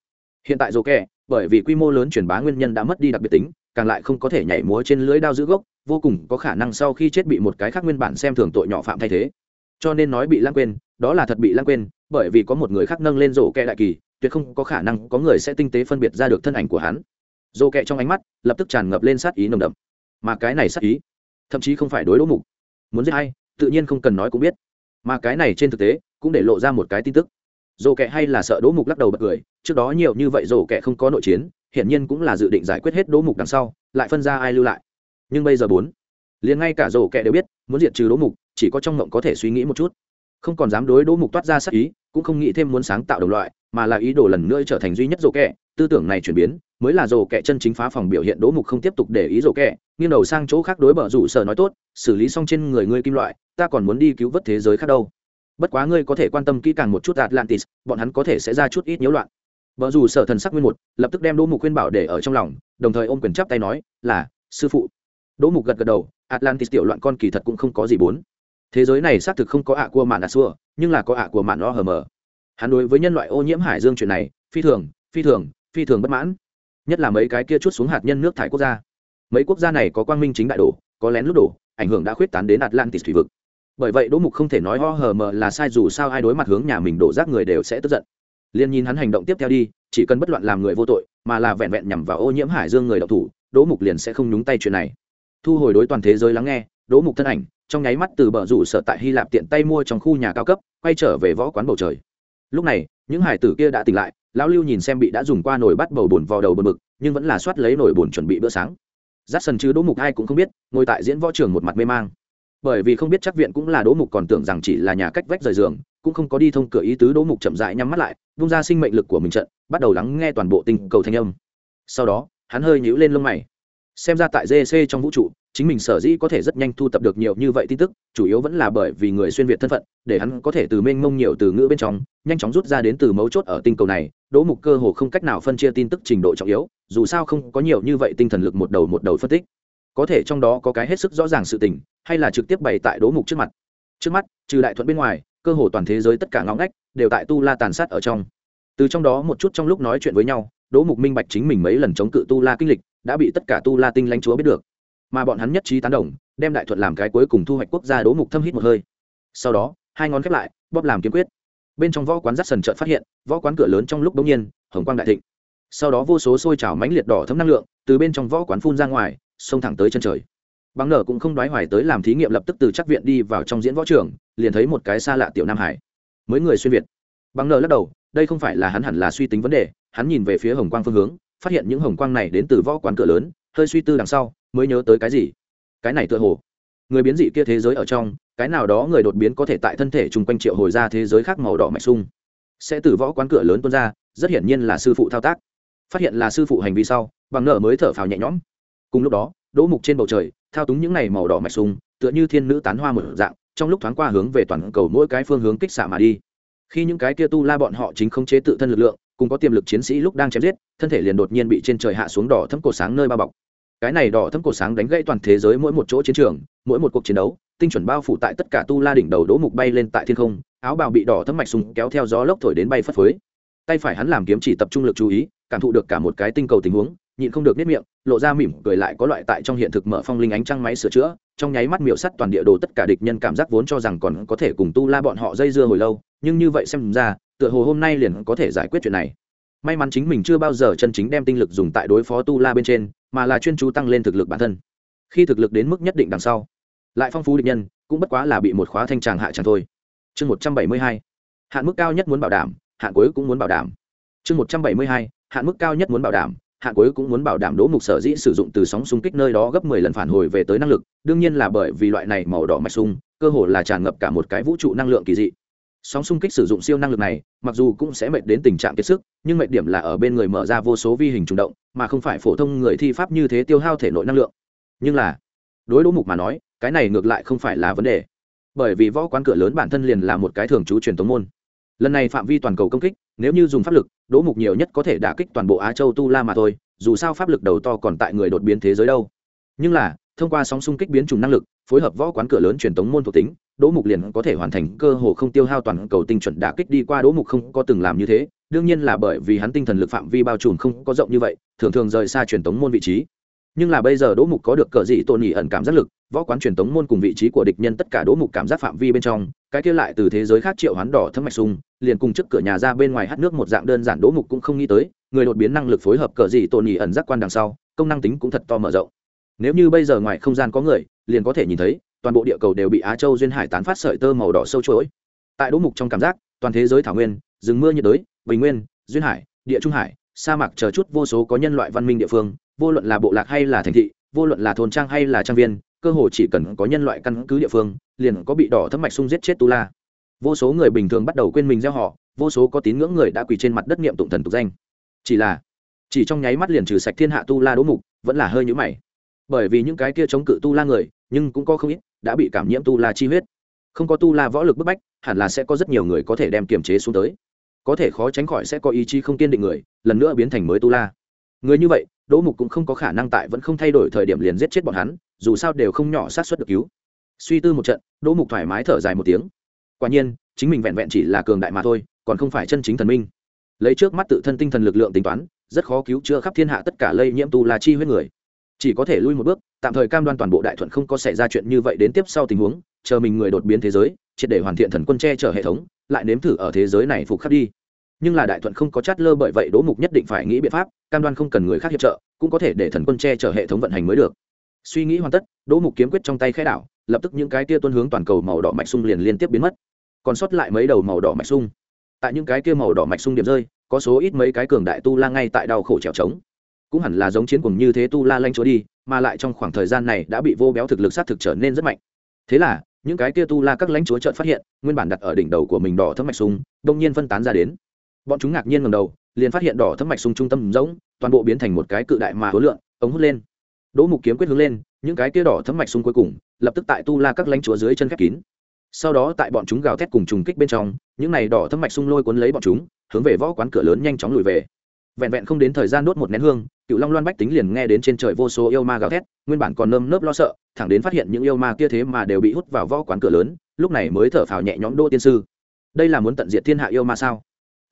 A: Hiện tại rồ kẹ bởi vì quy mô lớn truyền bá nguyên nhân đã mất đi đặc biệt tính, càng lại không có thể nhảy múa trên lưới đao giữ gốc, vô cùng có khả năng sau khi chết bị một cái khác nguyên bản xem thường tội nhỏ phạm thay thế. Cho nên nói bị lãng quên, đó là thật bị lãng quên, bởi vì có một người khác nâng lên rổ kẹ đại kỳ, tuyệt không có khả năng có người sẽ tinh tế phân biệt ra được thân ảnh của hắn. Rổ kẹ trong ánh mắt lập tức tràn ngập lên sát ý nồng đậm. Mà cái này sát ý, thậm chí không phải đối đỗ mục. Muốn giết hay tự nhiên không cần nói cũng biết. Mà cái này trên thực tế cũng để lộ ra một cái tin tức dồ kẹ hay là sợ đỗ mục lắc đầu bật cười, trước đó nhiều như vậy dồ kẹ không có nội chiến, hiển nhiên cũng là dự định giải quyết hết đỗ mục đằng sau, lại phân ra ai lưu lại. Nhưng bây giờ bốn, liền ngay cả dồ kẹ đều biết, muốn diệt trừ đỗ mục, chỉ có trong mộng có thể suy nghĩ một chút. Không còn dám đối đỗ mục toát ra sắc ý, cũng không nghĩ thêm muốn sáng tạo đồng loại, mà là ý đồ lần nữa trở thành duy nhất dồ kẹ tư tưởng này chuyển biến, mới là dồ kẹ chân chính phá phòng biểu hiện đỗ mục không tiếp tục để ý dồ kẹ nghiêng đầu sang chỗ khác đối bờ rủ sở nói tốt, xử lý xong trên người ngươi kim loại, ta còn muốn đi cứu vớt thế giới khác đâu bất quá ngươi có thể quan tâm kỹ càng một chút atlantis, bọn hắn có thể sẽ ra chút ít nhiễu loạn. Vợ dù sở thần sắc nguyên một, lập tức đem đỗ mục khuyên bảo để ở trong lòng, đồng thời ôm quyền chắp tay nói, là, sư phụ. Đỗ mục gật gật đầu, atlantis tiểu loạn con kỳ thật cũng không có gì bốn. Thế giới này xác thực không có ạ của mạn đà xua, nhưng là có ạ của mạn o hờ mờ. Hắn đối với nhân loại ô nhiễm hải dương chuyện này, phi thường phi thường phi thường bất mãn. Nhất là mấy cái kia chút xuống hạt nhân nước thải quốc gia. Mấy quốc gia này có quang minh chính đại đổ, có lén lút đổ, ảnh hưởng đã khuyết tán đến atlantis thủy vực bởi vậy đỗ mục không thể nói ho hờ mờ là sai, dù sao ai đối mặt hướng nhà mình đổ rác người đều sẽ tức giận. Liền nhìn hắn hành động tiếp theo đi, chỉ cần bất loạn làm người vô tội, mà là vẹn vẹn nhằm vào ô nhiễm hải dương người đậu thủ, đỗ mục liền sẽ không nhúng tay chuyện này. Thu hồi đối toàn thế giới lắng nghe, đỗ mục thân ảnh, trong nháy mắt từ bờ rủ sợ tại hy lạp tiện tay mua trong khu nhà cao cấp, quay trở về võ quán bầu trời. Lúc này, những hải tử kia đã tỉnh lại, lão lưu nhìn xem bị đã dùng qua nồi bắt bầu bồn vào đầu bờ mực nhưng vẫn là soát lấy nồi bồn chuẩn bị bữa sáng. Giắt sần chứ đỗ mục ai cũng không biết, ngồi tại diễn võ trường một mặt mê mang bởi vì không biết chắc viện cũng là đỗ mục còn tưởng rằng chỉ là nhà cách vách rời giường, cũng không có đi thông cửa ý tứ đỗ mục chậm rãi nhắm mắt lại, vung ra sinh mệnh lực của mình trận, bắt đầu lắng nghe toàn bộ tình cầu thanh âm. Sau đó, hắn hơi nhíu lên lông mày. Xem ra tại gc trong vũ trụ, chính mình sở dĩ có thể rất nhanh thu tập được nhiều như vậy tin tức, chủ yếu vẫn là bởi vì người xuyên việt thân phận, để hắn có thể từ mênh mông nhiều từ ngữ bên trong, nhanh chóng rút ra đến từ mấu chốt ở tinh cầu này. Đỗ mục cơ hồ không cách nào phân chia tin tức trình độ trọng yếu, dù sao không có nhiều như vậy tinh thần lực một đầu một đầu phân tích. Có thể trong đó có cái hết sức rõ ràng sự tình hay là trực tiếp bày tại đố mục trước mặt. Trước mắt, trừ đại thuận bên ngoài, cơ hồ toàn thế giới tất cả ngõ ngách đều tại tu la tàn sát ở trong. Từ trong đó một chút trong lúc nói chuyện với nhau đỗ mục minh bạch chính mình mấy lần chống cự tu la kinh lịch đã bị tất cả tu la tinh lãnh chúa biết được. Mà bọn hắn nhất trí tán đồng, đem đại thuận làm cái cuối cùng thu hoạch quốc gia đỗ mục thâm hít một hơi. Sau đó, hai ngón khép lại, bóp làm kiếm quyết. Bên trong võ quán rắt sần trợn phát hiện, võ quán cửa lớn trong lúc đống nhiên, hồng quang đại thịnh. Sau đó vô số sôi trào mãnh liệt đỏ thấm năng lượng từ bên trong võ quán phun ra ngoài, xông thẳng tới chân trời bằng nở cũng không đoái hoài tới làm thí nghiệm lập tức từ chắc viện đi vào trong diễn võ trường, liền thấy một cái xa lạ tiểu nam hải. Mới người xuyên việt. Bằng nở lắc đầu, đây không phải là hắn hẳn là suy tính vấn đề, hắn nhìn về phía hồng quang phương hướng, phát hiện những hồng quang này đến từ võ quán cửa lớn, hơi suy tư đằng sau, mới nhớ tới cái gì. Cái này tựa hồ, người biến dị kia thế giới ở trong, cái nào đó người đột biến có thể tại thân thể chung quanh triệu hồi ra thế giới khác màu đỏ mạch sung sẽ từ võ quán cửa lớn tuôn ra, rất hiển nhiên là sư phụ thao tác. Phát hiện là sư phụ hành vi sau bằng nợ mới thở phào nhẹ nhõm. Cùng lúc đó đỗ mục trên bầu trời, thao túng những này màu đỏ mạch sung tựa như thiên nữ tán hoa một dạng, trong lúc thoáng qua hướng về toàn cầu mỗi cái phương hướng kích xạ mà đi. Khi những cái kia tu la bọn họ chính không chế tự thân lực lượng, cùng có tiềm lực chiến sĩ lúc đang chém giết, thân thể liền đột nhiên bị trên trời hạ xuống đỏ thấm cổ sáng nơi bao bọc. Cái này đỏ thấm cổ sáng đánh gãy toàn thế giới mỗi một chỗ chiến trường, mỗi một cuộc chiến đấu, tinh chuẩn bao phủ tại tất cả tu la đỉnh đầu đỗ mục bay lên tại thiên không, áo bào bị đỏ thấm mạch súng kéo theo gió lốc thổi đến bay phất phới. Tay phải hắn làm kiếm chỉ tập trung lực chú ý, cảm thụ được cả một cái tinh cầu tình huống nhịn không được nếp miệng, lộ ra mỉm cười lại có loại tại trong hiện thực mở phong linh ánh trăng máy sửa chữa, trong nháy mắt miểu sắt toàn địa đồ tất cả địch nhân cảm giác vốn cho rằng còn có thể cùng tu la bọn họ dây dưa hồi lâu, nhưng như vậy xem ra, tựa hồ hôm nay liền có thể giải quyết chuyện này. May mắn chính mình chưa bao giờ chân chính đem tinh lực dùng tại đối phó tu la bên trên, mà là chuyên chú tăng lên thực lực bản thân. Khi thực lực đến mức nhất định đằng sau, lại phong phú địch nhân, cũng bất quá là bị một khóa thanh tràng hạ tràng thôi. Chương một trăm bảy mươi hai, hạn mức cao nhất muốn bảo đảm, hạn cuối cũng muốn bảo đảm. Chương một trăm bảy mươi hai, hạn mức cao nhất muốn bảo đảm hạn cuối cũng muốn bảo đảm đỗ mục sở dĩ sử dụng từ sóng xung kích nơi đó gấp mười lần phản hồi về tới năng lực, đương nhiên là bởi vì loại này màu đỏ mạch sung cơ hồ là tràn ngập cả một cái vũ trụ năng lượng kỳ dị. Sóng xung kích sử dụng siêu năng lực này, mặc dù cũng sẽ mệt đến tình trạng kiệt sức, nhưng mệt điểm là ở bên người mở ra vô số vi hình trùng động, mà không phải phổ thông người thi pháp như thế tiêu hao thể nội năng lượng. Nhưng là, đối đỗ mục mà nói, cái này ngược lại không phải là vấn đề. Bởi vì võ quán cửa lớn bản thân liền là một cái thường trú truyền tống môn lần này phạm vi toàn cầu công kích, nếu như dùng pháp lực, đỗ mục nhiều nhất có thể đả kích toàn bộ á châu tu la mà thôi, dù sao pháp lực đầu to còn tại người đột biến thế giới đâu. Nhưng là, thông qua sóng xung kích biến chủng năng lực, phối hợp võ quán cửa lớn truyền tống môn thuộc tính, đỗ mục liền có thể hoàn thành cơ hồ không tiêu hao toàn cầu tinh chuẩn đả kích đi qua đỗ mục không có từng làm như thế. Đương nhiên là bởi vì hắn tinh thần lực phạm vi bao trùm không có rộng như vậy, thường thường rời xa truyền tống môn vị trí. Nhưng là bây giờ đỗ mục có được cờ dị tổn nhị ẩn cảm giác lực võ quán truyền tống môn cùng vị trí của địch nhân tất cả đỗ mục cảm giác phạm vi bên trong, cái kia lại từ thế giới khác triệu hoán đỏ thấm mạch sung liền cùng trước cửa nhà ra bên ngoài hát nước một dạng đơn giản đỗ mục cũng không nghĩ tới, người đột biến năng lực phối hợp cờ gì tồn nhị ẩn giác quan đằng sau, công năng tính cũng thật to mở rộng. Nếu như bây giờ ngoài không gian có người, liền có thể nhìn thấy, toàn bộ địa cầu đều bị á châu duyên hải tán phát sợi tơ màu đỏ sâu chuỗi. Tại đỗ mục trong cảm giác, toàn thế giới thảo nguyên, rừng mưa nhiệt đới, bình nguyên, duyên hải, địa trung hải, sa mạc chờ chút vô số có nhân loại văn minh địa phương, vô luận là bộ lạc hay là thành thị, vô luận là thôn trang hay là trang viên cơ hồ chỉ cần có nhân loại căn cứ địa phương, liền có bị đỏ thấm mạch sung giết chết tu la. Vô số người bình thường bắt đầu quên mình gieo họ, vô số có tín ngưỡng người đã quỳ trên mặt đất niệm tụng thần tục danh. Chỉ là, chỉ trong nháy mắt liền trừ sạch thiên hạ tu la đố mục, vẫn là hơi nhũ mày. Bởi vì những cái kia chống cự tu la người, nhưng cũng có không ít đã bị cảm nhiễm tu la chi huyết. Không có tu la võ lực bức bách, hẳn là sẽ có rất nhiều người có thể đem kiềm chế xuống tới. Có thể khó tránh khỏi sẽ có ý chí không kiên định người, lần nữa biến thành mới tu la. Người như vậy đỗ mục cũng không có khả năng tại vẫn không thay đổi thời điểm liền giết chết bọn hắn, dù sao đều không nhỏ sát xuất được cứu. Suy tư một trận, đỗ mục thoải mái thở dài một tiếng. Quả nhiên, chính mình vẹn vẹn chỉ là cường đại mà thôi, còn không phải chân chính thần minh. Lấy trước mắt tự thân tinh thần lực lượng tính toán, rất khó cứu chữa khắp thiên hạ tất cả lây nhiễm tu la chi huyết người. Chỉ có thể lui một bước, tạm thời cam đoan toàn bộ đại thuận không có xảy ra chuyện như vậy đến tiếp sau tình huống, chờ mình người đột biến thế giới, triệt để hoàn thiện thần quân che chở hệ thống, lại nếm thử ở thế giới này phục khắc đi nhưng là đại thuận không có chát lơ bởi vậy đỗ mục nhất định phải nghĩ biện pháp, cam đoan không cần người khác hiệp trợ, cũng có thể để thần quân che chở hệ thống vận hành mới được. Suy nghĩ hoàn tất, đỗ mục kiếm quyết trong tay khẽ đảo, lập tức những cái tia tuân hướng toàn cầu màu đỏ mạch sung liền liên tiếp biến mất. Còn sót lại mấy đầu màu đỏ mạch sung tại những cái kia màu đỏ mạch sung điểm rơi, có số ít mấy cái cường đại tu la ngay tại đau khổ trèo trống. Cũng hẳn là giống chiến cùng như thế tu la lanh chúa đi, mà lại trong khoảng thời gian này đã bị vô béo thực lực sát thực trở nên rất mạnh. Thế là, những cái kia tu la các lãnh chúa trợn phát hiện, nguyên bản đặt ở đỉnh đầu của mình đỏ thấm mạch sung đông nhiên phân tán ra đến bọn chúng ngạc nhiên ngầm đầu liền phát hiện đỏ thấm mạch sung trung tâm rỗng, toàn bộ biến thành một cái cự đại mà hối lượng ống hút lên. Đỗ mục kiếm quyết hướng lên những cái kia đỏ thấm mạch xung cuối cùng lập tức tại tu la các lãnh chúa dưới chân khép kín. Sau đó tại bọn chúng gào thét cùng trùng kích bên trong những này đỏ thấm mạch xung lôi cuốn lấy bọn chúng hướng về võ quán cửa lớn nhanh chóng lùi về. Vẹn vẹn không đến thời gian đốt một nén hương cựu long loan bách tính liền nghe đến trên trời vô số yêu ma gào thét nguyên bản còn nơm nớp lo sợ thẳng đến phát hiện những yêu ma kia thế mà đều bị hút vào võ quán cửa lớn lúc này mới thở phào nhẹ nhõm đô tiên sư. Đây là muốn tận diệt thiên hạ yêu ma sao?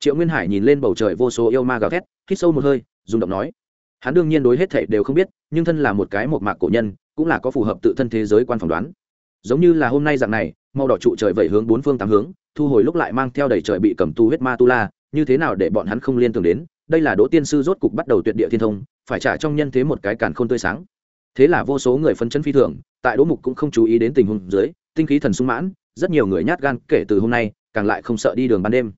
A: Triệu nguyên hải nhìn lên bầu trời vô số yêu ma gào thét, hít sâu một hơi, rung động nói. Hắn đương nhiên đối hết thảy đều không biết, nhưng thân là một cái một mạc cổ nhân, cũng là có phù hợp tự thân thế giới quan phỏng đoán. Giống như là hôm nay dạng này, màu đỏ trụ trời vẩy hướng bốn phương tám hướng, thu hồi lúc lại mang theo đầy trời bị cầm tu huyết ma tu la, như thế nào để bọn hắn không liên tưởng đến, đây là đỗ tiên sư rốt cục bắt đầu tuyệt địa thiên thông, phải trả trong nhân thế một cái càn khôn tươi sáng. Thế là vô số người phấn chấn phi thường, tại đỗ mục cũng không chú ý đến tình huống dưới, tinh khí thần sung mãn, rất nhiều người nhát gan kể từ hôm nay, càng lại không sợ đi đường ban đêm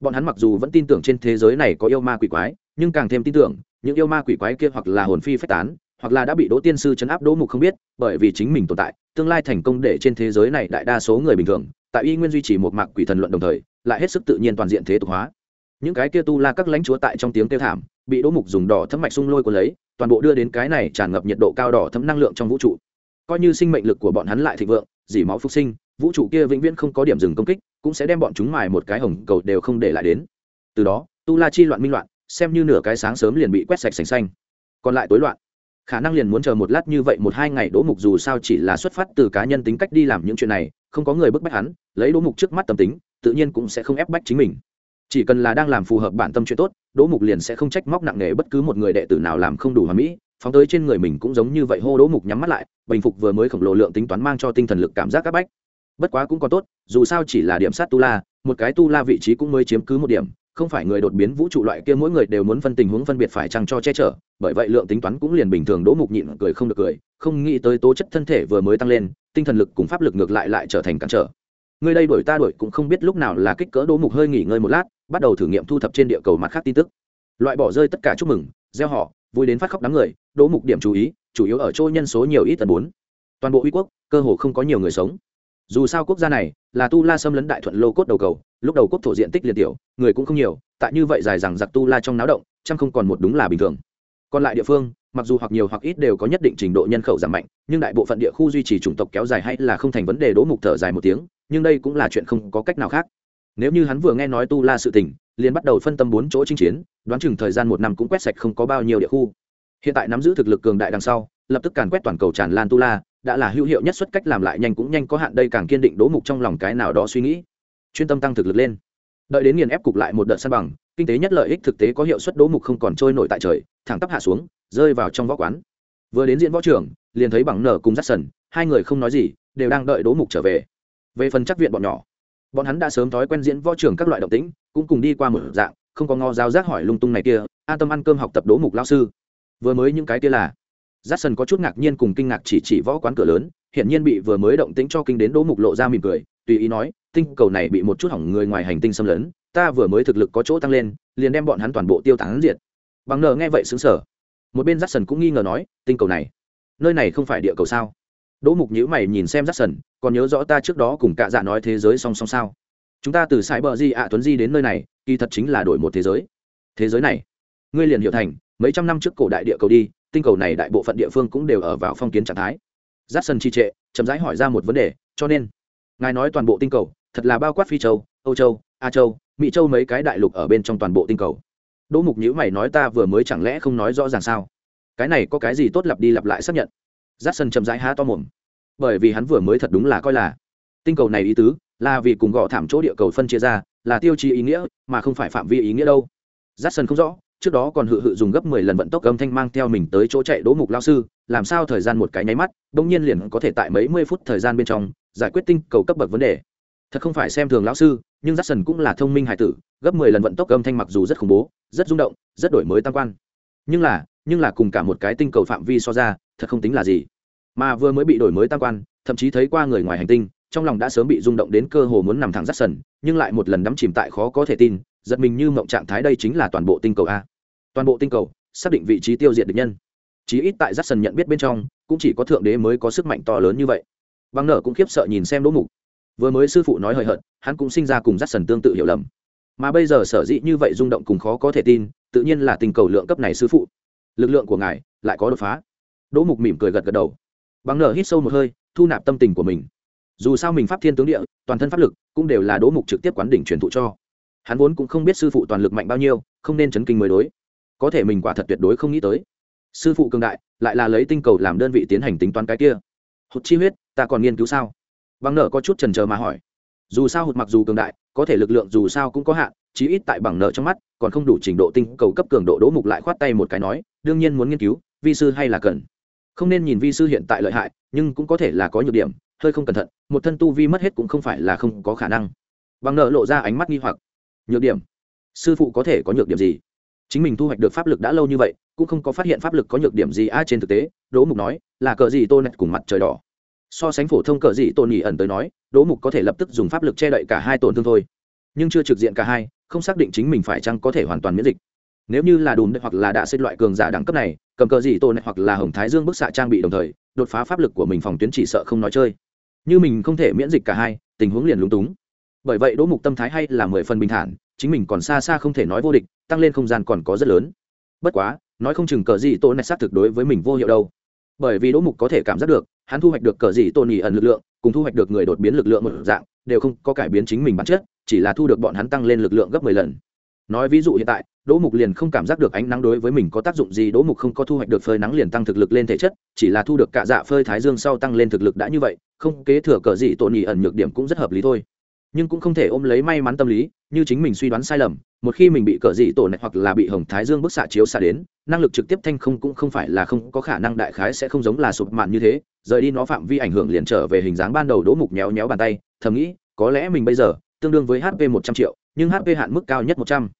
A: bọn hắn mặc dù vẫn tin tưởng trên thế giới này có yêu ma quỷ quái, nhưng càng thêm tin tưởng, những yêu ma quỷ quái kia hoặc là hồn phi phách tán, hoặc là đã bị đỗ tiên sư chấn áp đỗ mục không biết, bởi vì chính mình tồn tại, tương lai thành công để trên thế giới này đại đa số người bình thường, tại y nguyên duy trì một mạc quỷ thần luận đồng thời, lại hết sức tự nhiên toàn diện thế tục hóa. Những cái kia tu la các lãnh chúa tại trong tiếng kêu thảm, bị đỗ mục dùng đỏ thấm mạch sung lôi của lấy, toàn bộ đưa đến cái này tràn ngập nhiệt độ cao đỏ thấm năng lượng trong vũ trụ. Coi như sinh mệnh lực của bọn hắn lại thịnh vượng dỉ máu phục sinh, vũ trụ kia vĩnh viễn không có điểm dừng công kích cũng sẽ đem bọn chúng mài một cái hồng cầu đều không để lại đến. Từ đó, tu la chi loạn minh loạn, xem như nửa cái sáng sớm liền bị quét sạch sành xanh. Còn lại tối loạn, khả năng liền muốn chờ một lát như vậy một hai ngày đỗ mục dù sao chỉ là xuất phát từ cá nhân tính cách đi làm những chuyện này, không có người bức bách hắn, lấy đỗ mục trước mắt tâm tính, tự nhiên cũng sẽ không ép bách chính mình. Chỉ cần là đang làm phù hợp bản tâm chuyện tốt, đỗ mục liền sẽ không trách móc nặng nề bất cứ một người đệ tử nào làm không đủ hoàn mỹ, phóng tới trên người mình cũng giống như vậy hô đỗ mục nhắm mắt lại, bình phục vừa mới khổng lồ lượng tính toán mang cho tinh thần lực cảm giác các bách bất quá cũng còn tốt, dù sao chỉ là điểm sát tu la, một cái tu la vị trí cũng mới chiếm cứ một điểm, không phải người đột biến vũ trụ loại kia mỗi người đều muốn phân tình huống phân biệt phải chăng cho che chở, bởi vậy lượng tính toán cũng liền bình thường, đỗ mục nhịn cười không được cười, không nghĩ tới tố chất thân thể vừa mới tăng lên, tinh thần lực cùng pháp lực ngược lại lại trở thành cản trở. Người đây đuổi ta đuổi cũng không biết lúc nào là kích cỡ đỗ mục hơi nghỉ ngơi một lát, bắt đầu thử nghiệm thu thập trên địa cầu mặt khác tin tức. Loại bỏ rơi tất cả chúc mừng, gieo họ, vui đến phát khóc đám người, đỗ mục điểm chú ý, chủ yếu ở chỗ nhân số nhiều ít tần bốn. Toàn bộ uy quốc, cơ hồ không có nhiều người sống dù sao quốc gia này là tu la xâm lấn đại thuận lô cốt đầu cầu, lúc đầu quốc thổ diện tích liền tiểu, người cũng không nhiều, tại như vậy dài rằng giặc tu la trong náo động, chăm không còn một đúng là bình thường. Còn lại địa phương, mặc dù hoặc nhiều hoặc ít đều có nhất định trình độ nhân khẩu giảm mạnh, nhưng đại bộ phận địa khu duy trì chủng tộc kéo dài hay là không thành vấn đề đỗ mục thở dài một tiếng, nhưng đây cũng là chuyện không có cách nào khác. Nếu như hắn vừa nghe nói tu la sự tình, liền bắt đầu phân tâm bốn chỗ chinh chiến, đoán chừng thời gian một năm cũng quét sạch không có bao nhiêu địa khu. Hiện tại nắm giữ thực lực cường đại đằng sau lập tức càn quét toàn cầu tràn lan tu la, đã là hữu hiệu nhất xuất cách làm lại nhanh cũng nhanh có hạn đây càng kiên định đố mục trong lòng cái nào đó suy nghĩ. Chuyên tâm tăng thực lực lên. Đợi đến nghiền ép cục lại một đợt săn bằng, kinh tế nhất lợi ích thực tế có hiệu suất đố mục không còn trôi nổi tại trời, thẳng tắp hạ xuống, rơi vào trong võ quán. Vừa đến diễn võ trường liền thấy bằng nở cùng rắt sần, hai người không nói gì, đều đang đợi đố mục trở về. Về phần chắc viện bọn nhỏ, bọn hắn đã sớm thói quen diễn võ trường các loại động tĩnh, cũng cùng đi qua một dạng, không có ngò giáo giác hỏi lung tung này kia, an tâm ăn cơm học tập đố mục lao sư. Vừa mới những cái kia là Dát a có chút ngạc nhiên cùng kinh ngạc chỉ chỉ võ quán cửa lớn hiện nhiên bị vừa mới động tĩnh cho kinh đến đỗ mục lộ ra mỉm cười tùy ý nói tinh cầu này bị một chút hỏng người ngoài hành tinh xâm lấn ta vừa mới thực lực có chỗ tăng lên liền đem bọn hắn toàn bộ tiêu tán diệt. Bằng nờ nghe vậy sững sờ, một bên Dát a cũng nghi ngờ nói tinh cầu này nơi này không phải địa cầu sao? Đỗ mục nhíu mày nhìn xem Dát a còn nhớ rõ ta trước đó cùng Cả dạ nói thế giới song song sao? Chúng ta từ Sải bờ di ạ tuấn di đến nơi này kỳ thật chính là đổi một thế giới. Thế giới này ngươi liền hiểu thành mấy trăm năm trước cổ đại địa cầu đi tinh cầu này đại bộ phận địa phương cũng đều ở vào phong kiến trạng thái. Giáp sân trì trệ, chậm rãi hỏi ra một vấn đề, cho nên, ngài nói toàn bộ tinh cầu, thật là bao quát phi châu, âu châu a châu, mỹ châu mấy cái đại lục ở bên trong toàn bộ tinh cầu. Đỗ mục nhữ mày nói ta vừa mới chẳng lẽ không nói rõ ràng sao? Cái này có cái gì tốt lặp đi lặp lại xác nhận? Giáp sân chậm rãi há to mồm. Bởi vì hắn vừa mới thật đúng là coi là, tinh cầu này ý tứ, là vì cùng gõ thảm chỗ địa cầu phân chia ra, là tiêu chí ý nghĩa, mà không phải phạm vi ý nghĩa đâu. Giáp sân không rõ trước đó còn hự hự dùng gấp mười lần vận tốc âm thanh mang theo mình tới chỗ chạy đỗ mục lao sư, làm sao thời gian một cái nháy mắt bỗng nhiên liền có thể tại mấy mươi phút thời gian bên trong giải quyết tinh cầu cấp bậc vấn đề. Thật không phải xem thường lão sư, nhưng j a c k s o n cũng là thông minh hải tử, gấp mười lần vận tốc âm thanh mặc dù rất khủng bố, rất rung động, rất đổi mới tam quan. Nhưng là nhưng là cùng cả một cái tinh cầu phạm vi so ra, thật không tính là gì. Mà vừa mới bị đổi mới tam quan, thậm chí thấy qua người ngoài hành tinh, trong lòng đã sớm bị rung động đến cơ hồ muốn nằm thẳng j nhưng lại một lần đắm chìm tại khó có thể tin giật mình như mộng trạng thái đây chính là toàn bộ tinh cầu a. Toàn bộ tinh cầu, xác định vị trí tiêu diệt địch nhân. Chí ít tại j a c k s o n nhận biết bên trong, cũng chỉ có thượng đế mới có sức mạnh to lớn như vậy. Băng nở cũng khiếp sợ nhìn xem đỗ mục. Vừa mới sư phụ nói hời hợt, hắn cũng sinh ra cùng j a c k s o n tương tự hiểu lầm. Mà bây giờ sở dĩ như vậy rung động cùng khó có thể tin, tự nhiên là tình cầu lượng cấp này sư phụ. Lực lượng của ngài lại có đột phá. Đỗ mục mỉm cười gật gật đầu. Bằng nở hít sâu một hơi, thu nạp tâm tình của mình. Dù sao mình pháp thiên tướng địa, toàn thân pháp lực cũng đều là đỗ mục trực tiếp quán đỉnh truyền thụ cho hắn vốn cũng không biết sư phụ toàn lực mạnh bao nhiêu, không nên chấn kinh mới đối. Có thể mình quả thật tuyệt đối không nghĩ tới. Sư phụ cường đại, lại là lấy tinh cầu làm đơn vị tiến hành tính toán cái kia. Hụt chi huyết, ta còn nghiên cứu sao? Bằng nợ có chút trần trờ mà hỏi. Dù sao hụt mặc dù cường đại, có thể lực lượng dù sao cũng có hạn, chí ít tại bằng nợ trong mắt, còn không đủ trình độ tinh cầu cấp cường độ đỗ mục lại khoát tay một cái nói, đương nhiên muốn nghiên cứu, vi sư hay là cần. Không nên nhìn vi sư hiện tại lợi hại, nhưng cũng có thể là có nhược điểm, hơi không cẩn thận, một thân tu vi mất hết cũng không phải là không có khả năng. Bằng nợ lộ ra ánh mắt nghi hoặc nhược điểm. Sư phụ có thể có nhược điểm gì? Chính mình thu hoạch được pháp lực đã lâu như vậy, cũng không có phát hiện pháp lực có nhược điểm gì a trên thực tế, đỗ mục nói, là cờ gì tôn nẹt cùng mặt trời đỏ. So sánh phổ thông cờ gì tôn nhị ẩn tới nói, đỗ mục có thể lập tức dùng pháp lực che đậy cả hai tổn thương thôi. Nhưng chưa trực diện cả hai, không xác định chính mình phải chăng có thể hoàn toàn miễn dịch. Nếu như là đùm hoặc là đã xếp loại cường giả đẳng cấp này, cầm cờ gì tôn hoặc là hồng thái dương bức xạ trang bị đồng thời, đột phá pháp lực của mình phòng tuyến chỉ sợ không nói chơi. Như mình không thể miễn dịch cả hai, tình huống liền lúng túng bởi vậy đỗ mục tâm thái hay là mười phần bình thản, chính mình còn xa xa không thể nói vô địch, tăng lên không gian còn có rất lớn. Bất quá, nói không chừng cờ gì tôn này xác thực đối với mình vô hiệu đâu. Bởi vì đỗ mục có thể cảm giác được, hắn thu hoạch được cờ gì tôn nghỉ ẩn lực lượng, cùng thu hoạch được người đột biến lực lượng một dạng, đều không có cải biến chính mình bản chất, chỉ là thu được bọn hắn tăng lên lực lượng gấp mười lần. Nói ví dụ hiện tại, đỗ mục liền không cảm giác được ánh nắng đối với mình có tác dụng gì, đỗ mục không có thu hoạch được phơi nắng liền tăng thực lực lên thể chất, chỉ là thu được cả dạ phơi thái dương sau tăng lên thực lực đã như vậy, không kế thừa cờ gì tôn nghỉ ẩn nhược điểm cũng rất hợp lý thôi nhưng cũng không thể ôm lấy may mắn tâm lý, như chính mình suy đoán sai lầm, một khi mình bị cờ dị tổ này hoặc là bị hồng thái dương bức xạ chiếu xạ đến, năng lực trực tiếp thanh không cũng không phải là không có khả năng đại khái sẽ không giống là sụp mạn như thế, rời đi nó phạm vi ảnh hưởng liền trở về hình dáng ban đầu đỗ mục nhéo nhéo bàn tay, thầm nghĩ, có lẽ mình bây giờ tương đương với hp một trăm triệu, nhưng hp hạn mức cao nhất một trăm.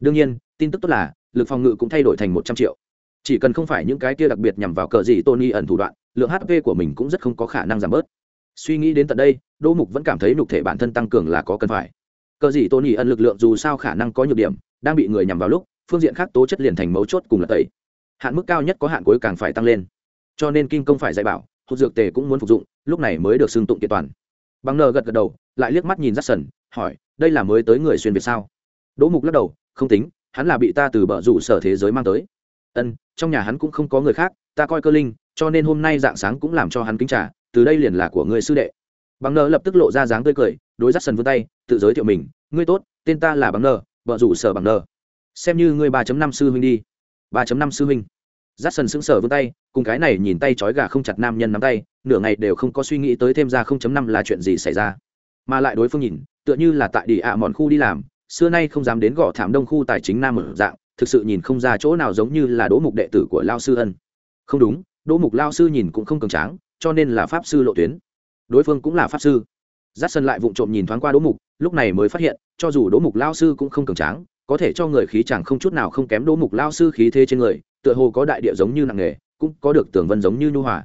A: Đương nhiên, tin tức tốt là, lực phòng ngự cũng thay đổi thành một trăm triệu. Chỉ cần không phải những cái kia đặc biệt nhằm vào cờ dị tony ẩn thủ đoạn, lượng hp của mình cũng rất không có khả năng giảm bớt suy nghĩ đến tận đây, đỗ mục vẫn cảm thấy nhục thể bản thân tăng cường là có cần phải. Cờ gì tôn nhị ẩn lực lượng dù sao khả năng có nhược điểm, đang bị người nhằm vào lúc, phương diện khác tố chất liền thành mấu chốt cùng là tẩy. Hạn mức cao nhất có hạn cuối càng phải tăng lên. Cho nên kim công phải dạy bảo, hụt dược tề cũng muốn phục dụng, lúc này mới được xưng tụng kiện toàn. Bằng nờ gật gật đầu, lại liếc mắt nhìn rắt sần hỏi, đây là mới tới người xuyên việt sao? Đỗ mục lắc đầu, không tính, hắn là bị ta từ bờ rủ sở thế giới mang tới. Ân, trong nhà hắn cũng không có người khác, ta coi cơ linh, cho nên hôm nay dạng sáng cũng làm cho hắn kính trả từ đây liền là của người sư đệ. Bằng nơ lập tức lộ ra dáng tươi cười, đối giắt sần vươn tay, tự giới thiệu mình, ngươi tốt, tên ta là bằng nơ, vợ rủ sở bằng nơ. Xem như ngươi ba năm sư huynh đi. ba năm sư huynh. Giắt sần sững sờ vươn tay, cùng cái này nhìn tay trói gà không chặt nam nhân nắm tay, nửa ngày đều không có suy nghĩ tới thêm ra không chấm năm là chuyện gì xảy ra. Mà lại đối phương nhìn, tựa như là tại địa ạ à mòn khu đi làm, xưa nay không dám đến gõ thảm đông khu tài chính nam ở dạng, thực sự nhìn không ra chỗ nào giống như là đỗ mục đệ tử của lao sư ân. Không đúng, đỗ mục lao sư nhìn cũng không cường tráng cho nên là pháp sư lộ tuyến. Đối phương cũng là pháp sư. Giắt sân lại vụng trộm nhìn thoáng qua đỗ mục, lúc này mới phát hiện, cho dù đỗ mục lao sư cũng không cường tráng, có thể cho người khí chẳng không chút nào không kém đỗ mục lao sư khí thế trên người, tựa hồ có đại địa giống như nặng nghề cũng có được tường vân giống như nhu hòa.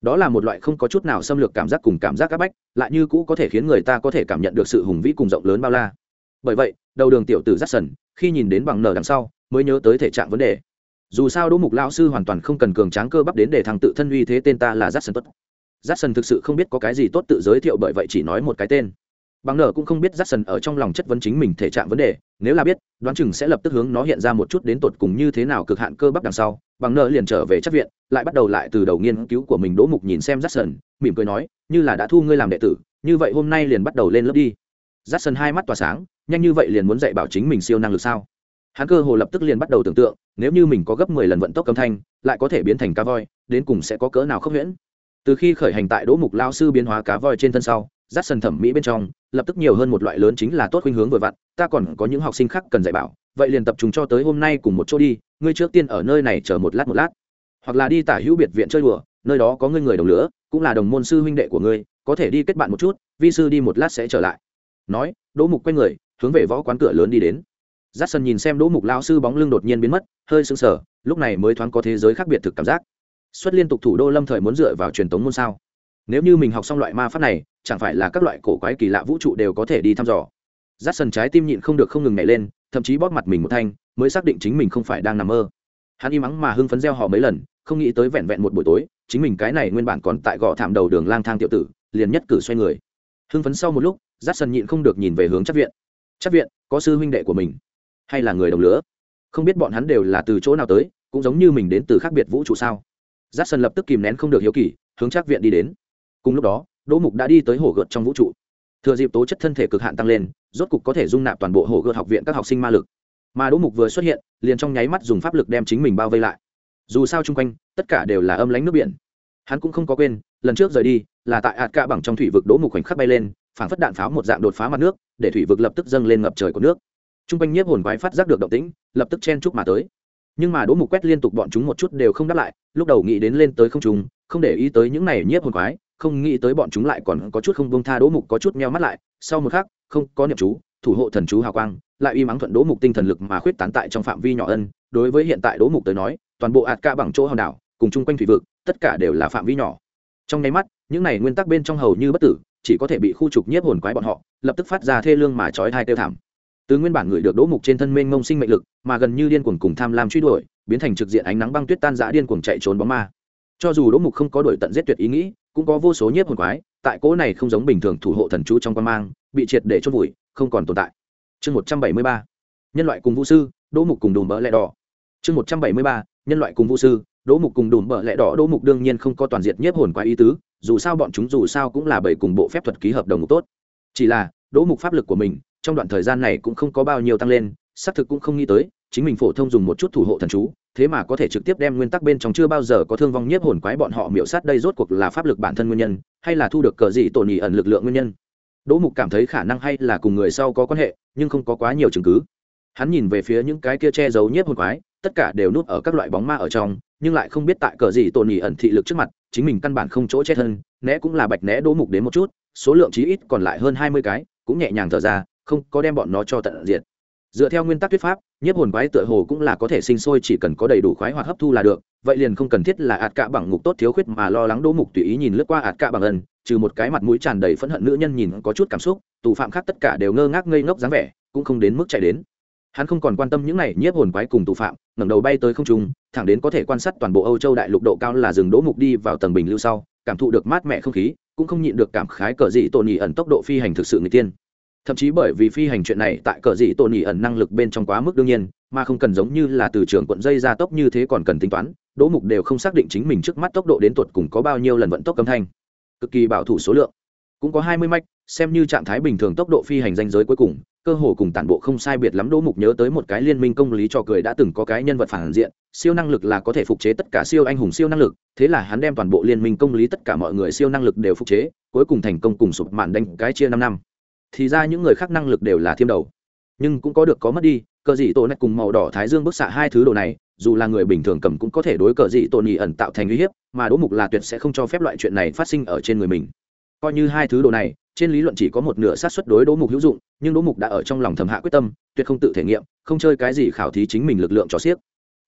A: Đó là một loại không có chút nào xâm lược cảm giác cùng cảm giác áp bách, lại như cũ có thể khiến người ta có thể cảm nhận được sự hùng vĩ cùng rộng lớn bao la. Bởi vậy, đầu đường tiểu tử giắt sần khi nhìn đến bằng nở đằng sau, mới nhớ tới thể trạng vấn đề dù sao đỗ mục Lão sư hoàn toàn không cần cường tráng cơ bắp đến để thằng tự thân uy thế tên ta là giắt sần tuất j a thực sự không biết có cái gì tốt tự giới thiệu bởi vậy chỉ nói một cái tên. Bằng nở cũng không biết j a ở trong lòng chất vấn chính mình thể trạng vấn đề, nếu là biết, đoán chừng sẽ lập tức hướng nó hiện ra một chút đến tột cùng như thế nào cực hạn cơ bắp đằng sau. Bằng nở liền trở về chất viện, lại bắt đầu lại từ đầu nghiên cứu của mình đỗ mục nhìn xem j a mỉm cười nói, như là đã thu ngươi làm đệ tử, như vậy hôm nay liền bắt đầu lên lớp đi. J a hai mắt tỏa sáng, nhanh như vậy liền muốn dạy bảo chính mình siêu năng lực sao? Hắn cơ hồ lập tức liền bắt đầu tưởng tượng nếu như mình có gấp mười lần vận tốc âm thanh, lại có thể biến thành cá voi, đến cùng sẽ có cỡ nào không huyễn? Từ khi khởi hành tại đỗ mục lao sư biến hóa cá voi trên thân sau rát sần thẩm mỹ bên trong, lập tức nhiều hơn một loại lớn chính là tốt khuynh hướng vừa vặn, ta còn có những học sinh khác cần dạy bảo, vậy liền tập trung cho tới hôm nay cùng một chỗ đi, ngươi trước tiên ở nơi này chờ một lát một lát. Hoặc là đi tả hữu biệt viện chơi đùa, nơi đó có ngươi người đồng lửa, cũng là đồng môn sư huynh đệ của ngươi, có thể đi kết bạn một chút, vi sư đi một lát sẽ trở lại. Nói, đỗ mục quay người, hướng về võ quán cửa lớn đi đến j sân nhìn xem đỗ mục lao sư bóng lưng đột nhiên biến mất, hơi sững sờ, lúc này mới thoáng có thế giới khác biệt thực cảm giác. Xuất liên tục thủ đô lâm thời muốn dựa vào truyền thống môn sao? Nếu như mình học xong loại ma pháp này, chẳng phải là các loại cổ quái kỳ lạ vũ trụ đều có thể đi thăm dò? Rát sân trái tim nhịn không được không ngừng nhảy lên, thậm chí bóp mặt mình một thanh, mới xác định chính mình không phải đang nằm mơ. Hắn im ắng mà hưng phấn gieo họ mấy lần, không nghĩ tới vẹn vẹn một buổi tối, chính mình cái này nguyên bản còn tại gò thảm đầu đường lang thang tiểu tử, liền nhất cử xoay người. Hưng phấn sau một lúc rát sân nhịn không được nhìn về hướng chắc viện. Chắc viện, có sư huynh đệ của mình hay là người đồng lứa? Không biết bọn hắn đều là từ chỗ nào tới, cũng giống như mình đến từ khác biệt vũ trụ sao? Giáp sân lập tức kìm nén không được hiếu kỳ, hướng trác viện đi đến. Cùng lúc đó, đỗ mục đã đi tới hồ gợt trong vũ trụ. Thừa dịp tố chất thân thể cực hạn tăng lên, rốt cục có thể dung nạp toàn bộ hồ gợt học viện các học sinh ma lực. Mà đỗ mục vừa xuất hiện, liền trong nháy mắt dùng pháp lực đem chính mình bao vây lại. Dù sao chung quanh, tất cả đều là âm lánh nước biển. Hắn cũng không có quên, lần trước rời đi, là tại ạt ca bằng trong thủy vực đỗ mục khoảnh khắc bay lên, phảng phất đạn pháo một dạng đột phá mặt nước, để thủy vực lập tức dâng lên ngập trời của nước chung quanh nhiếp hồn quái phát giác được động tĩnh, lập tức chen chúc mà tới. Nhưng mà đỗ mục quét liên tục bọn chúng một chút đều không đáp lại, lúc đầu nghĩ đến lên tới không trùng, không để ý tới những này nhiếp hồn quái, không nghĩ tới bọn chúng lại còn có chút không buông tha đỗ mục có chút meo mắt lại, sau một khắc, không có niệm chú, thủ hộ thần chú hào quang, lại uy mắng thuận đỗ mục tinh thần lực mà khuyết tán tại trong phạm vi nhỏ ân, đối với hiện tại đỗ mục tới nói, toàn bộ ạt ca bằng chỗ hòn đảo, cùng chung quanh thủy vực, tất cả đều là phạm vi nhỏ. Trong nháy mắt, những này nguyên tắc bên trong hầu như bất tử, chỉ có thể bị khu trục nhiếp hồn quái bọn họ, lập tức phát ra thê lương mà trói thai tiêu thảm từ nguyên bản người được đỗ mục trên thân mênh mông sinh mệnh lực, mà gần như điên cuồng cùng tham lam truy đuổi, biến thành trực diện ánh nắng băng tuyết tan giã điên cuồng chạy trốn bóng ma. Cho dù đỗ mục không có đổi tận giết tuyệt ý nghĩ, cũng có vô số nhiếp hồn quái, tại cỗ này không giống bình thường thủ hộ thần chú trong quan mang, bị triệt để chốt vùi, không còn tồn tại. Chương một trăm bảy mươi ba, nhân loại cùng vũ sư, đỗ mục cùng đùm bỡ lẹ đỏ. Chương một trăm bảy mươi ba, nhân loại cùng vũ sư, đỗ mục cùng đùm bỡ lẹ đỏ. Đỗ mục đương nhiên không có toàn diện nhiếp hồn quái ý tứ, dù sao bọn chúng dù sao cũng là bảy cùng bộ phép thuật ký hợp đồng tốt. Chỉ là, đỗ mục pháp lực của mình trong đoạn thời gian này cũng không có bao nhiêu tăng lên, xác thực cũng không nghĩ tới, chính mình phổ thông dùng một chút thủ hộ thần chú, thế mà có thể trực tiếp đem nguyên tắc bên trong chưa bao giờ có thương vong nhiếp hồn quái bọn họ miễu sát đây rốt cuộc là pháp lực bản thân nguyên nhân, hay là thu được cờ gì tổn nhị ẩn lực lượng nguyên nhân. Đỗ mục cảm thấy khả năng hay là cùng người sau có quan hệ, nhưng không có quá nhiều chứng cứ. Hắn nhìn về phía những cái kia che giấu nhiếp hồn quái, tất cả đều núp ở các loại bóng ma ở trong, nhưng lại không biết tại cờ gì tổn nhị ẩn thị lực trước mặt, chính mình căn bản không chỗ chết thân, né cũng là bạch né đỗ mục đến một chút, số lượng chí ít còn lại hơn hai mươi cái, cũng nhẹ nhàng thở ra không có đem bọn nó cho tận diệt. Dựa theo nguyên tắc thuyết pháp, nhiếp hồn quái tựa hồ cũng là có thể sinh sôi chỉ cần có đầy đủ khoái hoạt hấp thu là được, vậy liền không cần thiết là ạt cạ bằng ngục tốt thiếu khuyết mà lo lắng đỗ mục tùy ý nhìn lướt qua ạt cạ bằng ân, trừ một cái mặt mũi tràn đầy phẫn hận nữ nhân nhìn có chút cảm xúc, tù phạm khác tất cả đều ngơ ngác ngây ngốc dáng vẻ, cũng không đến mức chạy đến. Hắn không còn quan tâm những này nhiếp hồn quái cùng tù phạm, ngẩng đầu bay tới không trung, thẳng đến có thể quan sát toàn bộ âu châu đại lục độ cao là rừng đỗ mục đi vào tầng bình lưu sau, cảm thụ được mát mẻ không khí, cũng không nhịn được cảm khái cờ dị tổn nhị ẩn tốc độ phi hành thực sự người tiên thậm chí bởi vì phi hành chuyện này tại cờ dị tổn nhị ẩn năng lực bên trong quá mức đương nhiên, mà không cần giống như là từ trường cuộn dây ra tốc như thế còn cần tính toán, đỗ mục đều không xác định chính mình trước mắt tốc độ đến tuột cùng có bao nhiêu lần vận tốc âm thanh. Cực kỳ bảo thủ số lượng. Cũng có hai mươi mạch xem như trạng thái bình thường tốc độ phi hành danh giới cuối cùng, cơ hồ cùng tản bộ không sai biệt lắm đỗ mục nhớ tới một cái liên minh công lý cho cười đã từng có cái nhân vật phản diện, siêu năng lực là có thể phục chế tất cả siêu anh hùng siêu năng lực, thế là hắn đem toàn bộ liên minh công lý tất cả mọi người siêu năng lực đều phục chế, cuối cùng thành công cùng sụp mạn đánh cái chia năm năm thì ra những người khác năng lực đều là thiêm đầu. Nhưng cũng có được có mất đi, cờ dị tổ này cùng màu đỏ thái dương bức xạ hai thứ đồ này, dù là người bình thường cầm cũng có thể đối cờ dị tổ nhì ẩn tạo thành uy hiếp, mà đỗ mục là tuyệt sẽ không cho phép loại chuyện này phát sinh ở trên người mình. Coi như hai thứ đồ này, trên lý luận chỉ có một nửa sát xuất đối đỗ mục hữu dụng, nhưng đỗ mục đã ở trong lòng thầm hạ quyết tâm, tuyệt không tự thể nghiệm, không chơi cái gì khảo thí chính mình lực lượng cho xiếc.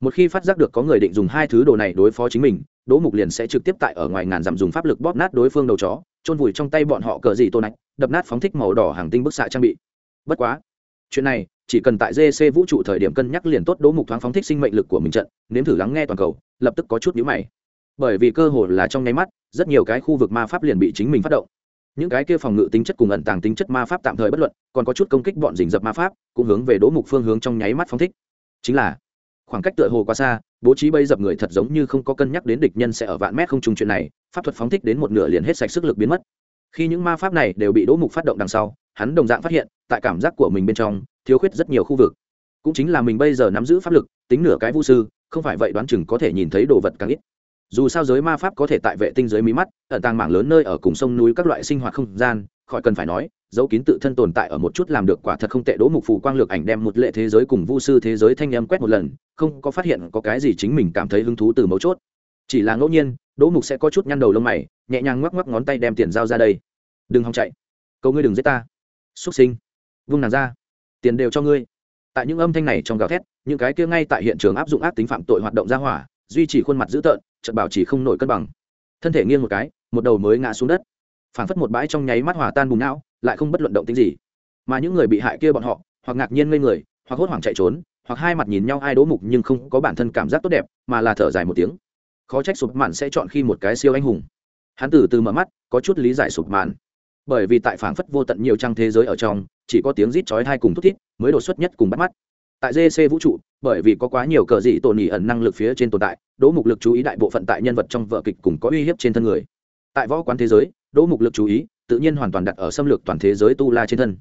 A: Một khi phát giác được có người định dùng hai thứ đồ này đối phó chính mình, đỗ mục liền sẽ trực tiếp tại ở ngoài ngàn dặm dùng pháp lực bóp nát đối phương đầu chó trôn vùi trong tay bọn họ cờ dị tổ này đập nát phóng thích màu đỏ hàng tinh bức xạ trang bị. Bất quá, chuyện này, chỉ cần tại gc vũ trụ thời điểm cân nhắc liền tốt, đỗ mục thoáng phóng thích sinh mệnh lực của mình trận, nếm thử lắng nghe toàn cầu, lập tức có chút nhữ mày. Bởi vì cơ hội là trong nháy mắt, rất nhiều cái khu vực ma pháp liền bị chính mình phát động. Những cái kia phòng ngự tính chất cùng ẩn tàng tính chất ma pháp tạm thời bất luận, còn có chút công kích bọn rình dập ma pháp, cũng hướng về đỗ mục phương hướng trong nháy mắt phóng thích. Chính là, khoảng cách tựa hồ quá xa, bố trí bây dập người thật giống như không có cân nhắc đến địch nhân sẽ ở vạn mét không trùng chuyện này, pháp thuật phóng thích đến một nửa liền hết sạch sức lực biến mất khi những ma pháp này đều bị đỗ mục phát động đằng sau, hắn đồng dạng phát hiện, tại cảm giác của mình bên trong, thiếu khuyết rất nhiều khu vực. Cũng chính là mình bây giờ nắm giữ pháp lực, tính nửa cái vũ sư, không phải vậy đoán chừng có thể nhìn thấy đồ vật càng ít. Dù sao giới ma pháp có thể tại vệ tinh giới mí mắt, ẩn tàng mảng lớn nơi ở cùng sông núi các loại sinh hoạt không gian, khỏi cần phải nói, dấu kín tự thân tồn tại ở một chút làm được quả thật không tệ, đỗ mục phù quang lược ảnh đem một lệ thế giới cùng vu sư thế giới thanh em quét một lần, không có phát hiện có cái gì chính mình cảm thấy hứng thú từ mấu chốt chỉ là ngẫu nhiên, đỗ mục sẽ có chút nhăn đầu lông mày, nhẹ nhàng ngoắc ngoắc ngón tay đem tiền giao ra đây. Đừng hòng chạy. Cầu ngươi đừng giết ta. Xuất sinh. Vung nàng ra. Tiền đều cho ngươi. Tại những âm thanh này trong gào thét, những cái kia ngay tại hiện trường áp dụng ác tính phạm tội hoạt động ra hỏa, duy trì khuôn mặt dữ tợn chật bảo chỉ không nổi cân bằng. Thân thể nghiêng một cái, một đầu mới ngã xuống đất. Phảng phất một bãi trong nháy mắt hòa tan bùng não, lại không bất luận động tính gì. Mà những người bị hại kia bọn họ, hoặc ngạc nhiên ngây người, hoặc hốt hoảng chạy trốn, hoặc hai mặt nhìn nhau ai đố mục nhưng không có bản thân cảm giác tốt đẹp, mà là thở dài một tiếng khó trách sụp mạn sẽ chọn khi một cái siêu anh hùng. Hắn từ từ mở mắt, có chút lý giải sụp mạn bởi vì tại phảng phất vô tận nhiều trang thế giới ở trong, chỉ có tiếng rít chói hai cùng thút thít mới đột xuất nhất cùng bắt mắt. Tại gc vũ trụ, bởi vì có quá nhiều cờ dị tổn ỉ ẩn năng lực phía trên tồn tại, đỗ mục lực chú ý đại bộ phận tại nhân vật trong vợ kịch cùng có uy hiếp trên thân người. Tại võ quán thế giới, đỗ mục lực chú ý, tự nhiên hoàn toàn đặt ở xâm lược toàn thế giới tu la trên thân.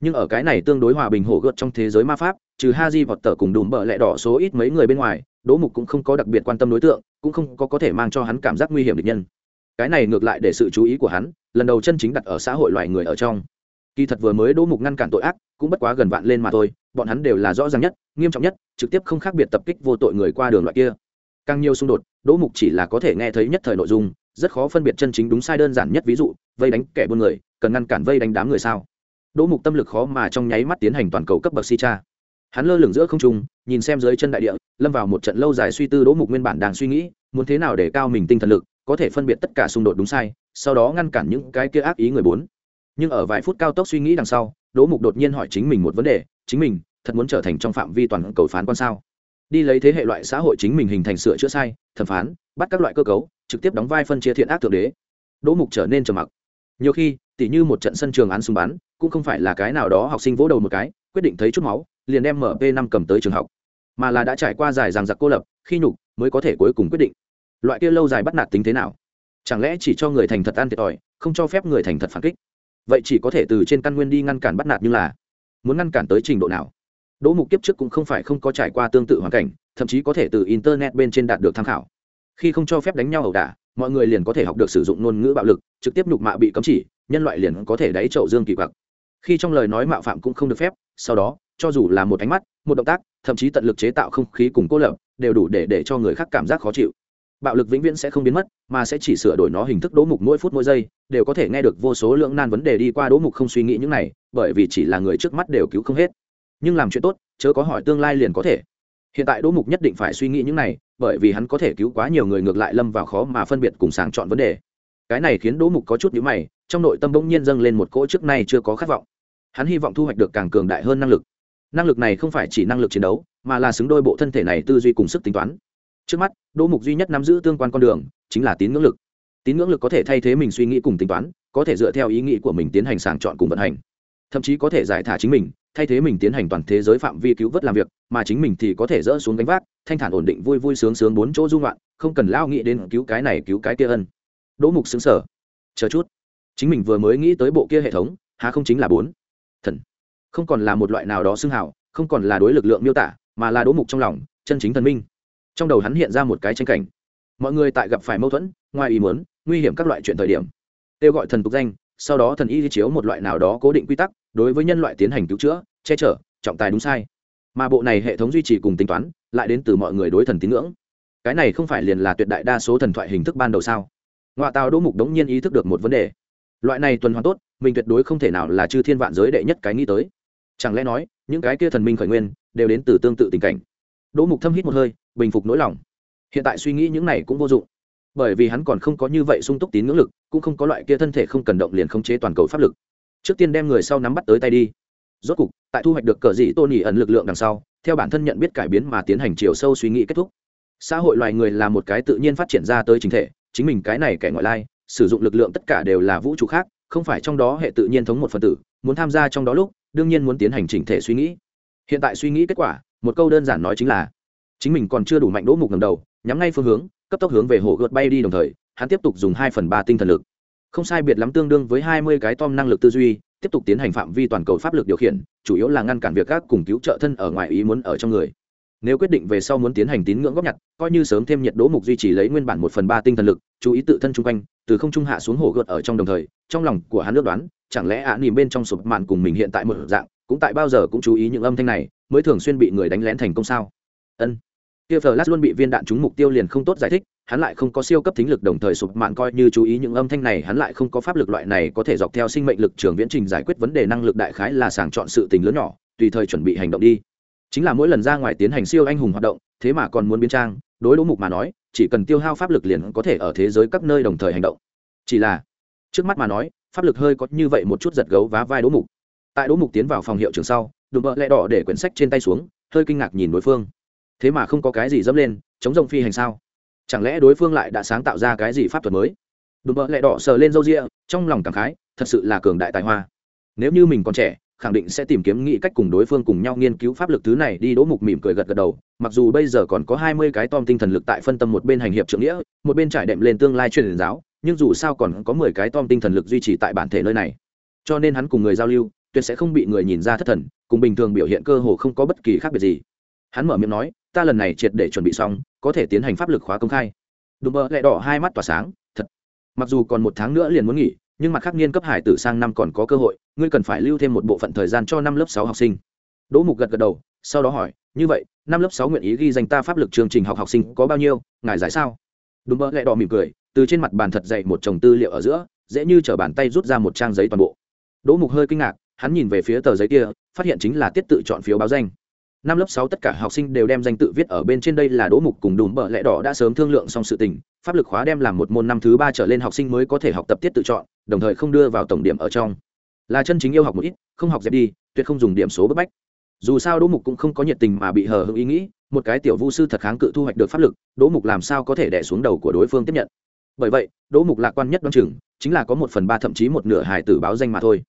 A: Nhưng ở cái này tương đối hòa bình hổ gợt trong thế giới ma pháp, trừ ha di vọt tờ cùng đùm bợ lẹ đỏ số ít mấy người bên ngoài đỗ mục cũng không có đặc biệt quan tâm đối tượng, cũng không có có thể mang cho hắn cảm giác nguy hiểm địch nhân. Cái này ngược lại để sự chú ý của hắn, lần đầu chân chính đặt ở xã hội loài người ở trong. Kỳ thật vừa mới đỗ mục ngăn cản tội ác, cũng bất quá gần vạn lên mà thôi, bọn hắn đều là rõ ràng nhất, nghiêm trọng nhất, trực tiếp không khác biệt tập kích vô tội người qua đường loại kia. Càng nhiều xung đột, đỗ mục chỉ là có thể nghe thấy nhất thời nội dung, rất khó phân biệt chân chính đúng sai đơn giản nhất ví dụ, vây đánh kẻ buôn người, cần ngăn cản vây đánh đám người sao? Đỗ mục tâm lực khó mà trong nháy mắt tiến hành toàn cầu cấp bậc si cha hắn lơ lửng giữa không trung, nhìn xem dưới chân đại địa, lâm vào một trận lâu dài suy tư đỗ mục nguyên bản đang suy nghĩ, muốn thế nào để cao mình tinh thần lực, có thể phân biệt tất cả xung đột đúng sai, sau đó ngăn cản những cái kia ác ý người bốn. Nhưng ở vài phút cao tốc suy nghĩ đằng sau, đỗ mục đột nhiên hỏi chính mình một vấn đề, chính mình, thật muốn trở thành trong phạm vi toàn cầu phán quan sao? Đi lấy thế hệ loại xã hội chính mình hình thành sửa chữa sai, thẩm phán, bắt các loại cơ cấu, trực tiếp đóng vai phân chia thiện ác thượng đế. Đỗ mục trở nên trầm mặc. Nhiều khi, tỉ như một trận sân trường án súng bắn, cũng không phải là cái nào đó học sinh vỗ đầu một cái, quyết định thấy chút máu liền đem mp năm cầm tới trường học. Mà là đã trải qua dài ràng giặc cô lập, khi nhục, mới có thể cuối cùng quyết định. Loại kia lâu dài bắt nạt tính thế nào? Chẳng lẽ chỉ cho người thành thật ăn thiệt thòi, không cho phép người thành thật phản kích? Vậy chỉ có thể từ trên căn nguyên đi ngăn cản bắt nạt như là muốn ngăn cản tới trình độ nào? Đỗ mục kiếp trước cũng không phải không có trải qua tương tự hoàn cảnh, thậm chí có thể từ internet bên trên đạt được tham khảo. Khi không cho phép đánh nhau ẩu đả, mọi người liền có thể học được sử dụng ngôn ngữ bạo lực, trực tiếp nhục mạ bị cấm chỉ, nhân loại liền có thể đáy trậu dương kỳ quặc. Khi trong lời nói mạo phạm cũng không được phép, sau đó cho dù là một ánh mắt, một động tác, thậm chí tận lực chế tạo không khí cùng cô lập, đều đủ để để cho người khác cảm giác khó chịu. Bạo lực vĩnh viễn sẽ không biến mất, mà sẽ chỉ sửa đổi nó hình thức đố mục mỗi phút mỗi giây, đều có thể nghe được vô số lượng nan vấn đề đi qua đố mục không suy nghĩ những này, bởi vì chỉ là người trước mắt đều cứu không hết. Nhưng làm chuyện tốt, chớ có hỏi tương lai liền có thể. Hiện tại đỗ mục nhất định phải suy nghĩ những này, bởi vì hắn có thể cứu quá nhiều người ngược lại lâm vào khó mà phân biệt cùng sàng chọn vấn đề. Cái này khiến đỗ mục có chút nhữ mày, trong nội tâm bỗng nhiên dâng lên một cỗ trước nay chưa có khát vọng. Hắn hy vọng thu hoạch được càng cường đại hơn năng lực năng lực này không phải chỉ năng lực chiến đấu, mà là xứng đôi bộ thân thể này tư duy cùng sức tính toán. Trước mắt, đỗ mục duy nhất nắm giữ tương quan con đường, chính là tín ngưỡng lực. Tín ngưỡng lực có thể thay thế mình suy nghĩ cùng tính toán, có thể dựa theo ý nghĩ của mình tiến hành sàng chọn cùng vận hành. Thậm chí có thể giải thả chính mình, thay thế mình tiến hành toàn thế giới phạm vi cứu vớt làm việc, mà chính mình thì có thể dỡ xuống gánh vác, thanh thản ổn định vui vui sướng sướng bốn chỗ dung loạn không cần lao nghĩ đến cứu cái này cứu cái kia ân. Đỗ mục xứng sở chờ chút. Chính mình vừa mới nghĩ tới bộ kia hệ thống, há không chính là bốn? Không còn là một loại nào đó xưng hào, không còn là đối lực lượng miêu tả, mà là đố mục trong lòng, chân chính thần minh. Trong đầu hắn hiện ra một cái tranh cảnh. Mọi người tại gặp phải mâu thuẫn, ngoài ý muốn, nguy hiểm các loại chuyện thời điểm. Kêu gọi thần tục danh, sau đó thần y di chiếu một loại nào đó cố định quy tắc, đối với nhân loại tiến hành cứu chữa, che chở, trọng tài đúng sai. Mà bộ này hệ thống duy trì cùng tính toán, lại đến từ mọi người đối thần tín ngưỡng. Cái này không phải liền là tuyệt đại đa số thần thoại hình thức ban đầu sao? Ngoại tào đỗ mục đống nhiên ý thức được một vấn đề. Loại này tuần hoàn tốt, mình tuyệt đối không thể nào là chư thiên vạn giới đệ nhất cái nghĩ tới chẳng lẽ nói, những cái kia thần minh khởi nguyên, đều đến từ tương tự tình cảnh? Đỗ mục thâm hít một hơi, bình phục nỗi lòng. Hiện tại suy nghĩ những này cũng vô dụng. Bởi vì hắn còn không có như vậy sung túc tín ngưỡng lực, cũng không có loại kia thân thể không cần động liền khống chế toàn cầu pháp lực. Trước tiên đem người sau nắm bắt tới tay đi. Rốt cục, tại thu hoạch được cờ dị tôn nhỉ ẩn lực lượng đằng sau, theo bản thân nhận biết cải biến mà tiến hành chiều sâu suy nghĩ kết thúc. Xã hội loài người là một cái tự nhiên phát triển ra tới chính thể, chính mình cái này kẻ ngoại lai, sử dụng lực lượng tất cả đều là vũ trụ khác, không phải trong đó hệ tự nhiên thống một phần tử, muốn tham gia trong đó lúc đương nhiên muốn tiến hành chỉnh thể suy nghĩ. Hiện tại suy nghĩ kết quả, một câu đơn giản nói chính là, chính mình còn chưa đủ mạnh đỗ mục ngầm đầu, nhắm ngay phương hướng, cấp tốc hướng về hồ gợt bay đi đồng thời, hắn tiếp tục dùng hai phần ba tinh thần lực. Không sai biệt lắm tương đương với hai mươi cái tom năng lực tư duy, tiếp tục tiến hành phạm vi toàn cầu pháp lực điều khiển, chủ yếu là ngăn cản việc các cùng cứu trợ thân ở ngoài ý muốn ở trong người. Nếu quyết định về sau muốn tiến hành tín ngưỡng góp nhặt, coi như sớm thêm nhiệt đỗ mục duy trì lấy nguyên bản một phần ba tinh thần lực, chú ý tự thân chung quanh, từ không trung hạ xuống hồ gợt ở trong đồng thời, trong lòng của hắn ước đoán chẳng lẽ ạ nỉm bên trong sụp mạn cùng mình hiện tại một dạng, cũng tại bao giờ cũng chú ý những âm thanh này, mới thường xuyên bị người đánh lén thành công sao? Ân. Kia lát luôn bị viên đạn trúng mục tiêu liền không tốt giải thích, hắn lại không có siêu cấp thính lực đồng thời sụp mạn coi như chú ý những âm thanh này, hắn lại không có pháp lực loại này có thể dọc theo sinh mệnh lực trường viễn trình giải quyết vấn đề năng lực đại khái là sàng chọn sự tình lớn nhỏ, tùy thời chuẩn bị hành động đi. Chính là mỗi lần ra ngoài tiến hành siêu anh hùng hoạt động, thế mà còn muốn biến trang, đối đỗ mục mà nói, chỉ cần tiêu hao pháp lực liền có thể ở thế giới các nơi đồng thời hành động. Chỉ là, trước mắt mà nói pháp lực hơi có như vậy một chút giật gấu vá vai đỗ mục. Tại đỗ mục tiến vào phòng hiệu trường sau, đùm bợ lẹ đỏ để quyển sách trên tay xuống, hơi kinh ngạc nhìn đối phương. Thế mà không có cái gì dẫm lên, chống rồng phi hành sao? Chẳng lẽ đối phương lại đã sáng tạo ra cái gì pháp thuật mới? Đùm bợ lẹ đỏ sờ lên râu ria, trong lòng cảm khái, thật sự là cường đại tài hoa. Nếu như mình còn trẻ, khẳng định sẽ tìm kiếm nghĩ cách cùng đối phương cùng nhau nghiên cứu pháp lực thứ này đi, đỗ mục mỉm cười gật gật đầu, mặc dù bây giờ còn có hai mươi cái tom tinh thần lực tại phân tâm một bên hành hiệp trưởng nghĩa, một bên trải đệm lên tương lai truyền giáo nhưng dù sao còn có mười cái tom tinh thần lực duy trì tại bản thể nơi này. Cho nên hắn cùng người giao lưu, tuyệt sẽ không bị người nhìn ra thất thần, cùng bình thường biểu hiện cơ hồ không có bất kỳ khác biệt gì. Hắn mở miệng nói, ta lần này triệt để chuẩn bị xong, có thể tiến hành pháp lực khóa công khai. Đùm bơ lẹ đỏ hai mắt tỏa sáng, thật. Mặc dù còn một tháng nữa liền muốn nghỉ, nhưng mặt khác niên cấp hải tử sang năm còn có cơ hội, ngươi cần phải lưu thêm một bộ phận thời gian cho năm lớp sáu học sinh. Đỗ mục gật gật đầu, sau đó hỏi, như vậy, năm lớp sáu nguyện ý ghi danh ta pháp lực chương trình học học sinh có bao nhiêu, ngài giải sao? Đùm bơ lẹ đỏ mỉm cười từ trên mặt bàn thật dậy một chồng tư liệu ở giữa, dễ như t bàn tay rút ra một trang giấy toàn bộ. Đỗ mục hơi kinh ngạc, hắn nhìn về phía tờ giấy kia, phát hiện chính là tiết tự chọn phiếu báo danh. Năm lớp sáu tất cả học sinh đều đem danh tự viết ở bên trên đây là đỗ mục cùng đùm bợ lẽ đỏ đã sớm thương lượng xong sự tình, pháp lực khóa đem làm một môn năm thứ ba trở lên học sinh mới có thể học tập tiết tự chọn, đồng thời không đưa vào tổng điểm ở trong. Là chân chính yêu học một ít, không học dẹp đi, tuyệt không dùng điểm số bức bách. Dù sao đỗ mục cũng không có nhiệt tình mà bị hờ hững ý nghĩ, một cái tiểu vu sư thật kháng cự thu hoạch được pháp lực, đỗ mục làm sao có thể đẻ xuống đầu của đối phương tiếp nhận? Bởi vậy, đỗ mục lạc quan nhất đoán chừng, chính là có một phần ba thậm chí một nửa hải tử báo danh mà thôi.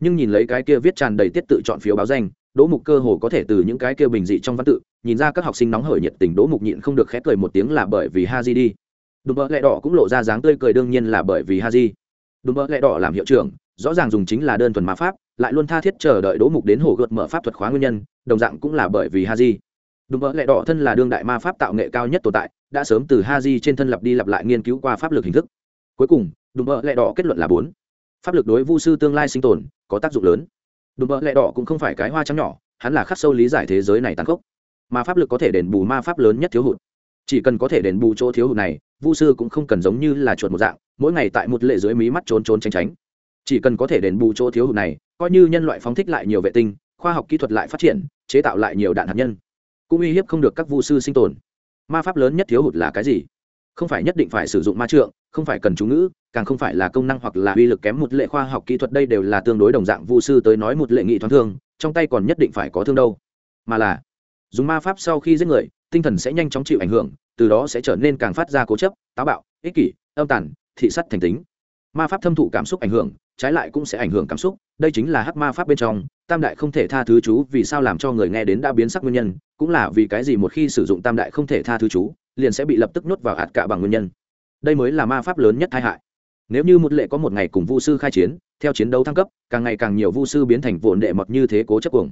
A: Nhưng nhìn lấy cái kia viết tràn đầy tiết tự chọn phiếu báo danh, đỗ mục cơ hồ có thể từ những cái kia bình dị trong văn tự, nhìn ra các học sinh nóng hởi nhiệt tình đỗ mục nhịn không được khép cười một tiếng là bởi vì ha di đi. Đùm bợ lẹ đỏ cũng lộ ra dáng tươi cười đương nhiên là bởi vì ha di đùm bợ lẹ đỏ làm hiệu trưởng, rõ ràng dùng chính là đơn thuần ma pháp, lại luôn tha thiết chờ đợi đỗ mục đến hồ gợt mở pháp thuật khóa nguyên nhân, đồng dạng cũng là bởi vì ha di đùm bợ lẹ đỏ thân là đương đại ma pháp tạo nghệ cao nhất tồn tại đã sớm từ ha di trên thân lập đi lặp lại nghiên cứu qua pháp lực hình thức. Cuối cùng, đùm bợ lẹ đỏ kết luận là bốn. Pháp lực đối vu sư tương lai sinh tồn có tác dụng lớn. Đùm bợ lẹ đỏ cũng không phải cái hoa trắng nhỏ, hắn là khắc sâu lý giải thế giới này tàn khốc. Mà pháp lực có thể đền bù ma pháp lớn nhất thiếu hụt. Chỉ cần có thể đền bù chỗ thiếu hụt này, vu sư cũng không cần giống như là chuột một dạng, mỗi ngày tại một lệ dưới mí mắt trốn trốn tránh tránh. Chỉ cần có thể đền bù chỗ thiếu hụt này, coi như nhân loại phóng thích lại nhiều vệ tinh, khoa học kỹ thuật lại phát triển, chế tạo lại nhiều đạn hạt nhân, cũng uy hiếp không được các vu sư sinh tồn ma pháp lớn nhất thiếu hụt là cái gì? Không phải nhất định phải sử dụng ma trượng, không phải cần chú ngữ, càng không phải là công năng hoặc là uy lực kém một lệ khoa học kỹ thuật, đây đều là tương đối đồng dạng, vu sư tới nói một lệ nghị thoáng thương, trong tay còn nhất định phải có thương đâu. Mà là, dùng ma pháp sau khi giết người, tinh thần sẽ nhanh chóng chịu ảnh hưởng, từ đó sẽ trở nên càng phát ra cố chấp, táo bạo, ích kỷ, âm tàn, thị sắt thành tính. Ma pháp thâm thụ cảm xúc ảnh hưởng, trái lại cũng sẽ ảnh hưởng cảm xúc, đây chính là hắc ma pháp bên trong tam đại không thể tha thứ chú, vì sao làm cho người nghe đến đã biến sắc nguyên nhân, cũng là vì cái gì một khi sử dụng tam đại không thể tha thứ chú, liền sẽ bị lập tức nhốt vào hạt cạ bằng nguyên nhân. Đây mới là ma pháp lớn nhất tai hại. Nếu như một lệ có một ngày cùng vu sư khai chiến, theo chiến đấu thăng cấp, càng ngày càng nhiều vu sư biến thành vụn đệ mọt như thế cố chấp cuồng.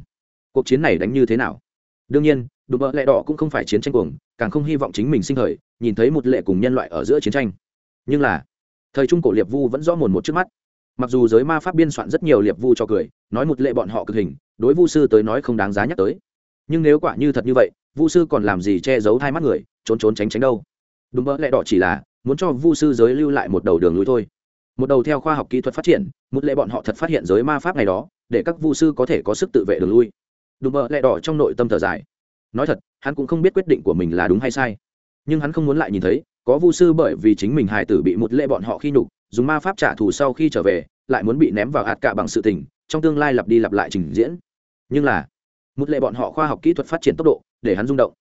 A: Cuộc chiến này đánh như thế nào? Đương nhiên, đùm bợ lệ đỏ cũng không phải chiến tranh cuồng, càng không hy vọng chính mình sinh thời, nhìn thấy một lệ cùng nhân loại ở giữa chiến tranh. Nhưng là, thời trung cổ liệp vu vẫn rõ mồn một trước mắt mặc dù giới ma pháp biên soạn rất nhiều liệp vu cho cười, nói một lệ bọn họ cực hình, đối vu sư tới nói không đáng giá nhắc tới. Nhưng nếu quả như thật như vậy, vu sư còn làm gì che giấu hai mắt người, trốn trốn tránh tránh đâu? Đúng bợ lệ đỏ chỉ là muốn cho vu sư giới lưu lại một đầu đường lui thôi. Một đầu theo khoa học kỹ thuật phát triển, một lệ bọn họ thật phát hiện giới ma pháp này đó, để các vu sư có thể có sức tự vệ đường lui. Đùm bợ lẹ đỏ trong nội tâm thở dài. Nói thật, hắn cũng không biết quyết định của mình là đúng hay sai. Nhưng hắn không muốn lại nhìn thấy, có vu sư bởi vì chính mình hài tử bị một lệ bọn họ khi nhục dùng ma pháp trả thù sau khi trở về, lại muốn bị ném vào hạt cạ bằng sự tình, trong tương lai lặp đi lặp lại trình diễn. Nhưng là, một lệ bọn họ khoa học kỹ thuật phát triển tốc độ, để hắn rung động.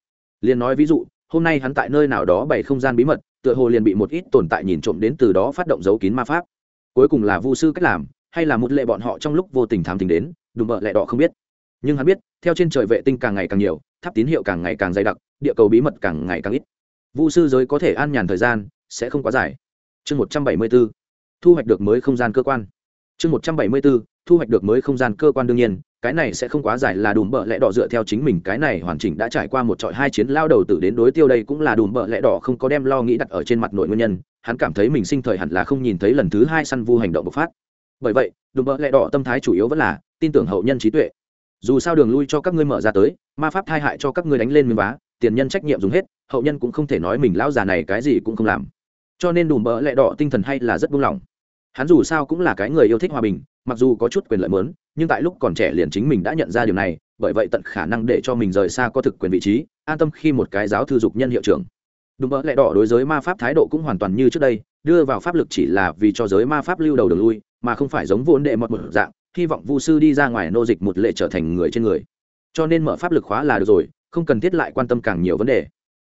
A: Liền nói ví dụ, hôm nay hắn tại nơi nào đó bày không gian bí mật, tựa hồ liền bị một ít tồn tại nhìn trộm đến từ đó phát động dấu kín ma pháp. Cuối cùng là vu sư cách làm, hay là một lệ bọn họ trong lúc vô tình thám tính đến, đùm bợ lẹ đỏ không biết. Nhưng hắn biết, theo trên trời vệ tinh càng ngày càng nhiều, tháp tín hiệu càng ngày càng dày đặc, địa cầu bí mật càng ngày càng ít. Vu sư giới có thể an nhàn thời gian, sẽ không quá dài. Chương một trăm bảy mươi bốn thu hoạch được mới không gian cơ quan. Chương một trăm bảy mươi b ố thu hoạch được mới không gian cơ quan đương nhiên, cái này sẽ không quá dài là đùm bợ lẽ đỏ dựa theo chính mình, cái này hoàn chỉnh đã trải qua một trọi hai chiến lao đầu tử đến đối tiêu đây cũng là đùm bợ lẽ đỏ không có đem lo nghĩ đặt ở trên mặt nội nguyên nhân, hắn cảm thấy mình sinh thời hẳn là không nhìn thấy lần thứ hai săn vu hành động bộc phát. Bởi vậy, đùm bợ lẽ đỏ tâm thái chủ yếu vẫn là tin tưởng hậu nhân trí tuệ. Dù sao đường lui cho các ngươi mở ra tới, ma pháp thai hại cho các ngươi đánh lên miếng vá, tiền nhân trách nhiệm dùng hết, hậu nhân cũng không thể nói mình lão già này cái gì cũng không làm. Cho nên đùm bợ lẽ đỏ tinh thần hay là rất buông lỏng hắn dù sao cũng là cái người yêu thích hòa bình, mặc dù có chút quyền lợi mớn, nhưng tại lúc còn trẻ liền chính mình đã nhận ra điều này, bởi vậy tận khả năng để cho mình rời xa có thực quyền vị trí, an tâm khi một cái giáo thư dục nhân hiệu trưởng. Đúng mỡ lẽ đỏ đối giới ma pháp thái độ cũng hoàn toàn như trước đây, đưa vào pháp lực chỉ là vì cho giới ma pháp lưu đầu đường lui, mà không phải giống vốn đệ một một dạng, hy vọng vu sư đi ra ngoài nô dịch một lệ trở thành người trên người. Cho nên mở pháp lực khóa là được rồi, không cần thiết lại quan tâm càng nhiều vấn đề.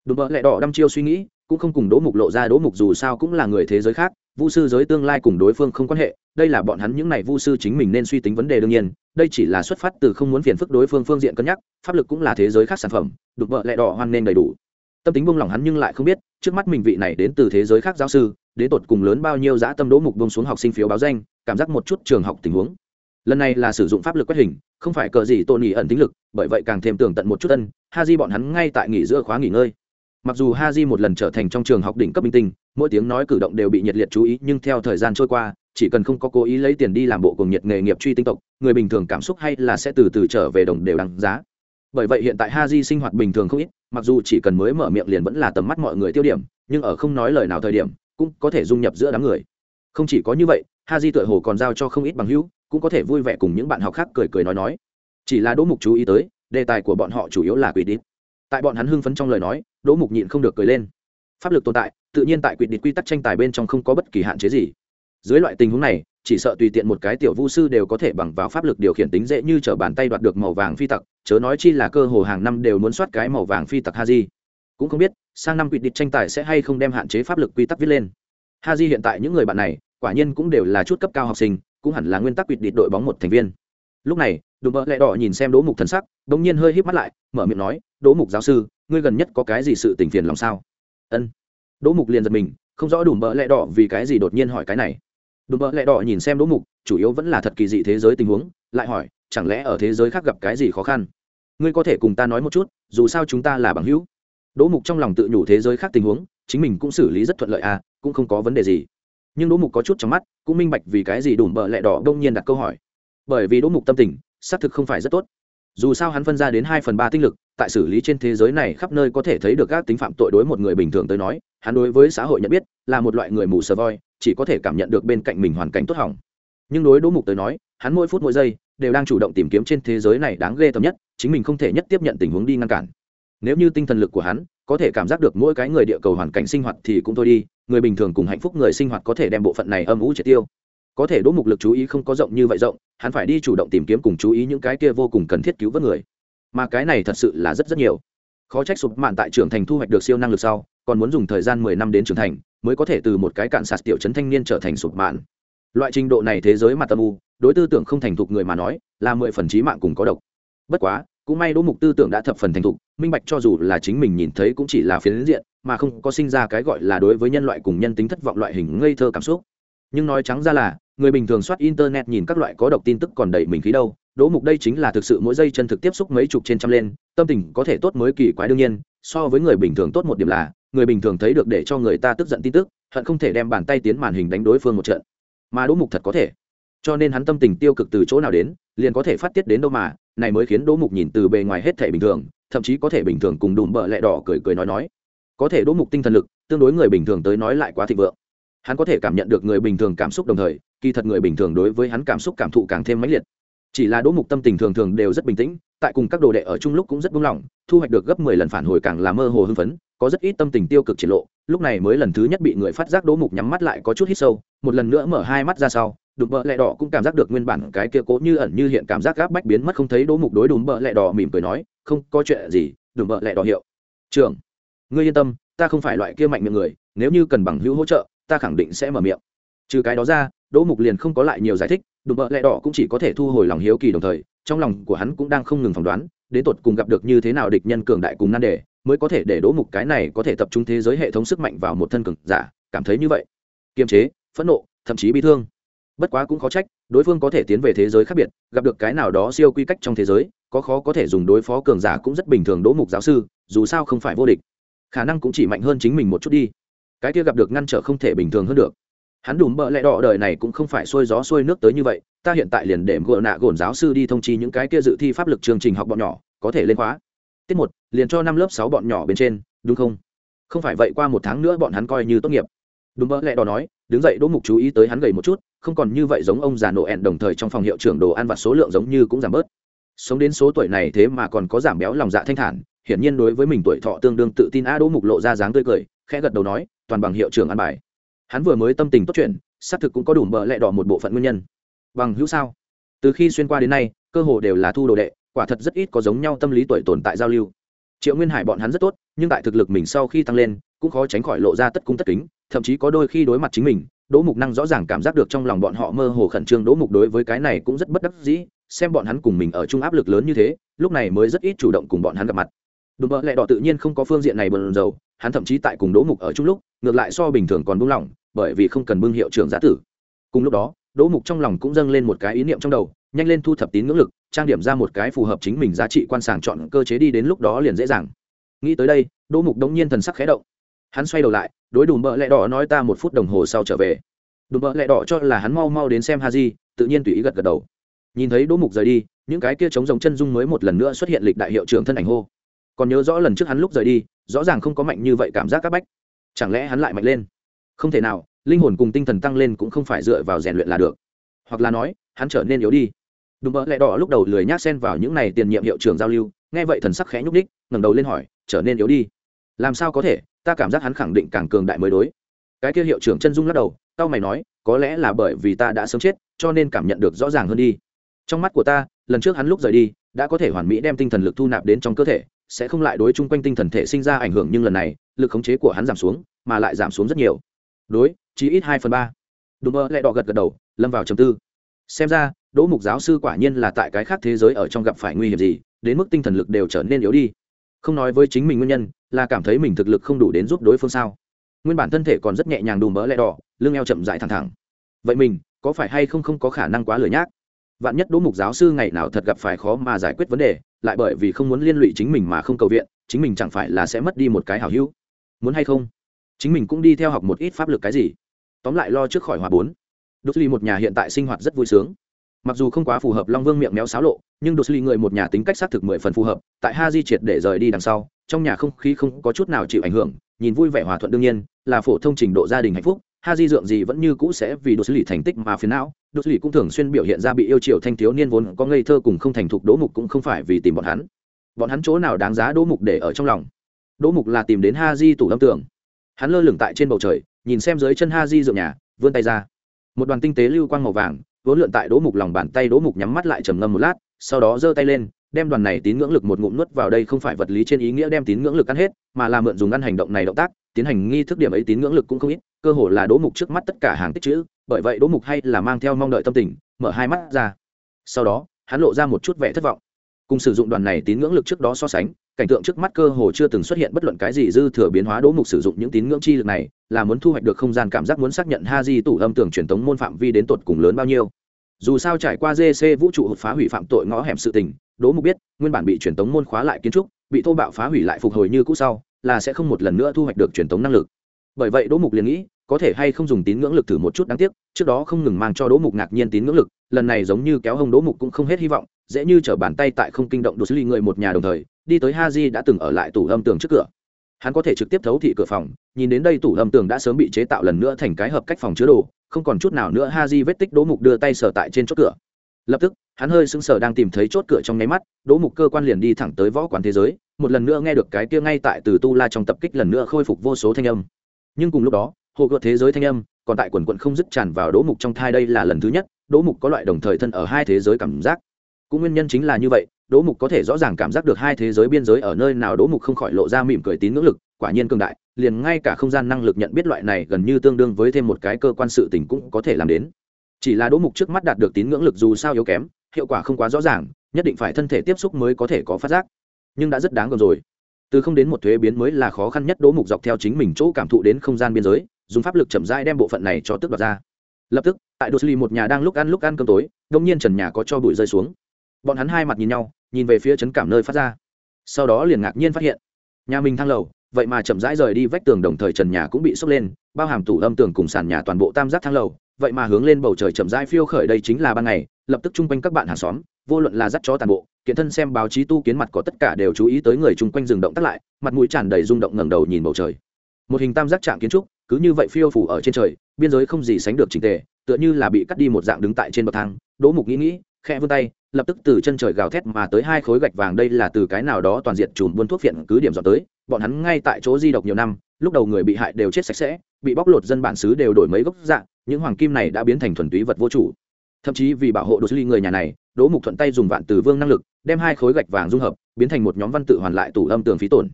A: Đúng mỡ lẽ đỏ đăm chiêu suy nghĩ, cũng không cùng đỗ mục lộ ra đỗ mục dù sao cũng là người thế giới khác vu sư giới tương lai cùng đối phương không quan hệ, đây là bọn hắn những này vu sư chính mình nên suy tính vấn đề đương nhiên, đây chỉ là xuất phát từ không muốn phiền phức đối phương phương diện cân nhắc, pháp lực cũng là thế giới khác sản phẩm, đục vợ lẹ đỏ hoan nên đầy đủ. Tâm tính buông lỏng hắn nhưng lại không biết, trước mắt mình vị này đến từ thế giới khác giáo sư, đến tột cùng lớn bao nhiêu dã tâm đỗ mục buông xuống học sinh phiếu báo danh, cảm giác một chút trường học tình huống. Lần này là sử dụng pháp lực quét hình, không phải cờ gì tôn nghỉ ẩn tính lực, bởi vậy càng thêm tưởng tận một chút ân ha di bọn hắn ngay tại nghỉ giữa khóa nghỉ ngơi mặc dù ha di một lần trở thành trong trường học đỉnh cấp minh tinh, mỗi tiếng nói cử động đều bị nhiệt liệt chú ý, nhưng theo thời gian trôi qua, chỉ cần không có cố ý lấy tiền đi làm bộ cùng nhiệt nghề nghiệp truy tinh tộc, người bình thường cảm xúc hay là sẽ từ từ trở về đồng đều đáng giá. Bởi vậy hiện tại ha di sinh hoạt bình thường không ít, mặc dù chỉ cần mới mở miệng liền vẫn là tầm mắt mọi người tiêu điểm, nhưng ở không nói lời nào thời điểm, cũng có thể dung nhập giữa đám người. Không chỉ có như vậy ha di tựa hồ còn giao cho không ít bằng hữu, cũng có thể vui vẻ cùng những bạn học khác cười cười nói nói. Chỉ là đỗ mục chú ý tới, đề tài của bọn họ chủ yếu là quỷ đít tại bọn hắn hưng phấn trong lời nói, đỗ mục nhịn không được cười lên. Pháp lực tồn tại, tự nhiên tại quỷ định quy tắc tranh tài bên trong không có bất kỳ hạn chế gì. Dưới loại tình huống này, chỉ sợ tùy tiện một cái tiểu vu sư đều có thể bằng vào pháp lực điều khiển tính dễ như t bàn tay đoạt được màu vàng phi tặc, chớ nói chi là cơ hồ hàng năm đều muốn soát cái màu vàng phi tặc ha di cũng không biết, sang năm quy định tranh tài sẽ hay không đem hạn chế pháp lực quy tắc viết lên. Ha di hiện tại những người bạn này, quả nhiên cũng đều là chút cấp cao học sinh, cũng hẳn là nguyên tắc quy định đội bóng một thành viên. Lúc này đùm bợ lẹ đỏ nhìn xem đỗ mục thần sắc đ ỗ n g nhiên hơi híp mắt lại, mở miệng nói, đỗ mục giáo sư, ngươi gần nhất có cái gì sự tình phiền lòng sao? Ân. Đỗ mục liền giật mình, không rõ đùm bợ lẹ đỏ vì cái gì đột nhiên hỏi cái này. Đùm bợ lẹ đỏ nhìn xem đỗ mục, chủ yếu vẫn là thật kỳ dị thế giới tình huống, lại hỏi, chẳng lẽ ở thế giới khác gặp cái gì khó khăn? Ngươi có thể cùng ta nói một chút, dù sao chúng ta là bằng hữu. Đỗ mục trong lòng tự nhủ thế giới khác tình huống, chính mình cũng xử lý rất thuận lợi à cũng không có vấn đề gì. Nhưng đỗ mục có chút trong mắt, cũng minh bạch vì cái gì đùm bợ lẹ đỏ đông nhiên đặt câu hỏi. Bởi vì đỗ mục tâm tình xác thực không phải rất tốt. Dù sao hắn phân ra đến hai phần ba tinh lực, tại xử lý trên thế giới này khắp nơi có thể thấy được các tính phạm tội đối một người bình thường tới nói, hắn đối với xã hội nhận biết là một loại người mù sờ voi, chỉ có thể cảm nhận được bên cạnh mình hoàn cảnh tốt hỏng. Nhưng đối đỗ mục tới nói, hắn mỗi phút mỗi giây đều đang chủ động tìm kiếm trên thế giới này đáng ghê tởm nhất, chính mình không thể nhất tiếp nhận tình huống đi ngăn cản. Nếu như tinh thần lực của hắn có thể cảm giác được mỗi cái người địa cầu hoàn cảnh sinh hoạt thì cũng thôi đi, người bình thường cùng hạnh phúc người sinh hoạt có thể đem bộ phận này âm ủ triệt tiêu có thể đỗ mục lực chú ý không có rộng như vậy rộng, hắn phải đi chủ động tìm kiếm cùng chú ý những cái kia vô cùng cần thiết cứu vớt người. Mà cái này thật sự là rất rất nhiều. Khó trách sụp mạn tại trưởng thành thu hoạch được siêu năng lực sau, còn muốn dùng thời gian mười năm đến trưởng thành, mới có thể từ một cái cạn sạt tiểu chấn thanh niên trở thành sụp mạn. Loại trình độ này thế giới mặt tâm u, đối tư tưởng không thành thục người mà nói, là mười phần trí mạng cùng có độc. Bất quá, cũng may đỗ mục tư tưởng đã thập phần thành thục, minh bạch cho dù là chính mình nhìn thấy cũng chỉ là phiến diện, mà không có sinh ra cái gọi là đối với nhân loại cùng nhân tính thất vọng loại hình ngây thơ cảm xúc nhưng nói trắng ra là, người bình thường soát internet nhìn các loại có độc tin tức còn đẩy mình khí đâu. Đỗ mục đây chính là thực sự mỗi giây chân thực tiếp xúc mấy chục trên trăm lên, tâm tình có thể tốt mới kỳ quái đương nhiên, so với người bình thường tốt một điểm là, người bình thường thấy được để cho người ta tức giận tin tức, hận không thể đem bàn tay tiến màn hình đánh đối phương một trận. Mà đỗ mục thật có thể. Cho nên hắn tâm tình tiêu cực từ chỗ nào đến, liền có thể phát tiết đến đâu mà, này mới khiến đỗ mục nhìn từ bề ngoài hết thể bình thường, thậm chí có thể bình thường cùng đùm bợ lẹ đỏ cười cười nói nói. Có thể đỗ mục tinh thần lực, tương đối người bình thường tới nói lại quá thịnh vượng hắn có thể cảm nhận được người bình thường cảm xúc đồng thời, kỳ thật người bình thường đối với hắn cảm xúc cảm thụ càng thêm mãnh liệt. Chỉ là đỗ mục tâm tình thường thường đều rất bình tĩnh, tại cùng các đồ đệ ở chung lúc cũng rất buông lỏng, thu hoạch được gấp mười lần phản hồi càng là mơ hồ hưng phấn, có rất ít tâm tình tiêu cực triển lộ. Lúc này mới lần thứ nhất bị người phát giác đỗ mục nhắm mắt lại có chút hít sâu, một lần nữa mở hai mắt ra sau đùm bợ lẹ đỏ cũng cảm giác được nguyên bản cái kia cố như ẩn như hiện cảm giác gáp bách biến mất không thấy đỗ mục đối đùm bợ lẹ đỏ mỉm cười nói, không có chuyện gì đùm bợ lẹ đỏ hiệu. Trưởng, ngươi yên tâm, ta không phải loại kia mạnh miệng người, nếu như cần bằng hữu hỗ trợ ta khẳng định sẽ mở miệng. Trừ cái đó ra, đỗ mục liền không có lại nhiều giải thích, đùm bợ lẹ đỏ cũng chỉ có thể thu hồi lòng hiếu kỳ đồng thời, trong lòng của hắn cũng đang không ngừng phỏng đoán, đến tột cùng gặp được như thế nào địch nhân cường đại cùng nan đề, mới có thể để đỗ mục cái này có thể tập trung thế giới hệ thống sức mạnh vào một thân cường giả, cảm thấy như vậy. Kiềm chế, phẫn nộ, thậm chí bi thương. Bất quá cũng khó trách, đối phương có thể tiến về thế giới khác biệt, gặp được cái nào đó siêu quy cách trong thế giới, có khó có thể dùng đối phó cường giả cũng rất bình thường đỗ mục giáo sư, dù sao không phải vô địch. Khả năng cũng chỉ mạnh hơn chính mình một chút đi cái kia gặp được ngăn trở không thể bình thường hơn được. Hắn đùm bợ lẹ đỏ đời này cũng không phải xuôi gió xuôi nước tới như vậy, ta hiện tại liền để gợ nạ gồn giáo sư đi thông chi những cái kia dự thi pháp lực chương trình học bọn nhỏ, có thể lên khóa. Tiết một, liền cho năm lớp sáu bọn nhỏ bên trên, đúng không? Không phải vậy qua một tháng nữa bọn hắn coi như tốt nghiệp. Đúng bỡ lẹ đỏ nói, đứng dậy đỗ mục chú ý tới hắn gầy một chút, không còn như vậy giống ông già nổ ẹn đồng thời trong phòng hiệu trưởng đồ ăn vặt số lượng giống như cũng giảm bớt. Sống đến số tuổi này thế mà còn có giảm béo lòng dạ thanh thản, hiển nhiên đối với mình tuổi thọ tương đương tự tin a đỗ mục lộ ra dáng tươi cười, khẽ gật đầu nói toàn bằng hiệu trưởng ăn bài. Hắn vừa mới tâm tình tốt chuyện, xác thực cũng có đủ bờ lẹ đỏ một bộ phận nguyên nhân. Bằng hữu sao? Từ khi xuyên qua đến nay, cơ hồ đều là thu đồ đệ, quả thật rất ít có giống nhau tâm lý tuổi tồn tại giao lưu. Triệu nguyên hải bọn hắn rất tốt, nhưng tại thực lực mình sau khi tăng lên, cũng khó tránh khỏi lộ ra tất cung tất kính, thậm chí có đôi khi đối mặt chính mình, đỗ mục năng rõ ràng cảm giác được trong lòng bọn họ mơ hồ khẩn trương, đỗ mục đối với cái này cũng rất bất đắc dĩ, xem bọn hắn cùng mình ở chung áp lực lớn như thế, lúc này mới rất ít chủ động cùng bọn hắn gặp mặt. Đùm bợ lẹ đỏ tự nhiên không có phương diện này bờn dầu hắn thậm chí tại cùng đỗ mục ở chung lúc ngược lại so bình thường còn buông lỏng, bởi vì không cần bưng hiệu trưởng giá tử. Cùng lúc đó, đỗ mục trong lòng cũng dâng lên một cái ý niệm trong đầu, nhanh lên thu thập tín ngưỡng lực, trang điểm ra một cái phù hợp chính mình giá trị quan sàng chọn cơ chế đi đến lúc đó liền dễ dàng. Nghĩ tới đây, đỗ mục đống nhiên thần sắc khé động. Hắn xoay đầu lại, đối đùm bợ lẹ đỏ nói ta một phút đồng hồ sau trở về. Đùm bợ lẹ đỏ cho là hắn mau mau đến xem ha di tự nhiên tùy ý gật gật đầu. Nhìn thấy đỗ mục rời đi, những cái kia chống giống chân dung mới một lần nữa xuất hiện lịch đại hiệu trưởng thân ảnh hô. Còn nhớ rõ lần trước hắn lúc rời đi, rõ ràng không có mạnh như vậy cảm giác các bách chẳng lẽ hắn lại mạnh lên? Không thể nào, linh hồn cùng tinh thần tăng lên cũng không phải dựa vào rèn luyện là được. Hoặc là nói, hắn trở nên yếu đi. Đúng bợ lẹ đỏ lúc đầu lười nhác xen vào những này tiền nhiệm hiệu trưởng giao lưu, nghe vậy thần sắc khẽ nhúc đích ngẩng đầu lên hỏi, trở nên yếu đi? Làm sao có thể, ta cảm giác hắn khẳng định càng cường đại mới đối. Cái kia hiệu trưởng chân dung lắc đầu tao mày nói, có lẽ là bởi vì ta đã sớm chết, cho nên cảm nhận được rõ ràng hơn đi. Trong mắt của ta, lần trước hắn lúc rời đi, đã có thể hoàn mỹ đem tinh thần lực thu nạp đến trong cơ thể sẽ không lại đối chung quanh tinh thần thể sinh ra ảnh hưởng nhưng lần này, lực khống chế của hắn giảm xuống, mà lại giảm xuống rất nhiều. Đối, chỉ ít hai phần ba. Đùm mơ lại đỏ gật gật đầu, lâm vào trầm tư. Xem ra, đỗ mục giáo sư quả nhiên là tại cái khác thế giới ở trong gặp phải nguy hiểm gì, đến mức tinh thần lực đều trở nên yếu đi. Không nói với chính mình nguyên nhân, là cảm thấy mình thực lực không đủ đến giúp đối phương sao. Nguyên bản thân thể còn rất nhẹ nhàng đùm mỡ lẹ đỏ, lưng eo chậm dại thẳng thẳng. Vậy mình, có phải hay không không có khả năng quá lười nhác? Vạn nhất đỗ mục giáo sư ngày nào thật gặp phải khó mà giải quyết vấn đề lại bởi vì không muốn liên lụy chính mình mà không cầu viện, chính mình chẳng phải là sẽ mất đi một cái hảo hữu. Muốn hay không? Chính mình cũng đi theo học một ít pháp lực cái gì. Tóm lại lo trước khỏi hòa bốn. Đốt ly một nhà hiện tại sinh hoạt rất vui sướng. Mặc dù không quá phù hợp long vương miệng méo xáo lộ, nhưng đột ly người một nhà tính cách xác thực mười phần phù hợp, tại ha di triệt để rời đi đằng sau, trong nhà không khí không có chút nào chịu ảnh hưởng, nhìn vui vẻ hòa thuận đương nhiên, là phổ thông trình độ gia đình hạnh phúc ha di dượng gì vẫn như cũ sẽ vì đột lý thành tích mà phiền não. Đột lý cũng thường xuyên biểu hiện ra bị yêu chiều thanh thiếu niên vốn có ngây thơ cùng không thành thục đỗ mục cũng không phải vì tìm bọn hắn. Bọn hắn chỗ nào đáng giá đỗ mục để ở trong lòng? Đỗ mục là tìm đến ha di tủ lâm tưởng hắn lơ lửng tại trên bầu trời, nhìn xem dưới chân ha di dượng nhà, vươn tay ra. Một đoàn tinh tế lưu quang màu vàng, vốn lượn tại đỗ mục lòng bàn tay đỗ mục nhắm mắt lại trầm ngâm một lát, sau đó giơ tay lên, đem đoàn này tín ngưỡng lực một ngụm nuốt vào đây không phải vật lý trên ý nghĩa đem tín ngưỡng lực ăn hết, mà là mượn dùng ăn hành động này động tác, tiến hành nghi thức điểm ấy tín ngưỡng lực cũng không ít cơ hồ là đỗ mục trước mắt tất cả hàng tích chữ, bởi vậy đỗ mục hay là mang theo mong đợi tâm tình, mở hai mắt ra. Sau đó, hắn lộ ra một chút vẻ thất vọng. Cùng sử dụng đoàn này tín ngưỡng lực trước đó so sánh, cảnh tượng trước mắt cơ hồ chưa từng xuất hiện bất luận cái gì dư thừa biến hóa đỗ mục sử dụng những tín ngưỡng chi lực này, là muốn thu hoạch được không gian cảm giác muốn xác nhận ha di tủ âm tưởng truyền thống môn phạm vi đến tột cùng lớn bao nhiêu. Dù sao trải qua gc vũ trụ phá hủy phạm tội ngõ hẻm sự tình đỗ mục biết, nguyên bản bị truyền thống môn khóa lại kiến trúc, bị thô bạo phá hủy lại phục hồi như cũ sau, là sẽ không một lần nữa thu hoạch được truyền thống năng lực bởi vậy đỗ mục liền nghĩ, có thể hay không dùng tín ngưỡng lực thử một chút đáng tiếc, trước đó không ngừng mang cho đỗ mục ngạc nhiên tín ngưỡng lực, lần này giống như kéo hông đỗ mục cũng không hết hy vọng, dễ như chở bàn tay tại không kinh động đột xử lý người một nhà đồng thời, đi tới ha di đã từng ở lại tủ âm tường trước cửa. Hắn có thể trực tiếp thấu thị cửa phòng, nhìn đến đây tủ âm tường đã sớm bị chế tạo lần nữa thành cái hợp cách phòng chứa đồ, không còn chút nào nữa ha di vết tích đỗ mục đưa tay sờ tại trên chốt cửa. Lập tức, hắn hơi sững sờ đang tìm thấy chốt cửa trong nháy mắt, đỗ mục cơ quan liền đi thẳng tới võ quán thế giới, một lần nữa nghe được cái kia ngay tại từ tu la trong tập kích lần nữa khôi phục vô số thanh âm nhưng cùng lúc đó, hồ gợt thế giới thanh âm còn tại quần quận không dứt tràn vào đỗ mục trong thai đây là lần thứ nhất, đỗ mục có loại đồng thời thân ở hai thế giới cảm giác. Cũng nguyên nhân chính là như vậy, đỗ mục có thể rõ ràng cảm giác được hai thế giới biên giới ở nơi nào đỗ mục không khỏi lộ ra mỉm cười tín ngưỡng lực, quả nhiên cường đại, liền ngay cả không gian năng lực nhận biết loại này gần như tương đương với thêm một cái cơ quan sự tình cũng có thể làm đến. Chỉ là đỗ mục trước mắt đạt được tín ngưỡng lực dù sao yếu kém, hiệu quả không quá rõ ràng, nhất định phải thân thể tiếp xúc mới có thể có phát giác. Nhưng đã rất đáng gờm rồi từ không đến một thuế biến mới là khó khăn nhất, đỗ mục dọc theo chính mình chỗ cảm thụ đến không gian biên giới, dùng pháp lực chậm rãi đem bộ phận này cho tức đoạt ra. Lập tức, tại đô sư một nhà đang lúc ăn lúc ăn cơm tối, đông nhiên trần nhà có cho bụi rơi xuống. Bọn hắn hai mặt nhìn nhau, nhìn về phía trấn cảm nơi phát ra. Sau đó liền ngạc nhiên phát hiện, nhà mình thang lầu, vậy mà chậm rãi rời đi vách tường đồng thời trần nhà cũng bị sốc lên, bao hàm tủ âm tường cùng sàn nhà toàn bộ tam giác thang lầu, vậy mà hướng lên bầu trời chậm rãi phiêu khởi đây chính là ban ngày, lập tức chung quanh các bạn hàng xóm vô luận là dắt chó toàn bộ, kiện thân xem báo chí tu kiến mặt có tất cả đều chú ý tới người chung quanh rừng động tắt lại, mặt mũi tràn đầy rung động ngẩng đầu nhìn bầu trời. Một hình tam giác trạng kiến trúc, cứ như vậy phiêu phủ ở trên trời, biên giới không gì sánh được trình tề, tựa như là bị cắt đi một dạng đứng tại trên bậc thang, đỗ mục nghĩ nghĩ khe vươn tay, lập tức từ chân trời gào thét mà tới hai khối gạch vàng đây là từ cái nào đó toàn diện chùm buôn thuốc phiện cứ điểm dọn tới, bọn hắn ngay tại chỗ di độc nhiều năm, lúc đầu người bị hại đều chết sạch sẽ, bị bóc lột dân bản xứ đều đổi mấy gốc dạng những hoàng kim này đã biến thành thuần túy vật vô chủ thậm chí vì bảo hộ đồ ly người nhà này, đỗ mục thuận tay dùng vạn từ vương năng lực, đem hai khối gạch vàng dung hợp, biến thành một nhóm văn tự hoàn lại tủ âm tường phí tổn.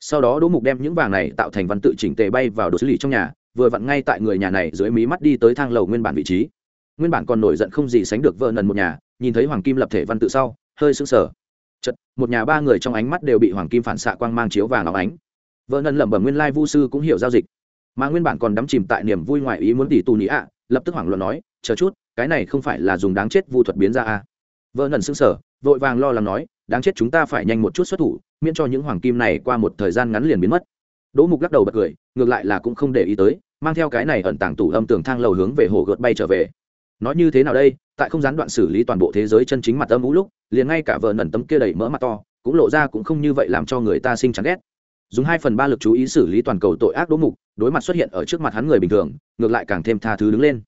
A: Sau đó đỗ mục đem những vàng này tạo thành văn tự chỉnh tề bay vào đồ xử trong nhà, vừa vặn ngay tại người nhà này dưới mí mắt đi tới thang lầu nguyên bản vị trí. Nguyên bản còn nổi giận không gì sánh được vợ nần một nhà, nhìn thấy hoàng kim lập thể văn tự sau, hơi sững sờ. Chật một nhà ba người trong ánh mắt đều bị hoàng kim phản xạ quang mang chiếu vàng óng ánh. Vợ nần lẩm bẩm nguyên lai vu sư cũng hiểu giao dịch. Mà nguyên bản còn đắm chìm tại niềm vui ngoại ý muốn tỷ tù nhĩ ạ, lập tức hoảng loạn nói chờ chút, cái này không phải là dùng đáng chết vu thuật biến ra à. vợ nần xưng sở vội vàng lo lắng nói, đáng chết chúng ta phải nhanh một chút xuất thủ, miễn cho những hoàng kim này qua một thời gian ngắn liền biến mất. Đỗ mục lắc đầu bật cười, ngược lại là cũng không để ý tới, mang theo cái này ẩn tàng tủ âm tường thang lầu hướng về hồ gợt bay trở về. Nói như thế nào đây, tại không gián đoạn xử lý toàn bộ thế giới chân chính mặt âm ú lúc, liền ngay cả vợ nần tấm kia đầy mỡ mặt to, cũng lộ ra cũng không như vậy làm cho người ta sinh chán ghét. Dùng hai phần ba lực chú ý xử lý toàn cầu tội ác đỗ mục, đối mặt xuất hiện ở trước mặt hắn người bình thường, ngược lại càng thêm tha thứ đứng lên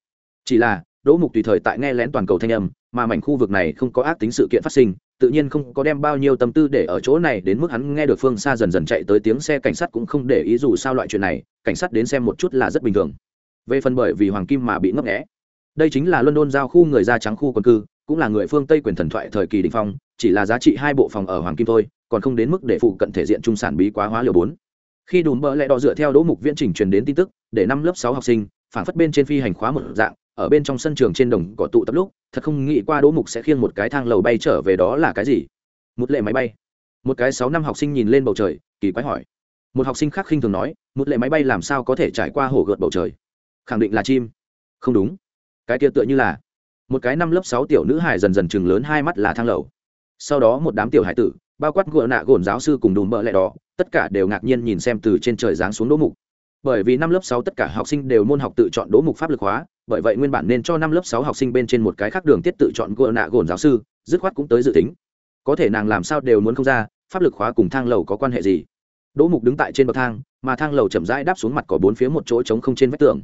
A: chỉ là, đỗ mục tùy thời tại nghe lén toàn cầu thanh âm, mà mảnh khu vực này không có ác tính sự kiện phát sinh, tự nhiên không có đem bao nhiêu tâm tư để ở chỗ này, đến mức hắn nghe được phương xa dần dần chạy tới tiếng xe cảnh sát cũng không để ý dù sao loại chuyện này, cảnh sát đến xem một chút là rất bình thường. Về phần bởi vì hoàng kim mà bị ngấp nghẽ đây chính là london giao khu người da trắng khu quân cư, cũng là người phương tây quyền thần thoại thời kỳ đình phong, chỉ là giá trị hai bộ phòng ở hoàng kim thôi, còn không đến mức để phụ cận thể diện trung sản bí quá hóa liều bốn. Khi đùm bỡ lẽ đỏ dựa theo đỗ mục viễn trình truyền đến tin tức, để năm lớp sáu học sinh phản phất bên trên phi hành khóa một dạng ở bên trong sân trường trên đồng cỏ tụ tập lúc, thật không nghĩ qua đỗ mục sẽ khiêng một cái thang lầu bay trở về đó là cái gì. Một lệ máy bay. Một cái sáu năm học sinh nhìn lên bầu trời, kỳ quái hỏi. Một học sinh khác khinh thường nói, một lệ máy bay làm sao có thể trải qua hồ gợt bầu trời? Khẳng định là chim. Không đúng. Cái kia tựa như là một cái năm lớp sáu tiểu nữ hài dần dần chừng lớn hai mắt là thang lầu. Sau đó một đám tiểu hải tử, bao quát gùa nạ gồn giáo sư cùng đùm bợ lẹ đỏ, tất cả đều ngạc nhiên nhìn xem từ trên trời giáng xuống đỗ mục. Bởi vì năm lớp sáu tất cả học sinh đều môn học tự chọn đỗ mục pháp lực hóa bởi vậy nguyên bản nên cho năm lớp sáu học sinh bên trên một cái khác đường tiết tự chọn gỡ nạ gồn giáo sư, dứt khoát cũng tới dự tính. Có thể nàng làm sao đều muốn không ra, pháp lực khóa cùng thang lầu có quan hệ gì? Đỗ mục đứng tại trên bậc thang, mà thang lầu chậm rãi đáp xuống mặt có bốn phía một chỗ trống không trên vách tường.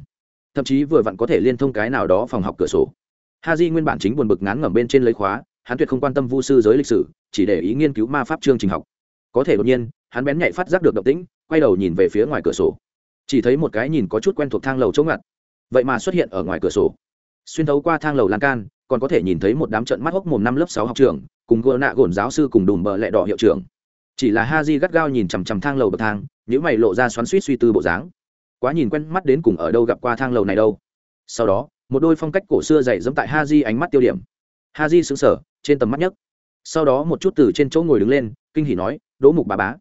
A: Thậm chí vừa vặn có thể liên thông cái nào đó phòng học cửa sổ. Ha di nguyên bản chính buồn bực ngán ngẩm bên trên lấy khóa, hắn tuyệt không quan tâm vu sư giới lịch sử, chỉ để ý nghiên cứu ma pháp chương trình học. Có thể đột nhiên, hắn bén nhạy phát giác được động tĩnh, quay đầu nhìn về phía ngoài cửa sổ. Chỉ thấy một cái nhìn có chút quen thuộc thang lầu chống ngặt vậy mà xuất hiện ở ngoài cửa sổ. Xuyên thấu qua thang lầu lan can, còn có thể nhìn thấy một đám trận mắt hốc mồm năm lớp sáu học trường cùng gỡ nạ gồn giáo sư cùng đùm bờ lẹ đỏ hiệu trưởng. Chỉ là ha di gắt gao nhìn chằm chằm thang lầu bậc thang những mày lộ ra xoắn suýt suy tư bộ dáng. Quá nhìn quen mắt đến cùng ở đâu gặp qua thang lầu này đâu. Sau đó, một đôi phong cách cổ xưa dày dẫm tại ha di ánh mắt tiêu điểm. Ha di xứng sở trên tầm mắt nhất. Sau đó một chút từ trên chỗ ngồi đứng lên, kinh hỉ nói, đỗ mục bà bá.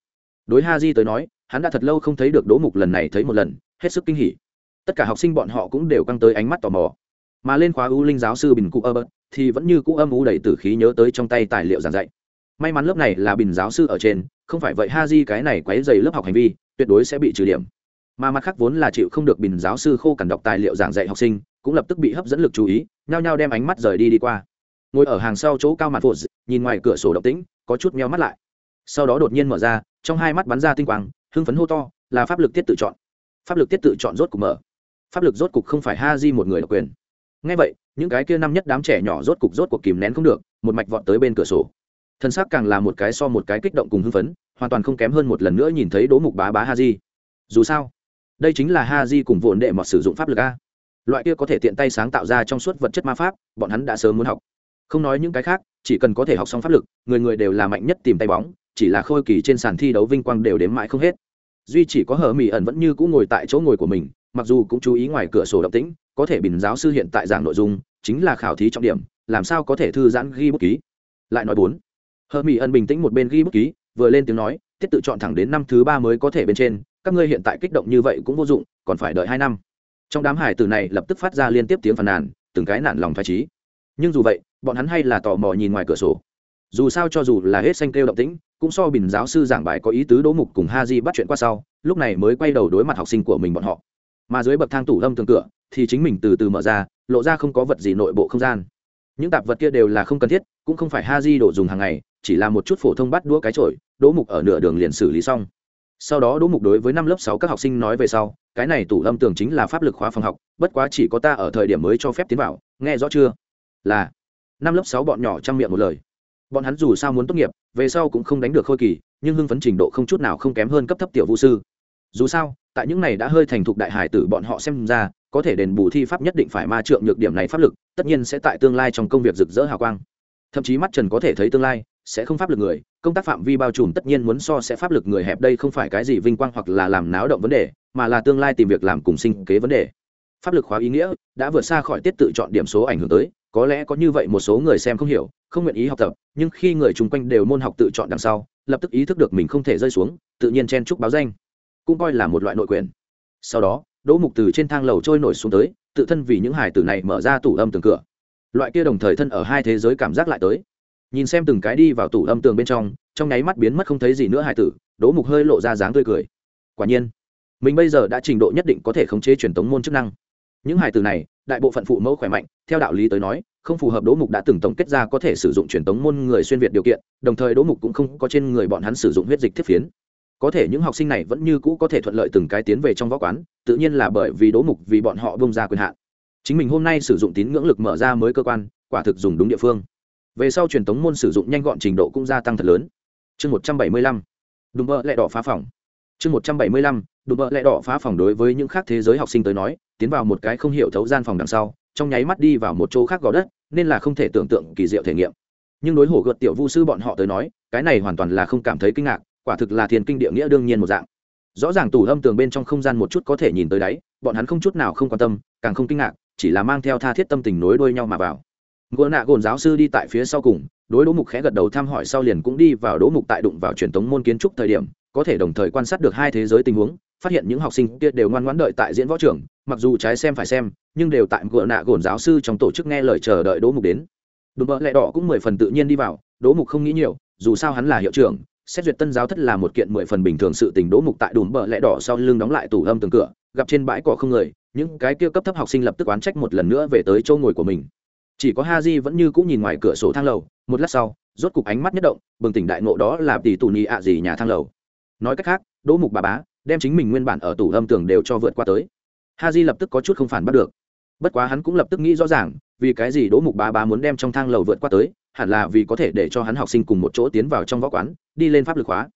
A: Đối ha di tới nói, hắn đã thật lâu không thấy được đỗ mục lần này thấy một lần, hết sức kinh hỉ tất cả học sinh bọn họ cũng đều căng tới ánh mắt tò mò. Mà lên khóa u linh giáo sư bình cụ ơ bớt thì vẫn như cũ âm u đầy tử khí nhớ tới trong tay tài liệu giảng dạy. May mắn lớp này là bình giáo sư ở trên, không phải vậy ha di cái này quấy dày lớp học hành vi, tuyệt đối sẽ bị trừ điểm. Mà mặt khác vốn là chịu không được bình giáo sư khô cằn đọc tài liệu giảng dạy học sinh, cũng lập tức bị hấp dẫn lực chú ý, nhao nhao đem ánh mắt rời đi đi qua. Ngồi ở hàng sau chỗ cao mặt phụt nhìn ngoài cửa sổ động tĩnh, có chút meo mắt lại. Sau đó đột nhiên mở ra, trong hai mắt bắn ra tinh quang, hưng phấn hô to, là pháp lực tiết tự chọn. Pháp lực tiết tự chọn rốt cục mở pháp lực rốt cục không phải ha di một người độc quyền. Ngay vậy, những cái kia năm nhất đám trẻ nhỏ rốt cục rốt cuộc kìm nén không được, một mạch vọt tới bên cửa sổ. Thân xác càng là một cái so một cái kích động cùng hưng phấn, hoàn toàn không kém hơn một lần nữa nhìn thấy đố mục bá bá ha di dù sao, đây chính là ha di cùng vồn đệ mọt sử dụng pháp lực a. Loại kia có thể tiện tay sáng tạo ra trong suốt vật chất ma pháp, bọn hắn đã sớm muốn học. Không nói những cái khác, chỉ cần có thể học xong pháp lực, người người đều là mạnh nhất tìm tay bóng, chỉ là khôi kỳ trên sàn thi đấu vinh quang đều đếm mãi không hết. Duy chỉ có hờ mỹ ẩn vẫn như cũng ngồi tại chỗ ngồi của mình mặc dù cũng chú ý ngoài cửa sổ động tĩnh, có thể bình giáo sư hiện tại giảng nội dung, chính là khảo thí trọng điểm, làm sao có thể thư giãn ghi bút ký. Lại nói bốn hờ mỹ ẩn bình tĩnh một bên ghi bút ký, vừa lên tiếng nói, tiết tự chọn thẳng đến năm thứ ba mới có thể bên trên, các ngươi hiện tại kích động như vậy cũng vô dụng, còn phải đợi hai năm. Trong đám hải tử này lập tức phát ra liên tiếp tiếng phàn nàn, từng cái nản lòng phải trí nhưng dù vậy, bọn hắn hay là tò mò nhìn ngoài cửa sổ. Dù sao cho dù là hết xanh kêu động tĩnh, cũng so bình giáo sư giảng bài có ý tứ đỗ mục cùng ha di bắt chuyện qua sau, lúc này mới quay đầu đối mặt học sinh của mình bọn họ mà dưới bậc thang tủ lâm tường cửa thì chính mình từ từ mở ra, lộ ra không có vật gì nội bộ không gian. Những tạp vật kia đều là không cần thiết, cũng không phải ha di đổ dùng hàng ngày, chỉ là một chút phổ thông bắt đũa cái trội đỗ mục ở nửa đường liền xử lý xong. Sau đó đỗ mục đối với năm lớp sáu các học sinh nói về sau, cái này tủ lâm tường chính là pháp lực khóa phòng học, bất quá chỉ có ta ở thời điểm mới cho phép tiến vào, nghe rõ chưa? Là. Năm lớp sáu bọn nhỏ trang miệng một lời. Bọn hắn dù sao muốn tốt nghiệp, về sau cũng không đánh được khôi kỳ, nhưng hưng phấn trình độ không chút nào không kém hơn cấp thấp tiểu vũ sư dù sao, tại những này đã hơi thành thục đại hải tử bọn họ xem ra, có thể đền bù thi pháp nhất định phải ma trượng nhược điểm này pháp lực, tất nhiên sẽ tại tương lai trong công việc rực rỡ hào quang. Thậm chí mắt trần có thể thấy tương lai, sẽ không pháp lực người, công tác phạm vi bao trùm tất nhiên muốn so sẽ pháp lực người hẹp đây không phải cái gì vinh quang hoặc là làm náo động vấn đề, mà là tương lai tìm việc làm cùng sinh kế vấn đề. Pháp lực khóa ý nghĩa, đã vượt xa khỏi tiết tự chọn điểm số ảnh hưởng tới, có lẽ có như vậy một số người xem không hiểu, không nguyện ý học tập, nhưng khi người chung quanh đều môn học tự chọn đằng sau, lập tức ý thức được mình không thể rơi xuống, tự nhiên chen chúc báo danh cũng coi là một loại nội quyền. Sau đó, đỗ mục từ trên thang lầu trôi nổi xuống tới, tự thân vì những hải tử này mở ra tủ âm tường cửa. Loại kia đồng thời thân ở hai thế giới cảm giác lại tới. Nhìn xem từng cái đi vào tủ âm tường bên trong trong nháy mắt biến mất không thấy gì nữa hải tử, đỗ mục hơi lộ ra dáng tươi cười. Quả nhiên, mình bây giờ đã trình độ nhất định có thể khống chế truyền tống môn chức năng. Những hải tử này, đại bộ phận phụ mẫu khỏe mạnh, theo đạo lý tới nói, không phù hợp đỗ mục đã từng tổng kết ra có thể sử dụng truyền tống môn người xuyên việt điều kiện, đồng thời đỗ mục cũng không có trên người bọn hắn sử dụng huyết dịch thiết phiến có thể những học sinh này vẫn như cũ có thể thuận lợi từng cái tiến về trong võ quán, tự nhiên là bởi vì đố mục vì bọn họ bông ra quyền hạn. Chính mình hôm nay sử dụng tín ngưỡng lực mở ra mới cơ quan, quả thực dùng đúng địa phương. Về sau truyền thống môn sử dụng nhanh gọn trình độ cũng gia tăng thật lớn. Chương một trăm bảy mươi lăm. Đùm bơ lẹ đỏ phá phòng. Chương một trăm bảy mươi lăm. Đùm bơ lẹ đỏ phá phòng đối với những khác thế giới học sinh tới nói, tiến vào một cái không hiểu thấu gian phòng đằng sau, trong nháy mắt đi vào một chỗ khác gò đất, nên là không thể tưởng tượng kỳ diệu thể nghiệm. Nhưng đối hổ gợt tiểu vu sư bọn họ tới nói, cái này hoàn toàn là không cảm thấy kinh ngạc quả thực là thiền kinh địa nghĩa đương nhiên một dạng. Rõ ràng tủ âm tường bên trong không gian một chút có thể nhìn tới đáy, bọn hắn không chút nào không quan tâm, càng không kinh ngạc, chỉ là mang theo tha thiết tâm tình nối đuôi nhau mà vào. Ngựa nạ gồn giáo sư đi tại phía sau cùng, đối đỗ mục khẽ gật đầu thăm hỏi sau liền cũng đi vào đỗ mục tại đụng vào truyền thống môn kiến trúc thời điểm, có thể đồng thời quan sát được hai thế giới tình huống, phát hiện những học sinh kia đều ngoan ngoãn đợi tại diễn võ trường, mặc dù trái xem phải xem, nhưng đều tại ngựa nạ gồn giáo sư trong tổ chức nghe lời chờ đợi đỗ mục đến. Đùm bợ lẹ đỏ cũng mười phần tự nhiên đi vào, đỗ mục không nghĩ nhiều, dù sao hắn là hiệu trưởng xét duyệt tân giáo thất là một kiện mười phần bình thường sự tình đỗ mục tại đùm bờ lẽ đỏ sau lưng đóng lại tủ âm tường cửa, gặp trên bãi cỏ không người, những cái kia cấp thấp học sinh lập tức oán trách một lần nữa về tới chỗ ngồi của mình. Chỉ có ha di vẫn như cũng nhìn ngoài cửa sổ thang lầu, một lát sau, rốt cục ánh mắt nhất động, bừng tỉnh đại ngộ đó là tỷ tù nhị ạ gì nhà thang lầu. Nói cách khác, đỗ mục bà bá, đem chính mình nguyên bản ở tủ âm tường đều cho vượt qua tới. Ha di lập tức có chút không phản bắt được bất quá hắn cũng lập tức nghĩ rõ ràng, vì cái gì đỗ mục ba bá muốn đem trong thang lầu vượt qua tới, hẳn là vì có thể để cho hắn học sinh cùng một chỗ tiến vào trong võ quán, đi lên pháp lực hóa.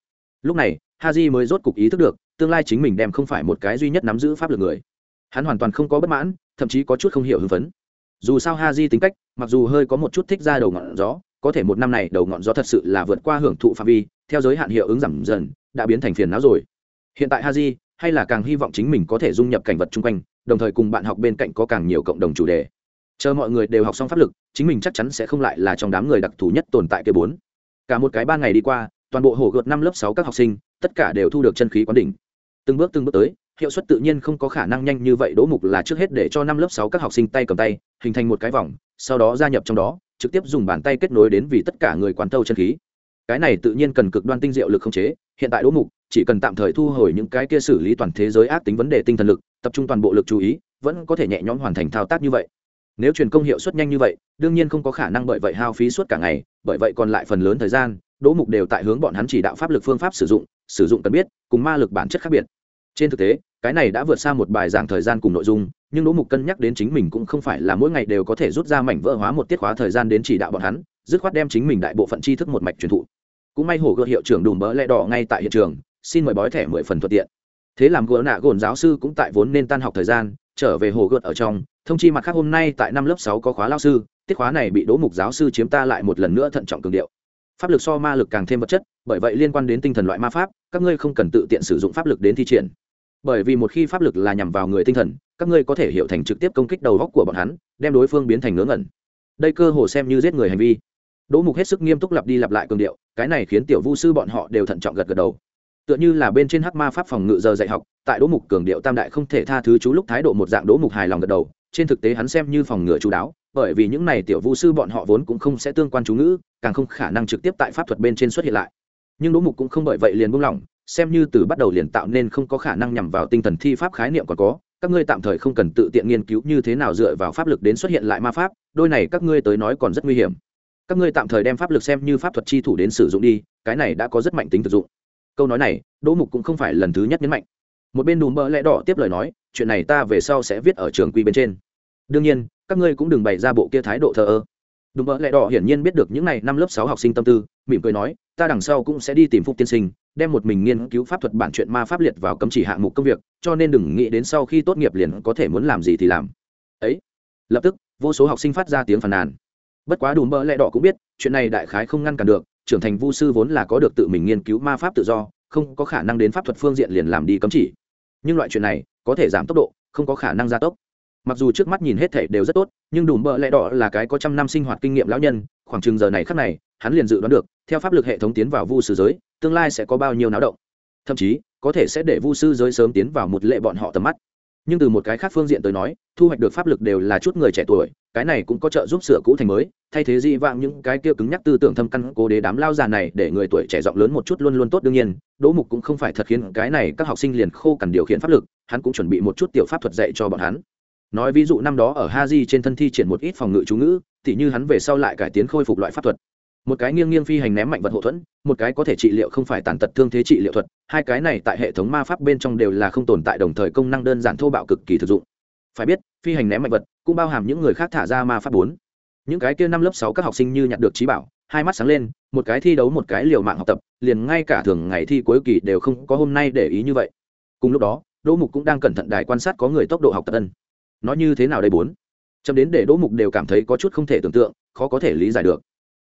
A: Lúc này ha di mới rốt cục ý thức được, tương lai chính mình đem không phải một cái duy nhất nắm giữ pháp lực người. Hắn hoàn toàn không có bất mãn, thậm chí có chút không hiểu hưng phấn. Dù sao ha di tính cách, mặc dù hơi có một chút thích ra đầu ngọn gió, có thể một năm này đầu ngọn gió thật sự là vượt qua hưởng thụ phạm vi, theo giới hạn hiệu ứng giảm dần, đã biến thành phiền não rồi. Hiện tại ha di hay là càng hy vọng chính mình có thể dung nhập cảnh vật chung quanh đồng thời cùng bạn học bên cạnh có càng nhiều cộng đồng chủ đề. Chờ mọi người đều học xong pháp lực, chính mình chắc chắn sẽ không lại là trong đám người đặc thù nhất tồn tại kia bốn. Cả một cái ba ngày đi qua, toàn bộ hồ gợt năm lớp sáu các học sinh, tất cả đều thu được chân khí quán đỉnh. Từng bước từng bước tới, hiệu suất tự nhiên không có khả năng nhanh như vậy, đỗ mục là trước hết để cho năm lớp sáu các học sinh tay cầm tay, hình thành một cái vòng, sau đó gia nhập trong đó, trực tiếp dùng bàn tay kết nối đến vì tất cả người quán thâu chân khí. Cái này tự nhiên cần cực đoan tinh diệu lực không chế, hiện tại đỗ mục chỉ cần tạm thời thu hồi những cái kia xử lý toàn thế giới ác tính vấn đề tinh thần lực, tập trung toàn bộ lực chú ý, vẫn có thể nhẹ nhõm hoàn thành thao tác như vậy. Nếu truyền công hiệu suất nhanh như vậy, đương nhiên không có khả năng bởi vậy hao phí suốt cả ngày, bởi vậy còn lại phần lớn thời gian, đỗ mục đều tại hướng bọn hắn chỉ đạo pháp lực phương pháp sử dụng sử dụng cần biết, cùng ma lực bản chất khác biệt. Trên thực tế, cái này đã vượt xa một bài giảng thời gian cùng nội dung, nhưng đỗ mục cân nhắc đến chính mình cũng không phải là mỗi ngày đều có thể rút ra mảnh vỡ hóa một tiết khóa thời gian đến chỉ đạo bọn hắn, dứt khoát đem chính mình đại bộ phận tri thức một mạch truyền thụ. Cũng may hổ gợ hiệu trưởng đùm bỡ lẹ đỏ ngay tại hiện trường xin mời bói thẻ mười phần thuận tiện. Thế làm gỡ nạ gồn giáo sư cũng tại vốn nên tan học thời gian, trở về hồ gợt ở trong, thông chi mặt khác hôm nay tại năm lớp sáu có khóa lao sư, tiết khóa này bị đỗ mục giáo sư chiếm ta lại một lần nữa thận trọng cường điệu. Pháp lực so ma lực càng thêm vật chất, bởi vậy liên quan đến tinh thần loại ma pháp, các ngươi không cần tự tiện sử dụng pháp lực đến thi triển. Bởi vì một khi pháp lực là nhằm vào người tinh thần, các ngươi có thể hiểu thành trực tiếp công kích đầu góc của bọn hắn, đem đối phương biến thành ngớ ngẩn. Đây cơ hồ xem như giết người hành vi. Đỗ mục hết sức nghiêm túc lặp đi lặp lại cường điệu, cái này khiến tiểu vu sư bọn họ đều thận trọng gật gật đầu tựa như là bên trên hắc ma pháp phòng ngự giờ dạy học, tại đỗ mục cường điệu tam đại không thể tha thứ chú lúc thái độ một dạng đỗ mục hài lòng gật đầu, trên thực tế hắn xem như phòng ngự chú đáo, bởi vì những này tiểu vũ sư bọn họ vốn cũng không sẽ tương quan chú ngữ, càng không khả năng trực tiếp tại pháp thuật bên trên xuất hiện lại. Nhưng đỗ mục cũng không bởi vậy liền buông lỏng, xem như từ bắt đầu liền tạo nên không có khả năng nhằm vào tinh thần thi pháp khái niệm còn có, các ngươi tạm thời không cần tự tiện nghiên cứu như thế nào dựa vào pháp lực đến xuất hiện lại ma pháp, đôi này các ngươi tới nói còn rất nguy hiểm. Các ngươi tạm thời đem pháp lực xem như pháp thuật chi thủ đến sử dụng đi, cái này đã có rất mạnh tính thực dụng câu nói này, đỗ mục cũng không phải lần thứ nhất nhấn mạnh. Một bên đùm bỡ lẽ đỏ tiếp lời nói, chuyện này ta về sau sẽ viết ở trường quy bên trên. Đương nhiên, các ngươi cũng đừng bày ra bộ kia thái độ thờ ơ. Đùm bỡ lẽ đỏ hiển nhiên biết được những n à y năm lớp sáu học sinh tâm tư, mỉm cười nói, ta đằng sau cũng sẽ đi tìm phúc tiên sinh, đem một mình nghiên cứu pháp thuật bản chuyện ma pháp liệt vào cấm chỉ hạng mục công việc, cho nên đừng nghĩ đến sau khi tốt nghiệp liền có thể muốn làm gì thì làm. Ấy, lập tức, vô số học sinh phát ra tiếng phàn nàn. Bất quá đùm bỡ lẽ đỏ cũng biết, chuyện này đại khái không ngăn cản được trưởng thành vu sư vốn là có được tự mình nghiên cứu ma pháp tự do, không có khả năng đến pháp thuật phương diện liền làm đi cấm chỉ. Nhưng loại chuyện này có thể giảm tốc độ, không có khả năng gia tốc. Mặc dù trước mắt nhìn hết thể đều rất tốt, nhưng đùm bợ lẽ đỏ là cái có trăm năm sinh hoạt kinh nghiệm lão nhân, khoảng chừng giờ này khắc này, hắn liền dự đoán được, theo pháp lực hệ thống tiến vào vu sư giới, tương lai sẽ có bao nhiêu náo động. Thậm chí, có thể sẽ để vu sư giới sớm tiến vào một lệ bọn họ tầm mắt nhưng từ một cái khác phương diện tới nói, thu hoạch được pháp lực đều là chút người trẻ tuổi, cái này cũng có trợ giúp sửa cũ thành mới, thay thế di vãng những cái kia cứng nhắc tư tưởng thâm căn cố đế đám lao già này để người tuổi trẻ giọng lớn một chút luôn luôn tốt đương nhiên, đỗ mục cũng không phải thật khiến cái này các học sinh liền khô cằn điều khiển pháp lực, hắn cũng chuẩn bị một chút tiểu pháp thuật dạy cho bọn hắn. Nói ví dụ năm đó ở ha di trên thân thi triển một ít phòng ngự chú ngữ thì như hắn về sau lại cải tiến khôi phục loại pháp thuật một cái nghiêng nghiêng phi hành ném mạnh vật hậu thuẫn, một cái có thể trị liệu không phải tàn tật thương thế trị liệu thuật, hai cái này tại hệ thống ma pháp bên trong đều là không tồn tại đồng thời công năng đơn giản thô bạo cực kỳ thực dụng. Phải biết, phi hành ném mạnh vật cũng bao hàm những người khác thả ra ma pháp bốn. Những cái kia năm lớp sáu các học sinh như nhặt được trí bảo, hai mắt sáng lên, một cái thi đấu một cái liều mạng học tập, liền ngay cả thường ngày thi cuối kỳ đều không có hôm nay để ý như vậy. Cùng lúc đó, đỗ mục cũng đang cẩn thận đài quan sát có người tốc độ học tập ân. Nói như thế nào đây bốn? Chấm đến để đỗ mục đều cảm thấy có chút không thể tưởng tượng, khó có thể lý giải được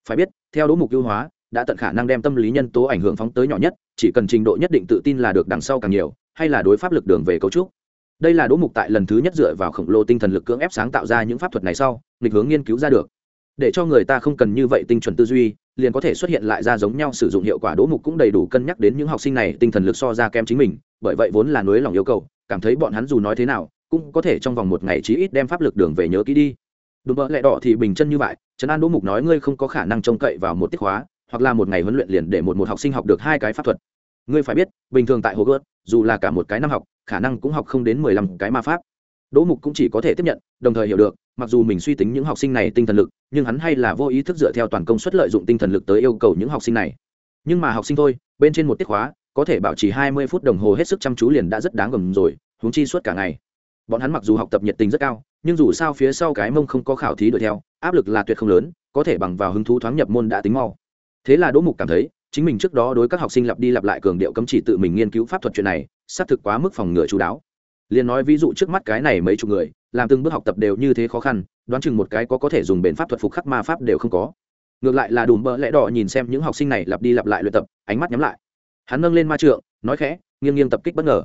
A: phải biết, theo đỗ mục ưu hóa, đã tận khả năng đem tâm lý nhân tố ảnh hưởng phóng tới nhỏ nhất, chỉ cần trình độ nhất định tự tin là được đằng sau càng nhiều, hay là đối pháp lực đường về cấu trúc. Đây là đỗ mục tại lần thứ nhất dựa vào khổng lồ tinh thần lực cưỡng ép sáng tạo ra những pháp thuật này sau, nghịch hướng nghiên cứu ra được. Để cho người ta không cần như vậy tinh chuẩn tư duy, liền có thể xuất hiện lại ra giống nhau sử dụng hiệu quả, đỗ mục cũng đầy đủ cân nhắc đến những học sinh này tinh thần lực so ra kém chính mình, bởi vậy vốn là nối lòng yêu cầu, cảm thấy bọn hắn dù nói thế nào, cũng có thể trong vòng một ngày chí ít đem pháp lực đường về nhớ kỹ đi đúng bỡ lẽ đỏ thì bình chân như vậy trấn an đỗ mục nói ngươi không có khả năng trông cậy vào một tiết hóa hoặc là một ngày huấn luyện liền để một một học sinh học được hai cái pháp thuật. Ngươi phải biết, bình thường tại hồ gớt dù là cả một cái năm học, khả năng cũng học không đến mười lăm cái ma pháp. Đỗ mục cũng chỉ có thể tiếp nhận, đồng thời hiểu được, mặc dù mình suy tính những học sinh này tinh thần lực, nhưng hắn hay là vô ý thức dựa theo toàn công suất lợi dụng tinh thần lực tới yêu cầu những học sinh này. Nhưng mà học sinh thôi, bên trên một tiết khóa, có thể bảo trì hai mươi phút đồng hồ hết sức chăm chú liền đã rất đáng gầm rồi, huống chi suốt cả ngày. Bọn hắn mặc dù học tập nhiệt tình rất cao nhưng dù sao phía sau cái mông không có khảo thí đuổi theo, áp lực là tuyệt không lớn, có thể bằng vào hứng thú thoáng nhập môn đã tính mau. Thế là đỗ mục cảm thấy, chính mình trước đó đối các học sinh lặp đi lặp lại cường điệu cấm chỉ tự mình nghiên cứu pháp thuật chuyện này, xác thực quá mức phòng ngừa chú đáo. Liền nói ví dụ trước mắt cái này mấy chục người, làm từng bước học tập đều như thế khó khăn, đoán chừng một cái có có thể dùng bền pháp thuật phục khắc ma pháp đều không có. Ngược lại là đùm bỡ lẽ đỏ nhìn xem những học sinh này lặp đi lặp lại luyện tập, ánh mắt nhắm lại. Hắn nâng lên ma trượng, nói khẽ, nghiêng nghiêng tập kích bất ngờ.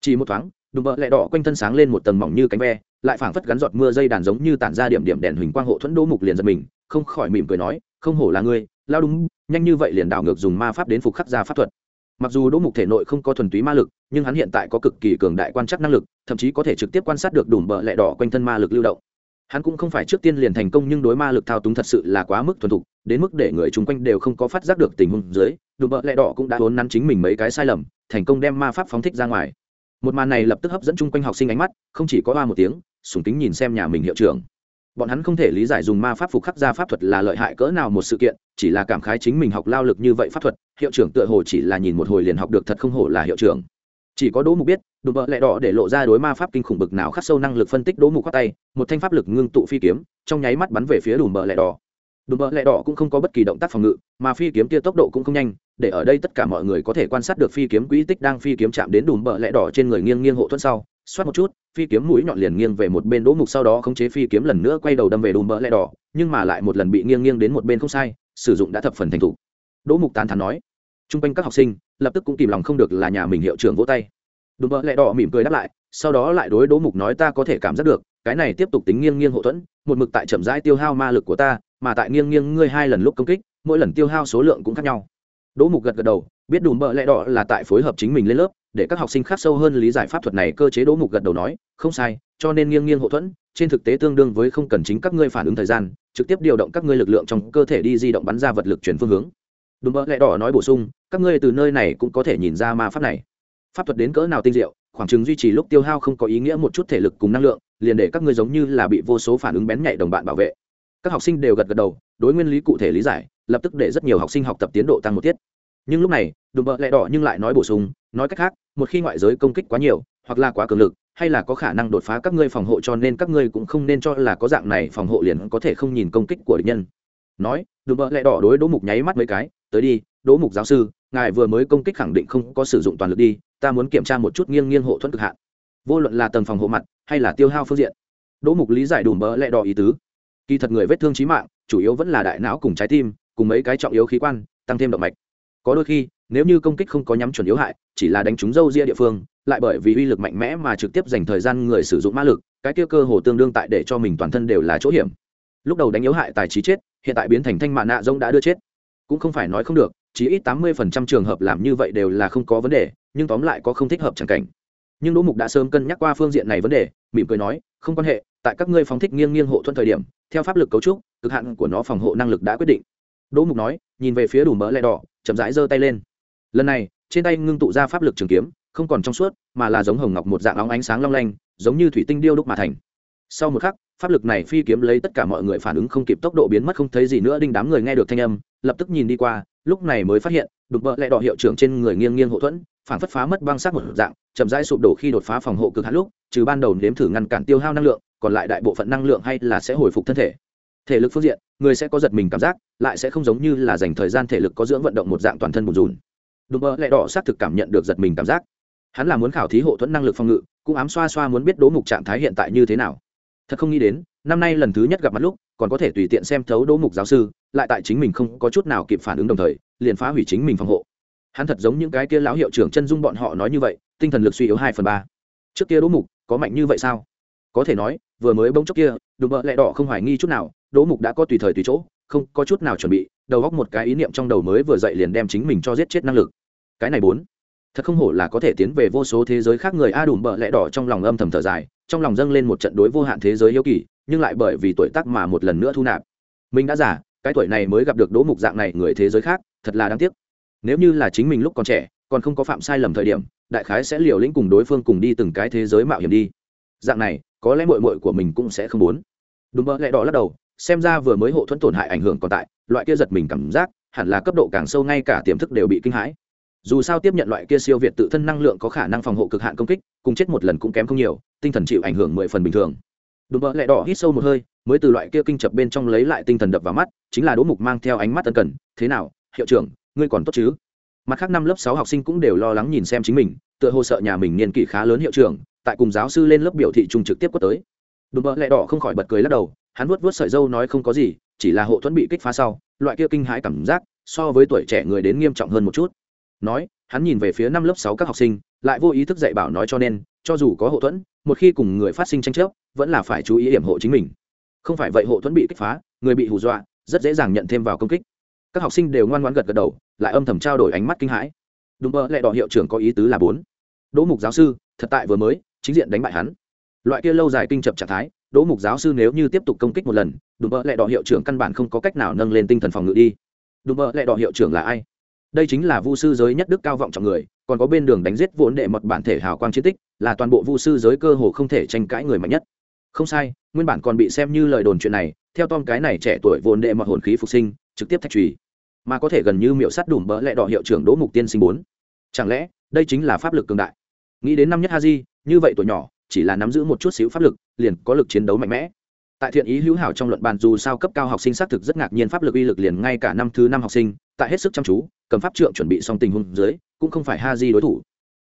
A: Chỉ một thoáng, đùm bỡ lẽ đỏ quanh thân sáng lên một tầng mỏng như cánh ve lại phảng phất gắn giọt mưa dây đàn giống như tản ra điểm điểm đèn huỳnh quang hộ thuẫn đỗ mục liền giật mình, không khỏi mỉm cười nói, không hổ là ngươi, lao đúng, nhanh như vậy liền đảo ngược dùng ma pháp đến phục khắc ra pháp thuật. Mặc dù đỗ mục thể nội không có thuần túy ma lực, nhưng hắn hiện tại có cực kỳ cường đại quan trắc năng lực, thậm chí có thể trực tiếp quan sát được đùm bợ lẹ đỏ quanh thân ma lực lưu động. Hắn cũng không phải trước tiên liền thành công nhưng đối ma lực thao túng thật sự là quá mức thuần thục, đến mức để người chung quanh đều không có phát giác được tình huống dưới, đùm bợ lẹ đỏ cũng đã vốn nắn chính mình mấy cái sai lầm, thành công đem ma pháp phóng thích ra ngoài một màn này lập tức hấp dẫn chung quanh học sinh ánh mắt, không chỉ có ba một tiếng, sùng kính nhìn xem nhà mình hiệu trưởng. Bọn hắn không thể lý giải dùng ma pháp phục khắc ra pháp thuật là lợi hại cỡ nào một sự kiện, chỉ là cảm khái chính mình học lao lực như vậy pháp thuật, hiệu trưởng tựa hồ chỉ là nhìn một hồi liền học được thật không hổ là hiệu trưởng. Chỉ có đỗ mục biết, đùm vợ lẹ đỏ để lộ ra đối ma pháp kinh khủng bực nào khắc sâu năng lực phân tích đỗ mục khoác tay, một thanh pháp lực ngưng tụ phi kiếm, trong nháy mắt bắn về phía đùm bợ lẹ đỏ đùm bợ lẹ đỏ cũng không có bất kỳ động tác phòng ngự, mà phi kiếm kia tốc độ cũng không nhanh, để ở đây tất cả mọi người có thể quan sát được phi kiếm quỹ tích đang phi kiếm chạm đến đùm bợ lẹ đỏ trên người nghiêng nghiêng hộ thuẫn sau. Xoát một chút, phi kiếm mũi nhọn liền nghiêng về một bên đỗ mục sau đó khống chế phi kiếm lần nữa quay đầu đâm về đùm bợ lẹ đỏ, nhưng mà lại một lần bị nghiêng nghiêng đến một bên không sai, sử dụng đã thập phần thành thục. Đỗ mục tán thắn nói t r u n g quanh các học sinh, lập tức cũng kìm lòng không được là nhà mình hiệu trưởng vỗ tay. Đùm bợ lẹ đỏ mỉm cười đáp lại, sau đó lại đối đỗ mục nói, ta có thể cảm giác được, cái này tiếp tục tính nghiêng nghiêng hộ thuẫn, một mực tại chậm rãi tiêu hao ma lực của ta mà tại nghiêng nghiêng ngươi hai lần lúc công kích, mỗi lần tiêu hao số lượng cũng khác nhau. Đỗ mục gật gật đầu, biết đùm bợ lẹ đỏ là tại phối hợp chính mình lên lớp, để các học sinh khác sâu hơn lý giải pháp thuật này, cơ chế đỗ mục gật đầu nói, không sai, cho nên nghiêng nghiêng hậu thuẫn, trên thực tế tương đương với không cần chính các ngươi phản ứng thời gian, trực tiếp điều động các ngươi lực lượng trong cơ thể đi di động bắn ra vật lực chuyển phương hướng. Đùm bợ lẹ đỏ nói bổ sung, các ngươi từ nơi này cũng có thể nhìn ra ma pháp này. Pháp thuật đến cỡ nào tinh diệu, khoảng chừng duy trì lúc tiêu hao không có ý nghĩa một chút thể lực cùng năng lượng, liền để các ngươi giống như là bị vô số phản ứng bén nhạy đồng bạn bảo vệ các học sinh đều gật gật đầu, đối nguyên lý cụ thể lý giải, lập tức để rất nhiều học sinh học tập tiến độ tăng một tiết. Nhưng lúc này, đùm bợ lẹ đỏ nhưng lại nói bổ sung, nói cách khác, một khi ngoại giới công kích quá nhiều, hoặc là quá cường lực, hay là có khả năng đột phá các ngươi phòng hộ cho nên các ngươi cũng không nên cho là có dạng này phòng hộ liền có thể không nhìn công kích của địch nhân. Nói, đùm bợ lẹ đỏ đối đỗ mục nháy mắt mấy cái, tới đi, đỗ mục giáo sư, ngài vừa mới công kích khẳng định không có sử dụng toàn lực đi, ta muốn kiểm tra một chút nghiêng nghiêng hộ thuẫn cực hạn. Vô luận là tầng phòng hộ mặt, hay là tiêu hao phương diện. Đỗ mục lý giải đùm bợ lẹ đỏ ý tứ kỳ thật người vết thương trí mạng, chủ yếu vẫn là đại não cùng trái tim, cùng mấy cái trọng yếu khí quan, tăng thêm động mạch. Có đôi khi, nếu như công kích không có nhắm chuẩn yếu hại, chỉ là đánh trúng dâu ria địa phương, lại bởi vì uy lực mạnh mẽ mà trực tiếp dành thời gian người sử dụng ma lực, cái kia cơ hồ tương đương tại để cho mình toàn thân đều là chỗ hiểm. Lúc đầu đánh yếu hại tài trí chết, hiện tại biến thành thanh mạ nạ rông đã đưa chết. Cũng không phải nói không được chỉ ít tám mươi phần trăm trường hợp làm như vậy đều là không có vấn đề, nhưng tóm lại có không thích hợp chẳng cảnh. Nhưng đỗ mục đã sớm cân nhắc qua phương diện này vấn đề, mỉm cười nói, không quan hệ tại các ngươi phóng thích nghiêng nghiêng hộ thuận thời điểm, theo pháp lực cấu trúc, cực hạn của nó phòng hộ năng lực đã quyết định. Đỗ mục nói, nhìn về phía đủ mỡ lẹ đỏ, chậm rãi giơ tay lên. Lần này, trên tay ngưng tụ ra pháp lực trường kiếm, không còn trong suốt, mà là giống hồng ngọc một dạng óng ánh sáng long lanh, giống như thủy tinh điêu đúc mà thành. Sau một khắc, pháp lực này phi kiếm lấy tất cả mọi người phản ứng không kịp tốc độ biến mất không thấy gì nữa, đinh đám người nghe được thanh âm, lập tức nhìn đi qua, lúc này mới phát hiện, đục bợ lại đỏ hiệu trưởng trên người nghiêng nghiêng hộ thuẫn, phản phất phá mất băng sắc một dạng, chậm rãi sụp đổ khi đột phá phòng hộ cực hạn lúc, trừ ban đầu nếm thử ngăn cản tiêu hao năng lượng còn lại đại bộ phận năng lượng hay là sẽ hồi phục thân thể. Thể lực phương diện, người sẽ có giật mình cảm giác, lại sẽ không giống như là dành thời gian thể lực có dưỡng vận động một dạng toàn thân bùn rùn. Đùm bơ lẹ đỏ xác thực cảm nhận được giật mình cảm giác. Hắn là muốn khảo thí hộ thuẫn năng lực phòng ngự, cũng ám xoa xoa muốn biết đố mục trạng thái hiện tại như thế nào. Thật không nghĩ đến, năm nay lần thứ nhất gặp mặt lúc, còn có thể tùy tiện xem thấu đố mục giáo sư, lại tại chính mình không có chút nào kịp phản ứng đồng thời, liền phá hủy chính mình phòng hộ. Hắn thật giống những cái kia lão hiệu trưởng chân dung bọn họ nói như vậy, tinh thần lực suy yếu hai phần ba. Trước kia đố mục có mạnh như vậy sao? Có thể nói, vừa mới bông chốc kia, đùm bợ lẹ đỏ không hoài nghi chút nào, đỗ mục đã có tùy thời tùy chỗ, không có chút nào chuẩn bị, đầu góc một cái ý niệm trong đầu mới vừa dậy liền đem chính mình cho giết chết năng lực. Cái này bốn, thật không hổ là có thể tiến về vô số thế giới khác người a đùm bợ lẹ đỏ trong lòng âm thầm thở dài, trong lòng dâng lên một trận đối vô hạn thế giới yêu kỳ, nhưng lại bởi vì tuổi tác mà một lần nữa thu nạp. Mình đã giả cái tuổi này mới gặp được đỗ mục dạng này người thế giới khác, thật là đáng tiếc. Nếu như là chính mình lúc còn trẻ, còn không có phạm sai lầm thời điểm, đại khái sẽ liều lĩnh cùng đối phương cùng đi từng cái thế giới mạo hiểm đi. Dạng này có lẽ mội mội của mình cũng sẽ không muốn. Đúng mơ lẽ đỏ lắc đầu, xem ra vừa mới hộ thuẫn tổn hại ảnh hưởng còn tại, loại kia giật mình cảm giác, hẳn là cấp độ càng sâu ngay cả tiềm thức đều bị kinh hãi. Dù sao tiếp nhận loại kia siêu việt tự thân năng lượng có khả năng phòng hộ cực hạn công kích, cùng chết một lần cũng kém không nhiều, tinh thần chịu ảnh hưởng mười phần bình thường. Đùm bợ lẹ đỏ hít sâu một hơi, mới từ loại kia kinh chập bên trong lấy lại tinh thần đập vào mắt, chính là đỗ mục mang theo ánh mắt tân cần, thế nào, hiệu trưởng, ngươi còn tốt chứ? Mặt khác năm lớp sáu học sinh cũng đều lo lắng nhìn xem chính mình, tựa hồ sợ nhà mình niên kỷ khá lớn hiệu trưởng tại cùng giáo sư lên lớp biểu thị trung trực tiếp quất tới. Đùm bợ lẹ đỏ không khỏi bật cười lắc đầu, hắn vuốt vuốt sợi dâu nói không có gì, chỉ là hộ thuẫn bị kích phá sau, loại kia kinh hãi cảm giác so với tuổi trẻ người đến nghiêm trọng hơn một chút. Nói, hắn nhìn về phía năm lớp sáu các học sinh, lại vô ý thức dạy bảo nói cho nên, cho dù có hộ thuẫn, một khi cùng người phát sinh tranh chấp, vẫn là phải chú ý hiểm hộ chính mình. Không phải vậy hộ thuẫn bị kích phá, người bị hù dọa, rất dễ dàng nhận thêm vào công kích. Các học sinh đều ngoan ngoãn gật gật đầu, lại âm thầm trao đổi ánh mắt kinh hãi. Đúng mơ lại đỏ hiệu trưởng có ý tứ là bốn. Đỗ mục giáo sư, thật tại vừa mới chính diện đánh bại hắn. Loại kia lâu dài kinh chập trạng thái, đỗ mục giáo sư nếu như tiếp tục công kích một lần, đùm bợ lẹ đỏ hiệu trưởng căn bản không có cách nào nâng lên tinh thần phòng ngự đi. Đùm bợ lẹ đỏ hiệu trưởng là ai? Đây chính là vu sư giới nhất đức cao vọng trọng người, còn có bên đường đánh giết vốn đệ một bản thể hào quang chiến tích, là toàn bộ vu sư giới cơ hồ không thể tranh cãi người mạnh nhất. Không sai, nguyên bản còn bị xem như lời đồn chuyện này, theo tom cái này trẻ tuổi vốn đệ một hồn khí phục sinh, trực tiếp thạch trùy. Mà có thể gần như miệu sắt đùm bỡ lẹ đỏ hiệu trưởng đỗ mục tiên sinh bốn. Chẳng lẽ, đây chính là pháp lực cường đại? Nghĩ đến năm nhất ha di như vậy tuổi nhỏ, chỉ là nắm giữ một chút xíu pháp lực, liền có lực chiến đấu mạnh mẽ. Tại thiện ý hữu hảo trong luận bàn, dù sao cấp cao học sinh xác thực rất ngạc nhiên pháp lực uy lực liền ngay cả năm thứ năm học sinh, tại hết sức chăm chú, cầm pháp trượng chuẩn bị xong tình huống dưới, cũng không phải ha di đối thủ.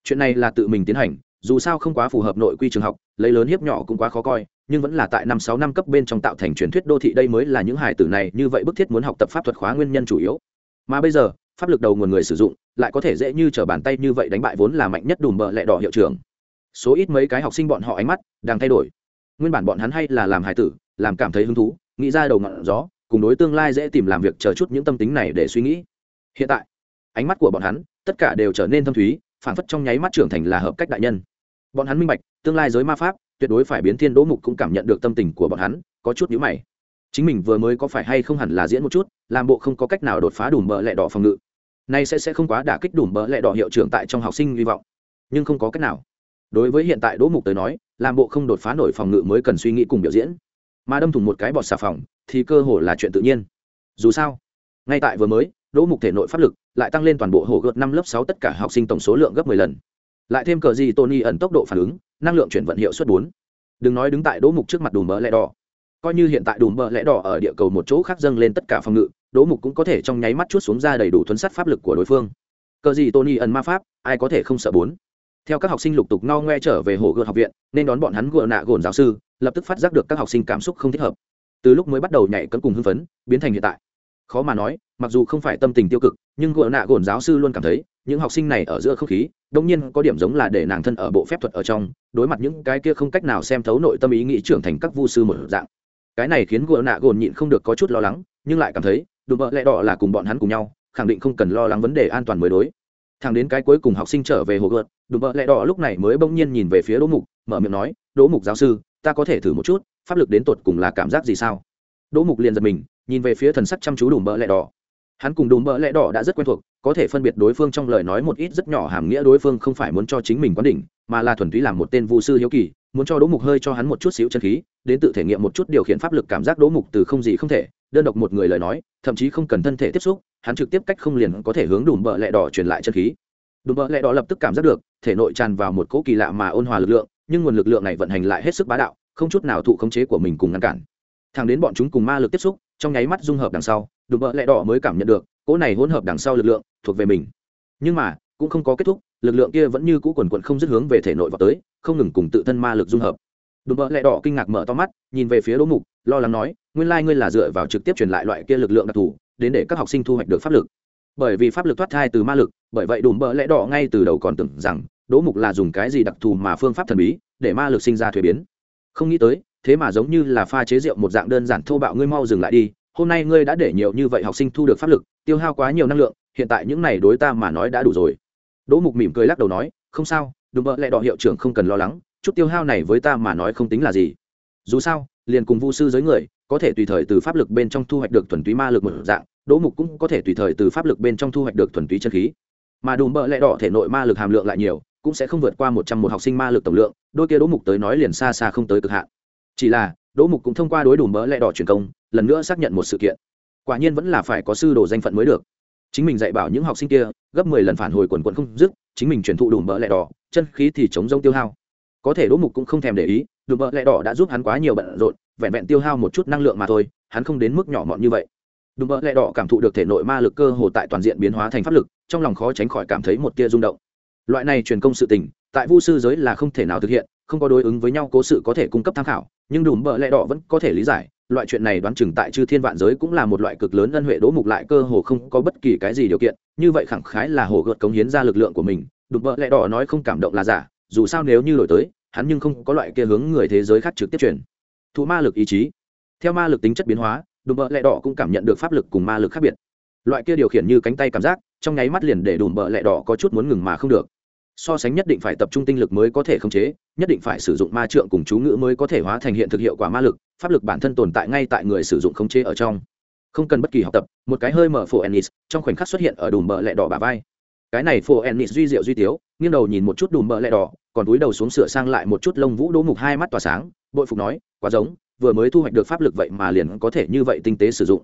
A: Chuyện này là tự mình tiến hành, dù sao không quá phù hợp nội quy trường học, lấy lớn hiếp nhỏ cũng quá khó coi, nhưng vẫn là tại năm sáu năm cấp bên trong tạo thành truyền thuyết đô thị đây mới là những hài tử này như vậy bức thiết muốn học tập pháp thuật khóa nguyên nhân chủ yếu. Mà bây giờ pháp lực đầu nguồn người sử dụng, lại có thể dễ như trở bàn tay như vậy đánh bại vốn là mạnh nhất đùm bợ lẹ đỏ hiệu trưởng. Số ít mấy cái học sinh bọn họ ánh mắt đang thay đổi. Nguyên bản bọn hắn hay là làm hài tử, làm cảm thấy hứng thú, nghĩ ra đầu ngọn gió, cùng đối tương lai dễ tìm làm việc chờ chút những tâm tính này để suy nghĩ. Hiện tại, ánh mắt của bọn hắn, tất cả đều trở nên thâm thúy phản phất trong nháy mắt trưởng thành là hợp cách đại nhân. Bọn hắn minh bạch, tương lai giới ma pháp, tuyệt đối phải biến thiên đỗ mục cũng cảm nhận được tâm tình của bọn hắn, có chút nhữ mày. Chính mình vừa mới có phải hay không hẳn là diễn một chút, làm bộ không có cách nào đột phá đủ mỡ lẹ đỏ phòng ngự nay sẽ sẽ không quá đả kích đủ bỡ lẹ đỏ hiệu trưởng tại trong học sinh hy vọng. Nhưng không có cách nào. Đối với hiện tại đỗ mục tới nói, làm bộ không đột phá nổi phòng ngự mới cần suy nghĩ cùng biểu diễn. Mà đâm thủng một cái bọt xà phòng, thì cơ hồ là chuyện tự nhiên. Dù sao, ngay tại vừa mới, đỗ mục thể nội pháp lực lại tăng lên toàn bộ hồ gợt năm lớp sáu tất cả học sinh tổng số lượng gấp mười lần. Lại thêm cờ gì tony ẩn tốc độ phản ứng, năng lượng chuyển vận hiệu suất bốn. Đừng nói đứng tại đỗ mục trước mặt đùm bờ lẽ đỏ. Coi như hiện tại đùm bờ lẽ đỏ ở địa cầu một chỗ khác dâng lên tất cả phòng ngự đỗ mục cũng có thể trong nháy mắt chút xuống ra đầy đủ thuấn sắt pháp lực của đối phương. Cờ gì tony ẩn ma pháp, ai có thể không sợ bốn? Theo các học sinh lục tục ngao ngoe trở về hồ gợt học viện, nên đón bọn hắn gợ nạ gồn giáo sư, lập tức phát giác được các học sinh cảm xúc không thích hợp. Từ lúc mới bắt đầu nhảy cấm cùng hưng phấn, biến thành hiện tại. Khó mà nói, mặc dù không phải tâm tình tiêu cực, nhưng gỡ nạ gồn giáo sư luôn cảm thấy, những học sinh này ở giữa không khí đông nhiên có điểm giống là để nàng thân ở bộ phép thuật ở trong, đối mặt những cái kia không cách nào xem thấu nội tâm ý nghĩ trưởng thành các vu sư một dạng. Cái này khiến gỡ nạ gồn nhịn không được có chút lo lắng, nhưng lại cảm thấy đùm bợ lẽ đỏ là cùng bọn hắn cùng nhau, khẳng định không cần lo lắng vấn đề an toàn mới đối. Thằng đến cái cuối cùng học sinh trở về hồ gợt, đùm bợ lẽ đỏ lúc này mới bỗng nhiên nhìn về phía đỗ mục, mở miệng nói, đỗ mục giáo sư, ta có thể thử một chút, pháp lực đến tột cùng là cảm giác gì sao? Đỗ mục liền giật mình, nhìn về phía thần sắc chăm chú đùm bợ lẽ đỏ. Hắn cùng đùm bợ lẽ đỏ đã rất quen thuộc, có thể phân biệt đối phương trong lời nói một ít rất nhỏ hàm nghĩa đối phương không phải muốn cho chính mình quán đỉnh, mà là thuần túy làm một tên vu sư hiếu kỳ, muốn cho đỗ mục hơi cho hắn một chút xíu chân khí, đến tự thể nghiệm một chút điều khiển pháp lực cảm giác đỗ mục từ không gì không thể đơn độc một người lời nói, thậm chí không cần thân thể tiếp xúc, hắn trực tiếp cách không liền có thể hướng đùm bợ lẹ đỏ truyền lại chân khí. Đùm bợ lẹ đỏ lập tức cảm giác được, thể nội tràn vào một cỗ kỳ lạ mà ôn hòa lực lượng, nhưng nguồn lực lượng này vận hành lại hết sức bá đạo, không chút nào thụ khống chế của mình cùng ngăn cản. Thẳng đến bọn chúng cùng ma lực tiếp xúc, trong nháy mắt dung hợp đằng sau, đùm bợ lẹ đỏ mới cảm nhận được, cỗ này hỗn hợp đằng sau lực lượng thuộc về mình. Nhưng mà, cũng không có kết thúc, lực lượng kia vẫn như cũ quần quận không dứt hướng về thể nội vào tới, không ngừng cùng tự thân ma lực dung hợp. Đùm bợ lẹ đỏ kinh ngạc mở to mắt, nhìn về phía đỗ mục, lo lắng nói nguyên lai ngươi là dựa vào trực tiếp truyền lại loại kia lực lượng đặc thù, đến để các học sinh thu hoạch được pháp lực. Bởi vì pháp lực thoát thai từ ma lực, bởi vậy đùm bỡ lẽ đỏ ngay từ đầu còn tưởng rằng, đỗ mục là dùng cái gì đặc thù mà phương pháp thần bí, để ma lực sinh ra thuế biến. Không nghĩ tới, thế mà giống như là pha chế rượu một dạng đơn giản thô bạo ngươi mau dừng lại đi, hôm nay ngươi đã để nhiều như vậy học sinh thu được pháp lực, tiêu hao quá nhiều năng lượng, hiện tại những này đối ta mà nói đã đủ rồi. Đỗ mục mỉm cười lắc đầu nói, không sao, đùm bỡ lẽ đỏ hiệu trưởng không cần lo lắng, chút tiêu hao này với ta mà nói không tính là gì. Dù sao liền cùng vu sư giới người, có thể tùy thời từ pháp lực bên trong thu hoạch được thuần túy ma lực một dạng, đỗ mục cũng có thể tùy thời từ pháp lực bên trong thu hoạch được thuần túy chân khí. Mà đùm bợ lẽ đỏ thể nội ma lực hàm lượng lại nhiều, cũng sẽ không vượt qua một trăm một học sinh ma lực tổng lượng, đôi kia đỗ mục tới nói liền xa xa không tới cực hạn. Chỉ là, đỗ mục cũng thông qua đối đùm bợ lẽ đỏ truyền công, lần nữa xác nhận một sự kiện. Quả nhiên vẫn là phải có sư đồ danh phận mới được. Chính mình dạy bảo những học sinh kia, gấp mười lần phản hồi quần quần không dứt, chính mình truyền thụ đùm bợ lẽ đỏ, chân khí thì chống rông tiêu hao. Có thể đỗ mục cũng không thèm để ý đùm bợ lẹ đỏ đã giúp hắn quá nhiều bận rộn, vẹn vẹn tiêu hao một chút năng lượng mà thôi, hắn không đến mức nhỏ mọn như vậy. Đùm bợ lẹ đỏ cảm thụ được thể nội ma lực cơ hồ tại toàn diện biến hóa thành pháp lực, trong lòng khó tránh khỏi cảm thấy một tia rung động. Loại này truyền công sự tình, tại vu sư giới là không thể nào thực hiện, không có đối ứng với nhau cố sự có thể cung cấp tham khảo, nhưng đùm bợ lẹ đỏ vẫn có thể lý giải, loại chuyện này đoán chừng tại chư thiên vạn giới cũng là một loại cực lớn ân huệ đỗ mục lại cơ hồ không có bất kỳ cái gì điều kiện, như vậy khẳng khái là hồ gợt cống hiến ra lực lượng của mình. Đùm bợ lẹ đỏ nói không cảm động là giả, dù sao nếu như đổi tới hắn nhưng không có loại kia hướng người thế giới khác trực tiếp truyền. Thụ ma lực ý chí. Theo ma lực tính chất biến hóa, đùm bợ lẹ đỏ cũng cảm nhận được pháp lực cùng ma lực khác biệt. Loại kia điều khiển như cánh tay cảm giác, trong nháy mắt liền để đùm bợ lẹ đỏ có chút muốn ngừng mà không được. So sánh nhất định phải tập trung tinh lực mới có thể khống chế, nhất định phải sử dụng ma trượng cùng chú ngữ mới có thể hóa thành hiện thực hiệu quả ma lực, pháp lực bản thân tồn tại ngay tại người sử dụng khống chế ở trong. Không cần bất kỳ học tập, một cái hơi mở phổ ennis, trong khoảnh khắc xuất hiện ở đùm bợ lẹ đỏ bà vai. Cái này phổ ennis duy diệu duy tiếu, nghiêng đầu nhìn một chút đùm bợ lẹ đỏ còn túi đầu xuống sửa sang lại một chút lông vũ đỗ mục hai mắt tỏa sáng, bội phục nói, quá giống, vừa mới thu hoạch được pháp lực vậy mà liền có thể như vậy tinh tế sử dụng.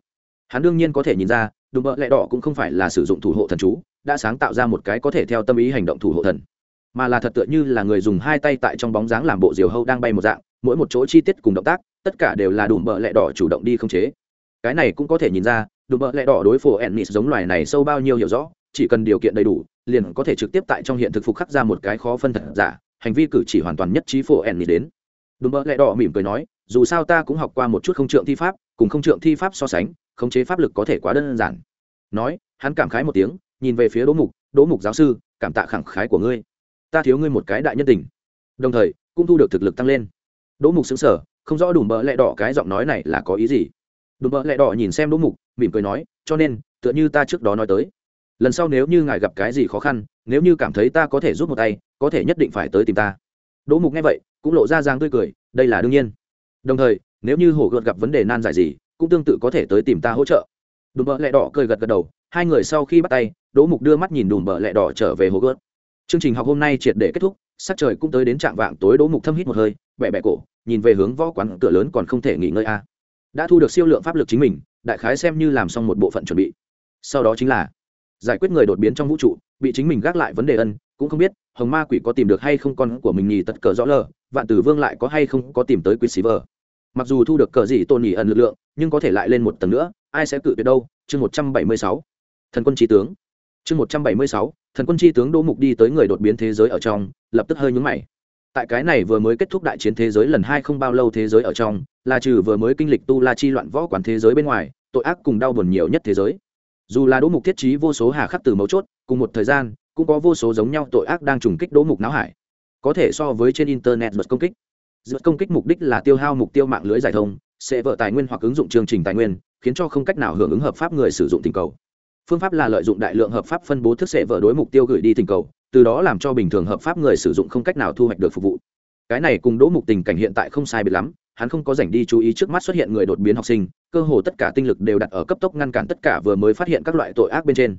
A: Hắn đương nhiên có thể nhìn ra, đùm bợ lẹ đỏ cũng không phải là sử dụng thủ hộ thần chú, đã sáng tạo ra một cái có thể theo tâm ý hành động thủ hộ thần, mà là thật tựa như là người dùng hai tay tại trong bóng dáng làm bộ diều hâu đang bay một dạng, mỗi một chỗ chi tiết cùng động tác, tất cả đều là đùm bợ lẹ đỏ chủ động đi không chế. Cái này cũng có thể nhìn ra, đùm bợ lẹ đỏ đối phổ ennis giống loài này sâu bao nhiêu hiểu rõ, chỉ cần điều kiện đầy đủ liền có thể trực tiếp tại trong hiện thực phục khắc ra một cái khó phân thật giả, hành vi cử chỉ hoàn toàn nhất trí phổ ennis đến. Đùm mơ lẹ đỏ mỉm cười nói, dù sao ta cũng học qua một chút không trượng thi pháp, cùng không trượng thi pháp so sánh, khống chế pháp lực có thể quá đơn giản. Nói, hắn cảm khái một tiếng, nhìn về phía đỗ mục đỗ mục giáo sư, cảm tạ khẳng khái của ngươi. Ta thiếu ngươi một cái đại nhân tình. Đồng thời, cũng thu được thực lực tăng lên. Đỗ mục xứng sở không rõ đùm bợ lẹ đỏ cái giọng nói này là có ý gì. Đùm bợ lẹ đỏ nhìn xem đỗ mục, mỉm cười nói, cho nên, tựa như ta trước đó nói tới lần sau nếu như ngài gặp cái gì khó khăn, nếu như cảm thấy ta có thể giúp một tay, có thể nhất định phải tới tìm ta. Đỗ mục nghe vậy, cũng lộ ra giang tươi cười, đây là đương nhiên. Đồng thời, nếu như hổ gợt gặp vấn đề nan giải gì, cũng tương tự có thể tới tìm ta hỗ trợ. Đùm bợ lẹ đỏ cười gật gật đầu, hai người sau khi bắt tay, đỗ mục đưa mắt nhìn đùm bợ lẹ đỏ trở về hổ gợt chương trình học hôm nay triệt để kết thúc, sắc trời cũng tới đến trạm vạng tối, đỗ mục thâm hít một hơi bẹ bẹ cổ, nhìn về hướng võ quán, cửa lớn còn không thể nghỉ ngơi a. Đã thu được siêu lượng pháp lực chính mình, đại khái xem như làm xong một bộ phận chuẩn bị. Sau đó chính là giải quyết người đột biến trong vũ trụ, bị chính mình gác lại vấn đề ân, cũng không biết, hồng ma quỷ có tìm được hay không con của mình nhì tật cờ rõ lờ, vạn tử vương lại có hay không có tìm tới quý sĩ vờ mặc dù thu được cờ gì tôn nhì ẩn lực lượng, nhưng có thể lại lên một tầng nữa, ai sẽ cự tuyệt đâu? Chương một trăm bảy mươi sáu. Thần quân trí tướng. Chương một trăm bảy mươi sáu. Thần quân chi tướng đỗ mục đi tới người đột biến thế giới ở trong, lập tức hơi nhúng mày. Tại cái này vừa mới kết thúc đại chiến thế giới lần hai không bao lâu thế giới ở trong, là trừ vừa mới kinh lịch tu la chi loạn võ quản thế giới bên ngoài, tội ác cùng đau buồn nhiều nhất thế giới dù là đỗ mục thiết trí vô số hà khắc từ mấu chốt, cùng một thời gian, cũng có vô số giống nhau tội ác đang trùng kích đỗ mục não hải. Có thể so với trên internet giật công kích. Giật công kích mục đích là tiêu hao mục tiêu mạng lưới giải thông, sẽ vợ tài nguyên hoặc ứng dụng chương trình tài nguyên, khiến cho không cách nào hưởng ứng hợp pháp người sử dụng tình cầu. Phương pháp là lợi dụng đại lượng hợp pháp phân bố thức sẽ vợ đối mục tiêu gửi đi tình cầu, từ đó làm cho bình thường hợp pháp người sử dụng không cách nào thu hoạch được phục vụ. Cái này cùng đỗ mục tình cảnh hiện tại không sai biệt lắm hắn không có rảnh đi chú ý trước mắt xuất hiện người đột biến học sinh, cơ hồ tất cả tinh lực đều đặt ở cấp tốc ngăn cản tất cả vừa mới phát hiện các loại tội ác bên trên.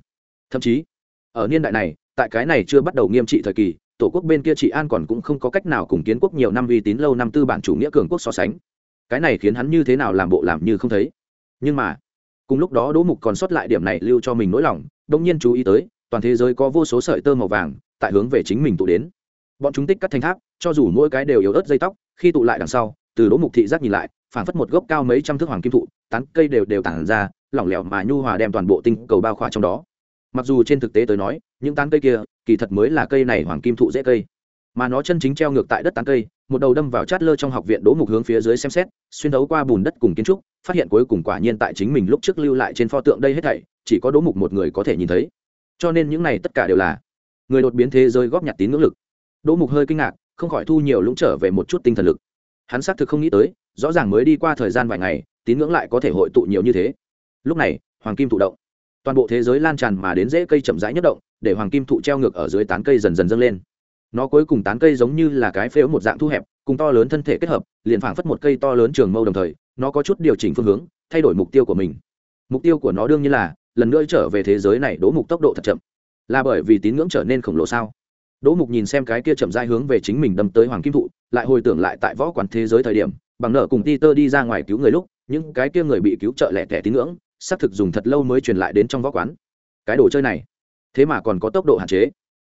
A: Thậm chí, ở niên đại này, tại cái này chưa bắt đầu nghiêm trị thời kỳ, tổ quốc bên kia trị an còn cũng không có cách nào cùng kiến quốc nhiều năm uy tín lâu năm tư bản chủ nghĩa cường quốc so sánh. Cái này khiến hắn như thế nào làm bộ làm như không thấy. Nhưng mà, cùng lúc đó đỗ mục còn sót lại điểm này lưu cho mình nỗi lòng đông nhiên chú ý tới, toàn thế giới có vô số sợi tơ màu vàng, tại hướng về chính mình tụ đến. Bọn chúng tích cắt thành tháp, cho dù mỗi cái đều yếu ớt dây tóc, khi tụ lại đằng sau từ đỗ mục thị giác nhìn lại, phảng phất một gốc cao mấy trăm thước hoàng kim thụ, tán cây đều đều tản ra, lỏng lẻo mà nhu hòa đem toàn bộ tinh cầu bao khỏa trong đó. Mặc dù trên thực tế tới nói, những tán cây kia, kỳ thật mới là cây này hoàng kim thụ dễ cây. Mà nó chân chính treo ngược tại đất tán cây, một đầu đâm vào chát lơ trong học viện đỗ mục hướng phía dưới xem xét, xuyên đấu qua bùn đất cùng kiến trúc, phát hiện cuối cùng quả nhiên tại chính mình lúc trước lưu lại trên pho tượng đây hết thảy, chỉ có đỗ mục một người có thể nhìn thấy. Cho nên những này tất cả đều là người đột biến thế giới góp nhặt tín ngưỡng lực. Đỗ mục hơi kinh ngạc, không khỏi thu nhiều lũng trở về một chút tinh thần lực hắn xác thực không nghĩ tới, rõ ràng mới đi qua thời gian vài ngày, tín ngưỡng lại có thể hội tụ nhiều như thế. Lúc này, hoàng kim thụ động. Toàn bộ thế giới lan tràn mà đến rễ cây chậm rãi nhất động, để hoàng kim thụ treo ngược ở dưới tán cây dần dần dâng lên. Nó cuối cùng tán cây giống như là cái phễu một dạng thu hẹp, cùng to lớn thân thể kết hợp, liền phảng phất một cây to lớn trường mâu đồng thời, nó có chút điều chỉnh phương hướng, thay đổi mục tiêu của mình. Mục tiêu của nó đương nhiên là, lần nữa trở về thế giới này đỗ mục tốc độ thật chậm. Là bởi vì tín ngưỡng trở nên khổng lồ sao? Đỗ mục nhìn xem cái kia chậm dai hướng về chính mình đâm tới hoàng kim thụ, lại hồi tưởng lại tại võ quán thế giới thời điểm, bằng nợ cùng peter đi ra ngoài cứu người lúc, những cái kia người bị cứu trợ lẻ tẻ tín ngưỡng, xác thực dùng thật lâu mới truyền lại đến trong võ quán. Cái đồ chơi này, thế mà còn có tốc độ hạn chế.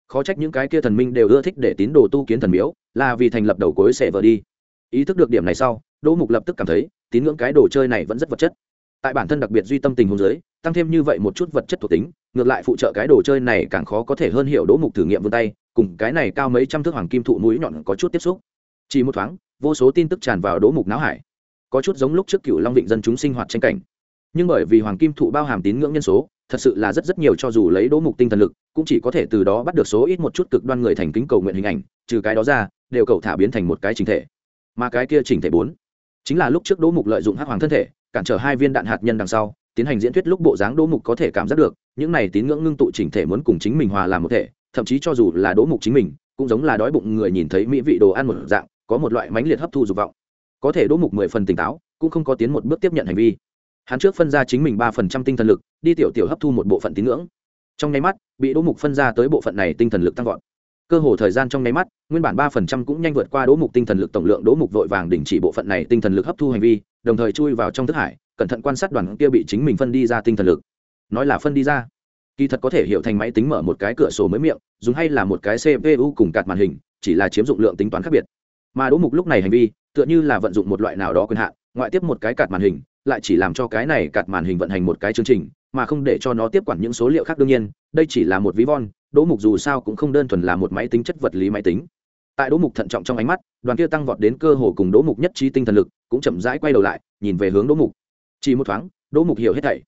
A: Khó trách những cái kia thần minh đều ưa thích để tín đồ tu kiến thần miếu, là vì thành lập đầu cối sẽ vờ đi. Ý thức được điểm này sau, đỗ mục lập tức cảm thấy, tín ngưỡng cái đồ chơi này vẫn rất vật chất. Tại bản thân đặc biệt duy tâm tình hôn giới tăng thêm như vậy một chút vật chất thuộc tính, ngược lại phụ trợ cái đồ chơi này càng khó có thể hơn hiểu đỗ mục thử nghiệm vươn tay cùng cái này cao mấy trăm thước hoàng kim thụ mũi nhọn có chút tiếp xúc. Chỉ một thoáng, vô số tin tức tràn vào đỗ mục não hải. Có chút giống lúc trước cựu long định dân chúng sinh hoạt tranh cảnh. Nhưng bởi vì hoàng kim thụ bao hàm tín ngưỡng nhân số, thật sự là rất rất nhiều cho dù lấy đỗ mục tinh thần lực, cũng chỉ có thể từ đó bắt được số ít một chút cực đoan người thành kính cầu nguyện hình ảnh, trừ cái đó ra, đều cầu thả biến thành một cái chính thể. Mà cái kia chỉnh thể bốn, chính là lúc trước đỗ mục lợi dụng hắc hoàng thân thể, cản trở hai viên đạn hạt nhân đằng sau, tiến hành diễn thuyết lúc bộ dáng đỗ mục có thể cảm giác được, những này tín ngưỡng ngưng tụ chỉnh thể muốn cùng chính mình hòa làm một thể thậm chí cho dù là đỗ mục chính mình, cũng giống là đói bụng người nhìn thấy mỹ vị đồ ăn một dạng, có một loại mãnh liệt hấp thu dục vọng. Có thể đỗ mục mười phần tỉnh táo, cũng không có tiến một bước tiếp nhận hành vi. Hắn trước phân ra chính mình ba phần trăm tinh thần lực, đi tiểu tiểu hấp thu một bộ phận tín ngưỡng. Trong nháy mắt, bị đỗ mục phân ra tới bộ phận này tinh thần lực tăng vọt. Cơ hồ thời gian trong nháy mắt, nguyên bản ba phần trăm cũng nhanh vượt qua đỗ mục tinh thần lực tổng lượng, đỗ mục vội vàng đình chỉ bộ phận này tinh thần lực hấp thu hành vi, đồng thời chui vào trong thức hải, cẩn thận quan sát đoàn kia bị chính mình phân đi ra tinh thần lực. Nói là phân đi ra kỳ thật có thể hiểu thành máy tính mở một cái cửa sổ mới miệng, dùng hay là một cái cpu cùng cạt màn hình, chỉ là chiếm dụng lượng tính toán khác biệt. Mà đỗ mục lúc này hành vi, tựa như là vận dụng một loại nào đó quyền hạn, ngoại tiếp một cái cạt màn hình, lại chỉ làm cho cái này cạt màn hình vận hành một cái chương trình, mà không để cho nó tiếp quản những số liệu khác đương nhiên, đây chỉ là một ví von, đỗ mục dù sao cũng không đơn thuần là một máy tính chất vật lý máy tính. Tại đỗ mục thận trọng trong ánh mắt, đoàn kia tăng vọt đến cơ hồ cùng đỗ mục nhất trí tinh thần lực, cũng chậm rãi quay đầu lại, nhìn về hướng đỗ mục. Chỉ một thoáng, đỗ mục hiểu hết thảy.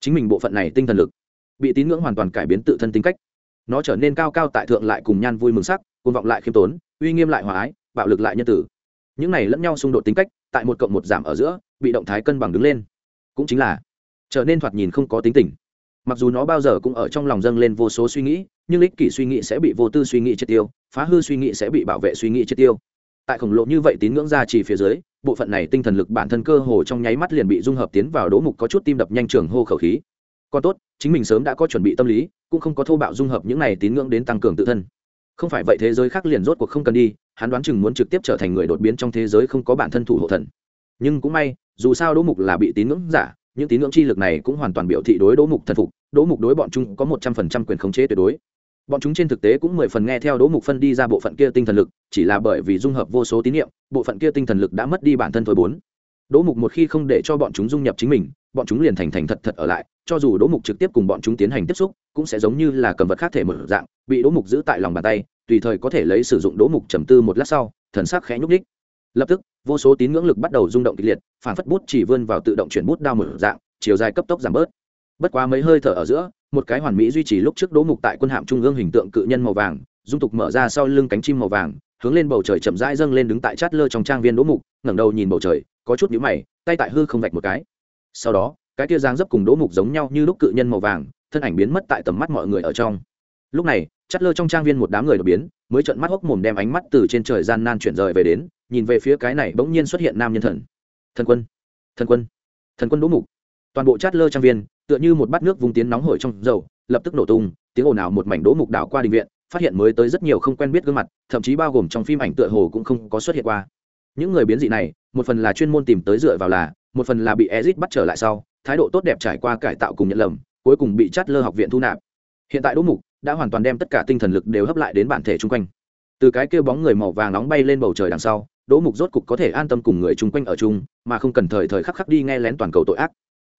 A: Chính mình bộ phận này tinh thần lực bị tín ngưỡng hoàn toàn cải biến tự thân tính cách. Nó trở nên cao cao tại thượng lại cùng nhan vui mừng sắc côn vọng lại khiêm tốn, uy nghiêm lại hòa ái, bạo lực lại nhân tử. Những này lẫn nhau xung đột tính cách, tại một cộng một giảm ở giữa, bị động thái cân bằng đứng lên. Cũng chính là trở nên thoạt nhìn không có tính tình. Mặc dù nó bao giờ cũng ở trong lòng dâng lên vô số suy nghĩ, nhưng ích kỷ suy nghĩ sẽ bị vô tư suy nghĩ triệt tiêu, phá hư suy nghĩ sẽ bị bảo vệ suy nghĩ triệt tiêu. Tại khổng lồ như vậy tín ngưỡng ra chỉ phía dưới, bộ phận này tinh thần lực bản thân cơ hồ trong nháy mắt liền bị dung hợp tiến vào đố mục có chút tim đập nhanh trường hô khẩu khí còn tốt, chính mình sớm đã có chuẩn bị tâm lý, cũng không có thô bạo dung hợp những này tín ngưỡng đến tăng cường tự thân. Không phải vậy thế giới khác liền rốt cuộc không cần đi, hắn đoán chừng muốn trực tiếp trở thành người đột biến trong thế giới không có bản thân thủ hộ thần. Nhưng cũng may, dù sao đỗ mục là bị tín ngưỡng giả, những tín ngưỡng chi lực này cũng hoàn toàn biểu thị đối đỗ mục thần phục, đỗ mục đối bọn chúng có một trăm phần trăm quyền khống chế tuyệt đối. Bọn chúng trên thực tế cũng mười phần nghe theo đỗ mục phân đi ra bộ phận kia tinh thần lực, chỉ là bởi vì dung hợp vô số tín nhiệm bộ phận kia tinh thần lực đã mất đi bản thân thôi bốn. Đỗ mục một khi không để cho bọn chúng dung nhập chính mình, bọn chúng liền thành thành thật thật ở lại cho dù đỗ mục trực tiếp cùng bọn chúng tiến hành tiếp xúc, cũng sẽ giống như là cầm vật khác thể một dạng, bị đỗ mục giữ tại lòng bàn tay, tùy thời có thể lấy sử dụng đỗ mục trầm tư một lát sau, thần sắc khẽ nhúc ních lập tức, vô số tín ngưỡng lực bắt đầu rung động kịch liệt phản phất bút chỉ vươn vào tự động chuyển bút đao một dạng, chiều dài cấp tốc giảm bớt. Bất quá mấy hơi thở ở giữa, một cái hoàn mỹ duy trì lúc trước đỗ mục tại quân hạm trung ương hình tượng cự nhân màu vàng, dung tục mở ra sau lưng cánh chim màu vàng, hướng lên bầu trời chậm rãi dâng lên đứng tại chát lơ trong trang viên đỗ mục, ngẩng đầu nhìn bầu trời, có chút nhíu mày, tay tại hư không vạch một cái. Sau đó cái tia dáng dấp cùng đỗ mục giống nhau như lúc cự nhân màu vàng, thân ảnh biến mất tại tầm mắt mọi người ở trong. Lúc này, chát lơ trong trang viên một đám người đột biến, mới trợn mắt hốc mồm đem ánh mắt từ trên trời gian nan chuyển rời về đến, nhìn về phía cái này bỗng nhiên xuất hiện nam nhân thần. Thần quân thần quân thần quân đỗ mục. Toàn bộ chát lơ trang viên, tựa như một bát nước vùng tiến nóng hổi trong dầu, lập tức nổ tung, tiếng ồn ào một mảnh đỗ mục đảo qua đình viện, phát hiện mới tới rất nhiều không quen biết gương mặt, thậm chí bao gồm trong phim ảnh tựa hồ cũng không có xuất hiện qua. Những người biến dị này, một phần là chuyên môn tìm tới dựa vào là, một phần là bị ezit bắt trở lại sau thái độ tốt đẹp trải qua cải tạo cùng nhận lầm, cuối cùng bị chát lơ học viện thu nạp. Hiện tại đỗ mục đã hoàn toàn đem tất cả tinh thần lực đều hấp lại đến bản thể chung quanh. Từ cái kêu bóng người màu vàng nóng bay lên bầu trời đằng sau, đỗ mục rốt cục có thể an tâm cùng người chung quanh ở chung, mà không cần thời thời khắc khắc đi nghe lén toàn cầu tội ác.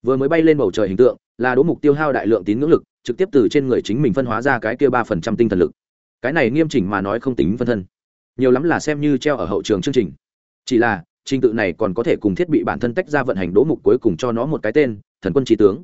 A: Vừa mới bay lên bầu trời hình tượng, là đỗ mục tiêu hao đại lượng tín ngưỡng lực, trực tiếp từ trên người chính mình phân hóa ra cái kia ba phần trăm tinh thần lực. Cái này nghiêm chỉnh mà nói không tính phân thân. Nhiều lắm là xem như treo ở hậu trường chương trình. Chỉ là trình tự này còn có thể cùng thiết bị bản thân tách ra vận hành đỗ mục cuối cùng cho nó một cái tên, thần quân tri tướng.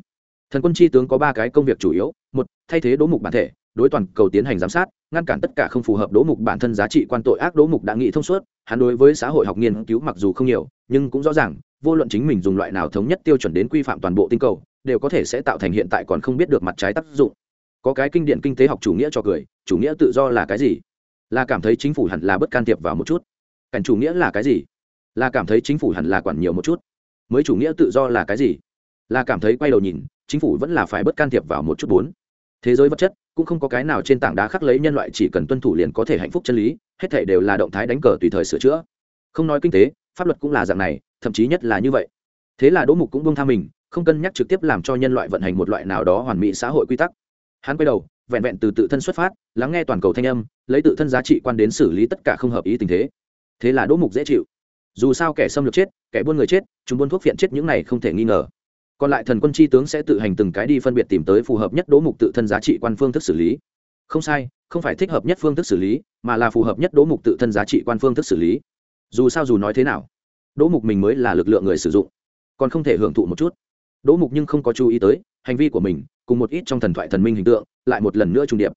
A: Thần quân tri tướng có ba cái công việc chủ yếu, một, thay thế đỗ mục bản thể, đối toàn cầu tiến hành giám sát, ngăn cản tất cả không phù hợp đỗ mục bản thân giá trị quan tội ác đỗ mục đã nghĩ thông suốt, hắn đối với xã hội học nghiên cứu mặc dù không nhiều, nhưng cũng rõ ràng, vô luận chính mình dùng loại nào thống nhất tiêu chuẩn đến quy phạm toàn bộ tinh cầu, đều có thể sẽ tạo thành hiện tại còn không biết được mặt trái tác dụng. Có cái kinh điển kinh tế học chủ nghĩa cho cười, chủ nghĩa tự do là cái gì? Là cảm thấy chính phủ hẳn là bất can thiệp vào một chút. Cảnh chủ nghĩa là cái gì? Là cảm thấy chính phủ hẳn là quản nhiều một chút. Mới chủ nghĩa tự do là cái gì? Là cảm thấy quay đầu nhìn, chính phủ vẫn là phải bất can thiệp vào một chút bốn. Thế giới vật chất cũng không có cái nào trên tảng đá khắc lấy nhân loại chỉ cần tuân thủ liền có thể hạnh phúc chân lý, hết thể đều là động thái đánh cờ tùy thời sửa chữa. Không nói kinh tế, pháp luật cũng là dạng này, thậm chí nhất là như vậy. Thế là đỗ mục cũng buông tha mình, không cân nhắc trực tiếp làm cho nhân loại vận hành một loại nào đó hoàn mỹ xã hội quy tắc. Hắn quay đầu, vẹn vẹn từ tự thân xuất phát, lắng nghe toàn cầu thanh âm, lấy tự thân giá trị quan đến xử lý tất cả không hợp ý tình thế. Thế là đỗ mục dễ chịu dù sao kẻ xâm lược chết, kẻ buôn người chết, chúng buôn thuốc phiện chết những này không thể nghi ngờ. Còn lại thần quân chi tướng sẽ tự hành từng cái đi phân biệt tìm tới phù hợp nhất đỗ mục tự thân giá trị quan phương thức xử lý. Không sai, không phải thích hợp nhất phương thức xử lý, mà là phù hợp nhất đỗ mục tự thân giá trị quan phương thức xử lý. Dù sao dù nói thế nào, đỗ mục mình mới là lực lượng người sử dụng, còn không thể hưởng thụ một chút. Đỗ mục nhưng không có chú ý tới, hành vi của mình, cùng một ít trong thần thoại thần minh hình tượng, lại một lần nữa trung điệp.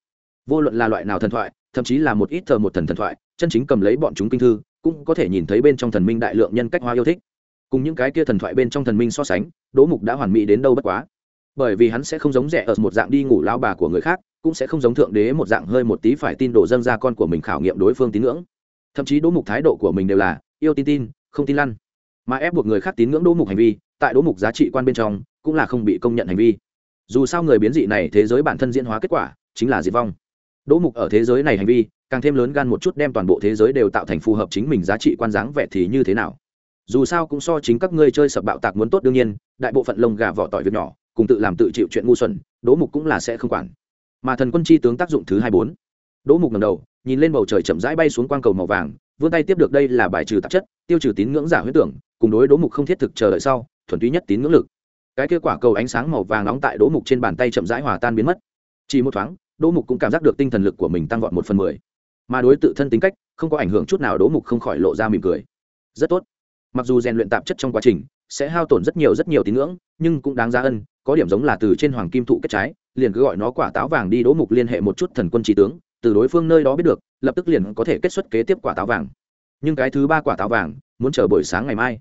A: Vô luận là loại nào thần thoại, thậm chí là một ít thờ một thần thần thoại, chân chính cầm lấy bọn chúng kinh thư cũng có thể nhìn thấy bên trong thần minh đại lượng nhân cách hóa yêu thích. Cùng những cái kia thần thoại bên trong thần minh so sánh, đỗ mục đã hoàn mỹ đến đâu bất quá. Bởi vì hắn sẽ không giống rẻ ở một dạng đi ngủ lao bà của người khác, cũng sẽ không giống thượng đế một dạng hơi một tí phải tin đổ dâng ra con của mình khảo nghiệm đối phương tín ngưỡng. Thậm chí đỗ mục thái độ của mình đều là, yêu tin tin, không tin lăn. Mà ép buộc người khác tín ngưỡng đỗ mục hành vi, tại đỗ mục giá trị quan bên trong, cũng là không bị công nhận hành vi. Dù sao người biến dị này thế giới bản thân diễn hóa kết quả, chính là diệt vong. Đỗ mục ở thế giới này hành vi càng thêm lớn gan một chút đem toàn bộ thế giới đều tạo thành phù hợp chính mình giá trị quan dáng vẻ thì như thế nào. Dù sao cũng so chính các ngươi chơi sập bạo tạc muốn tốt đương nhiên, đại bộ phận lông gà vỏ tỏi việc nhỏ, cùng tự làm tự chịu chuyện ngu xuẩn, đỗ mục cũng là sẽ không quản. Mà thần quân chi tướng tác dụng thứ hai bốn. Đỗ mục ngầm đầu, nhìn lên bầu trời chậm rãi bay xuống quang cầu màu vàng, vươn tay tiếp được đây là bài trừ tạp chất, tiêu trừ tín ngưỡng giả huyết tưởng, cùng đối đỗ mục không thiết thực chờ đợi sau, thuần túy nhất tín ngưỡng lực. Cái kết quả cầu ánh sáng màu vàng nóng tại đỗ mục trên bàn tay chậm rãi hòa tan biến mất. Chỉ một thoáng, đỗ mục cũng cảm giác được tinh thần lực của mình tăng vọt một phần mười mà đối tự thân tính cách, không có ảnh hưởng chút nào đỗ mục không khỏi lộ ra mỉm cười. Rất tốt. Mặc dù rèn luyện tạp chất trong quá trình sẽ hao tổn rất nhiều rất nhiều tín ngưỡng, nhưng cũng đáng giá ân, có điểm giống là từ trên hoàng kim thụ kết trái, liền cứ gọi nó quả táo vàng đi đỗ mục liên hệ một chút thần quân trí tướng, từ đối phương nơi đó biết được, lập tức liền có thể kết xuất kế tiếp quả táo vàng. Nhưng cái thứ ba quả táo vàng, muốn chờ buổi sáng ngày mai.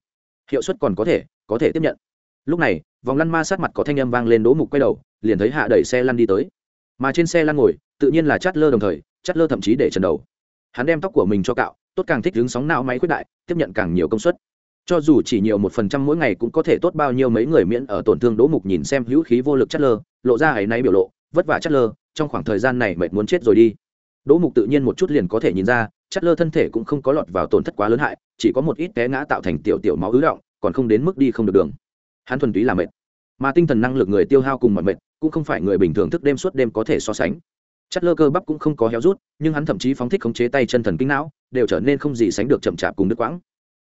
A: Hiệu suất còn có thể có thể tiếp nhận. Lúc này, vòng lăn ma sát mặt có thanh âm vang lên đỗ mục quay đầu, liền thấy hạ đẩy xe lăn đi tới. Mà trên xe lăn ngồi tự nhiên là chát lơ đồng thời, chát lơ thậm chí để trần đầu. Hắn đem tóc của mình cho cạo, tốt càng thích hướng sóng não máy khuyết đại, tiếp nhận càng nhiều công suất. Cho dù chỉ nhiều một phần trăm mỗi ngày cũng có thể tốt bao nhiêu mấy người miễn ở tổn thương đỗ mục nhìn xem hữu khí vô lực chát lơ, lộ ra ấy náy biểu lộ, vất vả chát lơ, trong khoảng thời gian này mệt muốn chết rồi đi. Đỗ mục tự nhiên một chút liền có thể nhìn ra, chát lơ thân thể cũng không có lọt vào tổn thất quá lớn hại, chỉ có một ít té ngã tạo thành tiểu tiểu máu ứ động, còn không đến mức đi không được đường. Hắn thuần túy là mệt. Mà tinh thần năng lực người tiêu hao cùng mọi mệt, cũng không phải người bình thường thức đêm suốt đêm có thể so sánh chất lơ cơ bắp cũng không có héo rút, nhưng hắn thậm chí phóng thích khống chế tay chân thần kinh não, đều trở nên không gì sánh được chậm chạp cùng đứt quãng.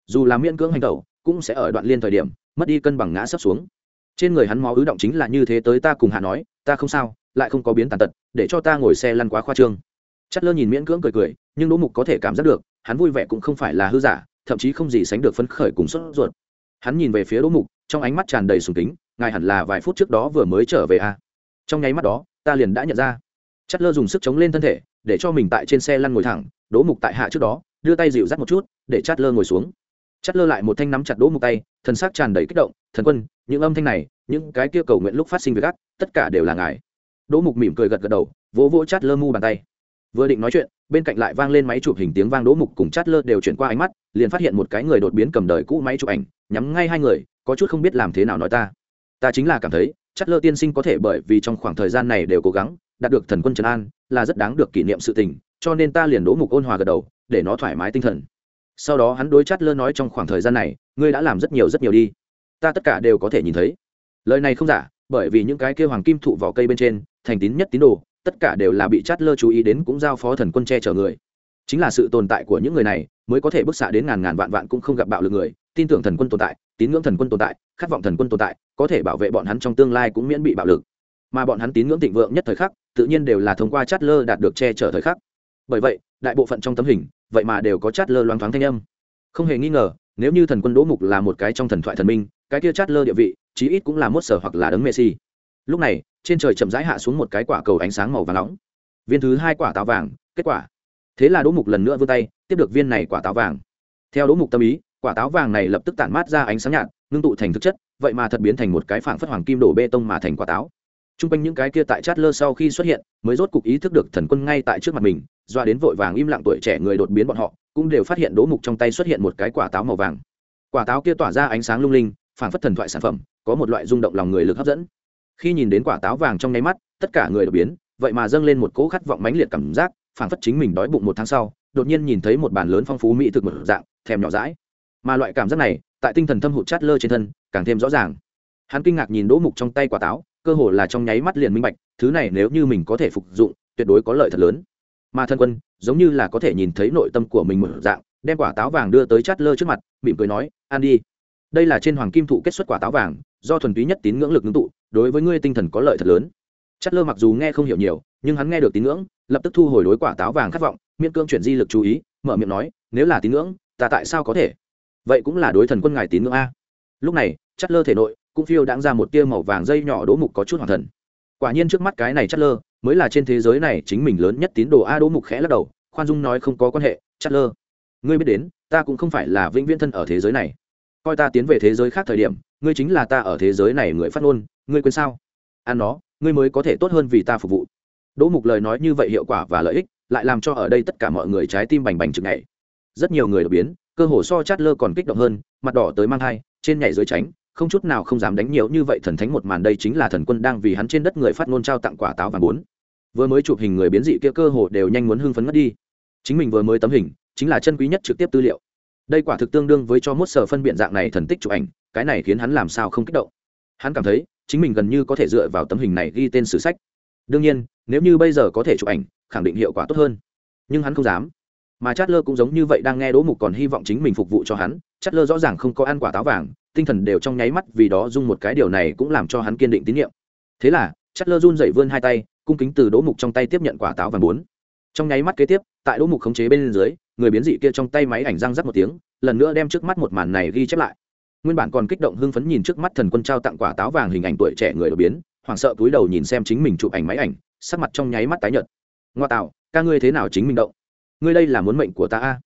A: Dù là miễn cưỡng hành tẩu cũng sẽ ở đoạn liên thời điểm, mất đi cân bằng ngã sấp xuống. Trên người hắn máu ứ động chính là như thế tới ta cùng hạ nói, ta không sao, lại không có biến tàn tật, để cho ta ngồi xe lăn quá khoa trương. Chất lơ nhìn miễn cưỡng cười cười, nhưng đỗ mục có thể cảm giác được, hắn vui vẻ cũng không phải là hư giả, thậm chí không gì sánh được phấn khởi cùng sốt ruột. Hắn nhìn về phía đỗ mục, trong ánh mắt tràn đầy sùng kính, ngài hẳn là vài phút trước đó vừa mới trở về à. trong nháy mắt đó, ta liền đã nhận ra chất lơ dùng sức chống lên thân thể, để cho mình tại trên xe lăn ngồi thẳng, đỗ mục tại hạ trước đó, đưa tay dịu dắt một chút, để chát lơ ngồi xuống. Chát lơ lại một thanh nắm chặt đỗ mục tay, thần sắc tràn đầy kích động, thần quân, những âm thanh này, những cái kia cầu nguyện lúc phát sinh việc gắt, tất cả đều là ngài. Đỗ mục mỉm cười gật gật đầu, vỗ vỗ chát lơ mu bàn tay. Vừa định nói chuyện, bên cạnh lại vang lên máy chụp hình tiếng vang đỗ mục cùng chát lơ đều chuyển qua ánh mắt, liền phát hiện một cái người đột biến cầm đời cũ máy chụp ảnh, nhắm ngay hai người, có chút không biết làm thế nào nói ta. Ta chính là cảm thấy chát lơ tiên sinh có thể bởi vì trong khoảng thời gian này đều cố gắng đạt được thần quân trần an là rất đáng được kỷ niệm sự tình, cho nên ta liền đỗ mục ôn hòa gật đầu, để nó thoải mái tinh thần. Sau đó hắn đối chát lơ nói trong khoảng thời gian này, ngươi đã làm rất nhiều rất nhiều đi. Ta tất cả đều có thể nhìn thấy. Lời này không giả, bởi vì những cái kêu hoàng kim thụ vỏ cây bên trên, thành tín nhất tín đồ, tất cả đều là bị chát lơ chú ý đến cũng giao phó thần quân che chở người. Chính là sự tồn tại của những người này, mới có thể bức xạ đến ngàn ngàn vạn vạn cũng không gặp bạo lực người, tin tưởng thần quân tồn tại, tín ngưỡng thần quân tồn tại, khát vọng thần quân tồn tại, có thể bảo vệ bọn hắn trong tương lai cũng miễn bị bạo lực. Mà bọn hắn tín ngưỡng thịnh vượng nhất thời khắc tự nhiên đều là thông qua chát lơ đạt được che chở thời khắc. Bởi vậy, đại bộ phận trong tấm hình, vậy mà đều có chát lơ loáng thoáng thanh âm. Không hề nghi ngờ, nếu như thần quân đỗ mục là một cái trong thần thoại thần minh, cái kia chát lơ địa vị, chí ít cũng là mốt sở hoặc là đấng messi. Lúc này, trên trời chậm rãi hạ xuống một cái quả cầu ánh sáng màu vàng nóng. Viên thứ hai quả táo vàng, kết quả. Thế là đỗ mục lần nữa vươn tay, tiếp được viên này quả táo vàng. Theo đỗ mục tâm ý, quả táo vàng này lập tức tản mát ra ánh sáng nhạt, ngưng tụ thành thực chất, vậy mà thật biến thành một cái phảng phất hoàng kim đổ bê tông mà thành quả táo t r u n g quanh những cái kia tại chát lơ sau khi xuất hiện, mới rốt cục ý thức được thần quân ngay tại trước mặt mình doa đến vội vàng im lặng tuổi trẻ người đột biến bọn họ, cũng đều phát hiện đỗ mục trong tay xuất hiện một cái quả táo màu vàng. Quả táo kia tỏa ra ánh sáng lung linh, phảng phất thần thoại sản phẩm, có một loại rung động lòng người lực hấp dẫn. Khi nhìn đến quả táo vàng trong nháy mắt, tất cả người đột biến, vậy mà dâng lên một cỗ khát vọng mãnh liệt cảm giác, phảng phất chính mình đói bụng một tháng sau, đột nhiên nhìn thấy một bàn lớn phong phú mỹ thực một dạng, thèm nhỏ rãi mà loại cảm giác này, tại tinh thần thâm hụt chát lơ trên thân, càng thêm rõ ràng. Hắn kinh ngạc nhìn đỗ mục trong tay quả táo cơ hồ là trong nháy mắt liền minh bạch, thứ này nếu như mình có thể phục dụng, tuyệt đối có lợi thật lớn. Mà thân quân, giống như là có thể nhìn thấy nội tâm của mình một dạng, đem quả táo vàng đưa tới chát lơ trước mặt, mỉm cười nói ăn đi. Đây là trên hoàng kim thụ kết xuất quả táo vàng, do thuần túy nhất tín ngưỡng lực ngưng tụ, đối với ngươi tinh thần có lợi thật lớn. Chát lơ mặc dù nghe không hiểu nhiều, nhưng hắn nghe được tín ngưỡng, lập tức thu hồi đối quả táo vàng khát vọng, miễn cương chuyển di lực chú ý, mở miệng nói, nếu là tín ngưỡng, ta tại sao có thể? Vậy cũng là đối thần quân ngài tín ngưỡng a. Lúc này, chát lơ thể nội cũng phiêu đãng ra một tia màu vàng dây nhỏ đỗ mục có chút hoàng thần. Quả nhiên trước mắt cái này chất lơ mới là trên thế giới này chính mình lớn nhất tín đồ a đỗ mục khẽ lắc đầu, khoan dung nói không có quan hệ chất lơ ngươi biết đến, ta cũng không phải là vĩnh viễn thân ở thế giới này. Coi ta tiến về thế giới khác thời điểm, ngươi chính là ta ở thế giới này người phát ngôn, ngươi quên sao? Ăn nó, ngươi mới có thể tốt hơn vì ta phục vụ. Đỗ mục lời nói như vậy hiệu quả và lợi ích, lại làm cho ở đây tất cả mọi người trái tim bành bành chừng ngày rất nhiều người đột biến, cơ hồ so chát lơ còn kích động hơn, mặt đỏ tới mang thai, trên nhảy dưới tránh không chút nào không dám đánh nhiều như vậy thần thánh một màn đây chính là thần quân đang vì hắn trên đất người phát ngôn trao tặng quả táo vàng bốn. Vừa mới chụp hình người biến dị kia cơ hồ đều nhanh muốn hưng phấn mất đi. Chính mình vừa mới tấm hình, chính là chân quý nhất trực tiếp tư liệu. Đây quả thực tương đương với cho mốt sở phân biện dạng này thần tích chụp ảnh, cái này khiến hắn làm sao không kích động. Hắn cảm thấy, chính mình gần như có thể dựa vào tấm hình này ghi tên sử sách. Đương nhiên, nếu như bây giờ có thể chụp ảnh, khẳng định hiệu quả tốt hơn. Nhưng hắn không dám. Mà chát lơ cũng giống như vậy đang nghe đỗ mục còn hy vọng chính mình phục vụ cho hắn chát lơ rõ ràng không có ăn quả táo vàng tinh thần đều trong nháy mắt vì đó dung một cái điều này cũng làm cho hắn kiên định tín nhiệm. Thế là chất lơ run dậy vươn hai tay, cung kính từ đỗ mục trong tay tiếp nhận quả táo vàng bốn. Trong nháy mắt kế tiếp, tại đỗ mục khống chế bên dưới, người biến dị kia trong tay máy ảnh răng rắc một tiếng, lần nữa đem trước mắt một màn này ghi chép lại. Nguyên bản còn kích động hưng phấn nhìn trước mắt thần quân trao tặng quả táo vàng hình ảnh tuổi trẻ người đột biến, hoảng sợ cúi đầu nhìn xem chính mình chụp ảnh máy ảnh, sắc mặt trong nháy mắt tái nhợt. Ngoa tạo, ca ngươi thế nào chính mình động? Ngươi đây là muốn mệnh của ta a?